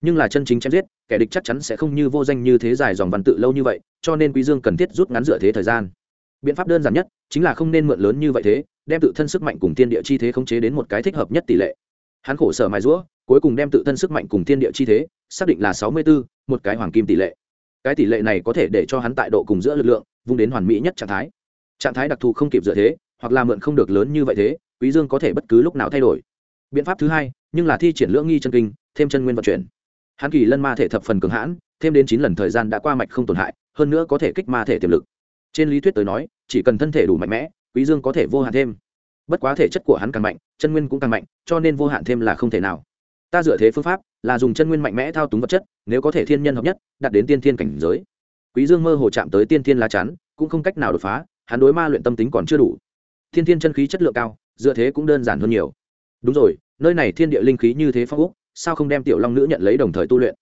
Nhưng là chân chính chém giết, kẻ địch chắc chắn sẽ không như vô danh như thế dài dòng văn tự lâu như vậy, cho nên quý dương cần thiết rút ngắn dựa thế thời gian. Biện pháp đơn giản nhất, chính là không nên mượn lớn như vậy thế, đem tự thân sức mạnh cùng thiên địa chi thế khống chế đến một cái thích hợp nhất tỷ lệ hắn khổ sở mài rũa cuối cùng đem tự thân sức mạnh cùng thiên địa chi thế xác định là sáu mươi 64, một cái hoàng kim tỷ lệ. Cái tỷ lệ này có thể để cho hắn tại độ cùng giữa lực lượng vung đến hoàn mỹ nhất trạng thái. Trạng thái đặc thù không kịp dựa thế hoặc là mượn không được lớn như vậy thế quý dương có thể bất cứ lúc nào thay đổi. Biện pháp thứ hai nhưng là thi triển lưỡng nghi chân kinh thêm chân nguyên vận chuyển. Hắn kỳ lân ma thể thập phần cường hãn thêm đến chín lần thời gian đã qua mạch không tổn hại hơn nữa có thể kích ma thể tiềm lực. Trên lý thuyết tới nói chỉ cần thân thể đủ mạnh mẽ quý dương có thể vô hạn thêm bất quá thể chất của hắn càng mạnh, chân nguyên cũng càng mạnh, cho nên vô hạn thêm là không thể nào. Ta dựa thế phương pháp là dùng chân nguyên mạnh mẽ thao túng vật chất, nếu có thể thiên nhân hợp nhất, đạt đến tiên thiên cảnh giới. Quý dương mơ hồ chạm tới tiên thiên lá chắn, cũng không cách nào đột phá, hắn đối ma luyện tâm tính còn chưa đủ. Thiên thiên chân khí chất lượng cao, dựa thế cũng đơn giản hơn nhiều. Đúng rồi, nơi này thiên địa linh khí như thế phong úc, sao không đem tiểu long nữ nhận lấy đồng thời tu luyện?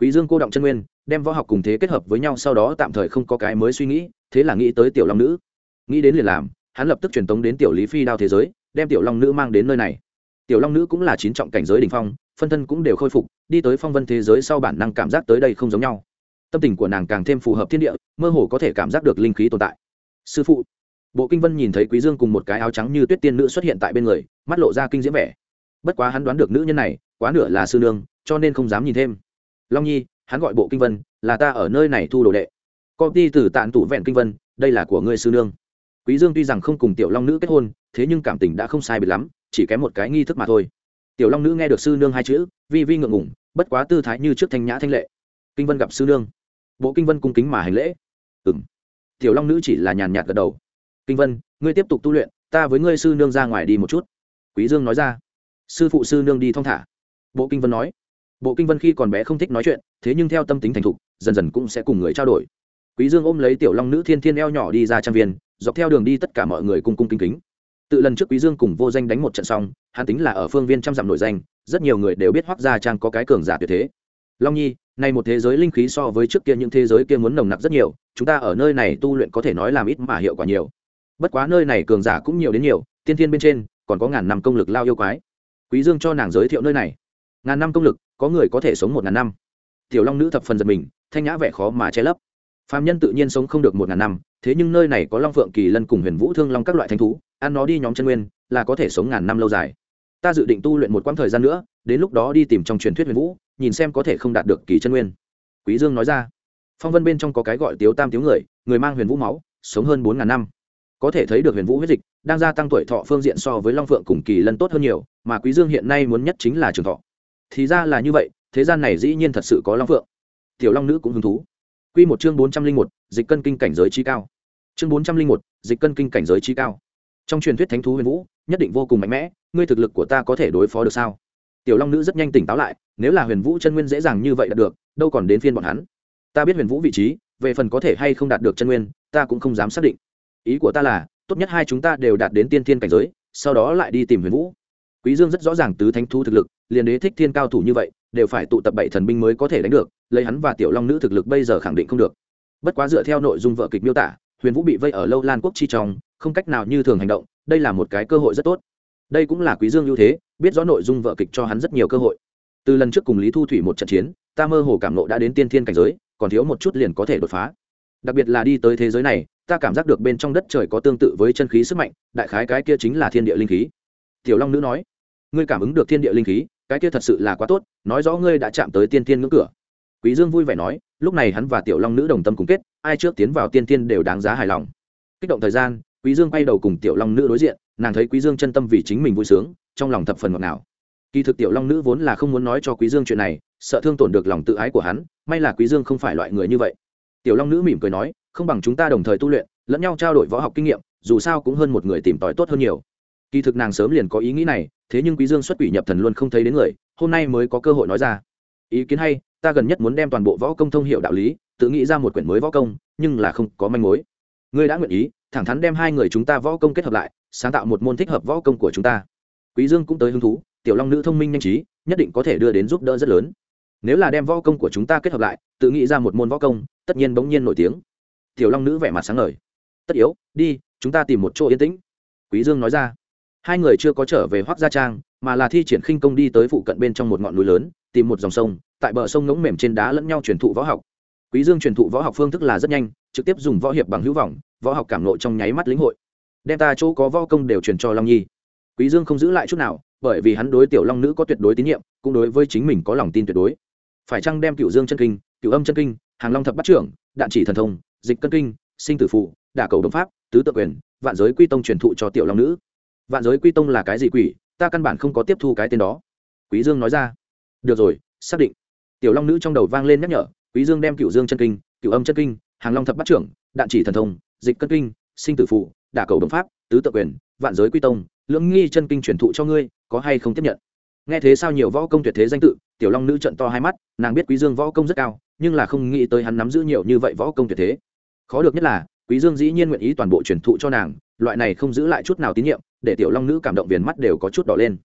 Quý dương cô động chân nguyên, đem võ học cùng thế kết hợp với nhau, sau đó tạm thời không có cái mới suy nghĩ, thế là nghĩ tới tiểu long nữ. Nghĩ đến liền làm hắn lập tức truyền tống đến tiểu lý phi đao thế giới, đem tiểu long nữ mang đến nơi này. Tiểu long nữ cũng là chín trọng cảnh giới đỉnh phong, phân thân cũng đều khôi phục, đi tới phong vân thế giới sau bản năng cảm giác tới đây không giống nhau. Tâm tình của nàng càng thêm phù hợp thiên địa, mơ hồ có thể cảm giác được linh khí tồn tại. Sư phụ. Bộ kinh vân nhìn thấy quý dương cùng một cái áo trắng như tuyết tiên nữ xuất hiện tại bên người, mắt lộ ra kinh diễm vẻ. Bất quá hắn đoán được nữ nhân này, quá nửa là sư nương, cho nên không dám nhìn thêm. Long nhi, hắn gọi bộ kinh vân, là ta ở nơi này thu đồ đệ. Công ty từ tạn tủ vẹn kinh vân, đây là của ngươi sư nương quý dương tuy rằng không cùng tiểu long nữ kết hôn thế nhưng cảm tình đã không sai biệt lắm chỉ kém một cái nghi thức mà thôi. Tiểu long nữ nghe được sư nương hai chữ vi vi ngượng ngủng, bất quá tư thái như trước thanh nhã thanh lệ. Kinh vân gặp sư nương. Bộ kinh vân cung kính mà hành lễ. Ừm. Tiểu long nữ chỉ là nhàn nhạt gật đầu. Kinh vân ngươi tiếp tục tu luyện ta với ngươi sư nương ra ngoài đi một chút. Quý dương nói ra. Sư phụ sư nương đi thong thả. Bộ kinh vân nói. Bộ kinh vân khi còn bé không thích nói chuyện thế nhưng theo tâm tính thành thục dần dần cũng sẽ cùng người trao đổi quý dương ôm lấy tiểu long nữ thiên thiên eo nhỏ đi ra trang viên, dọc theo đường đi tất cả mọi người cung cung kính kính. Tự lần trước quý dương cùng vô danh đánh một trận xong, hắn tính là ở phương viên trăm dặm nổi danh, rất nhiều người đều biết hoắc gia trang có cái cường giả tuyệt thế. Long nhi, nay một thế giới linh khí so với trước kia những thế giới kia muốn nồng nặc rất nhiều, chúng ta ở nơi này tu luyện có thể nói làm ít mà hiệu quả nhiều. Bất quá nơi này cường giả cũng nhiều đến nhiều tiên thiên bên trên, còn có ngàn năm công lực lao yêu quái. Quý dương cho nàng giới thiệu nơi này. Ngàn năm công lực, có người có thể sống một ngàn năm. Tiểu long nữ thập phần giật mình, thanh nhã vẻ khó mà che lấp phạm nhân tự nhiên sống không được một ngàn năm, thế nhưng nơi này có long phượng kỳ lân cùng huyền vũ thương long các loại thanh thú, ăn nó đi nhóm chân nguyên, là có thể sống ngàn năm lâu dài. Ta dự định tu luyện một quãng thời gian nữa, đến lúc đó đi tìm trong truyền thuyết huyền vũ, nhìn xem có thể không đạt được kỳ chân nguyên. Quý dương nói ra. Phong vân bên trong có cái gọi tiếu tam tiếu người người mang huyền vũ máu, sống hơn bốn ngàn năm. Có thể thấy được huyền vũ huyết dịch, đang gia tăng tuổi thọ phương diện so với long phượng cùng kỳ lân tốt hơn nhiều, mà quý dương hiện nay muốn nhất chính là trường thọ. Thì ra là như vậy, thế gian này dĩ nhiên thật sự có long phượng. Tiểu long nữ cũng hứng thú quy một chương bốn trăm linh một, dịch cân kinh cảnh giới chi cao. Chương bốn trăm linh một, dịch cân kinh cảnh giới chi cao. Trong truyền thuyết thánh thú huyền vũ, nhất định vô cùng mạnh mẽ, ngươi thực lực của ta có thể đối phó được sao? Tiểu long nữ rất nhanh tỉnh táo lại, nếu là huyền vũ chân nguyên dễ dàng như vậy đạt được, đâu còn đến phiên bọn hắn. Ta biết huyền vũ vị trí, về phần có thể hay không đạt được chân nguyên, ta cũng không dám xác định. Ý của ta là, tốt nhất hai chúng ta đều đạt đến tiên thiên cảnh giới, sau đó lại đi tìm huyền vũ. Quý dương rất rõ ràng tứ thánh thú thực lực, liền đế thích thiên cao thủ như vậy, đều phải tụ tập bảy thần binh mới có thể đánh được lấy hắn và tiểu long nữ thực lực bây giờ khẳng định không được. Bất quá dựa theo nội dung vợ kịch miêu tả, huyền vũ bị vây ở lâu lan quốc chi trong, không cách nào như thường hành động, đây là một cái cơ hội rất tốt. Đây cũng là quý dương ưu thế, biết rõ nội dung vợ kịch cho hắn rất nhiều cơ hội. Từ lần trước cùng lý thu thủy một trận chiến, ta mơ hồ cảm nộ đã đến tiên thiên cảnh giới, còn thiếu một chút liền có thể đột phá. Đặc biệt là đi tới thế giới này, ta cảm giác được bên trong đất trời có tương tự với chân khí sức mạnh, đại khái cái kia chính là thiên địa linh khí. Tiểu long nữ nói, ngươi cảm ứng được thiên địa linh khí, cái kia thật sự là quá tốt, nói rõ ngươi đã chạm tới tiên thiên ngưỡng cửa quý dương vui vẻ nói, lúc này hắn và tiểu long nữ đồng tâm cùng kết, ai trước tiến vào tiên thiên đều đáng giá hài lòng. Kích động thời gian, quý dương quay đầu cùng tiểu long nữ đối diện, nàng thấy quý dương chân tâm vì chính mình vui sướng, trong lòng thập phần ngọt ngào. Kỳ thực tiểu long nữ vốn là không muốn nói cho quý dương chuyện này, sợ thương tổn được lòng tự ái của hắn, may là quý dương không phải loại người như vậy. Tiểu long nữ mỉm cười nói, không bằng chúng ta đồng thời tu luyện, lẫn nhau trao đổi võ học kinh nghiệm, dù sao cũng hơn một người tìm tòi tốt hơn nhiều. Kỳ thực nàng sớm liền có ý nghĩ này, thế nhưng quý dương xuất quỷ nhập thần luôn không thấy đến người, hôm nay mới có cơ hội nói ra. Ý kiến hay ta gần nhất muốn đem toàn bộ võ công thông hiệu đạo lý, tự nghĩ ra một quyển mới võ công, nhưng là không có manh mối. Ngươi đã nguyện ý, thẳng thắn đem hai người chúng ta võ công kết hợp lại, sáng tạo một môn thích hợp võ công của chúng ta. Quý dương cũng tới hứng thú, tiểu long nữ thông minh nhanh trí, nhất định có thể đưa đến giúp đỡ rất lớn. Nếu là đem võ công của chúng ta kết hợp lại, tự nghĩ ra một môn võ công, tất nhiên bỗng nhiên nổi tiếng. Tiểu long nữ vẻ mặt sáng ngời. Tất yếu, đi, chúng ta tìm một chỗ yên tĩnh. Quý dương nói ra. Hai người chưa có trở về Hoắc gia trang, mà là thi triển khinh công đi tới phụ cận bên trong một ngọn núi lớn, tìm một dòng sông tại bờ sông ngỗng mềm trên đá lẫn nhau truyền thụ võ học. Quý dương truyền thụ võ học phương thức là rất nhanh, trực tiếp dùng võ hiệp bằng hữu vọng, võ học cảm nội trong nháy mắt lĩnh hội. Đem ta chỗ có võ công đều truyền cho long nhi. Quý dương không giữ lại chút nào, bởi vì hắn đối tiểu long nữ có tuyệt đối tín nhiệm, cũng đối với chính mình có lòng tin tuyệt đối. Phải chăng đem cửu dương chân kinh, cửu âm chân kinh, hàng long thập bát trưởng, đạn chỉ thần thông, dịch cân kinh, sinh tử phụ đả cầu đồng pháp, tứ tự quyền, vạn giới quy tông truyền thụ cho tiểu long nữ. Vạn giới quy tông là cái gì quỷ, ta căn bản không có tiếp thu cái tên đó. Quý dương nói ra. Được rồi, xác định tiểu long nữ trong đầu vang lên nhắc nhở, quý dương đem Cựu dương chân kinh Cựu âm chân kinh, hàng long thập bát trưởng, đạn chỉ thần thông, dịch cân kinh, sinh tử phụ đả cầu đồng pháp, tứ tự quyền, vạn giới quy tông, lưỡng nghi chân kinh truyền thụ cho ngươi, có hay không tiếp nhận? Nghe thế sao nhiều võ công tuyệt thế danh tự, tiểu long nữ trận to hai mắt, nàng biết quý dương võ công rất cao, nhưng là không nghĩ tới hắn nắm giữ nhiều như vậy võ công tuyệt thế. Khó được nhất là, quý dương dĩ nhiên nguyện ý toàn bộ truyền thụ cho nàng, loại này không giữ lại chút nào tín nhiệm, để tiểu long nữ cảm động viền mắt đều có chút đỏ lên.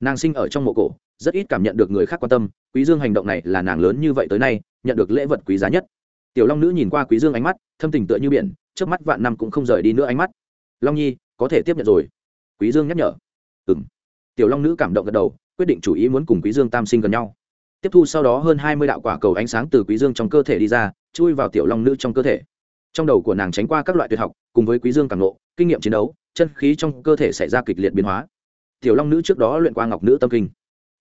Nàng sinh ở trong mộ cổ rất ít cảm nhận được người khác quan tâm, quý dương hành động này là nàng lớn như vậy tới nay, nhận được lễ vật quý giá nhất. Tiểu long nữ nhìn qua quý dương ánh mắt, thâm tình tựa như biển, trước mắt vạn năm cũng không rời đi nữa ánh mắt. Long nhi, có thể tiếp nhận rồi. Quý dương nhắc nhở. Ừm. Tiểu long nữ cảm động gật đầu, quyết định chủ ý muốn cùng quý dương tam sinh gần nhau. Tiếp thu sau đó hơn hai mươi đạo quả cầu ánh sáng từ quý dương trong cơ thể đi ra, chui vào tiểu long nữ trong cơ thể. Trong đầu của nàng tránh qua các loại tuyệt học, cùng với quý dương càng lộ kinh nghiệm chiến đấu, chân khí trong cơ thể xảy ra kịch liệt biến hóa. Tiểu long nữ trước đó luyện qua ngọc nữ tâm kinh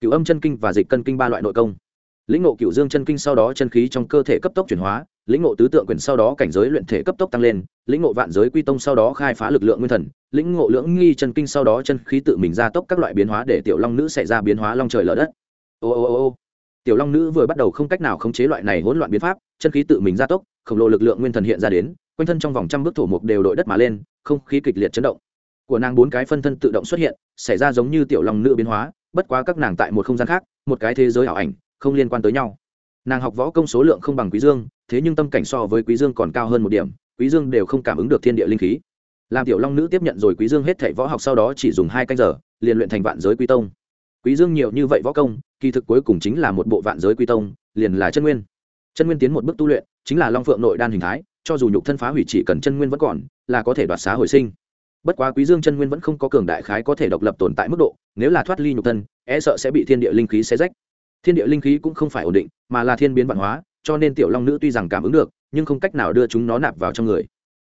cửu âm chân kinh và dịch cân kinh ba loại nội công. Lĩnh ngộ cửu dương chân kinh sau đó chân khí trong cơ thể cấp tốc chuyển hóa, lĩnh ngộ tứ tượng quyền sau đó cảnh giới luyện thể cấp tốc tăng lên, lĩnh ngộ vạn giới quy tông sau đó khai phá lực lượng nguyên thần, lĩnh ngộ lưỡng nghi chân kinh sau đó chân khí tự mình ra tốc các loại biến hóa để tiểu long nữ xảy ra biến hóa long trời lở đất. Ô ô ô ô. Tiểu long nữ vừa bắt đầu không cách nào khống chế loại này hỗn loạn biến pháp, chân khí tự mình ra tốc, khổng lồ lực lượng nguyên thần hiện ra đến, quanh thân trong vòng trăm bước thổ mục đều đội đất mà lên, không khí kịch liệt chấn động. Của nàng bốn cái phân thân tự động xuất hiện, xảy ra giống như tiểu long nữ biến hóa bất quá các nàng tại một không gian khác, một cái thế giới ảo ảnh, không liên quan tới nhau. Nàng học võ công số lượng không bằng quý dương, thế nhưng tâm cảnh so với quý dương còn cao hơn một điểm, quý dương đều không cảm ứng được thiên địa linh khí. Làm tiểu long nữ tiếp nhận rồi quý dương hết thảy võ học sau đó chỉ dùng hai canh giờ, liền luyện thành vạn giới quy tông. Quý dương nhiều như vậy võ công, kỳ thực cuối cùng chính là một bộ vạn giới quy tông, liền là chân nguyên. Chân nguyên tiến một bước tu luyện, chính là long phượng nội đan hình thái, cho dù nhục thân phá hủy chỉ cần chân nguyên vẫn còn, là có thể đoạt xá hồi sinh. Bất quá quý dương chân nguyên vẫn không có cường đại khái có thể độc lập tồn tại mức độ nếu là thoát ly nhục thân e sợ sẽ bị thiên địa linh khí xé rách. Thiên địa linh khí cũng không phải ổn định, mà là thiên biến văn hóa, cho nên tiểu long nữ tuy rằng cảm ứng được, nhưng không cách nào đưa chúng nó nạp vào trong người.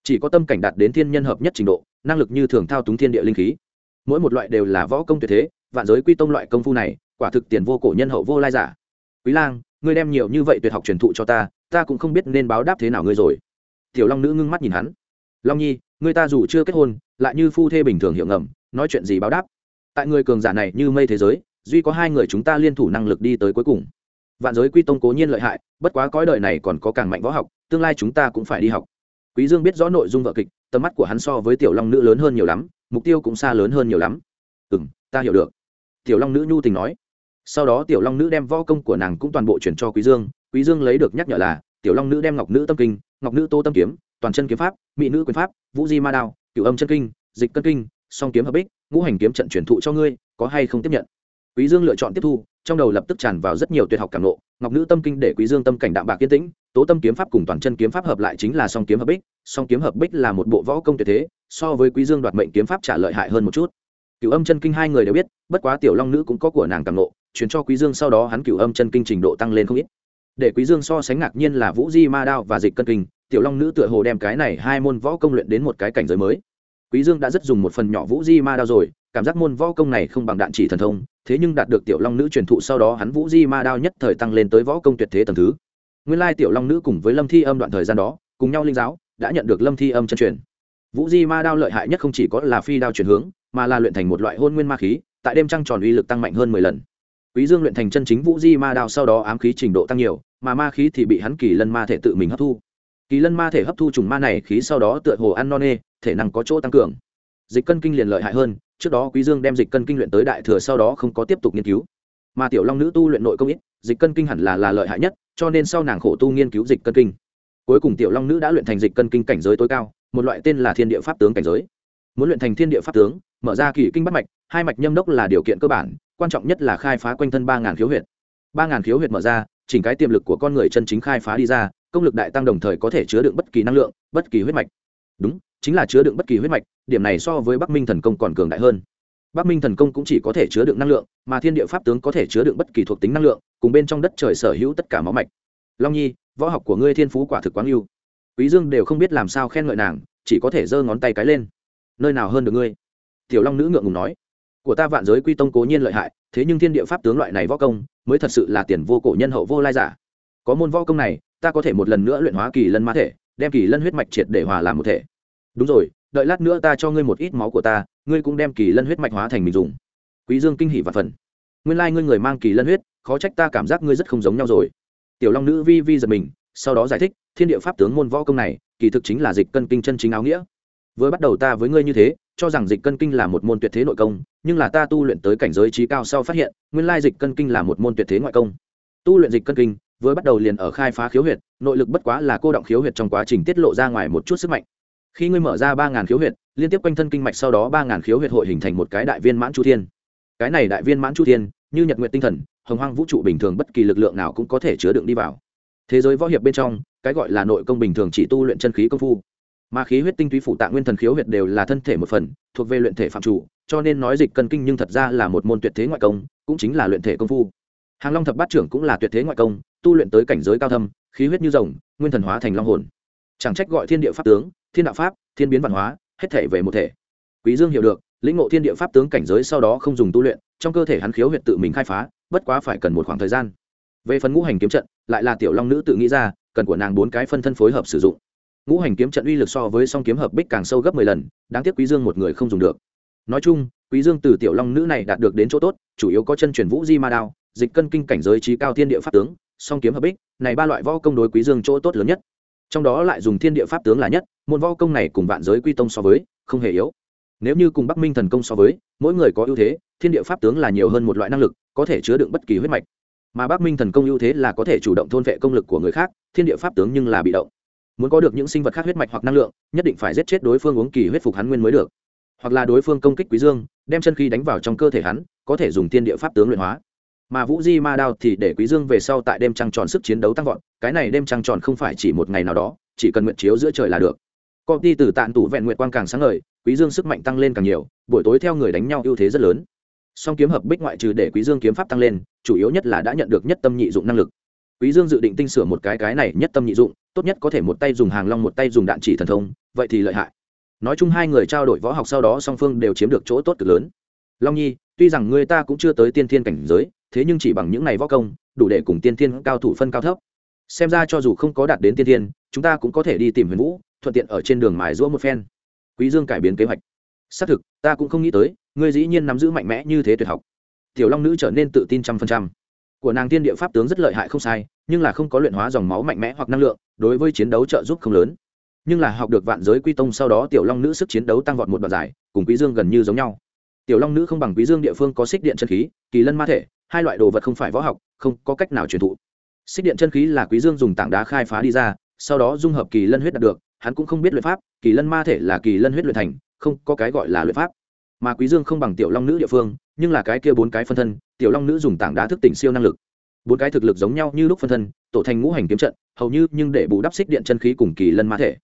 Chỉ có tâm cảnh đạt đến thiên nhân hợp nhất trình độ, năng lực như thường thao túng thiên địa linh khí. Mỗi một loại đều là võ công tuyệt thế, vạn giới quy tông loại công phu này, quả thực tiền vô cổ nhân hậu vô lai giả. Quý lang, ngươi đem nhiều như vậy tuyệt học truyền thụ cho ta ta cũng không biết nên báo đáp thế nào ngươi rồi. Tiểu long nữ ngưng mắt nhìn hắn. Long nhi người ta dù chưa kết hôn, lại như phu thê bình thường hiệu ngầm, nói chuyện gì báo đáp? Tại người cường giả này như mây thế giới, duy có hai người chúng ta liên thủ năng lực đi tới cuối cùng. Vạn giới quy tông cố nhiên lợi hại, bất quá cõi đời này còn có càng mạnh võ học, tương lai chúng ta cũng phải đi học. Quý dương biết rõ nội dung vợ kịch, tầm mắt của hắn so với tiểu long nữ lớn hơn nhiều lắm, mục tiêu cũng xa lớn hơn nhiều lắm. Ừ ta hiểu được. Tiểu long nữ nhu tình nói. Sau đó tiểu long nữ đem võ công của nàng cũng toàn bộ chuyển cho quý dương quý dương lấy được nhắc nhở là, tiểu long nữ đem ngọc nữ tâm kinh, ngọc nữ tô tâm kiếm, toàn chân kiếm pháp, mỹ nữ quyền pháp, vũ di ma đao, cửu âm chân kinh, dịch cân kinh, song kiếm hợp bích ngũ hành kiếm trận truyền thụ cho ngươi, có hay không tiếp nhận? Quý dương lựa chọn tiếp thu, trong đầu lập tức tràn vào rất nhiều tuyệt học cảm nộ ngọc nữ tâm kinh để quý dương tâm cảnh đạm bạc kiên tĩnh, tố tâm kiếm pháp cùng toàn chân kiếm pháp hợp lại chính là song kiếm hợp bích. Song kiếm hợp bích là một bộ võ công tuyệt thế, so với quý dương đoạt mệnh kiếm pháp trả lợi hại hơn một chút. Cửu âm chân kinh hai người đều biết, bất quá tiểu long nữ cũng có của nàng cảm nộ truyền cho quý dương sau đó hắn cửu âm chân kinh trình độ tăng lên không ít. Để quý dương so sánh ngạc nhiên là vũ di ma đao và dịch cân kinh, tiểu long nữ tựa hồ đem cái này hai môn võ công luyện đến một cái cảnh giới mới quý dương đã rất dùng một phần nhỏ vũ di ma đao rồi, cảm giác môn võ công này không bằng đạn chỉ thần thông, thế nhưng đạt được tiểu long nữ truyền thụ sau đó hắn vũ di ma đao nhất thời tăng lên tới võ công tuyệt thế tầng thứ. Nguyên lai tiểu long nữ cùng với lâm thi âm đoạn thời gian đó, cùng nhau linh giáo, đã nhận được lâm thi âm chân truyền. Vũ di ma đao lợi hại nhất không chỉ có là phi đao chuyển hướng, mà là luyện thành một loại hôn nguyên ma khí, tại đêm trăng tròn uy lực tăng mạnh hơn mười lần. Quý dương luyện thành chân chính vũ di ma đao sau đó ám khí trình độ tăng nhiều, mà ma khí thì bị hắn kỳ lân ma thể tự mình hấp thu kỳ lân ma thể hấp thu trùng ma này khí sau đó tựa hồ ăn non nê, thể năng có chỗ tăng cường. Dịch cân kinh liền lợi hại hơn, trước đó quý dương đem dịch cân kinh luyện tới đại thừa sau đó không có tiếp tục nghiên cứu. Mà tiểu long nữ tu luyện nội công ít, dịch cân kinh hẳn là là lợi hại nhất, cho nên sau nàng khổ tu nghiên cứu dịch cân kinh. Cuối cùng tiểu long nữ đã luyện thành dịch cân kinh cảnh giới tối cao, một loại tên là thiên địa pháp tướng cảnh giới. Muốn luyện thành thiên địa pháp tướng, mở ra kỳ kinh bắt mạch, hai mạch nhâm đốc là điều kiện cơ bản, quan trọng nhất là khai phá quanh thân ba ngàn khiếu huyệt. Ba ngàn khiếu huyệt mở ra, chỉnh cái tiềm lực của con người chân chính khai phá đi ra công lực đại tăng đồng thời có thể chứa đựng bất kỳ năng lượng, bất kỳ huyết mạch. Đúng, chính là chứa đựng bất kỳ huyết mạch, điểm này so với bắc minh thần công còn cường đại hơn. Bắc minh thần công cũng chỉ có thể chứa đựng năng lượng, mà thiên địa pháp tướng có thể chứa đựng bất kỳ thuộc tính năng lượng, cùng bên trong đất trời sở hữu tất cả máu mạch. Long nhi, võ học của ngươi thiên phú quả thực quáng yêu quý dương đều không biết làm sao khen ngợi nàng, chỉ có thể giơ ngón tay cái lên. Nơi nào hơn được ngươi? Tiểu long nữ ngượng ngùng nói. Của ta vạn giới quy tông cố nhiên lợi hại, thế nhưng thiên địa pháp tướng loại này võ công, mới thật sự là tiền vô cổ nhân hậu vô lai giả. Có môn võ công này ta có thể một lần nữa luyện hóa kỳ lân ma thể, đem kỳ lân huyết mạch triệt để hòa làm một thể. Đúng rồi, đợi lát nữa ta cho ngươi một ít máu của ta, ngươi cũng đem kỳ lân huyết mạch hóa thành mình dùng. Quý dương kinh hỉ và phần. Nguyên lai ngươi người mang kỳ lân huyết, khó trách ta cảm giác ngươi rất không giống nhau rồi. Tiểu long nữ vi vi giật mình, sau đó giải thích, thiên địa pháp tướng môn võ công này, kỳ thực chính là dịch cân kinh chân chính áo nghĩa. Với bắt đầu ta với ngươi như thế, cho rằng dịch cân kinh là một môn tuyệt thế nội công, nhưng là ta tu luyện tới cảnh giới trí cao sau phát hiện, nguyên lai dịch cân kinh là một môn tuyệt thế ngoại công. Tu luyện dịch cân kinh vừa bắt đầu liền ở khai phá khiếu huyệt, nội lực bất quá là cô động khiếu huyệt trong quá trình tiết lộ ra ngoài một chút sức mạnh. Khi ngươi mở ra ba ngàn khiếu huyệt, liên tiếp quanh thân kinh mạch sau đó ba ngàn khiếu huyệt hội hình thành một cái đại viên mãn chu thiên. Cái này đại viên mãn chu thiên, như nhật nguyện tinh thần, hồng hoang vũ trụ bình thường bất kỳ lực lượng nào cũng có thể chứa đựng đi vào. Thế giới võ hiệp bên trong, cái gọi là nội công bình thường chỉ tu luyện chân khí công phu. Mà khí huyết tinh túy phủ tạng nguyên thần khiếu huyệt đều là thân thể một phần, thuộc về luyện thể phạm chủ, cho nên nói dịch cân kinh nhưng thật ra là một môn tuyệt thế ngoại công, cũng chính là luyện thể công phu. Hàng long thập bát trưởng cũng là tuyệt thế ngoại công tu luyện tới cảnh giới cao thâm, khí huyết như rồng, nguyên thần hóa thành long hồn. Chẳng trách gọi thiên địa pháp tướng, thiên đạo pháp, thiên biến văn hóa, hết thể về một thể. Quý dương hiểu được, lĩnh ngộ thiên địa pháp tướng cảnh giới sau đó không dùng tu luyện, trong cơ thể hắn khiếu huyệt tự mình khai phá, bất quá phải cần một khoảng thời gian. Về phần ngũ hành kiếm trận, lại là tiểu long nữ tự nghĩ ra, cần của nàng bốn cái phân thân phối hợp sử dụng. Ngũ hành kiếm trận uy lực so với song kiếm hợp bích càng sâu gấp mười lần, đáng tiếc quý dương một người không dùng được. Nói chung, quý dương từ tiểu long nữ này đạt được đến chỗ tốt, chủ yếu có chân truyền vũ di ma đao, dịch cân kinh cảnh giới trí cao thiên địa pháp tướng song kiếm hợp bích, này ba loại võ công đối quý dương chỗ tốt lớn nhất. Trong đó lại dùng thiên địa pháp tướng là nhất, môn võ công này cùng vạn giới quy tông so với, không hề yếu. Nếu như cùng bắc minh thần công so với, mỗi người có ưu thế, thiên địa pháp tướng là nhiều hơn một loại năng lực, có thể chứa đựng bất kỳ huyết mạch. Mà bắc minh thần công ưu thế là có thể chủ động thôn vệ công lực của người khác, thiên địa pháp tướng nhưng là bị động. Muốn có được những sinh vật khác huyết mạch hoặc năng lượng, nhất định phải giết chết đối phương uống kỳ huyết phục hắn nguyên mới được. Hoặc là đối phương công kích quý dương, đem chân khí đánh vào trong cơ thể hắn, có thể dùng thiên địa pháp tướng luyện hóa mà vũ di ma đao thì để quý dương về sau tại đêm trăng tròn sức chiến đấu tăng vọt, cái này đêm trăng tròn không phải chỉ một ngày nào đó, chỉ cần nguyện chiếu giữa trời là được. Công ty từ tạn tủ vẹn nguyện quang càng sáng ngời, quý dương sức mạnh tăng lên càng nhiều, buổi tối theo người đánh nhau ưu thế rất lớn. Song kiếm hợp bích ngoại trừ để quý dương kiếm pháp tăng lên, chủ yếu nhất là đã nhận được nhất tâm nhị dụng năng lực. Quý dương dự định tinh sửa một cái cái này nhất tâm nhị dụng, tốt nhất có thể một tay dùng hàng long một tay dùng đạn chỉ thần thông, vậy thì lợi hại. Nói chung hai người trao đổi võ học sau đó song phương đều chiếm được chỗ tốt cực lớn. Long nhi, tuy rằng người ta cũng chưa tới tiên thiên cảnh giới thế nhưng chỉ bằng những ngày võ công, đủ để cùng tiên thiên cao thủ phân cao thấp. Xem ra cho dù không có đạt đến tiên thiên, chúng ta cũng có thể đi tìm huyền vũ, thuận tiện ở trên đường mài giũa một phen. Quý dương cải biến kế hoạch. Xác thực, ta cũng không nghĩ tới, ngươi dĩ nhiên nắm giữ mạnh mẽ như thế tuyệt học. Tiểu long nữ trở nên tự tin trăm phần trăm. Của nàng tiên địa pháp tướng rất lợi hại không sai, nhưng là không có luyện hóa dòng máu mạnh mẽ hoặc năng lượng, đối với chiến đấu trợ giúp không lớn. Nhưng là học được vạn giới quy tông sau đó tiểu long nữ sức chiến đấu tăng vọt một đoạn giải cùng quý dương gần như giống nhau tiểu long nữ không bằng quý dương địa phương có xích điện chân khí, kỳ lân ma thể, hai loại đồ vật không phải võ học, không có cách nào truyền thụ. Xích điện chân khí là quý dương dùng tảng đá khai phá đi ra, sau đó dung hợp kỳ lân huyết đạt được, hắn cũng không biết luyện pháp, kỳ lân ma thể là kỳ lân huyết luyện thành, không có cái gọi là luyện pháp. Mà quý dương không bằng tiểu long nữ địa phương, nhưng là cái kia bốn cái phân thân, tiểu long nữ dùng tảng đá thức tỉnh siêu năng lực. Bốn cái thực lực giống nhau như lúc phân thân, tổ thành ngũ hành kiếm trận, hầu như nhưng để bù đắp xích điện chân khí cùng kỳ lân ma thể.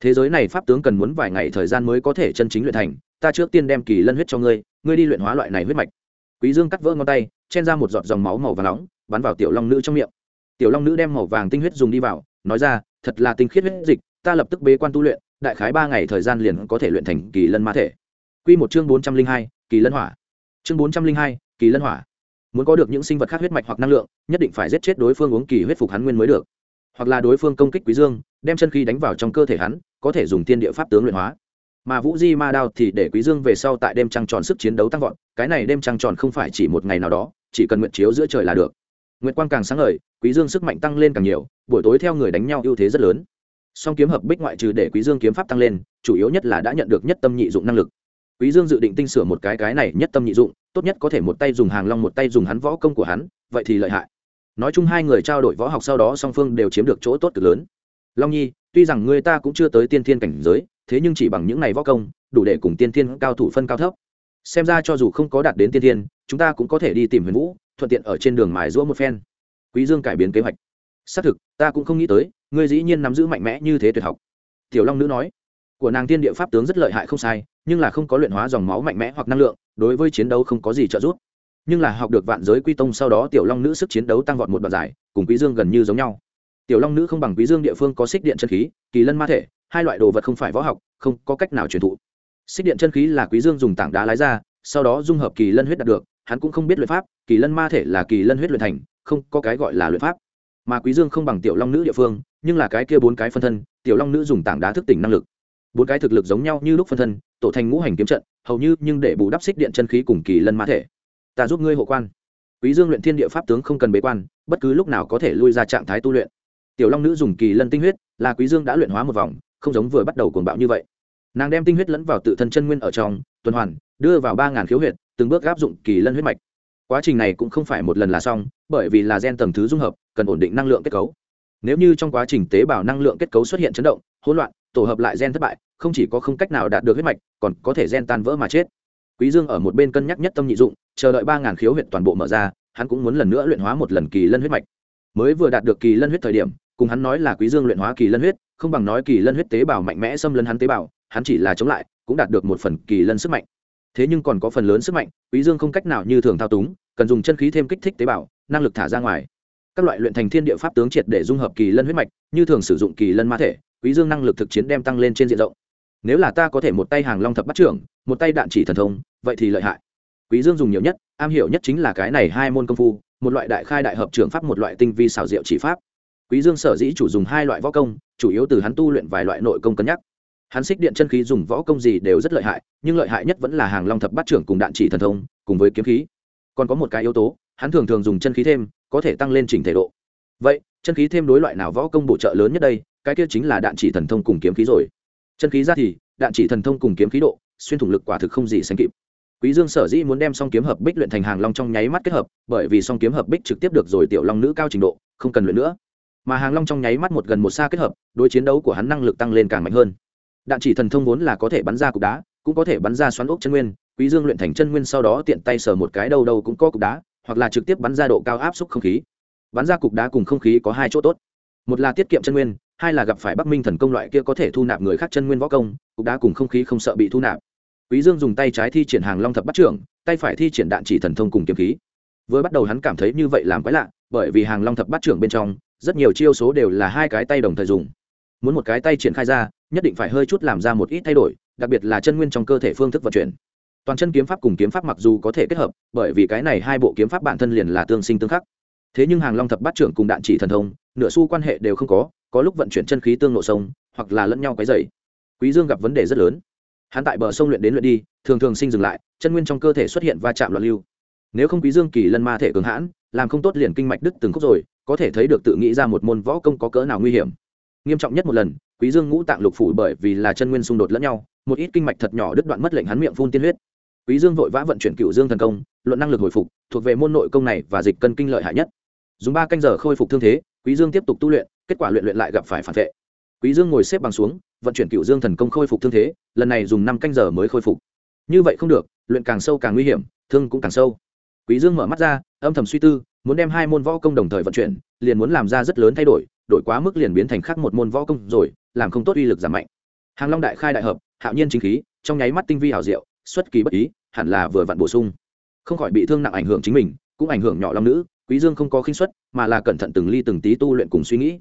Thế giới này pháp tướng cần muốn vài ngày thời gian mới có thể chân chính luyện thành ta trước tiên đem kỳ lân huyết cho ngươi ngươi đi luyện hóa loại này huyết mạch. Quý dương cắt vỡ ngón tay, chen ra một giọt dòng máu màu vàng nóng, bắn vào tiểu long nữ trong miệng. Tiểu long nữ đem màu vàng tinh huyết dùng đi vào, nói ra, thật là tinh khiết huyết dịch, ta lập tức bế quan tu luyện, đại khái ba ngày thời gian liền có thể luyện thành kỳ lân ma thể. Quy một chương bốn trăm linh hai, kỳ lân hỏa. Chương bốn trăm linh hai, kỳ lân hỏa. Muốn có được những sinh vật khác huyết mạch hoặc năng lượng, nhất định phải giết chết đối phương uống kỳ huyết phục hắn nguyên mới được. Hoặc là đối phương công kích quý dương, đem chân khí đánh vào trong cơ thể hắn, có thể dùng tiên địa pháp tướng luyện hóa mà vũ di ma đao thì để quý dương về sau tại đêm trăng tròn sức chiến đấu tăng vọt, cái này đêm trăng tròn không phải chỉ một ngày nào đó, chỉ cần nguyện chiếu giữa trời là được. Nguyệt quang càng sáng ngời, quý dương sức mạnh tăng lên càng nhiều, buổi tối theo người đánh nhau ưu thế rất lớn. Song kiếm hợp bích ngoại trừ để quý dương kiếm pháp tăng lên, chủ yếu nhất là đã nhận được nhất tâm nhị dụng năng lực. Quý dương dự định tinh sửa một cái cái này nhất tâm nhị dụng, tốt nhất có thể một tay dùng hàng long một tay dùng hắn võ công của hắn, vậy thì lợi hại. Nói chung hai người trao đổi võ học sau đó song phương đều chiếm được chỗ tốt cực lớn. Long nhi, tuy rằng người ta cũng chưa tới tiên thiên cảnh giới thế nhưng chỉ bằng những này võ công, đủ để cùng tiên thiên cao thủ phân cao thấp. Xem ra cho dù không có đạt đến tiên thiên, chúng ta cũng có thể đi tìm huyền vũ, thuận tiện ở trên đường mài giũa một phen. Quý dương cải biến kế hoạch. Xác thực, ta cũng không nghĩ tới, ngươi dĩ nhiên nắm giữ mạnh mẽ như thế tuyệt học. Tiểu long nữ nói, của nàng tiên địa pháp tướng rất lợi hại không sai, nhưng là không có luyện hóa dòng máu mạnh mẽ hoặc năng lượng, đối với chiến đấu không có gì trợ giúp. Nhưng là học được vạn giới quy tông sau đó tiểu long nữ sức chiến đấu tăng vọt một đoạn giải cùng quý dương gần như giống nhau. Tiểu long nữ không bằng quý dương địa phương có xích điện chân khí, kỳ lân ma thể hai loại đồ vật không phải võ học, không có cách nào truyền thụ. Xích điện chân khí là quý dương dùng tảng đá lái ra, sau đó dung hợp kỳ lân huyết đạt được, hắn cũng không biết luyện pháp, kỳ lân ma thể là kỳ lân huyết luyện thành, không có cái gọi là luyện pháp. Mà quý dương không bằng tiểu long nữ địa phương, nhưng là cái kia bốn cái phân thân, tiểu long nữ dùng tảng đá thức tỉnh năng lực. Bốn cái thực lực giống nhau như lúc phân thân, tổ thành ngũ hành kiếm trận, hầu như nhưng để bù đắp xích điện chân khí cùng kỳ lân ma thể. Ta giúp ngươi hộ quan. Quý dương luyện thiên địa pháp tướng không cần bế quan, bất cứ lúc nào có thể lui ra trạng thái tu luyện. Tiểu long nữ dùng kỳ lân tinh huyết, là quý dương đã luyện hóa một vòng không giống vừa bắt đầu cuồng bạo như vậy. Nàng đem tinh huyết lẫn vào tự thân chân nguyên ở trong, tuần hoàn, đưa vào ba ngàn khiếu huyệt, từng bước áp dụng kỳ lân huyết mạch. Quá trình này cũng không phải một lần là xong, bởi vì là gen tầng thứ dung hợp, cần ổn định năng lượng kết cấu. Nếu như trong quá trình tế bào năng lượng kết cấu xuất hiện chấn động, hỗn loạn, tổ hợp lại gen thất bại, không chỉ có không cách nào đạt được huyết mạch, còn có thể gen tan vỡ mà chết. Quý dương ở một bên cân nhắc nhất tâm nhị dụng, chờ đợi ba ngàn khiếu huyệt toàn bộ mở ra, hắn cũng muốn lần nữa luyện hóa một lần kỳ lân huyết mạch. Mới vừa đạt được kỳ lân huyết thời điểm, cùng hắn nói là quý dương luyện hóa kỳ lân huyết không bằng nói kỳ lân huyết tế bào mạnh mẽ xâm lấn hắn tế bào, hắn chỉ là chống lại, cũng đạt được một phần kỳ lân sức mạnh. Thế nhưng còn có phần lớn sức mạnh, quý dương không cách nào như thường thao túng, cần dùng chân khí thêm kích thích tế bào, năng lực thả ra ngoài. Các loại luyện thành thiên địa pháp tướng triệt để dung hợp kỳ lân huyết mạch, như thường sử dụng kỳ lân ma thể, quý dương năng lực thực chiến đem tăng lên trên diện rộng. Nếu là ta có thể một tay hàng long thập bắt trưởng, một tay đạn chỉ thần thông, vậy thì lợi hại. Quý dương dùng nhiều nhất, am hiểu nhất chính là cái này hai môn công phu, một loại đại khai đại hợp trưởng pháp, một loại tinh vi xảo diệu chỉ pháp. Quý dương sở dĩ chủ dùng hai loại võ công chủ yếu từ hắn tu luyện vài loại nội công cân nhắc. Hắn xích điện chân khí dùng võ công gì đều rất lợi hại, nhưng lợi hại nhất vẫn là hàng long thập bát trưởng cùng đạn chỉ thần thông, cùng với kiếm khí. Còn có một cái yếu tố, hắn thường thường dùng chân khí thêm, có thể tăng lên chỉnh thể độ. Vậy, chân khí thêm đối loại nào võ công bổ trợ lớn nhất đây? Cái kia chính là đạn chỉ thần thông cùng kiếm khí rồi. Chân khí ra thì, đạn chỉ thần thông cùng kiếm khí độ, xuyên thủng lực quả thực không gì sánh kịp. Quý dương sở dĩ muốn đem song kiếm hợp bích luyện thành hàng long trong nháy mắt kết hợp, bởi vì song kiếm hợp bích trực tiếp được rồi tiểu long nữ cao trình độ, không cần luyện nữa mà hàng long trong nháy mắt một gần một xa kết hợp, đối chiến đấu của hắn năng lực tăng lên càng mạnh hơn. Đạn chỉ thần thông vốn là có thể bắn ra cục đá, cũng có thể bắn ra xoắn ốc chân nguyên, quý dương luyện thành chân nguyên sau đó tiện tay sờ một cái đâu đâu cũng có cục đá, hoặc là trực tiếp bắn ra độ cao áp suất không khí. Bắn ra cục đá cùng không khí có hai chỗ tốt. Một là tiết kiệm chân nguyên, hai là gặp phải bắc minh thần công loại kia có thể thu nạp người khác chân nguyên võ công, cục đá cùng không khí không sợ bị thu nạp. Quý dương dùng tay trái thi triển hàng long thập bắt trưởng, tay phải thi triển đạn chỉ thần thông cùng kiếm khí. Vừa bắt đầu hắn cảm thấy như vậy làm quái lạ, bởi vì hàng long thập bắt trưởng bên trong rất nhiều chiêu số đều là hai cái tay đồng thời dùng. Muốn một cái tay triển khai ra, nhất định phải hơi chút làm ra một ít thay đổi, đặc biệt là chân nguyên trong cơ thể phương thức vận chuyển. Toàn chân kiếm pháp cùng kiếm pháp mặc dù có thể kết hợp, bởi vì cái này hai bộ kiếm pháp bản thân liền là tương sinh tương khắc. Thế nhưng hàng long thập bát trưởng cùng đạn chỉ thần thông, nửa xu quan hệ đều không có có lúc vận chuyển chân khí tương nộ sông, hoặc là lẫn nhau cái dày quý dương gặp vấn đề rất lớn. Hắn tại bờ sông luyện đến luyện đi, thường thường sinh dừng lại, chân nguyên trong cơ thể xuất hiện va chạm loạn lưu. Nếu không quý dương kỳ lân ma thể cường hãn, làm không tốt liền kinh mạch đứt từng khúc rồi có thể thấy được tự nghĩ ra một môn võ công có cỡ nào nguy hiểm. Nghiêm trọng nhất một lần, quý dương ngũ tạng lục phủ bởi vì là chân nguyên xung đột lẫn nhau, một ít kinh mạch thật nhỏ đứt đoạn mất lệnh hắn miệng phun tiên huyết. Quý dương vội vã vận chuyển cửu dương thần công, luận năng lực hồi phục, thuộc về môn nội công này và dịch cân kinh lợi hại nhất. Dùng ba canh giờ khôi phục thương thế, quý dương tiếp tục tu luyện, kết quả luyện luyện lại gặp phải phản vệ. Quý dương ngồi xếp bằng xuống, vận chuyển cửu dương thần công khôi phục thương thế, lần này dùng năm canh giờ mới khôi phục. Như vậy không được, luyện càng sâu càng nguy hiểm, thương cũng càng sâu. Quý dương mở mắt ra, âm thầm suy tư muốn đem hai môn võ công đồng thời vận chuyển, liền muốn làm ra rất lớn thay đổi đổi quá mức liền biến thành khác một môn võ công rồi, làm không tốt uy lực giảm mạnh. Hàng long đại khai đại hợp, hạo nhiên chính khí, trong nháy mắt tinh vi hảo diệu, xuất kỳ bất ý, hẳn là vừa vặn bổ sung. Không khỏi bị thương nặng ảnh hưởng chính mình, cũng ảnh hưởng nhỏ long nữ, quý dương không có khinh suất, mà là cẩn thận từng ly từng tí tu luyện cùng suy nghĩ.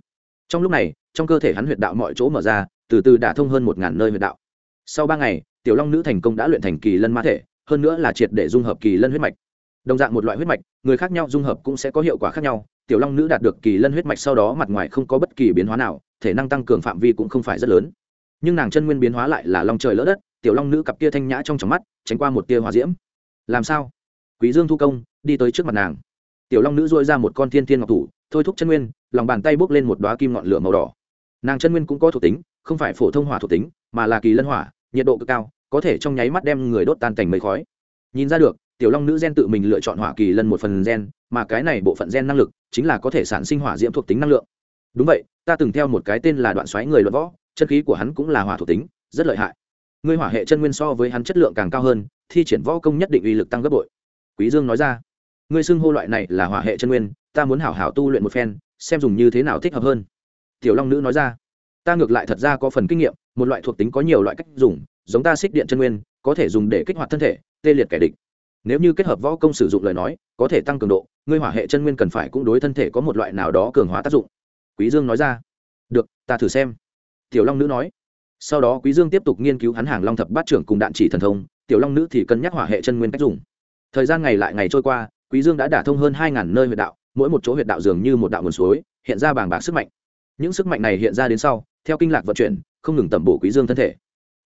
Trong lúc này, trong cơ thể hắn huyệt đạo mọi chỗ mở ra, từ từ đả thông hơn một ngàn nơi huyệt đạo. Sau ba ngày, tiểu long nữ thành công đã luyện thành kỳ lân ma thể, hơn nữa là triệt để dung hợp kỳ lân huyết mạch đồng dạng một loại huyết mạch, người khác nhau dung hợp cũng sẽ có hiệu quả khác nhau. Tiểu long nữ đạt được kỳ lân huyết mạch sau đó mặt ngoài không có bất kỳ biến hóa nào, thể năng tăng cường phạm vi cũng không phải rất lớn. Nhưng nàng chân nguyên biến hóa lại là long trời lỡ đất, tiểu long nữ cặp tia thanh nhã trong tròng mắt, tránh qua một tia hòa diễm. Làm sao? Quý dương thu công, đi tới trước mặt nàng. Tiểu long nữ dội ra một con thiên thiên ngọc thủ, thôi thúc chân nguyên, lòng bàn tay bốc lên một đoá kim ngọn lửa màu đỏ. Nàng chân nguyên cũng có thuộc tính, không phải phổ thông hỏa thuộc tính, mà là kỳ lân hỏa, nhiệt độ cực cao, có thể trong nháy mắt đem người đốt tan thành mây khói. Nhìn ra được tiểu long nữ gen tự mình lựa chọn hỏa kỳ lân một phần gen, mà cái này bộ phận gen năng lực chính là có thể sản sinh hỏa diễm thuộc tính năng lượng. Đúng vậy, ta từng theo một cái tên là đoạn xoáy người luận võ, chân khí của hắn cũng là hỏa thuộc tính, rất lợi hại. Ngươi hỏa hệ chân nguyên so với hắn chất lượng càng cao hơn, thi triển võ công nhất định uy lực tăng gấp bội. Quý dương nói ra. Ngươi xưng hô loại này là hỏa hệ chân nguyên, ta muốn hảo hảo tu luyện một phen, xem dùng như thế nào thích hợp hơn. Tiểu long nữ nói ra. Ta ngược lại thật ra có phần kinh nghiệm, một loại thuộc tính có nhiều loại cách dùng, giống ta xích điện chân nguyên, có thể dùng để kích hoạt thân thể, tê liệt kẻ địch nếu như kết hợp võ công sử dụng lời nói, có thể tăng cường độ, ngươi hỏa hệ chân nguyên cần phải cũng đối thân thể có một loại nào đó cường hóa tác dụng. Quý dương nói ra. Được, ta thử xem. Tiểu long nữ nói. Sau đó quý dương tiếp tục nghiên cứu hắn hàng long thập bát trưởng cùng đạn chỉ thần thông, tiểu long nữ thì cân nhắc hỏa hệ chân nguyên cách dùng. Thời gian ngày lại ngày trôi qua, quý dương đã đả thông hơn hai ngàn nơi huyệt đạo, mỗi một chỗ huyệt đạo dường như một đạo nguồn suối, hiện ra bàng bạc sức mạnh. Những sức mạnh này hiện ra đến sau, theo kinh lạc vận chuyển, không ngừng tẩm bổ quý dương thân thể.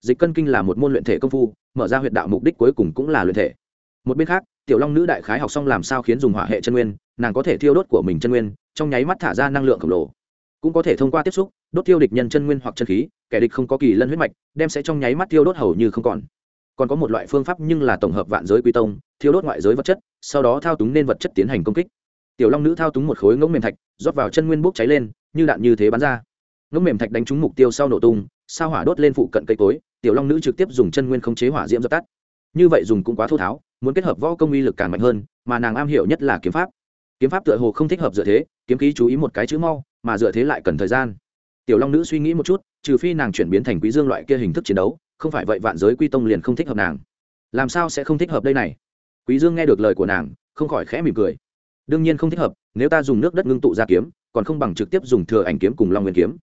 Dịch cân kinh là một môn luyện thể công phu, mở ra huyệt đạo mục đích cuối cùng cũng là luyện thể một bên khác, tiểu long nữ đại khái học xong làm sao khiến dùng hỏa hệ chân nguyên, nàng có thể thiêu đốt của mình chân nguyên, trong nháy mắt thả ra năng lượng khổng lồ. Cũng có thể thông qua tiếp xúc, đốt tiêu địch nhân chân nguyên hoặc chân khí, kẻ địch không có kỳ lân huyết mạch, đem sẽ trong nháy mắt tiêu đốt hầu như không còn. Còn có một loại phương pháp nhưng là tổng hợp vạn giới quy tông, thiêu đốt ngoại giới vật chất, sau đó thao túng nên vật chất tiến hành công kích. Tiểu long nữ thao túng một khối ngỗng mềm thạch, rót vào chân nguyên bốc cháy lên, như đạn như thế bắn ra. Ngỗng mềm thạch đánh trúng mục tiêu sau nổ tung, sao hỏa đốt lên phụ cận cây cối, tiểu long nữ trực tiếp dùng chân nguyên khống chế hỏa diễm dập tắt như vậy dùng cũng quá thô tháo, muốn kết hợp võ công uy lực càng mạnh hơn, mà nàng am hiểu nhất là kiếm pháp. Kiếm pháp tựa hồ không thích hợp dựa thế, kiếm khí chú ý một cái chữ mau, mà dựa thế lại cần thời gian. Tiểu long nữ suy nghĩ một chút, trừ phi nàng chuyển biến thành quý dương loại kia hình thức chiến đấu, không phải vậy vạn giới quy tông liền không thích hợp nàng. Làm sao sẽ không thích hợp đây này? Quý dương nghe được lời của nàng, không khỏi khẽ mỉm cười. Đương nhiên không thích hợp, nếu ta dùng nước đất ngưng tụ ra kiếm, còn không bằng trực tiếp dùng thừa ảnh kiếm cùng long nguyên kiếm.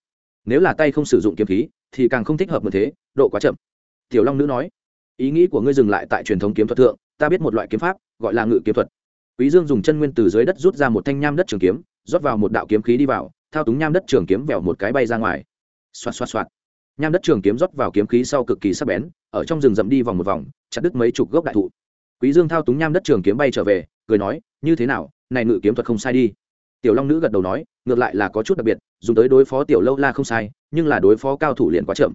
Nếu là tay không sử dụng kiếm khí, thì càng không thích hợp như thế, độ quá chậm. Tiểu long nữ nói ý nghĩ của ngươi dừng lại tại truyền thống kiếm thuật thượng, ta biết một loại kiếm pháp, gọi là ngự kiếm thuật. Quý dương dùng chân nguyên từ dưới đất rút ra một thanh nham đất trường kiếm, rót vào một đạo kiếm khí đi vào, thao túng nham đất trường kiếm vẹo một cái bay ra ngoài. Xoạt xoạt xoạt. Nham đất trường kiếm rót vào kiếm khí sau cực kỳ sắc bén, ở trong rừng rậm đi vòng một vòng, chặt đứt mấy chục gốc đại thụ. Quý dương thao túng nham đất trường kiếm bay trở về, cười nói, như thế nào, này ngự kiếm thuật không sai đi. Tiểu long nữ gật đầu nói, ngược lại là có chút đặc biệt, dùng tới đối phó tiểu lâu la không sai, nhưng là đối phó cao thủ liền quá chậm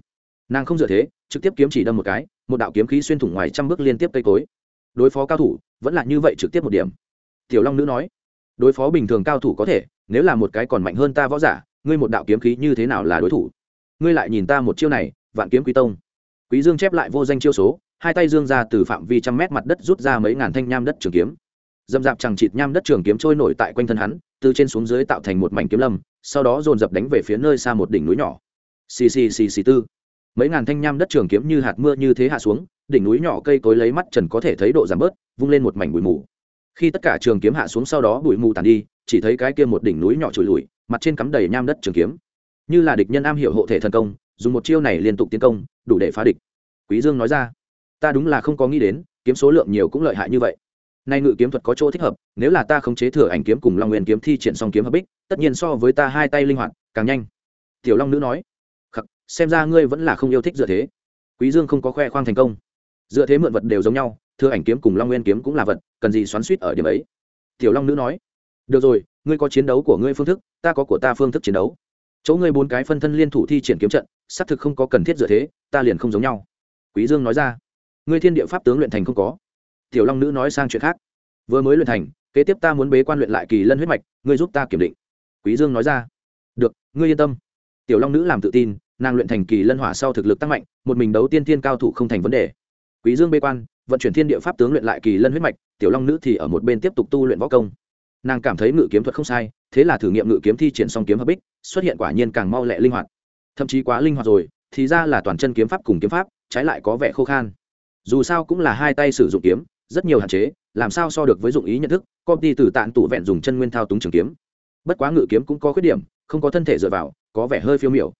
nàng không dựa thế, trực tiếp kiếm chỉ đâm một cái, một đạo kiếm khí xuyên thủng ngoài trăm bước liên tiếp cây cối. Đối phó cao thủ, vẫn là như vậy trực tiếp một điểm. Tiểu long nữ nói, đối phó bình thường cao thủ có thể, nếu là một cái còn mạnh hơn ta võ giả, ngươi một đạo kiếm khí như thế nào là đối thủ? Ngươi lại nhìn ta một chiêu này, vạn kiếm quý tông. Quý dương chép lại vô danh chiêu số, hai tay dương ra từ phạm vi trăm mét mặt đất rút ra mấy ngàn thanh nham đất trường kiếm. Dầm dạp chẳng chịt nham đất trường kiếm trôi nổi tại quanh thân hắn, từ trên xuống dưới tạo thành một mảnh kiếm lâm, sau đó dồn dập đánh về phía nơi xa một đỉnh núi nhỏ. Xì xì xì xì tư mấy ngàn thanh nham đất trường kiếm như hạt mưa như thế hạ xuống, đỉnh núi nhỏ cây cối lấy mắt trần có thể thấy độ giảm bớt, vung lên một mảnh bụi mù. Khi tất cả trường kiếm hạ xuống sau đó bụi mù tàn đi, chỉ thấy cái kia một đỉnh núi nhỏ trụi lùi, mặt trên cắm đầy nham đất trường kiếm. Như là địch nhân am hiểu hộ thể thần công, dùng một chiêu này liên tục tiến công, đủ để phá địch. Quý dương nói ra, ta đúng là không có nghĩ đến, kiếm số lượng nhiều cũng lợi hại như vậy. Nay ngự kiếm thuật có chỗ thích hợp, nếu là ta không chế thừa ảnh kiếm cùng long nguyên kiếm thi triển song kiếm hợp bích, tất nhiên so với ta hai tay linh hoạt, càng nhanh. Tiểu long nữ nói xem ra ngươi vẫn là không yêu thích dựa thế. Quý dương không có khoe khoang thành công. Dựa thế mượn vật đều giống nhau, thưa ảnh kiếm cùng long nguyên kiếm cũng là vật, cần gì xoắn suýt ở điểm ấy. Tiểu long nữ nói, được rồi, ngươi có chiến đấu của ngươi phương thức, ta có của ta phương thức chiến đấu. Chỗ ngươi bốn cái phân thân liên thủ thi triển kiếm trận, xác thực không có cần thiết dựa thế, ta liền không giống nhau. Quý dương nói ra, ngươi thiên địa pháp tướng luyện thành không có. Tiểu long nữ nói sang chuyện khác, vừa mới luyện thành, kế tiếp ta muốn bế quan luyện lại kỳ lân huyết mạch, ngươi giúp ta kiểm định. Quý dương nói ra, được, ngươi yên tâm. Tiểu long nữ làm tự tin nàng luyện thành kỳ lân hỏa sau thực lực tăng mạnh, một mình đấu tiên tiên cao thủ không thành vấn đề. Quý dương bế quan, vận chuyển thiên địa pháp tướng luyện lại kỳ lân huyết mạch, tiểu long nữ thì ở một bên tiếp tục tu luyện võ công. Nàng cảm thấy ngự kiếm thuật không sai, thế là thử nghiệm ngự kiếm thi triển song kiếm hợp bích, xuất hiện quả nhiên càng mau lẹ linh hoạt. Thậm chí quá linh hoạt rồi, thì ra là toàn chân kiếm pháp cùng kiếm pháp, trái lại có vẻ khô khan. Dù sao cũng là hai tay sử dụng kiếm, rất nhiều hạn chế, làm sao so được với dụng ý nhận thức, công ty từ tạn tụ vẹn dùng chân nguyên thao túng trường kiếm. Bất quá ngự kiếm cũng có khuyết điểm, không có thân thể dựa vào, có vẻ hơi phiêu miểu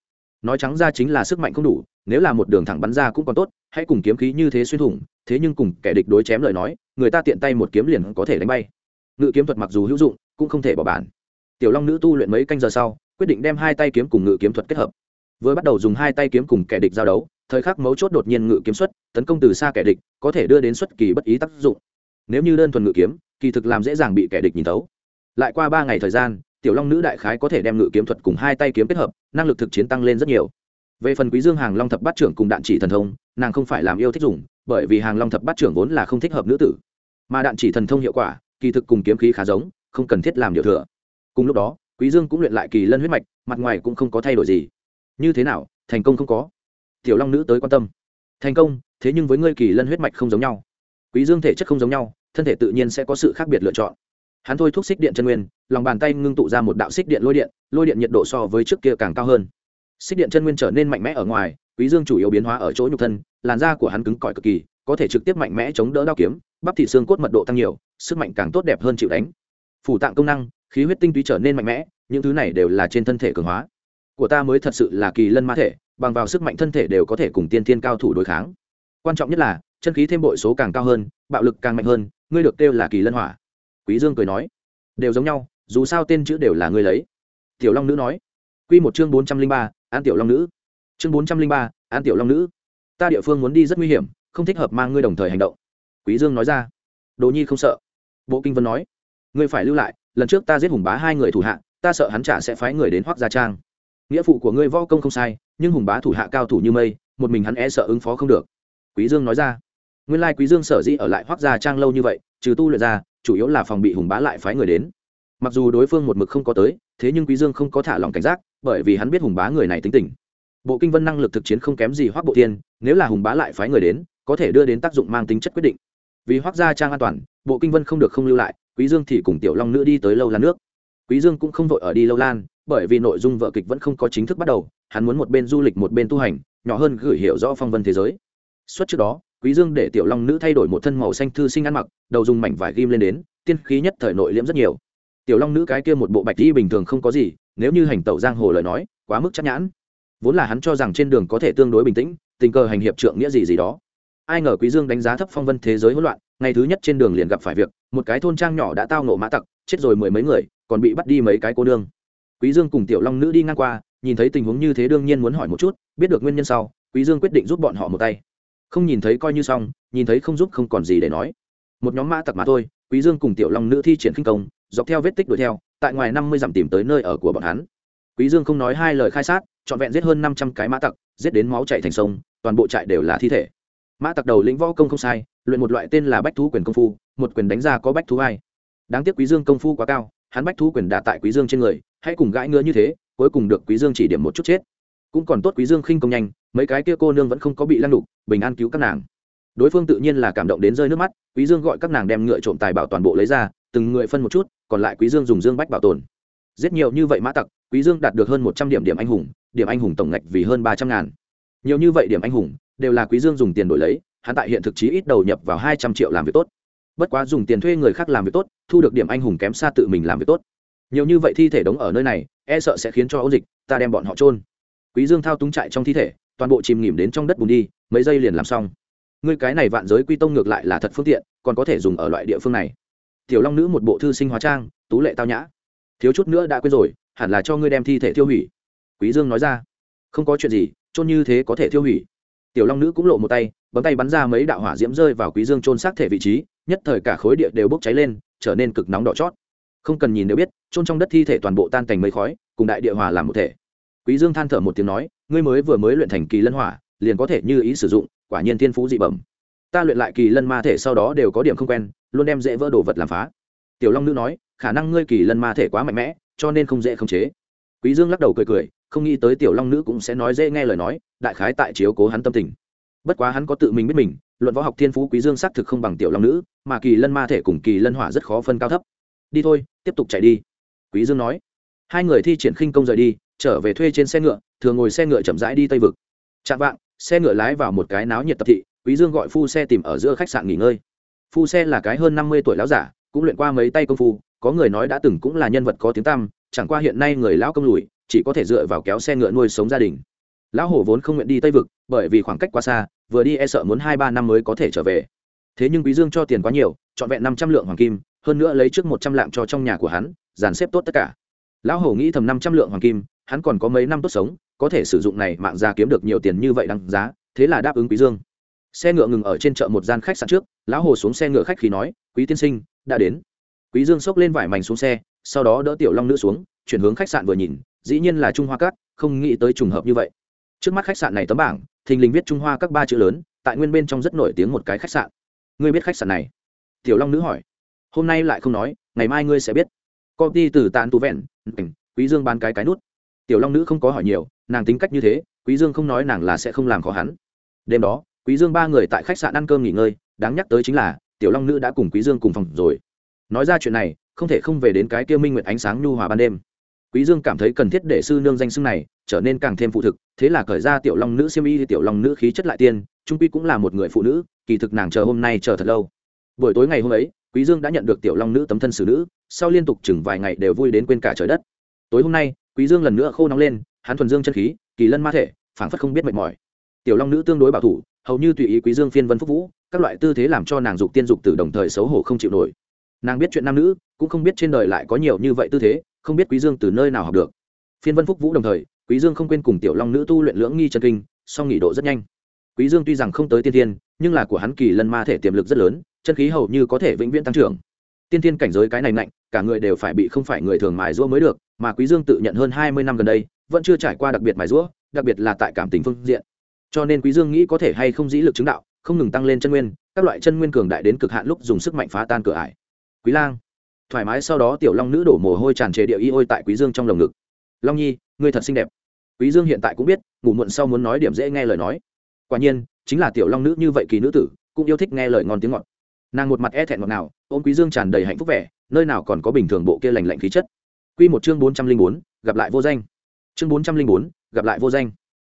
nói trắng ra chính là sức mạnh không đủ, nếu là một đường thẳng bắn ra cũng còn tốt, hãy cùng kiếm khí như thế xuyên thủng, thế nhưng cùng kẻ địch đối chém lời nói, người ta tiện tay một kiếm liền có thể đánh bay. Ngự kiếm thuật mặc dù hữu dụng, cũng không thể bỏ bản. Tiểu long nữ tu luyện mấy canh giờ sau, quyết định đem hai tay kiếm cùng ngự kiếm thuật kết hợp. Vừa bắt đầu dùng hai tay kiếm cùng kẻ địch giao đấu, thời khắc mấu chốt đột nhiên ngự kiếm xuất, tấn công từ xa kẻ địch, có thể đưa đến xuất kỳ bất ý tác dụng. Nếu như đơn thuần ngự kiếm, kỳ thực làm dễ dàng bị kẻ địch nhìn tấu lại qua ba ngày thời gian tiểu long nữ đại khái có thể đem ngự kiếm thuật cùng hai tay kiếm kết hợp, năng lực thực chiến tăng lên rất nhiều. Về phần quý dương hàng long thập bát trưởng cùng đạn chỉ thần thông, nàng không phải làm yêu thích dùng, bởi vì hàng long thập bát trưởng vốn là không thích hợp nữ tử. Mà đạn chỉ thần thông hiệu quả, kỳ thực cùng kiếm khí khá giống, không cần thiết làm điều thừa. Cùng lúc đó, quý dương cũng luyện lại kỳ lân huyết mạch, mặt ngoài cũng không có thay đổi gì. Như thế nào, thành công không có? Tiểu long nữ tới quan tâm. Thành công, thế nhưng với ngươi kỳ lân huyết mạch không giống nhau. Quý dương thể chất không giống nhau, thân thể tự nhiên sẽ có sự khác biệt lựa chọn hắn thôi thúc xích điện chân nguyên, lòng bàn tay ngưng tụ ra một đạo xích điện lôi điện lôi điện nhiệt độ so với trước kia càng cao hơn. Xích điện chân nguyên trở nên mạnh mẽ ở ngoài, quý dương chủ yếu biến hóa ở chỗ nhục thân, làn da của hắn cứng cỏi cực kỳ, có thể trực tiếp mạnh mẽ chống đỡ đao kiếm, bắp thịt xương cốt mật độ tăng nhiều, sức mạnh càng tốt đẹp hơn chịu đánh. Phủ tạng công năng, khí huyết tinh túy trở nên mạnh mẽ, những thứ này đều là trên thân thể cường hóa. Của ta mới thật sự là kỳ lân ma thể, bằng vào sức mạnh thân thể đều có thể cùng tiên thiên cao thủ đối kháng. Quan trọng nhất là, chân khí thêm bội số càng cao hơn, bạo lực càng mạnh hơn, ngươi được kêu là kỳ lân hỏa quý dương cười nói, đều giống nhau, dù sao tên chữ đều là ngươi lấy. Tiểu long nữ nói, quy một chương bốn trăm linh ba, an tiểu long nữ. Chương bốn trăm linh ba, an tiểu long nữ. Ta địa phương muốn đi rất nguy hiểm, không thích hợp mang ngươi đồng thời hành động. Quý dương nói ra. Đồ nhi không sợ. Bộ kinh vân nói, ngươi phải lưu lại, lần trước ta giết hùng bá hai người thủ hạ, ta sợ hắn trả sẽ phái người đến hoác gia trang. Nghĩa phụ của ngươi võ công không sai, nhưng hùng bá thủ hạ cao thủ như mây, một mình hắn e sợ ứng phó không được. Quý dương nói ra. Nguyên lai quý dương sở dĩ ở lại hoác gia trang lâu như vậy, trừ tu luyện ra chủ yếu là phòng bị hùng bá lại phái người đến. Mặc dù đối phương một mực không có tới, thế nhưng quý dương không có thả lòng cảnh giác, bởi vì hắn biết hùng bá người này tính tình. Bộ kinh vân năng lực thực chiến không kém gì hoắc bộ tiên nếu là hùng bá lại phái người đến, có thể đưa đến tác dụng mang tính chất quyết định. Vì hoắc gia trang an toàn, bộ kinh vân không được không lưu lại, quý dương thì cùng tiểu long nữ đi tới lâu lan nước. Quý dương cũng không vội ở đi lâu lan, bởi vì nội dung vợ kịch vẫn không có chính thức bắt đầu, hắn muốn một bên du lịch một bên tu hành, nhỏ hơn gửi hiểu rõ phong vân thế giới. Suốt trước đó quý dương để tiểu long nữ thay đổi một thân màu xanh thư sinh ăn mặc, đầu dùng mảnh vải ghim lên đến, tiên khí nhất thời nội liễm rất nhiều. Tiểu long nữ cái kia một bộ bạch y bình thường không có gì, nếu như hành tẩu giang hồ lời nói, quá mức chắc nhãn. Vốn là hắn cho rằng trên đường có thể tương đối bình tĩnh, tình cờ hành hiệp trượng nghĩa gì gì đó. Ai ngờ quý dương đánh giá thấp phong vân thế giới hỗn loạn, ngày thứ nhất trên đường liền gặp phải việc, một cái thôn trang nhỏ đã tao nổ mã tặc, chết rồi mười mấy người, còn bị bắt đi mấy cái cô nương. Quý dương cùng tiểu long nữ đi ngang qua, nhìn thấy tình huống như thế đương nhiên muốn hỏi một chút, biết được nguyên nhân sau, quý dương quyết định giúp bọn họ một tay không nhìn thấy coi như xong, nhìn thấy không giúp không còn gì để nói. Một nhóm mã tặc mà thôi, quý dương cùng tiểu long nữ thi triển khinh công, dọc theo vết tích đuổi theo, tại ngoài năm mươi dặm tìm tới nơi ở của bọn hắn. Quý dương không nói hai lời khai sát, trọn vẹn giết hơn năm trăm cái mã tặc, giết đến máu chảy thành sông, toàn bộ trại đều là thi thể. Mã tặc đầu lĩnh võ công không sai, luyện một loại tên là bách thú quyền công phu, một quyền đánh ra có bách thú hai đáng tiếc quý dương công phu quá cao, hắn bách thú quyền đả tại quý dương trên người, hãy cùng gãi ngứa như thế, cuối cùng được quý dương chỉ điểm một chút chết. Cũng còn tốt quý dương khinh công nhanh mấy cái kia cô nương vẫn không có bị lăng đục, bình an cứu các nàng. Đối phương tự nhiên là cảm động đến rơi nước mắt, quý dương gọi các nàng đem ngựa trộm tài bảo toàn bộ lấy ra, từng người phân một chút, còn lại quý dương dùng dương bách bảo tồn. Giết nhiều như vậy mã tặc, quý dương đạt được hơn một trăm điểm điểm anh hùng, điểm anh hùng tổng ngạch vì hơn ba trăm ngàn. Nhiều như vậy điểm anh hùng, đều là quý dương dùng tiền đổi lấy, hắn tại hiện thực chí ít đầu nhập vào hai trăm triệu làm việc tốt. Bất quá dùng tiền thuê người khác làm việc tốt, thu được điểm anh hùng kém xa tự mình làm việc tốt. Nhiều như vậy thi thể đóng ở nơi này e sợ sẽ khiến cho ấu dịch, ta đem bọn họ trôn quý dương thao túng trại trong thi thể toàn bộ chìm nghỉm đến trong đất bùn đi, mấy giây liền làm xong. Ngươi cái này vạn giới quy tông ngược lại là thật phương tiện, còn có thể dùng ở loại địa phương này. Tiểu long nữ một bộ thư sinh hóa trang, tú lệ tao nhã. Thiếu chút nữa đã quên rồi, hẳn là cho ngươi đem thi thể tiêu hủy. Quý dương nói ra. Không có chuyện gì trôn như thế có thể tiêu hủy. Tiểu long nữ cũng lộ một tay, bấm tay bắn ra mấy đạo hỏa diễm rơi vào quý dương trôn xác thể vị trí, nhất thời cả khối địa đều bốc cháy lên, trở nên cực nóng đỏ chót. Không cần nhìn đều biết trôn trong đất thi thể toàn bộ tan thành mấy khói, cùng đại địa hòa làm một thể quý dương than thở một tiếng nói, ngươi mới vừa mới luyện thành kỳ lân hỏa, liền có thể như ý sử dụng, quả nhiên thiên phú dị bẩm. Ta luyện lại kỳ lân ma thể sau đó đều có điểm không quen, luôn đem dễ vỡ đồ vật làm phá. Tiểu long nữ nói, khả năng ngươi kỳ lân ma thể quá mạnh mẽ, cho nên không dễ khống chế. Quý dương lắc đầu cười cười, không nghĩ tới tiểu long nữ cũng sẽ nói dễ nghe lời nói, đại khái tại chiếu cố hắn tâm tình. Bất quá hắn có tự mình biết mình, luận võ học thiên phú quý dương xác thực không bằng tiểu long nữ, mà kỳ lân ma thể cùng kỳ lân hỏa rất khó phân cao thấp. Đi thôi, tiếp tục chạy đi. Quý dương nói. Hai người thi triển khinh công rời đi trở về thuê trên xe ngựa, thường ngồi xe ngựa chậm rãi đi tây vực. Chạm vạng, xe ngựa lái vào một cái náo nhiệt tập thị, quý dương gọi phu xe tìm ở giữa khách sạn nghỉ ngơi. Phu xe là cái hơn năm mươi tuổi lão giả, cũng luyện qua mấy tay công phu, có người nói đã từng cũng là nhân vật có tiếng tăm, chẳng qua hiện nay người lão công lùi, chỉ có thể dựa vào kéo xe ngựa nuôi sống gia đình. Lão hổ vốn không nguyện đi tây vực, bởi vì khoảng cách quá xa, vừa đi e sợ muốn hai ba năm mới có thể trở về. Thế nhưng quý dương cho tiền quá nhiều, trọn vẹn năm trăm lượng hoàng kim, hơn nữa lấy trước một trăm lạng cho trong nhà của hắn, dàn xếp tốt tất cả. Lão hổ nghĩ thầm năm trăm lượng hoàng kim hắn còn có mấy năm tốt sống, có thể sử dụng này mạng ra kiếm được nhiều tiền như vậy đăng giá, thế là đáp ứng quý dương. Xe ngựa ngừng ở trên chợ một gian khách sạn trước, lão hồ xuống xe ngựa khách khi nói, quý tiên sinh, đã đến. Quý dương xốc lên vải mảnh xuống xe, sau đó đỡ tiểu long nữ xuống, chuyển hướng khách sạn vừa nhìn, dĩ nhiên là trung hoa cát không nghĩ tới trùng hợp như vậy. Trước mắt khách sạn này tấm bảng, thình lình viết trung hoa các ba chữ lớn, tại nguyên bên trong rất nổi tiếng một cái khách sạn. Ngươi biết khách sạn này? Tiểu long nữ hỏi. Hôm nay lại không nói, ngày mai ngươi sẽ biết. Công ty từ tàn tú vẹn quý dương bán cái cái nút tiểu long nữ không có hỏi nhiều, nàng tính cách như thế, quý dương không nói nàng là sẽ không làm khó hắn. Đêm đó, quý dương ba người tại khách sạn ăn cơm nghỉ ngơi, đáng nhắc tới chính là, tiểu long nữ đã cùng quý dương cùng phòng rồi. Nói ra chuyện này, không thể không về đến cái kia minh nguyệt ánh sáng nhu hòa ban đêm. Quý dương cảm thấy cần thiết để sư nương danh xưng này trở nên càng thêm phụ thực, thế là cởi ra tiểu long nữ siêm y thì tiểu long nữ khí chất lại tiên, trung quy cũng là một người phụ nữ, kỳ thực nàng chờ hôm nay chờ thật lâu. Buổi tối ngày hôm ấy, quý dương đã nhận được tiểu long nữ tấm thân xử nữ, sau liên tục chừng vài ngày đều vui đến quên cả trời đất. Tối hôm nay quý dương lần nữa khô nóng lên, hắn thuần dương chân khí, kỳ lân ma thể, phảng phất không biết mệt mỏi. Tiểu long nữ tương đối bảo thủ, hầu như tùy ý quý dương phiên vân phúc vũ, các loại tư thế làm cho nàng dục tiên dục tử đồng thời xấu hổ không chịu nổi. Nàng biết chuyện nam nữ, cũng không biết trên đời lại có nhiều như vậy tư thế, không biết quý dương từ nơi nào học được. Phiên vân phúc vũ đồng thời, quý dương không quên cùng tiểu long nữ tu luyện lưỡng nghi chân kinh, song nghị độ rất nhanh. Quý dương tuy rằng không tới tiên thiên, nhưng là của hắn kỳ lân ma thể tiềm lực rất lớn, chân khí hầu như có thể vĩnh viễn tăng trưởng. Tiên thiên cảnh giới cái này nạnh cả người đều phải bị không phải người thường mài rũa mới được mà quý dương tự nhận hơn hai mươi năm gần đây vẫn chưa trải qua đặc biệt mài rũa, đặc biệt là tại cảm tình phương diện. Cho nên quý dương nghĩ có thể hay không dĩ lực chứng đạo, không ngừng tăng lên chân nguyên, các loại chân nguyên cường đại đến cực hạn lúc dùng sức mạnh phá tan cửa ải. Quý lang, thoải mái sau đó tiểu long nữ đổ mồ hôi tràn trề địa y ôi tại quý dương trong lồng ngực. Long nhi, ngươi thật xinh đẹp. Quý dương hiện tại cũng biết, ngủ muộn sau muốn nói điểm dễ nghe lời nói. Quả nhiên, chính là tiểu long nữ như vậy kỳ nữ tử, cũng yêu thích nghe lời ngon tiếng ngọt. Nàng một mặt e thẹn ngọt nào ôm quý dương tràn đầy hạnh phúc vẻ, nơi nào còn có bình thường bộ kia lành lạnh khí chất quy một chương bốn trăm linh bốn, gặp lại vô danh. Chương bốn trăm linh bốn, gặp lại vô danh.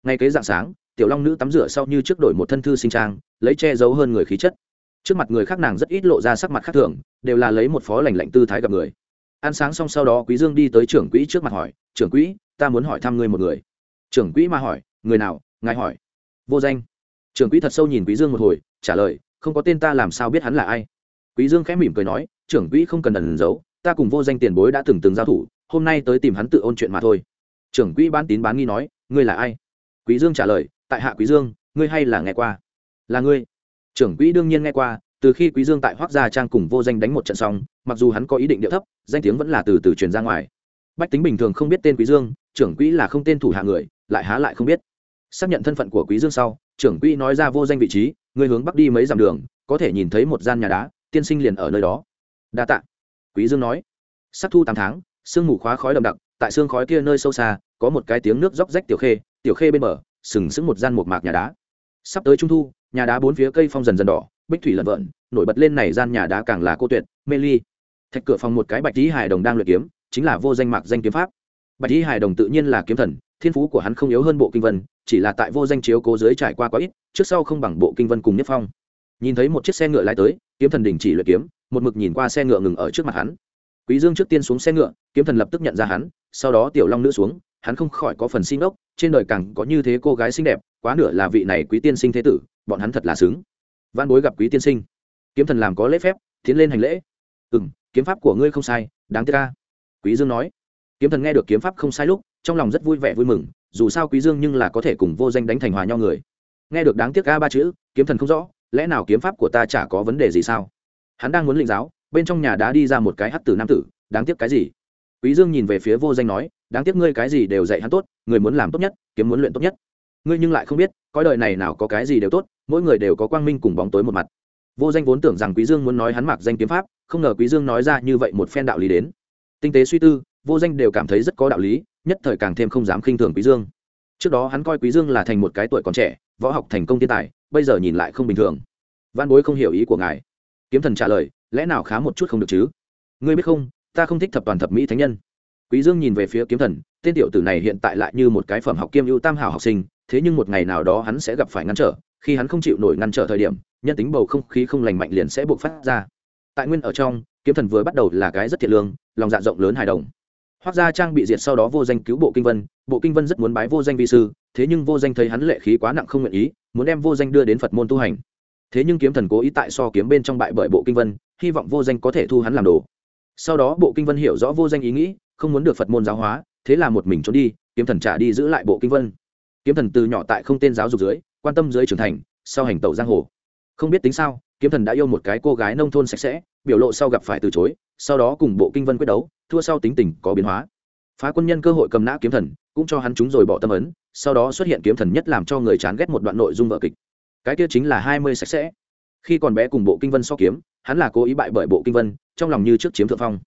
Ngay kế dạng sáng, tiểu long nữ tắm rửa sau như trước đổi một thân thư sinh trang, lấy che giấu hơn người khí chất. Trước mặt người khác nàng rất ít lộ ra sắc mặt khác thường, đều là lấy một phó lạnh lạnh tư thái gặp người. Ăn sáng xong sau đó quý dương đi tới trưởng quỹ trước mặt hỏi, trưởng quỹ, ta muốn hỏi thăm ngươi một người. Trưởng quỹ mà hỏi, người nào? Ngài hỏi. Vô danh. Trưởng quỹ thật sâu nhìn quý dương một hồi, trả lời, không có tên ta làm sao biết hắn là ai. Quý dương khẽ mỉm cười nói, trưởng quỹ không cần ẩn giấu ta cùng vô danh tiền bối đã từng từng giao thủ, hôm nay tới tìm hắn tự ôn chuyện mà thôi. Trưởng quỹ bán tín bán nghi nói, ngươi là ai? Quý dương trả lời, tại hạ quý dương, ngươi hay là nghe qua? Là ngươi. Trưởng quỹ đương nhiên nghe qua, từ khi quý dương tại hoác gia trang cùng vô danh đánh một trận xong, mặc dù hắn có ý định điệu thấp, danh tiếng vẫn là từ từ truyền ra ngoài. Bách tính bình thường không biết tên quý dương, trưởng quỹ là không tên thủ hạ người, lại há lại không biết. Xác nhận thân phận của quý dương sau, trưởng quỹ nói ra vô danh vị trí người hướng bắc đi mấy dặm đường, có thể nhìn thấy một gian nhà đá, tiên sinh liền ở nơi đó. Đa tạ quý dương nói. Sắp thu tám tháng, sương mù khóa khói đậm đặc, tại xương khói kia nơi sâu xa, có một cái tiếng nước róc rách tiểu khê tiểu khê bên bờ, sừng sững một gian một mạc nhà đá. Sắp tới trung thu, nhà đá bốn phía cây phong dần dần đỏ, bích thủy lợn vợn, nổi bật lên này gian nhà đá càng là cô tuyệt, mê ly. Thạch cửa phòng một cái bạch lý hài đồng đang luyện kiếm, chính là vô danh mạc danh kiếm pháp. Bạch lý hài đồng tự nhiên là kiếm thần, thiên phú của hắn không yếu hơn bộ kinh vân, chỉ là tại vô danh chiếu cố giới trải qua quá ít, trước sau không bằng bộ kinh vân cùng nhất phong. Nhìn thấy một chiếc xe ngựa lái tới, kiếm thần đình chỉ luyện kiếm một mực nhìn qua xe ngựa ngừng ở trước mặt hắn. Quý dương trước tiên xuống xe ngựa kiếm thần lập tức nhận ra hắn sau đó tiểu long nữ xuống hắn không khỏi có phần xin ốc trên đời càng có như thế cô gái xinh đẹp quá nửa là vị này quý tiên sinh thế tử bọn hắn thật là sướng. văn bối gặp quý tiên sinh. Kiếm thần làm có lễ phép tiến lên hành lễ. Ừm, kiếm pháp của ngươi không sai đáng tiếc ca quý dương nói. Kiếm thần nghe được kiếm pháp không sai lúc trong lòng rất vui vẻ vui mừng dù sao quý dương nhưng là có thể cùng vô danh đánh thành hòa nhau người. Nghe được đáng tiếc ca ba chữ kiếm thần không rõ lẽ nào kiếm pháp của ta chả có vấn đề gì sao? Hắn đang muốn lĩnh giáo, bên trong nhà đã đi ra một cái hắc tử nam tử, đáng tiếc cái gì? Quý dương nhìn về phía vô danh nói, đáng tiếc ngươi cái gì đều dạy hắn tốt, người muốn làm tốt nhất, kiếm muốn luyện tốt nhất. Ngươi nhưng lại không biết coi đời này nào có cái gì đều tốt, mỗi người đều có quang minh cùng bóng tối một mặt. Vô danh vốn tưởng rằng quý dương muốn nói hắn mặc danh kiếm pháp, không ngờ quý dương nói ra như vậy một phen đạo lý đến. Tinh tế suy tư, vô danh đều cảm thấy rất có đạo lý, nhất thời càng thêm không dám khinh thường quý dương. Trước đó hắn coi quý dương là thành một cái tuổi còn trẻ, võ học thành công thiên tài, bây giờ nhìn lại không bình thường. Văn bối không hiểu ý của ngài kiếm thần trả lời, lẽ nào khá một chút không được chứ? Ngươi biết không, ta không thích thập toàn thập mỹ thánh nhân. Quý dương nhìn về phía kiếm thần, tên tiểu tử này hiện tại lại như một cái phẩm học kiêm ưu tam hảo học sinh, thế nhưng một ngày nào đó hắn sẽ gặp phải ngăn trở, khi hắn không chịu nổi ngăn trở thời điểm, nhân tính bầu không khí không lành mạnh liền sẽ buộc phát ra. Tại nguyên ở trong, kiếm thần vừa bắt đầu là cái rất thiện lương, lòng dạ rộng lớn hài đồng. Hoác gia trang bị diệt sau đó vô danh cứu bộ kinh vân, bộ kinh vân rất muốn bái vô danh vi sư, thế nhưng vô danh thấy hắn lệ khí quá nặng không nguyện ý, muốn đem vô danh đưa đến phật môn tu hành thế nhưng kiếm thần cố ý tại so kiếm bên trong bại bởi bộ kinh vân, hy vọng vô danh có thể thu hắn làm đồ. Sau đó bộ kinh vân hiểu rõ vô danh ý nghĩ, không muốn được phật môn giáo hóa, thế là một mình trốn đi, kiếm thần trả đi giữ lại bộ kinh vân. Kiếm thần từ nhỏ tại không tên giáo dục dưới, quan tâm dưới trưởng thành, sau hành tẩu giang hồ. Không biết tính sao, kiếm thần đã yêu một cái cô gái nông thôn sạch sẽ, biểu lộ sau gặp phải từ chối, sau đó cùng bộ kinh vân quyết đấu, thua sau tính tình có biến hóa. Phá quân nhân cơ hội cầm nã kiếm thần, cũng cho hắn chúng rồi bỏ tâm ấn, sau đó xuất hiện kiếm thần nhất làm cho người chán ghét một đoạn nội dung vợ kịch cái kia chính là hai mươi sạch sẽ. Khi còn bé cùng bộ kinh vân so kiếm, hắn là cố ý bại bởi bộ kinh vân, trong lòng như trước chiếm thượng phong.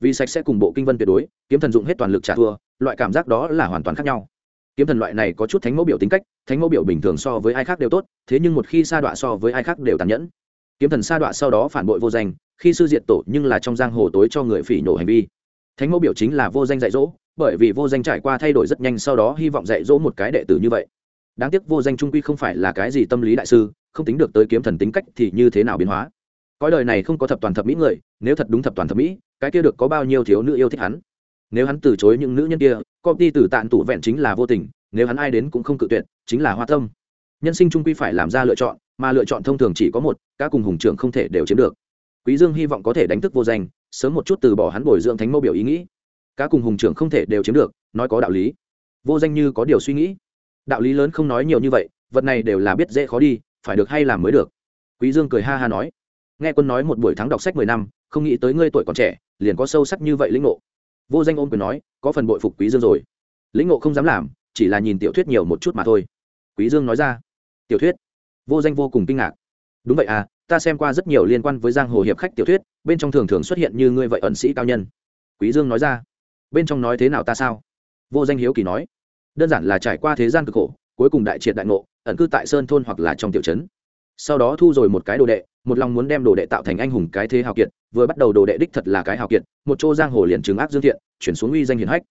Vì sạch sẽ cùng bộ kinh vân tuyệt đối, kiếm thần dụng hết toàn lực trả thua, loại cảm giác đó là hoàn toàn khác nhau. Kiếm thần loại này có chút thánh mẫu biểu tính cách, thánh mẫu biểu bình thường so với ai khác đều tốt, thế nhưng một khi sa đọa so với ai khác đều tàn nhẫn. Kiếm thần sa đọa sau đó phản bội vô danh, khi sư diệt tổ nhưng là trong giang hồ tối cho người phỉ nổ hành vi. Thánh mẫu biểu chính là vô danh dạy dỗ, bởi vì vô danh trải qua thay đổi rất nhanh sau đó hy vọng dạy dỗ một cái đệ tử như vậy đáng tiếc vô danh trung quy không phải là cái gì tâm lý đại sư, không tính được tới kiếm thần tính cách thì như thế nào biến hóa. Cõi đời này không có thập toàn thập mỹ người, nếu thật đúng thập toàn thập mỹ, cái kia được có bao nhiêu thiếu nữ yêu thích hắn? Nếu hắn từ chối những nữ nhân kia công ty tử tạn tủ vẹn chính là vô tình, nếu hắn ai đến cũng không cự tuyệt, chính là hoa tâm. Nhân sinh trung quy phải làm ra lựa chọn, mà lựa chọn thông thường chỉ có một, các cùng hùng trưởng không thể đều chiếm được. Quý dương hy vọng có thể đánh thức vô danh, sớm một chút từ bỏ hắn bồi dưỡng thánh mẫu biểu ý nghĩ. Các cùng hùng trưởng không thể đều chiếm được, nói có đạo lý. Vô danh như có điều suy nghĩ đạo lý lớn không nói nhiều như vậy, vật này đều là biết dễ khó đi, phải được hay làm mới được. Quý dương cười ha ha nói. Nghe quân nói một buổi tháng đọc sách mười năm, không nghĩ tới ngươi tuổi còn trẻ, liền có sâu sắc như vậy lĩnh ngộ. Vô danh ôm quyền nói, có phần bội phục quý dương rồi. Lĩnh ngộ không dám làm, chỉ là nhìn tiểu thuyết nhiều một chút mà thôi. Quý dương nói ra. Tiểu thuyết? Vô danh vô cùng kinh ngạc. Đúng vậy à ta xem qua rất nhiều liên quan với giang hồ hiệp khách tiểu thuyết, bên trong thường thường xuất hiện như ngươi vậy ẩn sĩ cao nhân. Quý dương nói ra. Bên trong nói thế nào ta sao? Vô danh hiếu kỳ nói đơn giản là trải qua thế gian cực khổ, cuối cùng đại triệt đại ngộ, ẩn cư tại sơn thôn hoặc là trong tiểu trấn. Sau đó thu rồi một cái đồ đệ, một lòng muốn đem đồ đệ tạo thành anh hùng cái thế hào kiệt, vừa bắt đầu đồ đệ đích thật là cái hào kiệt, một chỗ giang hồ liền chứng ác dương thiện, chuyển xuống uy danh hiển hách.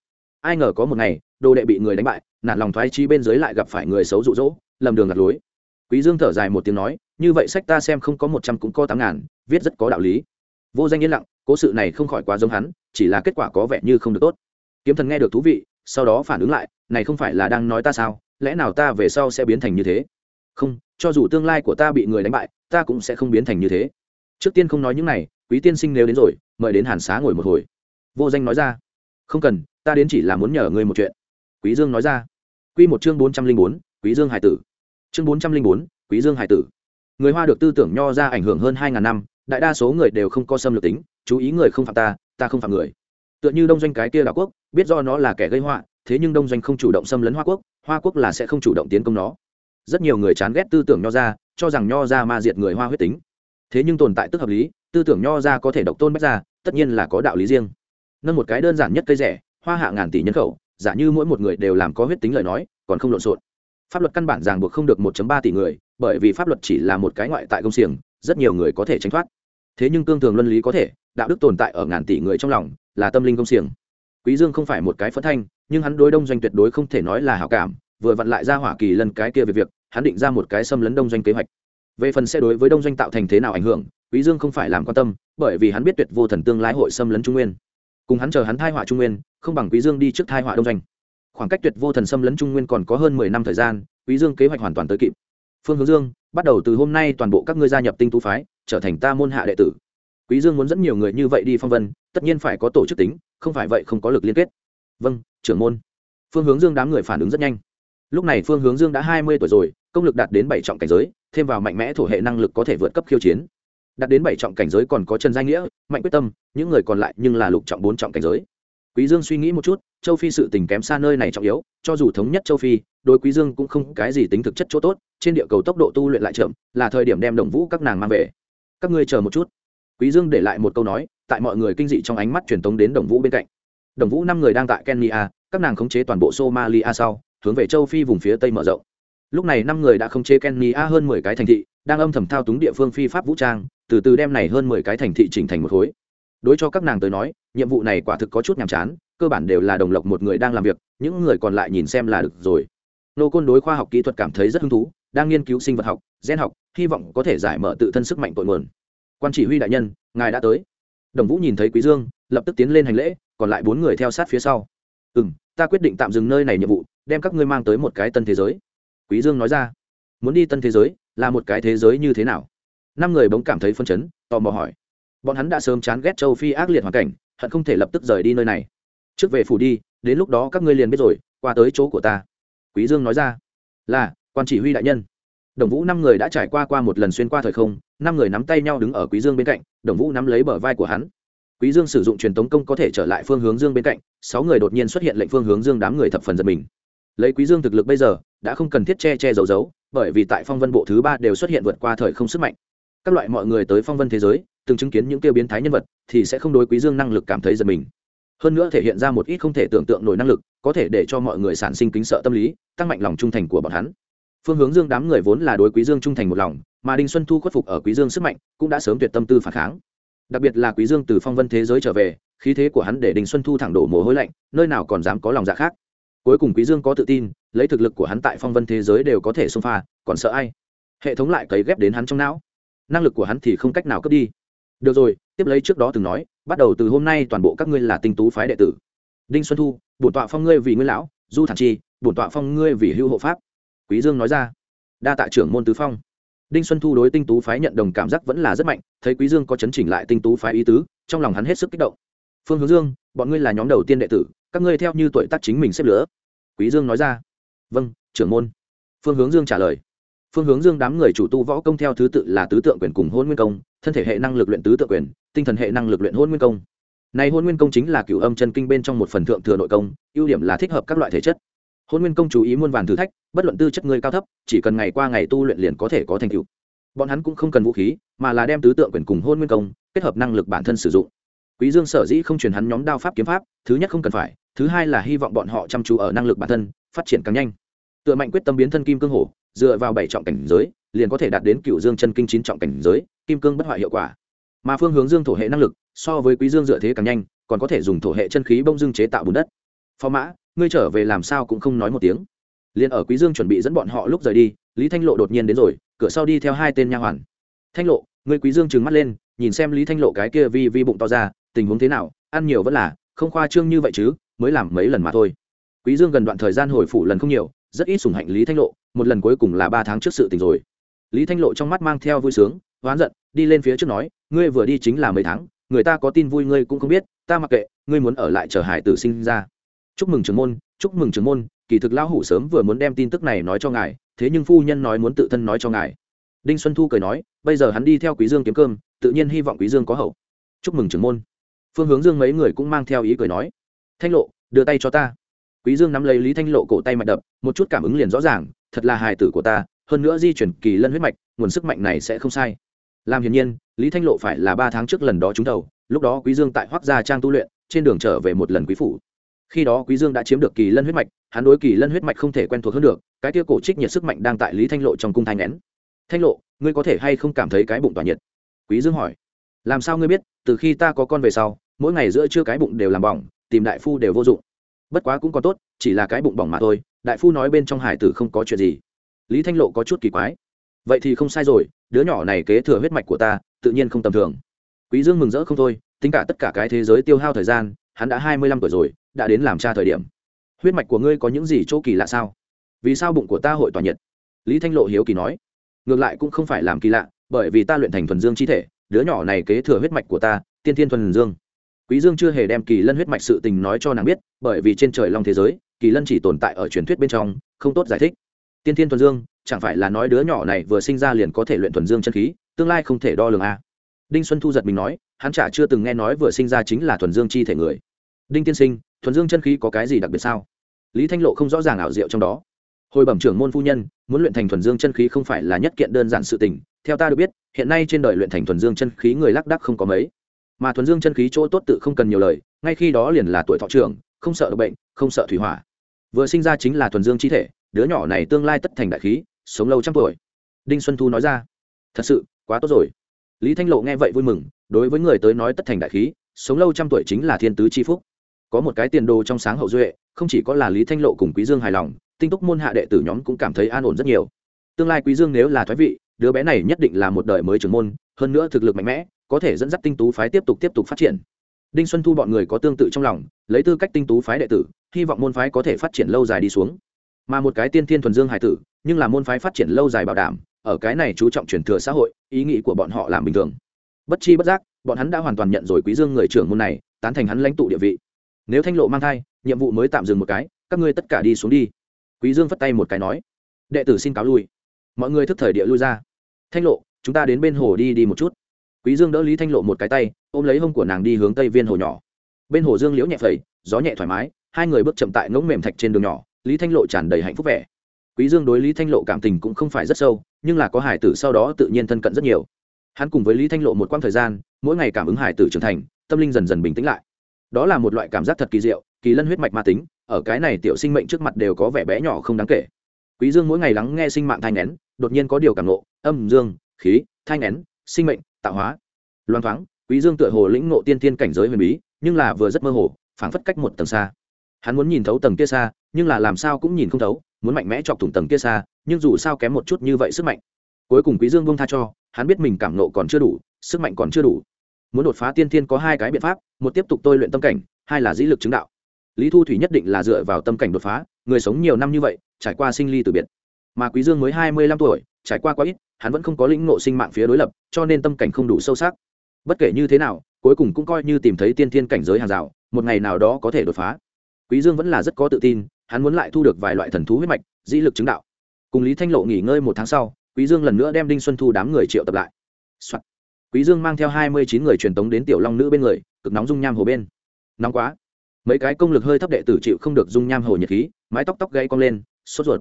Ai ngờ có một ngày, đồ đệ bị người đánh bại, nản lòng thoái chi bên dưới lại gặp phải người xấu rụ rỗ lầm đường gạt lối. Quý dương thở dài một tiếng nói, như vậy sách ta xem không có một trăm cũng có tám ngàn, viết rất có đạo lý. Vô danh yên lặng, cố sự này không khỏi quá giống hắn, chỉ là kết quả có vẻ như không được tốt. Kiếm thần nghe được thú vị sau đó phản ứng lại, này không phải là đang nói ta sao? Lẽ nào ta về sau sẽ biến thành như thế? Không, cho dù tương lai của ta bị người đánh bại, ta cũng sẽ không biến thành như thế. Trước tiên không nói những này, quý tiên sinh nếu đến rồi, mời đến hàn xá ngồi một hồi. Vô danh nói ra, không cần, ta đến chỉ là muốn nhờ ngươi một chuyện. Quý dương nói ra, quy một chương bốn trăm linh bốn, quý dương hải tử. Chương bốn trăm linh bốn, quý dương hải tử. Người hoa được tư tưởng nho ra ảnh hưởng hơn hai ngàn năm, đại đa số người đều không có xâm lược tính, chú ý người không phạm ta ta không phạm người tựa như đông doanh cái kia đảo quốc, biết do nó là kẻ gây họa, thế nhưng đông doanh không chủ động xâm lấn hoa quốc hoa quốc là sẽ không chủ động tiến công nó. Rất nhiều người chán ghét tư tưởng nho ra cho rằng nho ra ma diệt người hoa huyết tính. Thế nhưng tồn tại tức hợp lý, tư tưởng nho ra có thể độc tôn bách ra tất nhiên là có đạo lý riêng. Nâng một cái đơn giản nhất cây rẻ, hoa hạ ngàn tỷ nhân khẩu, giả như mỗi một người đều làm có huyết tính lời nói, còn không lộn xộn. Pháp luật căn bản ràng buộc không được 1 ba tỷ người, bởi vì pháp luật chỉ là một cái ngoại tại công xiềng, rất nhiều người có thể tránh thoát. Thế nhưng cương thường luân lý có thể, đạo đức tồn tại ở ngàn tỷ người trong lòng là tâm linh công xiềng. Quý dương không phải một cái phẫn thanh, nhưng hắn đối đông doanh tuyệt đối không thể nói là hảo cảm, vừa vặn lại ra hỏa kỳ lần cái kia về việc, hắn định ra một cái xâm lấn đông doanh kế hoạch. Về phần sẽ đối với đông doanh tạo thành thế nào ảnh hưởng, quý dương không phải làm quan tâm, bởi vì hắn biết tuyệt vô thần tương lai hội xâm lấn trung nguyên. Cùng hắn chờ hắn thai họa trung nguyên, không bằng quý dương đi trước thai họa đông doanh. Khoảng cách tuyệt vô thần xâm lấn trung nguyên còn có hơn mười năm thời gian, quý dương kế hoạch hoàn toàn tới kịp. Phương hướng dương, bắt đầu từ hôm nay toàn bộ các ngươi gia nhập tinh tú phái, trở thành ta môn hạ đệ tử quý dương muốn dẫn nhiều người như vậy đi phong vân, tất nhiên phải có tổ chức tính, không phải vậy không có lực liên kết. Vâng trưởng môn. Phương hướng dương đám người phản ứng rất nhanh. Lúc này phương hướng dương đã hai mươi tuổi rồi, công lực đạt đến bảy trọng cảnh giới, thêm vào mạnh mẽ thổ hệ năng lực có thể vượt cấp khiêu chiến. Đạt đến bảy trọng cảnh giới còn có trần danh nghĩa, mạnh quyết tâm, những người còn lại nhưng là lục trọng bốn trọng cảnh giới. Quý dương suy nghĩ một chút, châu phi sự tình kém xa nơi này trọng yếu, cho dù thống nhất châu phi, đối quý dương cũng không cái gì tính thực chất chỗ tốt, trên địa cầu tốc độ tu luyện lại chậm, là thời điểm đem đồng vũ các nàng mang về. Các ngươi chờ một chút quý dương để lại một câu nói, tại mọi người kinh dị trong ánh mắt truyền tống đến đồng vũ bên cạnh. Đồng vũ năm người đang tại kenya, các nàng khống chế toàn bộ somalia sau, hướng về châu phi vùng phía tây mở rộng. Lúc này năm người đã khống chế kenya hơn mười cái thành thị, đang âm thầm thao túng địa phương phi pháp vũ trang, từ từ đem này hơn mười cái thành thị chỉnh thành một khối. Đối cho các nàng tới nói, nhiệm vụ này quả thực có chút nhàm chán, cơ bản đều là đồng lộc một người đang làm việc, những người còn lại nhìn xem là được rồi. Nô côn đối khoa học kỹ thuật cảm thấy rất hứng thú, đang nghiên cứu sinh vật học, gen học, hy vọng có thể giải mở tự thân sức mạnh tội nguồn quan chỉ huy đại nhân, ngài đã tới. Đồng vũ nhìn thấy quý dương, lập tức tiến lên hành lễ, còn lại bốn người theo sát phía sau. Ừ m ta quyết định tạm dừng nơi này nhiệm vụ, đem các ngươi mang tới một cái tân thế giới. Quý dương nói ra. Muốn đi tân thế giới, là một cái thế giới như thế nào? Năm người bỗng cảm thấy phân chấn, tò mò hỏi. Bọn hắn đã sớm chán ghét châu phi ác liệt hoàn cảnh, hận không thể lập tức rời đi nơi này. Trước về phủ đi, đến lúc đó các ngươi liền biết rồi, qua tới chỗ của ta. Quý dương nói ra. Là, quan chỉ huy đại nhân đồng vũ năm người đã trải qua qua một lần xuyên qua thời không, năm người nắm tay nhau đứng ở quý dương bên cạnh, đồng vũ nắm lấy bờ vai của hắn. Quý dương sử dụng truyền tống công có thể trở lại phương hướng dương bên cạnh, sáu người đột nhiên xuất hiện lệnh phương hướng dương đám người thập phần giật mình. Lấy quý dương thực lực bây giờ, đã không cần thiết che che giấu giấu, bởi vì tại phong vân bộ thứ ba đều xuất hiện vượt qua thời không sức mạnh. Các loại mọi người tới phong vân thế giới, từng chứng kiến những tiêu biến thái nhân vật, thì sẽ không đối quý dương năng lực cảm thấy giật mình. Hơn nữa thể hiện ra một ít không thể tưởng tượng nổi năng lực, có thể để cho mọi người sản sinh kính sợ tâm lý, tăng mạnh lòng trung thành của bọn hắn phương hướng dương đám người vốn là đối quý dương trung thành một lòng, mà đinh xuân thu khuất phục ở quý dương sức mạnh, cũng đã sớm tuyệt tâm tư phản kháng. Đặc biệt là quý dương từ phong vân thế giới trở về, khí thế của hắn để đinh xuân thu thẳng đổ mồ hôi lạnh, nơi nào còn dám có lòng dạ khác. Cuối cùng quý dương có tự tin, lấy thực lực của hắn tại phong vân thế giới đều có thể xông pha, còn sợ ai? Hệ thống lại cấy ghép đến hắn trong não. Năng lực của hắn thì không cách nào cướp đi. Được rồi, tiếp lấy trước đó từng nói, bắt đầu từ hôm nay toàn bộ các ngươi là tinh tú phái đệ tử. Đinh xuân thu, bổn tọa phong ngươi vì nguyên lão, du thản chi, bổn tọa phong ngươi vì hưu hộ pháp quý dương nói ra. Đa tạ trưởng môn tứ phong. Đinh xuân thu đối tinh tú phái nhận đồng cảm giác vẫn là rất mạnh, thấy quý dương có chấn chỉnh lại tinh tú phái ý tứ, trong lòng hắn hết sức kích động. Phương hướng dương, bọn ngươi là nhóm đầu tiên đệ tử, các ngươi theo như tuổi tác chính mình xếp lửa. Quý dương nói ra. Vâng trưởng môn. Phương hướng dương trả lời. Phương hướng dương đám người chủ tu võ công theo thứ tự là tứ tượng quyền cùng hôn nguyên công, thân thể hệ năng lực luyện tứ tượng quyền, tinh thần hệ năng lực luyện hôn nguyên công. Này hôn nguyên công chính là cửu âm chân kinh bên trong một phần thượng thừa nội công, ưu điểm là thích hợp các loại thể chất hôn nguyên công chú ý muôn vàn thử thách, bất luận tư chất người cao thấp, chỉ cần ngày qua ngày tu luyện liền có thể có thành tựu. Bọn hắn cũng không cần vũ khí, mà là đem tứ tượng quyền cùng hôn nguyên công kết hợp năng lực bản thân sử dụng. Quý dương sở dĩ không truyền hắn nhóm đao pháp kiếm pháp, thứ nhất không cần phải, thứ hai là hy vọng bọn họ chăm chú ở năng lực bản thân, phát triển càng nhanh. Tựa mạnh quyết tâm biến thân kim cương hổ, dựa vào bảy trọng cảnh giới, liền có thể đạt đến cựu dương chân kinh chín trọng cảnh giới, kim cương bất hoại hiệu quả. Mà phương hướng dương thổ hệ năng lực, so với quý dương dựa thế càng nhanh, còn có thể dùng thổ hệ chân khí bông dương chế tạo bùn đất. Phó mã ngươi trở về làm sao cũng không nói một tiếng. Liền ở quý dương chuẩn bị dẫn bọn họ lúc rời đi, lý thanh lộ đột nhiên đến rồi, cửa sau đi theo hai tên nha hoàn. Thanh lộ, ngươi quý dương trừng mắt lên, nhìn xem lý thanh lộ cái kia vi vi bụng to ra, tình huống thế nào, ăn nhiều vẫn là, không khoa trương như vậy chứ, mới làm mấy lần mà thôi. Quý dương gần đoạn thời gian hồi phủ lần không nhiều, rất ít sủng hạnh lý thanh lộ, một lần cuối cùng là ba tháng trước sự tình rồi. Lý thanh lộ trong mắt mang theo vui sướng, hoán giận, đi lên phía trước nói, ngươi vừa đi chính là mấy tháng, người ta có tin vui ngươi cũng không biết, ta mặc kệ, ngươi muốn ở lại chờ hải tử sinh ra chúc mừng trưởng môn, chúc mừng trưởng môn, kỳ thực lão hủ sớm vừa muốn đem tin tức này nói cho ngài, thế nhưng phu nhân nói muốn tự thân nói cho ngài. Đinh xuân thu cười nói, bây giờ hắn đi theo quý dương kiếm cơm, tự nhiên hy vọng quý dương có hậu. Chúc mừng trưởng môn. Phương hướng dương mấy người cũng mang theo ý cười nói, thanh lộ, đưa tay cho ta. Quý dương nắm lấy lý thanh lộ cổ tay mạch đập, một chút cảm ứng liền rõ ràng, thật là hài tử của ta, hơn nữa di chuyển kỳ lân huyết mạch, nguồn sức mạnh này sẽ không sai. Làm hiển nhiên, lý thanh lộ phải là ba tháng trước lần đó trúng đầu, lúc đó quý dương tại hoác gia trang tu luyện, trên đường trở về một lần quý phủ khi đó quý dương đã chiếm được kỳ lân huyết mạch, hắn đối kỳ lân huyết mạch không thể quen thuộc hơn được, cái kia cổ trích nhiệt sức mạnh đang tại lý thanh lộ trong cung thai nén thanh lộ, ngươi có thể hay không cảm thấy cái bụng tỏa nhiệt? Quý dương hỏi. Làm sao ngươi biết, từ khi ta có con về sau, mỗi ngày giữa trưa cái bụng đều làm bỏng, tìm đại phu đều vô dụng. Bất quá cũng còn tốt, chỉ là cái bụng bỏng mà thôi, đại phu nói bên trong hải tử không có chuyện gì. Lý thanh lộ có chút kỳ quái. Vậy thì không sai rồi, đứa nhỏ này kế thừa huyết mạch của ta, tự nhiên không tầm thường. Quý dương mừng rỡ không thôi, tính cả tất cả cái thế giới tiêu hao thời gian hắn đã hai mươi lăm tuổi rồi, đã đến làm cha thời điểm. Huyết mạch của ngươi có những gì chỗ kỳ lạ sao? Vì sao bụng của ta hội tỏa nhiệt? Lý thanh lộ hiếu kỳ nói. Ngược lại cũng không phải làm kỳ lạ, bởi vì ta luyện thành thuần dương chi thể, đứa nhỏ này kế thừa huyết mạch của ta, tiên thiên thuần dương. Quý dương chưa hề đem kỳ lân huyết mạch sự tình nói cho nàng biết, bởi vì trên trời long thế giới, kỳ lân chỉ tồn tại ở truyền thuyết bên trong, không tốt giải thích. Tiên thiên thuần dương, chẳng phải là nói đứa nhỏ này vừa sinh ra liền có thể luyện thuần dương chân khí, tương lai không thể đo lường a đinh xuân thu giật mình nói, hắn chả chưa từng nghe nói vừa sinh ra chính là thuần dương chi thể người. Đinh tiên sinh, thuần dương chân khí có cái gì đặc biệt sao? Lý thanh lộ không rõ ràng ảo diệu trong đó. Hồi bẩm trưởng môn phu nhân, muốn luyện thành thuần dương chân khí không phải là nhất kiện đơn giản sự tình, theo ta được biết, hiện nay trên đời luyện thành thuần dương chân khí người lác đắc không có mấy. Mà thuần dương chân khí chỗ tốt tự không cần nhiều lời, ngay khi đó liền là tuổi thọ trưởng, không sợ bệnh, không sợ thủy hỏa. Vừa sinh ra chính là thuần dương chi thể, đứa nhỏ này tương lai tất thành đại khí, sống lâu trăm tuổi. Đinh xuân thu nói ra. Thật sự, quá tốt rồi lý thanh lộ nghe vậy vui mừng, đối với người tới nói tất thành đại khí, sống lâu trăm tuổi chính là thiên tứ c h i phúc. Có một cái tiền đồ trong sáng hậu duệ, không chỉ có là lý thanh lộ cùng quý dương hài lòng, tinh túc môn hạ đệ tử nhóm cũng cảm thấy an ổn rất nhiều. Tương lai quý dương nếu là thoái vị, đứa bé này nhất định là một đời mới trưởng môn, hơn nữa thực lực mạnh mẽ, có thể dẫn dắt tinh tú phái tiếp tục tiếp tục phát triển. Đinh xuân thu bọn người có tương tự trong lòng, lấy tư cách tinh tú phái đệ tử, hy vọng môn phái có thể phát triển lâu dài đi xuống. Mà một cái tiên thiên thuần dương hải tử, nhưng là môn phái phát triển lâu dài bảo đảm ở cái này chú trọng truyền thừa xã hội, ý nghĩ của bọn họ làm bình thường. Bất chi bất giác, bọn hắn đã hoàn toàn nhận rồi quý dương người trưởng môn này, tán thành hắn lãnh tụ địa vị. Nếu thanh lộ mang thai, nhiệm vụ mới tạm dừng một cái, các ngươi tất cả đi xuống đi. Quý dương phất tay một cái nói, đệ tử xin cáo lui. Mọi người thức thời địa lui ra. Thanh lộ, chúng ta đến bên hồ đi đi một chút. Quý dương đỡ lý thanh lộ một cái tay, ôm lấy hông của nàng đi hướng tây viên hồ nhỏ. Bên hồ dương liễu nhẹ phẩy, gió nhẹ thoải mái, hai người bước chậm tại ngỗng mềm thạch trên đường nhỏ, lý thanh lộ tràn đầy hạnh phúc vẻ quý dương đối lý thanh lộ cảm tình cũng không phải rất sâu, nhưng là có hải tử sau đó tự nhiên thân cận rất nhiều. Hắn cùng với lý thanh lộ một quãng thời gian, mỗi ngày cảm ứng hải tử trưởng thành, tâm linh dần dần bình tĩnh lại. Đó là một loại cảm giác thật kỳ diệu, kỳ lân huyết mạch ma tính, ở cái này tiểu sinh mệnh trước mặt đều có vẻ bé nhỏ không đáng kể. Quý dương mỗi ngày lắng nghe sinh mạng thai nén đột nhiên có điều cảm ngộ, âm, dương, khí, thai nén sinh mệnh, tạo hóa. Loan thoáng, quý dương tựa hồ lĩnh ngộ tiên tiên cảnh giới huyền bí, nhưng là vừa rất mơ hồ, phảng phất cách một tầng xa. Hắn muốn nhìn thấu tầng kia xa, nhưng là làm sao cũng nhìn không thấu muốn mạnh mẽ chọc thủng tầng kia xa, nhưng dù sao kém một chút như vậy sức mạnh. Cuối cùng quý dương buông tha cho, hắn biết mình cảm nộ còn chưa đủ, sức mạnh còn chưa đủ. Muốn đột phá tiên thiên có hai cái biện pháp, một tiếp tục tôi luyện tâm cảnh, hai là dĩ lực chứng đạo. Lý thu thủy nhất định là dựa vào tâm cảnh đột phá, người sống nhiều năm như vậy, trải qua sinh ly từ biệt. Mà quý dương mới hai mươi lăm tuổi, trải qua quá ít, hắn vẫn không có lĩnh ngộ sinh mạng phía đối lập, cho nên tâm cảnh không đủ sâu sắc. Bất kể như thế nào, cuối cùng cũng coi như tìm thấy tiên thiên cảnh giới hàng rào, một ngày nào đó có thể đột phá. Quý dương vẫn là rất có tự tin hắn muốn lại thu được vài loại thần thú huyết mạch, dĩ lực chứng đạo. Cùng lý thanh lộ nghỉ ngơi một tháng sau, quý dương lần nữa đem đinh xuân thu đám người triệu tập lại、Soạn. quý dương mang theo hai mươi chín người truyền tống đến tiểu long nữ bên người, cực nóng dung nham hồ bên. Nóng quá. Mấy cái công lực hơi thấp đệ tử chịu không được dung nham hồ nhiệt khí, mái tóc tóc gây cong lên, sốt ruột.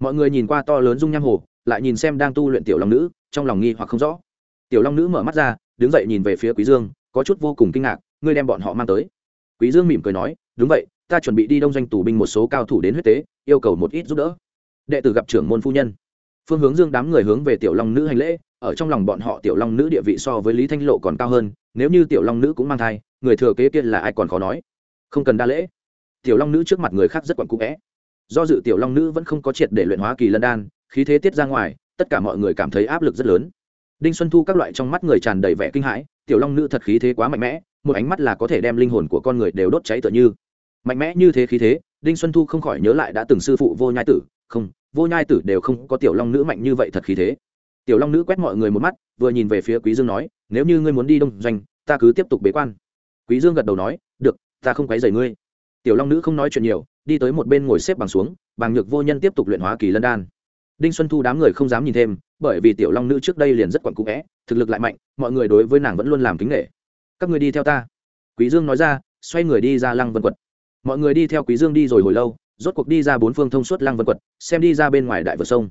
Mọi người nhìn qua to lớn dung nham hồ, lại nhìn xem đang tu luyện tiểu long nữ, trong lòng nghi hoặc không rõ. Tiểu long nữ mở mắt ra, đứng dậy nhìn về phía quý dương, có chút vô cùng kinh ngạc, ngươi đem bọn họ mang tới? Quý dương mỉm cười nói, đúng vậy ta chuẩn bị đi đông doanh tù binh một số cao thủ đến huyết tế, yêu cầu một ít giúp đỡ. Đệ tử gặp trưởng môn phu nhân. Phương hướng dương đám người hướng về tiểu long nữ hành lễ, ở trong lòng bọn họ tiểu long nữ địa vị so với lý thanh lộ còn cao hơn, nếu như tiểu long nữ cũng mang thai, người thừa kế kia là ai còn khó nói. Không cần đa lễ. Tiểu long nữ trước mặt người khác rất quặn cũ vẽ. Do dự tiểu long nữ vẫn không có triệt để luyện hóa kỳ lân đan, khí thế tiết ra ngoài, tất cả mọi người cảm thấy áp lực rất lớn. Đinh xuân thu các loại trong mắt người tràn đầy vẻ kinh hãi, tiểu long nữ thật khí thế quá mạnh mẽ, một ánh mắt là có thể đem linh hồn của con người đều đốt cháy tựa như mạnh mẽ như thế khí thế, đinh xuân thu không khỏi nhớ lại đã từng sư phụ vô nhai tử. Không, vô nhai tử đều không có tiểu long nữ mạnh như vậy thật khí thế. Tiểu long nữ quét mọi người một mắt, vừa nhìn về phía quý dương nói, nếu như ngươi muốn đi đông doanh, ta cứ tiếp tục bế quan. Quý dương gật đầu nói, được, ta không quấy rầy ngươi. Tiểu long nữ không nói chuyện nhiều, đi tới một bên ngồi xếp bằng xuống bằng nhược vô nhân tiếp tục luyện hóa kỳ lân đan. Đinh xuân thu đám người không dám nhìn thêm, bởi vì tiểu long nữ trước đây liền rất quặn cũ vẽ, thực lực lại mạnh, mọi người đối với nàng vẫn luôn làm kính nghệ các người đi theo ta. Quý dương nói ra, xoay người đi ra lăng vân quật mọi người đi theo quý dương đi rồi hồi lâu, rốt cuộc đi ra bốn phương thông suốt lăng vân quật, xem đi ra bên ngoài đại vượt sông.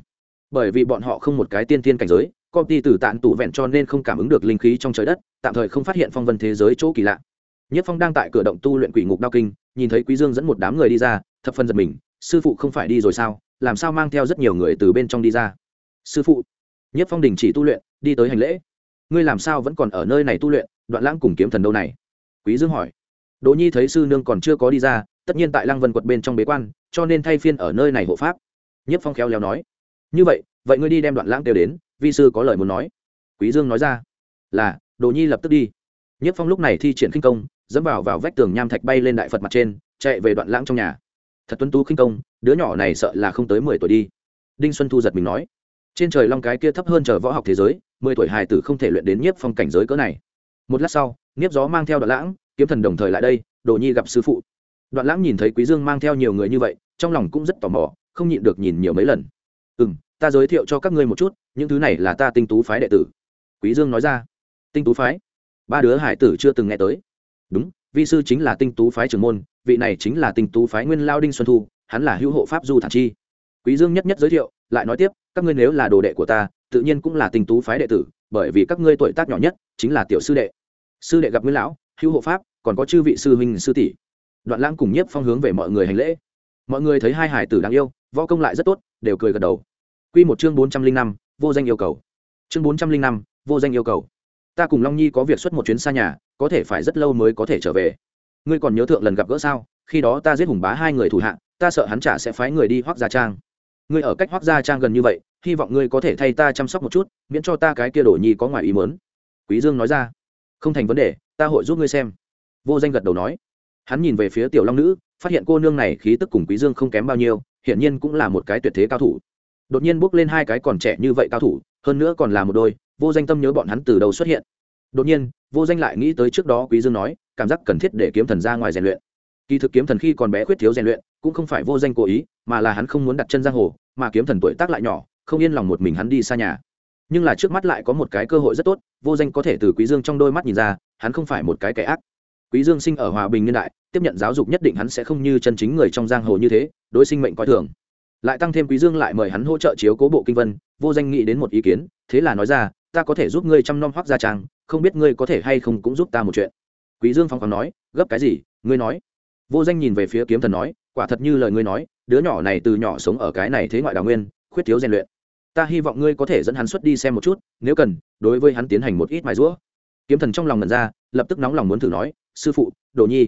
Bởi vì bọn họ không một cái tiên thiên cảnh giới, công ty tử tạn tủ vẹn cho nên không cảm ứng được linh khí trong trời đất, tạm thời không phát hiện phong vân thế giới chỗ kỳ lạ. Nhất phong đang tại cửa động tu luyện quỷ ngục đao kinh, nhìn thấy quý dương dẫn một đám người đi ra, thập phân giật mình, sư phụ không phải đi rồi sao? Làm sao mang theo rất nhiều người từ bên trong đi ra? Sư phụ. Nhất phong đình chỉ tu luyện, đi tới hành lễ. Ngươi làm sao vẫn còn ở nơi này tu luyện? Đoạn lãng cùng kiếm thần đâu này? Quý dương hỏi đỗ nhi thấy sư nương còn chưa có đi ra, tất nhiên tại lăng vân quật bên trong bế quan, cho nên thay phiên ở nơi này hộ pháp. Nhất phong khéo léo nói, như vậy vậy ngươi đi đem đoạn lãng kêu đến, vi sư có lời muốn nói. Quý dương nói ra, là đồ nhi lập tức đi. Nhất phong lúc này thi triển khinh công, dẫm vào vào vách tường nham thạch bay lên đại phật mặt trên, chạy về đoạn lãng trong nhà. Thật tuân tú khinh công, đứa nhỏ này sợ là không tới mười tuổi đi. Đinh xuân thu giật mình nói, trên trời long cái kia thấp hơn chờ võ học thế giới, mười tuổi hài tử không thể luyện đến nhiếp phong cảnh giới cỡ này. Một lát sau, nhiếp gió mang theo đoạn lãng kiếm thần đồng thời lại đây, đồ nhi gặp sư phụ. Đoạn lãng nhìn thấy quý dương mang theo nhiều người như vậy, trong lòng cũng rất tò mò, không nhịn được nhìn nhiều mấy lần. Ừ m ta giới thiệu cho các ngươi một chút, những thứ này là ta tinh tú phái đệ tử. Quý dương nói ra. Tinh tú phái? Ba đứa hải tử chưa từng nghe tới. Đúng, vi sư chính là tinh tú phái trưởng môn, vị này chính là tinh tú phái nguyên lao đinh xuân thu, hắn là hữu hộ pháp du thản chi. Quý dương nhất nhất giới thiệu, lại nói tiếp, các ngươi nếu là đồ đệ của ta, tự nhiên cũng là tinh tú phái đệ tử, bởi vì các ngươi tuổi tác nhỏ nhất chính là tiểu sư đệ. Sư đệ gặp nguyên lão hữu hộ pháp, còn có chư vị sư huynh, sư tỷ. Đoạn lãng cùng nhiếp phong hướng về mọi người hành lễ. Mọi người thấy hai hải tử đáng yêu, võ công lại rất tốt, đều cười gật đầu. Q một chương bốn trăm linh năm, vô danh yêu cầu. Chương bốn trăm linh năm, vô danh yêu cầu. Ta cùng long nhi có việc xuất một chuyến xa nhà, có thể phải rất lâu mới có thể trở về. Ngươi còn nhớ thượng lần gặp gỡ sao? Khi đó ta giết hùng bá hai người thủ hạ, ta sợ hắn trả sẽ phái người đi hoác gia trang. Ngươi ở cách hoác gia trang gần như vậy, hy vọng ngươi có thể thay ta chăm sóc một chút, miễn cho ta cái kia đổ nhi có ngoài ý mớn quý dương nói ra. Không thành vấn đề ta hội giúp ngươi xem. Vô danh gật đầu nói. Hắn nhìn về phía tiểu long nữ, phát hiện cô nương này khí tức cùng quý dương không kém bao nhiêu, hiển nhiên cũng là một cái tuyệt thế cao thủ. Đột nhiên bước lên hai cái còn trẻ như vậy cao thủ, hơn nữa còn là một đôi, vô danh tâm nhớ bọn hắn từ đầu xuất hiện. Đột nhiên, vô danh lại nghĩ tới trước đó quý dương nói, cảm giác cần thiết để kiếm thần ra ngoài rèn luyện. Kỳ thực kiếm thần khi còn bé khuyết thiếu rèn luyện, cũng không phải vô danh cố ý, mà là hắn không muốn đặt chân giang hồ, mà kiếm thần tuổi tác lại nhỏ, không yên lòng một mình hắn đi xa nhà nhưng là trước mắt lại có một cái cơ hội rất tốt, vô danh có thể từ quý dương trong đôi mắt nhìn ra, hắn không phải một cái kẻ ác. Quý dương sinh ở hòa bình niên đại, tiếp nhận giáo dục nhất định hắn sẽ không như chân chính người trong giang hồ như thế, đối sinh mệnh coi thường. Lại tăng thêm quý dương lại mời hắn hỗ trợ chiếu cố bộ kinh vân, vô danh nghĩ đến một ý kiến, thế là nói ra, ta có thể giúp ngươi chăm nom hoác gia trang, không biết ngươi có thể hay không cũng giúp ta một chuyện. Quý dương phong khoáng nói, gấp cái gì, ngươi nói. Vô danh nhìn về phía kiếm thần nói, quả thật như lời ngươi nói, đứa nhỏ này từ nhỏ sống ở cái này thế ngoại đào nguyên, khuyết thiếu rèn luyện ta hy vọng ngươi có thể dẫn hắn xuất đi xem một chút, nếu cần, đối với hắn tiến hành một ít mài rũa kiếm thần trong lòng ngần ra, lập tức nóng lòng muốn thử nói, sư phụ, đồ nhi.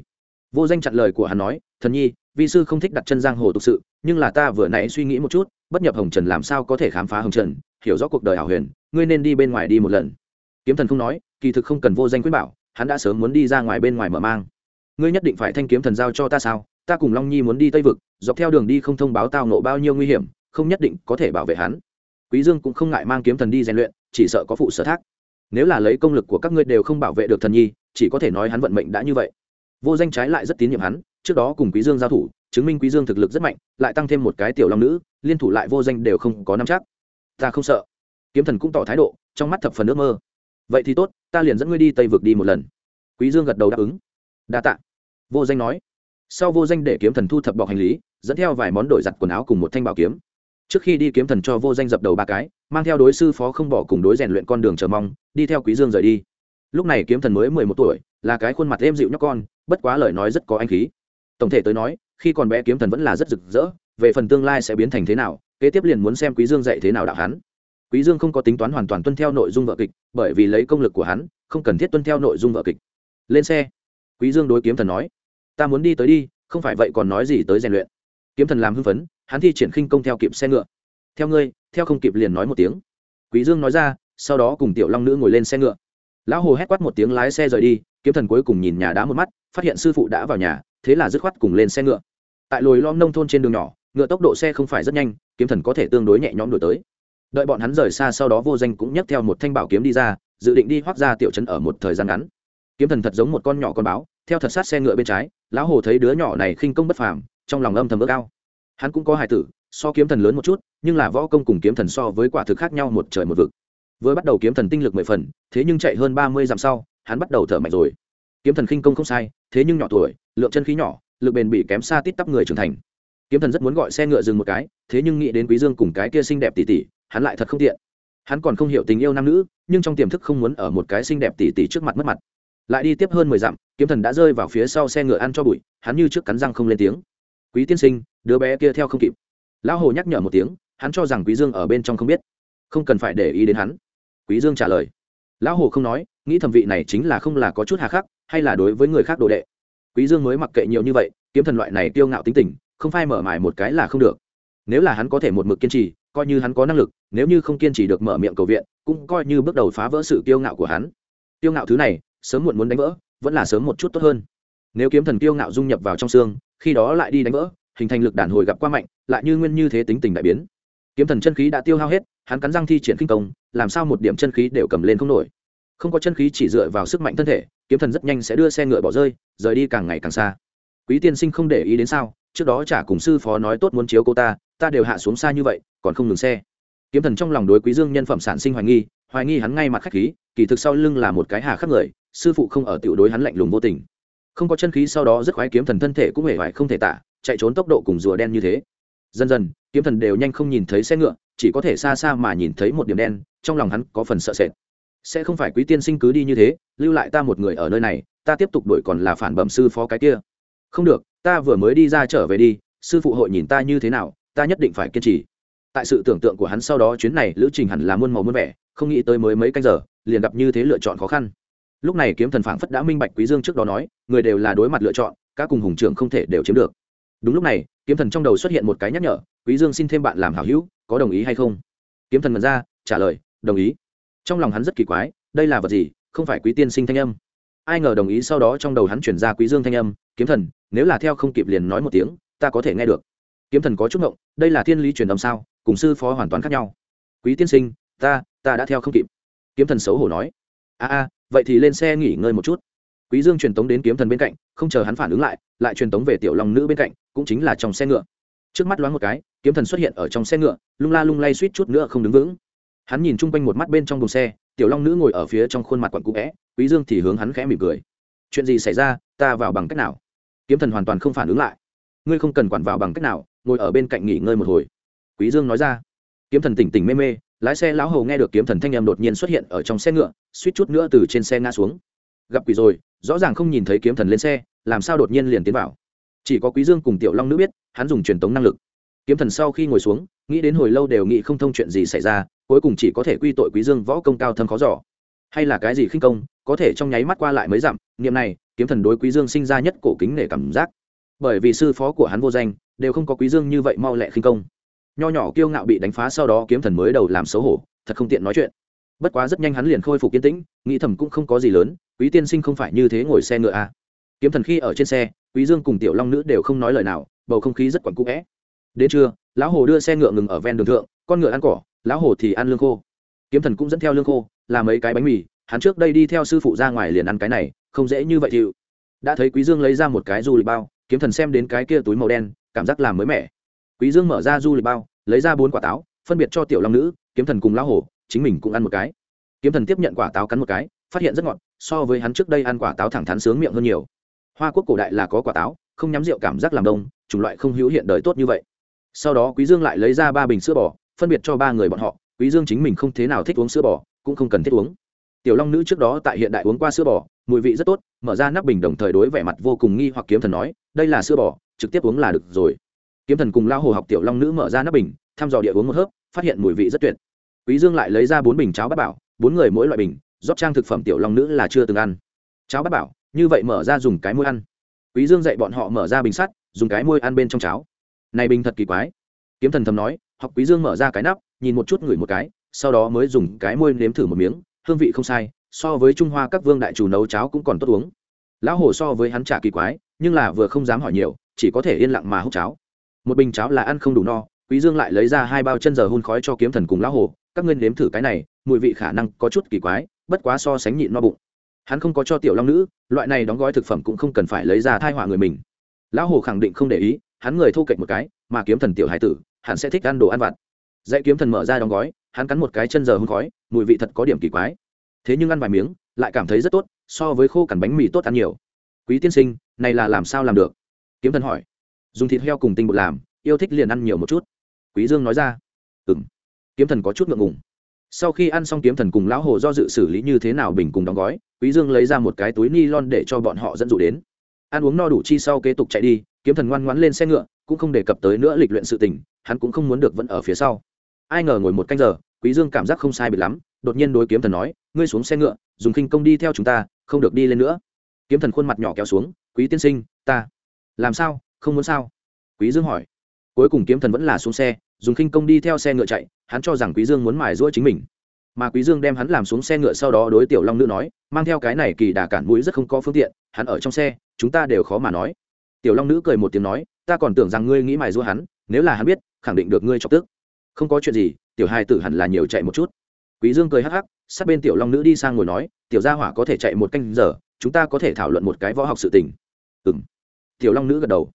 Vô danh chặn lời của hắn nói, thần nhi, vi sư không thích đặt chân giang hồ thực sự, nhưng là ta vừa nãy suy nghĩ một chút, bất nhập hồng trần làm sao có thể khám phá hồng trần, hiểu rõ cuộc đời hảo huyền, ngươi nên đi bên ngoài đi một lần. Kiếm thần không nói, kỳ thực không cần vô danh quyết bảo, hắn đã sớm muốn đi ra ngoài bên ngoài mở mang. Ngươi nhất định phải thanh kiếm thần giao cho ta sao? Ta cùng long nhi muốn đi tây vực, dọc theo đường đi không thông báo tao nộ bao nhiêu nguy hiểm, không nhất định có thể bảo vệ hắn quý dương cũng không ngại mang kiếm thần đi rèn luyện, chỉ sợ có phụ sở thác. Nếu là lấy công lực của các ngươi đều không bảo vệ được thần nhi, chỉ có thể nói hắn vận mệnh đã như vậy. Vô danh trái lại rất tín nhiệm hắn, trước đó cùng quý dương giao thủ, chứng minh quý dương thực lực rất mạnh, lại tăng thêm một cái tiểu long nữ, liên thủ lại vô danh đều không có nắm chắc. Ta không sợ. Kiếm thần cũng tỏ thái độ, trong mắt thập phần ước mơ. Vậy thì tốt, ta liền dẫn ngươi đi tây vực đi một lần. Quý dương gật đầu đáp ứng. Đa tạ. Vô danh nói. Sau vô danh để kiếm thần thu thập bọc hành lý, dẫn theo vài món đổi giặt quần áo cùng một thanh bảo kiếm trước khi đi kiếm thần cho vô danh dập đầu ba cái, mang theo đối sư phó không bỏ cùng đối rèn luyện con đường chờ mong, đi theo quý dương rời đi. Lúc này kiếm thần mới mười một tuổi, là cái khuôn mặt êm dịu nhóc con, bất quá lời nói rất có anh khí. Tổng thể tới nói, khi còn bé kiếm thần vẫn là rất rực rỡ, về phần tương lai sẽ biến thành thế nào, kế tiếp liền muốn xem quý dương dạy thế nào đạo hắn. Quý dương không có tính toán hoàn toàn tuân theo nội dung vở kịch, bởi vì lấy công lực của hắn, không cần thiết tuân theo nội dung vở kịch. Lên xe, quý dương đối kiếm thần nói, ta muốn đi tới đi, không phải vậy còn nói gì tới rèn luyện. Kiếm thần làm hưng phấn hắn thi triển khinh công theo kịp xe ngựa. Theo ngươi, theo không kịp liền nói một tiếng. Quý dương nói ra, sau đó cùng tiểu long nữ ngồi lên xe ngựa. Lão hồ hét quát một tiếng lái xe rời đi, kiếm thần cuối cùng nhìn nhà đá một mắt, phát hiện sư phụ đã vào nhà, thế là dứt khoát cùng lên xe ngựa. Tại lồi lom nông thôn trên đường nhỏ, ngựa tốc độ xe không phải rất nhanh, kiếm thần có thể tương đối nhẹ nhõm đổi tới. Đợi bọn hắn rời xa sau đó vô danh cũng nhấc theo một thanh bảo kiếm đi ra, dự định đi hoác ra tiểu trấn ở một thời gian ngắn. Kiếm thần thật giống một con nhỏ con báo, theo thật sát xe ngựa bên trái, lão hồ thấy đứa nhỏ này khinh công bất phàm, trong lòng âm thầm ước ao hắn cũng có hài tử, so kiếm thần lớn một chút, nhưng là võ công cùng kiếm thần so với quả thực khác nhau một trời một vực. Vừa bắt đầu kiếm thần tinh lực mười phần, thế nhưng chạy hơn ba mươi dặm sau, hắn bắt đầu thở mạnh rồi. Kiếm thần khinh công không sai, thế nhưng nhỏ tuổi, lượng chân khí nhỏ, lực bền bị kém xa tít tắp người trưởng thành. Kiếm thần rất muốn gọi xe ngựa dừng một cái, thế nhưng nghĩ đến quý dương cùng cái kia xinh đẹp tỷ tỷ, hắn lại thật không tiện. Hắn còn không hiểu tình yêu nam nữ, nhưng trong tiềm thức không muốn ở một cái xinh đẹp tỷ tỷ trước mặt mất mặt. Lại đi tiếp hơn mười dặm, kiếm thần đã rơi vào phía sau xe ngựa ăn cho bụi, hắn như trước cắn răng không lên tiếng quý tiên sinh, đứa bé kia theo không kịp. Lão hồ nhắc nhở một tiếng, hắn cho rằng quý dương ở bên trong không biết. Không cần phải để ý đến hắn. Quý dương trả lời. Lão hồ không nói, nghĩ thẩm vị này chính là không là có chút hà khắc, hay là đối với người khác đồ đệ. Quý dương mới mặc kệ nhiều như vậy, kiếm thần loại này kiêu ngạo tính tình, không phai mở mài một cái là không được. Nếu là hắn có thể một mực kiên trì, coi như hắn có năng lực, nếu như không kiên trì được mở miệng cầu viện, cũng coi như bước đầu phá vỡ sự kiêu ngạo của hắn. Kiêu ngạo thứ này, sớm muộn muốn đánh vỡ, vẫn là sớm một chút tốt hơn. Nếu kiếm thần kiêu ngạo dung nhập vào trong xương khi đó lại đi đánh vỡ, hình thành lực đàn hồi gặp qua mạnh, lại như nguyên như thế tính tình đại biến. Kiếm thần chân khí đã tiêu hao hết, hắn cắn răng thi triển kinh công, làm sao một điểm chân khí đều cầm lên không nổi. Không có chân khí chỉ dựa vào sức mạnh thân thể, kiếm thần rất nhanh sẽ đưa xe ngựa bỏ rơi, rời đi càng ngày càng xa. Quý tiên sinh không để ý đến sao, trước đó chả cùng sư phó nói tốt muốn chiếu cô ta ta đều hạ xuống xa như vậy, còn không ngừng xe. Kiếm thần trong lòng đối quý dương nhân phẩm sản sinh hoài nghi hoài nghi hắn ngay mặt khách khí, kỳ thực sau lưng là một cái hà khắc người, sư phụ không ở tiểu đối hắn lạnh lùng vô tình không có chân khí sau đó rất khoái kiếm thần thân thể cũng hề hoài không thể tả, chạy trốn tốc độ cùng rùa đen như thế. Dần dần, kiếm thần đều nhanh không nhìn thấy xe ngựa, chỉ có thể xa xa mà nhìn thấy một điểm đen, trong lòng hắn có phần sợ sệt. Sẽ không phải quý tiên sinh cứ đi như thế, lưu lại ta một người ở nơi này, ta tiếp tục đuổi còn là phản bẩm sư phó cái kia. Không được, ta vừa mới đi ra trở về đi, sư phụ hội nhìn ta như thế nào, ta nhất định phải kiên trì. Tại sự tưởng tượng của hắn sau đó, chuyến này lữ trình hẳn là muôn màu muôn vẻ, không nghĩ tới mới mấy canh giờ, liền gặp như thế lựa chọn khó khăn lúc này kiếm thần phảng phất đã minh bạch quý dương trước đó nói, người đều là đối mặt lựa chọn các cùng hùng trưởng không thể đều chiếm được. Đúng lúc này, kiếm thần trong đầu xuất hiện một cái nhắc nhở, quý dương xin thêm bạn làm hảo hữu, có đồng ý hay không? Kiếm thần mật ra, trả lời, đồng ý. Trong lòng hắn rất kỳ quái, đây là vật gì, không phải quý tiên sinh thanh âm. Ai ngờ đồng ý sau đó trong đầu hắn chuyển ra quý dương thanh âm, kiếm thần, nếu là theo không kịp liền nói một tiếng, ta có thể nghe được. Kiếm thần có chút ngộng, đây là thiên lý truyền âm sao, cùng sư phó hoàn toàn khác nhau. Quý tiên sinh, ta ta đã theo không kịp. Kiếm thần xấu hổ nói a a, vậy thì lên xe nghỉ ngơi một chút. Quý dương truyền tống đến kiếm thần bên cạnh, không chờ hắn phản ứng lại lại truyền tống về tiểu long nữ bên cạnh, cũng chính là trong xe ngựa. Trước mắt loáng một cái, kiếm thần xuất hiện ở trong xe ngựa, lung la lung lay suýt chút nữa không đứng vững. Hắn nhìn chung quanh một mắt bên trong buồng xe, tiểu long nữ ngồi ở phía trong khuôn mặt quặn cũ vẽ quý dương thì hướng hắn khẽ mỉm cười. Chuyện gì xảy ra? Ta vào bằng cách nào? Kiếm thần hoàn toàn không phản ứng lại. Ngươi không cần quản vào bằng cách nào, ngồi ở bên cạnh nghỉ ngơi một hồi. Quý dương nói ra. Kiếm thần tỉnh tỉnh mê mê lái xe lão hầu nghe được kiếm thần thanh em đột nhiên xuất hiện ở trong xe ngựa, suýt chút nữa từ trên xe ngã xuống. Gặp quỷ rồi, rõ ràng không nhìn thấy kiếm thần lên xe, làm sao đột nhiên liền tiến vào? Chỉ có quý dương cùng tiểu long nữ biết, hắn dùng truyền tống năng lực. Kiếm thần sau khi ngồi xuống, nghĩ đến hồi lâu đều nghĩ không thông chuyện gì xảy ra, cuối cùng chỉ có thể quy tội quý dương võ công cao thâm khó giỏ hay là cái gì khinh công, có thể trong nháy mắt qua lại mới dặm, niệm này, kiếm thần đối quý dương sinh ra nhất cổ kính nể cảm giác. Bởi vì sư phó của hắn vô danh, đều không có quý dương như vậy mau lẹ khinh công nho nhỏ kiêu ngạo bị đánh phá sau đó kiếm thần mới đầu làm xấu hổ, thật không tiện nói chuyện. Bất quá rất nhanh hắn liền khôi phục kiên tĩnh, nghĩ thầm cũng không có gì lớn, quý tiên sinh không phải như thế ngồi xe ngựa à. kiếm thần khi ở trên xe, quý dương cùng tiểu long nữ đều không nói lời nào, bầu không khí rất quẩn cũ vẽ đến trưa, lão hồ đưa xe ngựa ngừng ở ven đường thượng, con ngựa ăn cỏ, lão hồ thì ăn lương khô. Kiếm thần cũng dẫn theo lương khô, làm mấy cái bánh mì, hắn trước đây đi theo sư phụ ra ngoài liền ăn cái này, không dễ như vậy chịu. Đã thấy quý dương lấy ra một cái du lịch bao, kiếm thần xem đến cái kia túi màu đen, cảm giác làm mới mẻ quý dương mở ra du lịch bao, lấy ra bốn quả táo, phân biệt cho tiểu long nữ, kiếm thần cùng lão hổ, chính mình cũng ăn một cái. Kiếm thần tiếp nhận quả táo cắn một cái, phát hiện rất ngọt, so với hắn trước đây ăn quả táo thẳng thắn sướng miệng hơn nhiều. Hoa quốc cổ đại là có quả táo, không nhắm rượu cảm giác làm đông, chủng loại không hữu hiện đời tốt như vậy. Sau đó quý dương lại lấy ra ba bình sữa bò, phân biệt cho ba người bọn họ, quý dương chính mình không thế nào thích uống sữa bò, cũng không cần thiết uống. Tiểu long nữ trước đó tại hiện đại uống qua sữa bò, mùi vị rất tốt, mở ra nắp bình đồng thời đối vẻ mặt vô cùng nghi hoặc kiếm thần nói, đây là sữa bò, trực tiếp uống là được rồi kiếm thần cùng lao hồ học tiểu long nữ mở ra nắp bình, thăm dò địa uống một hớp, phát hiện mùi vị rất tuyệt. Quý dương lại lấy ra bốn bình cháo bát bảo, bốn người mỗi loại bình, rót trang thực phẩm tiểu long nữ là chưa từng ăn. Cháo bát bảo, như vậy mở ra dùng cái môi ăn. Quý dương dạy bọn họ mở ra bình sắt, dùng cái môi ăn bên trong cháo. Này bình thật kỳ quái. Kiếm thần thầm nói, học quý dương mở ra cái nắp, nhìn một chút ngửi một cái, sau đó mới dùng cái môi nếm thử một miếng, hương vị không sai, so với trung hoa các vương đại chủ nấu cháo cũng còn tốt uống. Lão hồ so với hắn trả kỳ quái, nhưng là vừa không dám hỏi nhiều, chỉ có thể yên lặng mà hút cháo một bình cháo là ăn không đủ no, quý dương lại lấy ra hai bao chân giờ hun khói cho kiếm thần cùng lão hồ, các ngươi nếm thử cái này, mùi vị khả năng có chút kỳ quái, bất quá so sánh nhịn no bụng. Hắn không có cho tiểu long nữ, loại này đóng gói thực phẩm cũng không cần phải lấy ra thai họa người mình. Lão hồ khẳng định không để ý, hắn người thu cạnh một cái, mà kiếm thần tiểu hải tử, hắn sẽ thích ăn đồ ăn vặt. Dạy kiếm thần mở ra đóng gói, hắn cắn một cái chân giờ hun khói, mùi vị thật có điểm kỳ quái. Thế nhưng ăn vài miếng, lại cảm thấy rất tốt, so với khô cằn bánh mì tốt ăn nhiều. Quý tiên sinh, này là làm sao làm được? Kiếm thần hỏi dùng thịt heo cùng tinh bột làm, yêu thích liền ăn nhiều một chút. Quý dương nói ra. Ừm. Kiếm thần có chút ngượng ngùng. Sau khi ăn xong kiếm thần cùng lão hồ do dự xử lý như thế nào bình cùng đóng gói, quý dương lấy ra một cái túi ni lon để cho bọn họ dẫn dụ đến. Ăn uống no đủ chi sau kế tục chạy đi, kiếm thần ngoan ngoãn lên xe ngựa, cũng không đề cập tới nữa lịch luyện sự tình, hắn cũng không muốn được vẫn ở phía sau. Ai ngờ ngồi một canh giờ, quý dương cảm giác không sai biệt lắm, đột nhiên đối kiếm thần nói, ngươi xuống xe ngựa, dùng khinh công đi theo chúng ta, không được đi lên nữa. Kiếm thần khuôn mặt nhỏ kéo xuống, quý tiên sinh, ta. Làm sao? Không muốn sao? Quý dương hỏi. Cuối cùng kiếm thần vẫn là xuống xe, dùng khinh công đi theo xe ngựa chạy, hắn cho rằng quý dương muốn mài giũa chính mình. Mà quý dương đem hắn làm xuống xe ngựa sau đó đối tiểu long nữ nói, mang theo cái này kỳ đà cản mũi rất không có phương tiện, hắn ở trong xe, chúng ta đều khó mà nói. Tiểu long nữ cười một tiếng nói, ta còn tưởng rằng ngươi nghĩ mài giũa hắn, nếu là hắn biết, khẳng định được ngươi chọc tức. Không có chuyện gì, tiểu hai tử hẳn là nhiều chạy một chút. Quý dương cười hắc hắc, sát bên tiểu long nữ đi sang ngồi nói, tiểu gia hỏa có thể chạy một canh giờ, chúng ta có thể thảo luận một cái võ học sự tình. Ừm. Tiểu long nữ gật đầu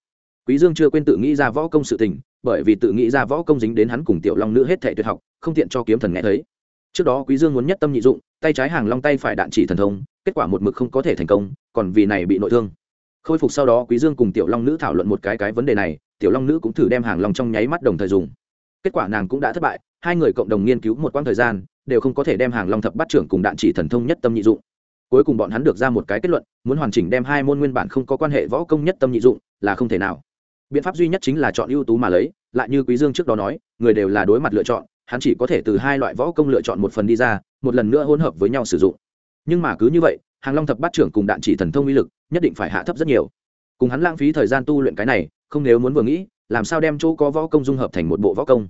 quý dương chưa quên tự nghĩ ra võ công sự tình, bởi vì tự nghĩ ra võ công dính đến hắn cùng tiểu long nữ hết thể tuyệt học, không tiện cho kiếm thần nghe thấy. Trước đó quý dương muốn nhất tâm nhị dụng, tay trái hàng long tay phải đạn chỉ thần thông, kết quả một mực không có thể thành công, còn vì này bị nội thương. Khôi phục sau đó quý dương cùng tiểu long nữ thảo luận một cái cái vấn đề này, tiểu long nữ cũng thử đem hàng long trong nháy mắt đồng thời dùng. Kết quả nàng cũng đã thất bại, hai người cộng đồng nghiên cứu một quãng thời gian, đều không có thể đem hàng long thập bắt trưởng cùng đạn chỉ thần thông nhất tâm nhị dụng. Cuối cùng bọn hắn được ra một cái kết luận, muốn hoàn chỉnh đem hai môn nguyên bản không có quan hệ võ công nhất tâm nhị dụng, là không thể nào biện pháp duy nhất chính là chọn ưu tú mà lấy, lại như quý dương trước đó nói, người đều là đối mặt lựa chọn, hắn chỉ có thể từ hai loại võ công lựa chọn một phần đi ra, một lần nữa hỗn hợp với nhau sử dụng. Nhưng mà cứ như vậy, hàng long thập bát trưởng cùng đạn chỉ thần thông uy lực, nhất định phải hạ thấp rất nhiều. Cùng hắn lãng phí thời gian tu luyện cái này, không nếu muốn vừa nghĩ, làm sao đem chỗ có võ công dung hợp thành một bộ võ công?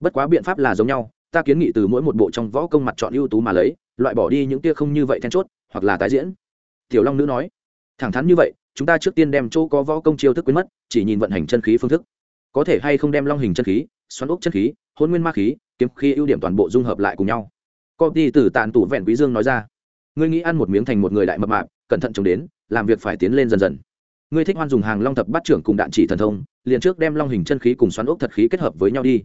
Bất quá biện pháp là giống nhau, ta kiến nghị từ mỗi một bộ trong võ công mặt chọn ưu tú mà lấy, loại bỏ đi những tia không như vậy then chốt, hoặc là tái diễn. Tiểu long nữ nói, thẳng thắn như vậy chúng ta trước tiên đem chỗ có võ công chiêu thức quên mất, chỉ nhìn vận hành chân khí phương thức. Có thể hay không đem long hình chân khí, xoắn ốc chân khí, hôn nguyên ma khí, kiếm khí ưu điểm toàn bộ dung hợp lại cùng nhau. Công ty tử tàn tủ vẹn quý dương nói ra. Ngươi nghĩ ăn một miếng thành một người đại mập mạp, cẩn thận chống đến, làm việc phải tiến lên dần dần. Ngươi thích hoan dùng hàng long thập bắt trưởng cùng đạn chỉ thần thông, liền trước đem long hình chân khí cùng xoắn ốc thật khí kết hợp với nhau đi.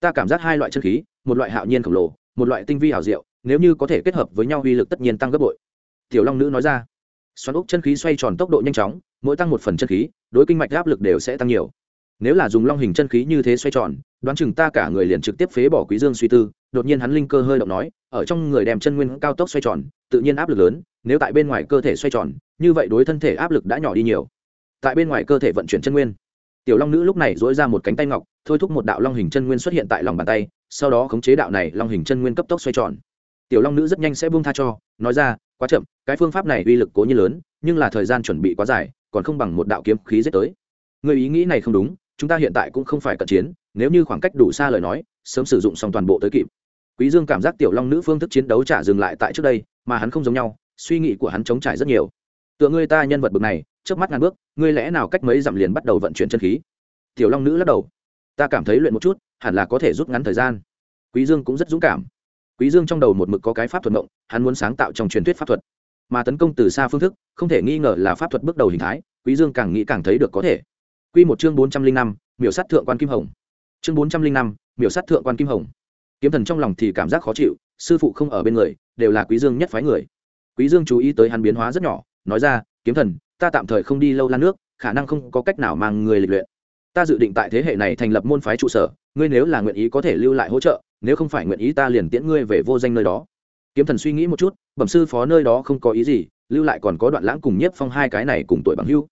Ta cảm giác hai loại chân khí, một loại hạo nhiên khổng lồ, một loại tinh vi hảo diệu, nếu như có thể kết hợp với nhau uy lực tất nhiên tăng gấp bội. Tiểu long nữ nói ra xoắn ốc chân khí xoay tròn tốc độ nhanh chóng, mỗi tăng một phần chân khí, đối kinh mạch áp lực đều sẽ tăng nhiều. Nếu là dùng long hình chân khí như thế xoay tròn, đoán chừng ta cả người liền trực tiếp phế bỏ quý dương suy tư, đột nhiên hắn linh cơ hơi động nói, ở trong người đem chân nguyên cao tốc xoay tròn, tự nhiên áp lực lớn, nếu tại bên ngoài cơ thể xoay tròn, như vậy đối thân thể áp lực đã nhỏ đi nhiều. Tại bên ngoài cơ thể vận chuyển chân nguyên. Tiểu long nữ lúc này dỗi ra một cánh tay ngọc, thôi thúc một đạo long hình chân nguyên xuất hiện tại lòng bàn tay, sau đó khống chế đạo này long hình chân nguyên cấp tốc xoay tròn. Tiểu long nữ rất nhanh sẽ buông tha cho, nói ra quá chậm, cái phương pháp này uy lực cố nhiên lớn, nhưng là thời gian chuẩn bị quá dài, còn không bằng một đạo kiếm khí giết tới. Người ý nghĩ này không đúng, chúng ta hiện tại cũng không phải cận chiến, nếu như khoảng cách đủ xa lời nói, sớm sử dụng xong toàn bộ tới kịp. Quý dương cảm giác tiểu long nữ phương thức chiến đấu trả dừng lại tại trước đây, mà hắn không giống nhau, suy nghĩ của hắn chống trải rất nhiều. Tựa ngươi ta nhân vật bực này trước mắt ngàn bước, ngươi lẽ nào cách mấy dặm liền bắt đầu vận chuyển chân khí? Tiểu long nữ lắc đầu. Ta cảm thấy luyện một chút, hẳn là có thể rút ngắn thời gian. Quý dương cũng rất dũng cảm quý dương trong đầu một mực có cái pháp thuật động hắn muốn sáng tạo trong truyền thuyết pháp thuật. Mà tấn công từ xa phương thức, không thể nghi ngờ là pháp thuật bước đầu hình thái, quý dương càng nghĩ càng thấy được có thể. Quy một chương bốn trăm linh năm, miểu sát thượng quan kim hồng. Chương bốn trăm linh năm, miểu sát thượng quan kim hồng. Kiếm thần trong lòng thì cảm giác khó chịu, sư phụ không ở bên người, đều là quý dương nhất phái người. Quý dương chú ý tới hắn biến hóa rất nhỏ, nói ra, kiếm thần, ta tạm thời không đi lâu lan nước, khả năng không có cách nào mang người lịch luyện. Ta dự định tại thế hệ này thành lập môn phái trụ sở, ngươi nếu là nguyện ý có thể lưu lại hỗ trợ nếu không phải nguyện ý ta liền tiễn ngươi về vô danh nơi đó. Kiếm thần suy nghĩ một chút, bẩm sư phó nơi đó không có ý gì, lưu lại còn có đoạn lãng cùng nhất phong hai cái này cùng tuổi bằng hưu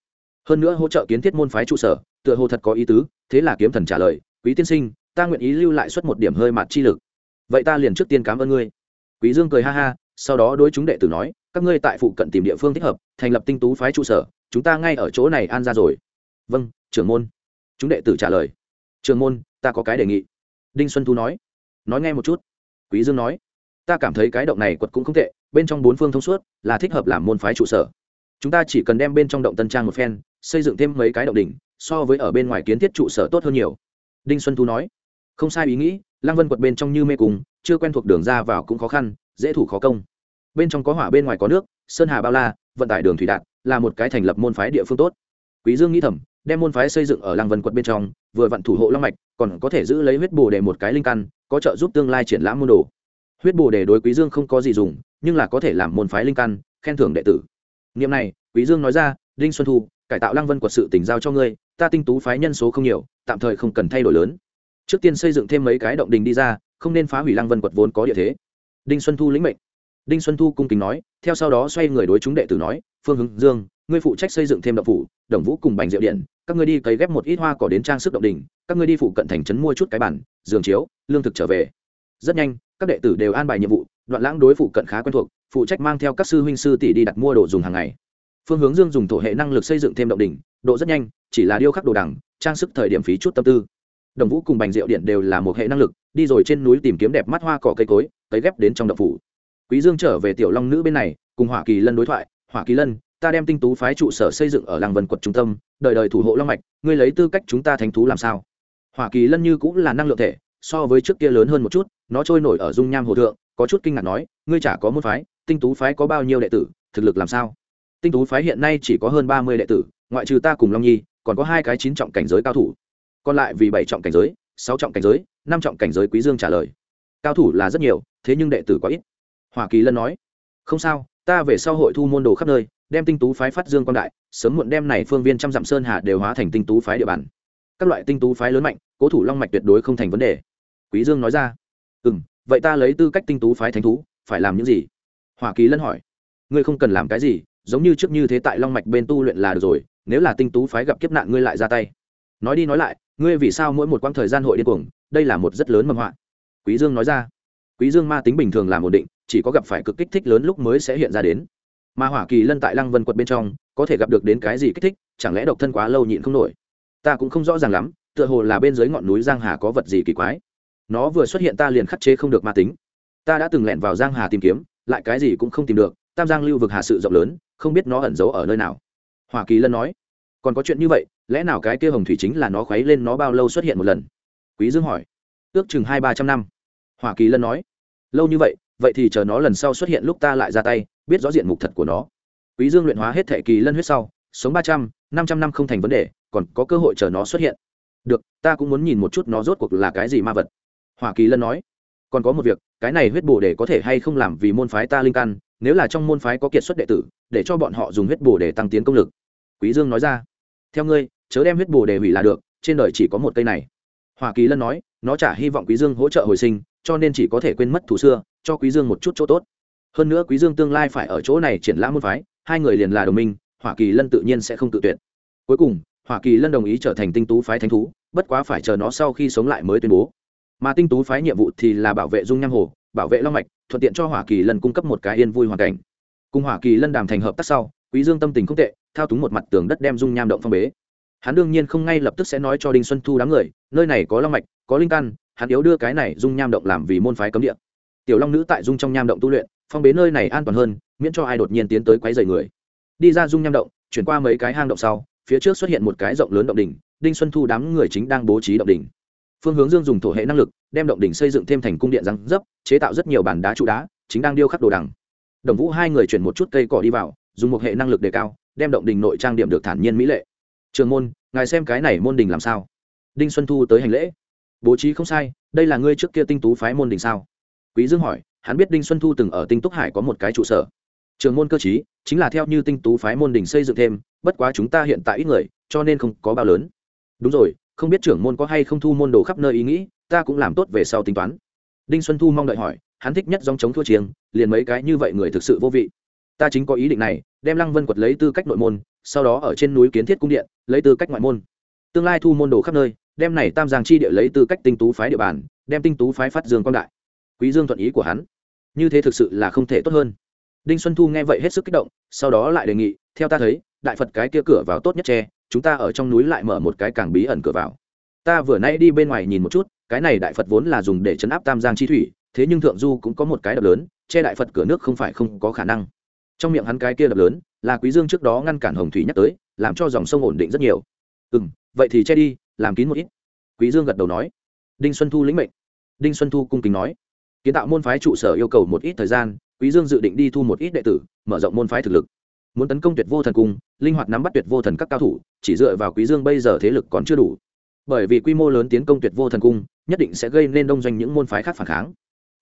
hơn nữa hỗ trợ kiến thiết môn phái trụ sở, tựa hồ thật có ý tứ, thế là kiếm thần trả lời, quý tiên sinh, ta nguyện ý lưu lại suất một điểm hơi mạt chi lực. Vậy ta liền trước tiên cảm ơn ngươi. Quý dương cười ha ha, sau đó đối chúng đệ tử nói, các ngươi tại phụ cận tìm địa phương thích hợp, thành lập tinh tú phái trụ sở, chúng ta ngay ở chỗ này an ra rồi. Vâng trưởng môn. Chúng đệ tử trả lời, trưởng môn, ta có cái đề nghị. Đinh xuân thu nói nói nghe một chút. Quý dương nói, ta cảm thấy cái động này quật cũng không tệ, bên trong bốn phương thông suốt, là thích hợp làm môn phái trụ sở. Chúng ta chỉ cần đem bên trong động tân trang một phen, xây dựng thêm mấy cái động đỉnh, so với ở bên ngoài kiến thiết trụ sở tốt hơn nhiều. Đinh xuân thu nói, không sai ý nghĩ, lăng vân quật bên trong như mê cùng chưa quen thuộc đường ra vào cũng khó khăn, dễ thủ khó công. Bên trong có hỏa bên ngoài có nước, sơn hà bao la, vận tải đường thủy đạt là một cái thành lập môn phái địa phương tốt. Quý dương nghĩ thầm đem môn phái xây dựng ở lăng vân quật bên trong, vừa vận thủ hộ long mạch, còn có thể giữ lấy huyết bồ đề một cái linh căn, có trợ giúp tương lai triển lãm môn đồ. Huyết bồ đề đối quý dương không có gì dùng, nhưng là có thể làm môn phái linh căn, khen thưởng đệ tử. Niệm này, quý dương nói ra, đinh xuân thu, cải tạo lăng vân quật sự tỉnh giao cho ngươi, ta tinh tú phái nhân số không nhiều, tạm thời không cần thay đổi lớn. Trước tiên xây dựng thêm mấy cái động đình đi ra, không nên phá hủy lăng vân quật vốn có địa thế. Đinh xuân thu lĩnh mệnh. Đinh xuân thu cung kính nói, theo sau đó xoay người đối chúng đệ tử nói, phương hướng dương, ngươi phụ trách xây dựng thêm động phủ, đồng vũ cùng bành diệu điện các ngươi đi cấy ghép một ít hoa cỏ đến trang sức động đình các ngươi đi phụ cận thành trấn mua chút cái bản, giường chiếu, lương thực trở về. Rất nhanh, các đệ tử đều an bài nhiệm vụ, đoạn lãng đối phụ cận khá quen thuộc, phụ trách mang theo các sư huynh sư tỷ đi đặt mua đồ dùng hàng ngày. Phương hướng dương dùng thổ hệ năng lực xây dựng thêm động đỉnh, độ rất nhanh, chỉ là điêu khắc đồ đằng, trang sức thời điểm phí chút tâm tư. Đồng vũ cùng bành diệu điện đều là một hệ năng lực, đi rồi trên núi tìm kiếm đẹp mắt hoa cỏ cây cối, cấy ghép đến trong động phủ. Quý dương trở về tiểu long nữ bên này, cùng hỏa kỳ lân đối thoại, hỏa kỳ lân ta đem tinh tú phái trụ sở xây dựng ở làng vân quật trung tâm, đời đời thủ hộ long mạch, ngươi lấy tư cách chúng ta thánh thú làm sao? Hoa kỳ lân như cũng là năng lượng thể, so với trước kia lớn hơn một chút, nó trôi nổi ở dung nham hồ thượng, có chút kinh ngạc nói, ngươi chả có một phái, tinh tú phái có bao nhiêu đệ tử, thực lực làm sao? Tinh tú phái hiện nay chỉ có hơn ba mươi đệ tử, ngoại trừ ta cùng long nhi, còn có hai cái chín trọng cảnh giới cao thủ. Còn lại vì bảy trọng cảnh giới, sáu trọng cảnh giới, năm trọng cảnh giới quý dương trả lời. Cao thủ là rất nhiều, thế nhưng đệ tử quá ít. Hoa kỳ lân nói, không sao, ta về sau hội thu môn đồ khắp nơi đem tinh tú phái phát dương quan đại, sớm muộn đem này phương viên trăm dặm sơn hà đều hóa thành tinh tú phái địa bàn. Các loại tinh tú phái lớn mạnh, cố thủ long mạch tuyệt đối không thành vấn đề. Quý dương nói ra. Ừ vậy ta lấy tư cách tinh tú phái thánh thú, phải làm những gì? Hoa kỳ lân hỏi. Ngươi không cần làm cái gì, giống như trước như thế tại long mạch bên tu luyện là được rồi, nếu là tinh tú phái gặp kiếp nạn ngươi lại ra tay. Nói đi nói lại, ngươi vì sao mỗi một quãng thời gian hội điên cuồng, đây là một rất lớn mầm họa. Quý dương nói ra. Quý dương ma tính bình thường làm ổn định, chỉ có gặp phải cực kích thích lớn lúc mới sẽ hiện ra đến mà hỏa kỳ lân tại lăng vân quật bên trong, có thể gặp được đến cái gì kích thích, chẳng lẽ độc thân quá lâu nhịn không nổi? Ta cũng không rõ ràng lắm, tựa hồ là bên dưới ngọn núi giang hà có vật gì kỳ quái. Nó vừa xuất hiện ta liền khắc chế không được ma tính. Ta đã từng lẹn vào giang hà tìm kiếm, lại cái gì cũng không tìm được, tam giang lưu vực hà sự rộng lớn, không biết nó ẩn giấu ở nơi nào. Hoa kỳ lân nói, còn có chuyện như vậy, lẽ nào cái kia hồng thủy chính là nó khuấy lên nó bao lâu xuất hiện một lần? Quý dương hỏi. Ước chừng hai ba trăm năm. Hoa kỳ lân nói, lâu như vậy vậy thì chờ nó lần sau xuất hiện lúc ta lại ra tay biết rõ diện mục thật của nó. Quý dương luyện hóa hết thể kỳ lân huyết sau, sống ba trăm, năm trăm năm không thành vấn đề, còn có cơ hội chờ nó xuất hiện. Được, ta cũng muốn nhìn một chút nó rốt cuộc là cái gì ma vật. Hoa kỳ lân nói, còn có một việc, cái này huyết bổ để có thể hay không làm vì môn phái ta linh căn, nếu là trong môn phái có kiệt xuất đệ tử, để cho bọn họ dùng huyết bổ để tăng tiến công lực. Quý dương nói ra, theo ngươi, chớ đem huyết bổ để hủy là được, trên đời chỉ có một cây này. Hoa kỳ lân nói, nó chả hy vọng quý dương hỗ trợ hồi sinh, cho nên chỉ có thể quên mất thủ xưa, cho quý dương một chút chỗ tốt hơn nữa quý dương tương lai phải ở chỗ này triển lãm môn phái, hai người liền là đồng minh hoa kỳ lân tự nhiên sẽ không tự tuyệt. Cuối cùng hoa kỳ lân đồng ý trở thành tinh tú phái thánh thú, bất quá phải chờ nó sau khi sống lại mới tuyên bố. Mà tinh tú phái nhiệm vụ thì là bảo vệ dung nham hồ, bảo vệ long mạch, thuận tiện cho hoa kỳ lân cung cấp một cái yên vui hoàn cảnh. Cùng hoa kỳ lân đàm thành hợp tác sau, quý dương tâm tình không tệ, thao túng một mặt tường đất đem dung nham động phong bế. Hắn đương nhiên không ngay lập tức sẽ nói cho đinh xuân thu đám người, nơi này có long mạch, có linh căn, hắn yếu đưa cái này dung nham động làm vì môn phái cấm địa. Tiểu long nữ tại dung trong nham động tu luyện phong bế nơi này an toàn hơn, miễn cho ai đột nhiên tiến tới quấy rầy người. Đi ra dung nham động, chuyển qua mấy cái hang động sau, phía trước xuất hiện một cái rộng lớn động đỉnh, đinh xuân thu đám người chính đang bố trí động đỉnh. Phương hướng dương dùng thổ hệ năng lực, đem động đỉnh xây dựng thêm thành cung điện răng dấp, chế tạo rất nhiều bàn đá trụ đá, chính đang điêu khắc đồ đằng. Đồng vũ hai người chuyển một chút cây cỏ đi vào, dùng một hệ năng lực đề cao, đem động đỉnh nội trang điểm được thản nhiên mỹ lệ. Trường môn, ngài xem cái này môn đình làm sao? Đinh xuân thu tới hành lễ. Bố trí không sai, đây là ngươi trước kia tinh tú phái môn đình sao? Quý dương hỏi hắn biết đinh xuân thu từng ở tinh túc hải có một cái trụ sở. Trường môn cơ chí chính là theo như tinh tú phái môn đình xây dựng thêm, bất quá chúng ta hiện tại ít người, cho nên không có bao lớn. Đúng rồi, không biết trưởng môn có hay không thu môn đồ khắp nơi ý nghĩ, ta cũng làm tốt về sau tính toán. Đinh xuân thu mong đợi hỏi, hắn thích nhất dòng chống thua chiêng, liền mấy cái như vậy người thực sự vô vị. Ta chính có ý định này, đem lăng vân quật lấy tư cách nội môn, sau đó ở trên núi kiến thiết cung điện, lấy tư cách ngoại môn. Tương lai thu môn đồ khắp nơi, đem này tam giang chi địa lấy tư cách tinh tú phái địa bàn, đem tinh tú phái phát dương quang đại. Quý dương thuận ý của hắn như thế thực sự là không thể tốt hơn. Đinh xuân thu nghe vậy hết sức kích động, sau đó lại đề nghị, theo ta thấy, đại phật cái kia cửa vào tốt nhất tre chúng ta ở trong núi lại mở một cái càng bí ẩn cửa vào. Ta vừa nay đi bên ngoài nhìn một chút, cái này đại phật vốn là dùng để chấn áp tam giang chi thủy, thế nhưng thượng du cũng có một cái đập lớn, che đại phật cửa nước không phải không có khả năng. Trong miệng hắn cái kia đập lớn, là quý dương trước đó ngăn cản hồng thủy nhắc tới, làm cho dòng sông ổn định rất nhiều. Ừ vậy thì che đi, làm kín một ít. Quý dương gật đầu nói. Đinh xuân thu lĩnh mệnh. Đinh xuân thu cung kính nói kiến tạo môn phái trụ sở yêu cầu một ít thời gian, quý dương dự định đi thu một ít đệ tử, mở rộng môn phái thực lực. Muốn tấn công tuyệt vô thần cung, linh hoạt nắm bắt tuyệt vô thần các cao thủ, chỉ dựa vào quý dương bây giờ thế lực còn chưa đủ. Bởi vì quy mô lớn tiến công tuyệt vô thần cung, nhất định sẽ gây nên đông doanh những môn phái khác phản kháng.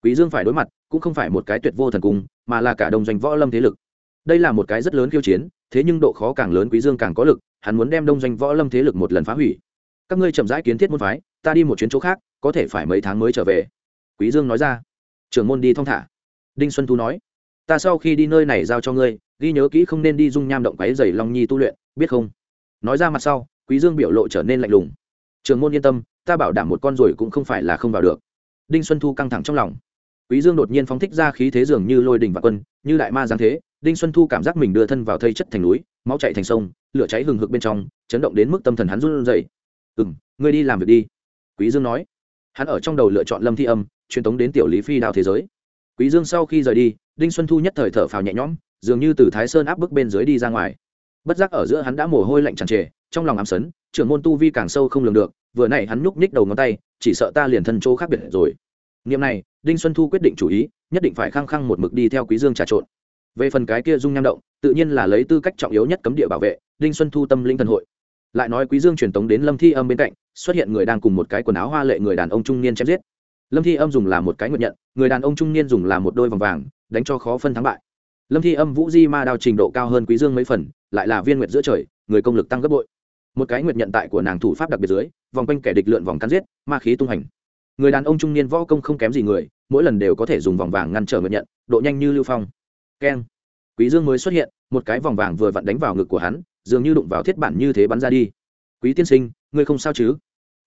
Quý dương phải đối mặt, cũng không phải một cái tuyệt vô thần cung, mà là cả đông doanh võ lâm thế lực. Đây là một cái rất lớn khiêu chiến, thế nhưng độ khó càng lớn quý dương càng có lực, hắn muốn đem đông doanh võ lâm thế lực một lần phá hủy. Các ngươi chậm rãi kiến thiết môn phái, ta đi một chuyến chỗ khác, có thể phải mấy tháng mới trở về. Quý dương nói ra trưởng môn đi thong thả. Đinh xuân thu nói, ta sau khi đi nơi này giao cho ngươi, ghi nhớ kỹ không nên đi dung nham động quáy dày long nhi tu luyện, biết không? Nói ra mặt sau, quý dương biểu lộ trở nên lạnh lùng. Trường môn yên tâm, ta bảo đảm một con rồi cũng không phải là không vào được. Đinh xuân thu căng thẳng trong lòng. Quý dương đột nhiên phóng thích ra khí thế dường như lôi đình và quân, như đại ma giáng thế, đinh xuân thu cảm giác mình đưa thân vào thây chất thành núi, máu chảy thành sông, lửa cháy hừng hực bên trong, chấn động đến mức tâm thần hắn run rẩy. Ừm, ngươi đi làm việc đi. Quý dương nói. Hắn ở trong đầu lựa chọn lâm thi âm truyền tống đến tiểu lý phi đào thế giới. Quý dương sau khi rời đi, đinh xuân thu nhất thời thở phào nhẹ nhõm, dường như từ thái sơn áp bức bên dưới đi ra ngoài. Bất giác ở giữa hắn đã mồ hôi lạnh tràn trề, trong lòng ám sấn, trưởng môn tu vi càng sâu không lường được, vừa nãy hắn nhúc nhích đầu ngón tay, chỉ sợ ta liền thân chỗ khác biệt rồi. Niệm này, đinh xuân thu quyết định chủ ý, nhất định phải khăng khăng một mực đi theo quý dương trà trộn. Về phần cái kia dung nham động, tự nhiên là lấy tư cách trọng yếu nhất cấm địa bảo vệ, đinh xuân thu tâm linh thần hội. Lại nói quý dương truyền tống đến lâm thi âm bên cạnh, xuất hiện người đang cùng một cái quần áo hoa lệ người đàn ông trung niên chém giết lâm thi âm dùng là một cái nguyện nhận, người đàn ông trung niên dùng là một đôi vòng vàng, đánh cho khó phân thắng bại. Lâm thi âm vũ di ma đao trình độ cao hơn quý dương mấy phần, lại là viên nguyệt giữa trời, người công lực tăng gấp bội. Một cái nguyệt nhận tại của nàng thủ pháp đặc biệt dưới, vòng quanh kẻ địch lượn vòng cắn giết, ma khí tung hành. Người đàn ông trung niên võ công không kém gì người, mỗi lần đều có thể dùng vòng vàng ngăn trở nguyệt nhận, độ nhanh như lưu phong. Keng. Quý dương mới xuất hiện, một cái vòng vàng vừa vặn đánh vào ngực của hắn, dường như đụng vào thiết bản như thế bắn ra đi. Quý tiên sinh, ngươi không sao chứ?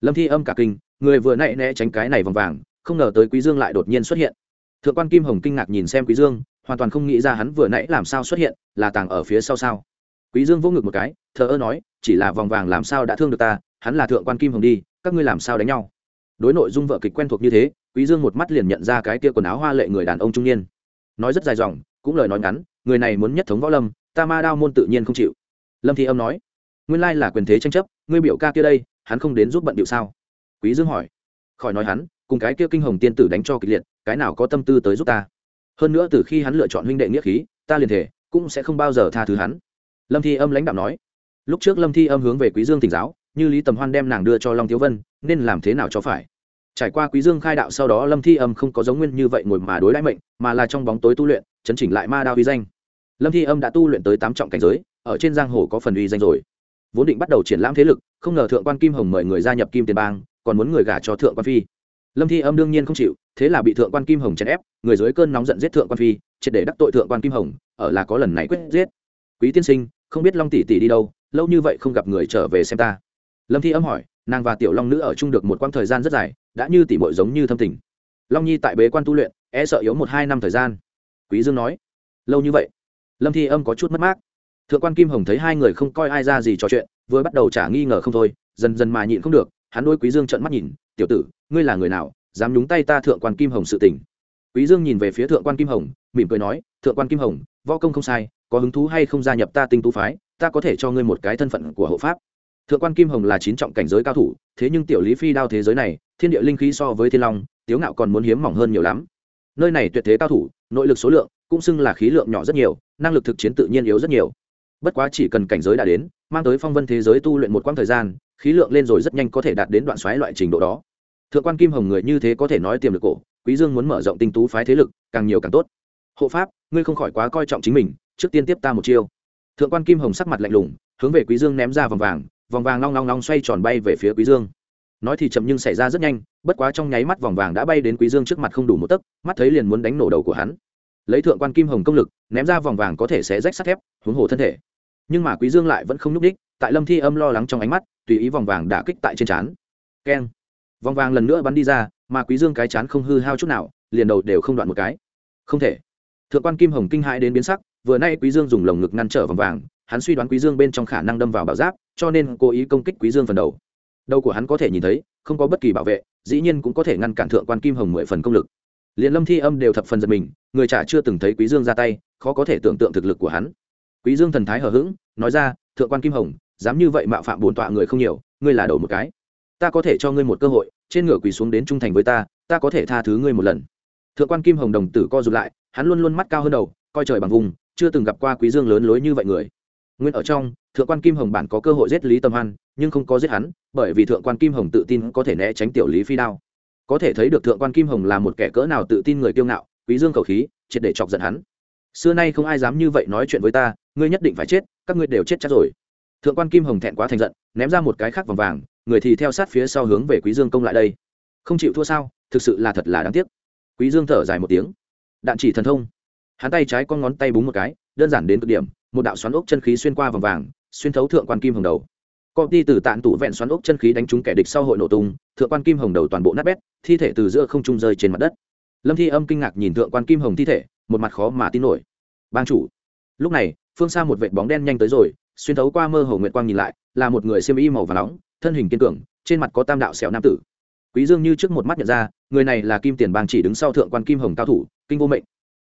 Lâm thi âm cả kinh, người vừa nãy né tránh cái này vòng vàng, không ngờ tới quý dương lại đột nhiên xuất hiện. Thượng quan kim hồng kinh ngạc nhìn xem quý dương, hoàn toàn không nghĩ ra hắn vừa nãy làm sao xuất hiện, là tàng ở phía sau sao? Quý dương vỗ ngực một cái, thờ ơ nói, chỉ là vòng vàng làm sao đã thương được ta, hắn là thượng quan kim hồng đi, các ngươi làm sao đánh nhau? Đối nội dung vợ kịch quen thuộc như thế, quý dương một mắt liền nhận ra cái kia quần áo hoa lệ người đàn ông trung niên. Nói rất dài dòng, cũng lời nói ngắn, người này muốn nhất thống võ lâm, ta ma đao môn tự nhiên không chịu. Lâm thi âm nói, nguyên lai là quyền thế tranh chấp, ngươi biểu ca kia đây hắn không đến giúp bận điệu sao? Quý dương hỏi. Khỏi nói hắn, cùng cái kia kinh hồng tiên tử đánh cho kịch liệt, cái nào có tâm tư tới giúp ta? Hơn nữa từ khi hắn lựa chọn huynh đệ nghĩa khí, ta liền thể, cũng sẽ không bao giờ tha thứ hắn. Lâm thi âm lãnh đạo nói. Lúc trước lâm thi âm hướng về quý dương tỉnh giáo, như lý tầm hoan đem nàng đưa cho long thiếu vân, nên làm thế nào cho phải? Trải qua quý dương khai đạo sau đó lâm thi âm không có giống nguyên như vậy ngồi mà đối đãi mệnh, mà là trong bóng tối tu luyện, chấn chỉnh lại ma đao uy danh. Lâm thi âm đã tu luyện tới tám trọng cảnh giới, ở trên giang hồ có phần uy danh rồi vốn định bắt đầu triển lãm thế lực, không ngờ thượng quan kim hồng mời người gia nhập kim tiền bang, còn muốn người gả cho thượng quan phi. Lâm thi âm đương nhiên không chịu, thế là bị thượng quan kim hồng chèn ép, người dưới cơn nóng giận giết thượng quan phi, triệt để đắc tội thượng quan kim hồng, ở là có lần này quyết giết. Quý tiên sinh, không biết long tỷ tỷ đi đâu, lâu như vậy không gặp người trở về xem ta. Lâm thi âm hỏi, nàng và tiểu long nữ ở chung được một quãng thời gian rất dài, đã như tỷ muội giống như thâm tình. Long nhi tại bế quan tu luyện e sợ yếu một hai năm thời gian. Quý dương nói, lâu như vậy. Lâm thi âm có chút mất mát thượng quan kim hồng thấy hai người không coi ai ra gì trò chuyện, vừa bắt đầu trả nghi ngờ không thôi, dần dần mà nhịn không được, hắn đôi quý dương trợn mắt nhìn, tiểu tử, ngươi là người nào, dám nhúng tay ta thượng quan kim hồng sự tình? Quý dương nhìn về phía thượng quan kim hồng, mỉm cười nói, thượng quan kim hồng, võ công không sai, có hứng thú hay không gia nhập ta tinh tú phái, ta có thể cho ngươi một cái thân phận của hộ pháp. Thượng quan kim hồng là chín trọng cảnh giới cao thủ, thế nhưng tiểu lý phi đao thế giới này, thiên địa linh khí so với thiên long, tiếu ngạo còn muốn hiếm mỏng hơn nhiều lắm. Nơi này tuyệt thế cao thủ, nội lực số lượng cũng xưng là khí lượng nhỏ rất nhiều, năng lực thực chiến tự nhiên yếu rất nhiều bất quá chỉ cần cảnh giới đã đến, mang tới phong vân thế giới tu luyện một quãng thời gian, khí lượng lên rồi rất nhanh có thể đạt đến đoạn xoáy loại trình độ đó. Thượng quan kim hồng người như thế có thể nói tiềm lực cổ, quý dương muốn mở rộng tinh tú phái thế lực, càng nhiều càng tốt. Hộ pháp, ngươi không khỏi quá coi trọng chính mình, trước tiên tiếp ta một chiêu. Thượng quan kim hồng sắc mặt lạnh lùng, hướng về quý dương ném ra vòng vàng vòng vàng long long long xoay tròn bay về phía quý dương. Nói thì chậm nhưng xảy ra rất nhanh, bất quá trong nháy mắt vòng vàng đã bay đến quý dương trước mặt không đủ một tấc, mắt thấy liền muốn đánh nổ đầu của hắn. Lấy thượng quan kim hồng công lực, ném ra vòng vàng có thể sẽ rách sắt thép, huống hồ thân thể nhưng mà quý dương lại vẫn không nhúc đích tại lâm thi âm lo lắng trong ánh mắt, tùy ý vòng vàng đã kích tại trên chán keng. Vòng vàng lần nữa bắn đi ra, mà quý dương cái chán không hư hao chút nào, liền đầu đều không đoạn một cái. Không thể. Thượng quan kim hồng kinh hãi đến biến sắc, vừa nay quý dương dùng lồng ngực ngăn trở vòng vàng, hắn suy đoán quý dương bên trong khả năng đâm vào bảo giáp, cho nên cố ý công kích quý dương phần đầu. Đầu của hắn có thể nhìn thấy, không có bất kỳ bảo vệ, dĩ nhiên cũng có thể ngăn cản thượng quan kim hồng mười phần công lực. Liền lâm thi âm đều thập phần giật mình, người trả chưa từng thấy quý dương ra tay, khó có thể tưởng tượng thực lực của hắn quý dương thần thái hờ hững, nói ra, thượng quan kim hồng, dám như vậy mạo phạm bổn tọa người không nhiều, ngươi là đầu một cái. Ta có thể cho ngươi một cơ hội, trên ngựa quỳ xuống đến trung thành với ta ta có thể tha thứ ngươi một lần. Thượng quan kim hồng đồng tử co rụt lại, hắn luôn luôn mắt cao hơn đầu, coi trời bằng vùng, chưa từng gặp qua quý dương lớn lối như vậy người. Nguyên ở trong, thượng quan kim hồng bản có cơ hội giết lý tâm hoan, nhưng không có giết hắn, bởi vì thượng quan kim hồng tự tin có thể né tránh tiểu lý phi đao. Có thể thấy được thượng quan kim hồng là một kẻ cỡ nào tự tin người kiêu ngạo, quý dương khẩu khí, triệt để chọc giận hắn xưa nay không ai dám như vậy nói chuyện với ta, ngươi nhất định phải chết, các ngươi đều chết chắc rồi. Thượng quan kim hồng thẹn quá thành giận, ném ra một cái khác vòng vàng, người thì theo sát phía sau hướng về quý dương công lại đây. Không chịu thua sao, thực sự là thật là đáng tiếc. Quý dương thở dài một tiếng. Đạn chỉ thần thông. Hắn tay trái con ngón tay búng một cái, đơn giản đến cực điểm, một đạo xoắn ốc chân khí xuyên qua vòng vàng, xuyên thấu thượng quan kim hồng đầu. Công ty từ tạn tủ vẹn xoắn ốc chân khí đánh trúng kẻ địch sau hội nổ tung, thượng quan kim hồng đầu toàn bộ nát bét, thi thể từ giữa không trung rơi trên mặt đất. Lâm thi âm kinh ngạc nhìn thượng quan kim hồng thi thể, một mặt khó mà tin nổi bang chủ. Lúc này, phương xa một vệt bóng đen nhanh tới rồi, xuyên thấu qua mơ hồ nguyệt quang nhìn lại, là một người xiêm y màu và nóng, thân hình kiên cường, trên mặt có tam đạo sẹo nam tử. Quý dương như trước một mắt nhận ra, người này là kim tiền bang chỉ đứng sau thượng quan kim hồng cao thủ, kinh vô mệnh.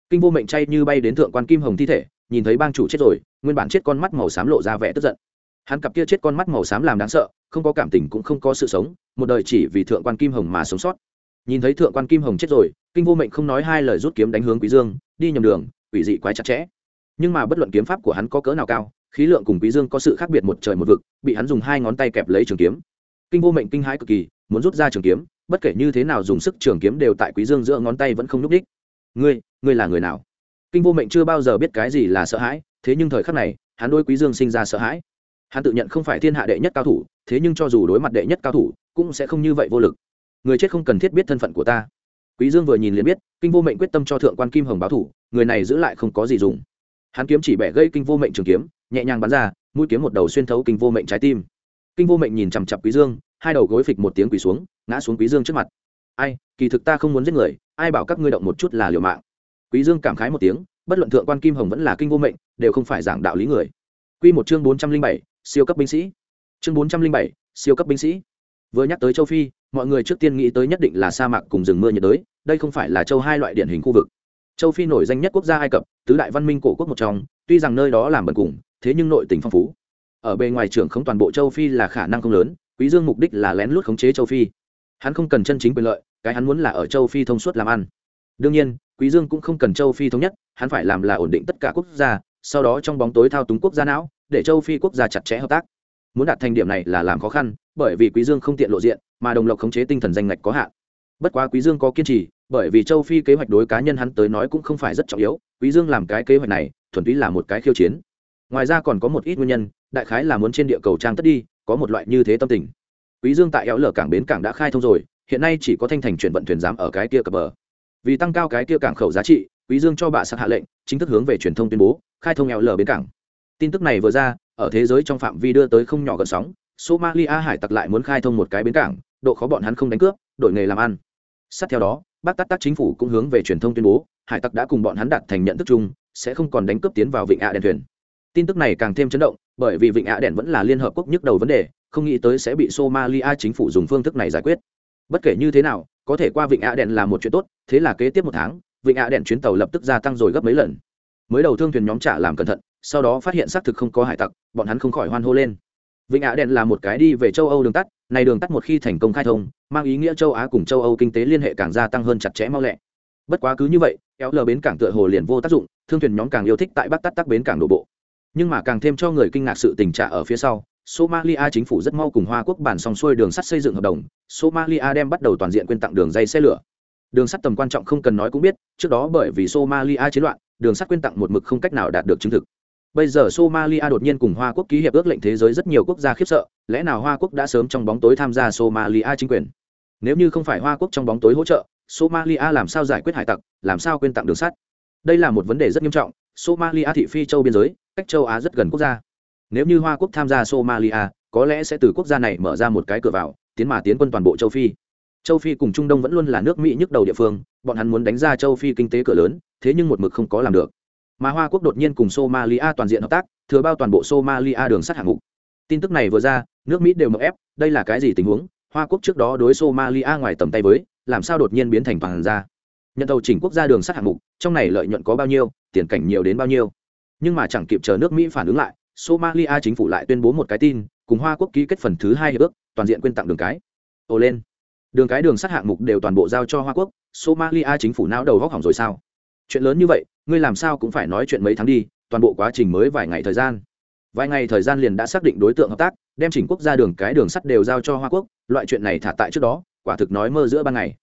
Kinh vô mệnh chay như bay đến thượng quan kim hồng thi thể, nhìn thấy bang chủ chết rồi, nguyên bản chết con mắt màu xám lộ ra vẻ tức giận. Hắn cặp kia chết con mắt màu xám làm đáng sợ, không có cảm tình cũng không có sự sống, một đời chỉ vì thượng quan kim hồng mà sống sót. Nhìn thấy thượng quan kim hồng chết rồi, kinh vô mệnh không nói hai lời rút kiếm đánh hướng quý dương, đi nhầm đường quỷ dị quái chặt chẽ. Nhưng mà bất luận kiếm pháp của hắn có cỡ nào cao, khí lượng cùng quý dương có sự khác biệt một trời một vực, bị hắn dùng hai ngón tay kẹp lấy trường kiếm. Kinh vô mệnh kinh hãi cực kỳ, muốn rút ra trường kiếm, bất kể như thế nào dùng sức trường kiếm đều tại quý dương giữa ngón tay vẫn không nhúc đích ngươi ngươi là người nào? Kinh vô mệnh chưa bao giờ biết cái gì là sợ hãi, thế nhưng thời khắc này, hắn đối quý dương sinh ra sợ hãi. Hắn tự nhận không phải thiên hạ đệ nhất cao thủ, thế nhưng cho dù đối mặt đệ nhất cao thủ, cũng sẽ không như vậy vô lực. Người chết không cần thiết biết thân phận của ta quý dương vừa nhìn liền biết, kinh vô mệnh quyết tâm cho thượng quan kim hồng báo thủ, người này giữ lại không có gì dùng. Hắn kiếm chỉ bẻ gây kinh vô mệnh trường kiếm, nhẹ nhàng bắn ra, mũi kiếm một đầu xuyên thấu kinh vô mệnh trái tim. Kinh vô mệnh nhìn chằm chặp quý dương, hai đầu gối phịch một tiếng quỳ xuống, ngã xuống quý dương trước mặt. Ai, kỳ thực ta không muốn giết người, ai bảo các ngươi động một chút là liều mạng. Quý dương cảm khái một tiếng, bất luận thượng quan kim hồng vẫn là kinh vô mệnh, đều không phải giảng đạo lý người. Quy một chương bốn trăm linh bảy, siêu cấp binh sĩ. Chương bốn trăm linh bảy, siêu cấp binh sĩ. Vừa nhắc tới châu phi mọi người trước tiên nghĩ tới nhất định là sa mạc cùng rừng mưa nhiệt đới, đây không phải là châu hai loại điển hình khu vực. Châu phi nổi danh nhất quốc gia ai cập, tứ đại văn minh cổ quốc một trong, tuy rằng nơi đó làm bần cùng, thế nhưng nội tình phong phú. Ở bề ngoài trưởng không toàn bộ châu phi là khả năng không lớn, quý dương mục đích là lén lút khống chế châu phi. Hắn không cần chân chính quyền lợi, cái hắn muốn là ở châu phi thông suốt làm ăn. Đương nhiên, quý dương cũng không cần châu phi thống nhất, hắn phải làm là ổn định tất cả quốc gia, sau đó trong bóng tối thao túng quốc gia não, để châu phi quốc gia chặt chẽ hợp tác muốn đạt thành điểm này là làm khó khăn, bởi vì quý dương không tiện lộ diện, mà đồng lộc khống chế tinh thần danh ngạch có hạn. Bất quá quý dương có kiên trì, bởi vì châu phi kế hoạch đối cá nhân hắn tới nói cũng không phải rất trọng yếu, quý dương làm cái kế hoạch này, thuần túy là một cái khiêu chiến. Ngoài ra còn có một ít nguyên nhân, đại khái là muốn trên địa cầu trang tất đi, có một loại như thế tâm tình. Quý dương tại éo lở cảng bến cảng đã khai thông rồi, hiện nay chỉ có thanh thành chuyển vận thuyền giám ở cái kia cập bờ. Vì tăng cao cái kia cảng khẩu giá trị, quý dương cho bà sạc hạ lệnh, chính thức hướng về truyền thông tuyên bố, khai thông éo lở bến cảng. Tin tức này vừa ra ở thế giới trong phạm vi đưa tới không nhỏ gần sóng, somalia hải tặc lại muốn khai thông một cái bến cảng, độ khó bọn hắn không đánh cướp, đổi nghề làm ăn. Sát theo đó, bác tắc tắc chính phủ cũng hướng về truyền thông tuyên bố, hải tặc đã cùng bọn hắn đạt thành nhận thức chung, sẽ không còn đánh cướp tiến vào vịnh ạ đèn thuyền. Tin tức này càng thêm chấn động, bởi vì vịnh ạ đèn vẫn là liên hợp quốc nhức đầu vấn đề, không nghĩ tới sẽ bị somalia chính phủ dùng phương thức này giải quyết. Bất kể như thế nào, có thể qua vịnh ạ đèn là một chuyện tốt, thế là kế tiếp một tháng, vịnh ạ đèn chuyến tàu lập tức gia tăng rồi gấp mấy lần. Mới đầu thương thuyền nhóm trả làm cẩn thận sau đó phát hiện xác thực không có hải tặc, bọn hắn không khỏi hoan hô lên. Vịnh ạ đèn là một cái đi về châu âu đường tắt, này đường tắt một khi thành công khai thông, mang ý nghĩa châu á cùng châu âu kinh tế liên hệ càng gia tăng hơn chặt chẽ mau lẹ. Bất quá cứ như vậy kéo lờ bến cảng tựa hồ liền vô tác dụng, thương thuyền nhóm càng yêu thích tại bắc tắt tắc bến cảng đổ bộ. Nhưng mà càng thêm cho người kinh ngạc sự tình trạng ở phía sau, somalia chính phủ rất mau cùng hoa quốc bản song xuôi đường sắt xây dựng hợp đồng, somalia đem bắt đầu toàn diện quyên tặng đường dây xe lửa. Đường sắt tầm quan trọng không cần nói cũng biết, trước đó bởi vì somalia chiến loạn, đường sắt quyên tặng một mực không cách nào đạt được chứng thực bây giờ somalia đột nhiên cùng hoa quốc ký hiệp ước lệnh thế giới rất nhiều quốc gia khiếp sợ, lẽ nào hoa quốc đã sớm trong bóng tối tham gia somalia chính quyền? Nếu như không phải hoa quốc trong bóng tối hỗ trợ, somalia làm sao giải quyết hải tặc, làm sao quên tặng đường sắt? Đây là một vấn đề rất nghiêm trọng, somalia thị phi châu biên giới, cách châu á rất gần quốc gia. Nếu như hoa quốc tham gia somalia, có lẽ sẽ từ quốc gia này mở ra một cái cửa vào, tiến mà tiến quân toàn bộ châu phi. Châu phi cùng trung đông vẫn luôn là nước mỹ nhức đầu địa phương, bọn hắn muốn đánh ra châu phi kinh tế cửa lớn, thế nhưng một mực không có làm được mà hoa quốc đột nhiên cùng somalia toàn diện hợp tác, thừa bao toàn bộ somalia đường sắt hạng mục. Tin tức này vừa ra, nước mỹ đều mậu ép, đây là cái gì tình huống? Hoa quốc trước đó đối somalia ngoài tầm tay với, làm sao đột nhiên biến thành toàn ra? Nhận tàu chỉnh quốc gia đường sắt hạng mục, trong này lợi nhuận có bao nhiêu, tiền cảnh nhiều đến bao nhiêu? Nhưng mà chẳng kịp chờ nước mỹ phản ứng lại, somalia chính phủ lại tuyên bố một cái tin, cùng hoa quốc ký kết phần thứ hai hiệp ước, toàn diện quyên tặng đường cái. Ồ lên. Đường cái đường sắt hạng mục đều toàn bộ giao cho hoa quốc, somalia chính phủ não đầu góc hỏng rồi sao? Chuyện lớn như vậy, ngươi làm sao cũng phải nói chuyện mấy tháng đi, toàn bộ quá trình mới vài ngày thời gian. Vài ngày thời gian liền đã xác định đối tượng hợp tác, đem chỉnh quốc gia đường cái đường sắt đều giao cho hoa quốc, loại chuyện này thả tại trước đó, quả thực nói mơ giữa ban ngày.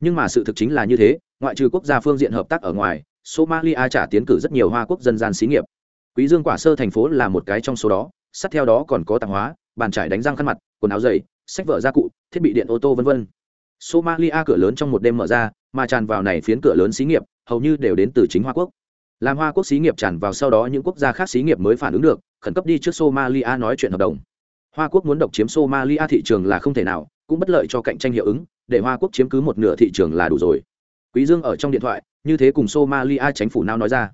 Nhưng mà sự thực chính là như thế, ngoại trừ quốc gia phương diện hợp tác ở ngoài, somalia trả tiến cử rất nhiều hoa quốc dân gian xí nghiệp. Quý dương quả sơ thành phố là một cái trong số đó sát theo đó còn có tạp hóa, bàn trải đánh răng khăn mặt, quần áo dày, sách vở gia cụ, thiết bị điện ô tô vân vân. Somalia cửa lớn trong một đêm mở ra, mà tràn vào này phiến cửa lớn xí nghiệp hầu như đều đến từ chính hoa quốc. Làm hoa quốc xí nghiệp tràn vào sau đó những quốc gia khác xí nghiệp mới phản ứng được, khẩn cấp đi trước somalia nói chuyện hợp đồng. Hoa quốc muốn độc chiếm somalia thị trường là không thể nào, cũng bất lợi cho cạnh tranh hiệu ứng, để hoa quốc chiếm cứ một nửa thị trường là đủ rồi. Quý dương ở trong điện thoại, như thế cùng somalia chính phủ nào nói ra.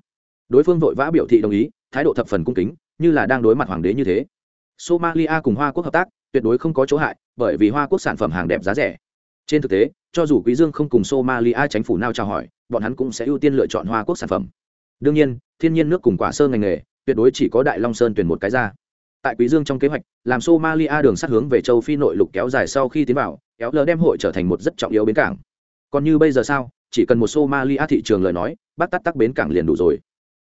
Đối phương vội vã biểu thị đồng ý, thái độ thập phần cung kính, như là đang đối mặt hoàng đế như thế. Somalia cùng hoa quốc hợp tác, tuyệt đối không có chỗ hại, bởi vì hoa quốc sản phẩm hàng đẹp giá rẻ trên thực tế, cho dù quý dương không cùng somalia chính phủ nào chào hỏi, bọn hắn cũng sẽ ưu tiên lựa chọn hoa quốc sản phẩm. Đương nhiên, thiên nhiên nước cùng quả sơ ngành nghề, tuyệt đối chỉ có đại long sơn tuyển một cái ra. Tại quý dương trong kế hoạch, làm somalia đường sắt hướng về châu phi nội lục kéo dài sau khi tiến vào, kéo lờ đem hội trở thành một rất trọng yếu bến cảng. Còn như bây giờ sao, chỉ cần một somalia thị trường lời nói, bắt tắt tắc bến cảng liền đủ rồi.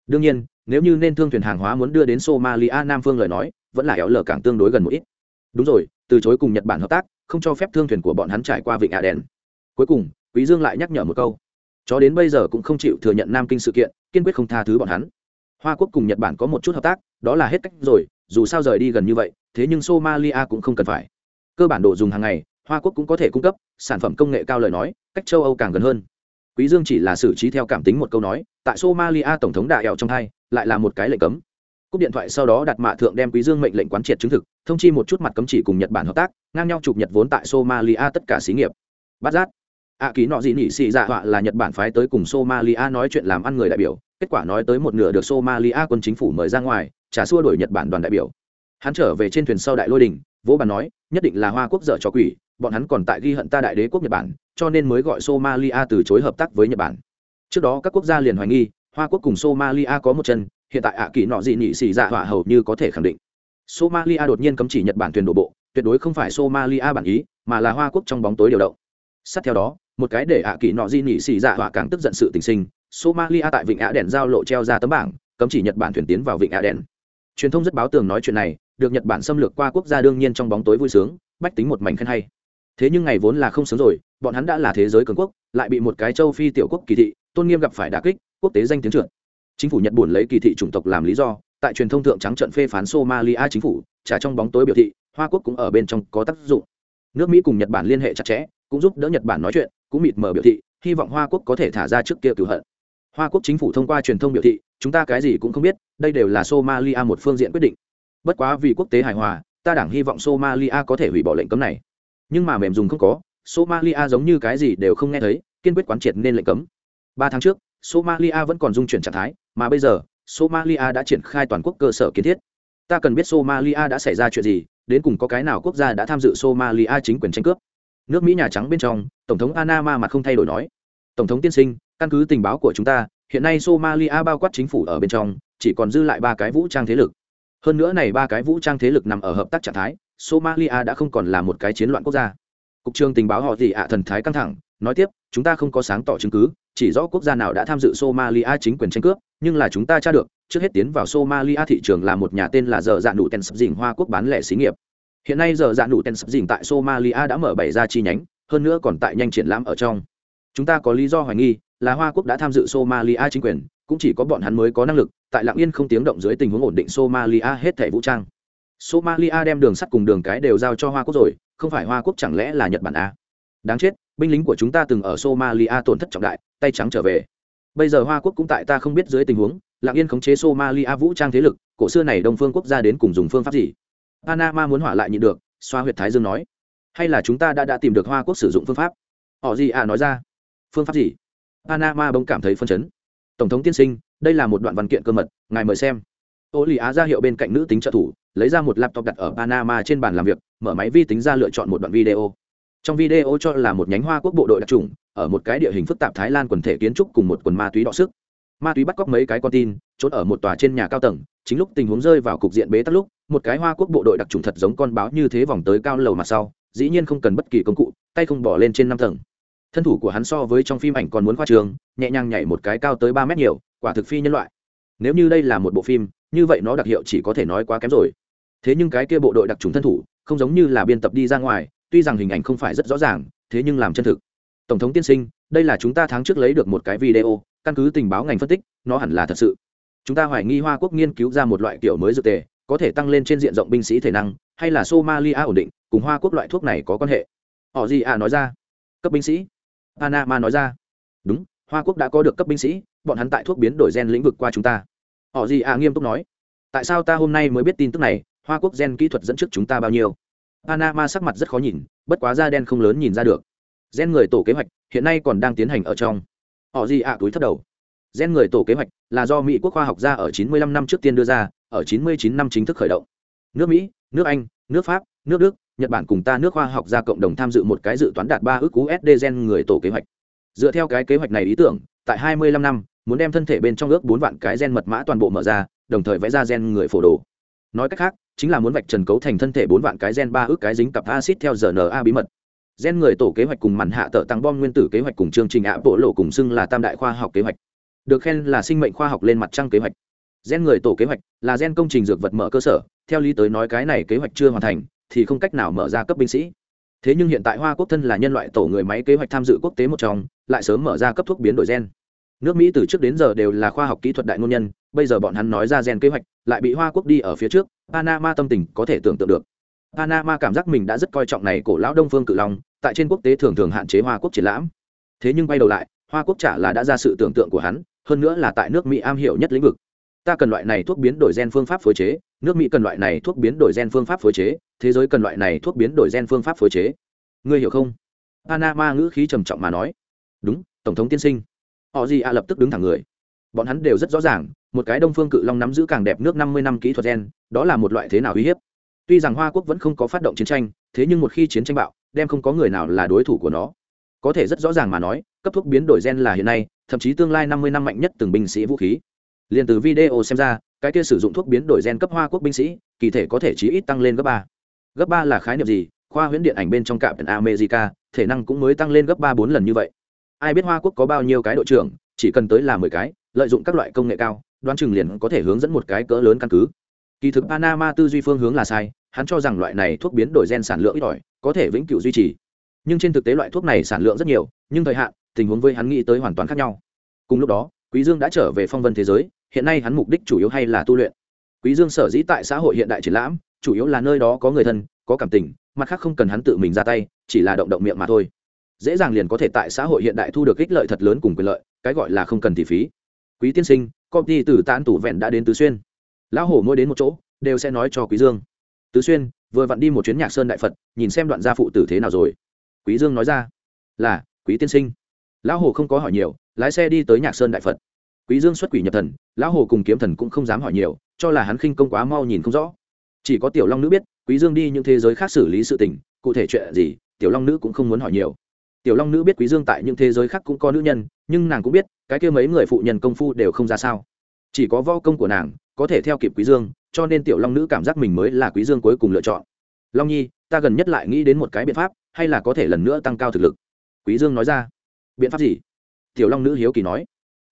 Đương nhiên, nếu như nên thương thuyền hàng hóa muốn đưa đến somalia nam phương lời nói, vẫn là kéo lờ cảng tương đối gần một ít. Đúng rồi, từ chối cùng nhật bản hợp tác không cho phép thương thuyền của bọn hắn trải qua vịnh aden. Cuối cùng, quý dương lại nhắc nhở một câu. Cho đến bây giờ cũng không chịu thừa nhận nam kinh sự kiện, kiên quyết không tha thứ bọn hắn. Hoa quốc cùng nhật bản có một chút hợp tác, đó là hết cách rồi, dù sao rời đi gần như vậy, thế nhưng somalia cũng không cần phải. Cơ bản đồ dùng hàng ngày, hoa quốc cũng có thể cung cấp, sản phẩm công nghệ cao lời nói, cách châu âu càng gần hơn. Quý dương chỉ là xử trí theo cảm tính một câu nói, tại somalia tổng thống đại ẹo trong hai, lại là một cái lệnh cấm cúp điện thoại sau đó đặt mạ thượng đem quý dương mệnh lệnh quán triệt chứng thực, thông chi một chút mặt cấm chỉ cùng nhật bản hợp tác, ngang nhau chụp nhật vốn tại somalia tất cả xí nghiệp. Bắt giác ạ ký nọ dị nỉ xì dạ họa là nhật bản phái tới cùng somalia nói chuyện làm ăn người đại biểu, kết quả nói tới một nửa được somalia quân chính phủ mời ra ngoài trả xua đổi nhật bản đoàn đại biểu. Hắn trở về trên thuyền sau đại lôi đình, vỗ bàn nói, nhất định là hoa quốc dở cho quỷ, bọn hắn còn tại ghi hận ta đại đế quốc nhật bản, cho nên mới gọi somalia từ chối hợp tác với nhật bản. Trước đó các quốc gia liền hoài nghi, hoa quốc cùng somalia có một chân hiện tại ạ kỳ nọ dị nị xì dạ họa hầu như có thể khẳng định. Somalia đột nhiên cấm chỉ nhật bản thuyền đổ bộ, tuyệt đối không phải somalia bản ý, mà là hoa quốc trong bóng tối điều động. Sát theo đó, một cái để ạ kỳ nọ dị nị xì dạ họa càng tức giận sự tình sinh, somalia tại vịnh ạ đèn giao lộ treo ra tấm bảng, cấm chỉ nhật bản thuyền tiến vào vịnh ạ đèn. Truyền thông rất báo tường nói chuyện này, được nhật bản xâm lược qua quốc gia đương nhiên trong bóng tối vui sướng, bách tính một mảnh khen hay. Thế nhưng ngày vốn là không sớm rồi, bọn hắn đã là thế giới cường quốc, lại bị một cái châu phi tiểu quốc kỳ thị, tôn nghiêm gặp phải đà kích, quốc tế danh tiếng trượt chính phủ nhật bản lấy kỳ thị chủng tộc làm lý do, tại truyền thông thượng trắng trận phê phán somalia chính phủ, trả trong bóng tối biểu thị, hoa quốc cũng ở bên trong có tác dụng. Nước mỹ cùng nhật bản liên hệ chặt chẽ, cũng giúp đỡ nhật bản nói chuyện, cũng mịt mờ biểu thị, hy vọng hoa quốc có thể thả ra trước kia cửu hận. Hoa quốc chính phủ thông qua truyền thông biểu thị, chúng ta cái gì cũng không biết, đây đều là somalia một phương diện quyết định. Bất quá vì quốc tế hài hòa, ta đảng hy vọng somalia có thể hủy bỏ lệnh cấm này. Nhưng mà mềm dùng không có, somalia giống như cái gì đều không nghe thấy, kiên quyết quán triệt nên lệnh cấm. Ba tháng trước, somalia vẫn còn dung chuyển trạng thái mà bây giờ, somalia đã triển khai toàn quốc cơ sở kiến thiết. Ta cần biết somalia đã xảy ra chuyện gì, đến cùng có cái nào quốc gia đã tham dự somalia chính quyền tranh cướp. Nước mỹ nhà trắng bên trong, tổng thống anama mặt không thay đổi nói. Tổng thống tiên sinh, căn cứ tình báo của chúng ta, hiện nay somalia bao quát chính phủ ở bên trong, chỉ còn dư lại ba cái vũ trang thế lực. Hơn nữa này ba cái vũ trang thế lực nằm ở hợp tác trạng thái, somalia đã không còn là một cái chiến loạn quốc gia. Cục trường tình báo họ gì ạ, thần thái căng thẳng, nói tiếp, chúng ta không có sáng tỏ chứng cứ chỉ rõ quốc gia nào đã tham dự somalia chính quyền tranh cướp, nhưng là chúng ta tra được, trước hết tiến vào somalia thị trường là một nhà tên là dở dạn nụ tên sập dình hoa quốc bán lẻ xí nghiệp. Hiện nay dở dạn nụ tên sập dình tại somalia đã mở bảy ra chi nhánh, hơn nữa còn tại nhanh triển lãm ở trong. Chúng ta có lý do hoài nghi, là hoa quốc đã tham dự somalia chính quyền, cũng chỉ có bọn hắn mới có năng lực, tại lạng yên không tiếng động dưới tình huống ổn định somalia hết thảy vũ trang. Somalia đem đường sắt cùng đường cái đều giao cho hoa quốc rồi, không phải hoa quốc chẳng lẽ là nhật bản à? Đáng chết, binh lính của chúng ta từng ở somalia tổn thất trọng đại, tay trắng trở về. Bây giờ hoa quốc cũng tại ta không biết dưới tình huống lạng yên khống chế somalia vũ trang thế lực, cổ xưa này đông phương quốc gia đến cùng dùng phương pháp gì? Panama muốn hỏa lại nhịn được, xoa huyệt thái dương nói. Hay là chúng ta đã đã tìm được hoa quốc sử dụng phương pháp? Họ gì à nói ra? Phương pháp gì? Panama bỗng cảm thấy phân chấn. Tổng thống tiên sinh, đây là một đoạn văn kiện cơ mật, ngài mời xem. Ô lì á ra hiệu bên cạnh nữ tính trợ thủ, lấy ra một laptop đặt ở panama trên bàn làm việc, mở máy vi tính ra lựa chọn một đoạn video trong video cho là một nhánh hoa quốc bộ đội đặc trùng, ở một cái địa hình phức tạp thái lan quần thể kiến trúc cùng một quần ma túy đọ sức. Ma túy bắt cóc mấy cái con tin, trốn ở một tòa trên nhà cao tầng, chính lúc tình huống rơi vào cục diện bế tắc lúc, một cái hoa quốc bộ đội đặc trùng thật giống con báo như thế vòng tới cao lầu mặt sau, dĩ nhiên không cần bất kỳ công cụ, tay không bỏ lên trên năm tầng. Thân thủ của hắn so với trong phim ảnh còn muốn khoa trường, nhẹ nhàng nhảy một cái cao tới ba mét nhiều, quả thực phi nhân loại. Nếu như đây là một bộ phim, như vậy nó đặc hiệu chỉ có thể nói quá kém rồi. Thế nhưng cái kia bộ đội đặc trùng thân thủ, không giống như là biên tập đi ra ngoài tuy rằng hình ảnh không phải rất rõ ràng, thế nhưng làm chân thực. Tổng thống tiên sinh, đây là chúng ta tháng trước lấy được một cái video, căn cứ tình báo ngành phân tích, nó hẳn là thật sự. Chúng ta hoài nghi hoa quốc nghiên cứu ra một loại kiểu mới dược tề, có thể tăng lên trên diện rộng binh sĩ thể năng, hay là somalia ổn định, cùng hoa quốc loại thuốc này có quan hệ? Họ gì à nói ra? Cấp binh sĩ. Panama nói ra. Đúng, hoa quốc đã có được cấp binh sĩ, bọn hắn tại thuốc biến đổi gen lĩnh vực qua chúng ta. Họ gì à nghiêm túc nói. Tại sao ta hôm nay mới biết tin tức này? Hoa quốc gen kỹ thuật dẫn trước chúng ta bao nhiêu? Panama sắc mặt rất khó nhìn, bất quá da đen không lớn nhìn ra được. Gen người tổ kế hoạch, hiện nay còn đang tiến hành ở trong. Họ gì ạ, túi thất đầu. Gen người tổ kế hoạch, là do mỹ quốc khoa học gia ở 95 năm trước tiên đưa ra, ở 99 năm chính thức khởi động. Nước mỹ, nước anh, nước pháp, nước đức, nhật bản cùng ta nước khoa học gia cộng đồng tham dự một cái dự toán đạt ba ước usd gen người tổ kế hoạch. Dựa theo cái kế hoạch này ý tưởng, tại 25 năm, muốn đem thân thể bên trong ước bốn vạn cái gen mật mã toàn bộ mở ra, đồng thời vẽ ra gen người phổ đồ. Nói cách khác chính là muốn vạch trần cấu thành thân thể bốn vạn cái gen ba ước cái dính cặp acid theo rna bí mật. Gen người tổ kế hoạch cùng màn hạ tợ tăng bom nguyên tử kế hoạch cùng chương trình ạ bộ lộ cùng xưng là tam đại khoa học kế hoạch. Được khen là sinh mệnh khoa học lên mặt trăng kế hoạch. Gen người tổ kế hoạch là gen công trình dược vật mở cơ sở, theo lý tới nói cái này kế hoạch chưa hoàn thành, thì không cách nào mở ra cấp binh sĩ. Thế nhưng hiện tại hoa quốc thân là nhân loại tổ người máy kế hoạch tham dự quốc tế một trong, lại sớm mở ra cấp thuốc biến đổi gen nước mỹ từ trước đến giờ đều là khoa học kỹ thuật đại ngôn nhân, bây giờ bọn hắn nói ra gen kế hoạch, lại bị hoa quốc đi ở phía trước, panama tâm tình có thể tưởng tượng được. Panama cảm giác mình đã rất coi trọng này cổ lão đông phương cự long, tại trên quốc tế thường thường hạn chế hoa quốc triển lãm. Thế nhưng bay đầu lại, hoa quốc trả là đã ra sự tưởng tượng của hắn, hơn nữa là tại nước mỹ am hiểu nhất lĩnh vực. Ta cần loại này thuốc biến đổi gen phương pháp phối chế, nước mỹ cần loại này thuốc biến đổi gen phương pháp phối chế, thế giới cần loại này thuốc biến đổi gen phương pháp phối chế. Ngươi hiểu không? Panama ngữ khí trầm trọng mà nói. Đúng, tổng thống tiên sinh họ gì ạ lập tức đứng thẳng người. Bọn hắn đều rất rõ ràng, một cái đông phương cự long nắm giữ càng đẹp nước năm mươi năm kỹ thuật gen, đó là một loại thế nào uy hiếp. Tuy rằng hoa quốc vẫn không có phát động chiến tranh, thế nhưng một khi chiến tranh bạo, đem không có người nào là đối thủ của nó. Có thể rất rõ ràng mà nói, cấp thuốc biến đổi gen là hiện nay, thậm chí tương lai năm mươi năm mạnh nhất từng binh sĩ vũ khí. Liền từ video xem ra, cái kia sử dụng thuốc biến đổi gen cấp hoa quốc binh sĩ, kỳ thể có thể chí ít tăng lên gấp ba. Gấp ba là khái niệm gì? Khoa huyễn điện ảnh bên trong cạm america, thể năng cũng mới tăng lên gấp ba bốn lần như vậy ai biết hoa quốc có bao nhiêu cái đội trưởng, chỉ cần tới là mười cái, lợi dụng các loại công nghệ cao, đoán chừng liền có thể hướng dẫn một cái cỡ lớn căn cứ. Kỳ thực panama tư duy phương hướng là sai, hắn cho rằng loại này thuốc biến đổi gen sản lượng ít ỏi, có thể vĩnh cửu duy trì. Nhưng trên thực tế loại thuốc này sản lượng rất nhiều, nhưng thời hạn, tình huống với hắn nghĩ tới hoàn toàn khác nhau. Cùng lúc đó, quý dương đã trở về phong vân thế giới, hiện nay hắn mục đích chủ yếu hay là tu luyện. Quý dương sở dĩ tại xã hội hiện đại triển lãm, chủ yếu là nơi đó có người thân, có cảm tình, mặt khác không cần hắn tự mình ra tay, chỉ là động động miệng mà thôi dễ dàng liền có thể tại xã hội hiện đại thu được ích lợi thật lớn cùng quyền lợi, cái gọi là không cần thì phí. Quý tiên sinh, công ty từ tán tủ vẹn đã đến tứ xuyên. Lão hổ mỗi đến một chỗ, đều sẽ nói cho quý dương. Tứ xuyên, vừa vặn đi một chuyến nhạc sơn đại phật, nhìn xem đoạn gia phụ tử thế nào rồi. Quý dương nói ra, là, quý tiên sinh. Lão hồ không có hỏi nhiều, lái xe đi tới nhạc sơn đại phật. Quý dương xuất quỷ nhập thần, lão hồ cùng kiếm thần cũng không dám hỏi nhiều, cho là hắn khinh công quá mau nhìn không rõ. Chỉ có tiểu long nữ biết, quý dương đi những thế giới khác xử lý sự tình, cụ thể chuyện gì, tiểu long nữ cũng không muốn hỏi nhiều tiểu long nữ biết quý dương tại những thế giới khác cũng có nữ nhân, nhưng nàng cũng biết, cái kia mấy người phụ nhân công phu đều không ra sao. Chỉ có võ công của nàng, có thể theo kịp quý dương, cho nên tiểu long nữ cảm giác mình mới là quý dương cuối cùng lựa chọn. Long nhi, ta gần nhất lại nghĩ đến một cái biện pháp, hay là có thể lần nữa tăng cao thực lực? Quý dương nói ra. Biện pháp gì? Tiểu long nữ hiếu kỳ nói.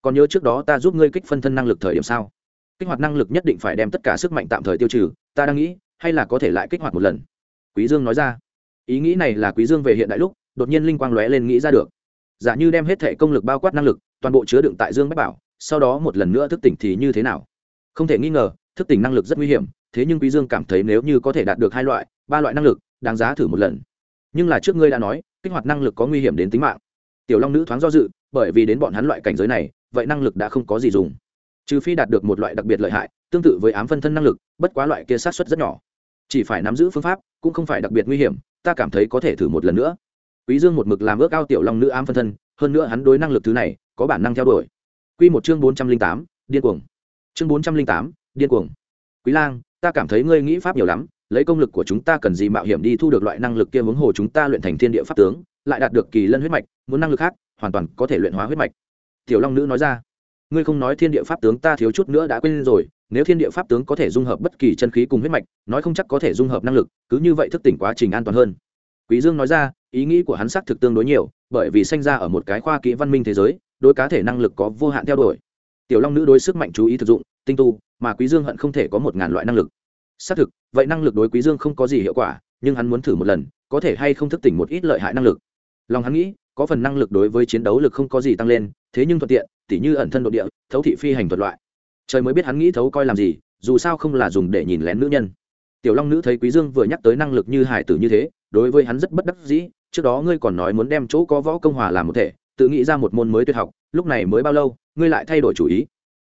Còn nhớ trước đó ta giúp ngươi kích phân thân năng lực thời điểm sao? Kích hoạt năng lực nhất định phải đem tất cả sức mạnh tạm thời tiêu trừ, ta đang nghĩ, hay là có thể lại kích hoạt một lần? Quý dương nói ra. Ý nghĩ này là quý dương về hiện đại lúc đột nhiên linh quang lóe lên nghĩ ra được. Giả như đem hết thể công lực bao quát năng lực, toàn bộ chứa đựng tại dương bách bảo, sau đó một lần nữa thức tỉnh thì như thế nào? Không thể nghi ngờ, thức tỉnh năng lực rất nguy hiểm, thế nhưng quý dương cảm thấy nếu như có thể đạt được hai loại, ba loại năng lực, đáng giá thử một lần. Nhưng là trước ngươi đã nói, kích hoạt năng lực có nguy hiểm đến tính mạng. Tiểu long nữ thoáng do dự, bởi vì đến bọn hắn loại cảnh giới này, vậy năng lực đã không có gì dùng. Trừ phi đạt được một loại đặc biệt lợi hại, tương tự với ám phân thân năng lực, bất quá loại kia sát xuất rất nhỏ. Chỉ phải nắm giữ phương pháp, cũng không phải đặc biệt nguy hiểm, ta cảm thấy có thể thử một lần nữa quý dương một mực làm ước ao tiểu long nữ ám phân thân, hơn nữa hắn đối năng lực thứ này, có bản năng theo đuổi. Quy một chương bốn trăm linh tám, điên cuồng. Chương bốn trăm linh tám, điên cuồng. Quý lang, ta cảm thấy ngươi nghĩ pháp nhiều lắm, lấy công lực của chúng ta cần gì mạo hiểm đi thu được loại năng lực kia hướng hồ chúng ta luyện thành thiên địa pháp tướng, lại đạt được kỳ lân huyết mạch, muốn năng lực khác, hoàn toàn có thể luyện hóa huyết mạch. Tiểu long nữ nói ra, ngươi không nói thiên địa pháp tướng ta thiếu chút nữa đã quên rồi, nếu thiên địa pháp tướng có thể dung hợp bất kỳ chân khí cùng huyết mạch, nói không chắc có thể dung hợp năng lực, cứ như vậy thức tỉnh quá trình an toàn hơn. Quý dương nói ra ý nghĩ của hắn xác thực tương đối nhiều, bởi vì sinh ra ở một cái khoa kỹ văn minh thế giới, đối cá thể năng lực có vô hạn theo đuổi. Tiểu long nữ đối sức mạnh chú ý thực dụng, tinh tu, mà quý dương hận không thể có một ngàn loại năng lực. Xác thực, vậy năng lực đối quý dương không có gì hiệu quả, nhưng hắn muốn thử một lần, có thể hay không thức tỉnh một ít lợi hại năng lực. Lòng hắn nghĩ, có phần năng lực đối với chiến đấu lực không có gì tăng lên, thế nhưng thuận tiện, tỉ như ẩn thân độ địa, thấu thị phi hành thuật loại. Trời mới biết hắn nghĩ thấu coi làm gì, dù sao không là dùng để nhìn lén nữ nhân. Tiểu long nữ thấy quý dương vừa nhắc tới năng lực như hải tử như thế, đối với hắn rất bất đắc dĩ trước đó ngươi còn nói muốn đem chỗ có võ công hòa làm một thể, tự nghĩ ra một môn mới tuyệt học, lúc này mới bao lâu, ngươi lại thay đổi chủ ý.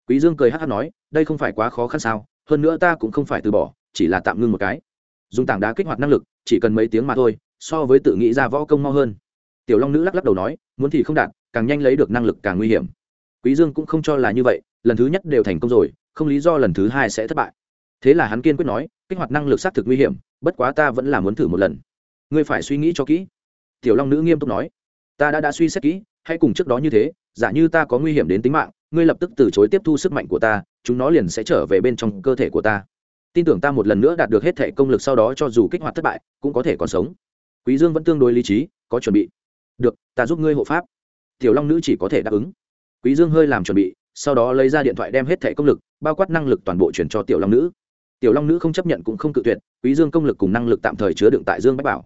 Quý dương cười hắt hắt nói, đây không phải quá khó khăn sao, hơn nữa ta cũng không phải từ bỏ, chỉ là tạm ngưng một cái. Dùng tảng đá kích hoạt năng lực, chỉ cần mấy tiếng mà thôi, so với tự nghĩ ra võ công mau hơn. Tiểu long nữ lắc lắc đầu nói, muốn thì không đạt, càng nhanh lấy được năng lực càng nguy hiểm. Quý dương cũng không cho là như vậy, lần thứ nhất đều thành công rồi, không lý do lần thứ hai sẽ thất bại. Thế là hắn kiên quyết nói, kích hoạt năng lực xác thực nguy hiểm, bất quá ta vẫn là muốn thử một lần. Ngươi phải suy nghĩ cho kỹ tiểu long nữ nghiêm túc nói, ta đã đã suy xét kỹ, hãy cùng trước đó như thế, giả như ta có nguy hiểm đến tính mạng, ngươi lập tức từ chối tiếp thu sức mạnh của ta, chúng nó liền sẽ trở về bên trong cơ thể của ta. Tin tưởng ta một lần nữa đạt được hết thể công lực sau đó cho dù kích hoạt thất bại, cũng có thể còn sống. Quý dương vẫn tương đối lý trí, có chuẩn bị. Được, ta giúp ngươi hộ pháp. Tiểu long nữ chỉ có thể đáp ứng. Quý dương hơi làm chuẩn bị, sau đó lấy ra điện thoại đem hết thể công lực, bao quát năng lực toàn bộ chuyển cho tiểu long nữ. Tiểu long nữ không chấp nhận cũng không cự tuyệt, quý dương công lực cùng năng lực tạm thời chứa đựng tại dương bách bảo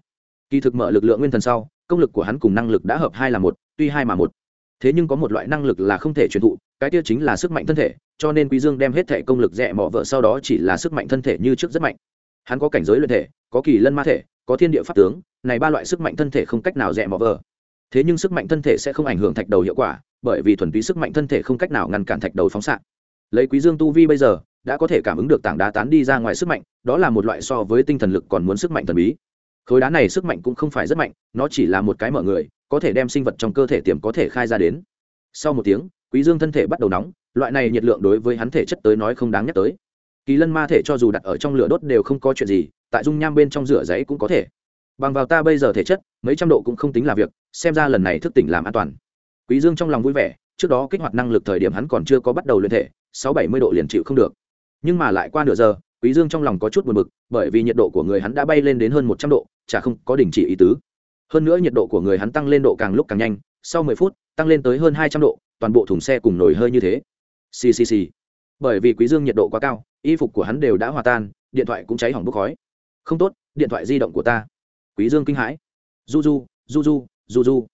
kỳ thực mở lực lượng nguyên thần sau, công lực của hắn cùng năng lực đã hợp hai là một, tuy hai mà một. Thế nhưng có một loại năng lực là không thể truyền thụ, cái kia chính là sức mạnh thân thể, cho nên quý dương đem hết thể công lực rẽ mỏ vợ sau đó chỉ là sức mạnh thân thể như trước rất mạnh. Hắn có cảnh giới luyện thể, có kỳ lân ma thể, có thiên địa pháp tướng, này ba loại sức mạnh thân thể không cách nào rẽ mỏ vợ. Thế nhưng sức mạnh thân thể sẽ không ảnh hưởng thạch đầu hiệu quả, bởi vì thuần túy sức mạnh thân thể không cách nào ngăn cản thạch đầu phóng xạ. Lấy quý dương tu vi bây giờ, đã có thể cảm ứng được tảng đá tán đi ra ngoài sức mạnh, đó là một loại so với tinh thần lực còn muốn sức mạnh thần bí khối đá này sức mạnh cũng không phải rất mạnh, nó chỉ là một cái mở người, có thể đem sinh vật trong cơ thể tiềm có thể khai ra đến. Sau một tiếng, quý dương thân thể bắt đầu nóng, loại này nhiệt lượng đối với hắn thể chất tới nói không đáng nhắc tới. Kỳ lân ma thể cho dù đặt ở trong lửa đốt đều không có chuyện gì, tại dung nham bên trong rửa giấy cũng có thể. Bằng vào ta bây giờ thể chất, mấy trăm độ cũng không tính là việc, xem ra lần này thức tỉnh làm an toàn. Quý dương trong lòng vui vẻ, trước đó kích hoạt năng lực thời điểm hắn còn chưa có bắt đầu luyện thể, sáu bảy mươi độ liền chịu không được. Nhưng mà lại qua nửa giờ, quý dương trong lòng có chút buồn bực, bởi vì nhiệt độ của người hắn đã bay lên đến hơn một trăm độ chả không có đình chỉ ý tứ. Hơn nữa nhiệt độ của người hắn tăng lên độ càng lúc càng nhanh, sau mười phút, tăng lên tới hơn hai trăm độ, toàn bộ thùng xe cùng nổi hơi như thế. Ccc bởi vì quý dương nhiệt độ quá cao, y phục của hắn đều đã hòa tan, điện thoại cũng cháy hỏng bốc khói. Không tốt, điện thoại di động của ta. Quý dương kinh hãi. Du du du du du du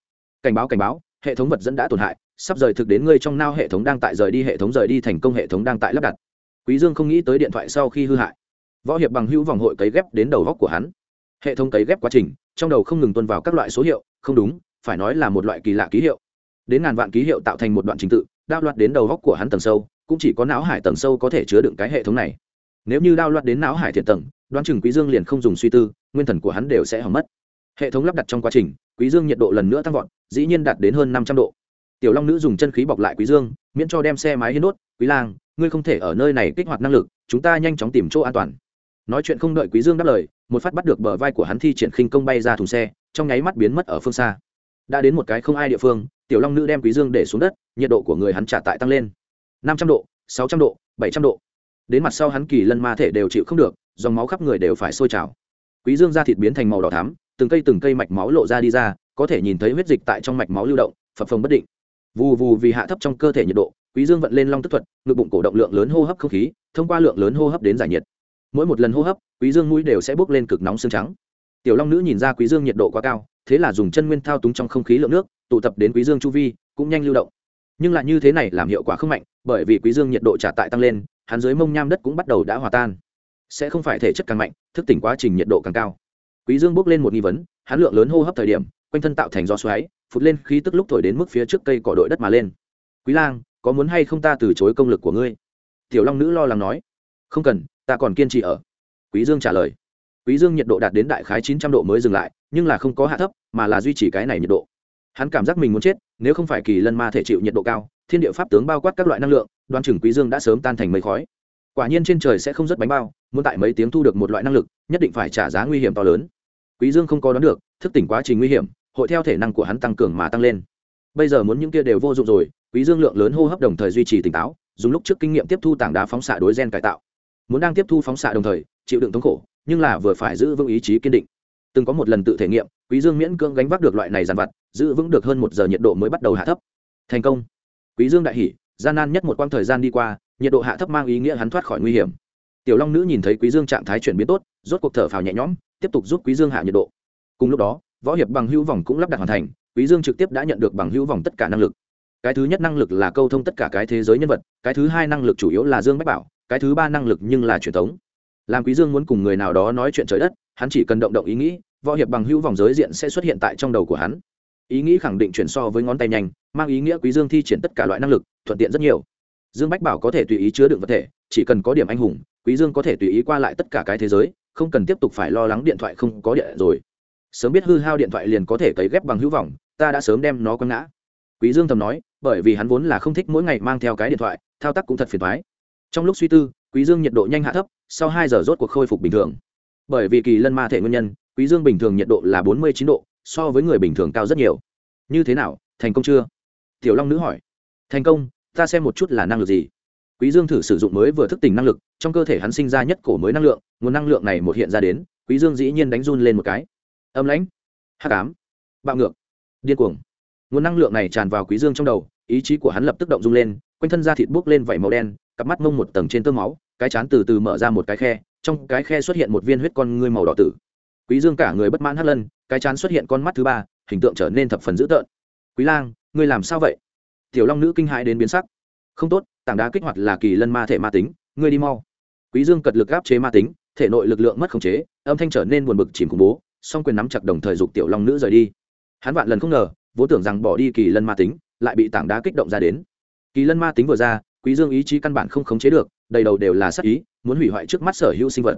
cảnh báo cảnh báo, hệ thống vật dẫn đã tổn hại, sắp rời thực đến ngươi trong nao hệ thống đang tại rời đi, hệ thống rời đi thành công, hệ thống đang tại lắp đặt. Quý dương không nghĩ tới điện thoại sau khi hư hại. Võ hiệp bằng hữu vòng hội cấy ghép đến đầu góc của hắn hệ thống cấy ghép quá trình, trong đầu không ngừng tuân vào các loại số hiệu, không đúng, phải nói là một loại kỳ lạ ký hiệu. Đến ngàn vạn ký hiệu tạo thành một đoạn trình tự, đao loạt đến đầu góc của hắn tầng sâu, cũng chỉ có não hải tầng sâu có thể chứa đựng cái hệ thống này. Nếu như đao loạt đến não hải thiện tầng, đoán chừng quý dương liền không dùng suy tư, nguyên thần của hắn đều sẽ hỏng mất. Hệ thống lắp đặt trong quá trình, quý dương nhiệt độ lần nữa tăng vọt, dĩ nhiên đạt đến hơn năm trăm độ. Tiểu long nữ dùng chân khí bọc lại quý dương, miễn cho đem xe máy hiến đốt, quý lang, ngươi không thể ở nơi này kích hoạt năng lực, chúng ta nhanh chóng tìm chỗ an toàn. Nói chuyện không đợi quý dương đáp lời một phát bắt được bờ vai của hắn thi triển khinh công bay ra thùng xe, trong nháy mắt biến mất ở phương xa. Đã đến một cái không ai địa phương, tiểu long nữ đem quý dương để xuống đất, nhiệt độ của người hắn trả tại tăng lên. năm trăm độ, sáu trăm độ, bảy trăm độ. Đến mặt sau hắn kỳ lân ma thể đều chịu không được, dòng máu khắp người đều phải sôi trào. Quý dương da thịt biến thành màu đỏ thắm, từng cây từng cây mạch máu lộ ra đi ra, có thể nhìn thấy huyết dịch tại trong mạch máu lưu động, phập phồng bất định. Vù vù vì hạ thấp trong cơ thể nhiệt độ, quý dương vận lên long tức thuật, ngực bụng cổ động lượng lớn hô hấp không khí, thông qua lượng lớn hô hấp đến giải nhiệt mỗi một lần hô hấp, quý dương mũi đều sẽ bốc lên cực nóng xương trắng. Tiểu long nữ nhìn ra quý dương nhiệt độ quá cao, thế là dùng chân nguyên thao túng trong không khí lượng nước, tụ tập đến quý dương chu vi, cũng nhanh lưu động. Nhưng lại như thế này làm hiệu quả không mạnh, bởi vì quý dương nhiệt độ trả tại tăng lên, hắn dưới mông nham đất cũng bắt đầu đã hòa tan. Sẽ không phải thể chất càng mạnh, thức tỉnh quá trình nhiệt độ càng cao. Quý dương bốc lên một nghi vấn, hắn lượng lớn hô hấp thời điểm, quanh thân tạo thành gió xoáy, phụt lên khí tức lúc thổi đến mức phía trước cây cỏ đội đất mà lên. Quý lang, có muốn hay không ta từ chối công lực của ngươi? Tiểu long nữ lo lắng nói. Không cần ta còn kiên trì ở. Quý dương trả lời. Quý dương nhiệt độ đạt đến đại khái chín trăm độ mới dừng lại, nhưng là không có hạ thấp, mà là duy trì cái này nhiệt độ. Hắn cảm giác mình muốn chết, nếu không phải kỳ lân ma thể chịu nhiệt độ cao, thiên địa pháp tướng bao quát các loại năng lượng, đoan chừng quý dương đã sớm tan thành mây khói. Quả nhiên trên trời sẽ không rất bánh bao, muốn tại mấy tiếng thu được một loại năng lực, nhất định phải trả giá nguy hiểm to lớn. Quý dương không có đoán được, thức tỉnh quá trình nguy hiểm, hội theo thể năng của hắn tăng cường mà tăng lên. Bây giờ muốn những kia đều vô dụng rồi, quý dương lượng lớn hô hấp đồng thời duy trì tỉnh táo, dùng lúc trước kinh nghiệm tiếp thu tảng đá phóng xạ đối gen cải tạo muốn đang tiếp thu phóng xạ đồng thời, chịu đựng thống khổ, nhưng là vừa phải giữ vững ý chí kiên định. Từng có một lần tự thể nghiệm, quý dương miễn cưỡng gánh vác được loại này dàn vặt, giữ vững được hơn một giờ nhiệt độ mới bắt đầu hạ thấp. Thành công. Quý dương đại hỉ, gian nan nhất một quãng thời gian đi qua, nhiệt độ hạ thấp mang ý nghĩa hắn thoát khỏi nguy hiểm. Tiểu long nữ nhìn thấy quý dương trạng thái chuyển biến tốt, rốt cuộc thở phào nhẹ nhõm, tiếp tục giúp quý dương hạ nhiệt độ. Cùng lúc đó, võ hiệp bằng hữu vòng cũng lắp đặt hoàn thành, quý dương trực tiếp đã nhận được bằng hữu vòng tất cả năng lực. Cái thứ nhất năng lực là câu thông tất cả cái thế giới nhân vật, cái thứ hai năng lực chủ yếu là dương bách bảo cái thứ ba năng lực nhưng là truyền thống. Làm quý dương muốn cùng người nào đó nói chuyện trời đất, hắn chỉ cần động động ý nghĩ, võ hiệp bằng hữu vòng giới diện sẽ xuất hiện tại trong đầu của hắn. Ý nghĩ khẳng định chuyển so với ngón tay nhanh, mang ý nghĩa quý dương thi triển tất cả loại năng lực, thuận tiện rất nhiều. Dương bách bảo có thể tùy ý chứa đựng vật thể, chỉ cần có điểm anh hùng, quý dương có thể tùy ý qua lại tất cả cái thế giới, không cần tiếp tục phải lo lắng điện thoại không có điện rồi. Sớm biết hư hao điện thoại liền có thể cấy ghép bằng hữu vọng, ta đã sớm đem nó quăng ngã. Quý dương thầm nói, bởi vì hắn vốn là không thích mỗi ngày mang theo cái điện thoại, thao tác cũng thật phiền toái trong lúc suy tư, quý dương nhiệt độ nhanh hạ thấp, sau hai giờ rốt cuộc khôi phục bình thường. Bởi vì kỳ lân ma thể nguyên nhân, quý dương bình thường nhiệt độ là bốn mươi chín độ, so với người bình thường cao rất nhiều. Như thế nào, thành công chưa? Tiểu long nữ hỏi. Thành công, ta xem một chút là năng lực gì. Quý dương thử sử dụng mới vừa thức tỉnh năng lực, trong cơ thể hắn sinh ra nhất cổ mới năng lượng, nguồn năng lượng này một hiện ra đến, quý dương dĩ nhiên đánh run lên một cái. Âm lãnh, hắc ám, bạo ngược, điên cuồng. Nguồn năng lượng này tràn vào quý dương trong đầu, ý chí của hắn lập tức động rung lên, quanh thân da thịt bốc lên vảy màu đen cặp mắt mông một tầng trên tơ máu, cái chán từ từ mở ra một cái khe, trong cái khe xuất hiện một viên huyết con ngươi màu đỏ tử. Quý dương cả người bất mãn hất lân, cái chán xuất hiện con mắt thứ ba, hình tượng trở nên thập phần dữ tợn. Quý lang, ngươi làm sao vậy? Tiểu long nữ kinh hãi đến biến sắc. Không tốt, tảng đá kích hoạt là kỳ lân ma thể ma tính, ngươi đi mau. Quý dương cật lực áp chế ma tính, thể nội lực lượng mất khống chế, âm thanh trở nên buồn bực chìm khủng bố, song quyền nắm chặt đồng thời dục tiểu long nữ rời đi. Hắn vạn lần không ngờ, vốn tưởng rằng bỏ đi kỳ lân ma tính, lại bị tảng đá kích động ra đến. Kỳ lân ma tính vừa ra quý dương ý chí căn bản không khống chế được, đầy đầu đều là sát ý, muốn hủy hoại trước mắt sở hữu sinh vật.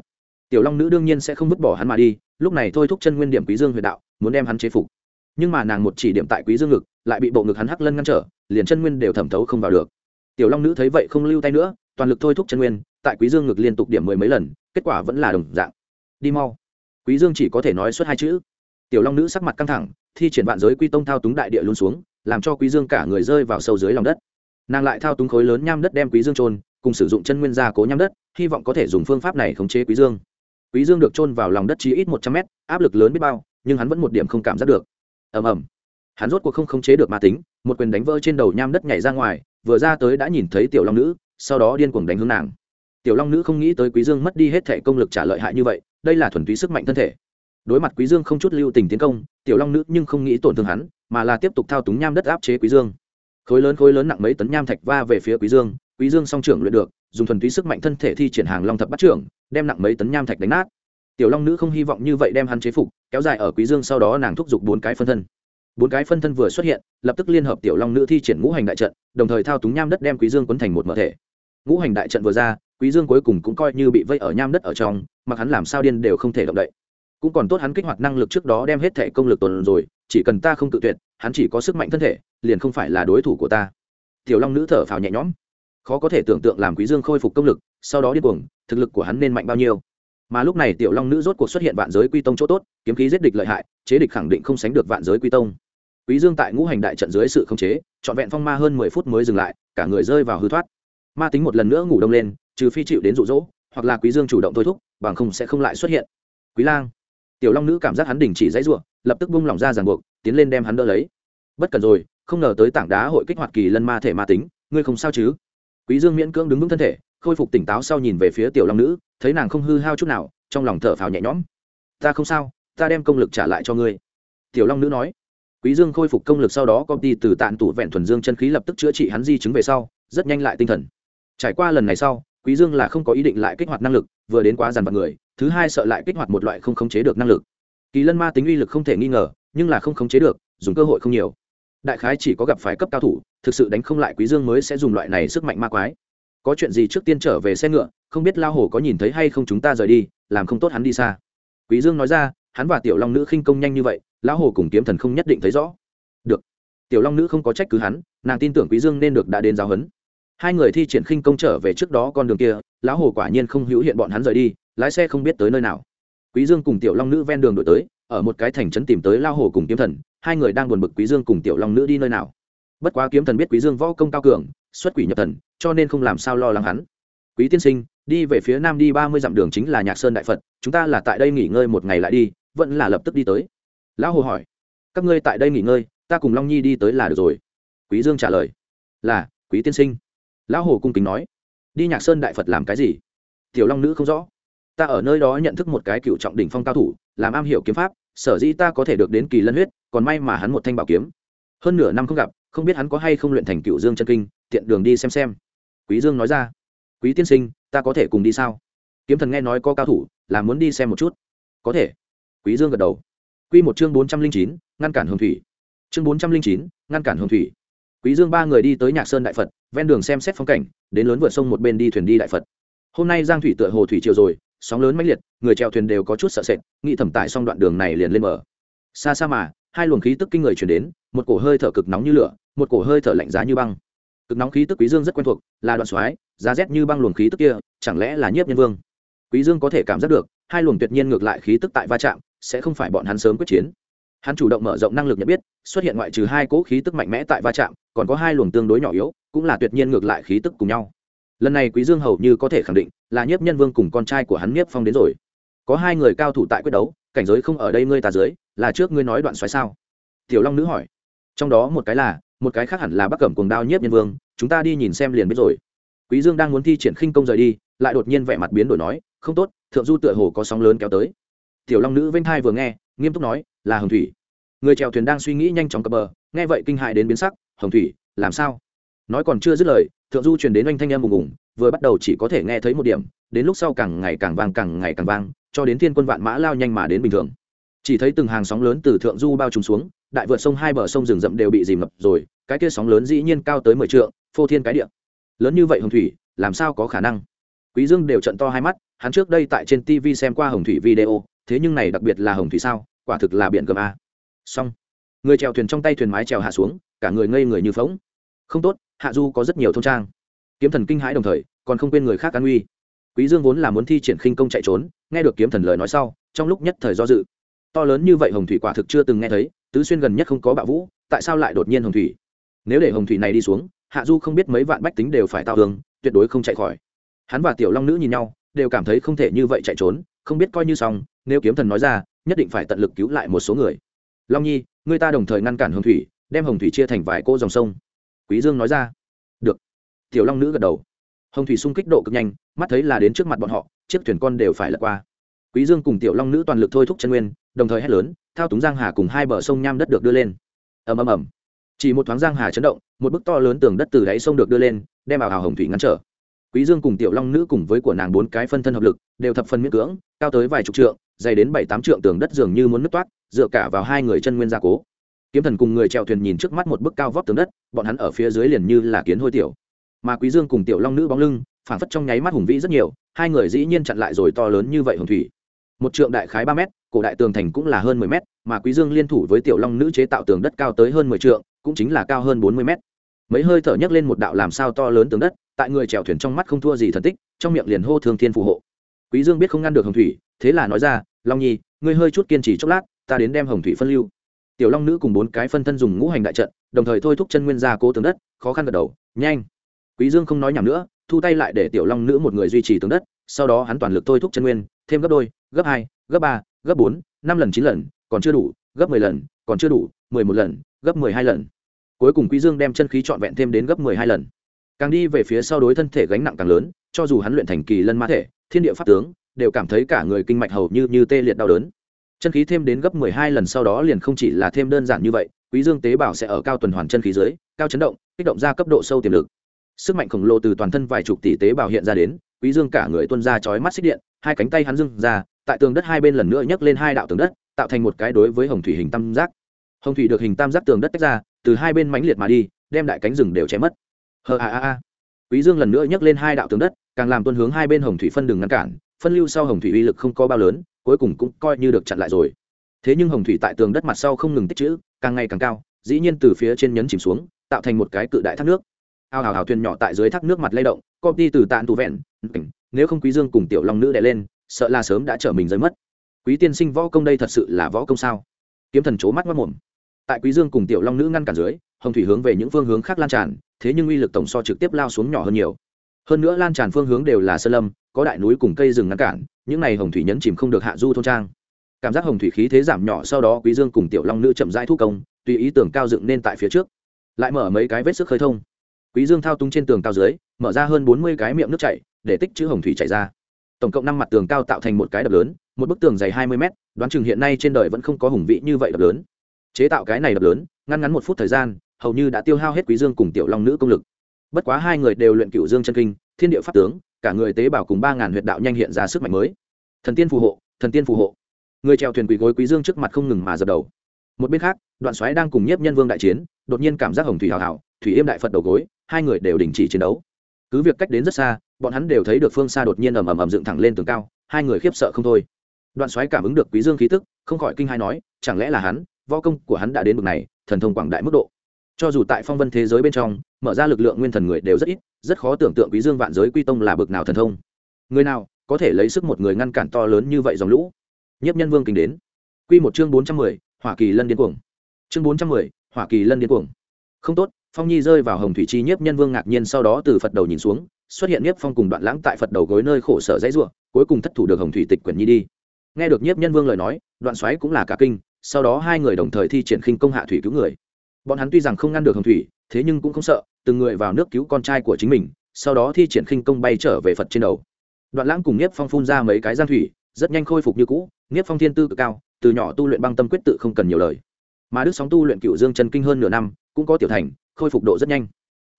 Tiểu long nữ đương nhiên sẽ không vứt bỏ hắn mà đi, lúc này thôi thúc chân nguyên điểm quý dương huyệt đạo, muốn đem hắn chế phục. Nhưng mà nàng một chỉ điểm tại quý dương ngực, lại bị bộ ngực hắn hắc lân ngăn trở, liền chân nguyên đều thẩm thấu không vào được. Tiểu long nữ thấy vậy không lưu tay nữa, toàn lực thôi thúc chân nguyên, tại quý dương ngực liên tục điểm mười mấy lần, kết quả vẫn là đồng dạng. Đi mau. Quý dương chỉ có thể nói suốt hai chữ. Tiểu long nữ sắc mặt căng thẳng, thi triển vạn giới quy tông thao túng đại địa luôn xuống, làm cho quý dương cả người rơi vào sâu dưới lòng đất nàng lại thao túng khối lớn nham đất đem quý dương trôn cùng sử dụng chân nguyên gia cố nham đất, hy vọng có thể dùng phương pháp này khống chế quý dương. Quý dương được trôn vào lòng đất chí ít một trăm mét, áp lực lớn biết bao, nhưng hắn vẫn một điểm không cảm giác được. Ầm ầm. Hắn rốt cuộc không khống chế được ma tính, một quyền đánh vỡ trên đầu nham đất nhảy ra ngoài, vừa ra tới đã nhìn thấy tiểu long nữ, sau đó điên cuồng đánh hướng nàng. Tiểu long nữ không nghĩ tới quý dương mất đi hết thể công lực trả lợi hại như vậy, đây là thuần túy sức mạnh thân thể. Đối mặt quý dương không chút lưu tình tiến công, tiểu long nữ nhưng không nghĩ tổn thương hắn, mà là tiếp tục thao túng nham đất áp chế quý dương khối lớn khối lớn nặng mấy tấn nham thạch va về phía quý dương quý dương song trưởng luyện được, dùng thuần túy sức mạnh thân thể thi triển hàng long thập bắt trưởng, đem nặng mấy tấn nham thạch đánh nát. Tiểu long nữ không hy vọng như vậy đem hắn chế phục, kéo dài ở quý dương sau đó nàng thúc giục bốn cái phân thân. Bốn cái phân thân vừa xuất hiện, lập tức liên hợp tiểu long nữ thi triển ngũ hành đại trận, đồng thời thao túng nham đất đem quý dương quấn thành một mở thể. Ngũ hành đại trận vừa ra, quý dương cuối cùng cũng coi như bị vây ở nham đất ở trong, mặc hắn làm sao điên đều không thể động đậy. Cũng còn tốt hắn kích hoạt năng lực trước đó đem hết thể công lực tồn rồi, chỉ cần ta không tự tuyệt hắn chỉ có sức mạnh thân thể, liền không phải là đối thủ của ta. Tiểu long nữ thở phào nhẹ nhõm. Khó có thể tưởng tượng làm quý dương khôi phục công lực, sau đó điên cuồng, thực lực của hắn nên mạnh bao nhiêu. Mà lúc này tiểu long nữ rốt cuộc xuất hiện vạn giới quy tông chỗ tốt, kiếm khí giết địch lợi hại, chế địch khẳng định không sánh được vạn giới quy tông. Quý dương tại ngũ hành đại trận dưới sự khống chế, trọn vẹn phong ma hơn mười phút mới dừng lại, cả người rơi vào hư thoát. Ma tính một lần nữa ngủ đông lên, trừ phi chịu đến rụ rỗ hoặc là quý dương chủ động thôi thúc, bằng không sẽ không lại xuất hiện. Quý lang. Tiểu long nữ cảm giác hắn đình chỉ dãy rủa, lập tức bung lỏng ra ràng buộc tiến lên đem hắn đỡ lấy. Bất cần rồi, không ngờ tới tảng đá hội kích hoạt kỳ lân ma thể ma tính, ngươi không sao chứ? Quý dương miễn cưỡng đứng vững thân thể, khôi phục tỉnh táo sau nhìn về phía tiểu long nữ, thấy nàng không hư hao chút nào, trong lòng thở phào nhẹ nhõm. Ta không sao, ta đem công lực trả lại cho ngươi. Tiểu long nữ nói. Quý dương khôi phục công lực sau đó công ty từ tạn tủ vẹn thuần dương chân khí lập tức chữa trị hắn di chứng về sau, rất nhanh lại tinh thần. Trải qua lần này sau, quý dương là không có ý định lại kích hoạt năng lực, vừa đến quá dằn vặt người, thứ hai sợ lại kích hoạt một loại không khống chế được năng lực. Kỳ lân ma tính uy lực không thể nghi ngờ nhưng là không khống chế được, dùng cơ hội không nhiều. Đại khái chỉ có gặp phải cấp cao thủ, thực sự đánh không lại quý dương mới sẽ dùng loại này sức mạnh ma quái. Có chuyện gì trước tiên trở về xe ngựa, không biết lao hổ có nhìn thấy hay không chúng ta rời đi, làm không tốt hắn đi xa. Quý dương nói ra, hắn và tiểu long nữ khinh công nhanh như vậy lão hồ cùng kiếm thần không nhất định thấy rõ. Được. Tiểu long nữ không có trách cứ hắn, nàng tin tưởng quý dương nên được đã đến giáo huấn. Hai người thi triển khinh công trở về trước đó con đường kia, lão hồ quả nhiên không hữu hiện bọn hắn rời đi, lái xe không biết tới nơi nào. Quý dương cùng tiểu long nữ ven đường đổi tới ở một cái thành trấn tìm tới lao hồ cùng kiếm thần, hai người đang buồn bực quý dương cùng tiểu long nữ đi nơi nào. Bất quá kiếm thần biết quý dương võ công cao cường, xuất quỷ nhập thần, cho nên không làm sao lo lắng hắn. Quý tiên sinh, đi về phía nam đi, ba mươi dặm đường chính là nhạc sơn đại phật, chúng ta là tại đây nghỉ ngơi một ngày lại đi, vẫn là lập tức đi tới. Lão hồ hỏi. Các ngươi tại đây nghỉ ngơi, ta cùng long nhi đi tới là được rồi. Quý dương trả lời. Là, quý tiên sinh. Lão hồ cung kính nói. Đi nhạc sơn đại phật làm cái gì? Tiểu long nữ không rõ. Ta ở nơi đó nhận thức một cái cựu trọng đỉnh phong cao thủ, làm am hiểu kiếm pháp sở dĩ ta có thể được đến kỳ lân huyết, còn may mà hắn một thanh bảo kiếm. Hơn nửa năm không gặp, không biết hắn có hay không luyện thành cựu dương chân kinh, tiện đường đi xem xem. Quý dương nói ra. Quý tiên sinh, ta có thể cùng đi sao? Kiếm thần nghe nói có cao thủ, là muốn đi xem một chút. Có thể. Quý dương gật đầu. Quy một chương bốn trăm linh chín, ngăn cản hồng thủy. Chương bốn trăm linh chín, ngăn cản hồng thủy. Quý dương ba người đi tới nhạc sơn đại phật, ven đường xem xét phong cảnh, đến lớn vượt sông một bên đi thuyền đi đại phật. Hôm nay giang thủy tựa hồ thủy triều rồi sóng lớn mãnh liệt, người chèo thuyền đều có chút sợ sệt, nghĩ thẩm tại xong đoạn đường này liền lên mở xa xa mà, hai luồng khí tức kinh người chuyển đến, một cổ hơi thở cực nóng như lửa, một cổ hơi thở lạnh giá như băng. Cực nóng khí tức quý dương rất quen thuộc, là đoạn xoáy giá rét như băng luồng khí tức kia, chẳng lẽ là nhiếp nhân vương? Quý dương có thể cảm giác được, hai luồng tuyệt nhiên ngược lại khí tức tại va chạm, sẽ không phải bọn hắn sớm quyết chiến. Hắn chủ động mở rộng năng lực nhận biết, xuất hiện ngoại trừ hai cỗ khí tức mạnh mẽ tại va chạm, còn có hai luồng tương đối nhỏ yếu, cũng là tuyệt nhiên ngược lại khí tức cùng nhau lần này quý dương hầu như có thể khẳng định là nhiếp nhân vương cùng con trai của hắn nhiếp phong đến rồi. Có hai người cao thủ tại quyết đấu, cảnh giới không ở đây ngươi ta dưới, là trước ngươi nói đoạn xoáy sao? Tiểu long nữ hỏi. Trong đó một cái là, một cái khác hẳn là bắc cẩm cuồng đao nhiếp nhân vương, chúng ta đi nhìn xem liền biết rồi. Quý dương đang muốn thi triển khinh công rời đi, lại đột nhiên vẻ mặt biến đổi nói, không tốt, thượng du tựa hồ có sóng lớn kéo tới. Tiểu long nữ vênh thai vừa nghe, nghiêm túc nói, là hồng thủy. Người chèo thuyền đang suy nghĩ nhanh chóng cập bờ, nghe vậy kinh hại đến biến sắc, hồng thủy, làm sao? Nói còn chưa dứt lời thượng du truyền đến anh thanh em ùng ùng, vừa bắt đầu chỉ có thể nghe thấy một điểm, đến lúc sau càng ngày càng vang, càng ngày càng vang, cho đến thiên quân vạn mã lao nhanh mà đến bình thường. Chỉ thấy từng hàng sóng lớn từ thượng du bao trùm xuống, đại vượt sông hai bờ sông rừng rậm đều bị dìm ngập rồi, cái kia sóng lớn dĩ nhiên cao tới mười trượng, phô thiên cái địa. Lớn như vậy hồng thủy, làm sao có khả năng? Quý dương đều trận to hai mắt, hắn trước đây tại trên tv xem qua hồng thủy video, thế nhưng này đặc biệt là hồng thủy sao, quả thực là biển gầm a. Xong. Người chèo thuyền trong tay thuyền mái chèo hạ xuống, cả người ngây người như phóng không tốt hạ du có rất nhiều thôn trang. Kiếm thần kinh hãi đồng thời, còn không quên người khác an uy. Quý dương vốn là muốn thi triển khinh công chạy trốn, nghe được kiếm thần lời nói sau, trong lúc nhất thời do dự. To lớn như vậy hồng thủy quả thực chưa từng nghe thấy, tứ xuyên gần nhất không có bạo vũ, tại sao lại đột nhiên hồng thủy? Nếu để hồng thủy này đi xuống, hạ du không biết mấy vạn bách tính đều phải tạo tường tuyệt đối không chạy khỏi. Hắn và tiểu long nữ nhìn nhau, đều cảm thấy không thể như vậy chạy trốn, không biết coi như xong, nếu kiếm thần nói ra, nhất định phải tận lực cứu lại một số người. Long nhi, người ta đồng thời ngăn cản hồng thủy, đem hồng thủy chia thành vài cô dòng sông quý dương nói ra. Được. Tiểu long nữ gật đầu. Hồng thủy xung kích độ cực nhanh, mắt thấy là đến trước mặt bọn họ, chiếc thuyền con đều phải lật qua. Quý dương cùng tiểu long nữ toàn lực thôi thúc chân nguyên, đồng thời hét lớn, thao túng giang hà cùng hai bờ sông nham đất được đưa lên. Ầm ầm ầm. Chỉ một thoáng giang hà chấn động, một bức to lớn tường đất từ đáy sông được đưa lên, đem vào hào hồng thủy ngăn trở. Quý dương cùng tiểu long nữ cùng với của nàng bốn cái phân thân hợp lực, đều thập phân miễn cưỡng, cao tới vài chục trượng, dày đến bảy tám trượng tường đất dường như muốn nứt toát, dựa cả vào hai người chân nguyên gia cố kiếm thần cùng người chèo thuyền nhìn trước mắt một bức cao vóc tường đất, bọn hắn ở phía dưới liền như là kiến hôi tiểu. Mà quý dương cùng tiểu long nữ bóng lưng phản phất trong nháy mắt hùng vĩ rất nhiều, hai người dĩ nhiên chặn lại rồi to lớn như vậy hồng thủy. Một trượng đại khái ba mét, cổ đại tường thành cũng là hơn mười mét, mà quý dương liên thủ với tiểu long nữ chế tạo tường đất cao tới hơn mười trượng, cũng chính là cao hơn bốn mươi mét. Mấy hơi thở nhấc lên một đạo làm sao to lớn tường đất, tại người chèo thuyền trong mắt không thua gì thần tích, trong miệng liền hô thương thiên phù hộ. Quý dương biết không ngăn được hồng thủy, thế là nói ra, long nhi, ngươi hơi chút kiên trì chốc lát, ta đến đem hồng thủy phân lưu tiểu long nữ cùng bốn cái phân thân dùng ngũ hành đại trận, đồng thời thôi thúc chân nguyên gia cố tường đất, khó khăn gật đầu, nhanh. Quý dương không nói nhảm nữa, thu tay lại để tiểu long nữ một người duy trì tường đất, sau đó hắn toàn lực thôi thúc chân nguyên, thêm gấp đôi, gấp hai, gấp ba, gấp bốn, năm lần, chín lần, còn chưa đủ, gấp mười lần, còn chưa đủ, mười một lần, gấp mười hai lần. Cuối cùng quý dương đem chân khí trọn vẹn thêm đến gấp mười hai lần. Càng đi về phía sau đối thân thể gánh nặng càng lớn, cho dù hắn luyện thành kỳ lân ma thể, thiên địa pháp tướng, đều cảm thấy cả người kinh mạch hầu như như tê liệt đau đớn chân khí thêm đến gấp mười hai lần sau đó liền không chỉ là thêm đơn giản như vậy, quý dương tế bào sẽ ở cao tuần hoàn chân khí dưới, cao chấn động, kích động ra cấp độ sâu tiềm lực. Sức mạnh khổng lồ từ toàn thân vài chục tỷ tế bào hiện ra đến, quý dương cả người tuôn ra chói mắt xích điện, hai cánh tay hắn dưng ra, tại tường đất hai bên lần nữa nhấc lên hai đạo tường đất, tạo thành một cái đối với hồng thủy hình tam giác. Hồng thủy được hình tam giác tường đất tách ra, từ hai bên mãnh liệt mà đi, đem đại cánh rừng đều chém mất. Hờ a a a. Quý dương lần nữa nhấc lên hai đạo tường đất, càng làm tuân hướng hai bên hồng thủy phân đường ngăn cản, phân lưu sau hồng thủy uy lực không có bao lớn cuối cùng cũng coi như được chặn lại rồi. Thế nhưng hồng thủy tại tường đất mặt sau không ngừng tích chữ, càng ngày càng cao dĩ nhiên từ phía trên nhấn chìm xuống tạo thành một cái cự đại thác nước. Ao hào hào thuyền nhỏ tại dưới thác nước mặt lay động công ty từ tàn tù vẹn nếu không quý dương cùng tiểu long nữ đè lên sợ là sớm đã trở mình rơi mất. Quý tiên sinh võ công đây thật sự là võ công sao? Kiếm thần chố mắt ngoạm. mồm. Tại quý dương cùng tiểu long nữ ngăn cản dưới hồng thủy hướng về những phương hướng khác lan tràn thế nhưng uy lực tổng so trực tiếp lao xuống nhỏ hơn nhiều. Hơn nữa lan tràn phương hướng đều là sơn lâm có đại núi cùng cây rừng ngăn cản những này hồng thủy nhấn chìm không được hạ du thôn trang. Cảm giác hồng thủy khí thế giảm nhỏ sau đó quý dương cùng tiểu long nữ chậm rãi thu công, tùy ý tưởng cao dựng nên tại phía trước. Lại mở mấy cái vết sức khơi thông. Quý dương thao túng trên tường cao dưới, mở ra hơn bốn mươi cái miệng nước chảy, để tích chữ hồng thủy chảy ra. Tổng cộng năm mặt tường cao tạo thành một cái đập lớn, một bức tường dày hai mươi mét, đoán chừng hiện nay trên đời vẫn không có hùng vị như vậy đập lớn. Chế tạo cái này đập lớn, ngăn ngắn một phút thời gian, hầu như đã tiêu hao hết quý dương cùng tiểu long nữ công lực. Bất quá hai người đều luyện cựu dương chân kinh, thiên địa pháp tướng cả người tế bào cùng ba ngàn huyệt đạo nhanh hiện ra sức mạnh mới. Thần tiên phù hộ, thần tiên phù hộ. Người chèo thuyền quỳ gối quý dương trước mặt không ngừng mà dập đầu. Một bên khác, đoạn xoáy đang cùng nhiếp nhân vương đại chiến, đột nhiên cảm giác hồng thủy hào hào, thủy yêm đại phật đầu gối, hai người đều đình chỉ chiến đấu. Cứ việc cách đến rất xa, bọn hắn đều thấy được phương xa đột nhiên ầm ầm ầm dựng thẳng lên tường cao, hai người khiếp sợ không thôi. Đoạn xoáy cảm ứng được quý dương khí tức, không khỏi kinh hai nói, chẳng lẽ là hắn? Võ công của hắn đã đến bậc này, thần thông quảng đại mức độ. Cho dù tại phong vân thế giới bên trong mở ra lực lượng nguyên thần người đều rất ít rất khó tưởng tượng quý dương vạn giới quy tông là bậc nào thần thông. Người nào có thể lấy sức một người ngăn cản to lớn như vậy dòng lũ? Nhất nhân vương kinh đến. Quy một chương bốn trăm mười, hỏa kỳ lân điên cuồng. Chương bốn trăm mười, hỏa kỳ lân điên cuồng. Không tốt phong nhi rơi vào hồng thủy chi nhiếp nhân vương ngạc nhiên sau đó từ phật đầu nhìn xuống xuất hiện nhiếp phong cùng đoạn lãng tại phật đầu gối nơi khổ sở dãy ruộng cuối cùng thất thủ được hồng thủy tịch quyển nhi đi. Nghe được nhiếp nhân vương lời nói đoạn xoáy cũng là cả kinh sau đó hai người đồng thời thi triển khinh công hạ thủy cứu người bọn hắn tuy rằng không ngăn được hồng thủy, thế nhưng cũng không sợ, từng người vào nước cứu con trai của chính mình, sau đó thi triển khinh công bay trở về phật trên đầu. Đoạn lãng cùng nhiếp phong phun ra mấy cái gian thủy, rất nhanh khôi phục như cũ nhiếp phong thiên tư cực cao, từ nhỏ tu luyện băng tâm quyết tự không cần nhiều lời. Mà đức sóng tu luyện cựu dương chân kinh hơn nửa năm, cũng có tiểu thành, khôi phục độ rất nhanh.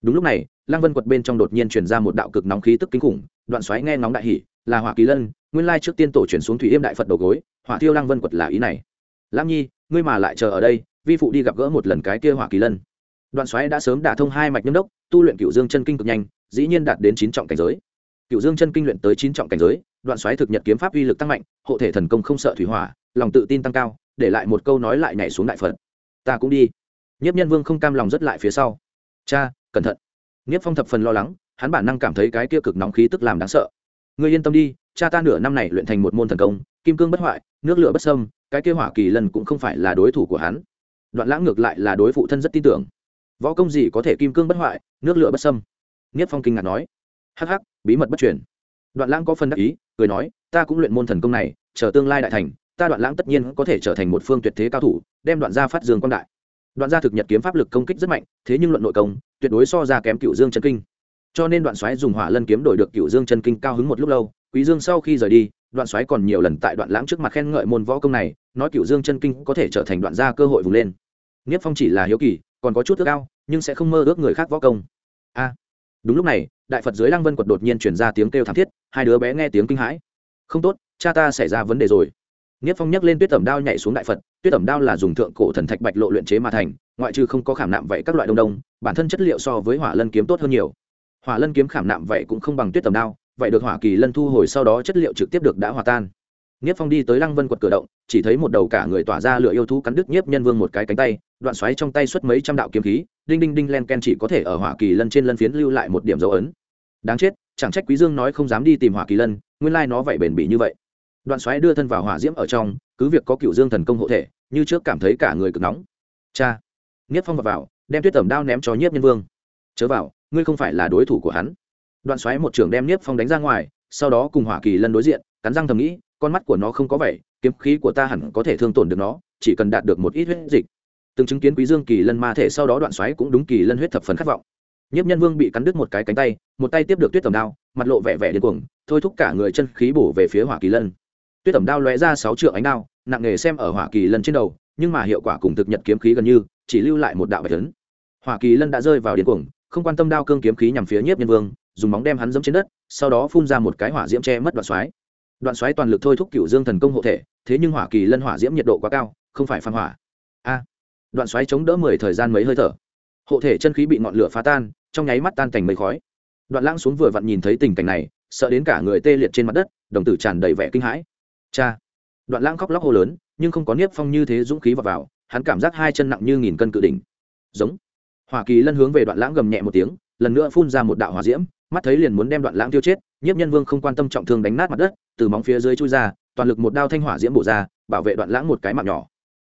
Đúng lúc này, lăng vân quật bên trong đột nhiên truyền ra một đạo cực nóng khí tức kinh khủng, đoạn xoáy nghe ngóng đại hỷ là hỏa kỳ lân, nguyên lai trước tiên tổ chuyển xuống thủy yêm đại phật đầu gối, hỏa thiêu lăng vân quật là ý này. Lam nhi, ngươi mà lại chờ ở đây vi phụ đi gặp gỡ một lần cái kia hỏa kỳ lân. Đoạn xoáy đã sớm đả thông hai mạch nhâm đốc, tu luyện cựu dương chân kinh cực nhanh, dĩ nhiên đạt đến chín trọng cảnh giới. Cựu dương chân kinh luyện tới chín trọng cảnh giới, đoạn xoáy thực nhật kiếm pháp uy lực tăng mạnh, hộ thể thần công không sợ thủy hỏa, lòng tự tin tăng cao, để lại một câu nói lại nhảy xuống đại phật. Ta cũng đi. Nhiếp nhân vương không cam lòng rất lại phía sau. Cha, cẩn thận. Nhiếp phong thập phần lo lắng, hắn bản năng cảm thấy cái kia cực nóng khí tức làm đáng sợ. Người yên tâm đi, cha ta nửa năm này luyện thành một môn thần công, kim cương bất hoại, nước lửa bất sâm cái kia hỏa kỳ lần cũng không phải là đối thủ của hắn đoạn lãng ngược lại là đối phụ thân rất tin tưởng. Võ công gì có thể kim cương bất hoại, nước lửa bất sâm niết phong kinh ngạc nói. Hắc hắc, bí mật bất truyền. Đoạn lãng có phần đắc ý, cười nói, ta cũng luyện môn thần công này, chờ tương lai đại thành, ta đoạn lãng tất nhiên có thể trở thành một phương tuyệt thế cao thủ, đem đoạn gia phát dương quang đại. Đoạn gia thực nhật kiếm pháp lực công kích rất mạnh, thế nhưng luận nội công, tuyệt đối so ra kém cựu dương chân kinh. Cho nên đoạn xoáy dùng hỏa lân kiếm đổi được cựu dương chân kinh cao hứng một lúc lâu, quý dương sau khi rời đi, đoạn xoáy còn nhiều lần tại đoạn lãng trước mặt khen ngợi môn võ công này, nói cựu dương chân kinh có thể trở thành đoạn gia cơ hội vùng lên. Niếp phong chỉ là hiếu kỳ, còn có chút ước ao, nhưng sẽ không mơ ước người khác võ công. A. À, đúng lúc này, đại phật dưới lăng vân quật đột nhiên truyền ra tiếng kêu thảm thiết, hai đứa bé nghe tiếng kinh hãi. Không tốt, cha ta xảy ra vấn đề rồi. Niếp phong nhấc lên tuyết tẩm đao nhảy xuống đại phật, tuyết tẩm đao là dùng thượng cổ thần thạch bạch lộ luyện chế mà thành, ngoại trừ không có khảm nạm vậy các loại đông đông, bản thân chất liệu so với hỏa lân kiếm tốt hơn nhiều. Hỏa lân kiếm khảm nạm vậy cũng không bằng tuyết tẩm đao, vậy được hỏa kỳ lân thu hồi sau đó chất liệu trực tiếp được đã hòa tan. Niếp Phong đi tới Lăng Vân quật cửa động, chỉ thấy một đầu cả người tỏa ra lửa yêu thú cắn đứt Nhiếp Nhân Vương một cái cánh tay, đoạn xoáy trong tay xuất mấy trăm đạo kiếm khí, đinh đinh đinh len ken chỉ có thể ở Hỏa Kỳ Lân trên lân phiến lưu lại một điểm dấu ấn. Đáng chết, chẳng trách Quý Dương nói không dám đi tìm Hỏa Kỳ Lân, nguyên lai nó vậy bền bỉ như vậy. Đoạn xoáy đưa thân vào hỏa diễm ở trong, cứ việc có cửu Dương thần công hộ thể, như trước cảm thấy cả người cực nóng. Cha. Niếp Phong vào, vào đem tuyết tẩm đao ném cho Nhiếp Nhân Vương. Chớ vào, ngươi không phải là đối thủ của hắn. Đoạn xoáy một trường đem Niếp Phong đánh ra ngoài, sau đó cùng Hỏa Kỳ Lân đối diện, cắn răng thầm nghĩ, con mắt của nó không có vẻ, kiếm khí của ta hẳn có thể thương tổn được nó, chỉ cần đạt được một ít huyết dịch. Từng chứng kiến quý dương kỳ lân ma thể sau đó đoạn xoáy cũng đúng kỳ lân huyết thập phần khát vọng. Nhiếp nhân vương bị cắn đứt một cái cánh tay, một tay tiếp được tuyết tầm đao, mặt lộ vẻ vẻ điên cuồng, thôi thúc cả người chân khí bổ về phía hỏa kỳ lân. Tuyết tầm đao lóe ra sáu trượng ánh đao, nặng nghề xem ở hỏa kỳ lân trên đầu, nhưng mà hiệu quả cùng thực nhật kiếm khí gần như, chỉ lưu lại một đạo bạch lớn hỏa kỳ lân đã rơi vào điên cuồng, không quan tâm đao cương kiếm khí nhằm phía nhiếp nhân vương, dùng móng đem hắn dẫm trên đất, sau đó phun ra một cái hỏa diễm che mất đoạn xoáy đoạn xoáy toàn lực thôi thúc cựu dương thần công hộ thể thế nhưng hỏa kỳ lân hỏa diễm nhiệt độ quá cao không phải phan hỏa. A đoạn xoáy chống đỡ mười thời gian mấy hơi thở. Hộ thể chân khí bị ngọn lửa phá tan trong nháy mắt tan thành mây khói. Đoạn lãng xuống vừa vặn nhìn thấy tình cảnh này sợ đến cả người tê liệt trên mặt đất đồng tử tràn đầy vẻ kinh hãi. Cha. Đoạn lãng khóc lóc hô lớn nhưng không có niếp phong như thế dũng khí vào, vào hắn cảm giác hai chân nặng như nghìn cân cự đỉnh. Giống. Hỏa kỳ lân hướng về đoạn lãng gầm nhẹ một tiếng lần nữa phun ra một đạo hỏa diễm mắt thấy liền muốn đem đoạn lãng tiêu chết, nhiếp nhân vương không quan tâm trọng thương đánh nát mặt đất, từ móng phía dưới chui ra, toàn lực một đao thanh hỏa diễm bổ ra, bảo vệ đoạn lãng một cái mạng nhỏ.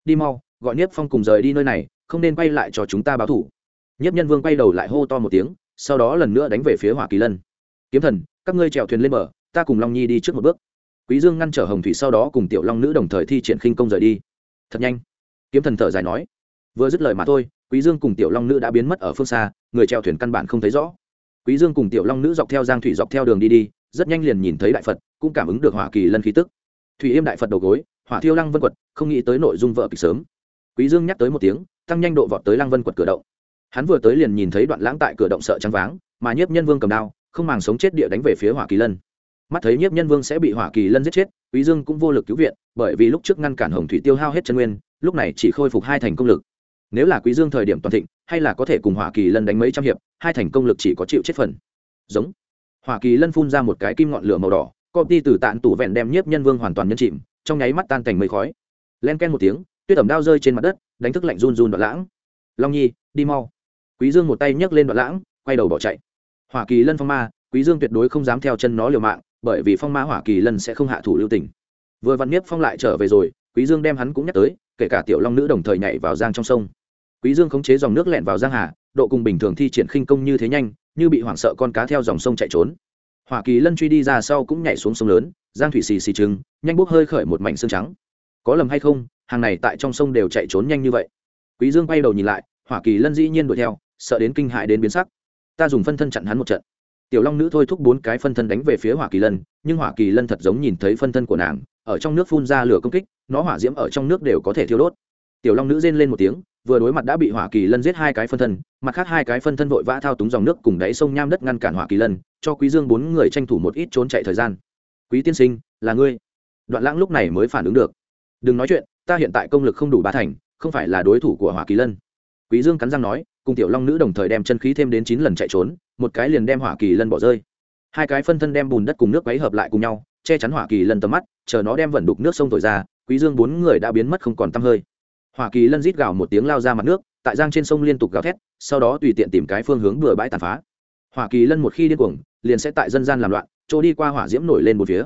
Đi mau, gọi nhiếp phong cùng rời đi nơi này, không nên quay lại cho chúng ta báo thủ. Nhiếp nhân vương quay đầu lại hô to một tiếng, sau đó lần nữa đánh về phía hỏa kỳ lân. Kiếm thần, các ngươi trèo thuyền lên bờ, ta cùng long nhi đi trước một bước. Quý dương ngăn trở hồng thủy sau đó cùng tiểu long nữ đồng thời thi triển khinh công rời đi. Thật nhanh. Kiếm thần thở dài nói. Vừa dứt lời mà thôi, quý dương cùng tiểu long nữ đã biến mất ở phương xa, người trèo thuyền căn bản không thấy rõ quý dương cùng tiểu long nữ dọc theo giang thủy dọc theo đường đi đi, rất nhanh liền nhìn thấy đại phật, cũng cảm ứng được hỏa kỳ lân khí tức. Thủy yêm đại phật đầu gối, hỏa thiêu lăng vân quật, không nghĩ tới nội dung vợ kịch sớm. Quý dương nhắc tới một tiếng, tăng nhanh độ vọt tới lăng vân quật cửa động. Hắn vừa tới liền nhìn thấy đoạn lãng tại cửa động sợ trắng váng, mà nhiếp nhân vương cầm đao, không màng sống chết địa đánh về phía hỏa kỳ lân. Mắt thấy nhiếp nhân vương sẽ bị hỏa kỳ lân giết chết, quý dương cũng vô lực cứu viện, bởi vì lúc trước ngăn cản hồng thủy tiêu hao hết chân nguyên, lúc này chỉ khôi phục hai thành công lực nếu là quý dương thời điểm toàn thịnh, hay là có thể cùng hỏa kỳ lân đánh mấy trăm hiệp, hai thành công lực chỉ có chịu chết phần. Giống. Hỏa kỳ lân phun ra một cái kim ngọn lửa màu đỏ công ty từ tạn tủ vẹn đem nhiếp nhân vương hoàn toàn nhân chìm, trong nháy mắt tan thành mây khói. Len ken một tiếng, tuyết ẩm đao rơi trên mặt đất, đánh thức lạnh run run đoạn lãng. Long nhi, đi mau. Quý dương một tay nhấc lên đoạn lãng, quay đầu bỏ chạy. Hỏa kỳ lân phong ma, quý dương tuyệt đối không dám theo chân nó liều mạng, bởi vì phong ma hỏa kỳ lân sẽ không hạ thủ lưu tình. Vừa văn nhiếp phong lại trở về rồi, quý dương đem hắn cũng nhắc tới, kể cả tiểu long nữ đồng thời nhảy vào giang trong sông quý dương khống chế dòng nước lẹn vào giang hà, độ cùng bình thường thi triển khinh công như thế nhanh, như bị hoảng sợ con cá theo dòng sông chạy trốn. Hỏa kỳ lân truy đi ra sau cũng nhảy xuống sông lớn, giang thủy xì xì trứng nhanh bốc hơi khởi một mảnh xương trắng. Có lầm hay không, hàng này tại trong sông đều chạy trốn nhanh như vậy. Quý dương quay đầu nhìn lại, hỏa kỳ lân dĩ nhiên đuổi theo, sợ đến kinh hại đến biến sắc. Ta dùng phân thân chặn hắn một trận. Tiểu long nữ thôi thúc bốn cái phân thân đánh về phía hỏa kỳ lân, nhưng hỏa kỳ lân thật giống nhìn thấy phân thân của nàng, ở trong nước phun ra lửa công kích, nó hỏa diễm ở trong nước đều có thể thiêu đốt tiểu long nữ rên lên một tiếng, vừa đối mặt đã bị hỏa kỳ lân giết hai cái phân thân, mặt khác hai cái phân thân vội vã thao túng dòng nước cùng đáy sông nham đất ngăn cản hỏa kỳ lân, cho quý dương bốn người tranh thủ một ít trốn chạy thời gian. Quý tiên sinh, là ngươi. Đoạn lãng lúc này mới phản ứng được. Đừng nói chuyện, ta hiện tại công lực không đủ ba thành, không phải là đối thủ của hỏa kỳ lân. Quý dương cắn răng nói, cùng tiểu long nữ đồng thời đem chân khí thêm đến chín lần chạy trốn, một cái liền đem hỏa kỳ lân bỏ rơi. Hai cái phân thân đem bùn đất cùng nước quấy hợp lại cùng nhau, che chắn hỏa kỳ lân tầm mắt, chờ nó đem vẩn đục nước sông thổi ra, quý dương bốn người đã biến mất không còn tăm hơi hoa kỳ lân rít gào một tiếng lao ra mặt nước, tại giang trên sông liên tục gào thét, sau đó tùy tiện tìm cái phương hướng bừa bãi tàn phá. Hoa kỳ lân một khi điên cuồng, liền sẽ tại dân gian làm loạn, chỗ đi qua hỏa diễm nổi lên một phía.